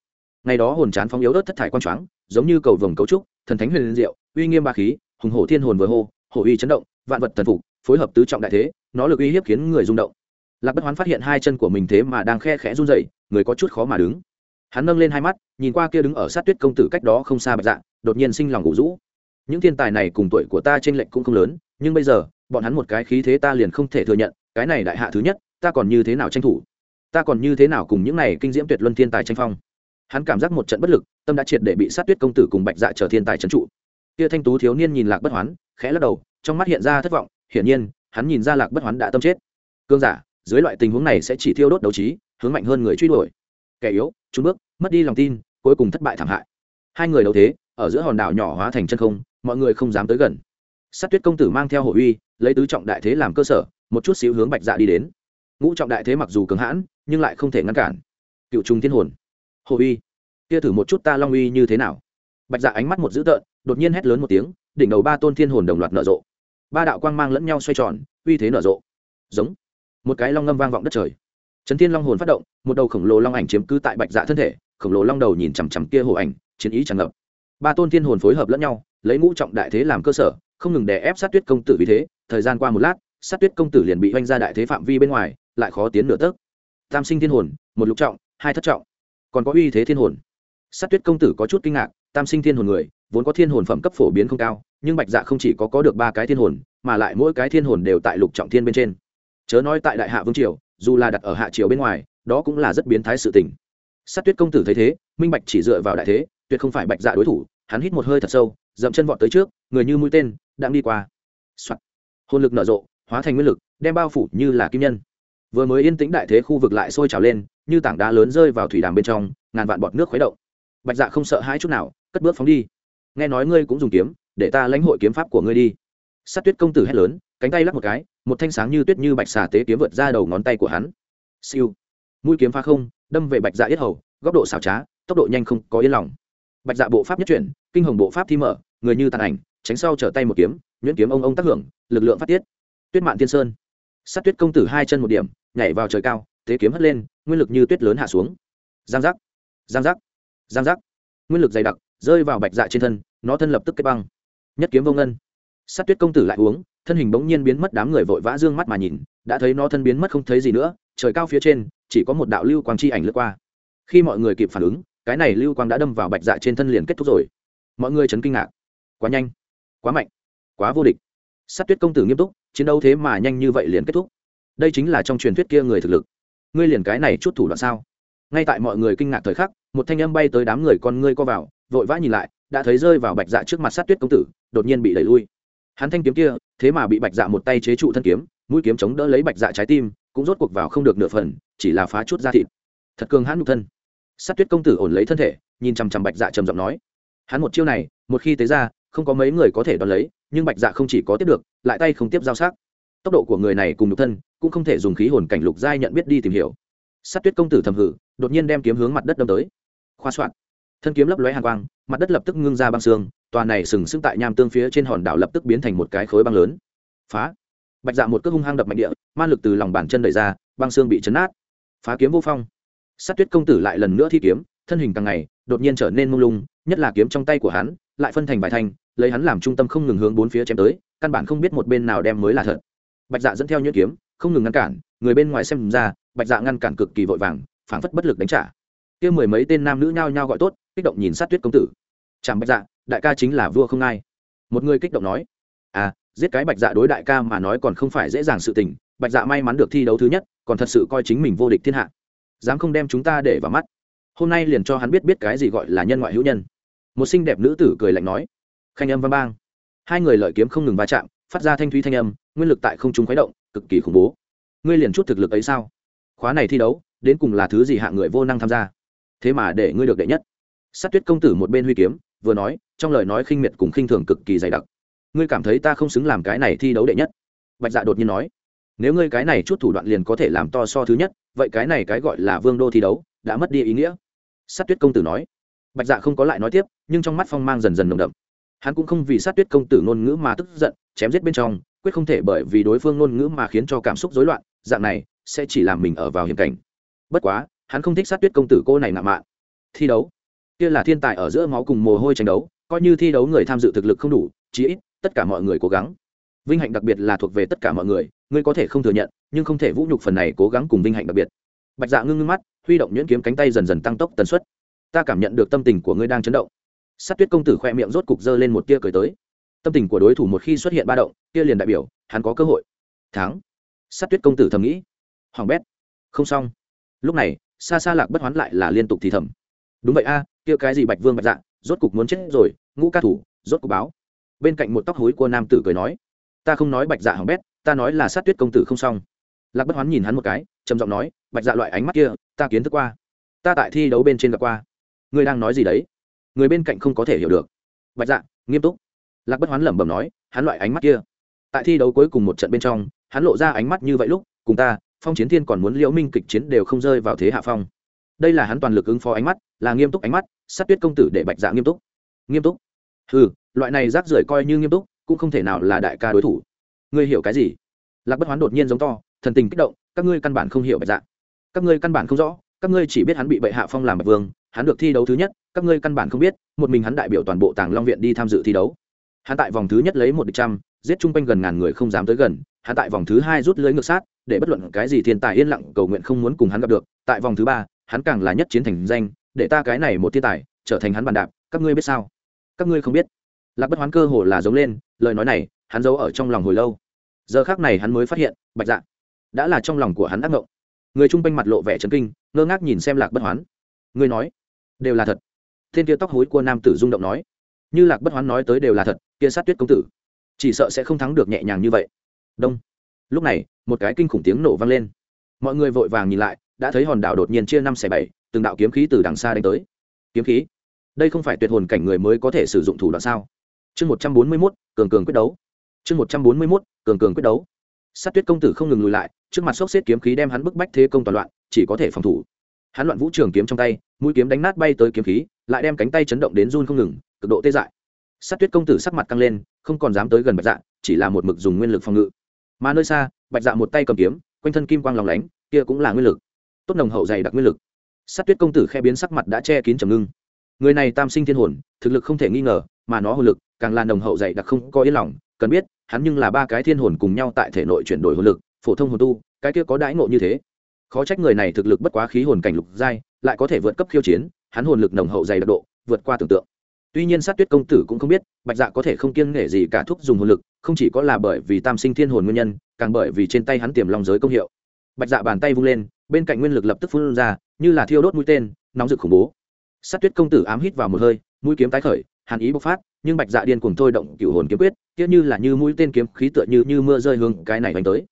Ngày đó hồn chán phóng yếu ớt thất thải quang choáng, giống như cầu vồng cấu trúc, thần thánh huyền diệu, uy nghiêm ba khí, hùng hổ thiên hồn vừa hô, hổ uy chấn động, vạn vật thần phục phối hợp tứ trọng đại thế, nó lực uy hiếp khiến người rung động. Lạc bất hoán phát hiện hai chân của mình thế mà đang khe khẽ run dậy người có chút khó mà đứng. Hắn nâng lên hai mắt, nhìn qua kia đứng ở sát tuyết công tử cách đó không xa bạch dạ đột nhiên sinh lòng ngủ rũ. Những thiên tài này cùng tuổi của ta t r ê n lệch cũng không lớn, nhưng bây giờ, bọn hắn một cái khí thế ta liền không thể thừa nhận, cái này đại hạ thứ nhất, ta còn như thế nào tranh thủ? Ta còn như thế nào cùng những này kinh diễm tuyệt luân thiên tài tranh phong? Hắn cảm giác một trận bất lực, tâm đã triệt để bị sát tuyết công tử cùng bạch dạ trở thiên tài trấn trụ. Kia thanh tú thiếu niên nhìn lạc bất hoán, khẽ lắc đầu, trong mắt hiện ra thất vọng hiển nhiên, hắn nhìn ra lạc bất hoán đã tâm chết. Cương giả, dưới loại tình huống này sẽ chỉ thiêu đốt đấu trí, hướng mạnh hơn người truy đuổi. Kẻ yếu, trốn bước, mất đi lòng tin, cuối cùng thất bại thảm hại. Hai người đấu thế, ở giữa hòn đảo nhỏ hóa thành chân không, mọi người không dám tới gần. Sát tuyết công tử mang theo hộ uy, lấy tứ trọng đại thế làm cơ sở, một chút xíu hướng bạch dạ đi đến. Ngũ trọng đại thế mặc dù cường hãn, nhưng lại không thể ngăn cản. Cựu trùng thiên hồn. Hồ uy. Kia thử một chút ta long uy như thế nào? Bạch dạ ánh mắt một dữ tợn, đột nhiên hét lớn một tiếng, đỉnh đầu ba tôn thiên hồn đồng loạt nở rộ ba đạo quang mang lẫn nhau xoay tròn, uy thế nở rộ. Giống. Một cái long ngâm vang vọng đất trời. Trấn thiên long hồn phát động, một đầu khổng lồ long ảnh chiếm cứ tại bạch dạ thân thể, khổng lồ long đầu nhìn chằm chằm kia hồ ảnh, chiến ý tràn ngập. Ba tôn thiên hồn phối hợp lẫn nhau, lấy ngũ trọng đại thế làm cơ sở, không ngừng đè ép sát tuyết công tử vì thế, thời gian qua một lát, sát tuyết công tử liền bị oanh ra đại thế phạm vi bên ngoài, lại khó tiến nửa tấc. Tam sinh thiên hồn, một lục trọng, hai thất trọng. Còn có uy thế thiên hồn. Sát tuyết công tử có chút kinh ngạc, tam sinh thiên hồn người vốn có thiên hồn phẩm cấp phổ biến không cao, nhưng bạch dạ không chỉ có có được ba cái thiên hồn, mà lại mỗi cái thiên hồn đều tại lục trọng thiên bên trên. Chớ nói tại đại hạ vương triều, dù là đặt ở hạ triều bên ngoài, đó cũng là rất biến thái sự tình. Sát tuyết công tử thấy thế, minh bạch chỉ dựa vào đại thế, tuyệt không phải bạch dạ đối thủ, hắn hít một hơi thật sâu, dậm chân vọt tới trước, người như mũi tên, đang đi qua、Soạn. hồn lực nở rộ, hóa thành nguyên lực, đem bao phủ như là kim nhân. Vừa mới yên tĩnh đại thế khu vực lại sôi trào lên, như tảng đá lớn rơi vào thủy đàm bên trong, ngàn vạn bọt nước khuấy động. Bạch dạ không sợ hãi chút nào, cất bước phóng đi nghe nói ngươi cũng dùng kiếm, để ta lãnh hội kiếm pháp của ngươi đi. Sát tuyết công tử hét lớn, cánh tay lắc một cái, một thanh sáng như tuyết như bạch xà tế kiếm vượt ra đầu ngón tay của hắn. Siêu. Mũi kiếm pha không, đâm về bạch dạ yết hầu, góc độ xảo trá, tốc độ nhanh không có yên lòng. Bạch dạ bộ pháp nhất chuyển, kinh hồng bộ pháp thi mở, người như tàn ảnh, tránh sau trở tay một kiếm, nhuyễn kiếm ông ông tác hưởng, lực lượng phát tiết. Tuyết mạn thiên sơn. Sát tuyết công tử hai chân một điểm, nhảy vào trời cao thế kiếm hất lên, nguyên lực như tuyết lớn hạ xuống. Giang giác. Giang giác. Giang giác. Nguyên lực dày đặc rơi vào bạch dạ trên thân, nó thân lập tức kết băng. Nhất kiếm vô ngân. Sát tuyết công tử lại uống, thân hình bỗng nhiên biến mất, đám người vội vã d ư ơ n g mắt mà nhìn, đã thấy nó thân biến mất không thấy gì nữa, trời cao phía trên, chỉ có một đạo lưu quang chi ảnh lướt qua. Khi mọi người kịp phản ứng, cái này lưu quang đã đâm vào bạch dạ trên thân liền kết thúc rồi. Mọi người chấn kinh ngạc. Quá nhanh. Quá mạnh. Quá vô địch. Sát tuyết công tử nghiêm túc, chiến đấu thế mà nhanh như vậy liền kết thúc. Đây chính là trong truyền thuyết kia người thực lực. Ngươi liền cái này chút thủ đoạn sao? Ngay tại mọi người kinh ngạc thời khắc, một thanh âm bay tới đám người con ngươi co vào vội vã nhìn lại, đã thấy rơi vào bạch dạ trước mặt sát tuyết công tử, đột nhiên bị đẩy lui. Hắn thanh kiếm kia, thế mà bị bạch dạ một tay chế trụ thân kiếm, mũi kiếm chống đỡ lấy bạch dạ trái tim, cũng rốt cuộc vào không được nửa phần, chỉ là phá chút da thịt. Thật cường hãn nhục thân. Sát tuyết công tử ổn lấy thân thể, nhìn chằm chằm bạch dạ trầm giọng nói. Hắn một chiêu này, một khi tế ra, không có mấy người có thể đón lấy, nhưng bạch dạ không chỉ có tiếp được, lại tay không tiếp giao sắc. Tốc độ của người này cùng nhục thân, cũng không thể dùng khí hồn cảnh lục giai nhận biết đi tìm hiểu. Sát tuyết công tử thầm hử, đột nhiên đem kiếm hướng mặt đất đâm tới. Khoa soạn thân kiếm lấp lóe hàng quang, mặt đất lập tức ngưng ra băng xương, tòa này sừng sững tại nham tương phía trên hòn đảo lập tức biến thành một cái khối băng lớn. Phá! Bạch dạ một cước hung hăng đập mạnh địa man lực từ lòng bàn chân đẩy ra, băng xương bị chấn nát. Phá kiếm vô phong. Sát tuyết công tử lại lần nữa thi kiếm, thân hình càng ngày, đột nhiên trở nên mông lung, nhất là kiếm trong tay của hắn, lại phân thành vài thanh lấy hắn làm trung tâm không ngừng hướng bốn phía chém tới, căn bản không biết một bên nào đem mới là thật. Bạch dạ dẫn theo nhuyễn kiếm, không ngừng ngăn cản, người bên ngoài xem ra, bạch dạ ngăn cản cực kỳ vội vàng, phảng phất bất lực đánh trả. Kia mười mấy tên nam nữ nhao nhao gọi tốt kích động nhìn sát tuyết công tử. Chàng bạch dạ đại ca chính là vua không ai. Một người kích động nói à giết cái bạch dạ đối đại ca mà nói còn không phải dễ dàng sự tình, bạch dạ may mắn được thi đấu thứ nhất, còn thật sự coi chính mình vô địch thiên hạ. Dám không đem chúng ta để vào mắt. Hôm nay liền cho hắn biết biết cái gì gọi là nhân ngoại hữu nhân. Một xinh đẹp nữ tử cười lạnh nói, khanh âm văn bang hai người lợi kiếm không ngừng va chạm, phát ra thanh thúy thanh âm, nguyên lực tại không trung khuấy động, cực kỳ khủng bố. Ngươi liền chút thực lực ấy sao? Khóa này thi đấu, đến cùng là thứ gì hạng người vô năng tham gia? Thế mà để ngươi được đệ nhất sát tuyết công tử một bên huy kiếm, vừa nói, trong lời nói khinh miệt cùng khinh thường cực kỳ dày đặc. Ngươi cảm thấy ta không xứng làm cái này thi đấu đệ nhất? Bạch dạ đột nhiên nói. Nếu ngươi cái này chút thủ đoạn liền có thể làm to so thứ nhất, vậy cái này cái gọi là vương đô thi đấu, đã mất đi ý nghĩa. Sát tuyết công tử nói. Bạch dạ không có lại nói tiếp, nhưng trong mắt phong mang dần dần nồng đậm. Hắn cũng không vì sát tuyết công tử ngôn ngữ mà tức giận, chém giết bên trong, quyết không thể bởi vì đối phương ngôn ngữ mà khiến cho cảm xúc rối loạn, dạng này sẽ chỉ làm mình ở vào hiểm cảnh. Bất quá, hắn không thích sát tuyết công tử cô này nạ mạ thi đấu kia là thiên tài ở giữa máu cùng mồ hôi tranh đấu, coi như thi đấu người tham dự thực lực không đủ, chí ít, tất cả mọi người cố gắng. Vinh hạnh đặc biệt là thuộc về tất cả mọi người, ngươi có thể không thừa nhận, nhưng không thể vũ nhục phần này cố gắng cùng vinh hạnh đặc biệt. Bạch dạ ngưng ngưng mắt, huy động nhuyễn kiếm cánh tay dần dần tăng tốc tần suất. Ta cảm nhận được tâm tình của ngươi đang chấn động. Sát tuyết công tử khoe miệng rốt cục dơ lên một tia cười tới. Tâm tình của đối thủ một khi xuất hiện ba động, kia liền đại biểu, hắn có cơ hội. Thắng. Sát tuyết công tử thầm nghĩ. Hoàng bét. Không xong. Lúc này xa xa lạc bất hoán lại là liên tục thì thầm. Đúng vậy a kia cái gì bạch vương bạch dạ rốt cục muốn chết rồi, ngũ ca thủ, rốt cục báo. Bên cạnh một tóc hối của nam tử cười nói, ta không nói bạch dạ hỏng bét, ta nói là sát tuyết công tử không xong. Lạc bất hoán nhìn hắn một cái, trầm giọng nói, bạch dạ loại ánh mắt kia, ta kiến thức qua. Ta tại thi đấu bên trên gặp qua. Ngươi đang nói gì đấy? Người bên cạnh không có thể hiểu được. Bạch dạ nghiêm túc. Lạc bất hoán lẩm bẩm nói, hắn loại ánh mắt kia. Tại thi đấu cuối cùng một trận bên trong, hắn lộ ra ánh mắt như vậy lúc, cùng ta, phong chiến thiên còn muốn liễu minh kịch chiến đều không rơi vào thế hạ phong đây là hắn toàn lực ứng phó ánh mắt, là nghiêm túc ánh mắt, sát tuyết công tử để bạch dạ nghiêm túc. Nghiêm túc? Ừ loại này rác rưởi coi như nghiêm túc, cũng không thể nào là đại ca đối thủ. Ngươi hiểu cái gì? Lạc bất hoán đột nhiên giống to, thần tình kích động, các ngươi căn bản không hiểu bạch dạ. Các ngươi căn bản không rõ, các ngươi chỉ biết hắn bị bệ hạ phong làm bạch vương, hắn được thi đấu thứ nhất, các ngươi căn bản không biết, một mình hắn đại biểu toàn bộ tàng long viện đi tham dự thi đấu. Hắn tại vòng thứ nhất lấy một địch trăm, giết chung quanh gần ngàn người không dám tới gần, hắn tại vòng thứ hai rút lưới ngược sát, để bất luận cái gì thiên tài yên lặng cầu nguyện không muốn cùng hắn gặp được, tại vòng thứ ba hắn càng là nhất chiến thành danh, để ta cái này một thiên tài, trở thành hắn bàn đạp, các ngươi biết sao? Các ngươi không biết. Lạc bất hoán cơ hồ là giống lên, lời nói này, hắn giấu ở trong lòng hồi lâu. Giờ khác này hắn mới phát hiện, bạch dạ đã là trong lòng của hắn ác ngộng. Người chung quanh mặt lộ vẻ trấn kinh, ngơ ngác nhìn xem lạc bất hoán. Ngươi nói, đều là thật. Thiên kia tóc hối của nam tử rung động nói. Như lạc bất hoán nói tới đều là thật, kia sát tuyết công tử, chỉ sợ sẽ không thắng được nhẹ nhàng như vậy. Đông. Lúc này, một cái kinh khủng tiếng nổ vang lên. Mọi người vội vàng nhìn lại đã thấy hòn đảo đột nhiên chia năm xẻ bảy, từng đạo kiếm khí từ đằng xa đánh tới. Kiếm khí? Đây không phải tuyệt hồn cảnh người mới có thể sử dụng thủ đoạn sao? Chương một trăm bốn mươi mốt, cường cường quyết đấu. Chương một trăm bốn mươi mốt, cường cường quyết đấu. Sát tuyết công tử không ngừng lùi lại, trước mặt sốc xếp kiếm khí đem hắn bức bách thế công toàn loạn, chỉ có thể phòng thủ. Hắn loạn vũ trường kiếm trong tay, mũi kiếm đánh nát bay tới kiếm khí, lại đem cánh tay chấn động đến run không ngừng, cực độ tê dại. Sát tuyết công tử sắc mặt căng lên, không còn dám tới gần bạch dạ chỉ là một mực dùng nguyên lực phòng ngự. Mà nơi xa, bạch dạ một tay cầm kiếm, quanh thân kim quang lòng lánh, kia cũng là nguyên lực tốt nồng hậu dày đặc nguyên lực. Sát tuyết công tử khe biến sắc mặt đã che kín trầm ngưng. Người này tam sinh thiên hồn, thực lực không thể nghi ngờ, mà nó hồn lực càng là nồng hậu dày đặc không có yên lòng, cần biết, hắn nhưng là ba cái thiên hồn cùng nhau tại thể nội chuyển đổi hồn lực, phổ thông hồn tu, cái kia có đãi ngộ như thế. Khó trách người này thực lực bất quá khí hồn cảnh lục giai, lại có thể vượt cấp khiêu chiến, hắn hồn lực nồng hậu dày đặc độ, vượt qua tưởng tượng. Tuy nhiên sát tuyết công tử cũng không biết, bạch dạ có thể không kiêng nể gì cả thuốc dùng hồn lực, không chỉ có là bởi vì tam sinh thiên hồn nguyên nhân, càng bởi vì trên tay hắn tiềm long giới công hiệu. Bạch dạ bàn tay vung lên bên cạnh nguyên lực lập tức phun ra, như là thiêu đốt mũi tên, nóng rực khủng bố. Sát tuyết công tử ám hít vào một hơi, mũi kiếm tái khởi, hàn ý bộc phát, nhưng bạch dạ điên cuồng thôi động cựu hồn kiếm quyết tiếc như là như mũi tên kiếm khí tựa như như mưa rơi hướng cái này đánh tới.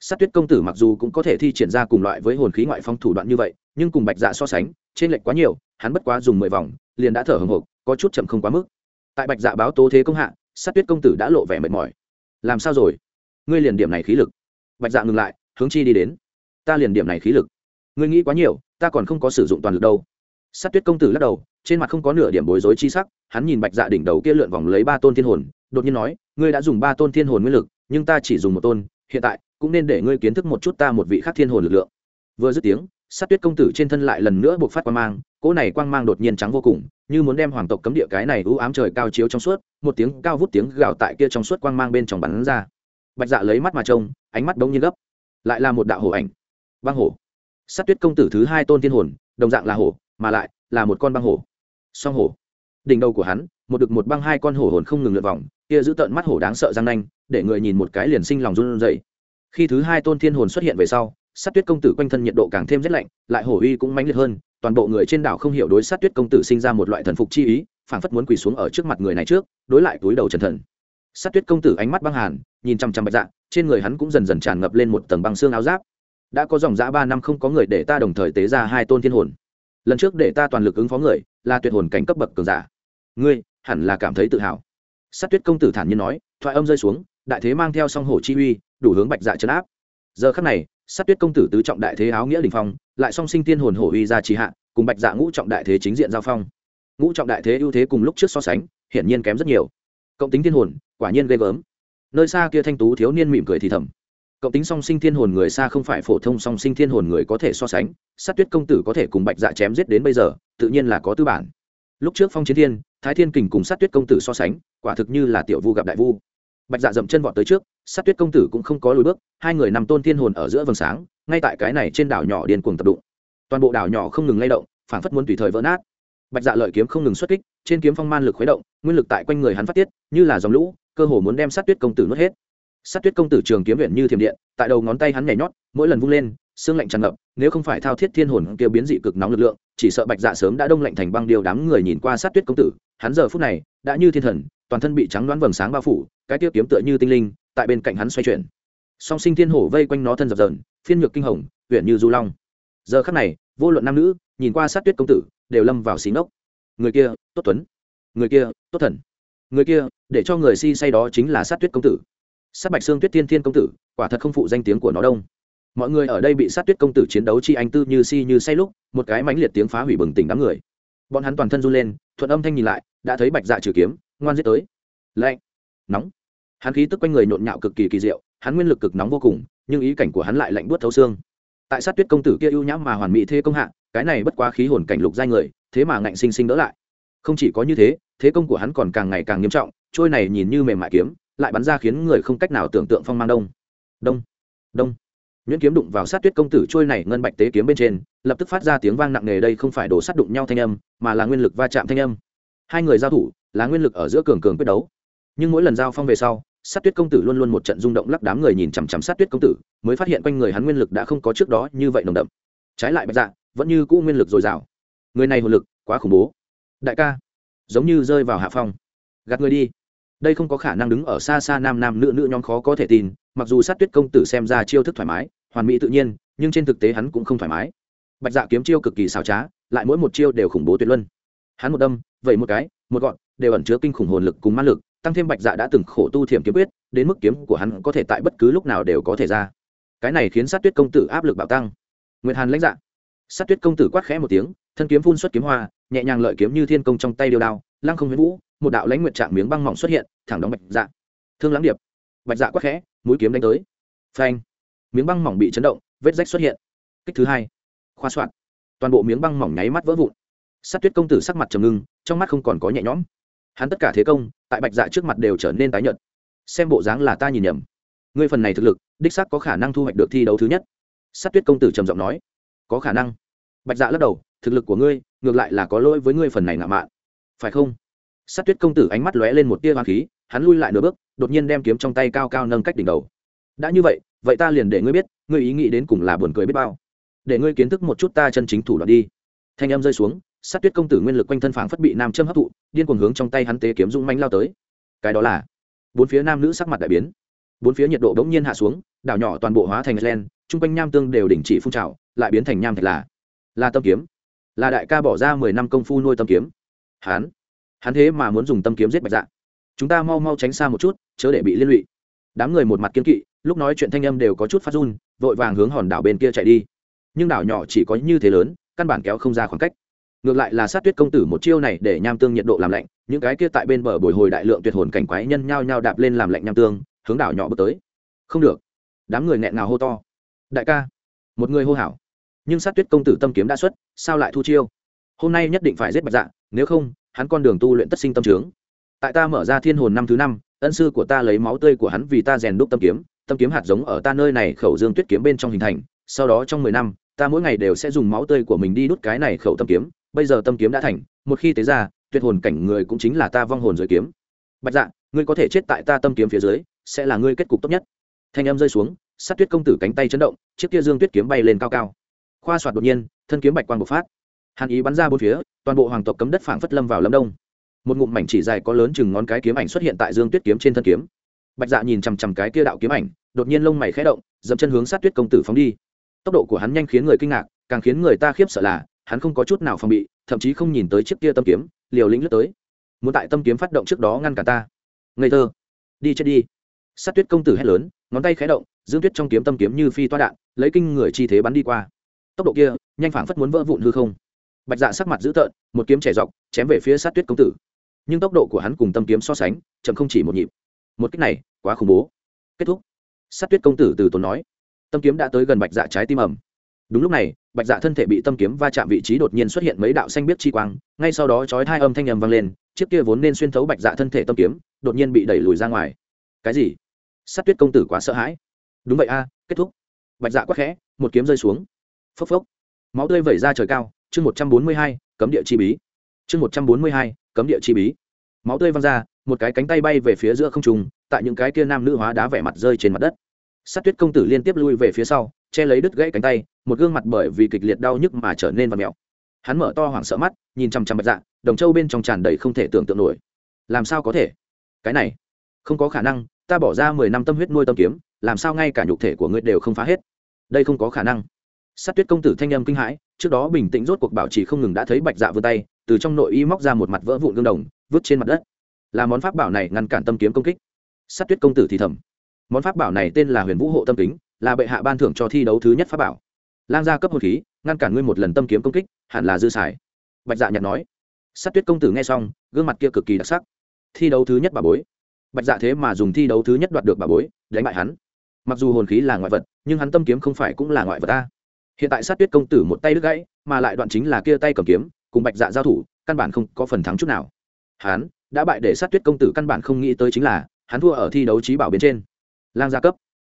Sát tuyết công tử mặc dù cũng có thể thi triển ra cùng loại với hồn khí ngoại phong thủ đoạn như vậy, nhưng cùng bạch dạ so sánh, trên lệch quá nhiều, hắn bất quá dùng mười vòng, liền đã thở hồng hộc, có chút chậm không quá mức. Tại bạch dạ báo tố thế công hạ, sát tuyết công tử đã lộ vẻ mệt mỏi. Làm sao rồi? Ngươi liền điểm này khí lực. Bạch dạ ngừng lại, hướng chi đi đến ta liền điểm này khí lực. Ngươi nghĩ quá nhiều, ta còn không có sử dụng toàn lực đâu. Sát tuyết công tử lắc đầu, trên mặt không có nửa điểm bối rối chi sắc, hắn nhìn bạch dạ đỉnh đầu kia lượn vòng lấy ba tôn thiên hồn, đột nhiên nói, ngươi đã dùng ba tôn thiên hồn nguyên lực, nhưng ta chỉ dùng một tôn, hiện tại cũng nên để ngươi kiến thức một chút ta một vị khác thiên hồn lực lượng. Vừa dứt tiếng, sát tuyết công tử trên thân lại lần nữa buộc phát quang mang, cỗ này quang mang đột nhiên trắng vô cùng, như muốn đem hoàng tộc cấm địa cái này u ám trời cao chiếu trong suốt, một tiếng cao vút tiếng gào tại kia trong suốt quang mang bên trong bắn ra. Bạch dạ lấy mắt mà trông, ánh mắt bỗng nhiên gấp, lại là một đạo hổ ảnh băng hổ. Sát tuyết công tử thứ hai tôn thiên hồn, đồng dạng là hổ, mà lại là một con băng hổ. Song hổ. Đỉnh đầu của hắn, một đực một băng hai con hổ hồn không ngừng lượt vòng, kia giữ tợn mắt hổ đáng sợ răng nanh, để người nhìn một cái liền sinh lòng run rẩy. Khi thứ hai tôn thiên hồn xuất hiện về sau, sát tuyết công tử quanh thân nhiệt độ càng thêm rét lạnh, lại hổ uy cũng mãnh liệt hơn, toàn bộ người trên đảo không hiểu đối sát tuyết công tử sinh ra một loại thần phục chi ý, phảng phất muốn quỳ xuống ở trước mặt người này trước, đối lại túi đầu trần thần. Sát tuyết công tử ánh mắt băng hàn, nhìn chăm chăm bạch dạ trên người hắn cũng dần dần tràn ngập lên một tầng băng xương áo giáp đã có dòng dã ba năm không có người để ta đồng thời tế ra hai tôn thiên hồn. Lần trước để ta toàn lực ứng phó người, là tuyệt hồn cảnh cấp bậc cường giả. Ngươi, hẳn là cảm thấy tự hào. Sát tuyết công tử thản nhiên nói, thoại âm rơi xuống, đại thế mang theo song hổ chi uy, đủ hướng bạch dạ chấn áp. Giờ khắc này, sát tuyết công tử tứ trọng đại thế áo nghĩa đình phong, lại song sinh tiên hồn hổ uy ra trì hạ, cùng bạch dạ ngũ trọng đại thế chính diện giao phong. Ngũ trọng đại thế ưu thế cùng lúc trước so sánh, hiển nhiên kém rất nhiều. Cộng tính thiên hồn, quả nhiên ghê gớm. Nơi xa kia thanh tú thiếu niên mỉm cười thì thầm cộng tính song sinh thiên hồn người xa không phải phổ thông song sinh thiên hồn người có thể so sánh, sát tuyết công tử có thể cùng bạch dạ chém giết đến bây giờ, tự nhiên là có tư bản. Lúc trước phong chiến thiên, thái thiên kình cùng sát tuyết công tử so sánh, quả thực như là tiểu vu gặp đại vu. Bạch dạ dậm chân vọt tới trước, sát tuyết công tử cũng không có lùi bước, hai người nằm tôn thiên hồn ở giữa vầng sáng, ngay tại cái này trên đảo nhỏ điên cuồng tập đụng. Toàn bộ đảo nhỏ không ngừng lay động phản phất muốn tùy thời vỡ nát. Bạch dạ lợi kiếm không ngừng xuất kích, trên kiếm phong man lực khuấy động, nguyên lực tại quanh người hắn phát tiết, như là dòng lũ, cơ hồ muốn đem sát tuyết công tử nuốt hết sát tuyết công tử trường kiếm viện như thiềm điện, tại đầu ngón tay hắn nhảy nhót, mỗi lần vung lên, xương lạnh tràn ngập, nếu không phải thao thiết thiên hồn kia biến dị cực nóng lực lượng, chỉ sợ bạch dạ sớm đã đông lạnh thành băng điều đám người nhìn qua sát tuyết công tử, hắn giờ phút này, đã như thiên thần, toàn thân bị trắng đoán vầng sáng bao phủ, cái tiêu kiếm tựa như tinh linh, tại bên cạnh hắn xoay chuyển. Song sinh thiên hổ vây quanh nó thân dập dờn, phiên nhược kinh hồng huyện như du long. Giờ khắc này, vô luận nam nữ, nhìn qua sát tuyết công tử, đều lâm vào xí ngốc. Người kia, tốt tuấn. Người kia, tốt thần. Người kia, để cho người si say đó chính là sát tuyết công tử sát bạch sương tuyết thiên thiên công tử, quả thật không phụ danh tiếng của nó đông. Mọi người ở đây bị sát tuyết công tử chiến đấu chi anh tư như si như say lúc, một cái mãnh liệt tiếng phá hủy bừng tỉnh đám người. Bọn hắn toàn thân run lên, thuận âm thanh nhìn lại, đã thấy bạch dạ trừ kiếm, ngoan giết tới. Lạnh, nóng. Hắn khí tức quanh người nhộn nhạo cực kỳ kỳ diệu, hắn nguyên lực cực nóng vô cùng, nhưng ý cảnh của hắn lại lạnh buốt thấu xương. Tại sát tuyết công tử kia ưu nhãm mà hoàn mỹ thế công hạ, cái này bất quá khí hồn cảnh lục giai người, thế mà ngạnh sinh sinh đỡ lại. Không chỉ có như thế thế công của hắn còn càng ngày càng nghiêm trọng, trôi này nhìn như mềm mại kiếm lại bắn ra khiến người không cách nào tưởng tượng phong mang đông. Đông đông. Nhuyễn kiếm đụng vào sát tuyết công tử trôi này ngân bạch tế kiếm bên trên, lập tức phát ra tiếng vang nặng nề đây không phải đổ sát đụng nhau thanh âm, mà là nguyên lực va chạm thanh âm. Hai người giao thủ là nguyên lực ở giữa cường cường quyết đấu. Nhưng mỗi lần giao phong về sau, sát tuyết công tử luôn luôn một trận rung động lắc đám người nhìn chằm chằm sát tuyết công tử, mới phát hiện quanh người hắn nguyên lực đã không có trước đó như vậy nồng đậm. Trái lại bạch dạ vẫn như cũ nguyên lực dồi dào. Người này hồn lực quá khủng bố. Đại ca, giống như rơi vào hạ phong. Gạt người đi đây không có khả năng đứng ở xa xa nam nam nữ nữ nhóm khó có thể tin, mặc dù sát tuyết công tử xem ra chiêu thức thoải mái, hoàn mỹ tự nhiên, nhưng trên thực tế hắn cũng không thoải mái. Bạch dạ kiếm chiêu cực kỳ xảo trá, lại mỗi một chiêu đều khủng bố tuyệt luân. Hắn một đâm, vậy một cái, một gọn, đều ẩn chứa kinh khủng hồn lực cùng ma lực, tăng thêm bạch dạ đã từng khổ tu thiểm kiếm quyết, đến mức kiếm của hắn có thể tại bất cứ lúc nào đều có thể ra. Cái này khiến sát tuyết công tử áp lực bạo tăng. Nguyệt hàn lãnh dạ. Sát tuyết công tử quát khẽ một tiếng, thân kiếm phun xuất kiếm hoa, nhẹ nhàng lợi kiếm như thiên công trong tay điêu đao lăng không huyễn vũ, một đạo lãnh nguyệt trạng miếng băng mỏng xuất hiện, thẳng đóng bạch dạ. Thương lãng điệp. Bạch dạ quắc khẽ, mũi kiếm đánh tới. Phanh. Miếng băng mỏng bị chấn động, vết rách xuất hiện. Kích thứ hai. Khoa soạn toàn bộ miếng băng mỏng nháy mắt vỡ vụn. Sát tuyết công tử sắc mặt trầm ngưng, trong mắt không còn có nhẹ nhõm. Hắn tất cả thế công, tại bạch dạ trước mặt đều trở nên tái nhợt. Xem bộ dáng là ta nhìn nhầm. Ngươi phần này thực lực, đích xác có khả năng thu hoạch được thi đấu thứ nhất. Sát tuyết công tử trầm giọng nói. Có khả năng. Bạch dạ lắc đầu, thực lực của ngươi, ngược lại là có lỗi với ngươi phần này ngạo mạn phải không? Sát tuyết công tử ánh mắt lóe lên một tia hoa khí, hắn lui lại nửa bước, đột nhiên đem kiếm trong tay cao cao nâng cách đỉnh đầu. Đã như vậy vậy ta liền để ngươi biết, ngươi ý nghĩ đến cùng là buồn cười biết bao. Để ngươi kiến thức một chút ta chân chính thủ đoạn đi. Thanh âm rơi xuống, sát tuyết công tử nguyên lực quanh thân phảng phất bị nam châm hấp thụ, điên cuồng hướng trong tay hắn tế kiếm dũng mánh lao tới. Cái đó là bốn phía nam nữ sắc mặt đại biến. Bốn phía nhiệt độ đ ố n g nhiên hạ xuống, đảo nhỏ toàn bộ hóa thành len, chung quanh nham tương đều đình chỉ phun trào, lại biến thành nham thạch là là tâm kiếm. Là đại ca bỏ ra mười năm công phu nuôi tâm kiếm hắn? Hắn thế mà muốn dùng tâm kiếm giết bạch dạ. Chúng ta mau mau tránh xa một chút, chớ để bị liên lụy. Đám người một mặt kiên kỵ, lúc nói chuyện thanh âm đều có chút phát run, vội vàng hướng hòn đảo bên kia chạy đi. Nhưng đảo nhỏ chỉ có như thế lớn, căn bản kéo không ra khoảng cách. Ngược lại là sát tuyết công tử một chiêu này để nham tương nhiệt độ làm lạnh, những cái kia tại bên bờ bồi hồi đại lượng tuyệt hồn cảnh quái nhân nhao nhao đạp lên làm lạnh nham tương, hướng đảo nhỏ bước tới. Không được. Đám người nghẹn ngào hô to. Đại ca. Một người hô hảo nhưng sát tuyết công tử tâm kiếm đã xuất, sao lại thu chiêu? Hôm nay nhất định phải giết bạch dạ nếu không, hắn con đường tu luyện tất sinh tâm trướng. Tại ta mở ra thiên hồn năm thứ năm, ân sư của ta lấy máu tươi của hắn vì ta rèn đúc tâm kiếm. Tâm kiếm hạt giống ở ta nơi này khẩu dương tuyết kiếm bên trong hình thành. Sau đó trong mười năm, ta mỗi ngày đều sẽ dùng máu tươi của mình đi đút cái này khẩu tâm kiếm. Bây giờ tâm kiếm đã thành. Một khi tế ra, tuyệt hồn cảnh người cũng chính là ta vong hồn dưới kiếm. Bạch dạ ngươi có thể chết tại ta tâm kiếm phía dưới, sẽ là ngươi kết cục tốt nhất. Thanh em rơi xuống, sát tuyết công tử cánh tay chấn động, chiếc kia dương tuyết kiếm bay lên cao cao. Khoa soạt đột nhiên, thân kiếm bạch quang bộc phát hàn ý bắn ra bốn phía, toàn bộ hoàng tộc cấm đất phảng phất lâm vào lâm đông. Một ngụm mảnh chỉ dài có lớn chừng ngón cái kiếm ảnh xuất hiện tại dương tuyết kiếm trên thân kiếm. Bạch dạ nhìn chằm chằm cái kia đạo kiếm ảnh, đột nhiên lông mày khẽ động, dậm chân hướng sát tuyết công tử phóng đi. Tốc độ của hắn nhanh khiến người kinh ngạc, càng khiến người ta khiếp sợ là, hắn không có chút nào phòng bị, thậm chí không nhìn tới chiếc kia tâm kiếm, liều lĩnh lướt tới. Muốn tại tâm kiếm phát động trước đó ngăn cả ta. Ngây thơ. Đi chết đi. Sát tuyết công tử hét lớn, ngón tay khé động, dương tuyết trong kiếm tâm kiếm như phi toa đạn, lấy kinh người chi thế bắn đi qua. Tốc độ kia, nhanh phảng phất muốn vỡ vụn hư không bạch dạ sắc mặt dữ tợn, một kiếm trẻ dọc, chém về phía sát tuyết công tử. Nhưng tốc độ của hắn cùng tâm kiếm so sánh, chậm không chỉ một nhịp. Một cách này, quá khủng bố. Kết thúc. Sát tuyết công tử từ tốn nói. Tâm kiếm đã tới gần bạch dạ trái tim ẩm đúng lúc này, bạch dạ thân thể bị tâm kiếm va chạm vị trí đột nhiên xuất hiện mấy đạo xanh biết chi quang, ngay sau đó chói hai âm thanh nhầm vang lên, chiếc kia vốn nên xuyên thấu bạch dạ thân thể tâm kiếm, đột nhiên bị đẩy lùi ra ngoài. Cái gì? Sát tuyết công tử quá sợ hãi. Đúng vậy a, kết thúc. Bạch dạ quắc khẽ, một kiếm rơi xuống. Phốc phốc. Máu tươi vẩy ra trời cao chương một trăm bốn mươi hai, cấm địa chi bí. Chương một trăm bốn mươi hai, cấm địa chi bí. Máu tươi văng ra, một cái cánh tay bay về phía giữa không trùng tại những cái kia nam nữ hóa đá vẻ mặt rơi trên mặt đất. Sát tuyết công tử liên tiếp lui về phía sau, che lấy đứt gãy cánh tay, một gương mặt bởi vì kịch liệt đau nhức mà trở nên và mèo. Hắn mở to hoảng sợ mắt, nhìn chằm chằm bạch dạ đồng châu bên trong tràn đầy không thể tưởng tượng nổi. Làm sao có thể? Cái này, không có khả năng, ta bỏ ra mười năm tâm huyết nuôi tâm kiếm, làm sao ngay cả nhục thể của ngươi đều không phá hết? Đây không có khả năng. Sát tuyết công tử thanh âm kinh hãi trước đó bình tĩnh rốt cuộc bảo trì không ngừng đã thấy bạch dạ vươn tay, từ trong nội y móc ra một mặt vỡ vụn gương đồng, vứt trên mặt đất. Là món pháp bảo này ngăn cản tâm kiếm công kích. Sát tuyết công tử thì thầm. Món pháp bảo này tên là huyền vũ hộ tâm kính, là bệ hạ ban thưởng cho thi đấu thứ nhất pháp bảo. Lang gia cấp hồn khí, ngăn cản ngươi một lần tâm kiếm công kích, hẳn là dư xài. Bạch dạ nhặt nói. Sát tuyết công tử nghe xong, gương mặt kia cực kỳ đặc sắc. Thi đấu thứ nhất bà bối. Bạch dạ thế mà dùng thi đấu thứ nhất đoạt được bà bối, đánh bại hắn. Mặc dù hồn khí là ngoại vật, nhưng hắn tâm kiếm không phải cũng là ngoại vật ta hiện tại sát tuyết công tử một tay đứt gãy, mà lại đoạn chính là kia tay cầm kiếm, cùng bạch dạ giao thủ, căn bản không có phần thắng chút nào. Hắn đã bại để sát tuyết công tử căn bản không nghĩ tới chính là, hắn thua ở thi đấu trí bảo bên trên. Lang gia cấp.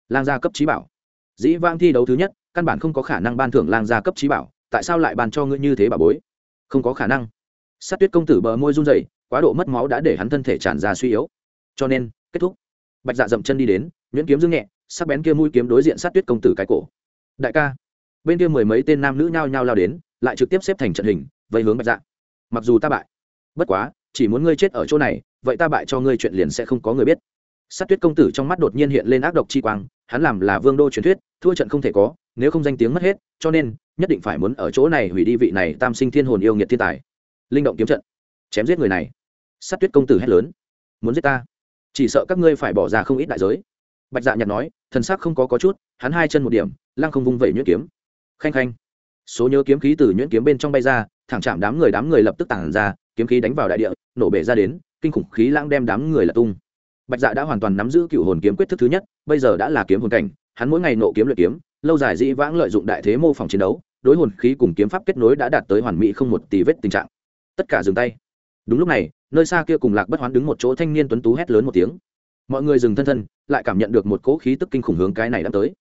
Lang gia cấp trí bảo. Dĩ vang thi đấu thứ nhất, căn bản không có khả năng ban thưởng lang gia cấp trí bảo, tại sao lại ban cho ngươi như thế bà bối? Không có khả năng. Sát tuyết công tử bờ môi run dày quá độ mất máu đã để hắn thân thể tràn ra suy yếu. Cho nên, kết thúc. Bạch dạ dậm chân đi đến, nhuyễn kiếm dương nhẹ, sắc bén kia mũi kiếm đối diện sát tuyết công tử cái cổ. Đại ca bên kia mười mấy tên nam nữ nhao nhao lao đến, lại trực tiếp xếp thành trận hình, vây hướng bạch dạ. Mặc dù ta bại, bất quá, chỉ muốn ngươi chết ở chỗ này, vậy ta bại cho ngươi chuyện liền sẽ không có người biết. Sát tuyết công tử trong mắt đột nhiên hiện lên ác độc chi quang, hắn làm là vương đô truyền thuyết, thua trận không thể có, nếu không danh tiếng mất hết, cho nên, nhất định phải muốn ở chỗ này hủy đi vị này tam sinh thiên hồn yêu nghiệt thiên tài. Linh động kiếm trận, chém giết người này. Sát tuyết công tử hét lớn, muốn giết ta? Chỉ sợ các ngươi phải bỏ ra không ít đại giới. Bạch dạ nhặt nói, thần sắc không có có chút, hắn hai chân một điểm, lăng không vung vẩy nhuyễn kiếm khanh khanh. Số nhớ kiếm khí từ nhuyễn kiếm bên trong bay ra, thẳng chạm đám người đám người lập tức tản ra, kiếm khí đánh vào đại địa, nổ bể ra đến, kinh khủng khí lãng đem đám người là tung. Bạch dạ đã hoàn toàn nắm giữ cựu hồn kiếm quyết thức thứ nhất, bây giờ đã là kiếm hồn cảnh, hắn mỗi ngày nộ kiếm luyện kiếm, lâu dài dĩ vãng lợi dụng đại thế mô phỏng chiến đấu, đối hồn khí cùng kiếm pháp kết nối đã đạt tới hoàn mỹ không một tì vết tình trạng. Tất cả dừng tay. Đúng lúc này, nơi xa kia cùng lạc bất hoán đứng một chỗ thanh niên tuấn tú hét lớn một tiếng. Mọi người dừng thân thân, lại cảm nhận được một cỗ khí tức kinh khủng hướng cái này đang tới.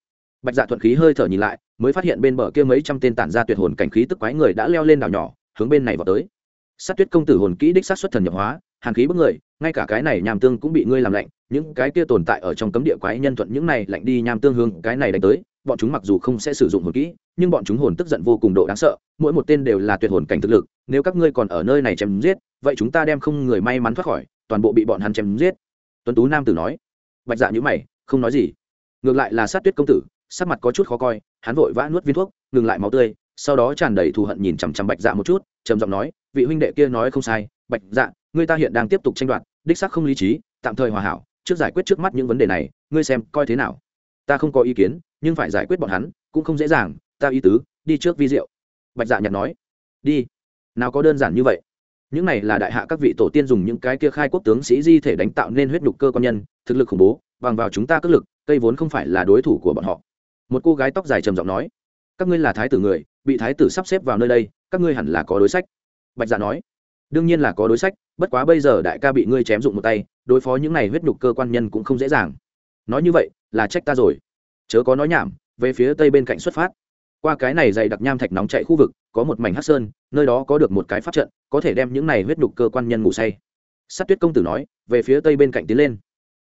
Bạch dạ thuận khí hơi thở nhìn lại mới phát hiện bên bờ kia mấy trăm tên tản ra tuyệt hồn cảnh khí tức quái người đã leo lên đảo nhỏ, hướng bên này vào tới. Sát tuyết công tử hồn kỹ đích sát xuất thần nhập hóa, hàn khí bức người, ngay cả cái này nham tương cũng bị ngươi làm lạnh, những cái kia tồn tại ở trong cấm địa quái nhân thuận những này lạnh đi nham tương hướng cái này đánh tới, bọn chúng mặc dù không sẽ sử dụng hồn kỹ, nhưng bọn chúng hồn tức giận vô cùng độ đáng sợ, mỗi một tên đều là tuyệt hồn cảnh thực lực, nếu các ngươi còn ở nơi này chém giết, vậy chúng ta đem không người may mắn thoát khỏi, toàn bộ bị bọn hắn chém giết. Tuấn tú nam tử nói. Bạch dạ nhữ mày, không nói gì. Ngược lại là sát tuyết công tử sắc mặt có chút khó coi, hắn vội vã nuốt viên thuốc, ngừng lại máu tươi, sau đó tràn đầy thù hận nhìn chằm chằm bạch dạ một chút, trầm giọng nói, vị huynh đệ kia nói không sai, bạch dạ người ta hiện đang tiếp tục tranh đoạt, đích xác không lý trí, tạm thời hòa hảo, trước giải quyết trước mắt những vấn đề này, ngươi xem coi thế nào. Ta không có ý kiến, nhưng phải giải quyết bọn hắn, cũng không dễ dàng, ta ý tứ, đi trước vi diệu. Bạch dạ nhặt nói. Đi. Nào có đơn giản như vậy. Những này là đại hạ các vị tổ tiên dùng những cái kia khai quốc tướng sĩ di thể đánh tạo nên huyết nhục cơ quan nhân, thực lực khủng bố, bằng vào chúng ta cất lực, cây vốn không phải là đối thủ của bọn họ một cô gái tóc dài trầm giọng nói, các ngươi là thái tử người, bị thái tử sắp xếp vào nơi đây, các ngươi hẳn là có đối sách. Bạch dạ nói, đương nhiên là có đối sách, bất quá bây giờ đại ca bị ngươi chém dụng một tay, đối phó những này huyết nhục cơ quan nhân cũng không dễ dàng. Nói như vậy, là trách ta rồi. Chớ có nói nhảm, về phía tây bên cạnh xuất phát. Qua cái này dày đặc nham thạch nóng chạy khu vực, có một mảnh hát sơn, nơi đó có được một cái pháp trận, có thể đem những này huyết nhục cơ quan nhân ngủ say. Sát tuyết công tử nói, về phía tây bên cạnh tiến lên.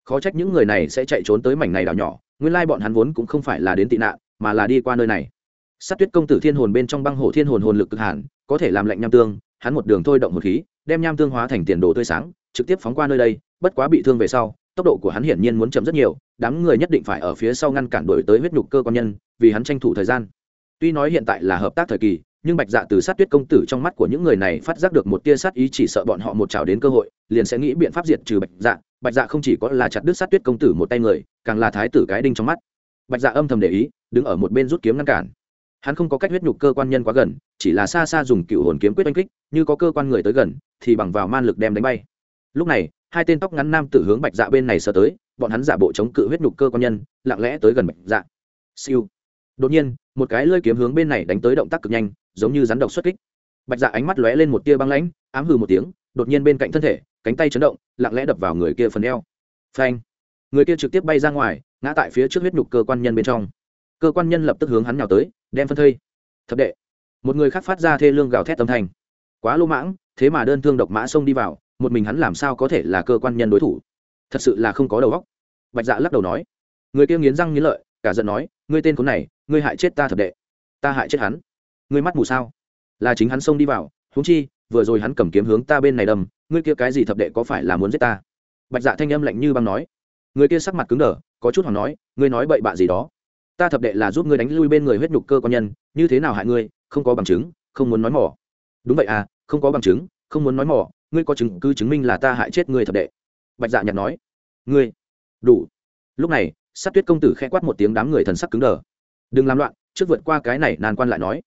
Khó trách những người này sẽ chạy trốn tới mảnh này đảo nhỏ nguyên lai bọn hắn vốn cũng không phải là đến tị nạn, mà là đi qua nơi này. Sát tuyết công tử thiên hồn bên trong băng hổ thiên hồn hồn lực cực hẳn có thể làm lạnh nham tương, hắn một đường thôi động một khí, đem nham tương hóa thành tiền đồ tươi sáng, trực tiếp phóng qua nơi đây, bất quá bị thương về sau, tốc độ của hắn hiển nhiên muốn chậm rất nhiều, đám người nhất định phải ở phía sau ngăn cản đổi tới huyết nhục cơ quan nhân, vì hắn tranh thủ thời gian. Tuy nói hiện tại là hợp tác thời kỳ nhưng bạch dạ từ sát tuyết công tử trong mắt của những người này phát giác được một tia sát ý chỉ sợ bọn họ một trào đến cơ hội, liền sẽ nghĩ biện pháp diệt trừ bạch dạ. Bạch dạ không chỉ có là chặt đứt sát tuyết công tử một tay người, càng là thái tử cái đinh trong mắt. Bạch dạ âm thầm để ý, đứng ở một bên rút kiếm ngăn cản. Hắn không có cách huyết nhục cơ quan nhân quá gần, chỉ là xa xa dùng cựu hồn kiếm quyết oanh kích, như có cơ quan người tới gần, thì bằng vào man lực đem đánh bay. Lúc này, hai tên tóc ngắn nam tử hướng bạch dạ bên này sờ tới, bọn hắn giả bộ chống cự huyết nhục cơ quan nhân, lặng lẽ tới gần bạch dạ. Siêu. Đột nhiên một cái lơi kiếm hướng bên này đánh tới động tác cực nhanh, giống như rắn độc xuất kích. Bạch dạ ánh mắt lóe lên một tia băng lãnh, ám hừ một tiếng, đột nhiên bên cạnh thân thể, cánh tay chấn động, lặng lẽ đập vào người kia phần eo. Phanh! Người kia trực tiếp bay ra ngoài, ngã tại phía trước huyết nhục cơ quan nhân bên trong. Cơ quan nhân lập tức hướng hắn nhào tới, đem phân thây. Thập đệ! Một người khác phát ra thê lương gào thét tâm thành quá lô mãng, thế mà đơn thương độc mã xông đi vào, một mình hắn làm sao có thể là cơ quan nhân đối thủ? Thật sự là không có đầu óc. Bạch dạ lắc đầu nói. Người kia nghiến răng nghiến lợi, cả giận nói, ngươi tên khốn này ngươi hại chết ta thập đệ, ta hại chết hắn. Ngươi mắt mù sao? Là chính hắn xông đi vào húng chi, vừa rồi hắn cầm kiếm hướng ta bên này đâm, ngươi kia cái gì thập đệ có phải là muốn giết ta? Bạch dạ thanh âm lạnh như băng nói. Người kia sắc mặt cứng đờ, có chút hoảng nói, ngươi nói bậy bạ gì đó? Ta thập đệ là giúp ngươi đánh lui bên người huyết nhục cơ quan nhân, như thế nào hại ngươi, không có bằng chứng, không muốn nói mỏ. Đúng vậy à không có bằng chứng, không muốn nói mỏ, ngươi có chứng cứ chứng minh là ta hại chết ngươi thập đệ. Bạch dạ nhặt nói. Ngươi, đủ. Lúc này, sát tuyết công tử khẽ quát một tiếng đám người thần sắc cứng đờ đừng làm loạn, trước vượt qua cái này nàn quan lại nói.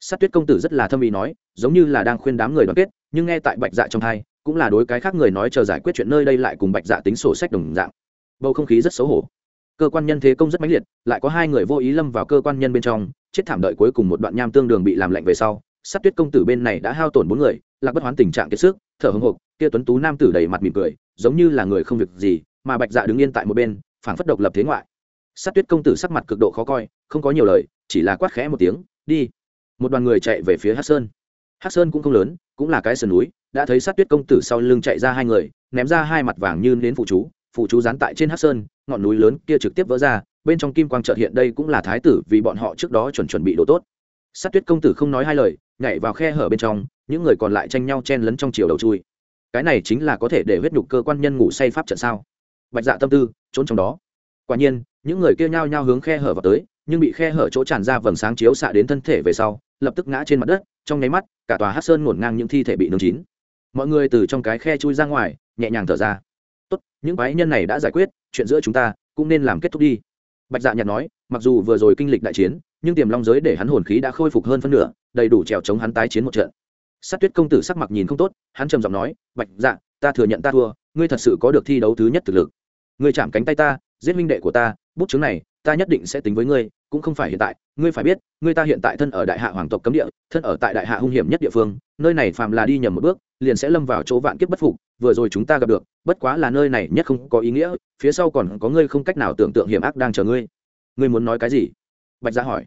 Sát tuyết công tử rất là thâm ý nói, giống như là đang khuyên đám người đoàn kết, nhưng nghe tại bạch dạ trong hai, cũng là đối cái khác người nói chờ giải quyết chuyện nơi đây lại cùng bạch dạ tính sổ sách đồng dạng. Bầu không khí rất xấu hổ. Cơ quan nhân thế công rất mãnh liệt, lại có hai người vô ý lâm vào cơ quan nhân bên trong, chết thảm đợi cuối cùng một đoạn nham tương đường bị làm lạnh về sau, sát tuyết công tử bên này đã hao tổn bốn người, lạc bất hoán tình trạng kiệt sức, thở hồng hộc, kia tuấn tú nam tử đầy mặt mỉm cười, giống như là người không việc gì, mà bạch dạ đứng yên tại một bên, phảng phất độc lập thế ngoại sát tuyết công tử sắc mặt cực độ khó coi, không có nhiều lời, chỉ là quát khẽ một tiếng, đi. Một đoàn người chạy về phía hát sơn. Hát sơn cũng không lớn, cũng là cái sườn núi, đã thấy sát tuyết công tử sau lưng chạy ra hai người, ném ra hai mặt vàng như đến phụ chú phụ chú dán tại trên hát sơn, ngọn núi lớn kia trực tiếp vỡ ra, bên trong kim quang trợt hiện đây cũng là thái tử vì bọn họ trước đó chuẩn chuẩn bị đồ tốt. Sát tuyết công tử không nói hai lời, nhảy vào khe hở bên trong, những người còn lại tranh nhau chen lấn trong chiều đầu chui. Cái này chính là có thể để huyết nhục cơ quan nhân ngủ say pháp trận sao? Bạch dạ tâm tư, trốn trong đó quả nhiên, những người kia nhao nhao hướng khe hở vào tới, nhưng bị khe hở chỗ tràn ra vầng sáng chiếu xạ đến thân thể về sau, lập tức ngã trên mặt đất, trong nháy mắt, cả tòa hát sơn ngổn ngang những thi thể bị nướng chín. Mọi người từ trong cái khe chui ra ngoài, nhẹ nhàng thở ra. Tốt, những quái nhân này đã giải quyết, chuyện giữa chúng ta cũng nên làm kết thúc đi. Bạch dạ nhạt nói, mặc dù vừa rồi kinh lịch đại chiến, nhưng tiềm long giới để hắn hồn khí đã khôi phục hơn phân nửa, đầy đủ trèo chống hắn tái chiến một trận. Sát tuyết công tử sắc mặt nhìn không tốt, hắn trầm giọng nói, bạch dạ ta thừa nhận ta thua, ngươi thật sự có được thi đấu thứ nhất thực lực. Ngươi chạm cánh tay ta giết minh đệ của ta, bút chứng này, ta nhất định sẽ tính với ngươi, cũng không phải hiện tại. Ngươi phải biết, ngươi ta hiện tại thân ở đại hạ hoàng tộc cấm địa, thân ở tại đại hạ hung hiểm nhất địa phương, nơi này phàm là đi nhầm một bước, liền sẽ lâm vào chỗ vạn kiếp bất phục, vừa rồi chúng ta gặp được, bất quá là nơi này nhất không có ý nghĩa, phía sau còn có ngươi không cách nào tưởng tượng hiểm ác đang chờ ngươi. Ngươi muốn nói cái gì? Bạch gia hỏi.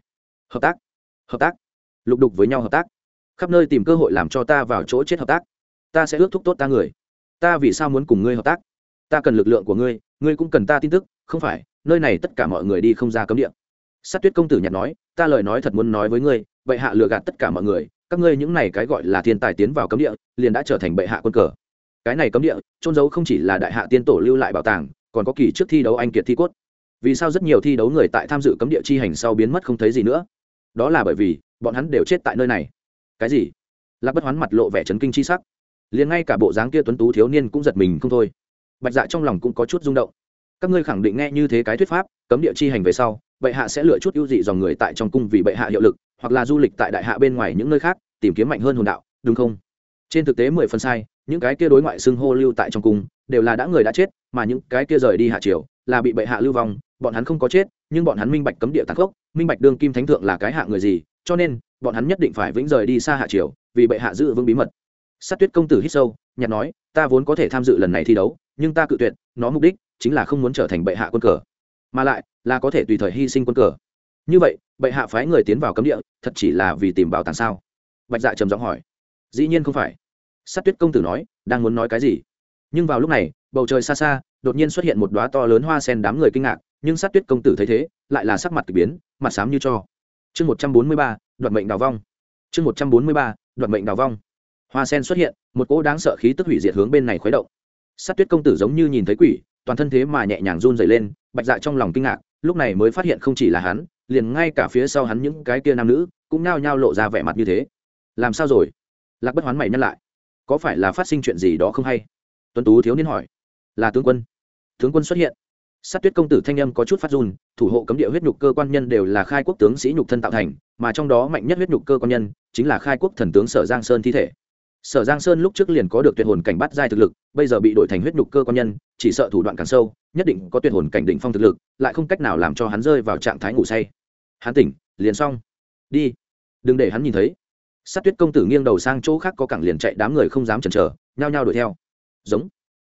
Hợp tác hợp tác, lục đục với nhau hợp tác. Khắp nơi tìm cơ hội làm cho ta vào chỗ chết hợp tác. Ta sẽ ước thúc tốt ta người. Ta vì sao muốn cùng ngươi hợp tác? Ta cần lực lượng của ngươi ngươi cũng cần ta tin tức không phải, nơi này tất cả mọi người đi không ra cấm địa. Sát tuyết công tử nhặt nói, ta lời nói thật muốn nói với ngươi, bệ hạ lừa gạt tất cả mọi người, các ngươi những này cái gọi là thiên tài tiến vào cấm địa, liền đã trở thành bệ hạ quân cờ. Cái này cấm địa trôn giấu không chỉ là đại hạ tiên tổ lưu lại bảo tàng, còn có kỳ trước thi đấu anh kiệt thi cốt. Vì sao rất nhiều thi đấu người tại tham dự cấm địa chi hành sau biến mất không thấy gì nữa? Đó là bởi vì, bọn hắn đều chết tại nơi này. Cái gì? Lạc bất hoán mặt lộ vẻ chấn kinh chi sắc. Liền ngay cả bộ dáng kia tuấn tú thiếu niên cũng giật mình không thôi. Bạch dạ trong lòng cũng có chút rung động các ngươi khẳng định nghe như thế cái thuyết pháp, cấm địa chi hành về sau, bệ hạ sẽ lựa chút ưu dị dòng người tại trong cung vì bệ hạ hiệu lực, hoặc là du lịch tại đại hạ bên ngoài những nơi khác, tìm kiếm mạnh hơn hồn đạo, đúng không? Trên thực tế mười phần sai, những cái kia đối ngoại xưng hô lưu tại trong cung, đều là đã người đã chết, mà những cái kia rời đi hạ triều, là bị bệ hạ lưu vong, bọn hắn không có chết, nhưng bọn hắn minh bạch cấm địa tàn khốc, minh bạch đương kim thánh thượng là cái hạ người gì, cho nên, bọn hắn nhất định phải vĩnh rời đi xa hạ triều, vì bệ hạ giữ vững bí mật. Sát tuyết công tử hít sâu nhặt nói, ta vốn có thể tham dự lần này thi đấu, nhưng ta cự tuyệt, nó mục đích chính là không muốn trở thành bệ hạ quân cờ, mà lại là có thể tùy thời hy sinh quân cờ. Như vậy, bệ hạ phái người tiến vào cấm địa, thật chỉ là vì tìm bảo tàng sao? Bạch dạ trầm giọng hỏi. Dĩ nhiên không phải. Sát tuyết công tử nói, đang muốn nói cái gì? Nhưng vào lúc này, bầu trời xa xa, đột nhiên xuất hiện một đoá to lớn hoa sen đám người kinh ngạc, nhưng sát tuyết công tử thấy thế, lại là sắc mặt k ỳ biến, mặt xám như cho. Chương một trăm bốn mươi ba đoạn mệnh đào vong. Chương một trăm bốn mươi ba đoạn mệnh đào vong. Hoa sen xuất hiện, một cỗ đáng sợ khí tức hủy diệt hướng bên này khuấy động. Sát tuyết công tử giống như nhìn thấy quỷ toàn thân thế mà nhẹ nhàng run dày lên, bạch dạ trong lòng kinh ngạc, lúc này mới phát hiện không chỉ là hắn, liền ngay cả phía sau hắn những cái kia nam nữ cũng nao nhao lộ ra vẻ mặt như thế. Làm sao rồi? Lạc bất hoán mày nhắc lại. Có phải là phát sinh chuyện gì đó không hay? Tuấn tú thiếu niên hỏi. Là tướng quân. Tướng quân xuất hiện. Sát tuyết công tử thanh âm có chút phát run, thủ hộ cấm địa huyết nhục cơ quan nhân đều là khai quốc tướng sĩ nhục thân tạo thành, mà trong đó mạnh nhất huyết nhục cơ quan nhân chính là khai quốc thần tướng sở giang sơn thi thể sở giang sơn lúc trước liền có được tuyệt hồn cảnh bắt giai thực lực, bây giờ bị đổi thành huyết nhục cơ quan nhân, chỉ sợ thủ đoạn càng sâu, nhất định có tuyệt hồn cảnh đỉnh phong thực lực, lại không cách nào làm cho hắn rơi vào trạng thái ngủ say. Hắn tỉnh, liền xong. Đi. Đừng để hắn nhìn thấy. Sát tuyết công tử nghiêng đầu sang chỗ khác có cẳng liền chạy, đám người không dám chần chờ, nhao nhao đuổi theo. Giống.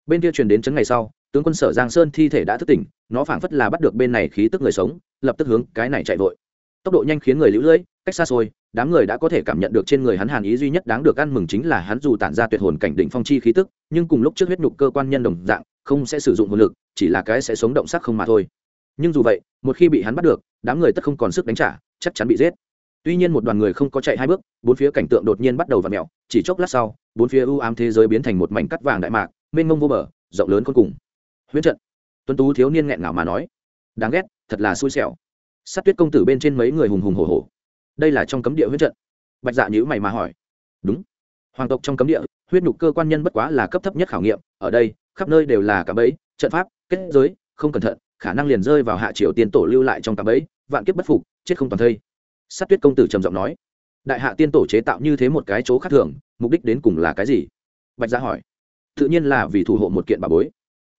Bên kia truyền đến chấn ngày sau, tướng quân sở giang sơn thi thể đã thức tỉnh, nó phảng phất là bắt được bên này khí tức người sống, lập tức hướng cái này chạy vội. Tốc độ nhanh khiến người lũ lưỡi cách xa xôi, đám người đã có thể cảm nhận được trên người hắn hàn ý duy nhất đáng được ăn mừng chính là hắn dù tản ra tuyệt hồn cảnh đỉnh phong chi khí tức, nhưng cùng lúc trước huyết nhục cơ quan nhân đồng dạng, không sẽ sử dụng hồn lực, chỉ là cái sẽ sống động sắc không mà thôi. Nhưng dù vậy, một khi bị hắn bắt được, đám người tất không còn sức đánh trả, chắc chắn bị giết. Tuy nhiên một đoàn người không có chạy hai bước, bốn phía cảnh tượng đột nhiên bắt đầu v ặ mẹo chỉ chốc lát sau, bốn phía ưu ám thế giới biến thành một mảnh cắt vàng đại mạc, mênh mông vô bờ, rộng lớn con cùng. Huyễn trận. Tuấn tú thiếu niên nghẹn ngào mà nói, đáng ghét, thật là xui xẻo. Sát tuyết công tử bên trên mấy người hùng hùng hổ hổ đây là trong cấm địa huyết trận. Bạch dạ nhữ mày mà hỏi. Đúng. Hoàng tộc trong cấm địa, huyết nhục cơ quan nhân bất quá là cấp thấp nhất khảo nghiệm, ở đây, khắp nơi đều là cả bẫy, trận pháp, kết giới, không cẩn thận, khả năng liền rơi vào hạ triều tiên tổ lưu lại trong cả bẫy, vạn kiếp bất phục, chết không toàn thây. Sát tuyết công tử trầm giọng nói. Đại hạ tiên tổ chế tạo như thế một cái chỗ khác thường, mục đích đến cùng là cái gì? Bạch dạ hỏi. Tự nhiên là vì thủ hộ một kiện bảo bối.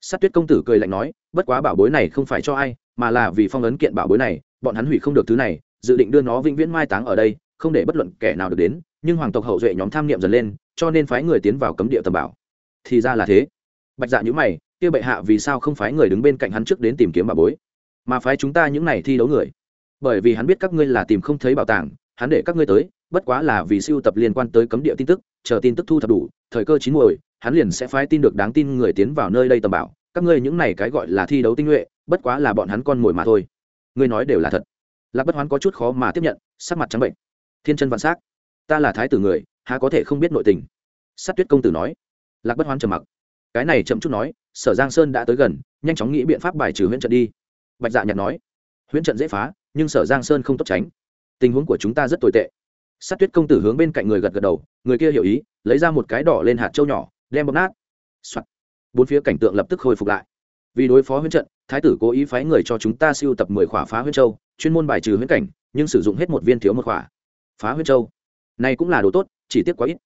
Sát tuyết công tử cười lạnh nói, bất quá bảo bối này không phải cho ai, mà là vì phong ấn kiện bảo bối này, bọn hắn hủy không được thứ này dự định đưa nó vĩnh viễn mai táng ở đây, không để bất luận kẻ nào được đến, nhưng hoàng tộc hậu duệ nhóm tham niệm dần lên, cho nên phái người tiến vào cấm địa tầm bảo. Thì ra là thế. Bạch dạ nhữ mày, kia bệ hạ vì sao không phái người đứng bên cạnh hắn trước đến tìm kiếm bảo bối? Mà phái chúng ta những này thi đấu người. Bởi vì hắn biết các ngươi là tìm không thấy bảo tàng, hắn để các ngươi tới, bất quá là vì siêu tập liên quan tới cấm địa tin tức, chờ tin tức thu thập đủ, thời cơ chín muồi, hắn liền sẽ phái tin được đáng tin người tiến vào nơi đây tầm bảo. Các ngươi những này cái gọi là thi đấu tinh nhuệ, bất quá là bọn hắn con mồi mà thôi. Ngươi nói đều là thật lạc bất hoán có chút khó mà tiếp nhận, sắc mặt trắng bệnh. Thiên chân vạn s á c ta là thái tử người, há có thể không biết nội tình? Sát tuyết công tử nói. Lạc bất hoán trầm mặc. Cái này chậm chút nói, sở giang sơn đã tới gần, nhanh chóng nghĩ biện pháp bài trừ huyễn trận đi. Bạch dạ nhạt nói. Huyễn trận dễ phá, nhưng sở giang sơn không tốt tránh. Tình huống của chúng ta rất tồi tệ. Sát tuyết công tử hướng bên cạnh người gật gật đầu, người kia hiểu ý, lấy ra một cái đỏ lên hạt trâu nhỏ, đem bóp nát、Soạn. bốn phía cảnh tượng lập tức hồi phục lại vì đối phó huyễn trận, thái tử cố ý phái người cho chúng ta siêu tập mười khỏa phá huyễn châu, chuyên môn bài trừ huyễn cảnh, nhưng sử dụng hết một viên thiếu một khỏa. Phá huyễn châu? Này cũng là đồ tốt, chỉ tiếc quá ít.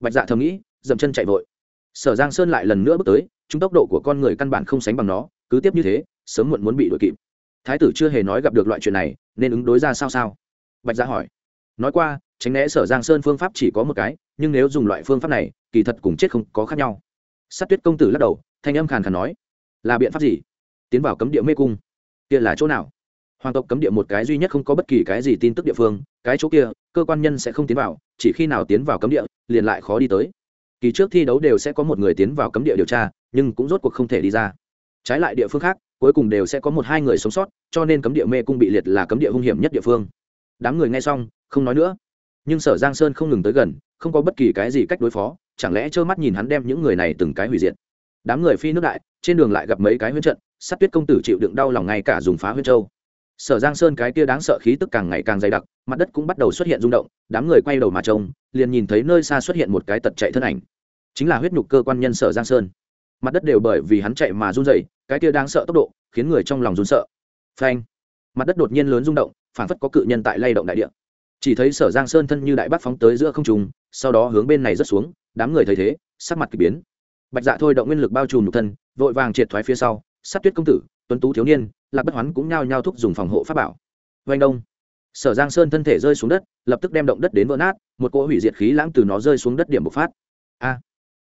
Bạch dạ thầm nghĩ, dậm chân chạy vội. Sở giang sơn lại lần nữa bước tới, chúng tốc độ của con người căn bản không sánh bằng nó, cứ tiếp như thế, sớm muộn muốn bị đuổi kịp. Thái tử chưa hề nói gặp được loại chuyện này, nên ứng đối ra sao sao? Bạch dạ hỏi. Nói qua, tránh né sở giang sơn phương pháp chỉ có một cái, nhưng nếu dùng loại phương pháp này, kỳ thật cùng chết không có khác nhau. Sát tuyết công tử lắc đầu, thanh âm khàn khàn nói là biện pháp gì? Tiến vào cấm địa mê cung, kia là chỗ nào? Hoàng tộc cấm địa một cái duy nhất không có bất kỳ cái gì tin tức địa phương, cái chỗ kia, cơ quan nhân sẽ không tiến vào, chỉ khi nào tiến vào cấm địa, liền lại khó đi tới. Kỳ trước thi đấu đều sẽ có một người tiến vào cấm địa điều tra, nhưng cũng rốt cuộc không thể đi ra. Trái lại địa phương khác, cuối cùng đều sẽ có một hai người sống sót, cho nên cấm địa mê cung bị liệt là cấm địa hung hiểm nhất địa phương. Đám người nghe xong, không nói nữa. Nhưng sở giang sơn không ngừng tới gần, không có bất kỳ cái gì cách đối phó, chẳng lẽ trơ mắt nhìn hắn đem những người này từng cái hủy diệt? Đám người phi nước đại, trên đường lại gặp mấy cái huyết trận, sát tuyết công tử chịu đựng đau lòng ngay cả dùng phá huyết châu. Sở giang sơn cái kia đáng sợ khí tức càng ngày càng dày đặc, mặt đất cũng bắt đầu xuất hiện rung động, đám người quay đầu mà trông, liền nhìn thấy nơi xa xuất hiện một cái tật chạy thân ảnh. Chính là huyết nhục cơ quan nhân sở giang sơn. Mặt đất đều bởi vì hắn chạy mà run dày cái kia đáng sợ tốc độ, khiến người trong lòng run sợ. Phanh! Mặt đất đột nhiên lớn rung động, phản phất có cự nhân tại lay động đại địa. Chỉ thấy sở giang sơn thân như đại bác phóng tới giữa không trùng sau đó hướng bên này rớt xuống, đám người thấy thế, sắc mặt k ỳ biến bạch dạ thôi động nguyên lực bao trùm nhục thân, vội vàng triệt thoái phía sau, sát tuyết công tử, tuấn tú thiếu niên, lạc bất hoán cũng nhao nhao thúc dùng phòng hộ pháp bảo. Vanh đông. Sở giang sơn thân thể rơi xuống đất, lập tức đem động đất đến vỡ nát, một cỗ hủy diệt khí lãng từ nó rơi xuống đất điểm bộc phát. A. À.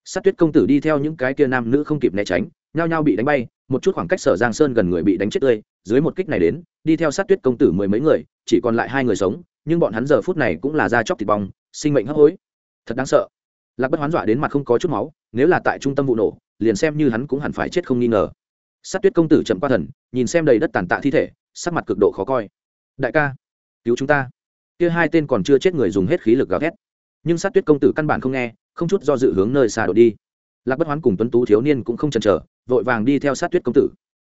Sát tuyết công tử đi theo những cái kia nam nữ không kịp né tránh, nhao nhao bị đánh bay, một chút khoảng cách sở giang sơn gần người bị đánh chết tươi, dưới một kích này đến, đi theo sát tuyết công tử mười mấy người, chỉ còn lại hai người sống, nhưng bọn hắn giờ phút này cũng là da chóc thịt bong, sinh mệnh hấp hối. Thật đáng sợ lạc bất hoán dọa đến mặt không có chút máu, nếu là tại trung tâm vụ nổ, liền xem như hắn cũng hẳn phải chết không nghi ngờ. Sát tuyết công tử chậm qua thần, nhìn xem đầy đất tàn tạ thi thể, sắc mặt cực độ khó coi. Đại ca, cứu chúng ta. Kia hai tên còn chưa chết người dùng hết khí lực gào thét. Nhưng sát tuyết công tử căn bản không nghe, không chút do dự hướng nơi xa đổ đi. Lạc bất hoán cùng tuấn tú thiếu niên cũng không chần chờ, vội vàng đi theo sát tuyết công tử.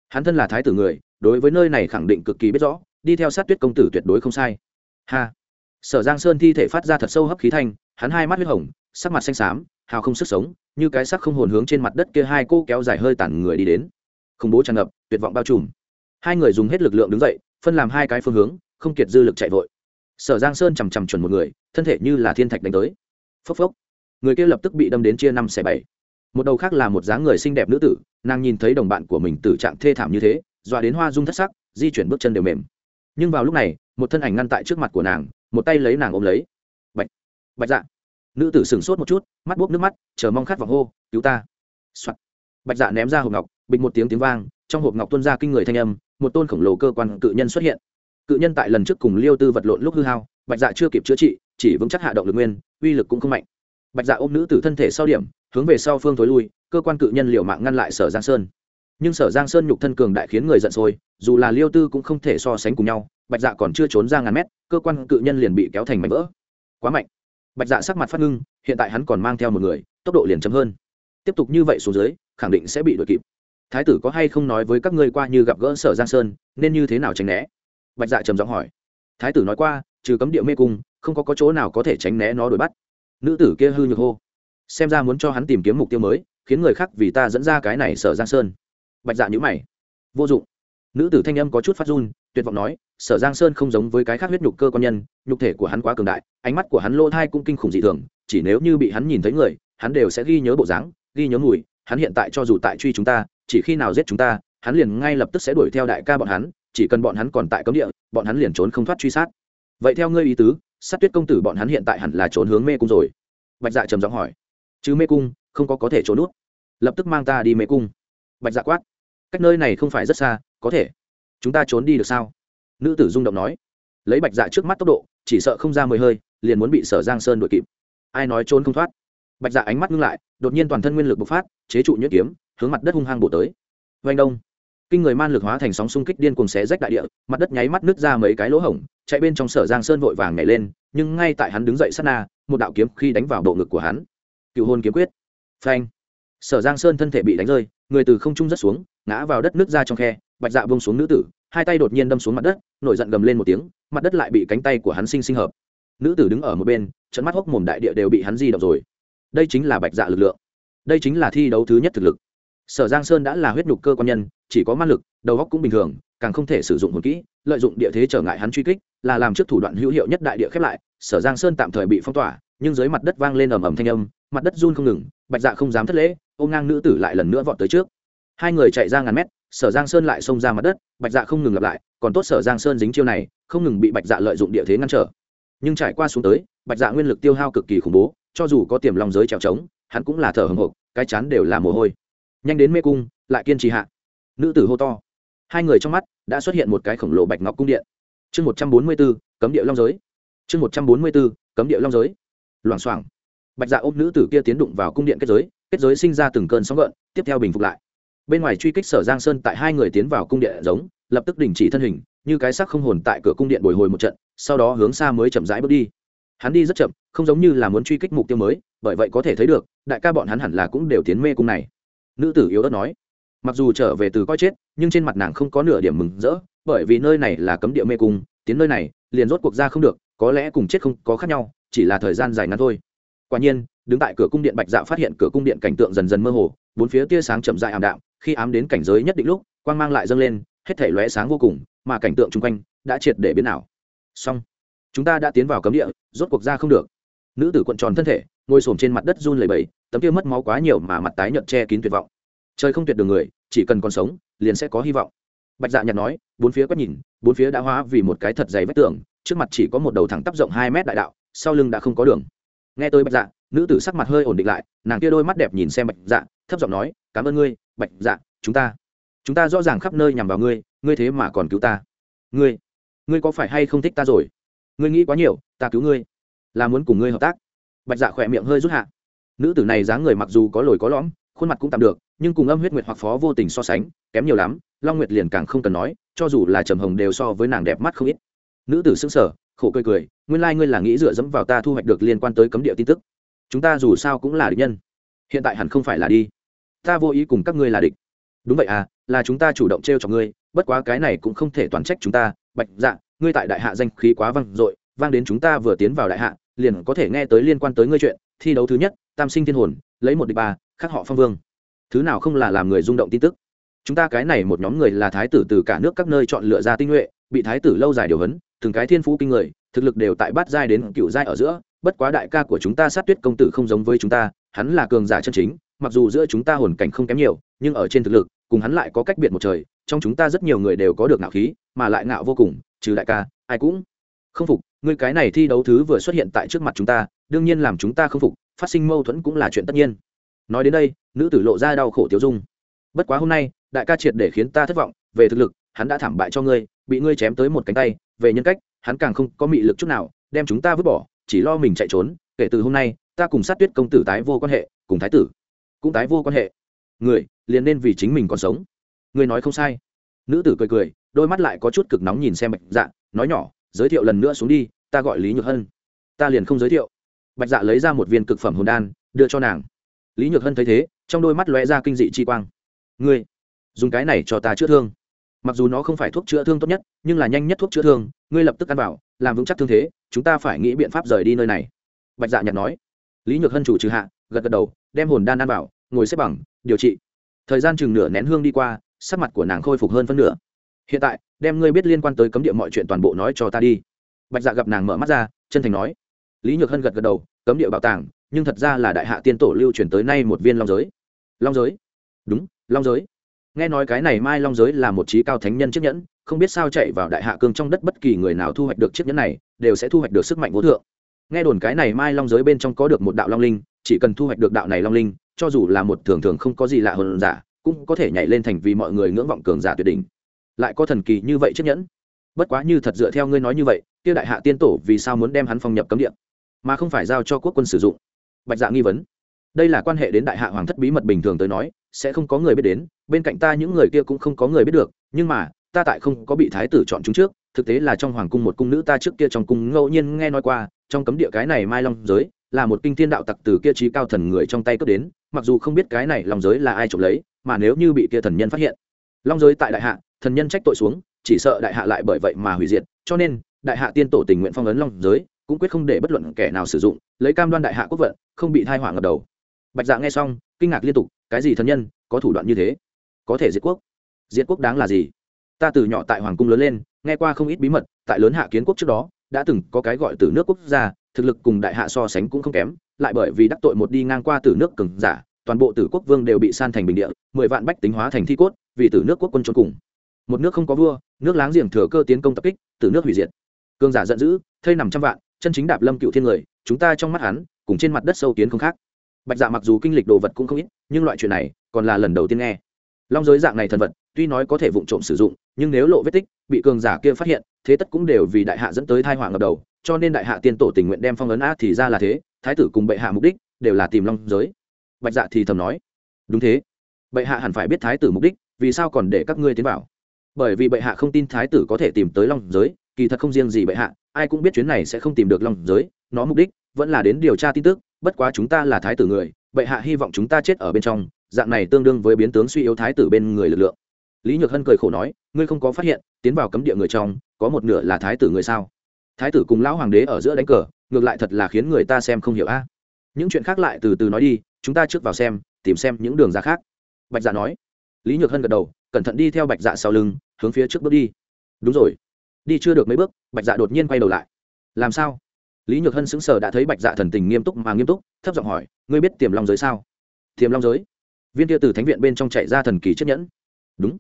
Hắn thân là thái tử người, đối với nơi này khẳng định cực kỳ biết rõ, đi theo sát tuyết công tử tuyệt đối không sai. Ha. Sở giang sơn thi thể phát ra thật sâu hấp khí thanh hắn hai mắt huyết hồng, sắc mặt xanh xám, hào không sức sống, như cái sắc không hồn hướng trên mặt đất kia hai cô kéo dài hơi tản người đi đến. Khủng bố tràn ngập, tuyệt vọng bao trùm. Hai người dùng hết lực lượng đứng dậy, phân làm hai cái phương hướng, không kiệt dư lực chạy vội. Sở giang sơn chằm chằm chuẩn một người, thân thể như là thiên thạch đánh tới. Phốc phốc. Người kia lập tức bị đâm đến chia năm xẻ bảy. Một đầu khác là một dáng người xinh đẹp nữ tử, nàng nhìn thấy đồng bạn của mình tử trạng thê thảm như thế, dọa đến hoa dung thất sắc, di chuyển bước chân đều mềm. Nhưng vào lúc này, một thân ảnh ngăn tại trước mặt của nàng, một tay lấy nàng ôm lấy bạch dạ. Nữ tử sửng sốt một chút, mắt buốc nước mắt, chờ mong khát vọng hô, cứu ta、Soạn. bạch dạ ném ra hộp ngọc, bịch một tiếng tiếng vang, trong hộp ngọc tuân ra kinh người thanh âm, một tôn khổng lồ cơ quan cự nhân xuất hiện. Cự nhân tại lần trước cùng liêu tư vật lộn lúc hư hao, bạch dạ chưa kịp chữa trị, chỉ vững chắc hạ động lực nguyên, uy lực cũng không mạnh. Bạch dạ ôm nữ tử thân thể sau điểm, hướng về sau phương thối lui, cơ quan cự nhân liều mạng ngăn lại sở giang sơn. Nhưng sở giang sơn nhục thân cường đại khiến người giận sôi, dù là liêu tư cũng không thể so sánh cùng nhau, bạch dạ còn chưa trốn ra ngàn mét, cơ quan cự nhân liền bị kéo thành mảnh vỡ. Quá mạnh bạch dạ sắc mặt phát ngưng hiện tại hắn còn mang theo một người tốc độ liền chấm hơn. Tiếp tục như vậy xuống dưới khẳng định sẽ bị đuổi kịp. Thái tử có hay không nói với các ngươi qua như gặp gỡ sở giang sơn nên như thế nào tránh né? Bạch dạ trầm giọng hỏi. Thái tử nói qua trừ cấm địa mê cung không có, có chỗ nào có thể tránh né nó đuổi bắt. Nữ tử kia hư nhược hô. Xem ra muốn cho hắn tìm kiếm mục tiêu mới khiến người khác vì ta dẫn ra cái này sở giang sơn. Bạch dạ nhữ mày. Vô dụng. Nữ tử thanh âm có chút phát run tuyệt vọng nói sở giang sơn không giống với cái khác huyết nhục cơ quan nhân, nhục thể của hắn quá cường đại, ánh mắt của hắn lỗ thai cũng kinh khủng dị thường, chỉ nếu như bị hắn nhìn thấy người, hắn đều sẽ ghi nhớ bộ dáng, ghi nhớ mùi, hắn hiện tại cho dù tại truy chúng ta, chỉ khi nào giết chúng ta, hắn liền ngay lập tức sẽ đuổi theo đại ca bọn hắn, chỉ cần bọn hắn còn tại cấm địa, bọn hắn liền trốn không thoát truy sát. Vậy theo ngươi ý tứ, sát tuyết công tử bọn hắn hiện tại hẳn là trốn hướng mê cung rồi? Bạch dạ trầm giọng hỏi. Chứ mê cung, không có có thể trốn nút. Lập tức mang ta đi mê cung. Bạch dạ quát. Cách nơi này không phải rất xa, có thể. Chúng ta trốn đi được sao? Nữ tử rung động nói, lấy bạch dạ trước mắt tốc độ, chỉ sợ không ra mười hơi, liền muốn bị sở giang sơn đuổi kịp. Ai nói trốn không thoát? Bạch dạ ánh mắt ngưng lại, đột nhiên toàn thân nguyên lực bộc phát, chế trụ nhuyễn kiếm, hướng mặt đất hung hăng bổ tới. Vanh đông. Kinh người man lực hóa thành sóng xung kích điên cùng xé rách đại địa, mặt đất nháy mắt nứt ra mấy cái lỗ hổng, chạy bên trong sở giang sơn vội vàng nhảy lên, nhưng ngay tại hắn đứng dậy sát na, một đạo kiếm khi đánh vào bộ ngực của hắn. Cựu hôn kiếm quyết. Phanh. Sở giang sơn thân thể bị đánh rơi, người từ không trung rất xuống, ngã vào đất nước ra trong khe, bạch dạ bông xuống nữ tử hai tay đột nhiên đâm xuống mặt đất, nổi giận gầm lên một tiếng, mặt đất lại bị cánh tay của hắn sinh sinh hợp. Nữ tử đứng ở một bên trận mắt hốc mồm đại địa đều bị hắn di động rồi. Đây chính là bạch dạ lực lượng. Đây chính là thi đấu thứ nhất thực lực. Sở giang sơn đã là huyết nhục cơ quan nhân, chỉ có man lực, đầu góc cũng bình thường, càng không thể sử dụng hồn kỹ, lợi dụng địa thế trở ngại hắn truy kích, là làm trước thủ đoạn hữu hiệu nhất đại địa khép lại. Sở giang sơn tạm thời bị phong tỏa, nhưng dưới mặt đất vang lên ầm ầm thanh âm, mặt đất run không ngừng, bạch dạ không dám thất lễ ôm ngang nữ tử lại lần nữa vọt tới trước. Hai người chạy ra ngàn mét sở giang sơn lại xông ra mặt đất, bạch dạ không ngừng lặp lại, còn tốt sở giang sơn dính chiêu này, không ngừng bị bạch dạ lợi dụng địa thế ngăn trở. Nhưng trải qua xuống tới, bạch dạ nguyên lực tiêu hao cực kỳ khủng bố, cho dù có tiềm lòng giới trèo trống, hắn cũng là thở hồng hộc, cái chán đều là mồ hôi. Nhanh đến mê cung, lại kiên trì hạ. Nữ tử hô to. Hai người trong mắt đã xuất hiện một cái khổng lồ bạch ngọc cung điện. Chương một trăm bốn mươi b ố cấm địa long giới. Chương một trăm bốn mươi b ố cấm địa long giới. Loảng xoảng. Bạch dạ ôm nữ tử kia tiến đụng vào cung điện kết giới kết giới sinh ra từng cơn sóng gợn, tiếp theo bình phục lại bên ngoài truy kích sở giang sơn tại hai người tiến vào cung điện giống, lập tức đình chỉ thân hình, như cái sắc không hồn tại cửa cung điện bồi hồi một trận, sau đó hướng xa mới chậm rãi bước đi. Hắn đi rất chậm, không giống như là muốn truy kích mục tiêu mới, bởi vậy có thể thấy được, đại ca bọn hắn hẳn là cũng đều tiến mê cung này. Nữ tử yếu ớt nói, mặc dù trở về từ coi chết, nhưng trên mặt nàng không có nửa điểm mừng rỡ, bởi vì nơi này là cấm địa mê cung, tiến nơi này, liền rốt cuộc ra không được, có lẽ cùng chết không có khác nhau, chỉ là thời gian dài ngắn thôi. Quả nhiên, đứng tại cửa cung điện bạch dạ phát hiện cửa cung điện cảnh tượng dần dần mơ hồ, bốn phía tia sáng chậm dại ảm đạm khi ám đến cảnh giới nhất định lúc, quang mang lại dâng lên, hết thể lóe sáng vô cùng, mà cảnh tượng chung quanh đã triệt để biến ảo. Xong, chúng ta đã tiến vào cấm địa, rốt cuộc ra không được. Nữ tử cuộn tròn thân thể, ngồi xổm trên mặt đất run lẩy bẩy, tấm kia mất máu quá nhiều mà mặt tái nhợt che kín tuyệt vọng. Trời không tuyệt đường người, chỉ cần còn sống, liền sẽ có hy vọng. Bạch dạ nhạt nói, bốn phía quét nhìn, bốn phía đã hóa vì một cái thật dày vách tường, trước mặt chỉ có một đầu thẳng tắp rộng hai mét đại đạo, sau lưng đã không có đường. Nghe tôi bạch dạ nữ tử sắc mặt hơi ổn định lại, nàng kia đôi mắt đẹp nhìn xem bạch dạ thấp giọng nói, cảm ơn ngươi bạch dạ chúng ta. Chúng ta rõ ràng khắp nơi nhằm vào ngươi ngươi thế mà còn cứu ta. Ngươi ngươi có phải hay không thích ta rồi? Ngươi nghĩ quá nhiều, ta cứu ngươi. Là muốn cùng ngươi hợp tác. Bạch dạ khỏe miệng hơi rút hạ. Nữ tử này dáng người mặc dù có lồi có lõm, khuôn mặt cũng tạm được, nhưng cùng âm huyết nguyệt hoặc phó vô tình so sánh, kém nhiều lắm, long nguyệt liền càng không cần nói, cho dù là trầm hồng đều so với nàng đẹp mắt không ít. Nữ tử xứng sở khổ cười cười, nguyên lai ngươi là nghĩ dựa dẫm vào ta thu hoạch được liên quan tới cấm địa tin tức. Chúng ta dù sao cũng là địch nhân. Hiện tại hẳn không phải là đi ta vô ý cùng các ngươi là địch. Đúng vậy à là chúng ta chủ động t r e o cho ngươi, bất quá cái này cũng không thể toàn trách chúng ta. Bạch dạ ngươi tại đại hạ danh khí quá vang dội, vang đến chúng ta vừa tiến vào đại hạ, liền có thể nghe tới liên quan tới ngươi chuyện. Thi đấu thứ nhất, tam sinh thiên hồn, lấy một địch ba khác họ phong vương. Thứ nào không là làm người rung động tin tức. Chúng ta cái này một nhóm người là thái tử từ cả nước các nơi chọn lựa ra tinh nhuệ, bị thái tử lâu dài điều hấn từng cái thiên phú kinh người, thực lực đều tại bát giai đến cựu giai ở giữa, bất quá đại ca của chúng ta sát tuyết công tử không giống với chúng ta, hắn là cường giả chân chính mặc dù giữa chúng ta hồn cảnh không kém nhiều, nhưng ở trên thực lực, cùng hắn lại có cách biệt một trời, trong chúng ta rất nhiều người đều có được ngạo khí, mà lại ngạo vô cùng, trừ đại ca, ai cũng không phục. Ngươi cái này thi đấu thứ vừa xuất hiện tại trước mặt chúng ta, đương nhiên làm chúng ta không phục, phát sinh mâu thuẫn cũng là chuyện tất nhiên. Nói đến đây, nữ tử lộ ra đau khổ tiêu dung. Bất quá hôm nay, đại ca triệt để khiến ta thất vọng, về thực lực, hắn đã thảm bại cho ngươi, bị ngươi chém tới một cánh tay, về nhân cách, hắn càng không có mị lực chút nào, đem chúng ta vứt bỏ, chỉ lo mình chạy trốn, kể từ hôm nay, ta cùng sát tuyết công tử tái vô quan hệ, cùng thái tử cũng tái vô quan hệ. Người, liền nên vì chính mình còn sống. Người nói không sai. Nữ tử cười cười, đôi mắt lại có chút cực nóng nhìn xem bạch dạ nói nhỏ, giới thiệu lần nữa xuống đi, ta gọi lý nhược hân. Ta liền không giới thiệu. Bạch dạ lấy ra một viên cực phẩm hồn đan, đưa cho nàng. Lý nhược hân thấy thế, trong đôi mắt lóe ra kinh dị chi quang. Ngươi dùng cái này cho ta chữa thương. Mặc dù nó không phải thuốc chữa thương tốt nhất, nhưng là nhanh nhất thuốc chữa thương, ngươi lập tức ăn vào, làm vững chắc thương thế, chúng ta phải nghĩ biện pháp rời đi nơi này. Bạch dạ nhặt nói. Lý nhược hân chủ trừ hạ, gật gật đầu đem hồn đan ăn vào, ngồi xếp bằng, điều trị. Thời gian chừng nửa nén hương đi qua, sắc mặt của nàng khôi phục hơn phân nửa. Hiện tại, đem ngươi biết liên quan tới cấm địa mọi chuyện toàn bộ nói cho ta đi. Bạch dạ gặp nàng mở mắt ra, chân thành nói. Lý nhược hân gật gật đầu, cấm địa bảo tàng, nhưng thật ra là đại hạ tiên tổ lưu truyền tới nay một viên long giới. Long giới? Đúng, long giới. Nghe nói cái này mai long giới là một trí cao thánh nhân chiếc nhẫn, không biết sao chạy vào đại hạ cương trong đất bất kỳ người nào thu hoạch được chiếc nhẫn này, đều sẽ thu hoạch được sức mạnh vô thượng nghe đồn cái này mai long giới bên trong có được một đạo long linh, chỉ cần thu hoạch được đạo này long linh, cho dù là một thường thường không có gì lạ hơn giả, cũng có thể nhảy lên thành vì mọi người ngưỡng vọng cường giả tuyệt đỉnh. Lại có thần kỳ như vậy chiếc nhẫn. Bất quá như thật dựa theo ngươi nói như vậy tiêu đại hạ tiên tổ vì sao muốn đem hắn phong nhập cấm địa? Mà không phải giao cho quốc quân sử dụng. Bạch dạ nghi vấn. Đây là quan hệ đến đại hạ hoàng thất bí mật bình thường tới nói, sẽ không có người biết đến, bên cạnh ta những người kia cũng không có người biết được, nhưng mà, ta tại không có bị thái tử chọn chúng trước, thực tế là trong hoàng cung một cung nữ ta trước kia trong cung ngẫu nhiên nghe nói qua trong cấm địa cái này mai long giới, là một kinh thiên đạo tặc từ kia trí cao thần người trong tay cướp đến, mặc dù không biết cái này long giới là ai trộm lấy, mà nếu như bị kia thần nhân phát hiện. Long giới tại đại hạ, thần nhân trách tội xuống, chỉ sợ đại hạ lại bởi vậy mà hủy diệt, cho nên, đại hạ tiên tổ tình nguyện phong ấn long giới, cũng quyết không để bất luận kẻ nào sử dụng, lấy cam đoan đại hạ quốc vận, không bị thai hỏa ngập đầu. Bạch dạ nghe xong, kinh ngạc liên tục, cái gì thần nhân, có thủ đoạn như thế? Có thể diệt quốc? Diệt quốc đáng là gì? Ta từ nhỏ tại hoàng cung lớn lên, nghe qua không ít bí mật, tại lớn hạ kiến quốc trước đó đã từng có cái gọi từ nước quốc gia, thực lực cùng đại hạ so sánh cũng không kém, lại bởi vì đắc tội một đi ngang qua từ nước cường giả, toàn bộ tử quốc vương đều bị san thành bình địa, mười vạn bách tính hóa thành thi cốt, vì tử nước quốc quân trốn cùng. Một nước không có vua, nước láng giềng thừa cơ tiến công tập kích, tử nước hủy diệt. Cường giả giận dữ, thây nằm trăm vạn, chân chính đạp lâm cựu thiên người, chúng ta trong mắt hắn, cùng trên mặt đất sâu kiến không khác. Bạch dạ mặc dù kinh lịch đồ vật cũng không ít, nhưng loại chuyện này còn là lần đầu tiên nghe. Long giới dạng này thần vật, tuy nói có thể vụng trộm sử dụng, nhưng nếu lộ vết tích, bị cường giả kia phát hiện thế tất cũng đều vì đại hạ dẫn tới thai họa ngập đầu, cho nên đại hạ tiên tổ tình nguyện đem phong ấn a thì ra là thế, thái tử cùng bệ hạ mục đích đều là tìm long giới. Bạch dạ thì thầm nói, đúng thế, bệ hạ hẳn phải biết thái tử mục đích, vì sao còn để các ngươi tiến vào? Bởi vì bệ hạ không tin thái tử có thể tìm tới long giới, kỳ thật không riêng gì bệ hạ, ai cũng biết chuyến này sẽ không tìm được long giới, nó mục đích vẫn là đến điều tra tin tức, bất quá chúng ta là thái tử người, bệ hạ hy vọng chúng ta chết ở bên trong, dạng này tương đương với biến tướng suy yếu thái tử bên người lực lượng. Lý nhược hân cười khổ nói, ngươi không có phát hiện, tiến vào cấm địa người trong có một nửa là thái tử người sao? Thái tử cùng lão hoàng đế ở giữa đánh cờ, ngược lại thật là khiến người ta xem không hiểu a. Những chuyện khác lại từ từ nói đi, chúng ta trước vào xem, tìm xem những đường ra khác. Bạch dạ nói. Lý nhược hân gật đầu, cẩn thận đi theo bạch dạ sau lưng, hướng phía trước bước đi. Đúng rồi. Đi chưa được mấy bước, bạch dạ đột nhiên quay đầu lại. Làm sao? Lý nhược hân sững sờ đã thấy bạch dạ thần tình nghiêm túc mà nghiêm túc, thấp giọng hỏi, ngươi biết tiềm long giới sao? Tiềm long giới? Viên kia từ thánh viện bên trong chạy ra thần kỳ chiếc nhẫn. Đúng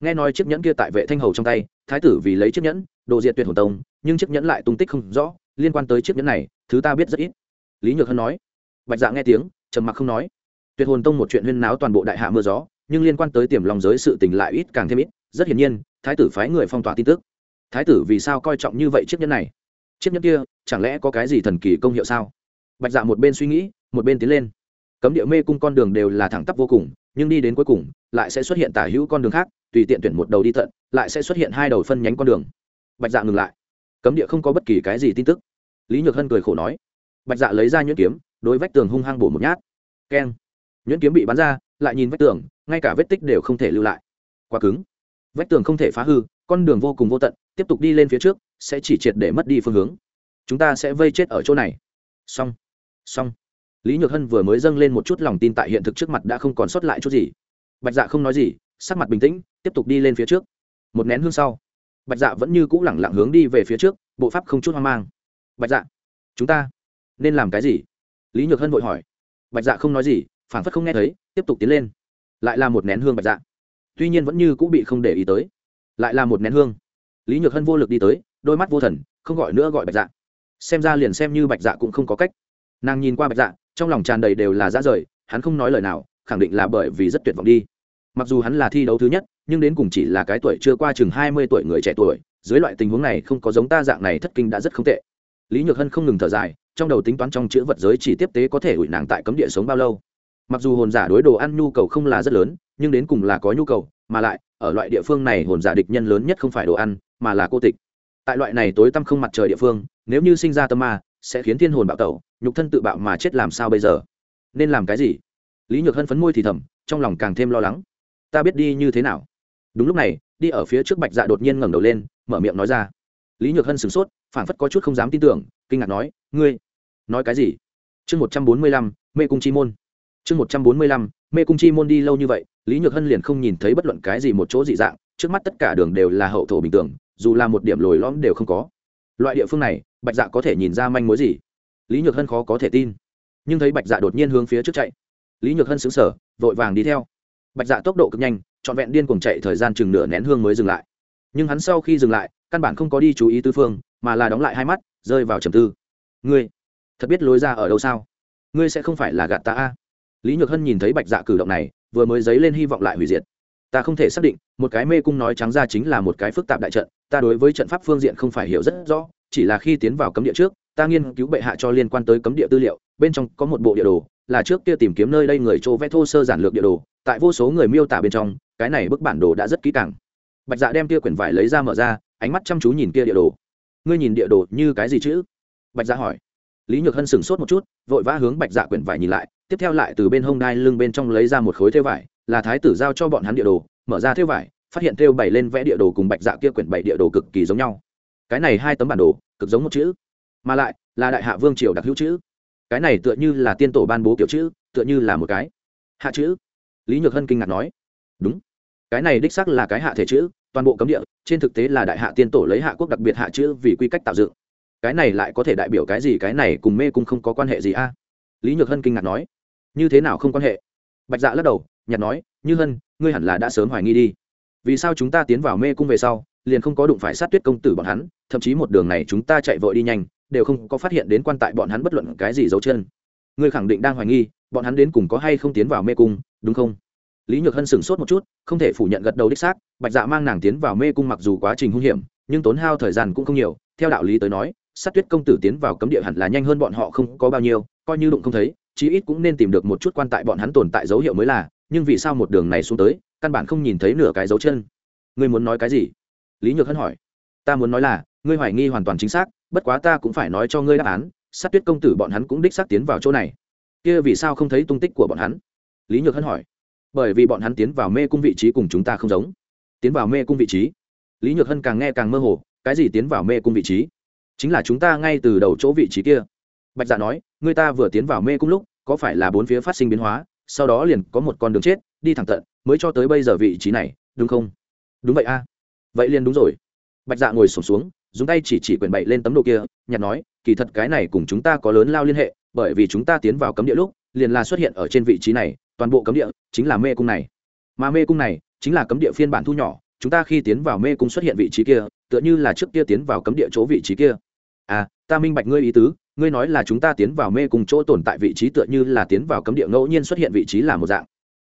nghe nói chiếc nhẫn kia tại vệ thanh hầu trong tay, thái tử vì lấy chiếc nhẫn, đồ diệt tuyệt hồn tông, nhưng chiếc nhẫn lại tung tích không rõ, liên quan tới chiếc nhẫn này, thứ ta biết rất ít. Lý nhược hân nói. Bạch dạ nghe tiếng, trầm mặc không nói. Tuyệt hồn tông một chuyện huyên náo toàn bộ đại hạ mưa gió, nhưng liên quan tới tiềm lòng giới sự tình lại ít càng thêm ít, rất hiển nhiên, thái tử phái người phong tỏa tin tức. Thái tử vì sao coi trọng như vậy chiếc nhẫn này? Chiếc nhẫn kia, chẳng lẽ có cái gì thần kỳ công hiệu sao? Bạch dạ một bên suy nghĩ, một bên tiến lên. Cấm địa mê cung con đường đều là thẳng tắp vô cùng, nhưng đi đến cuối cùng, lại sẽ xuất hiện tả hữu con đường khác tùy tiện tuyển một đầu đi tận, lại sẽ xuất hiện hai đầu phân nhánh con đường. Bạch dạ ngừng lại. Cấm địa không có bất kỳ cái gì tin tức. Lý nhược hân cười khổ nói. Bạch dạ lấy ra nhuyễn kiếm, đối vách tường hung hăng bổ một nhát. Keng. Nhuyễn kiếm bị bắn ra, lại nhìn vách tường, ngay cả vết tích đều không thể lưu lại. Quá cứng. Vách tường không thể phá hư, con đường vô cùng vô tận, tiếp tục đi lên phía trước, sẽ chỉ triệt để mất đi phương hướng. Chúng ta sẽ vây chết ở chỗ này. Xong. Xong. Lý nhược hân vừa mới dâng lên một chút lòng tin tại hiện thực trước mặt đã không còn sót lại chút gì. Bạch dạ không nói gì sắc mặt bình tĩnh, tiếp tục đi lên phía trước. Một nén hương sau, bạch dạ vẫn như cũ lẳng lặng hướng đi về phía trước, bộ pháp không chút hoang mang. Bạch dạ chúng ta nên làm cái gì? Lý nhược hân vội hỏi. Bạch dạ không nói gì phản phất không nghe thấy, tiếp tục tiến lên. Lại là một nén hương bạch dạ. Tuy nhiên vẫn như cũ bị không để ý tới. Lại là một nén hương. Lý nhược hân vô lực đi tới, đôi mắt vô thần, không gọi nữa gọi bạch dạ. Xem ra liền xem như bạch dạ cũng không có cách. Nàng nhìn qua bạch dạ trong lòng tràn đầy đều là ra rời, hắn không nói lời nào, khẳng định là bởi vì rất tuyệt vọng đi mặc dù hắn là thi đấu thứ nhất, nhưng đến cùng chỉ là cái tuổi chưa qua chừng hai mươi tuổi người trẻ tuổi, dưới loại tình huống này không có giống ta dạng này thất kinh đã rất không tệ. Lý nhược hân không ngừng thở dài, trong đầu tính toán trong chữ vật giới chỉ tiếp tế có thể ủi nàng tại cấm địa sống bao lâu. Mặc dù hồn giả đối đồ ăn nhu cầu không là rất lớn, nhưng đến cùng là có nhu cầu, mà lại, ở loại địa phương này hồn giả địch nhân lớn nhất không phải đồ ăn, mà là cô tịch. Tại loại này tối tăm không mặt trời địa phương, nếu như sinh ra tâm ma, sẽ khiến thiên hồn bạo tẩu, nhục thân tự bạo mà chết làm sao bây giờ? Nên làm cái gì? Lý nhược hân phấn môi thì thầm, trong lòng càng thêm lo lắng ta biết đi như thế nào? Đúng lúc này, đi ở phía trước bạch dạ đột nhiên ngẩng đầu lên, mở miệng nói ra. Lý nhược hân sửng sốt, phảng phất có chút không dám tin tưởng, kinh ngạc nói, ngươi, nói cái gì? Chương một trăm bốn mươi lăm, mê cung chi môn. Chương một trăm bốn mươi lăm, mê cung chi môn đi lâu như vậy, lý nhược hân liền không nhìn thấy bất luận cái gì một chỗ dị dạng, trước mắt tất cả đường đều là hậu thổ bình thường, dù là một điểm lồi lõm đều không có. Loại địa phương này, bạch dạ có thể nhìn ra manh mối gì? Lý nhược hân khó có thể tin. Nhưng thấy bạch dạ đột nhiên hướng phía trước chạy, lý nhược hân xứng sở vội vàng đi theo bạch dạ tốc độ cực nhanh, trọn vẹn điên cuồng chạy thời gian chừng nửa nén hương mới dừng lại. Nhưng hắn sau khi dừng lại, căn bản không có đi chú ý tư phương, mà là đóng lại hai mắt, rơi vào trầm tư. Ngươi, thật biết lối ra ở đâu sao? Ngươi sẽ không phải là gạt ta a? Lý nhược hân nhìn thấy bạch dạ cử động này, vừa mới dấy lên hy vọng lại hủy diệt. Ta không thể xác định, một cái mê cung nói trắng ra chính là một cái phức tạp đại trận, ta đối với trận pháp phương diện không phải hiểu rất rõ, chỉ là khi tiến vào cấm địa trước, ta nghiên cứu bệ hạ cho liên quan tới cấm địa tư liệu, bên trong có một bộ địa đồ, là trước kia tìm kiếm nơi đây người chỗ vẽ thô sơ giản lược địa đồ tại vô số người miêu tả bên trong, cái này bức bản đồ đã rất kỹ càng. Bạch dạ đem kia quyển vải lấy ra mở ra, ánh mắt chăm chú nhìn kia địa đồ. Ngươi nhìn địa đồ như cái gì chứ? Bạch dạ hỏi. Lý nhược hân sửng sốt một chút, vội vã hướng bạch dạ quyển vải nhìn lại, tiếp theo lại từ bên hông đai lưng bên trong lấy ra một khối thêu vải, là thái tử giao cho bọn hắn địa đồ, mở ra thêu vải, phát hiện thêu bảy lên vẽ địa đồ cùng bạch dạ kia quyển bảy địa đồ cực kỳ giống nhau. Cái này hai tấm bản đồ, cực giống một chữ, mà lại là đại hạ vương triều đặc hữu chữ. Cái này tựa như là tiên tổ ban bố kiểu chữ, tựa như là một cái hạ chữ lý nhược hân kinh ngạc nói, đúng. Cái này đích xác là cái hạ thể chữ, toàn bộ cấm địa, trên thực tế là đại hạ tiên tổ lấy hạ quốc đặc biệt hạ chữ vì quy cách tạo dựng. Cái này lại có thể đại biểu cái gì, cái này cùng mê cung không có quan hệ gì a? Lý nhược hân kinh ngạc nói, như thế nào không quan hệ? Bạch dạ lắc đầu, nhạt nói, như hân, ngươi hẳn là đã sớm hoài nghi đi. Vì sao chúng ta tiến vào mê cung về sau, liền không có đụng phải sát tuyết công tử bọn hắn, thậm chí một đường này chúng ta chạy vội đi nhanh, đều không có phát hiện đến quan tại bọn hắn bất luận cái gì dấu chân ngươi khẳng định đang hoài nghi, bọn hắn đến cùng có hay không tiến vào mê cung, đúng không? Lý nhược hân sửng sốt một chút, không thể phủ nhận gật đầu đích xác, bạch dạ mang nàng tiến vào mê cung mặc dù quá trình hung hiểm, nhưng tốn hao thời gian cũng không nhiều, theo đạo lý tới nói, sát tuyết công tử tiến vào cấm địa hẳn là nhanh hơn bọn họ không có bao nhiêu, coi như đụng không thấy, chí ít cũng nên tìm được một chút quan tại bọn hắn tồn tại dấu hiệu mới là, nhưng vì sao một đường này xuống tới, căn bản không nhìn thấy nửa cái dấu chân. Ngươi muốn nói cái gì? Lý nhược hân hỏi. Ta muốn nói là, ngươi hoài nghi hoàn toàn chính xác, bất quá ta cũng phải nói cho ngươi đáp án sát tuyết công tử bọn hắn cũng đích xác tiến vào chỗ này. Kia vì sao không thấy tung tích của bọn hắn? Lý nhược hân hỏi. Bởi vì bọn hắn tiến vào mê cung vị trí cùng chúng ta không giống. Tiến vào mê cung vị trí? Lý nhược hân càng nghe càng mơ hồ cái gì tiến vào mê cung vị trí? Chính là chúng ta ngay từ đầu chỗ vị trí kia. Bạch dạ nói người ta vừa tiến vào mê cung lúc có phải là bốn phía phát sinh biến hóa sau đó liền có một con đường chết đi thẳng tận mới cho tới bây giờ vị trí này đúng không? Đúng vậy a. Vậy liền đúng rồi. Bạch dạ ngồi sổm xuống, xuống dùng tay chỉ chỉ quyển bậy lên tấm đồ kia, nhặt nói, kỳ thật cái này cùng chúng ta có lớn lao liên hệ, bởi vì chúng ta tiến vào cấm địa lúc, liền là xuất hiện ở trên vị trí này, toàn bộ cấm địa chính là mê cung này. Mà mê cung này chính là cấm địa phiên bản thu nhỏ, chúng ta khi tiến vào mê cung xuất hiện vị trí kia, tựa như là trước kia tiến vào cấm địa chỗ vị trí kia. À ta minh bạch ngươi ý tứ, ngươi nói là chúng ta tiến vào mê cung chỗ tồn tại vị trí tựa như là tiến vào cấm địa ngẫu nhiên xuất hiện vị trí là một dạng.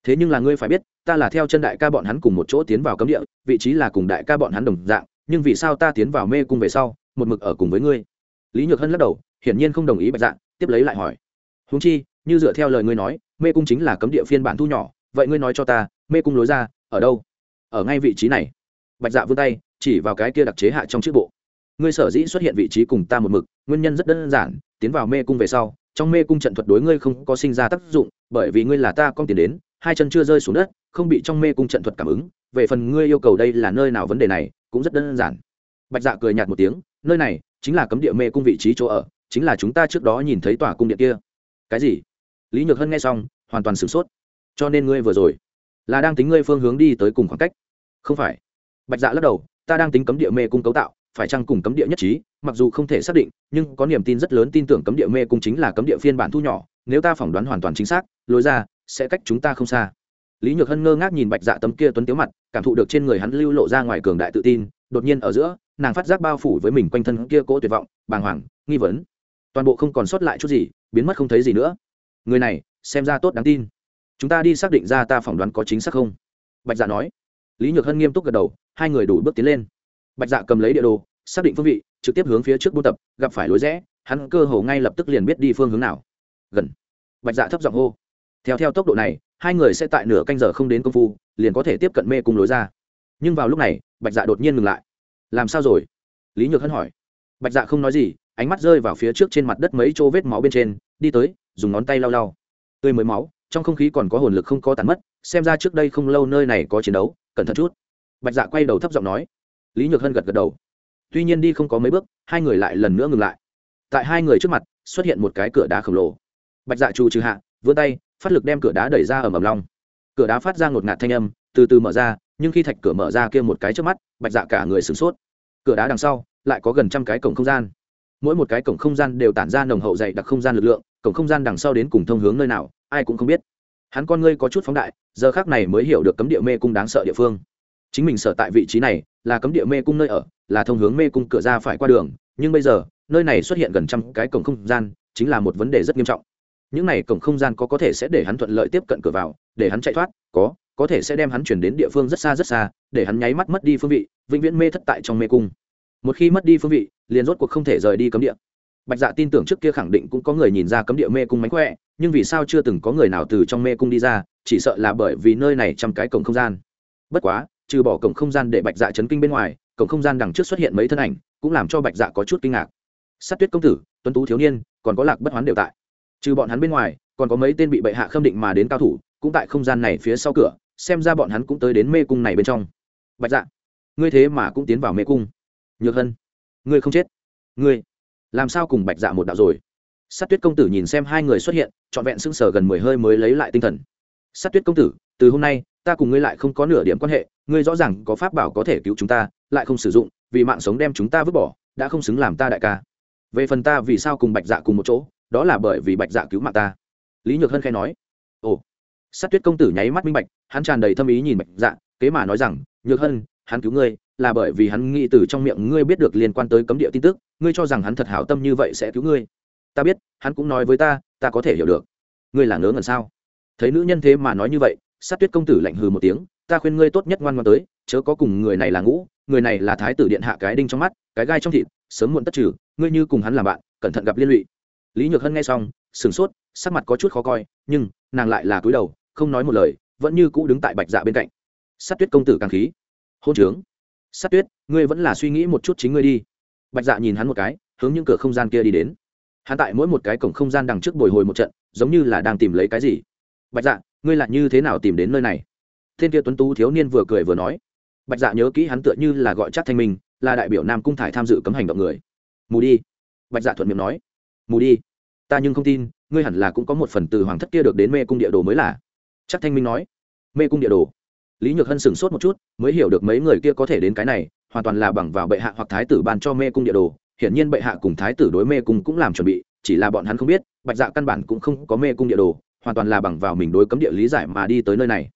Thế nhưng là ngươi phải biết, ta là theo chân đại ca bọn hắn cùng một chỗ tiến vào cấm địa, vị trí là cùng đại ca bọn hắn đồng dạng nhưng vì sao ta tiến vào mê cung về sau, một mực ở cùng với ngươi? Lý nhược hân lắc đầu, hiển nhiên không đồng ý bạch dạng tiếp lấy lại hỏi. Húng chi, như dựa theo lời ngươi nói, mê cung chính là cấm địa phiên bản thu nhỏ, vậy ngươi nói cho ta, mê cung lối ra, ở đâu? Ở ngay vị trí này. Bạch dạ vươn tay, chỉ vào cái kia đặc chế hạ trong chiếc bộ. Ngươi sở dĩ xuất hiện vị trí cùng ta một mực, nguyên nhân rất đơn giản, tiến vào mê cung về sau, trong mê cung trận thuật đối ngươi không có sinh ra tác dụng, bởi vì ngươi là ta con tiền đến, hai chân chưa rơi xuống đất, không bị trong mê cung trận thuật cảm ứng, về phần ngươi yêu cầu đây là nơi nào vấn đề này cũng rất đơn giản. Bạch dạ cười nhạt một tiếng, nơi này chính là cấm địa mê cung vị trí chỗ ở, chính là chúng ta trước đó nhìn thấy tòa cung điện kia. Cái gì? Lý nhược hân nghe xong, hoàn toàn sửng sốt. Cho nên ngươi vừa rồi là đang tính ngươi phương hướng đi tới cùng khoảng cách? Không phải. Bạch dạ lắc đầu, ta đang tính cấm địa mê cung cấu tạo, phải chăng cùng cấm địa nhất trí? Mặc dù không thể xác định, nhưng có niềm tin rất lớn tin tưởng cấm địa mê cung chính là cấm địa phiên bản thu nhỏ, nếu ta phỏng đoán hoàn toàn chính xác, lối ra sẽ cách chúng ta không xa lý nhược hân ngơ ngác nhìn bạch dạ tấm kia tuấn tiếu mặt, cảm thụ được trên người hắn lưu lộ ra ngoài cường đại tự tin, đột nhiên ở giữa, nàng phát giác bao phủ với mình quanh thân kia cỗ tuyệt vọng, bàng hoàng, nghi vấn. Toàn bộ không còn sót lại chút gì, biến mất không thấy gì nữa. Người này, xem ra tốt đáng tin. Chúng ta đi xác định ra ta phỏng đoán có chính xác không? Bạch dạ nói. Lý nhược hân nghiêm túc gật đầu, hai người đủ bước tiến lên. Bạch dạ cầm lấy địa đồ, xác định phương vị, trực tiếp hướng phía trước buôn tập, gặp phải lối rẽ, hắn cơ hồ ngay lập tức liền biết đi phương hướng nào. Gần. Bạch dạ thấp giọng hô theo theo tốc độ này, hai người sẽ tại nửa canh giờ không đến công phu, liền có thể tiếp cận mê cung lối ra. Nhưng vào lúc này, bạch dạ đột nhiên ngừng lại. Làm sao rồi? Lý nhược hân hỏi. Bạch dạ không nói gì, ánh mắt rơi vào phía trước trên mặt đất mấy chỗ vết máu bên trên, đi tới, dùng ngón tay lau lau. Tươi mới máu, trong không khí còn có hồn lực không có tàn mất, xem ra trước đây không lâu nơi này có chiến đấu, cẩn thận chút. Bạch dạ quay đầu thấp giọng nói. Lý nhược hân gật gật đầu. Tuy nhiên đi không có mấy bước, hai người lại lần nữa ngừng lại. Tại hai người trước mặt, xuất hiện một cái cửa đá khổng lồ. Bạch dạ trù trừ hạ vươn tay, phát lực đem cửa đá đẩy ra ở mầm long. Cửa đá phát ra ngột ngạt thanh âm, từ từ mở ra, nhưng khi thạch cửa mở ra kia một cái trước mắt, bạch dạ cả người sửng sốt. Cửa đá đằng sau, lại có gần trăm cái cổng không gian. Mỗi một cái cổng không gian đều tản ra nồng hậu dày đặc không gian lực lượng, cổng không gian đằng sau đến cùng thông hướng nơi nào, ai cũng không biết. Hắn con ngươi có chút phóng đại, giờ khác này mới hiểu được cấm địa mê cung đáng sợ địa phương. Chính mình sở tại vị trí này, là cấm địa mê cung nơi ở, là thông hướng mê cung cửa ra phải qua đường, nhưng bây giờ, nơi này xuất hiện gần trăm cái cổng không gian, chính là một vấn đề rất nghiêm trọng những này cổng không gian có có thể sẽ để hắn thuận lợi tiếp cận cửa vào, để hắn chạy thoát, có có thể sẽ đem hắn chuyển đến địa phương rất xa rất xa, để hắn nháy mắt mất đi phương vị, vĩnh viễn mê thất tại trong mê cung. Một khi mất đi phương vị, liền rốt cuộc không thể rời đi cấm địa. Bạch dạ tin tưởng trước kia khẳng định cũng có người nhìn ra cấm địa mê cung mánh khỏe, nhưng vì sao chưa từng có người nào từ trong mê cung đi ra, chỉ sợ là bởi vì nơi này trong cái cổng không gian. Bất quá, trừ bỏ cổng không gian để bạch dạ chấn kinh bên ngoài, cổng không gian đằng trước xuất hiện mấy thân ảnh, cũng làm cho bạch dạ có chút kinh ngạc. Sát tuyết công tử, tuấn tú thiếu niên, còn có lạc bất hoán đều tại trừ bọn hắn bên ngoài, còn có mấy tên bị bệ hạ khâm định mà đến cao thủ, cũng tại không gian này phía sau cửa, xem ra bọn hắn cũng tới đến mê cung này bên trong. Bạch dạ ngươi thế mà cũng tiến vào mê cung. Nhược hân, ngươi không chết. Ngươi, làm sao cùng bạch dạ một đạo rồi? Sát tuyết công tử nhìn xem hai người xuất hiện, trọn vẹn sưng sờ gần mười hơi mới lấy lại tinh thần. Sát tuyết công tử, từ hôm nay, ta cùng ngươi lại không có nửa điểm quan hệ, ngươi rõ ràng có pháp bảo có thể cứu chúng ta, lại không sử dụng, vì mạng sống đem chúng ta vứt bỏ, đã không xứng làm ta đại ca. Về phần ta vì sao cùng bạch dạ cùng một chỗ đó là bởi vì bạch dạ cứu mạng ta lý nhược hân khai nói ồ sát tuyết công tử nháy mắt minh bạch hắn tràn đầy thâm ý nhìn bạch dạ kế mà nói rằng nhược hân hắn cứu ngươi là bởi vì hắn nghĩ từ trong miệng ngươi biết được liên quan tới cấm địa tin tức ngươi cho rằng hắn thật hảo tâm như vậy sẽ cứu ngươi ta biết hắn cũng nói với ta ta có thể hiểu được ngươi là ngớ ngẩn sao thấy nữ nhân thế mà nói như vậy sát tuyết công tử lạnh hừ một tiếng ta khuyên ngươi tốt nhất ngoan ngoan tới chớ có cùng người này là ngũ người này là thái tử điện hạ cái đinh trong mắt cái gai trong thịt sớm muộn tất trừ ngươi như cùng hắn làm bạn cẩn thận gặp liên lụy lý nhược hân nghe xong, sửng sốt, sắc mặt có chút khó coi, nhưng nàng lại là cúi đầu, không nói một lời, vẫn như cũ đứng tại bạch dạ bên cạnh. Sát tuyết công tử càng khí. Hôn trướng. Sát tuyết, ngươi vẫn là suy nghĩ một chút chính ngươi đi. Bạch dạ nhìn hắn một cái, hướng những cửa không gian kia đi đến. Hắn tại mỗi một cái cổng không gian đằng trước bồi hồi một trận, giống như là đang tìm lấy cái gì. Bạch dạ ngươi là như thế nào tìm đến nơi này? Thiên kia tuấn tú thiếu niên vừa cười vừa nói. Bạch dạ nhớ kỹ hắn tựa như là gọi chắc thanh minh, là đại biểu nam cung thải tham dự cấm hành động người. Mù đi. Bạch dạ thuận miệng nói mù đi. Ta nhưng không tin, ngươi hẳn là cũng có một phần từ hoàng thất kia được đến mê cung địa đồ mới là. Chắc thanh minh nói. Mê cung địa đồ. Lý nhược hân sửng sốt một chút, mới hiểu được mấy người kia có thể đến cái này, hoàn toàn là bằng vào bệ hạ hoặc thái tử ban cho mê cung địa đồ. Hiển nhiên bệ hạ cùng thái tử đối mê cung cũng làm chuẩn bị, chỉ là bọn hắn không biết, bạch dạ căn bản cũng không có mê cung địa đồ, hoàn toàn là bằng vào mình đối cấm địa lý giải mà đi tới nơi này.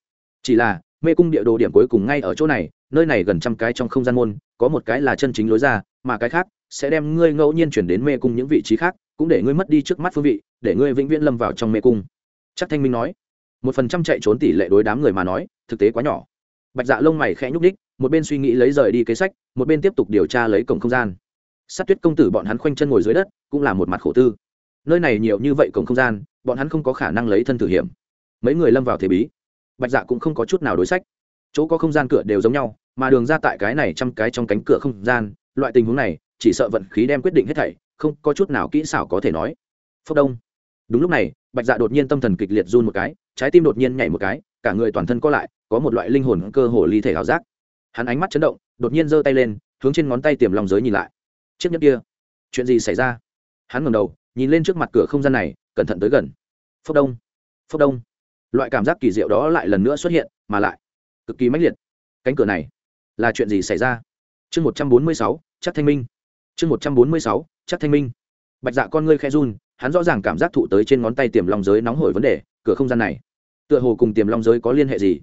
Chỉ là, mê cung địa đồ điểm cuối cùng ngay ở chỗ này, nơi này gần trăm cái trong không gian môn, có một cái là chân chính lối ra, mà cái khác sẽ đem ngươi ngẫu nhiên chuyển đến mê cung những vị trí khác cũng để ngươi mất đi trước mắt phương vị, để ngươi vĩnh viễn lâm vào trong mê cung. Chắc thanh minh nói. Một phần trăm chạy trốn tỷ lệ đối đám người mà nói, thực tế quá nhỏ. Bạch dạ lông mày khẽ nhúc đích một bên suy nghĩ lấy rời đi kế sách, một bên tiếp tục điều tra lấy cổng không gian. Sát tuyết công tử bọn hắn khoanh chân ngồi dưới đất, cũng là một mặt khổ tư. Nơi này nhiều như vậy cổng không gian, bọn hắn không có khả năng lấy thân thử hiểm. Mấy người lâm vào thế bí. Bạch dạ cũng không có chút nào đối sách. Chỗ có không gian cửa đều giống nhau, mà đường ra tại cái này trăm cái trong cánh cửa không gian, loại tình huống này, chỉ sợ vận khí đem quyết định hết thảy không có chút nào kỹ xảo có thể nói. Phốc đông. Đúng lúc này, bạch dạ đột nhiên tâm thần kịch liệt run một cái, trái tim đột nhiên nhảy một cái, cả người toàn thân co lại, có một loại linh hồn cơ hồ ly thể ảo giác. Hắn ánh mắt chấn động, đột nhiên giơ tay lên, hướng trên ngón tay tiềm lòng giới nhìn lại. Chiếc nhẫn kia, chuyện gì xảy ra? Hắn ngầm đầu, nhìn lên trước mặt cửa không gian này, cẩn thận tới gần. Phốc đông. Phốc đông. Loại cảm giác kỳ diệu đó lại lần nữa xuất hiện, mà lại cực kỳ mãnh liệt. Cánh cửa này là chuyện gì xảy ra? Chương một trăm bốn mươi sáu chắc thanh minh chương một trăm bốn mươi sáu, chắc thanh minh. Bạch dạ con ngươi khe run, hắn rõ ràng cảm giác thụ tới trên ngón tay tiềm long giới nóng hổi vấn đề, cửa không gian này, tựa hồ cùng tiềm long giới có liên hệ gì?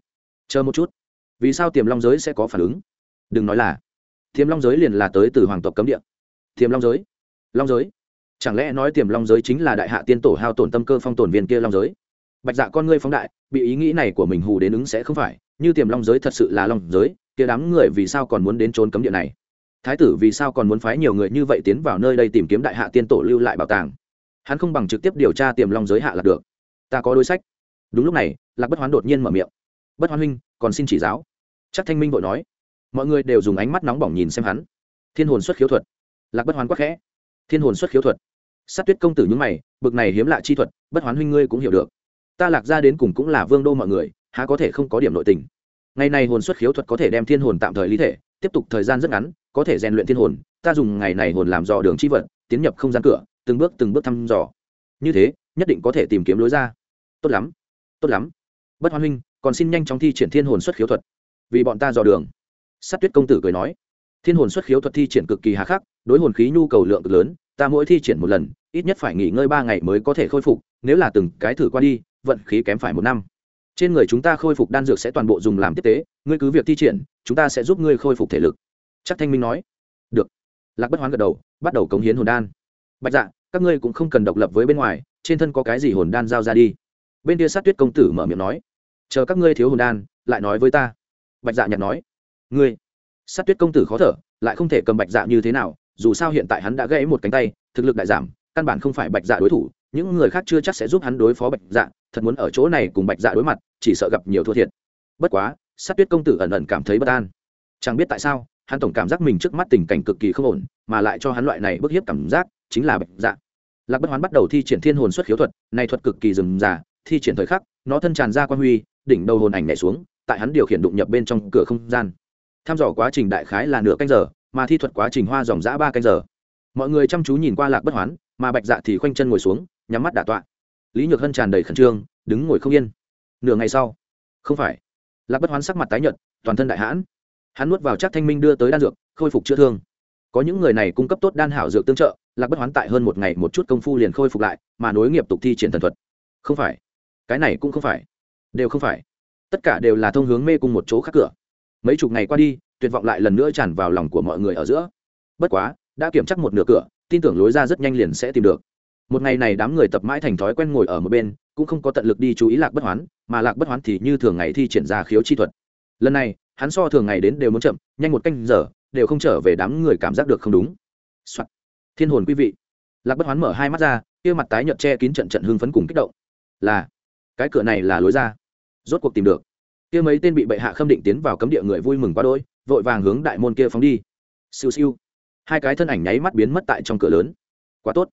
Chờ một chút. Vì sao tiềm long giới sẽ có phản ứng? Đừng nói là, tiềm long giới liền là tới từ hoàng tộc cấm địa. Tiềm long giới? Long giới? Chẳng lẽ nói tiềm long giới chính là đại hạ tiên tổ hao tổn tâm cơ phong tổn viên kia long giới? Bạch dạ con ngươi phóng đại, bị ý nghĩ này của mình hù đến ứng sẽ không phải, như tiềm long giới thật sự là long giới, kia đám người vì sao còn muốn đến trốn cấm địa này? Thái tử vì sao còn muốn phái nhiều người như vậy tiến vào nơi đây tìm kiếm đại hạ tiên tổ lưu lại bảo tàng? Hắn không bằng trực tiếp điều tra tiềm long giới hạ là được. Ta có đối sách. Đúng lúc này, lạc bất hoán đột nhiên mở miệng. Bất hoán huynh, còn xin chỉ giáo. Chắc thanh minh vội nói. Mọi người đều dùng ánh mắt nóng bỏng nhìn xem hắn. Thiên hồn xuất khiếu thuật. Lạc bất hoán quắc khẽ. Thiên hồn xuất khiếu thuật. Sát tuyết công tử nhúng mày, bực này hiếm lạ chi thuật, bất hoán huynh ngươi cũng hiểu được. Ta lạc ra đến cùng cũng là vương đô mọi người, há có thể không có điểm nội tình. Ngày này hồn xuất khiếu thuật có thể đem thiên hồn tạm thời lý thể, tiếp tục thời gian rất ngắn có thể rèn luyện thiên hồn, ta dùng ngày này hồn làm dò đường chi vật, tiến nhập không gian cửa, từng bước từng bước thăm dò. Như thế, nhất định có thể tìm kiếm lối ra. Tốt lắm tốt lắm. Bất hoan huynh, còn xin nhanh chóng thi triển thiên hồn xuất khiếu thuật. Vì bọn ta dò đường. Sát tuyết công tử cười nói. Thiên hồn xuất khiếu thuật thi triển cực kỳ hà khắc, đối hồn khí nhu cầu lượng cực lớn, ta mỗi thi triển một lần, ít nhất phải nghỉ ngơi ba ngày mới có thể khôi phục, nếu là từng cái thử qua đi, vận khí kém phải một năm. Trên người chúng ta khôi phục đan dược sẽ toàn bộ dùng làm tiếp tế, ngươi cứ việc thi triển, chúng ta sẽ giúp ngươi khôi phục thể lực chắc thanh minh nói, được. Lạc bất hoán gật đầu, bắt đầu cống hiến hồn đan. Bạch dạ các ngươi cũng không cần độc lập với bên ngoài, trên thân có cái gì hồn đan giao ra đi. Bên kia sát tuyết công tử mở miệng nói, chờ các ngươi thiếu hồn đan, lại nói với ta. Bạch dạ nhặt nói, ngươi. Sát tuyết công tử khó thở, lại không thể cầm bạch dạ như thế nào, dù sao hiện tại hắn đã gãy một cánh tay, thực lực đại giảm, căn bản không phải bạch dạ đối thủ, những người khác chưa chắc sẽ giúp hắn đối phó bạch dạ thật muốn ở chỗ này cùng bạch dạ đối mặt, chỉ sợ gặp nhiều thua thiệt. Bất quá, sát tuyết công tử ẩn ẩn cảm thấy bất an. Chẳng biết tại sao hắn tổng cảm giác mình trước mắt tình cảnh cực kỳ không ổn, mà lại cho hắn loại này bức hiếp cảm giác chính là bạch dạ. Lạc bất hoán bắt đầu thi triển thiên hồn xuất khiếu thuật, này thuật cực kỳ rườm rà thi triển thời khắc, nó thân tràn ra quan huy, đỉnh đầu hồn ảnh nhảy xuống, tại hắn điều khiển đụng nhập bên trong cửa không gian. Tham dò quá trình đại khái là nửa canh giờ, mà thi thuật quá trình hoa dòng dã ba canh giờ. Mọi người chăm chú nhìn qua lạc bất hoán, mà bạch dạ thì khoanh chân ngồi xuống, nhắm mắt đả tọa. Lý nhược hân tràn đầy khẩn trương, đứng ngồi không yên. Nửa ngày sau, không phải. Lạc bất hoán sắc mặt tái nhợt, toàn thân đại hãn hắn nuốt vào chắc thanh minh đưa tới đan dược, khôi phục chữa thương. Có những người này cung cấp tốt đan hảo dược tương trợ, lạc bất hoán tại hơn một ngày một chút công phu liền khôi phục lại, mà nối nghiệp tục thi triển thần thuật. Không phải. Cái này cũng không phải. Đều không phải. Tất cả đều là thông hướng mê cung một chỗ khác cửa. Mấy chục ngày qua đi, tuyệt vọng lại lần nữa tràn vào lòng của mọi người ở giữa. Bất quá, đã kiểm chắc một nửa cửa, tin tưởng lối ra rất nhanh liền sẽ tìm được. Một ngày này đám người tập mãi thành thói quen ngồi ở một bên, cũng không có tận lực đi chú ý lạc bất hoán, mà lạc bất hoán thì như thường ngày thi triển ra khiếu chi thuật. Lần này hắn so thường ngày đến đều muốn chậm, nhanh một canh giờ, đều không trở về đám người cảm giác được không đúng、Soạn. thiên hồn quý vị. Lạc bất hoán mở hai mắt ra, kia mặt tái nhợt che kín trận trận hưng phấn cùng kích động. Là, cái cửa này là lối ra. Rốt cuộc tìm được. Kia mấy tên bị bệ hạ khâm định tiến vào cấm địa người vui mừng quá đôi vội vàng hướng đại môn kia phóng đi. Siêu siêu. Hai cái thân ảnh nháy mắt biến mất tại trong cửa lớn. Quá tốt.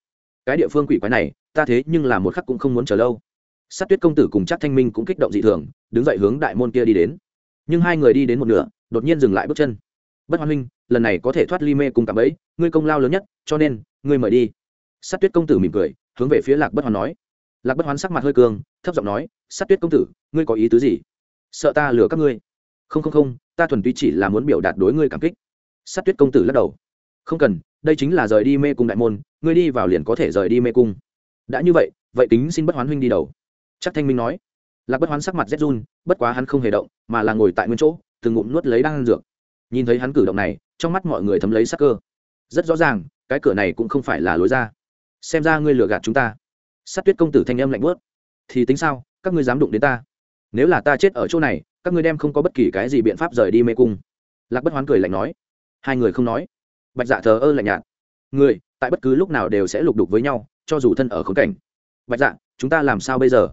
Cái địa phương quỷ quái này, ta thế nhưng là một khắc cũng không muốn chờ lâu. Sát tuyết công tử cùng chắc thanh minh cũng kích động dị thường, đứng dậy hướng đại môn kia đi đến nhưng hai người đi đến một nửa, đột nhiên dừng lại bước chân. Bất hoan huynh, lần này có thể thoát ly mê cùng cảm ấy, ngươi công lao lớn nhất, cho nên, ngươi mời đi. Sát tuyết công tử mỉm cười, hướng về phía lạc bất hoan nói. Lạc bất hoan sắc mặt hơi cường, thấp giọng nói, sát tuyết công tử, ngươi có ý tứ gì? Sợ ta lừa các ngươi. Không không không, ta thuần túy chỉ là muốn biểu đạt đối ngươi cảm kích. Sát tuyết công tử lắc đầu. Không cần, đây chính là rời đi mê cung đại môn, ngươi đi vào liền có thể rời đi mê cung. Đã như vậy vậy tính xin bất hoán huynh đi đầu. Chắc thanh minh nói lạc bất hoán sắc mặt rét run, bất quá hắn không hề động, mà là ngồi tại nguyên chỗ, từng ngụm nuốt lấy đang ăn dược. Nhìn thấy hắn cử động này, trong mắt mọi người thấm lấy sắc cơ. Rất rõ ràng, cái cửa này cũng không phải là lối ra. Xem ra ngươi lừa gạt chúng ta. Sát tuyết công tử thanh âm lạnh bớt thì tính sao, các ngươi dám đụng đến ta? Nếu là ta chết ở chỗ này, các ngươi đem không có bất kỳ cái gì biện pháp rời đi mê cung. Lạc bất hoán cười lạnh nói. Hai người không nói. Bạch dạ thờ ơ lạnh nhạt. Người, tại bất cứ lúc nào đều sẽ lục đục với nhau, cho dù thân ở khống cảnh. Bạch dạ chúng ta làm sao bây giờ?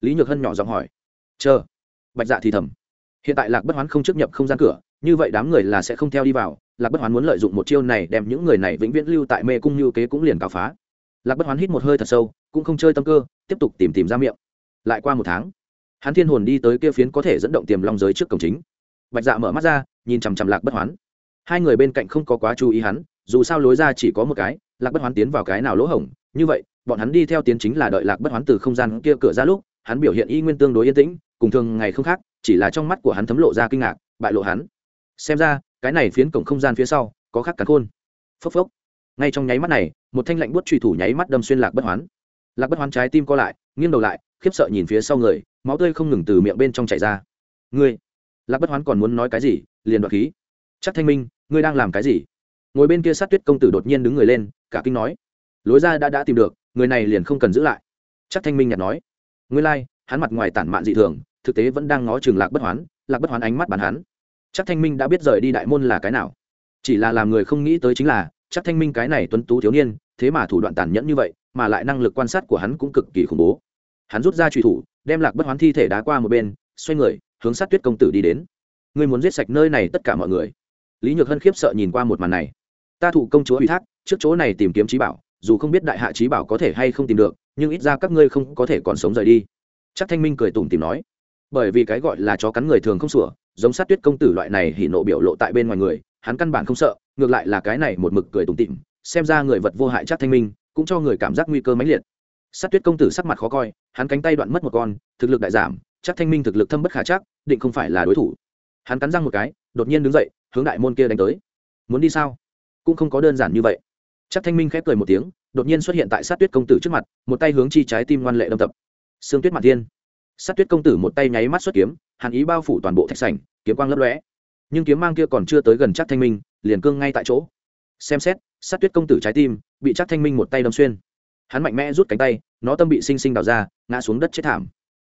Lý nhược hân nhỏ giọng hỏi, chờ, bạch dạ thì thầm. Hiện tại lạc bất hoán không chấp nhập không gian cửa, như vậy đám người là sẽ không theo đi vào. Lạc bất hoán muốn lợi dụng một chiêu này đem những người này vĩnh viễn lưu tại mê cung như kế cũng liền cào phá. Lạc bất hoán hít một hơi thật sâu, cũng không chơi tâm cơ, tiếp tục tìm tìm ra miệng. Lại qua một tháng, hắn thiên hồn đi tới kia phiến có thể dẫn động tiềm long giới trước cổng chính. Bạch dạ mở mắt ra, nhìn chằm chằm lạc bất hoán. Hai người bên cạnh không có quá chú ý hắn, dù sao lối ra chỉ có một cái, lạc bất hoán tiến vào cái nào lỗ hổng. Như vậy, bọn hắn đi theo tiến chính là đợi lạc bất hoán từ không gian kia cửa ra lúc hắn biểu hiện y nguyên tương đối yên tĩnh, cùng thường ngày không khác, chỉ là trong mắt của hắn thấm lộ ra kinh ngạc, bại lộ hắn. Xem ra, cái này phiến cổng không gian phía sau, có khác cắn khôn. Phốc phốc. Ngay trong nháy mắt này, một thanh lạnh buốt trùy thủ nháy mắt đâm xuyên lạc bất hoán. Lạc bất hoán trái tim co lại, nghiêng đầu lại, khiếp sợ nhìn phía sau người, máu tươi không ngừng từ miệng bên trong chảy ra. Ngươi? Lạc bất hoán còn muốn nói cái gì, liền đoạt khí. Chắc thanh minh, ngươi đang làm cái gì? Ngồi bên kia sát tuyết công tử đột nhiên đứng người lên, cả kinh nói. Lối ra đã đã tìm được, người này liền không cần giữ lại. Chắc thanh minh nhặt nói ngươi lai、like, hắn mặt ngoài tản mạn dị thường thực tế vẫn đang ngó chừng lạc bất hoán lạc bất hoán ánh mắt bàn hắn. Chắc thanh minh đã biết rời đi đại môn là cái nào. Chỉ là làm người không nghĩ tới chính là chắc thanh minh cái này tuấn tú thiếu niên thế mà thủ đoạn tàn nhẫn như vậy mà lại năng lực quan sát của hắn cũng cực kỳ khủng bố. Hắn rút ra trùy thủ đem lạc bất hoán thi thể đá qua một bên xoay người hướng sát tuyết công tử đi đến. Ngươi muốn giết sạch nơi này tất cả mọi người. Lý nhược hân khiếp sợ nhìn qua một màn này. Ta thủ công chúa ủy thác trước chỗ này tìm kiếm trí bảo dù không biết đại hạ trí bảo có thể hay không tìm được, nhưng ít ra các ngươi không có thể còn sống rời đi. Chắc thanh minh cười tủm tìm nói, bởi vì cái gọi là chó cắn người thường không sủa, giống sát tuyết công tử loại này hỉ nộ biểu lộ tại bên ngoài người, hắn căn bản không sợ, ngược lại là cái này một mực cười tủm tỉm, xem ra người vật vô hại chắc thanh minh cũng cho người cảm giác nguy cơ mãnh liệt. Sát tuyết công tử sắc mặt khó coi, hắn cánh tay đoạn mất một con, thực lực đại giảm, chắc thanh minh thực lực thâm bất khả chắc, định không phải là đối thủ. Hắn cắn răng một cái, đột nhiên đứng dậy, hướng đại môn kia đánh tới. Muốn đi sao? Cũng không có đơn giản như vậy chắc thanh minh khép cười một tiếng, đột nhiên xuất hiện tại sát tuyết công tử trước mặt, một tay hướng chi trái tim ngoan lệ đâm tập. Sương tuyết mặt thiên. Sát tuyết công tử một tay nháy mắt xuất kiếm, hàn ý bao phủ toàn bộ thạch sảnh, kiếm quang lấp lóe. Nhưng kiếm mang kia còn chưa tới gần chắc thanh minh, liền cương ngay tại chỗ. Xem xét, sát tuyết công tử trái tim bị chắc thanh minh một tay đâm xuyên. Hắn mạnh mẽ rút cánh tay, nó tâm bị sinh sinh đào ra, ngã xuống đất chết thảm.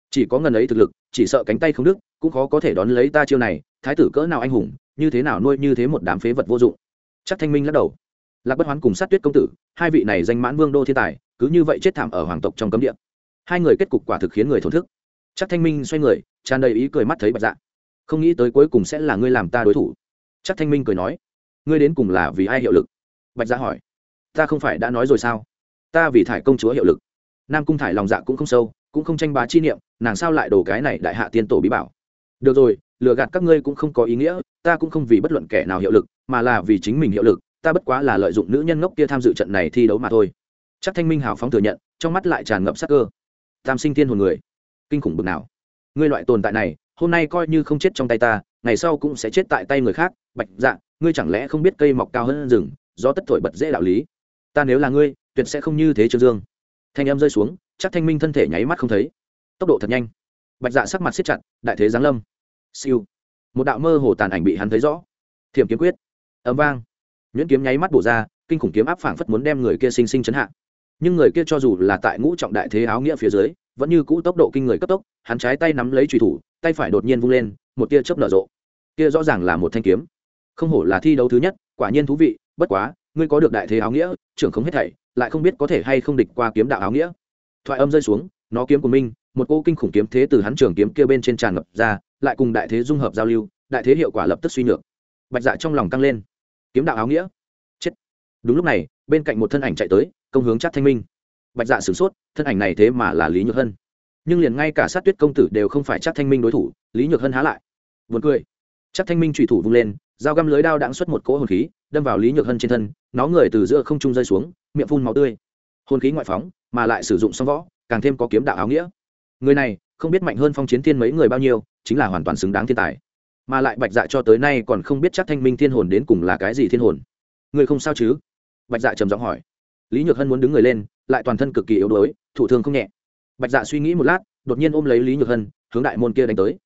Chỉ có ngần ấy thực lực, chỉ sợ cánh tay không đứt, cũng khó có thể đón lấy ta chiêu này, thái tử cỡ nào anh hùng, như thế nào nuôi như thế một đám phế vật vô dụng. Chắc thanh minh lắc đầu lạc bất hoán cùng sát tuyết công tử, hai vị này danh mãn vương đô thiên tài, cứ như vậy chết thảm ở hoàng tộc trong cấm địa. Hai người kết cục quả thực khiến người thổn thức. Chắc thanh minh xoay người, tràn đầy ý cười mắt thấy bạch dạ. Không nghĩ tới cuối cùng sẽ là ngươi làm ta đối thủ. Chắc thanh minh cười nói, ngươi đến cùng là vì ai hiệu lực? Bạch dạ hỏi, ta không phải đã nói rồi sao? Ta vì thải công chúa hiệu lực. Nam cung thải lòng dạ cũng không sâu, cũng không tranh bá chi niệm, nàng sao lại đổ cái này đại hạ tiên tổ bí bảo? Được rồi, lừa gạt các ngươi cũng không có ý nghĩa, ta cũng không vì bất luận kẻ nào hiệu lực, mà là vì chính mình hiệu lực ta bất quá là lợi dụng nữ nhân ngốc kia tham dự trận này thi đấu mà thôi. Chắc thanh minh hào phóng thừa nhận, trong mắt lại tràn ngập sắc cơ. Tam sinh thiên hồn người, kinh khủng bực nào. Ngươi loại tồn tại này, hôm nay coi như không chết trong tay ta, ngày sau cũng sẽ chết tại tay người khác. Bạch dạ ngươi chẳng lẽ không biết cây mọc cao hơn rừng do tất thổi bật dễ đạo lý. Ta nếu là ngươi, tuyệt sẽ không như thế trương dương. Thanh âm rơi xuống, chắc thanh minh thân thể nháy mắt không thấy. Tốc độ thật nhanh. Bạch dạ sắc mặt siết chặt, đại thế giáng lâm. Siêu. Một đạo mơ hồ tàn ảnh bị hắn thấy rõ. Thiểm kiếm quyết. Ấm vang nhuyễn kiếm nháy mắt bổ ra, kinh khủng kiếm áp phảng phất muốn đem người kia sinh sinh chấn hạ. Nhưng người kia cho dù là tại ngũ trọng đại thế áo nghĩa phía dưới, vẫn như cũ tốc độ kinh người cấp tốc, hắn trái tay nắm lấy trùy thủ, tay phải đột nhiên vung lên, một tia chớp nở rộ. Kia rõ ràng là một thanh kiếm. Không hổ là thi đấu thứ nhất, quả nhiên thú vị, bất quá, ngươi có được đại thế áo nghĩa, trưởng không hết thảy, lại không biết có thể hay không địch qua kiếm đạo áo nghĩa. Thoại âm rơi xuống, nó kiếm của minh một cô kinh khủng kiếm thế từ hắn trường kiếm kia bên trên tràn ngập ra, lại cùng đại thế dung hợp giao lưu, đại thế hiệu quả lập tức suy nhược. Bạch dạ trong lòng căng lên kiếm đạo áo nghĩa. Chết. Đúng lúc này, bên cạnh một thân ảnh chạy tới, công hướng chắc thanh minh. Bạch dạ sửng sốt, thân ảnh này thế mà là lý nhược hân. Nhưng liền ngay cả sát tuyết công tử đều không phải chắc thanh minh đối thủ, lý nhược hân há lại. Vượt cười. Chắc thanh minh trùy thủ vung lên, dao găm lưới đao đãng xuất một cỗ hồn khí, đâm vào lý nhược hân trên thân, nó người từ giữa không trung rơi xuống, miệng phun máu tươi. Hồn khí ngoại phóng, mà lại sử dụng song võ, càng thêm có kiếm đạo áo nghĩa. Người này, không biết mạnh hơn phong chiến thiên mấy người bao nhiêu, chính là hoàn toàn xứng đáng thiên tài mà lại bạch dạ cho tới nay còn không biết chắc thanh minh thiên hồn đến cùng là cái gì thiên hồn. Người không sao chứ? Bạch dạ trầm giọng hỏi. Lý nhược hân muốn đứng người lên, lại toàn thân cực kỳ yếu đuối thủ thương không nhẹ. Bạch dạ suy nghĩ một lát, đột nhiên ôm lấy lý nhược hân, hướng đại môn kia đánh tới.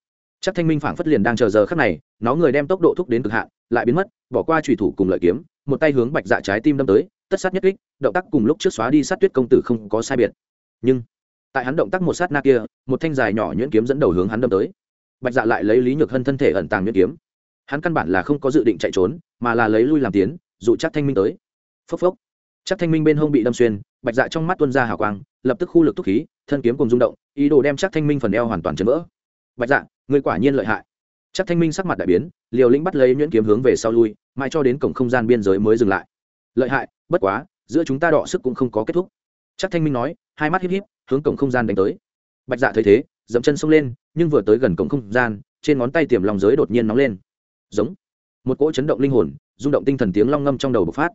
Chắc thanh minh phảng phất liền đang chờ giờ khắc này, nó người đem tốc độ thúc đến cực hạn, lại biến mất, bỏ qua trùy thủ cùng lợi kiếm, một tay hướng bạch dạ trái tim đâm tới, tất sát nhất kích, động tác cùng lúc trước xóa đi sát tuyết công tử không có sai biệt. Nhưng, tại hắn động tác một sát na kia, một thanh dài nhỏ nhuyễn kiếm dẫn đầu hướng hắn đâm tới bạch dạ lại lấy lý nhược hân thân thể ẩn tàng nhuyễn kiếm. Hắn căn bản là không có dự định chạy trốn, mà là lấy lui làm tiến, dụ chắc thanh minh tới. Phốc phốc. Chắc thanh minh bên hông bị đâm xuyên, bạch dạ trong mắt tuân ra hào quang, lập tức khu lực thúc khí, thân kiếm cùng rung động, ý đồ đem chắc thanh minh phần eo hoàn toàn chấn vỡ. Bạch dạ người quả nhiên lợi hại. Chắc thanh minh sắc mặt đại biến, liều lĩnh bắt lấy nhuyễn kiếm hướng về sau lui, mãi cho đến cổng không gian biên giới mới dừng lại. Lợi hại, bất quá, giữa chúng ta đọ sức cũng không có kết thúc. Chắc thanh minh nói, hai mắt híp híp, hướng cổng không gian đánh tới. Bạch dạ thấy thế dậm chân xông lên, nhưng vừa tới gần cổng không gian, trên ngón tay tiềm long giới đột nhiên nóng lên. Giống. Một cỗ chấn động linh hồn, rung động tinh thần tiếng long ngâm trong đầu bộc phát.